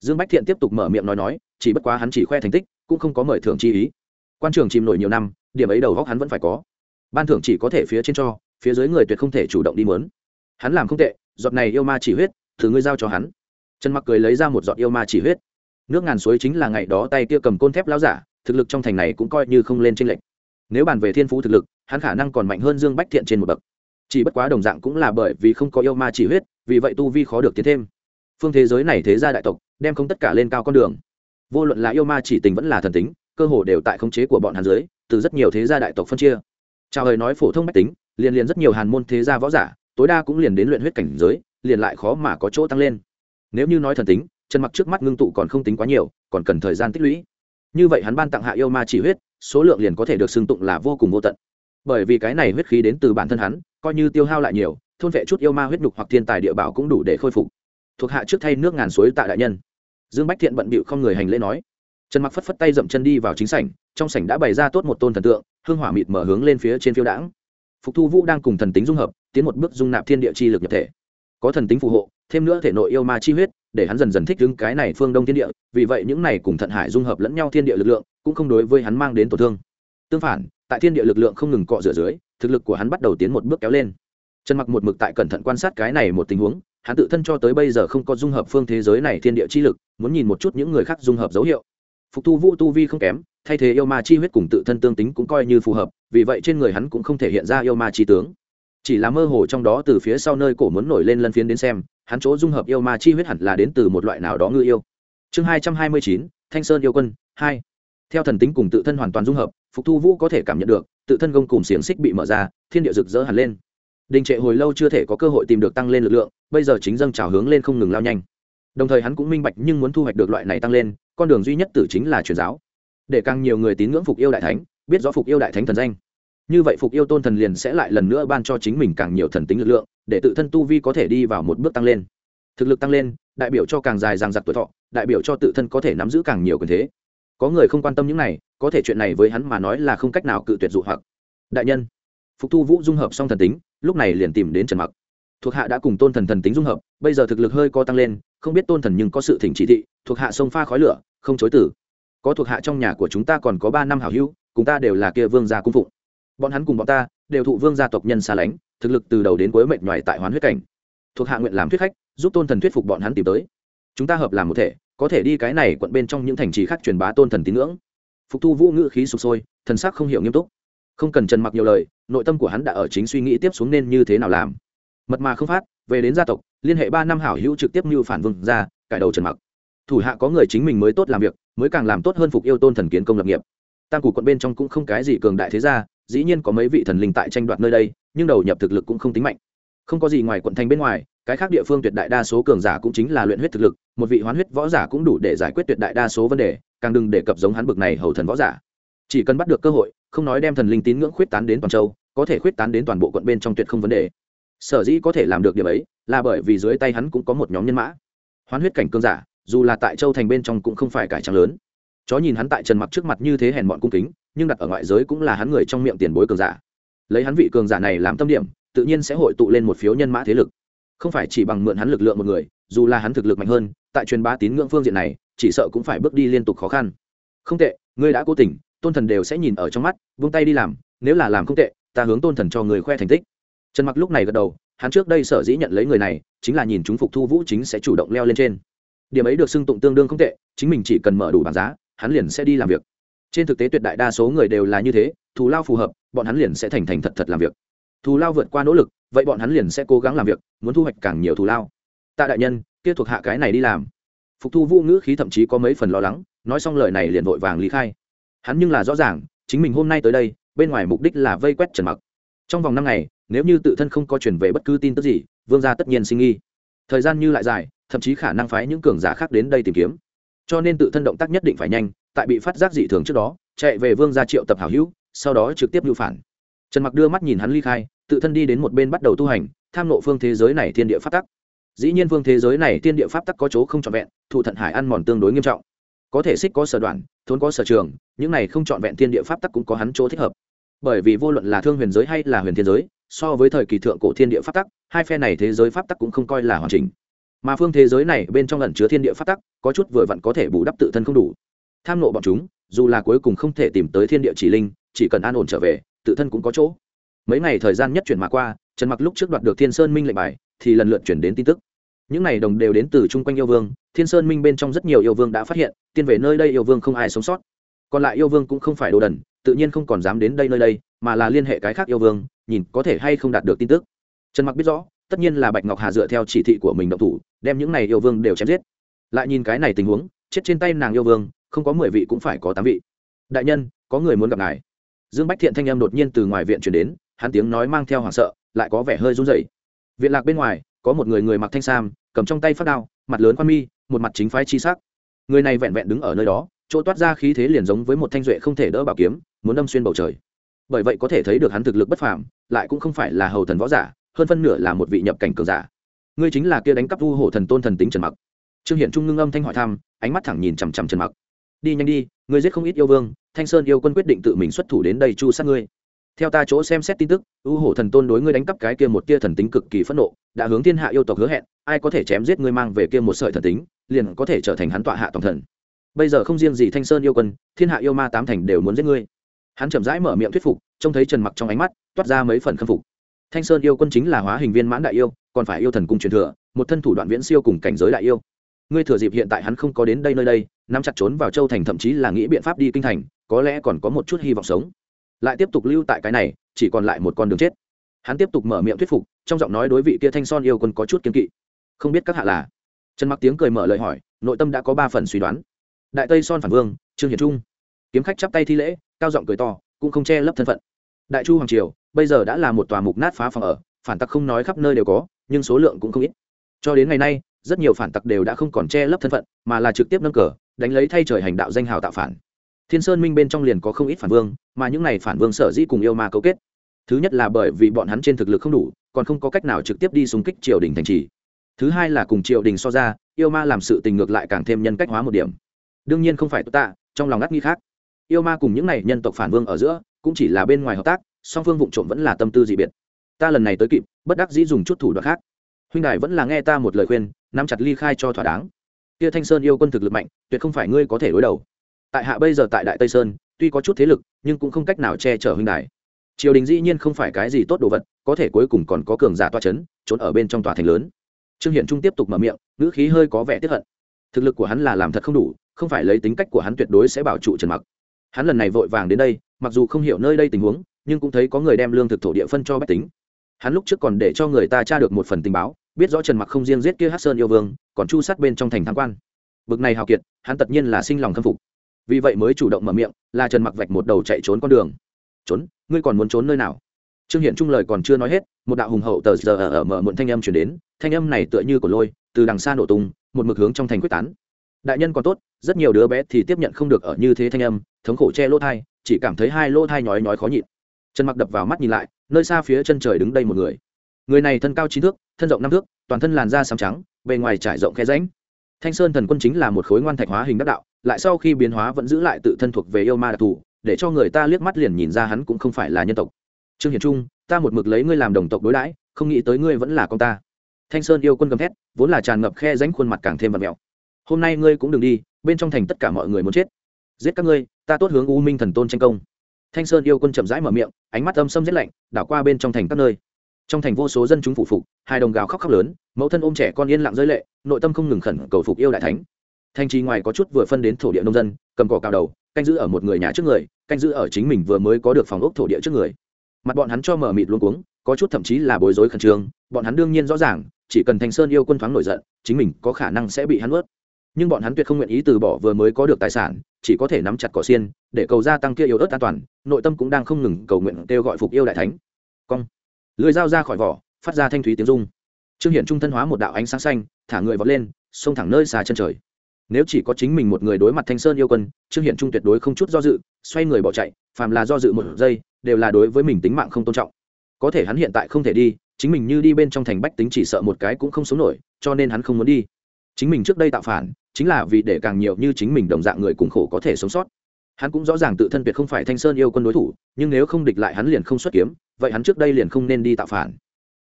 Dương bách thiện tiếp tục mở miệng nói nói, chỉ bất quá hắn chỉ khoe thành tích, cũng không có mời thưởng chi ý. Quan trường chìm nổi nhiều năm, điểm ấy đầu góc hắn vẫn phải có. Ban thưởng chỉ có thể phía trên cho, phía dưới người tuyệt không thể chủ động đi mớn hắn làm không tệ, giọt này yêu ma chỉ huyết thử ngươi giao cho hắn. Trần mặc cười lấy ra một giọt yêu ma chỉ huyết. Nước ngàn suối chính là ngày đó tay kia cầm côn thép lao giả, thực lực trong thành này cũng coi như không lên tranh lệnh nếu bàn về thiên phú thực lực, hắn khả năng còn mạnh hơn dương bách thiện trên một bậc. Chỉ bất quá đồng dạng cũng là bởi vì không có yêu ma chỉ huyết, vì vậy tu vi khó được tiến thêm. Phương thế giới này thế gia đại tộc, đem không tất cả lên cao con đường. Vô luận là yêu ma chỉ tình vẫn là thần tính, cơ hồ đều tại khống chế của bọn hàn giới từ rất nhiều thế gia đại tộc phân chia. Chào hời nói phổ thông bách tính, liền liền rất nhiều hàn môn thế gia võ giả, tối đa cũng liền đến luyện huyết cảnh giới liền lại khó mà có chỗ tăng lên. Nếu như nói thần tính, chân mặc trước mắt ngưng tụ còn không tính quá nhiều, còn cần thời gian tích lũy. Như vậy hắn ban tặng hạ yêu ma chỉ huyết, số lượng liền có thể được xưng tụng là vô cùng vô tận. Bởi vì cái này huyết khí đến từ bản thân hắn, coi như tiêu hao lại nhiều, thôn vệ chút yêu ma huyết nhục hoặc thiên tài địa bảo cũng đủ để khôi phục. Thuộc hạ trước thay nước ngàn suối tại đại nhân. Dương bách thiện bận bịu không người hành lễ nói. Trần mặc phất phất tay dậm chân đi vào chính sảnh, trong sảnh đã bày ra tốt một tôn thần tượng, hương hỏa mịt mở hướng lên phía trên phiêu đãng. Phục thu vũ đang cùng thần tính dung hợp, tiến một bước dung nạp thiên địa chi lực nhập thể có thần tính phù hộ, thêm nữa thể nội yêu ma chi huyết, để hắn dần dần thích ứng cái này phương đông thiên địa, vì vậy những này cùng thận hải dung hợp lẫn nhau thiên địa lực lượng, cũng không đối với hắn mang đến tổn thương. Tương phản, tại thiên địa lực lượng không ngừng cọ rửa dưới, thực lực của hắn bắt đầu tiến một bước kéo lên. Trần mặc một mực tại cẩn thận quan sát cái này một tình huống, hắn tự thân cho tới bây giờ không có dung hợp phương thế giới này thiên địa chi lực, muốn nhìn một chút những người khác dung hợp dấu hiệu. Phục tu vũ tu vi không kém, thay thế yêu ma chi huyết cùng tự thân tương tính cũng coi như phù hợp, vì vậy trên người hắn cũng không thể hiện ra yêu ma chi tướng chỉ là mơ hồ trong đó từ phía sau nơi cổ muốn nổi lên lân phiến đến xem, hắn chỗ dung hợp yêu ma chi huyết hẳn là đến từ một loại nào đó ngư yêu. Chương hai trăm hai mươi chín, thanh sơn yêu quân, hai. Theo thần tính cùng tự thân hoàn toàn dung hợp, phục thu vũ có thể cảm nhận được, tự thân gông cùng xiềng xích bị mở ra, thiên địa rực rỡ hẳn lên. Đình trệ hồi lâu chưa thể có cơ hội tìm được tăng lên lực lượng, bây giờ chính dâng trào hướng lên không ngừng lao nhanh. Đồng thời hắn cũng minh bạch nhưng muốn thu hoạch được loại này tăng lên, con đường duy nhất tử chính là truyền giáo. Để càng nhiều người tín ngưỡng phục yêu đại thánh, biết rõ phục yêu đại thánh thần danh như vậy phục yêu tôn thần liền sẽ lại lần nữa ban cho chính mình càng nhiều thần tính lực lượng, để tự thân tu vi có thể đi vào một bước tăng lên. Thực lực tăng lên, đại biểu cho càng dài ràng giặc tuổi thọ, đại biểu cho tự thân có thể nắm giữ càng nhiều quyền thế. Có người không quan tâm những này, có thể chuyện này với hắn mà nói là không cách nào cự tuyệt dụ hoặc. Đại nhân, phục thu vũ dung hợp xong thần tính, lúc này liền tìm đến trần mặc. Thuộc hạ đã cùng tôn thần thần tính dung hợp, bây giờ thực lực hơi co tăng lên, không biết tôn thần nhưng có sự thỉnh chỉ thị, thuộc hạ sông pha khói lửa, không chối tử có thuộc hạ trong nhà của chúng ta còn có ba năm hảo hữu, cùng ta đều là kia vương gia cung phụng bọn hắn cùng bọn ta đều thụ vương gia tộc nhân xa lánh, thực lực từ đầu đến cuối mệt nhoài tại hoán huyết cảnh. Thuộc hạ nguyện làm thuyết khách, giúp tôn thần thuyết phục bọn hắn tìm tới. Chúng ta hợp làm một thể, có thể đi cái này quận bên trong những thành trì khác truyền bá tôn thần tín ngưỡng. Phục thu vũ ngữ khí sụp sôi, thần sắc không hiểu nghiêm túc. Không cần trần mặc nhiều lời, nội tâm của hắn đã ở chính suy nghĩ tiếp xuống nên như thế nào làm. Mật mà không phát, về đến gia tộc, liên hệ ba năm hảo hữu trực tiếp như phản vương ra, cải đầu trần mặc. Thủ hạ có người chính mình mới tốt làm việc, mới càng làm tốt hơn phục yêu tôn thần kiến công lập nghiệp. Tam củ quận bên trong cũng không cái gì cường đại thế gia dĩ nhiên có mấy vị thần linh tại tranh đoạt nơi đây, nhưng đầu nhập thực lực cũng không tính mạnh. Không có gì ngoài quận thành bên ngoài, cái khác địa phương tuyệt đại đa số cường giả cũng chính là luyện huyết thực lực, một vị hoán huyết võ giả cũng đủ để giải quyết tuyệt đại đa số vấn đề, càng đừng đề cập giống hắn bực này hầu thần võ giả. Chỉ cần bắt được cơ hội, không nói đem thần linh tín ngưỡng khuyết tán đến toàn châu, có thể khuyết tán đến toàn bộ quận bên trong tuyệt không vấn đề. Sở dĩ có thể làm được điều ấy, là bởi vì dưới tay hắn cũng có một nhóm nhân mã. Hoán huyết cảnh cương giả, dù là tại châu thành bên trong cũng không phải cải trắng lớn. Chó nhìn hắn tại trần mặc trước mặt như thế hèn bọn cung kính nhưng đặt ở ngoại giới cũng là hắn người trong miệng tiền bối cường giả. Lấy hắn vị cường giả này làm tâm điểm, tự nhiên sẽ hội tụ lên một phiếu nhân mã thế lực. Không phải chỉ bằng mượn hắn lực lượng một người, dù là hắn thực lực mạnh hơn, tại truyền bá tín ngưỡng phương diện này, chỉ sợ cũng phải bước đi liên tục khó khăn. Không tệ, ngươi đã cố tình, tôn thần đều sẽ nhìn ở trong mắt vung tay đi làm, nếu là làm không tệ, ta hướng tôn thần cho người khoe thành tích. Trần mặc lúc này gật đầu, hắn trước đây sở dĩ nhận lấy người này, chính là nhìn chúng phục thu vũ chính sẽ chủ động leo lên trên. Điểm ấy được xưng tụng tương đương không tệ, chính mình chỉ cần mở đủ bảng giá, hắn liền sẽ đi làm việc trên thực tế tuyệt đại đa số người đều là như thế, thù lao phù hợp, bọn hắn liền sẽ thành thành thật thật làm việc. Thù lao vượt qua nỗ lực, vậy bọn hắn liền sẽ cố gắng làm việc, muốn thu hoạch càng nhiều thù lao. Tạ đại nhân, kia thuộc hạ cái này đi làm. Phục thu vũ ngữ khí thậm chí có mấy phần lo lắng, nói xong lời này liền vội vàng lý khai. Hắn nhưng là rõ ràng, chính mình hôm nay tới đây, bên ngoài mục đích là vây quét trần mặc. Trong vòng năm ngày, nếu như tự thân không có chuyển về bất cứ tin tức gì, vương gia tất nhiên sinh nghi. Thời gian như lại dài, thậm chí khả năng phái những cường giả khác đến đây tìm kiếm. Cho nên tự thân động tác nhất định phải nhanh tại bị phát giác dị thường trước đó, chạy về vương gia triệu tập hảo hữu, sau đó trực tiếp lưu phản. Trần mặc đưa mắt nhìn hắn ly khai, tự thân đi đến một bên bắt đầu tu hành, tham nộ phương thế giới này thiên địa pháp tắc. Dĩ nhiên phương thế giới này thiên địa pháp tắc có chỗ không trọn vẹn, thụ thận hải ăn mòn tương đối nghiêm trọng. Có thể xích có sở đoạn, thốn có sở trường, những này không trọn vẹn thiên địa pháp tắc cũng có hắn chỗ thích hợp. Bởi vì vô luận là thương huyền giới hay là huyền thiên giới, so với thời kỳ thượng cổ thiên địa pháp tắc, hai phe này thế giới pháp tắc cũng không coi là hoàn chỉnh. Mà phương thế giới này bên trong lần chứa thiên địa pháp tắc, có chút vừa vặn có thể bù đắp tự thân không đủ tham nộ bọn chúng, dù là cuối cùng không thể tìm tới thiên địa chỉ linh, chỉ cần an ổn trở về, tự thân cũng có chỗ. Mấy ngày thời gian nhất chuyển mà qua, trần mặc lúc trước đoạt được thiên sơn minh lệnh bài, thì lần lượt chuyển đến tin tức. Những này đồng đều đến từ chung quanh yêu vương, thiên sơn minh bên trong rất nhiều yêu vương đã phát hiện, tiên về nơi đây yêu vương không ai sống sót. Còn lại yêu vương cũng không phải đồ đần, tự nhiên không còn dám đến đây nơi đây, mà là liên hệ cái khác yêu vương, nhìn có thể hay không đạt được tin tức. Trần mặc biết rõ, tất nhiên là bạch ngọc hà dựa theo chỉ thị của mình động thủ, đem những này yêu vương đều chém giết. Lại nhìn cái này tình huống, chết trên tay nàng yêu vương không có mười vị cũng phải có tám vị. Đại nhân, có người muốn gặp ngài. Dương bách thiện thanh âm đột nhiên từ ngoài viện chuyển đến, hắn tiếng nói mang theo hoảng sợ, lại có vẻ hơi run rẩy. Viện lạc bên ngoài, có một người người mặc thanh sam, cầm trong tay phát đao, mặt lớn quan mi, một mặt chính phái chi sắc. Người này vẹn vẹn đứng ở nơi đó, chỗ toát ra khí thế liền giống với một thanh duệ không thể đỡ bảo kiếm, muốn đâm xuyên bầu trời. Bởi vậy có thể thấy được hắn thực lực bất phàm, lại cũng không phải là hầu thần võ giả, hơn phân nửa là một vị nhập cảnh cường giả. Ngươi chính là kia đánh cắp vu hổ thần tôn thần tính trần mặc. Trương hiển trung ngưng âm thanh hỏi thăm, ánh mắt thẳng nhìn chằm chằm trần mặc đi nhanh đi, ngươi giết không ít yêu vương, thanh sơn yêu quân quyết định tự mình xuất thủ đến đây chu sát ngươi. Theo ta chỗ xem xét tin tức ưu hổ thần tôn đối ngươi đánh cắp cái kia một tia thần tính cực kỳ phẫn nộ, đã hướng thiên hạ yêu tộc hứa hẹn, ai có thể chém giết ngươi mang về kia một sợi thần tính, liền có thể trở thành hắn tọa hạ tổng thần. Bây giờ không riêng gì thanh sơn yêu quân, thiên hạ yêu ma tám thành đều muốn giết ngươi. Hắn chậm rãi mở miệng thuyết phục, trông thấy trần mặc trong ánh mắt, toát ra mấy phần khâm phục. Thanh sơn yêu quân chính là hóa hình viên mãn đại yêu, còn phải yêu thần cung truyền thừa, một thân thủ đoạn viễn siêu cùng cảnh giới đại yêu ngươi thừa dịp hiện tại hắn không có đến đây nơi đây, nắm chặt trốn vào châu thành thậm chí là nghĩ biện pháp đi kinh thành, có lẽ còn có một chút hy vọng sống. Lại tiếp tục lưu tại cái này, chỉ còn lại một con đường chết. Hắn tiếp tục mở miệng thuyết phục, trong giọng nói đối vị kia thanh son yêu quân có chút kiên kỵ. Không biết các hạ là? Trần mặc tiếng cười mở lời hỏi, nội tâm đã có ba phần suy đoán. Đại tây son phản vương, trương hiền trung. Kiếm khách chắp tay thi lễ, cao giọng cười to, cũng không che lấp thân phận. Đại chu hoàng triều, bây giờ đã là một tòa mục nát phá phòng ở, phản tặc không nói khắp nơi đều có, nhưng số lượng cũng không ít. Cho đến ngày nay rất nhiều phản tặc đều đã không còn che lấp thân phận, mà là trực tiếp nâng cờ, đánh lấy thay trời hành đạo danh hào tạo phản. Thiên sơn minh bên trong liền có không ít phản vương, mà những này phản vương sở dĩ cùng yêu ma cấu kết. Thứ nhất là bởi vì bọn hắn trên thực lực không đủ, còn không có cách nào trực tiếp đi xung kích triều đình thành trì. Thứ hai là cùng triều đình so ra, yêu ma làm sự tình ngược lại càng thêm nhân cách hóa một điểm. Đương nhiên không phải tốt tạ, trong lòng ngắt nghĩ khác. Yêu ma cùng những này nhân tộc phản vương ở giữa, cũng chỉ là bên ngoài hợp tác, song phương vụ trộm vẫn là tâm tư dị biệt. Ta lần này tới kịp, bất đắc dĩ dùng chút thủ đoạn khác huynh đại vẫn là nghe ta một lời khuyên, nắm chặt ly khai cho thỏa đáng. Kia thanh sơn yêu quân thực lực mạnh, tuyệt không phải ngươi có thể đối đầu. Tại hạ bây giờ tại đại tây sơn, tuy có chút thế lực, nhưng cũng không cách nào che chở huynh đại triều đình dĩ nhiên không phải cái gì tốt đồ vật, có thể cuối cùng còn có cường giả toa c h ấ n trốn ở bên trong tòa thành lớn. Trương hiển trung tiếp tục mở miệng, ngữ khí hơi có vẻ tiếp hận. Thực lực của hắn là làm thật không đủ, không phải lấy tính cách của hắn tuyệt đối sẽ bảo trụ trần mặc. Hắn lần này vội vàng đến đây, mặc dù không hiểu nơi đây tình huống, nhưng cũng thấy có người đem lương thực thổ địa phân cho bách tính. Hắn lúc trước còn để cho người ta tra được một phần tình báo biết rõ trần mặc không riêng giết kia hát sơn yêu vương, còn chu sát bên trong thành tham quan. Bực này hào kiệt, hắn tất nhiên là sinh lòng khâm phục. Vì vậy mới chủ động mở miệng, là trần mặc vạch một đầu chạy trốn con đường. Trốn? Ngươi còn muốn trốn nơi nào? Trương hiển trung lời còn chưa nói hết, một đạo hùng hậu tờ giờ ở mở muộn thanh âm chuyển đến, thanh âm này tựa như của lôi, từ đằng xa nổ tung, một mực hướng trong thành quyết tán. Đại nhân còn tốt, rất nhiều đứa bé thì tiếp nhận không được ở như thế thanh âm, thống khổ che lỗ thai, chỉ cảm thấy hai lỗ thai nhói nhói khó nhịn. Trần mặc đập vào mắt nhìn lại, nơi xa phía chân trời đứng đây một người. Người này thân cao trí thước thân rộng năm thước, toàn thân làn da xám trắng, bề ngoài trải rộng khe ránh thanh sơn thần quân chính là một khối ngoan thạch hóa hình đắc đạo, lại sau khi biến hóa vẫn giữ lại tự thân thuộc về yêu ma đặc thù, để cho người ta liếc mắt liền nhìn ra hắn cũng không phải là nhân tộc. Trương hiển trung, ta một mực lấy ngươi làm đồng tộc đối đãi, không nghĩ tới ngươi vẫn là con ta. Thanh sơn yêu quân gầm thét, vốn là tràn ngập khe ránh khuôn mặt càng thêm vật mèo hôm nay ngươi cũng đừng đi, bên trong thành tất cả mọi người muốn chết. Giết các ngươi, ta tốt hướng u minh thần tôn tranh công. Thanh sơn yêu quân chậm rãi mở miệng, ánh mắt âm sâm rét lạnh, đảo qua bên trong thành các nơi trong thành vô số dân chúng phụ phục, hai đồng gào khóc khóc lớn, mẫu thân ôm trẻ con yên lặng rơi lệ, nội tâm không ngừng khẩn cầu phục yêu đại thánh. Thanh trì ngoài có chút vừa phân đến thổ địa nông dân, cầm cỏ cao đầu, canh giữ ở một người nhà trước người, canh giữ ở chính mình vừa mới có được phòng ốc thổ địa trước người. Mặt bọn hắn cho mở mịt luôn cuống, có chút thậm chí là bối rối khẩn trương, bọn hắn đương nhiên rõ ràng, chỉ cần thanh sơn yêu quân thoáng nổi giận, chính mình có khả năng sẽ bị hắn ướt nhưng bọn hắn tuyệt không nguyện ý từ bỏ vừa mới có được tài sản, chỉ có thể nắm chặt cỏ xiên, để cầu gia tăng kia yêu ớt an toàn, nội tâm cũng đang không ngừng cầu nguyện kêu gọi phục yêu đại thánh. Cong lưới dao ra khỏi vỏ, phát ra thanh thúy tiếng rung. Trương hiển trung thân hóa một đạo ánh sáng xanh, thả người vọt lên, xông thẳng nơi xà chân trời. Nếu chỉ có chính mình một người đối mặt thanh sơn yêu quân, trương hiển trung tuyệt đối không chút do dự, xoay người bỏ chạy, phàm là do dự một giây, đều là đối với mình tính mạng không tôn trọng. Có thể hắn hiện tại không thể đi, chính mình như đi bên trong thành bách tính chỉ sợ một cái cũng không sống nổi, cho nên hắn không muốn đi. Chính mình trước đây tạo phản, chính là vì để càng nhiều như chính mình đồng dạng người cùng khổ có thể sống sót hắn cũng rõ ràng tự thân tuyệt không phải thanh sơn yêu quân đối thủ, nhưng nếu không địch lại hắn liền không xuất kiếm, vậy hắn trước đây liền không nên đi tạo phản.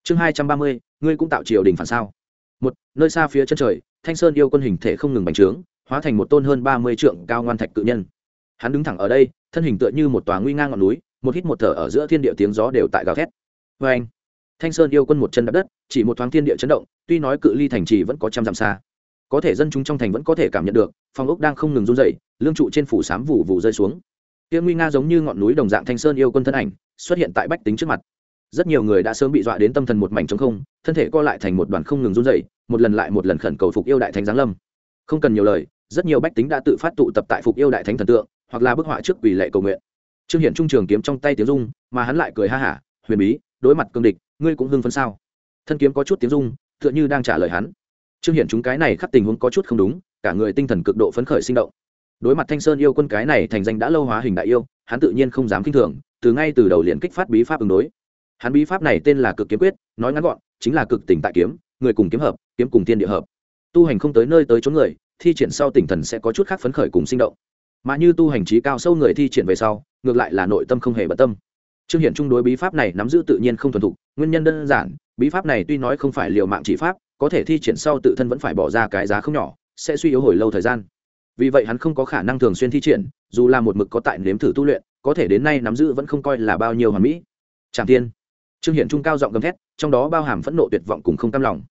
Chương hai trăm ba mươi, ngươi cũng tạo triều đình phản sao? Một, nơi xa phía chân trời, thanh sơn yêu quân hình thể không ngừng bành trướng, hóa thành một tôn hơn ba mươi trượng cao ngoan thạch cự nhân. Hắn đứng thẳng ở đây, thân hình tựa như một tòa nguy ngang ngọn núi, một hít một thở ở giữa thiên địa tiếng gió đều tại gào thét. Vê anh thanh sơn yêu quân một chân đập đất, chỉ một thoáng thiên địa chấn động, tuy nói cự ly thành trì vẫn có trăm dặm xa có thể dân chúng trong thành vẫn có thể cảm nhận được, phong ốc đang không ngừng run dậy lương trụ trên phủ sám vụ vụ rơi xuống. Tiếng nguy nga giống như ngọn núi đồng dạng thanh sơn yêu quân thân ảnh, xuất hiện tại bách tính trước mặt. Rất nhiều người đã sớm bị dọa đến tâm thần một mảnh trống không, thân thể co lại thành một đoàn không ngừng run dậy một lần lại một lần khẩn cầu phục yêu đại thánh giáng lâm. Không cần nhiều lời, rất nhiều bách tính đã tự phát tụ tập tại phục yêu đại thánh thần tượng, hoặc là bức họa trước quỷ lệ cầu nguyện. Trương hiển trung trường kiếm trong tay tiếng dung mà hắn lại cười ha hả, huyền bí, đối mặt cương địch, ngươi cũng hưng phấn sao? Thân kiếm có chút tiếng dung tựa như đang trả lời hắn trương hiển chúng cái này khắc tình huống có chút không đúng, cả người tinh thần cực độ phấn khởi sinh động. Đối mặt thanh sơn yêu quân cái này thành danh đã lâu hóa hình đại yêu, hắn tự nhiên không dám kinh thường, từ ngay từ đầu liền kích phát bí pháp ứng đối. Hắn bí pháp này tên là cực kiếm quyết, nói ngắn gọn, chính là cực tỉnh tại kiếm, người cùng kiếm hợp, kiếm cùng tiên địa hợp. Tu hành không tới nơi tới chỗ người, thi triển sau tỉnh thần sẽ có chút khác phấn khởi cùng sinh động. Mà như tu hành trí cao sâu người thi triển về sau, ngược lại là nội tâm không hề bận tâm. Trương hiển trung đối bí pháp này nắm giữ tự nhiên không thuần thục, nguyên nhân đơn giản, bí pháp này tuy nói không phải liều mạng chỉ pháp có thể thi triển sau tự thân vẫn phải bỏ ra cái giá không nhỏ, sẽ suy yếu hồi lâu thời gian. Vì vậy hắn không có khả năng thường xuyên thi triển, dù là một mực có tại nếm thử tu luyện, có thể đến nay nắm giữ vẫn không coi là bao nhiêu hoàn mỹ. Tràng tiên trương hiển trung cao giọng gầm thét, trong đó bao hàm phẫn nộ tuyệt vọng cùng không cam lòng.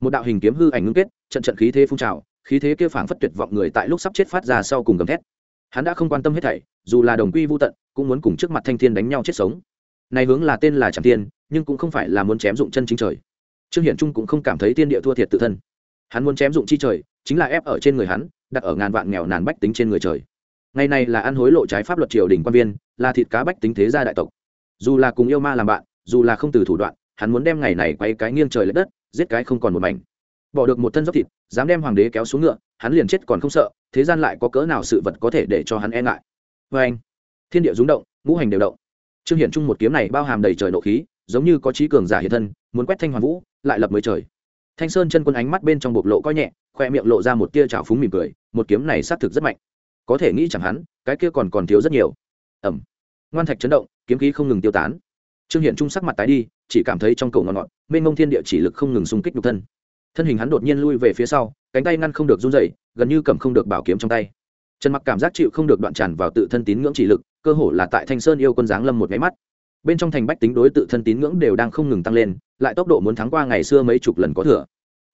Một đạo hình kiếm hư ảnh ngưng kết, trận trận khí thế phun trào, khí thế kia phảng phất tuyệt vọng người tại lúc sắp chết phát ra sau cùng gầm thét. Hắn đã không quan tâm hết thảy, dù là đồng quy vô tận, cũng muốn cùng trước mặt thanh thiên đánh nhau chết sống. Này hướng là tên là tràng tiên nhưng cũng không phải là muốn chém dụng chân chính trời trương hiển trung cũng không cảm thấy tiên địa thua thiệt tự thân. Hắn muốn chém dụng chi trời, chính là ép ở trên người hắn, đặt ở ngàn vạn nghèo nàn bách tính trên người trời. Ngày này là ăn hối lộ trái pháp luật triều đình quan viên, là thịt cá bách tính thế gia đại tộc. Dù là cùng yêu ma làm bạn, dù là không từ thủ đoạn, hắn muốn đem ngày này quay cái nghiêng trời l ệ đất, giết cái không còn một mảnh. Bỏ được một thân dốc thịt, dám đem hoàng đế kéo xuống ngựa, hắn liền chết còn không sợ, thế gian lại có cỡ nào sự vật có thể để cho hắn e ngại. Vê anh, thiên địa rúng động, ngũ hành đều động. Trương hiển trung một kiếm này bao hàm đầy trời nộ khí, giống như có trí cường giả hiện thân, muốn quét thanh hoàn vũ lại lập mới trời. Thanh sơn chân quân ánh mắt bên trong bộc lộ coi nhẹ, khoe miệng lộ ra một tia trào phúng mỉm cười, một kiếm này xác thực rất mạnh. Có thể nghĩ chẳng hắn, cái kia còn còn thiếu rất nhiều. Ẩm ngoan thạch chấn động, kiếm khí không ngừng tiêu tán. Trương hiển trung sắc mặt tái đi, chỉ cảm thấy trong cầu ngọn ngọn, mênh mông thiên địa chỉ lực không ngừng xung kích nhục thân. Thân hình hắn đột nhiên lui về phía sau, cánh tay ngăn không được run dậy gần như cầm không được bảo kiếm trong tay. Trần mặc cảm giác chịu không được đoạn tràn vào tự thân tín ngưỡng chỉ lực, cơ hồ là tại thanh sơn yêu quân giáng lâm một máy mắt. Bên trong thành bách tính đối tự thân tín ngưỡng đều đang không ngừng tăng lên lại tốc độ muốn thắng qua ngày xưa mấy chục lần có thừa.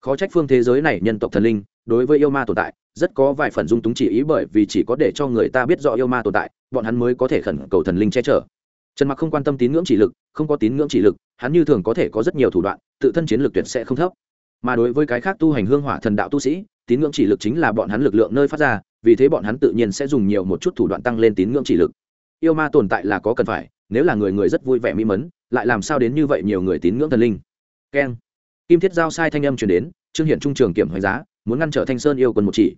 Khó trách phương thế giới này nhân tộc thần linh, đối với yêu ma tồn tại, rất có vài phần dung túng chỉ ý bởi vì chỉ có để cho người ta biết rõ yêu ma tồn tại, bọn hắn mới có thể khẩn cầu thần linh che chở. Trần mặc không quan tâm tín ngưỡng chỉ lực, không có tín ngưỡng chỉ lực, hắn như thường có thể có rất nhiều thủ đoạn, tự thân chiến lực tuyệt sẽ không thấp. Mà đối với cái khác tu hành hương hỏa thần đạo tu sĩ, tín ngưỡng chỉ lực chính là bọn hắn lực lượng nơi phát ra, vì thế bọn hắn tự nhiên sẽ dùng nhiều một chút thủ đoạn tăng lên tín ngưỡng chỉ lực. Yêu ma tồn tại là có cần phải nếu là người người rất vui vẻ mỹ mẫn, lại làm sao đến như vậy nhiều người tín ngưỡng thần linh. Keng. Kim thiết giao sai thanh âm truyền đến, trương hiển trung trường kiểm hoành giá, muốn ngăn trở thanh sơn yêu quân một chỉ.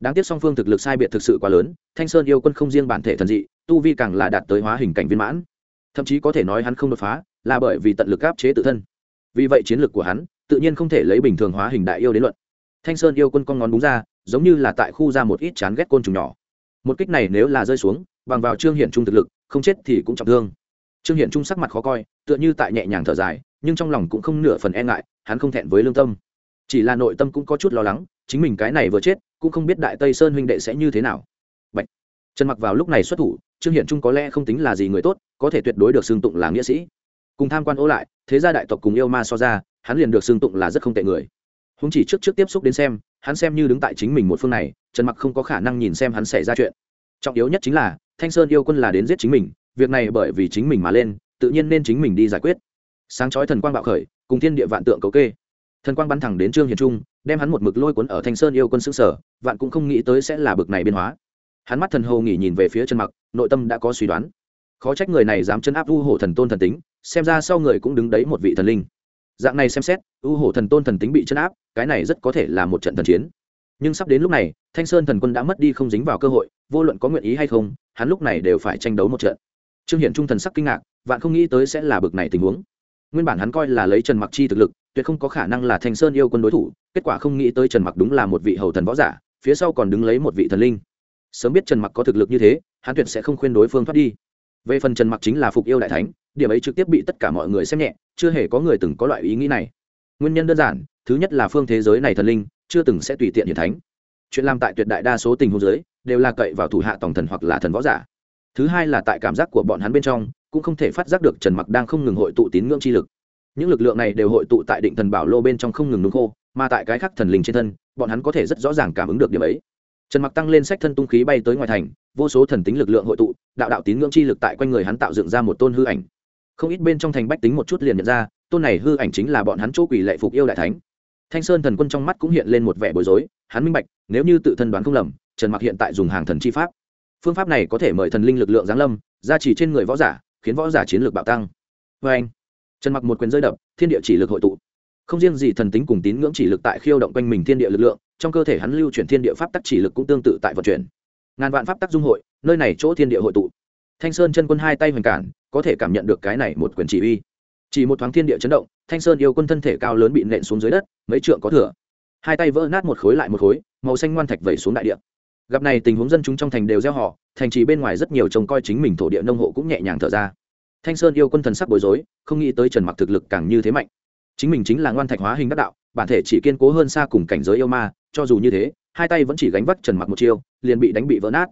Đáng tiếc song phương thực lực sai biệt thực sự quá lớn, thanh sơn yêu quân không riêng bản thể thần dị, tu vi càng là đạt tới hóa hình cảnh viên mãn. Thậm chí có thể nói hắn không đột phá, là bởi vì tận lực áp chế tự thân. Vì vậy chiến lược của hắn, tự nhiên không thể lấy bình thường hóa hình đại yêu đến luận. Thanh sơn yêu quân con ngón đúng ra, giống như là tại khu ra một ít chán ghét côn trùng nhỏ một kích này nếu là rơi xuống, bằng vào trương hiển trung thực lực, không chết thì cũng trọng thương. Trương hiển trung sắc mặt khó coi, tựa như tại nhẹ nhàng thở dài, nhưng trong lòng cũng không nửa phần e ngại, hắn không thẹn với lương tâm. Chỉ là nội tâm cũng có chút lo lắng, chính mình cái này vừa chết, cũng không biết đại tây sơn huynh đệ sẽ như thế nào. Bạch. trần mặc vào lúc này xuất thủ, trương hiển trung có lẽ không tính là gì người tốt, có thể tuyệt đối được xưng tụng là nghĩa sĩ. Cùng tham quan ô lại, thế gia đại tộc cùng yêu ma so ra, hắn liền được xưng tụng là rất không tệ người húng chỉ trước trước tiếp xúc đến xem, hắn xem như đứng tại chính mình một phương này, trần mặc không có khả năng nhìn xem hắn xảy ra chuyện. Trọng yếu nhất chính là, thanh sơn yêu quân là đến giết chính mình, việc này bởi vì chính mình mà lên, tự nhiên nên chính mình đi giải quyết. Sáng chói thần quang bạo khởi, cùng thiên địa vạn tượng cấu kê. Thần quang bắn thẳng đến trương hiền trung, đem hắn một mực lôi cuốn ở thanh sơn yêu quân xứ sở, vạn cũng không nghĩ tới sẽ là bực này biên hóa. Hắn mắt thần hồ nghỉ nhìn về phía chân mặc, nội tâm đã có suy đoán. Khó trách người này dám chân áp vu hổ thần tôn thần tính, xem ra sau người cũng đứng đấy một vị thần linh dạng này xem xét, u hổ thần tôn thần tính bị chấn áp, cái này rất có thể là một trận thần chiến. Nhưng sắp đến lúc này, thanh sơn thần quân đã mất đi không dính vào cơ hội, vô luận có nguyện ý hay không, hắn lúc này đều phải tranh đấu một trận. Trương hiển trung thần sắc kinh ngạc, vạn không nghĩ tới sẽ là bực này tình huống. Nguyên bản hắn coi là lấy trần mặc chi thực lực, tuyệt không có khả năng là thanh sơn yêu quân đối thủ, kết quả không nghĩ tới trần mặc đúng là một vị hầu thần võ giả, phía sau còn đứng lấy một vị thần linh. Sớm biết trần mặc có thực lực như thế, hắn tuyệt sẽ không khuyên đối phương thoát đi về phần trần mặc chính là phục yêu đại thánh, điểm ấy trực tiếp bị tất cả mọi người xem nhẹ, chưa hề có người từng có loại ý nghĩ này. Nguyên nhân đơn giản, thứ nhất là phương thế giới này thần linh, chưa từng sẽ tùy tiện hiển thánh. Chuyện làm tại tuyệt đại đa số tình huống giới đều là cậy vào thủ hạ tổng thần hoặc là thần võ giả. Thứ hai là tại cảm giác của bọn hắn bên trong, cũng không thể phát giác được trần mặc đang không ngừng hội tụ tín ngưỡng chi lực. Những lực lượng này đều hội tụ tại định thần bảo lô bên trong không ngừng nung khô, mà tại cái khác thần linh trên thân, bọn hắn có thể rất rõ ràng cảm ứng được điểm ấy. Trần mặc tăng lên sách thân tung khí bay tới ngoài thành vô số thần tính lực lượng hội tụ, đạo đạo tín ngưỡng chi lực tại quanh người hắn tạo dựng ra một tôn hư ảnh. Không ít bên trong thành bách tính một chút liền nhận ra, tôn này hư ảnh chính là bọn hắn chỗ quỷ lệ phục yêu đại thánh. Thanh sơn thần quân trong mắt cũng hiện lên một vẻ bối rối, hắn minh bạch, nếu như tự thân đoán không lầm, trần mặc hiện tại dùng hàng thần chi pháp. Phương pháp này có thể mời thần linh lực lượng giáng lâm, gia trì trên người võ giả, khiến võ giả chiến lược bạo tăng. Vê anh, trần mặc một quyền rơi đập, thiên địa chỉ lực hội tụ. Không riêng gì thần tính cùng tín ngưỡng chỉ lực tại khiêu động quanh mình thiên địa lực lượng, trong cơ thể hắn lưu chuyển thiên địa pháp tắc chỉ lực cũng tương tự tại vận chuyển ngàn vạn pháp tắc dung hội, nơi này chỗ thiên địa hội tụ. Thanh sơn chân quân hai tay hoành cản, có thể cảm nhận được cái này một quyền chỉ uy. Chỉ một thoáng thiên địa chấn động, thanh sơn yêu quân thân thể cao lớn bị nện xuống dưới đất, mấy trượng có thừa. Hai tay vỡ nát một khối lại một khối, màu xanh ngoan thạch vẩy xuống đại địa. Gặp này tình huống dân chúng trong thành đều gieo họ, thành trì bên ngoài rất nhiều trông coi chính mình thổ địa nông hộ cũng nhẹ nhàng thở ra. Thanh sơn yêu quân thần sắc bối rối, không nghĩ tới trần mặc thực lực càng như thế mạnh. Chính mình chính là ngoan thạch hóa hình đắc đạo, bản thể chỉ kiên cố hơn xa cùng cảnh giới yêu ma, cho dù như thế hai tay vẫn chỉ gánh vác trần mặc một chiêu, liền bị đánh bị vỡ nát.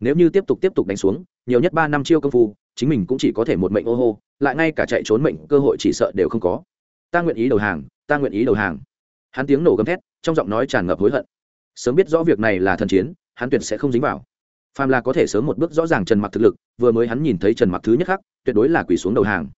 Nếu như tiếp tục tiếp tục đánh xuống, nhiều nhất ba năm chiêu công phu, chính mình cũng chỉ có thể một mệnh ô hô, lại ngay cả chạy trốn mệnh cơ hội chỉ sợ đều không có. Ta nguyện ý đầu hàng, ta nguyện ý đầu hàng. Hắn tiếng nổ gầm thét, trong giọng nói tràn ngập hối hận. Sớm biết rõ việc này là thần chiến, hắn tuyệt sẽ không dính vào. Phàm là có thể sớm một bước rõ ràng trần mặc thực lực, vừa mới hắn nhìn thấy trần mặc thứ nhất khắc, tuyệt đối là quỷ xuống đầu hàng.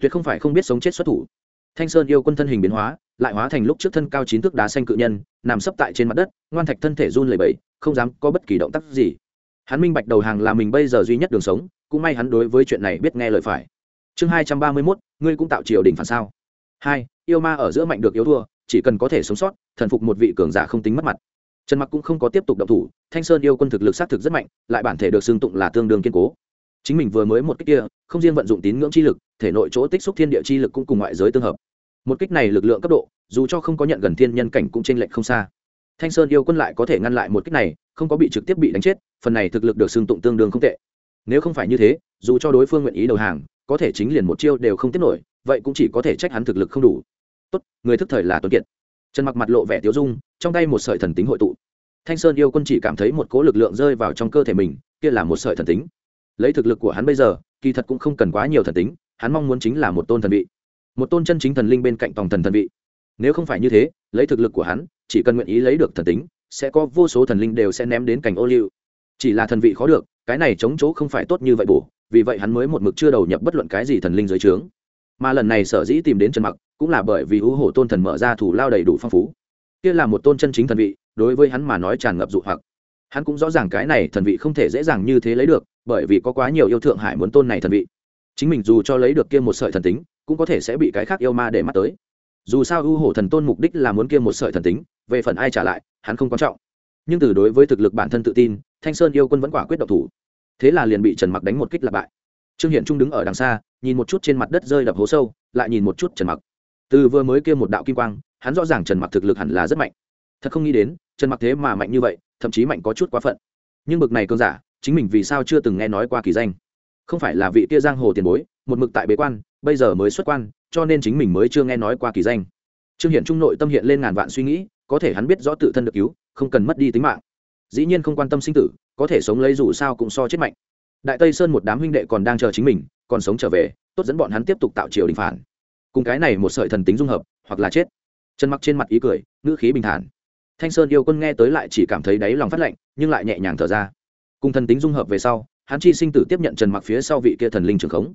Tuyệt không phải không biết sống chết xuất thủ. Thanh sơn yêu quân thân hình biến hóa lại hóa thành lúc trước thân cao chín thước đá xanh cự nhân, nằm sấp tại trên mặt đất, ngoan thạch thân thể run lẩy bẩy, không dám có bất kỳ động tác gì. Hắn minh bạch đầu hàng là mình bây giờ duy nhất đường sống, cũng may hắn đối với chuyện này biết nghe lời phải. Chương hai trăm ba mươi mốt, ngươi cũng tạo triều đình phản sao? Hai, yêu ma ở giữa mạnh được yếu thua, chỉ cần có thể sống sót, thần phục một vị cường giả không tính mất mặt. Trần mặc cũng không có tiếp tục động thủ, thanh sơn yêu quân thực lực xác thực rất mạnh, lại bản thể được xưng tụng là tương đương kiên cố. Chính mình vừa mới một kích kia, không riêng vận dụng tín ngưỡng chi lực, thể nội chỗ tích xúc thiên địa chi lực cũng cùng ngoại giới tương hợp một kích này lực lượng cấp độ, dù cho không có nhận gần thiên nhân cảnh cũng trên lệnh không xa. Thanh sơn yêu quân lại có thể ngăn lại một kích này, không có bị trực tiếp bị đánh chết, phần này thực lực được xưng tụng tương đương không tệ. Nếu không phải như thế, dù cho đối phương nguyện ý đầu hàng, có thể chính liền một chiêu đều không tiết nổi, vậy cũng chỉ có thể trách hắn thực lực không đủ. Tốt, người thức thời là tuấn kiệt. Trần mặc mặt lộ vẻ tiêu dung, trong tay một sợi thần tính hội tụ. Thanh sơn yêu quân chỉ cảm thấy một cỗ lực lượng rơi vào trong cơ thể mình, kia là một sợi thần tính. Lấy thực lực của hắn bây giờ, kỳ thật cũng không cần quá nhiều thần tính, hắn mong muốn chính là một tôn thần vị một tôn chân chính thần linh bên cạnh tòng thần thần vị. Nếu không phải như thế, lấy thực lực của hắn, chỉ cần nguyện ý lấy được thần tính, sẽ có vô số thần linh đều sẽ ném đến cảnh ô liu. Chỉ là thần vị khó được, cái này chống chỗ không phải tốt như vậy bổ, vì vậy hắn mới một mực chưa đầu nhập bất luận cái gì thần linh dưới trướng. Mà lần này sở dĩ tìm đến trần mặc, cũng là bởi vì ưu hổ tôn thần mở ra thủ lao đầy đủ phong phú. Kia là một tôn chân chính thần vị, đối với hắn mà nói tràn ngập dụ hoặc. Hắn cũng rõ ràng cái này thần vị không thể dễ dàng như thế lấy được, bởi vì có quá nhiều yêu thượng hải muốn tôn này thần vị. Chính mình dù cho lấy được kia một sợi thần tính cũng có thể sẽ bị cái khác yêu ma để mắt tới. Dù sao ưu hổ thần tôn mục đích là muốn kia một sợi thần tính, về phần ai trả lại, hắn không quan trọng. Nhưng từ đối với thực lực bản thân tự tin, thanh sơn yêu quân vẫn quả quyết độc thủ. Thế là liền bị trần mặc đánh một kích lặp bại. Trương hiển trung đứng ở đằng xa, nhìn một chút trên mặt đất rơi đập hố sâu, lại nhìn một chút trần mặc. Từ vừa mới kia một đạo kim quang, hắn rõ ràng trần mặc thực lực hẳn là rất mạnh. Thật không nghĩ đến, trần mặc thế mà mạnh như vậy, thậm chí mạnh có chút quá phận. Nhưng bực này cơn giả, chính mình vì sao chưa từng nghe nói qua kỳ danh? Không phải là vị kia giang hồ tiền bối, một mực tại bế quan bây giờ mới xuất quan, cho nên chính mình mới chưa nghe nói qua kỳ danh. Trương hiển trung nội tâm hiện lên ngàn vạn suy nghĩ, có thể hắn biết rõ tự thân được cứu, không cần mất đi tính mạng. Dĩ nhiên không quan tâm sinh tử, có thể sống lấy dù sao cũng so chết mạnh. Đại tây sơn một đám huynh đệ còn đang chờ chính mình, còn sống trở về, tốt dẫn bọn hắn tiếp tục tạo triều đình phản. Cùng cái này một sợi thần tính dung hợp, hoặc là chết. Trần mặc trên mặt ý cười, ngữ khí bình thản. Thanh sơn yêu quân nghe tới lại chỉ cảm thấy đáy lòng phát lạnh, nhưng lại nhẹ nhàng thở ra. Cùng thần tính dung hợp về sau, hắn chi sinh tử tiếp nhận trần mặc phía sau vị kia thần linh trường khống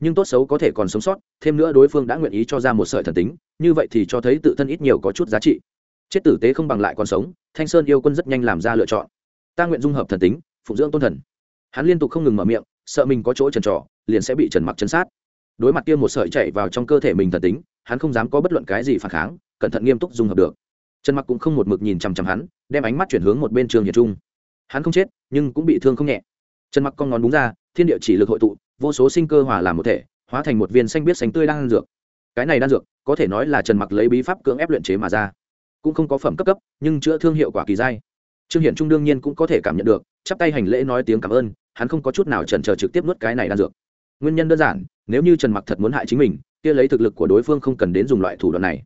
nhưng tốt xấu có thể còn sống sót, thêm nữa đối phương đã nguyện ý cho ra một sợi thần tính, như vậy thì cho thấy tự thân ít nhiều có chút giá trị. Chết tử tế không bằng lại còn sống, thanh sơn yêu quân rất nhanh làm ra lựa chọn. Ta nguyện dung hợp thần tính, phụng dưỡng tôn thần. Hắn liên tục không ngừng mở miệng, sợ mình có chỗ trần trọ liền sẽ bị trần mặc chấn sát. Đối mặt kia một sợi chạy vào trong cơ thể mình thần tính, hắn không dám có bất luận cái gì phản kháng, cẩn thận nghiêm túc dung hợp được. Trần mặc cũng không một mực nhìn chằm chằm hắn, đem ánh mắt chuyển hướng một bên trường hiển trung. Hắn không chết, nhưng cũng bị thương không nhẹ. Trần mặc con ngón búng ra, thiên địa chỉ lực hội tụ vô số sinh cơ hòa làm một thể, hóa thành một viên xanh biết xanh tươi đang ăn dược. Cái này đan dược, có thể nói là trần mặc lấy bí pháp cưỡng ép luyện chế mà ra. Cũng không có phẩm cấp cấp, nhưng chữa thương hiệu quả kỳ dai. Trương hiển trung đương nhiên cũng có thể cảm nhận được, chắp tay hành lễ nói tiếng cảm ơn, hắn không có chút nào chần chờ trực tiếp nuốt cái này đan dược. Nguyên nhân đơn giản, nếu như trần mặc thật muốn hại chính mình, kia lấy thực lực của đối phương không cần đến dùng loại thủ đoạn này.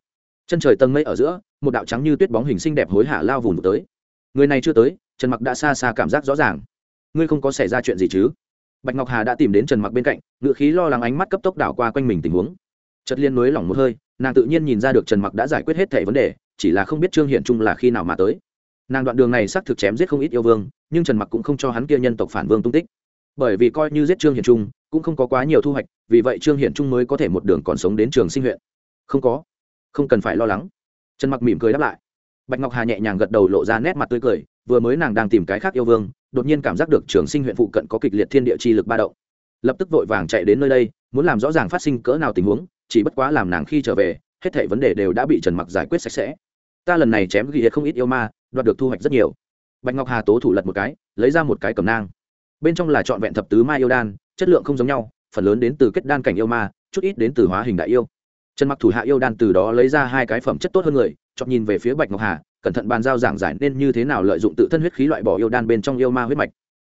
Chân trời tầng mây ở giữa, một đạo trắng như tuyết bóng hình xinh đẹp hối hả lao vùng tới. Người này chưa tới, trần mặc đã xa xa cảm giác rõ ràng. Ngươi không có xảy ra chuyện gì chứ? Bạch ngọc hà đã tìm đến trần mặc bên cạnh ngự khí lo lắng ánh mắt cấp tốc đảo qua quanh mình tình huống. Chất liên nối lỏng một hơi, nàng tự nhiên nhìn ra được trần mặc đã giải quyết hết thẻ vấn đề, chỉ là không biết trương Hiển trung là khi nào mà tới. Nàng đoạn đường này xác thực chém giết không ít yêu vương, nhưng trần mặc cũng không cho hắn kia nhân tộc phản vương tung tích. Bởi vì coi như giết trương hiển trung, cũng không có quá nhiều thu hoạch, vì vậy trương hiển trung mới có thể một đường còn sống đến trường sinh huyện. Không có. Không cần phải lo lắng. Trần mặc mỉm cười đáp lại. Bạch ngọc hà nhẹ nhàng gật đầu lộ ra nét mặt tươi cười vừa mới nàng đang tìm cái khác yêu vương, đột nhiên cảm giác được trường sinh huyện phụ cận có kịch liệt thiên địa chi lực ba động. Lập tức vội vàng chạy đến nơi đây, muốn làm rõ ràng phát sinh cỡ nào tình huống, chỉ bất quá làm nàng khi trở về, hết thảy vấn đề đều đã bị trần mặc giải quyết sạch sẽ. Ta lần này chém ghi không ít yêu ma, đoạt được thu hoạch rất nhiều. Bạch ngọc hà tố thủ lật một cái, lấy ra một cái cầm nang. Bên trong là trọn vẹn thập tứ mai yêu đan, chất lượng không giống nhau, phần lớn đến từ kết đan cảnh yêu ma, chút ít đến từ hóa hình đại yêu. Trần mặc thủ hạ yêu đan từ đó lấy ra hai cái phẩm chất tốt hơn người, chọn nhìn về phía bạch ngọc hà cẩn thận bàn giao giảng giải nên như thế nào lợi dụng tự thân huyết khí loại bỏ yêu đan bên trong yêu ma huyết mạch.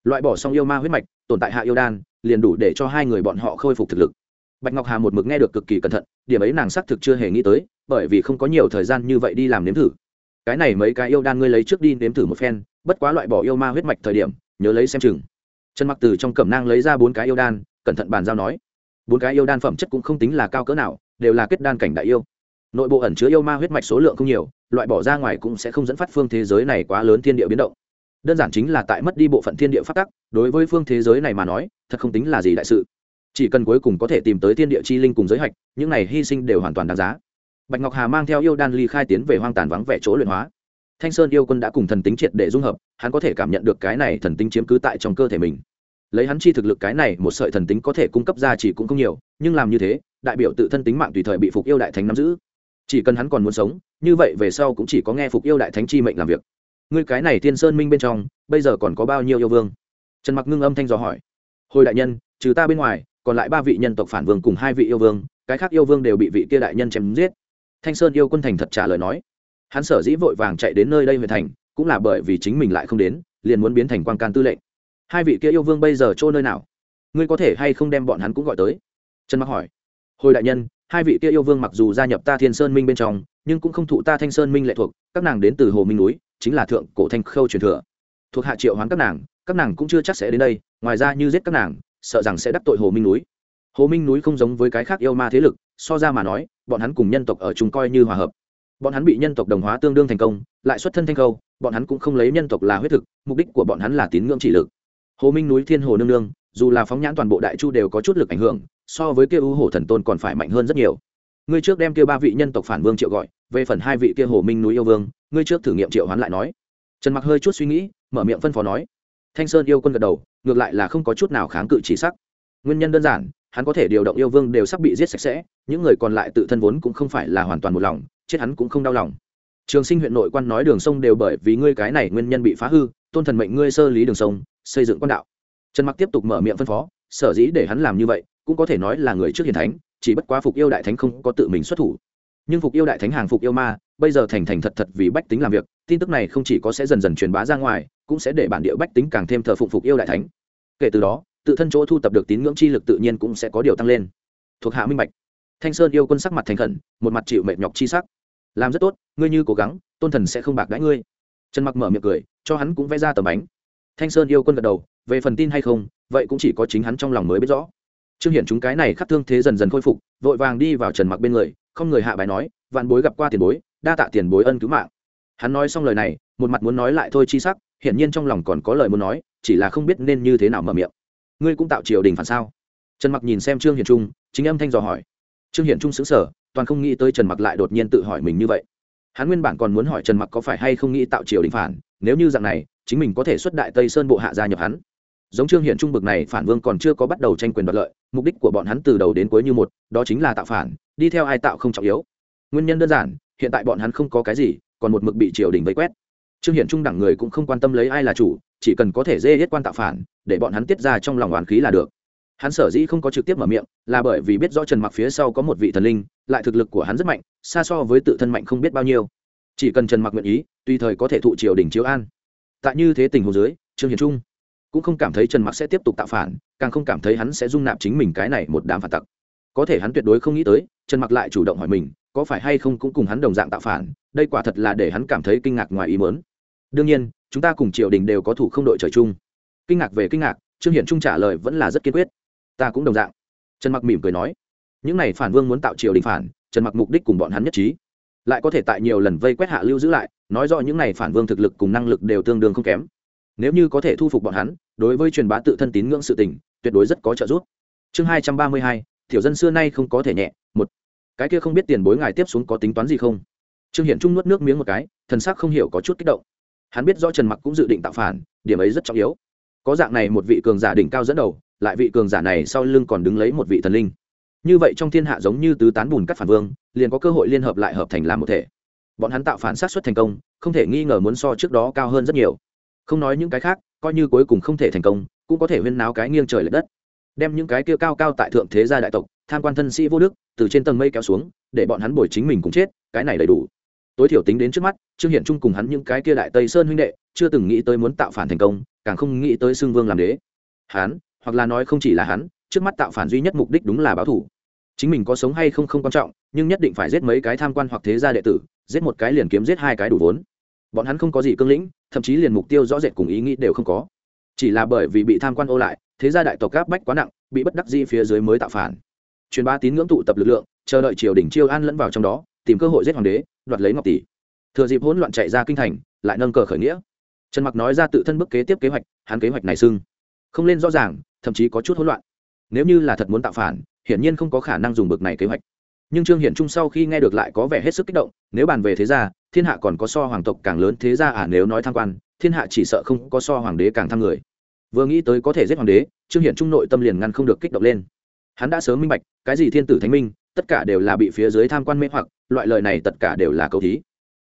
Loại bỏ xong yêu ma huyết mạch, tồn tại hạ yêu đan, liền đủ để cho hai người bọn họ khôi phục thực lực. Bạch ngọc hà một mực nghe được cực kỳ cẩn thận, điểm ấy nàng xác thực chưa hề nghĩ tới, bởi vì không có nhiều thời gian như vậy đi làm nếm thử. Cái này mấy cái yêu đan ngươi lấy trước đi nếm thử một phen, bất quá loại bỏ yêu ma huyết mạch thời điểm, nhớ lấy xem chừng. Trần mặc từ trong cẩm nang lấy ra bốn cái yêu đan, cẩn thận bàn giao nói, bốn cái yêu đan phẩm chất cũng không tính là cao cỡ nào, đều là kết đan cảnh đại yêu nội bộ ẩn chứa yêu ma huyết mạch số lượng không nhiều, loại bỏ ra ngoài cũng sẽ không dẫn phát phương thế giới này quá lớn thiên địa biến động. Đơn giản chính là tại mất đi bộ phận thiên địa phát tắc, đối với phương thế giới này mà nói, thật không tính là gì đại sự. Chỉ cần cuối cùng có thể tìm tới thiên địa chi linh cùng giới hạch, những này hy sinh đều hoàn toàn đáng giá. Bạch ngọc hà mang theo yêu đan ly khai tiến về hoang tàn vắng vẻ chỗ luyện hóa. Thanh sơn yêu quân đã cùng thần tính triệt để dung hợp, hắn có thể cảm nhận được cái này thần tính chiếm cứ tại trong cơ thể mình. Lấy hắn chi thực lực cái này, một sợi thần tính có thể cung cấp ra chỉ cũng không nhiều, nhưng làm như thế, đại biểu tự thân tính mạng tùy thời bị phục yêu đại thánh nắm giữ chỉ cần hắn còn muốn sống, như vậy về sau cũng chỉ có nghe phục yêu đại thánh chi mệnh làm việc. Ngươi cái này thiên sơn minh bên trong, bây giờ còn có bao nhiêu yêu vương? Trần mặc ngưng âm thanh dò hỏi. Hồi đại nhân, trừ ta bên ngoài, còn lại ba vị nhân tộc phản vương cùng hai vị yêu vương, cái khác yêu vương đều bị vị kia đại nhân chém giết. Thanh sơn yêu quân thành thật trả lời nói. Hắn sở dĩ vội vàng chạy đến nơi đây về thành, cũng là bởi vì chính mình lại không đến, liền muốn biến thành quan can tư lệnh. Hai vị kia yêu vương bây giờ chỗ nơi nào? Ngươi có thể hay không đem bọn hắn cũng gọi tới? Trần mặc hỏi. Hồi đại nhân hai vị kia yêu vương mặc dù gia nhập ta thiên sơn minh bên trong, nhưng cũng không thụ ta thanh sơn minh lệ thuộc, các nàng đến từ hồ minh núi, chính là thượng cổ thanh khâu truyền thừa. Thuộc hạ triệu hoán các nàng các nàng cũng chưa chắc sẽ đến đây, ngoài ra như giết các nàng, sợ rằng sẽ đắc tội hồ minh núi. Hồ minh núi không giống với cái khác yêu ma thế lực, so ra mà nói, bọn hắn cùng nhân tộc ở chung coi như hòa hợp. Bọn hắn bị nhân tộc đồng hóa tương đương thành công, lại xuất thân thanh khâu, bọn hắn cũng không lấy nhân tộc là huyết thực, mục đích của bọn hắn là tín ngưỡng chỉ lực. Hồ minh núi thiên hồ nương nương, dù là phóng nhãn toàn bộ đại chu đều có chút lực ảnh hưởng so với kia ưu hổ thần tôn còn phải mạnh hơn rất nhiều. Ngươi trước đem kia ba vị nhân tộc phản vương triệu gọi, về phần hai vị kia hồ minh núi yêu vương, ngươi trước thử nghiệm triệu hoán lại nói. Trần mặc hơi chút suy nghĩ, mở miệng phân phó nói. Thanh sơn yêu quân gật đầu, ngược lại là không có chút nào kháng cự chỉ sắc. Nguyên nhân đơn giản, hắn có thể điều động yêu vương đều sắp bị giết sạch sẽ, những người còn lại tự thân vốn cũng không phải là hoàn toàn một lòng, chết hắn cũng không đau lòng. Trường sinh huyện nội quan nói đường sông đều bởi vì ngươi cái này nguyên nhân bị phá hư, tôn thần mệnh ngươi sơ lý đường sông, xây dựng quan đạo. Trần mặc tiếp tục mở miệng phân phó, sở dĩ để hắn làm như vậy cũng có thể nói là người trước hiền thánh, chỉ bất quá phục yêu đại thánh không có tự mình xuất thủ. Nhưng phục yêu đại thánh hàng phục yêu ma, bây giờ thành thành thật thật vì bách tính làm việc, tin tức này không chỉ có sẽ dần dần truyền bá ra ngoài, cũng sẽ để bản địa bách tính càng thêm thờ phụng phục yêu đại thánh. Kể từ đó, tự thân chỗ thu tập được tín ngưỡng chi lực tự nhiên cũng sẽ có điều tăng lên. Thuộc hạ minh bạch. Thanh sơn yêu quân sắc mặt thành khẩn, một mặt chịu mệt nhọc chi sắc. Làm rất tốt, ngươi như cố gắng, tôn thần sẽ không bạc đãi ngươi. Trần mặc mở miệng cười, cho hắn cũng vẽ ra tầm bánh. Thanh sơn yêu quân gật đầu, về phần tin hay không, vậy cũng chỉ có chính hắn trong lòng mới biết rõ trương hiển chúng cái này khắc thương thế dần dần khôi phục, vội vàng đi vào trần mặc bên người, không người hạ bài nói, vạn bối gặp qua tiền bối, đa tạ tiền bối ân cứu mạng. Hắn nói xong lời này, một mặt muốn nói lại thôi chi sắc, hiển nhiên trong lòng còn có lời muốn nói, chỉ là không biết nên như thế nào mở miệng. Ngươi cũng tạo triều đình phản sao? Trần mặc nhìn xem trương hiển trung, chính âm thanh dò hỏi. Trương hiển trung xứng sở toàn không nghĩ tới trần mặc lại đột nhiên tự hỏi mình như vậy. Hắn nguyên bản còn muốn hỏi trần mặc có phải hay không nghĩ tạo triều đình phản, nếu như dạng này, chính mình có thể xuất đại tây sơn bộ hạ gia nhập hắn giống trương hiện trung bực này phản vương còn chưa có bắt đầu tranh quyền đoạt lợi, mục đích của bọn hắn từ đầu đến cuối như một, đó chính là tạo phản, đi theo ai tạo không trọng yếu. Nguyên nhân đơn giản, hiện tại bọn hắn không có cái gì, còn một mực bị triều đình vây quét. Trương hiện trung đẳng người cũng không quan tâm lấy ai là chủ, chỉ cần có thể dê hết quan tạo phản, để bọn hắn tiết ra trong lòng oán khí là được. Hắn sở dĩ không có trực tiếp mở miệng, là bởi vì biết rõ trần mặc phía sau có một vị thần linh, lại thực lực của hắn rất mạnh, xa so với tự thân mạnh không biết bao nhiêu. Chỉ cần trần mặc nguyện ý, tùy thời có thể thụ triều đình chiếu an. Tại như thế tình hồ dưới, trương hiền trung cũng không cảm thấy trần mặc sẽ tiếp tục tạo phản, càng không cảm thấy hắn sẽ dung nạp chính mình cái này một đám phản tặc. Có thể hắn tuyệt đối không nghĩ tới, trần mặc lại chủ động hỏi mình, có phải hay không cũng cùng hắn đồng dạng tạo phản, đây quả thật là để hắn cảm thấy kinh ngạc ngoài ý mớn đương nhiên, chúng ta cùng triều đình đều có thủ không đội trời chung. Kinh ngạc về kinh ngạc, trương hiển trung trả lời vẫn là rất kiên quyết. Ta cũng đồng dạng. Trần mặc mỉm cười nói. Những này phản vương muốn tạo triều đình phản, trần mặc mục đích cùng bọn hắn nhất trí. Lại có thể tại nhiều lần vây quét hạ lưu giữ lại, nói rõ những này phản vương thực lực cùng năng lực đều tương đương không kém nếu như có thể thu phục bọn hắn, đối với truyền bá tự thân tín ngưỡng sự tình, tuyệt đối rất có trợ giúp. Chương hai trăm ba mươi hai, tiểu dân xưa nay không có thể nhẹ, một. Cái kia không biết tiền bối ngài tiếp xuống có tính toán gì không? Trương hiển trung nuốt nước miếng một cái, thần sắc không hiểu có chút kích động. Hắn biết do trần mặc cũng dự định tạo phản, điểm ấy rất trọng yếu. Có dạng này một vị cường giả đỉnh cao dẫn đầu, lại vị cường giả này sau lưng còn đứng lấy một vị thần linh. Như vậy trong thiên hạ giống như tứ tán bùn cắt phản vương, liền có cơ hội liên hợp lại hợp thành làm một thể. Bọn hắn tạo phản sát xuất thành công, không thể nghi ngờ muốn so trước đó cao hơn rất nhiều không nói những cái khác, coi như cuối cùng không thể thành công, cũng có thể huyên náo cái nghiêng trời l ệ đất. Đem những cái kia cao cao tại thượng thế gia đại tộc, tham quan thân sĩ vô đức, từ trên tầng mây kéo xuống, để bọn hắn bồi chính mình cũng chết, cái này đầy đủ. Tối thiểu tính đến trước mắt, trương hiển trung cùng hắn những cái kia đại tây sơn huynh đệ, chưa từng nghĩ tới muốn tạo phản thành công, càng không nghĩ tới xưng vương làm đế. Hắn, hoặc là nói không chỉ là hắn, trước mắt tạo phản duy nhất mục đích đúng là báo thủ chính mình có sống hay không không quan trọng, nhưng nhất định phải giết mấy cái tham quan hoặc thế gia đệ tử, giết một cái liền kiếm giết hai cái đủ vốn bọn hắn không có gì cương lĩnh, thậm chí liền mục tiêu rõ rệt cùng ý nghĩ đều không có. Chỉ là bởi vì bị tham quan ô lại, thế gia đại tộc gáp bách quá nặng, bị bất đắc di phía dưới mới tạo phản. Truyền bá tín ngưỡng tụ tập lực lượng, chờ đợi triều đình chiêu an lẫn vào trong đó, tìm cơ hội giết hoàng đế, đoạt lấy ngọc tỷ. Thừa dịp hỗn loạn chạy ra kinh thành, lại nâng cờ khởi nghĩa. Trần mặc nói ra tự thân bức kế tiếp kế hoạch, hắn kế hoạch này xưng không lên rõ ràng, thậm chí có chút hỗn loạn. Nếu như là thật muốn tạo phản, hiển nhiên không có khả năng dùng bực này kế hoạch. Nhưng trương hiển trung sau khi nghe được lại có vẻ hết sức kích động, nếu bàn về thế gia thiên hạ còn có so hoàng tộc càng lớn thế gia à nếu nói tham quan, thiên hạ chỉ sợ không có so hoàng đế càng tham người. Vừa nghĩ tới có thể giết hoàng đế, trương hiển trung nội tâm liền ngăn không được kích động lên. Hắn đã sớm minh bạch, cái gì thiên tử thánh minh, tất cả đều là bị phía dưới tham quan mê hoặc, loại lời này tất cả đều là cầu thí.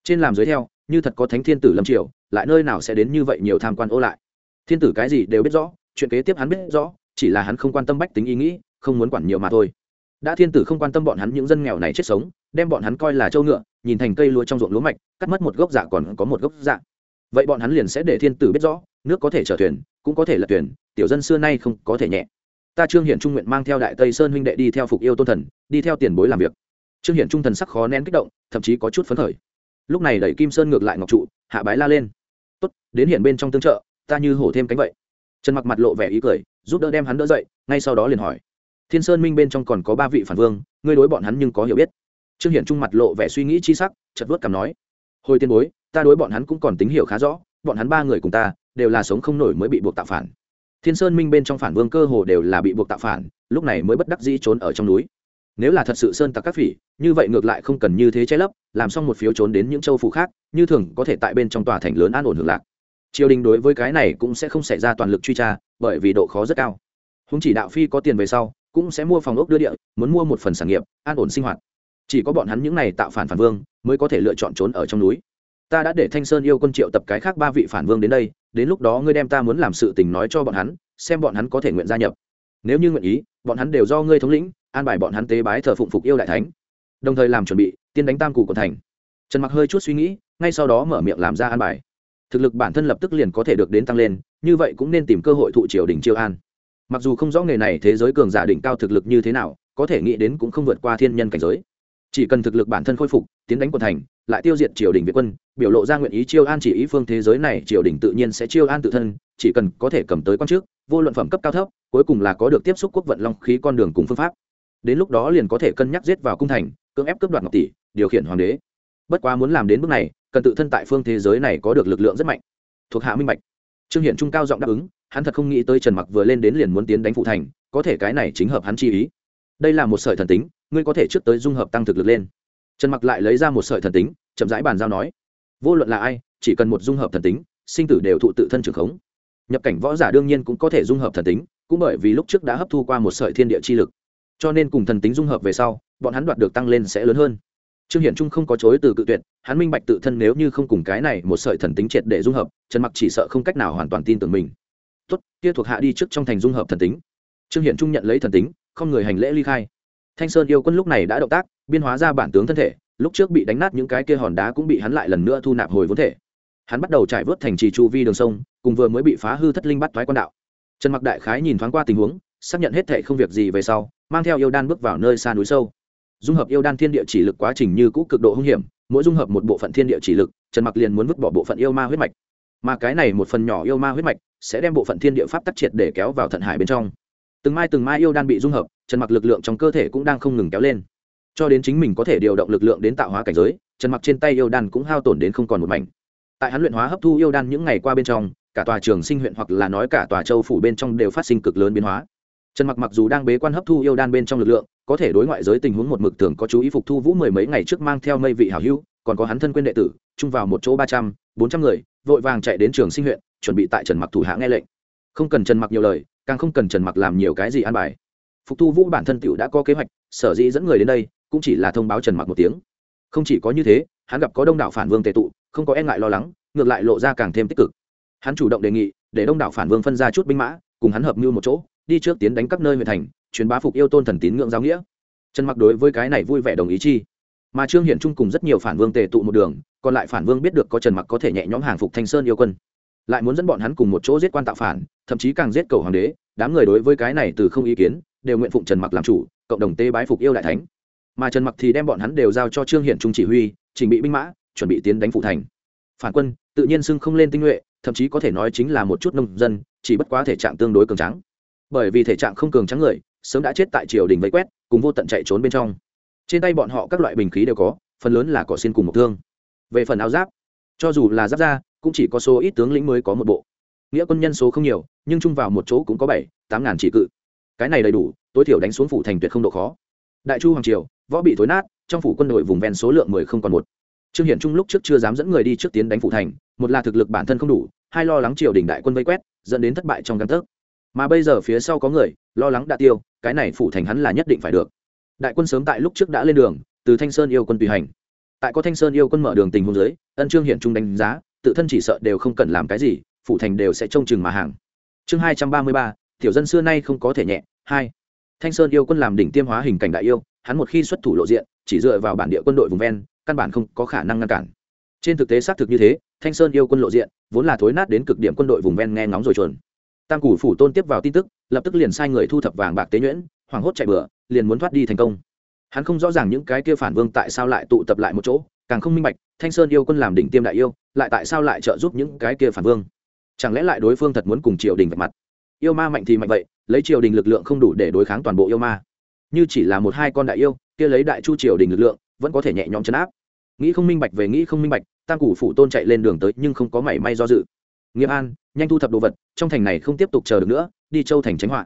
Trên làm dưới theo, như thật có thánh thiên tử lâm triều, lại nơi nào sẽ đến như vậy nhiều tham quan ô lại? Thiên tử cái gì đều biết rõ, chuyện kế tiếp hắn biết rõ, chỉ là hắn không quan tâm bách tính ý nghĩ, không muốn quản nhiều mà thôi đã thiên tử không quan tâm bọn hắn những dân nghèo này chết sống, đem bọn hắn coi là trâu ngựa, nhìn thành cây lúa trong ruộng lúa mạch, cắt mất một gốc dạ còn có một gốc dạ. Vậy bọn hắn liền sẽ để thiên tử biết rõ, nước có thể chở thuyền, cũng có thể là thuyền, tiểu dân xưa nay không có thể nhẹ. Ta trương hiển trung nguyện mang theo đại tây sơn huynh đệ đi theo phục yêu tôn thần, đi theo tiền bối làm việc. Trương hiển trung thần sắc khó nén kích động, thậm chí có chút phấn khởi. Lúc này đẩy kim sơn ngược lại ngọc trụ, hạ bái la lên. Tốt, đến hiện bên trong tương trợ, ta như hổ thêm cánh vậy. Trần mặc mặt lộ vẻ ý cười, giúp đỡ đem hắn đỡ dậy, ngay sau đó liền hỏi thiên sơn minh bên trong còn có ba vị phản vương, ngươi đối bọn hắn nhưng có hiểu biết. Trương hiển trung mặt lộ vẻ suy nghĩ chi sắc chật vớt cảm nói, hồi tiên bối, ta đối bọn hắn cũng còn tính hiểu khá rõ, bọn hắn ba người cùng ta, đều là sống không nổi mới bị buộc tạo phản. Thiên sơn minh bên trong phản vương cơ hồ đều là bị buộc tạo phản, lúc này mới bất đắc dĩ trốn ở trong núi. Nếu là thật sự sơn tặc các phỉ, như vậy ngược lại không cần như thế che lấp, làm xong một phiếu trốn đến những châu phủ khác, như thường có thể tại bên trong tòa thành lớn an ổn hưởng lạc. Triều đình đối với cái này cũng sẽ không xảy ra toàn lực truy tra, bởi vì độ khó rất cao. Húng chỉ đạo phi có tiền về sau cũng sẽ mua phòng ốc đưa địa, muốn mua một phần sản nghiệp, an ổn sinh hoạt. Chỉ có bọn hắn những này tạo phản phản vương, mới có thể lựa chọn trốn ở trong núi. Ta đã để thanh sơn yêu quân triệu tập cái khác ba vị phản vương đến đây, đến lúc đó ngươi đem ta muốn làm sự tình nói cho bọn hắn, xem bọn hắn có thể nguyện gia nhập. Nếu như nguyện ý, bọn hắn đều do ngươi thống lĩnh, an bài bọn hắn tế bái thờ phụng phục yêu đại thánh. Đồng thời làm chuẩn bị, tiên đánh tam cụ của thành. Trần mặc hơi chút suy nghĩ, ngay sau đó mở miệng làm ra an bài. Thực lực bản thân lập tức liền có thể được đến tăng lên, như vậy cũng nên tìm cơ hội thụ triều đình chiêu an mặc dù không rõ nghề này thế giới cường giả đỉnh cao thực lực như thế nào có thể nghĩ đến cũng không vượt qua thiên nhân cảnh giới. Chỉ cần thực lực bản thân khôi phục tiến đánh quần thành lại tiêu diệt triều đình việt quân biểu lộ ra nguyện ý chiêu an chỉ ý phương thế giới này triều đình tự nhiên sẽ chiêu an tự thân chỉ cần có thể cầm tới quan chức, vô luận phẩm cấp cao thấp cuối cùng là có được tiếp xúc quốc vận long khí con đường cùng phương pháp. Đến lúc đó liền có thể cân nhắc giết vào cung thành cưỡng ép cướp đoạt ngọc tỷ điều khiển hoàng đế. Bất quá muốn làm đến bước này cần tự thân tại phương thế giới này có được lực lượng rất mạnh. Thuộc hạ minh bạch. Trương hiển trung cao giọng đáp ứng hắn thật không nghĩ tới trần mặc vừa lên đến liền muốn tiến đánh phụ thành, có thể cái này chính hợp hắn chi ý. Đây là một sợi thần tính, ngươi có thể trước tới dung hợp tăng thực lực lên. Trần mặc lại lấy ra một sợi thần tính, chậm rãi bàn giao nói, vô luận là ai, chỉ cần một dung hợp thần tính, sinh tử đều thụ tự thân trường khống. Nhập cảnh võ giả đương nhiên cũng có thể dung hợp thần tính, cũng bởi vì lúc trước đã hấp thu qua một sợi thiên địa chi lực. Cho nên cùng thần tính dung hợp về sau, bọn hắn đoạt được tăng lên sẽ lớn hơn. Trương hiển trung không có chối từ cự tuyệt, hắn minh bạch tự thân nếu như không cùng cái này một sợi thần tính triệt để dung hợp, trần mặc chỉ sợ không cách nào hoàn toàn tin tưởng mình tốt, kia thuộc hạ đi trước trong thành dung hợp thần tính. Trương hiển trung nhận lấy thần tính, không người hành lễ ly khai. Thanh sơn yêu quân lúc này đã động tác, biên hóa ra bản tướng thân thể, lúc trước bị đánh nát những cái kia hòn đá cũng bị hắn lại lần nữa thu nạp hồi vốn thể. Hắn bắt đầu trải vớt thành trì chu vi đường sông, cùng vừa mới bị phá hư thất linh bắt thoái quan đạo. Trần mặc đại khái nhìn thoáng qua tình huống, xác nhận hết thệ không việc gì về sau, mang theo yêu đan bước vào nơi xa núi sâu. Dung hợp yêu đan thiên địa chỉ lực quá trình như cũ cực độ hung hiểm, mỗi dung hợp một bộ phận thiên địa chỉ lực, trần mặc liền muốn vứt bỏ bộ phận yêu ma huyết mạch mà cái này một phần nhỏ yêu ma huyết mạch sẽ đem bộ phận thiên địa pháp tắc triệt để kéo vào thận hải bên trong. Từng mai từng mai yêu đan bị dung hợp trần mặc lực lượng trong cơ thể cũng đang không ngừng kéo lên. Cho đến chính mình có thể điều động lực lượng đến tạo hóa cảnh giới trần mặc trên tay yêu đan cũng hao tổn đến không còn một mảnh. Tại hắn luyện hóa hấp thu yêu đan những ngày qua bên trong, cả tòa trường sinh huyện hoặc là nói cả tòa châu phủ bên trong đều phát sinh cực lớn biến hóa. Trần mặc mặc dù đang bế quan hấp thu yêu đan bên trong lực lượng, có thể đối ngoại giới tình huống một mực tưởng có chú ý phục thu vũ mười mấy ngày trước mang theo mây vị hảo hữu còn có hắn thân quên đệ tử, chung vào một chỗ ba trăm, bốn trăm người, vội vàng chạy đến trường sinh huyện, chuẩn bị tại trần mặc thủ hạ nghe lệnh. Không cần trần mặc nhiều lời, càng không cần trần mặc làm nhiều cái gì an bài. Phục thu vũ bản thân tựu đã có kế hoạch, sở dĩ dẫn người đến đây, cũng chỉ là thông báo trần mặc một tiếng. Không chỉ có như thế, hắn gặp có đông đảo phản vương tệ tụ, không có e ngại lo lắng, ngược lại lộ ra càng thêm tích cực. Hắn chủ động đề nghị, để đông đảo phản vương phân ra chút binh mã, cùng hắn hợp mưu một chỗ, đi trước tiến đánh các nơi huyện thành, truyền bá phục yêu tôn thần tín ngưỡng giáo nghĩa. Trần mặc đối với cái này vui vẻ đồng ý chi mà trương hiển trung cùng rất nhiều phản vương tề tụ một đường, còn lại phản vương biết được có trần mặc có thể nhẹ nhõm hàng phục thanh sơn yêu quân. Lại muốn dẫn bọn hắn cùng một chỗ giết quan tạo phản, thậm chí càng giết cầu hoàng đế, đám người đối với cái này từ không ý kiến, đều nguyện phụng trần mặc làm chủ, cộng đồng tê bái phục yêu đại thánh. Mà trần mặc thì đem bọn hắn đều giao cho trương hiển trung chỉ huy trình bị binh mã, chuẩn bị tiến đánh phụ thành. Phản quân, tự nhiên xưng không lên tinh nhuệ, thậm chí có thể nói chính là một chút nông dân, chỉ bất quá thể trạng tương đối cường trắng bởi vì thể trạng không cường trắng người, sớm đã chết tại triều đình vây quét, cùng vô tận chạy trốn bên trong trên tay bọn họ các loại bình khí đều có, phần lớn là cỏ xin cùng một thương. Về phần áo giáp, cho dù là giáp ra cũng chỉ có số ít tướng lĩnh mới có một bộ. Nghĩa quân nhân số không nhiều, nhưng chung vào một chỗ cũng có bảy, tám ngàn chỉ cự. Cái này đầy đủ, tối thiểu đánh xuống phủ thành tuyệt không độ khó. Đại chu hoàng triều, võ bị thối nát, trong phủ quân đội vùng ven số lượng mười không còn một. Trương hiển trung lúc trước chưa dám dẫn người đi trước tiến đánh phủ thành, một là thực lực bản thân không đủ, hai lo lắng triều đình đại quân vây quét, dẫn đến thất bại trong căn tấc. Mà bây giờ phía sau có người, lo lắng đã tiêu, cái này phủ thành hắn là nhất định phải được đại quân sớm tại lúc trước đã lên đường, từ thanh sơn yêu quân tùy hành. Tại có thanh sơn yêu quân mở đường tình hôn giới ân trương hiển trung đánh giá, tự thân chỉ sợ đều không cần làm cái gì, phủ thành đều sẽ trông chừng mà hàng. Chương hai trăm ba mươi ba, tiểu dân xưa nay không có thể nhẹ, hai. Thanh sơn yêu quân làm đỉnh tiêm hóa hình cảnh đại yêu, hắn một khi xuất thủ lộ diện, chỉ dựa vào bản địa quân đội vùng ven, căn bản không có khả năng ngăn cản. Trên thực tế xác thực như thế, thanh sơn yêu quân lộ diện, vốn là thối nát đến cực điểm quân đội vùng ven nghe ngóng rồi chuồn. Tam củ phủ tôn tiếp vào tin tức, lập tức liền sai người thu thập vàng bạc tế nhuyễn, hoảng hốt chạy bừa liền muốn thoát đi thành công. Hắn không rõ ràng những cái kia phản vương tại sao lại tụ tập lại một chỗ, càng không minh bạch, thanh sơn yêu quân làm đỉnh tiêm đại yêu, lại tại sao lại trợ giúp những cái kia phản vương? Chẳng lẽ lại đối phương thật muốn cùng triều đình vạch mặt? Yêu ma mạnh thì mạnh vậy, lấy triều đình lực lượng không đủ để đối kháng toàn bộ yêu ma. Như chỉ là một hai con đại yêu, kia lấy đại chu triều đình lực lượng, vẫn có thể nhẹ nhõm chấn áp. Nghĩ không minh bạch về nghĩ không minh bạch, tam củ phủ tôn chạy lên đường tới nhưng không có mảy may do dự. Nghiêm an, nhanh thu thập đồ vật, trong thành này không tiếp tục chờ được nữa, đi châu thành tránh họa.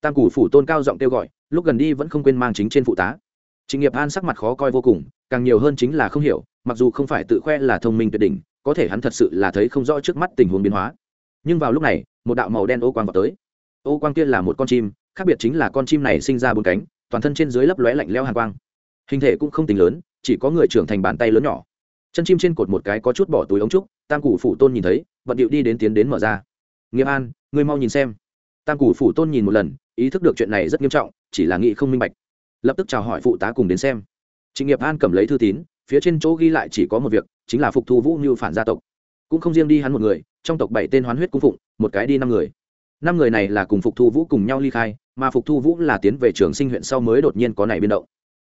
Tam củ phủ tôn cao giọng kêu gọi lúc gần đi vẫn không quên mang chính trên phụ tá. Trịnh nghiệp an sắc mặt khó coi vô cùng, càng nhiều hơn chính là không hiểu, mặc dù không phải tự khoe là thông minh tuyệt đỉnh, có thể hắn thật sự là thấy không rõ trước mắt tình huống biến hóa. Nhưng vào lúc này, một đạo màu đen ô quang vào tới. Ô quang kia là một con chim, khác biệt chính là con chim này sinh ra bốn cánh, toàn thân trên dưới lấp lóe lạnh leo hàn quang. Hình thể cũng không tính lớn, chỉ có người trưởng thành bàn tay lớn nhỏ. Chân chim trên cột một cái có chút bỏ túi ống trúc, tam củ phủ tôn nhìn thấy, vận điệu đi đến tiến đến mở ra. Nghiệp an, ngươi mau nhìn xem. Tam củ phủ tôn nhìn một lần ý thức được chuyện này rất nghiêm trọng, chỉ là nghĩ không minh bạch. Lập tức chào hỏi phụ tá cùng đến xem. Trịnh nghiệp an cầm lấy thư tín, phía trên chỗ ghi lại chỉ có một việc, chính là phục thu vũ như phản gia tộc. Cũng không riêng đi hắn một người, trong tộc bảy tên hoán huyết cung phụng, một cái đi năm người. Năm người này là cùng phục thu vũ cùng nhau ly khai, mà phục thu vũ là tiến về trường sinh huyện sau mới đột nhiên có này biến động.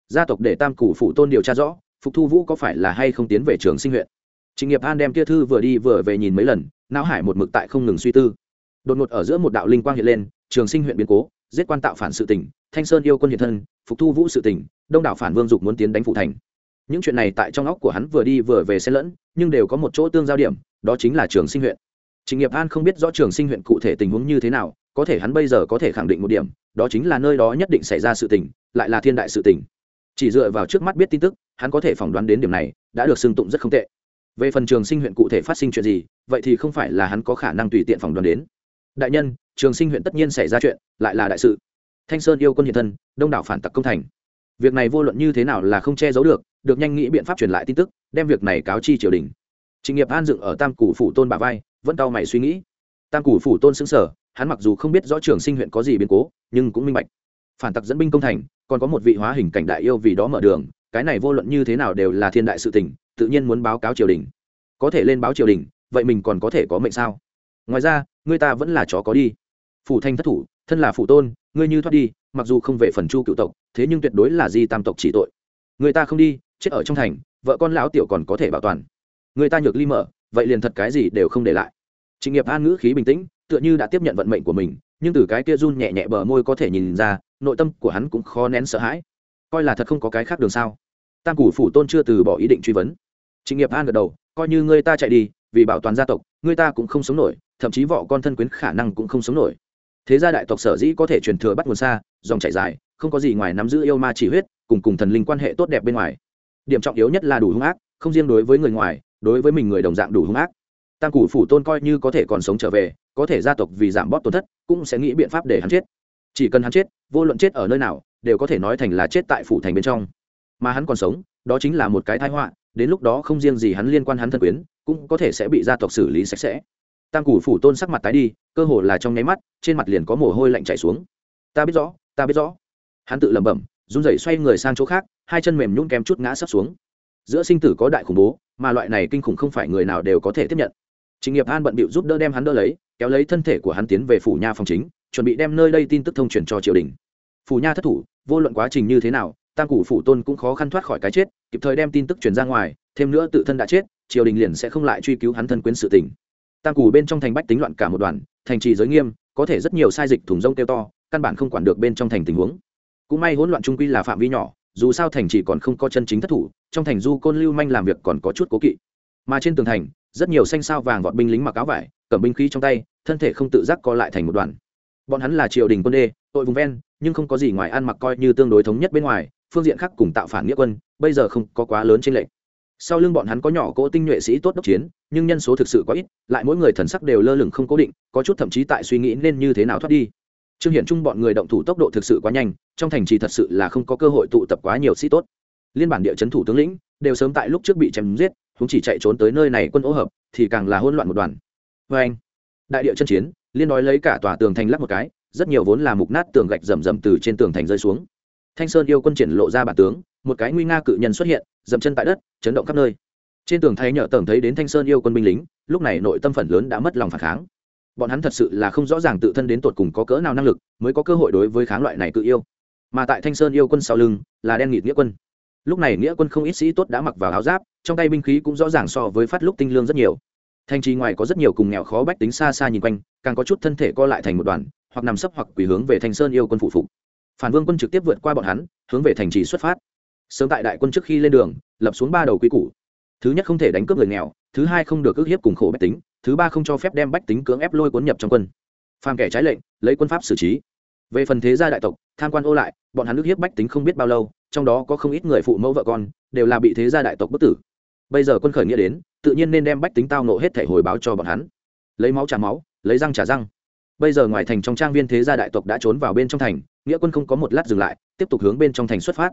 Gia tộc để tam củ phụ tôn điều tra rõ, phục thu vũ có phải là hay không tiến về trường sinh huyện. Trịnh nghiệp an đem kia thư vừa đi vừa về nhìn mấy lần, não hải một mực tại không ngừng suy tư. Đột ngột ở giữa một đạo linh quang hiện lên, trường sinh huyện biến cố giết quan tạo phản sự tỉnh thanh sơn yêu quân hiện thân phục thu vũ sự tỉnh đông đảo phản vương dục muốn tiến đánh phụ thành những chuyện này tại trong óc của hắn vừa đi vừa về xen lẫn nhưng đều có một chỗ tương giao điểm đó chính là trường sinh huyện Trịnh Nghiệp An không biết rõ trường sinh huyện cụ thể tình huống như thế nào, có thể hắn bây giờ có thể khẳng định một điểm, đó chính là nơi đó nhất định xảy ra sự tình, lại là thiên đại sự tình. Chỉ dựa vào trước mắt biết tin tức, hắn có thể phỏng đoán đến điểm này, đã được xưng tụng rất không tệ. Về phần trường sinh huyện cụ thể phát sinh chuyện gì, vậy thì không phải là hắn có khả năng tùy tiện phỏng đoán đến. đại nhân trường sinh huyện tất nhiên xảy ra chuyện, lại là đại sự. Thanh sơn yêu quân hiện thân, đông đảo phản tặc công thành. Việc này vô luận như thế nào là không che giấu được được nhanh nghĩ biện pháp truyền lại tin tức, đem việc này cáo chi triều đình. Trịnh nghiệp an dựng ở tam củ phủ tôn bà vai, vẫn cau mày suy nghĩ. Tam củ phủ tôn xứng sở hắn mặc dù không biết rõ trường sinh huyện có gì biến cố, nhưng cũng minh bạch. Phản tặc dẫn binh công thành, còn có một vị hóa hình cảnh đại yêu vì đó mở đường, cái này vô luận như thế nào đều là thiên đại sự tình, tự nhiên muốn báo cáo triều đình. Có thể lên báo triều đình, vậy mình còn có thể có mệnh sao? Ngoài ra, người ta vẫn là chó có đi phủ thanh thất thủ, thân là phủ tôn, ngươi như thoát đi, mặc dù không về phần chu cựu tộc, thế nhưng tuyệt đối là di tam tộc chỉ tội. Người ta không đi, chết ở trong thành, vợ con lão tiểu còn có thể bảo toàn. Người ta nhược ly mở, vậy liền thật cái gì đều không để lại. Trịnh nghiệp an ngữ khí bình tĩnh, tựa như đã tiếp nhận vận mệnh của mình, nhưng từ cái kia run nhẹ nhẹ bờ môi có thể nhìn ra, nội tâm của hắn cũng khó nén sợ hãi. Coi là thật không có cái khác đường sao? Tam củ phủ tôn chưa từ bỏ ý định truy vấn. Trịnh nghiệp an gật đầu, coi như người ta chạy đi, vì bảo toàn gia tộc, người ta cũng không sống nổi, thậm chí vợ con thân quyến khả năng cũng không sống nổi thế gia đại tộc sở dĩ có thể truyền thừa bắt nguồn xa, dòng chảy dài, không có gì ngoài nắm giữ yêu ma chỉ huyết, cùng cùng thần linh quan hệ tốt đẹp bên ngoài. Điểm trọng yếu nhất là đủ hung ác, không riêng đối với người ngoài, đối với mình người đồng dạng đủ hung ác. Tam củ phủ tôn coi như có thể còn sống trở về, có thể gia tộc vì giảm bóp tổn thất, cũng sẽ nghĩ biện pháp để hắn chết. Chỉ cần hắn chết, vô luận chết ở nơi nào, đều có thể nói thành là chết tại phủ thành bên trong. Mà hắn còn sống, đó chính là một cái thái họa, đến lúc đó không riêng gì hắn liên quan hắn thân quyến, cũng có thể sẽ bị gia tộc xử lý sạch sẽ tam củ phủ tôn sắc mặt tái đi cơ hồ là trong nháy mắt trên mặt liền có mồ hôi lạnh chảy xuống ta biết rõ ta biết rõ hắn tự lẩm bẩm run rẩy xoay người sang chỗ khác hai chân mềm nhún kém chút ngã sắp xuống giữa sinh tử có đại khủng bố mà loại này kinh khủng không phải người nào đều có thể tiếp nhận Trình Nghiệp An bận bịu giúp đỡ đem hắn đỡ lấy, kéo lấy thân thể của hắn tiến về phủ nha phòng chính, chuẩn bị đem nơi đây tin tức thông truyền cho triều đình. Phủ nha thất thủ, vô luận quá trình như thế nào, Tam Củ phủ tôn cũng khó khăn thoát khỏi cái chết, kịp thời đem tin tức truyền ra ngoài, thêm nữa tự thân đã chết, triều đình liền sẽ không lại truy cứu hắn thân quyến sự tình. Tam Củ bên trong thành bách tính loạn cả một đoàn, thành trì giới nghiêm, có thể rất nhiều sai dịch thùng rông kêu to, căn bản không quản được bên trong thành tình huống. Cũng may hỗn loạn trung quy là phạm vi nhỏ, dù sao thành trì còn không có chân chính thất thủ, trong thành du côn lưu manh làm việc còn có chút cố kỵ. Mà trên tường thành, rất nhiều xanh sao vàng vọt binh lính mặc áo vải cầm binh khí trong tay thân thể không tự giác co lại thành một đoàn bọn hắn là triều đình quân đê tội vùng ven nhưng không có gì ngoài ăn mặc coi như tương đối thống nhất bên ngoài phương diện khác cùng tạo phản nghĩa quân bây giờ không có quá lớn trên lệnh sau lưng bọn hắn có nhỏ cỗ tinh nhuệ sĩ tốt đốc chiến, nhưng nhân số thực sự quá ít, lại mỗi người thần sắc đều lơ lửng không cố định, có chút thậm chí tại suy nghĩ nên như thế nào thoát đi. Trương hiển trung bọn người động thủ tốc độ thực sự quá nhanh, trong thành trì thật sự là không có cơ hội tụ tập quá nhiều sĩ tốt. Liên bản địa chấn thủ tướng lĩnh, đều sớm tại lúc trước bị chém giết chúng chỉ chạy trốn tới nơi này quân ô hợp, thì càng là hỗn loạn một đoàn. Vê anh, đại địa chân chiến, liên nói lấy cả tòa tường thành lắp một cái, rất nhiều vốn là mục nát tường gạch rầm rầm từ trên tường thành rơi xuống thanh sơn yêu quân triển lộ ra bản tướng, một cái nguy nga cự nhân xuất hiện, dậm chân tại đất, chấn động khắp nơi. Trên tường thay nhở tưởng thấy đến thanh sơn yêu quân binh lính, lúc này nội tâm phần lớn đã mất lòng phản kháng. Bọn hắn thật sự là không rõ ràng tự thân đến tột cùng có cỡ nào năng lực, mới có cơ hội đối với kháng loại này cự yêu. Mà tại thanh sơn yêu quân sau lưng, là đen nghịt nghĩa quân. Lúc này nghĩa quân không ít sĩ tốt đã mặc vào áo giáp, trong tay binh khí cũng rõ ràng so với phát lúc tinh lương rất nhiều. Thành trì ngoài có rất nhiều cùng nghèo khó bách tính xa xa nhìn quanh, càng có chút thân thể co lại thành một đoàn, hoặc nằm sấp hoặc quỳ hướng về thanh sơn yêu quân phụ phục phản vương quân trực tiếp vượt qua bọn hắn, hướng về thành trì xuất phát. Sớm tại đại quân trước khi lên đường, lập xuống ba đầu quy củ. Thứ nhất không thể đánh cướp người nghèo, thứ hai không được ước hiếp cùng khổ bách tính, thứ ba không cho phép đem bách tính cưỡng ép lôi cuốn nhập trong quân. Phàm kẻ trái lệnh, lấy quân pháp xử trí. Về phần thế gia đại tộc, tham quan ô lại, bọn hắn ước hiếp bách tính không biết bao lâu, trong đó có không ít người phụ mẫu vợ con, đều là bị thế gia đại tộc bức tử. Bây giờ quân khởi nghĩa đến, tự nhiên nên đem bách tính tao nộ hết thể hồi báo cho bọn hắn. Lấy máu trả máu, lấy răng trả răng. Bây giờ ngoài thành trong trang viên thế gia đại tộc đã trốn vào bên trong thành nghĩa quân không có một lát dừng lại, tiếp tục hướng bên trong thành xuất phát.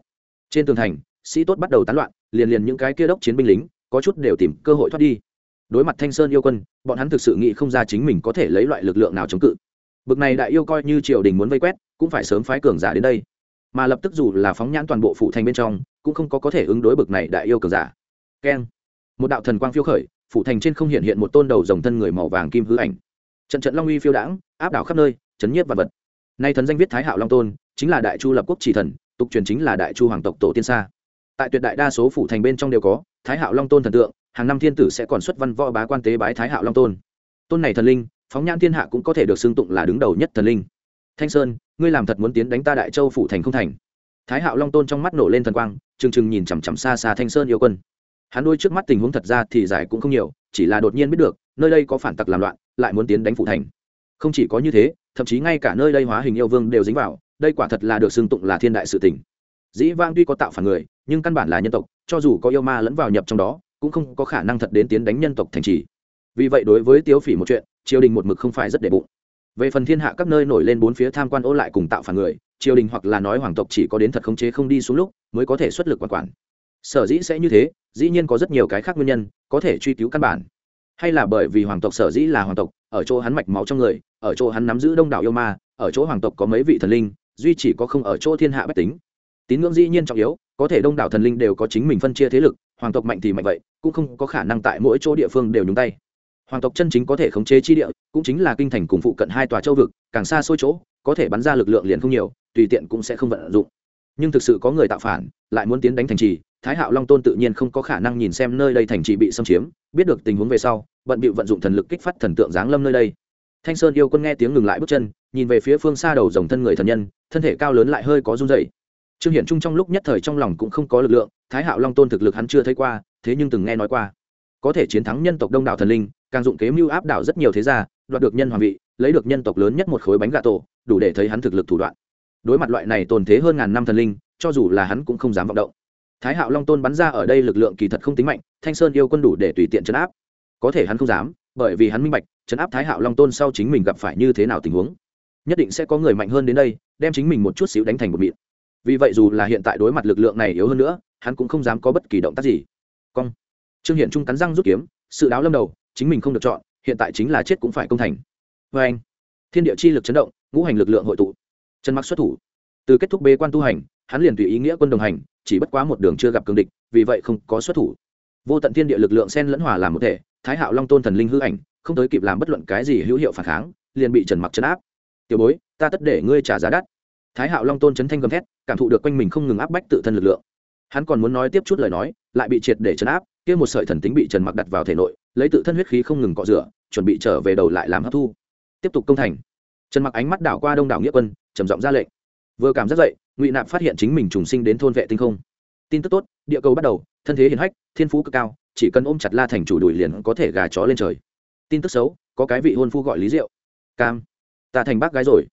Trên tường thành, sĩ tốt bắt đầu tán loạn, liền liền những cái kia đốc chiến binh lính, có chút đều tìm cơ hội thoát đi. Đối mặt thanh sơn yêu quân, bọn hắn thực sự nghĩ không ra chính mình có thể lấy loại lực lượng nào chống cự. Bực này đại yêu coi như triều đình muốn vây quét, cũng phải sớm phái cường giả đến đây. Mà lập tức dù là phóng nhãn toàn bộ phủ thành bên trong, cũng không có có thể ứng đối bực này đại yêu cường giả. Keng. Một đạo thần quang phiêu khởi, phủ thành trên không hiện hiện một tôn đầu dòng thân người màu vàng kim hư ảnh. Trận trận long uy phiêu đãng, áp đảo khắp nơi, chấn nhiếp vật vật nay thần danh viết thái hạo long tôn, chính là đại chu lập quốc chỉ thần, tục truyền chính là đại chu hoàng tộc tổ tiên sa tại tuyệt đại đa số phủ thành bên trong đều có, thái hạo long tôn thần tượng, hàng năm thiên tử sẽ còn xuất văn võ bá quan tế bái thái hạo long tôn. Tôn này thần linh, phóng nhãn thiên hạ cũng có thể được xưng tụng là đứng đầu nhất thần linh. Thanh sơn, ngươi làm thật muốn tiến đánh ta đại châu phủ thành không thành? Thái hạo long tôn trong mắt nổ lên thần quang, trừng trừng nhìn chằm chằm xa xa thanh sơn yêu quân. Hắn đôi trước mắt tình huống thật ra thì giải cũng không nhiều, chỉ là đột nhiên biết được, nơi đây có phản tặc làm loạn, lại muốn tiến đánh phủ thành không chỉ có như thế, thậm chí ngay cả nơi đây hóa hình yêu vương đều dính vào, đây quả thật là được xưng tụng là thiên đại sự tình. Dĩ vang tuy có tạo phản người, nhưng căn bản là nhân tộc, cho dù có yêu ma lẫn vào nhập trong đó, cũng không có khả năng thật đến tiến đánh nhân tộc thành trì. Vì vậy đối với tiếu phỉ một chuyện, triều đình một mực không phải rất đệ bụng. Về phần thiên hạ các nơi nổi lên bốn phía tham quan ô lại cùng tạo phản người, triều đình hoặc là nói hoàng tộc chỉ có đến thật khống chế không đi xuống lúc, mới có thể xuất lực quản quản. Sở dĩ sẽ như thế, dĩ nhiên có rất nhiều cái khác nguyên nhân, có thể truy cứu căn bản hay là bởi vì hoàng tộc sở dĩ là hoàng tộc, ở chỗ hắn mạch máu trong người, ở chỗ hắn nắm giữ đông đảo yêu ma, ở chỗ hoàng tộc có mấy vị thần linh, duy chỉ có không ở chỗ thiên hạ bách tính. Tín ngưỡng dĩ nhiên trọng yếu, có thể đông đảo thần linh đều có chính mình phân chia thế lực, hoàng tộc mạnh thì mạnh vậy, cũng không có khả năng tại mỗi chỗ địa phương đều nhúng tay. Hoàng tộc chân chính có thể khống chế chi địa, cũng chính là kinh thành cùng phụ cận hai tòa châu vực, càng xa xôi chỗ, có thể bắn ra lực lượng liền không nhiều, tùy tiện cũng sẽ không vận dụng. Nhưng thực sự có người tạo phản, lại muốn tiến đánh thành trì thái hạo long tôn tự nhiên không có khả năng nhìn xem nơi đây thành trì bị xâm chiếm, biết được tình huống về sau, bận bịu vận dụng thần lực kích phát thần tượng giáng lâm nơi đây. Thanh sơn yêu quân nghe tiếng ngừng lại bước chân, nhìn về phía phương xa đầu dòng thân người thần nhân, thân thể cao lớn lại hơi có run dày trương hiển trung trong lúc nhất thời trong lòng cũng không có lực lượng, thái hạo long tôn thực lực hắn chưa thấy qua, thế nhưng từng nghe nói qua. Có thể chiến thắng nhân tộc đông đảo thần linh, càng dụng kế mưu áp đảo rất nhiều thế gia, đoạt được nhân hoàng vị, lấy được nhân tộc lớn nhất một khối bánh gà tổ, đủ để thấy hắn thực lực thủ đoạn. Đối mặt loại này tồn thế hơn ngàn năm thần linh, cho dù là hắn cũng không dám vọng động thái hạo long tôn bắn ra ở đây lực lượng kỳ thật không tính mạnh, thanh sơn yêu quân đủ để tùy tiện chấn áp. Có thể hắn không dám, bởi vì hắn minh bạch chấn áp thái hạo long tôn sau chính mình gặp phải như thế nào tình huống, nhất định sẽ có người mạnh hơn đến đây, đem chính mình một chút xíu đánh thành một mịn. Vì vậy dù là hiện tại đối mặt lực lượng này yếu hơn nữa, hắn cũng không dám có bất kỳ động tác gì. Cong. Trương hiện trung cắn răng rút kiếm, sự đáo lâm đầu, chính mình không được chọn, hiện tại chính là chết cũng phải công thành. Vê anh, thiên địa chi lực chấn động, ngũ hành lực lượng hội tụ. Chân mặc xuất thủ. Từ kết thúc bế quan tu hành hắn liền tùy ý nghĩa quân đồng hành, chỉ bất quá một đường chưa gặp cường địch, vì vậy không có xuất thủ. Vô tận thiên địa lực lượng sen lẫn hòa làm một thể, thái hạo long tôn thần linh hư ảnh, không tới kịp làm bất luận cái gì hữu hiệu phản kháng, liền bị trần mặc chấn áp. Tiểu bối, ta tất để ngươi trả giá đắt. Thái hạo long tôn chấn thanh gầm thét, cảm thụ được quanh mình không ngừng áp bách tự thân lực lượng. Hắn còn muốn nói tiếp chút lời nói, lại bị triệt để chấn áp, kia một sợi thần tính bị trần mặc đặt vào thể nội, lấy tự thân huyết khí không ngừng cọ rửa, chuẩn bị trở về đầu lại làm hấp thu. Tiếp tục công thành. Trần mặc ánh mắt đảo qua đông đảo nghĩa quân, trầm giọng ra lệnh. Vừa cảm giác dậy ngụy nạp phát hiện chính mình trùng sinh đến thôn vệ tinh không tin tức tốt địa cầu bắt đầu thân thế hiền hách thiên phú cực cao chỉ cần ôm chặt la thành chủ đuổi liền có thể gà chó lên trời tin tức xấu có cái vị hôn phu gọi lý diệu cam ta thành bác gái rồi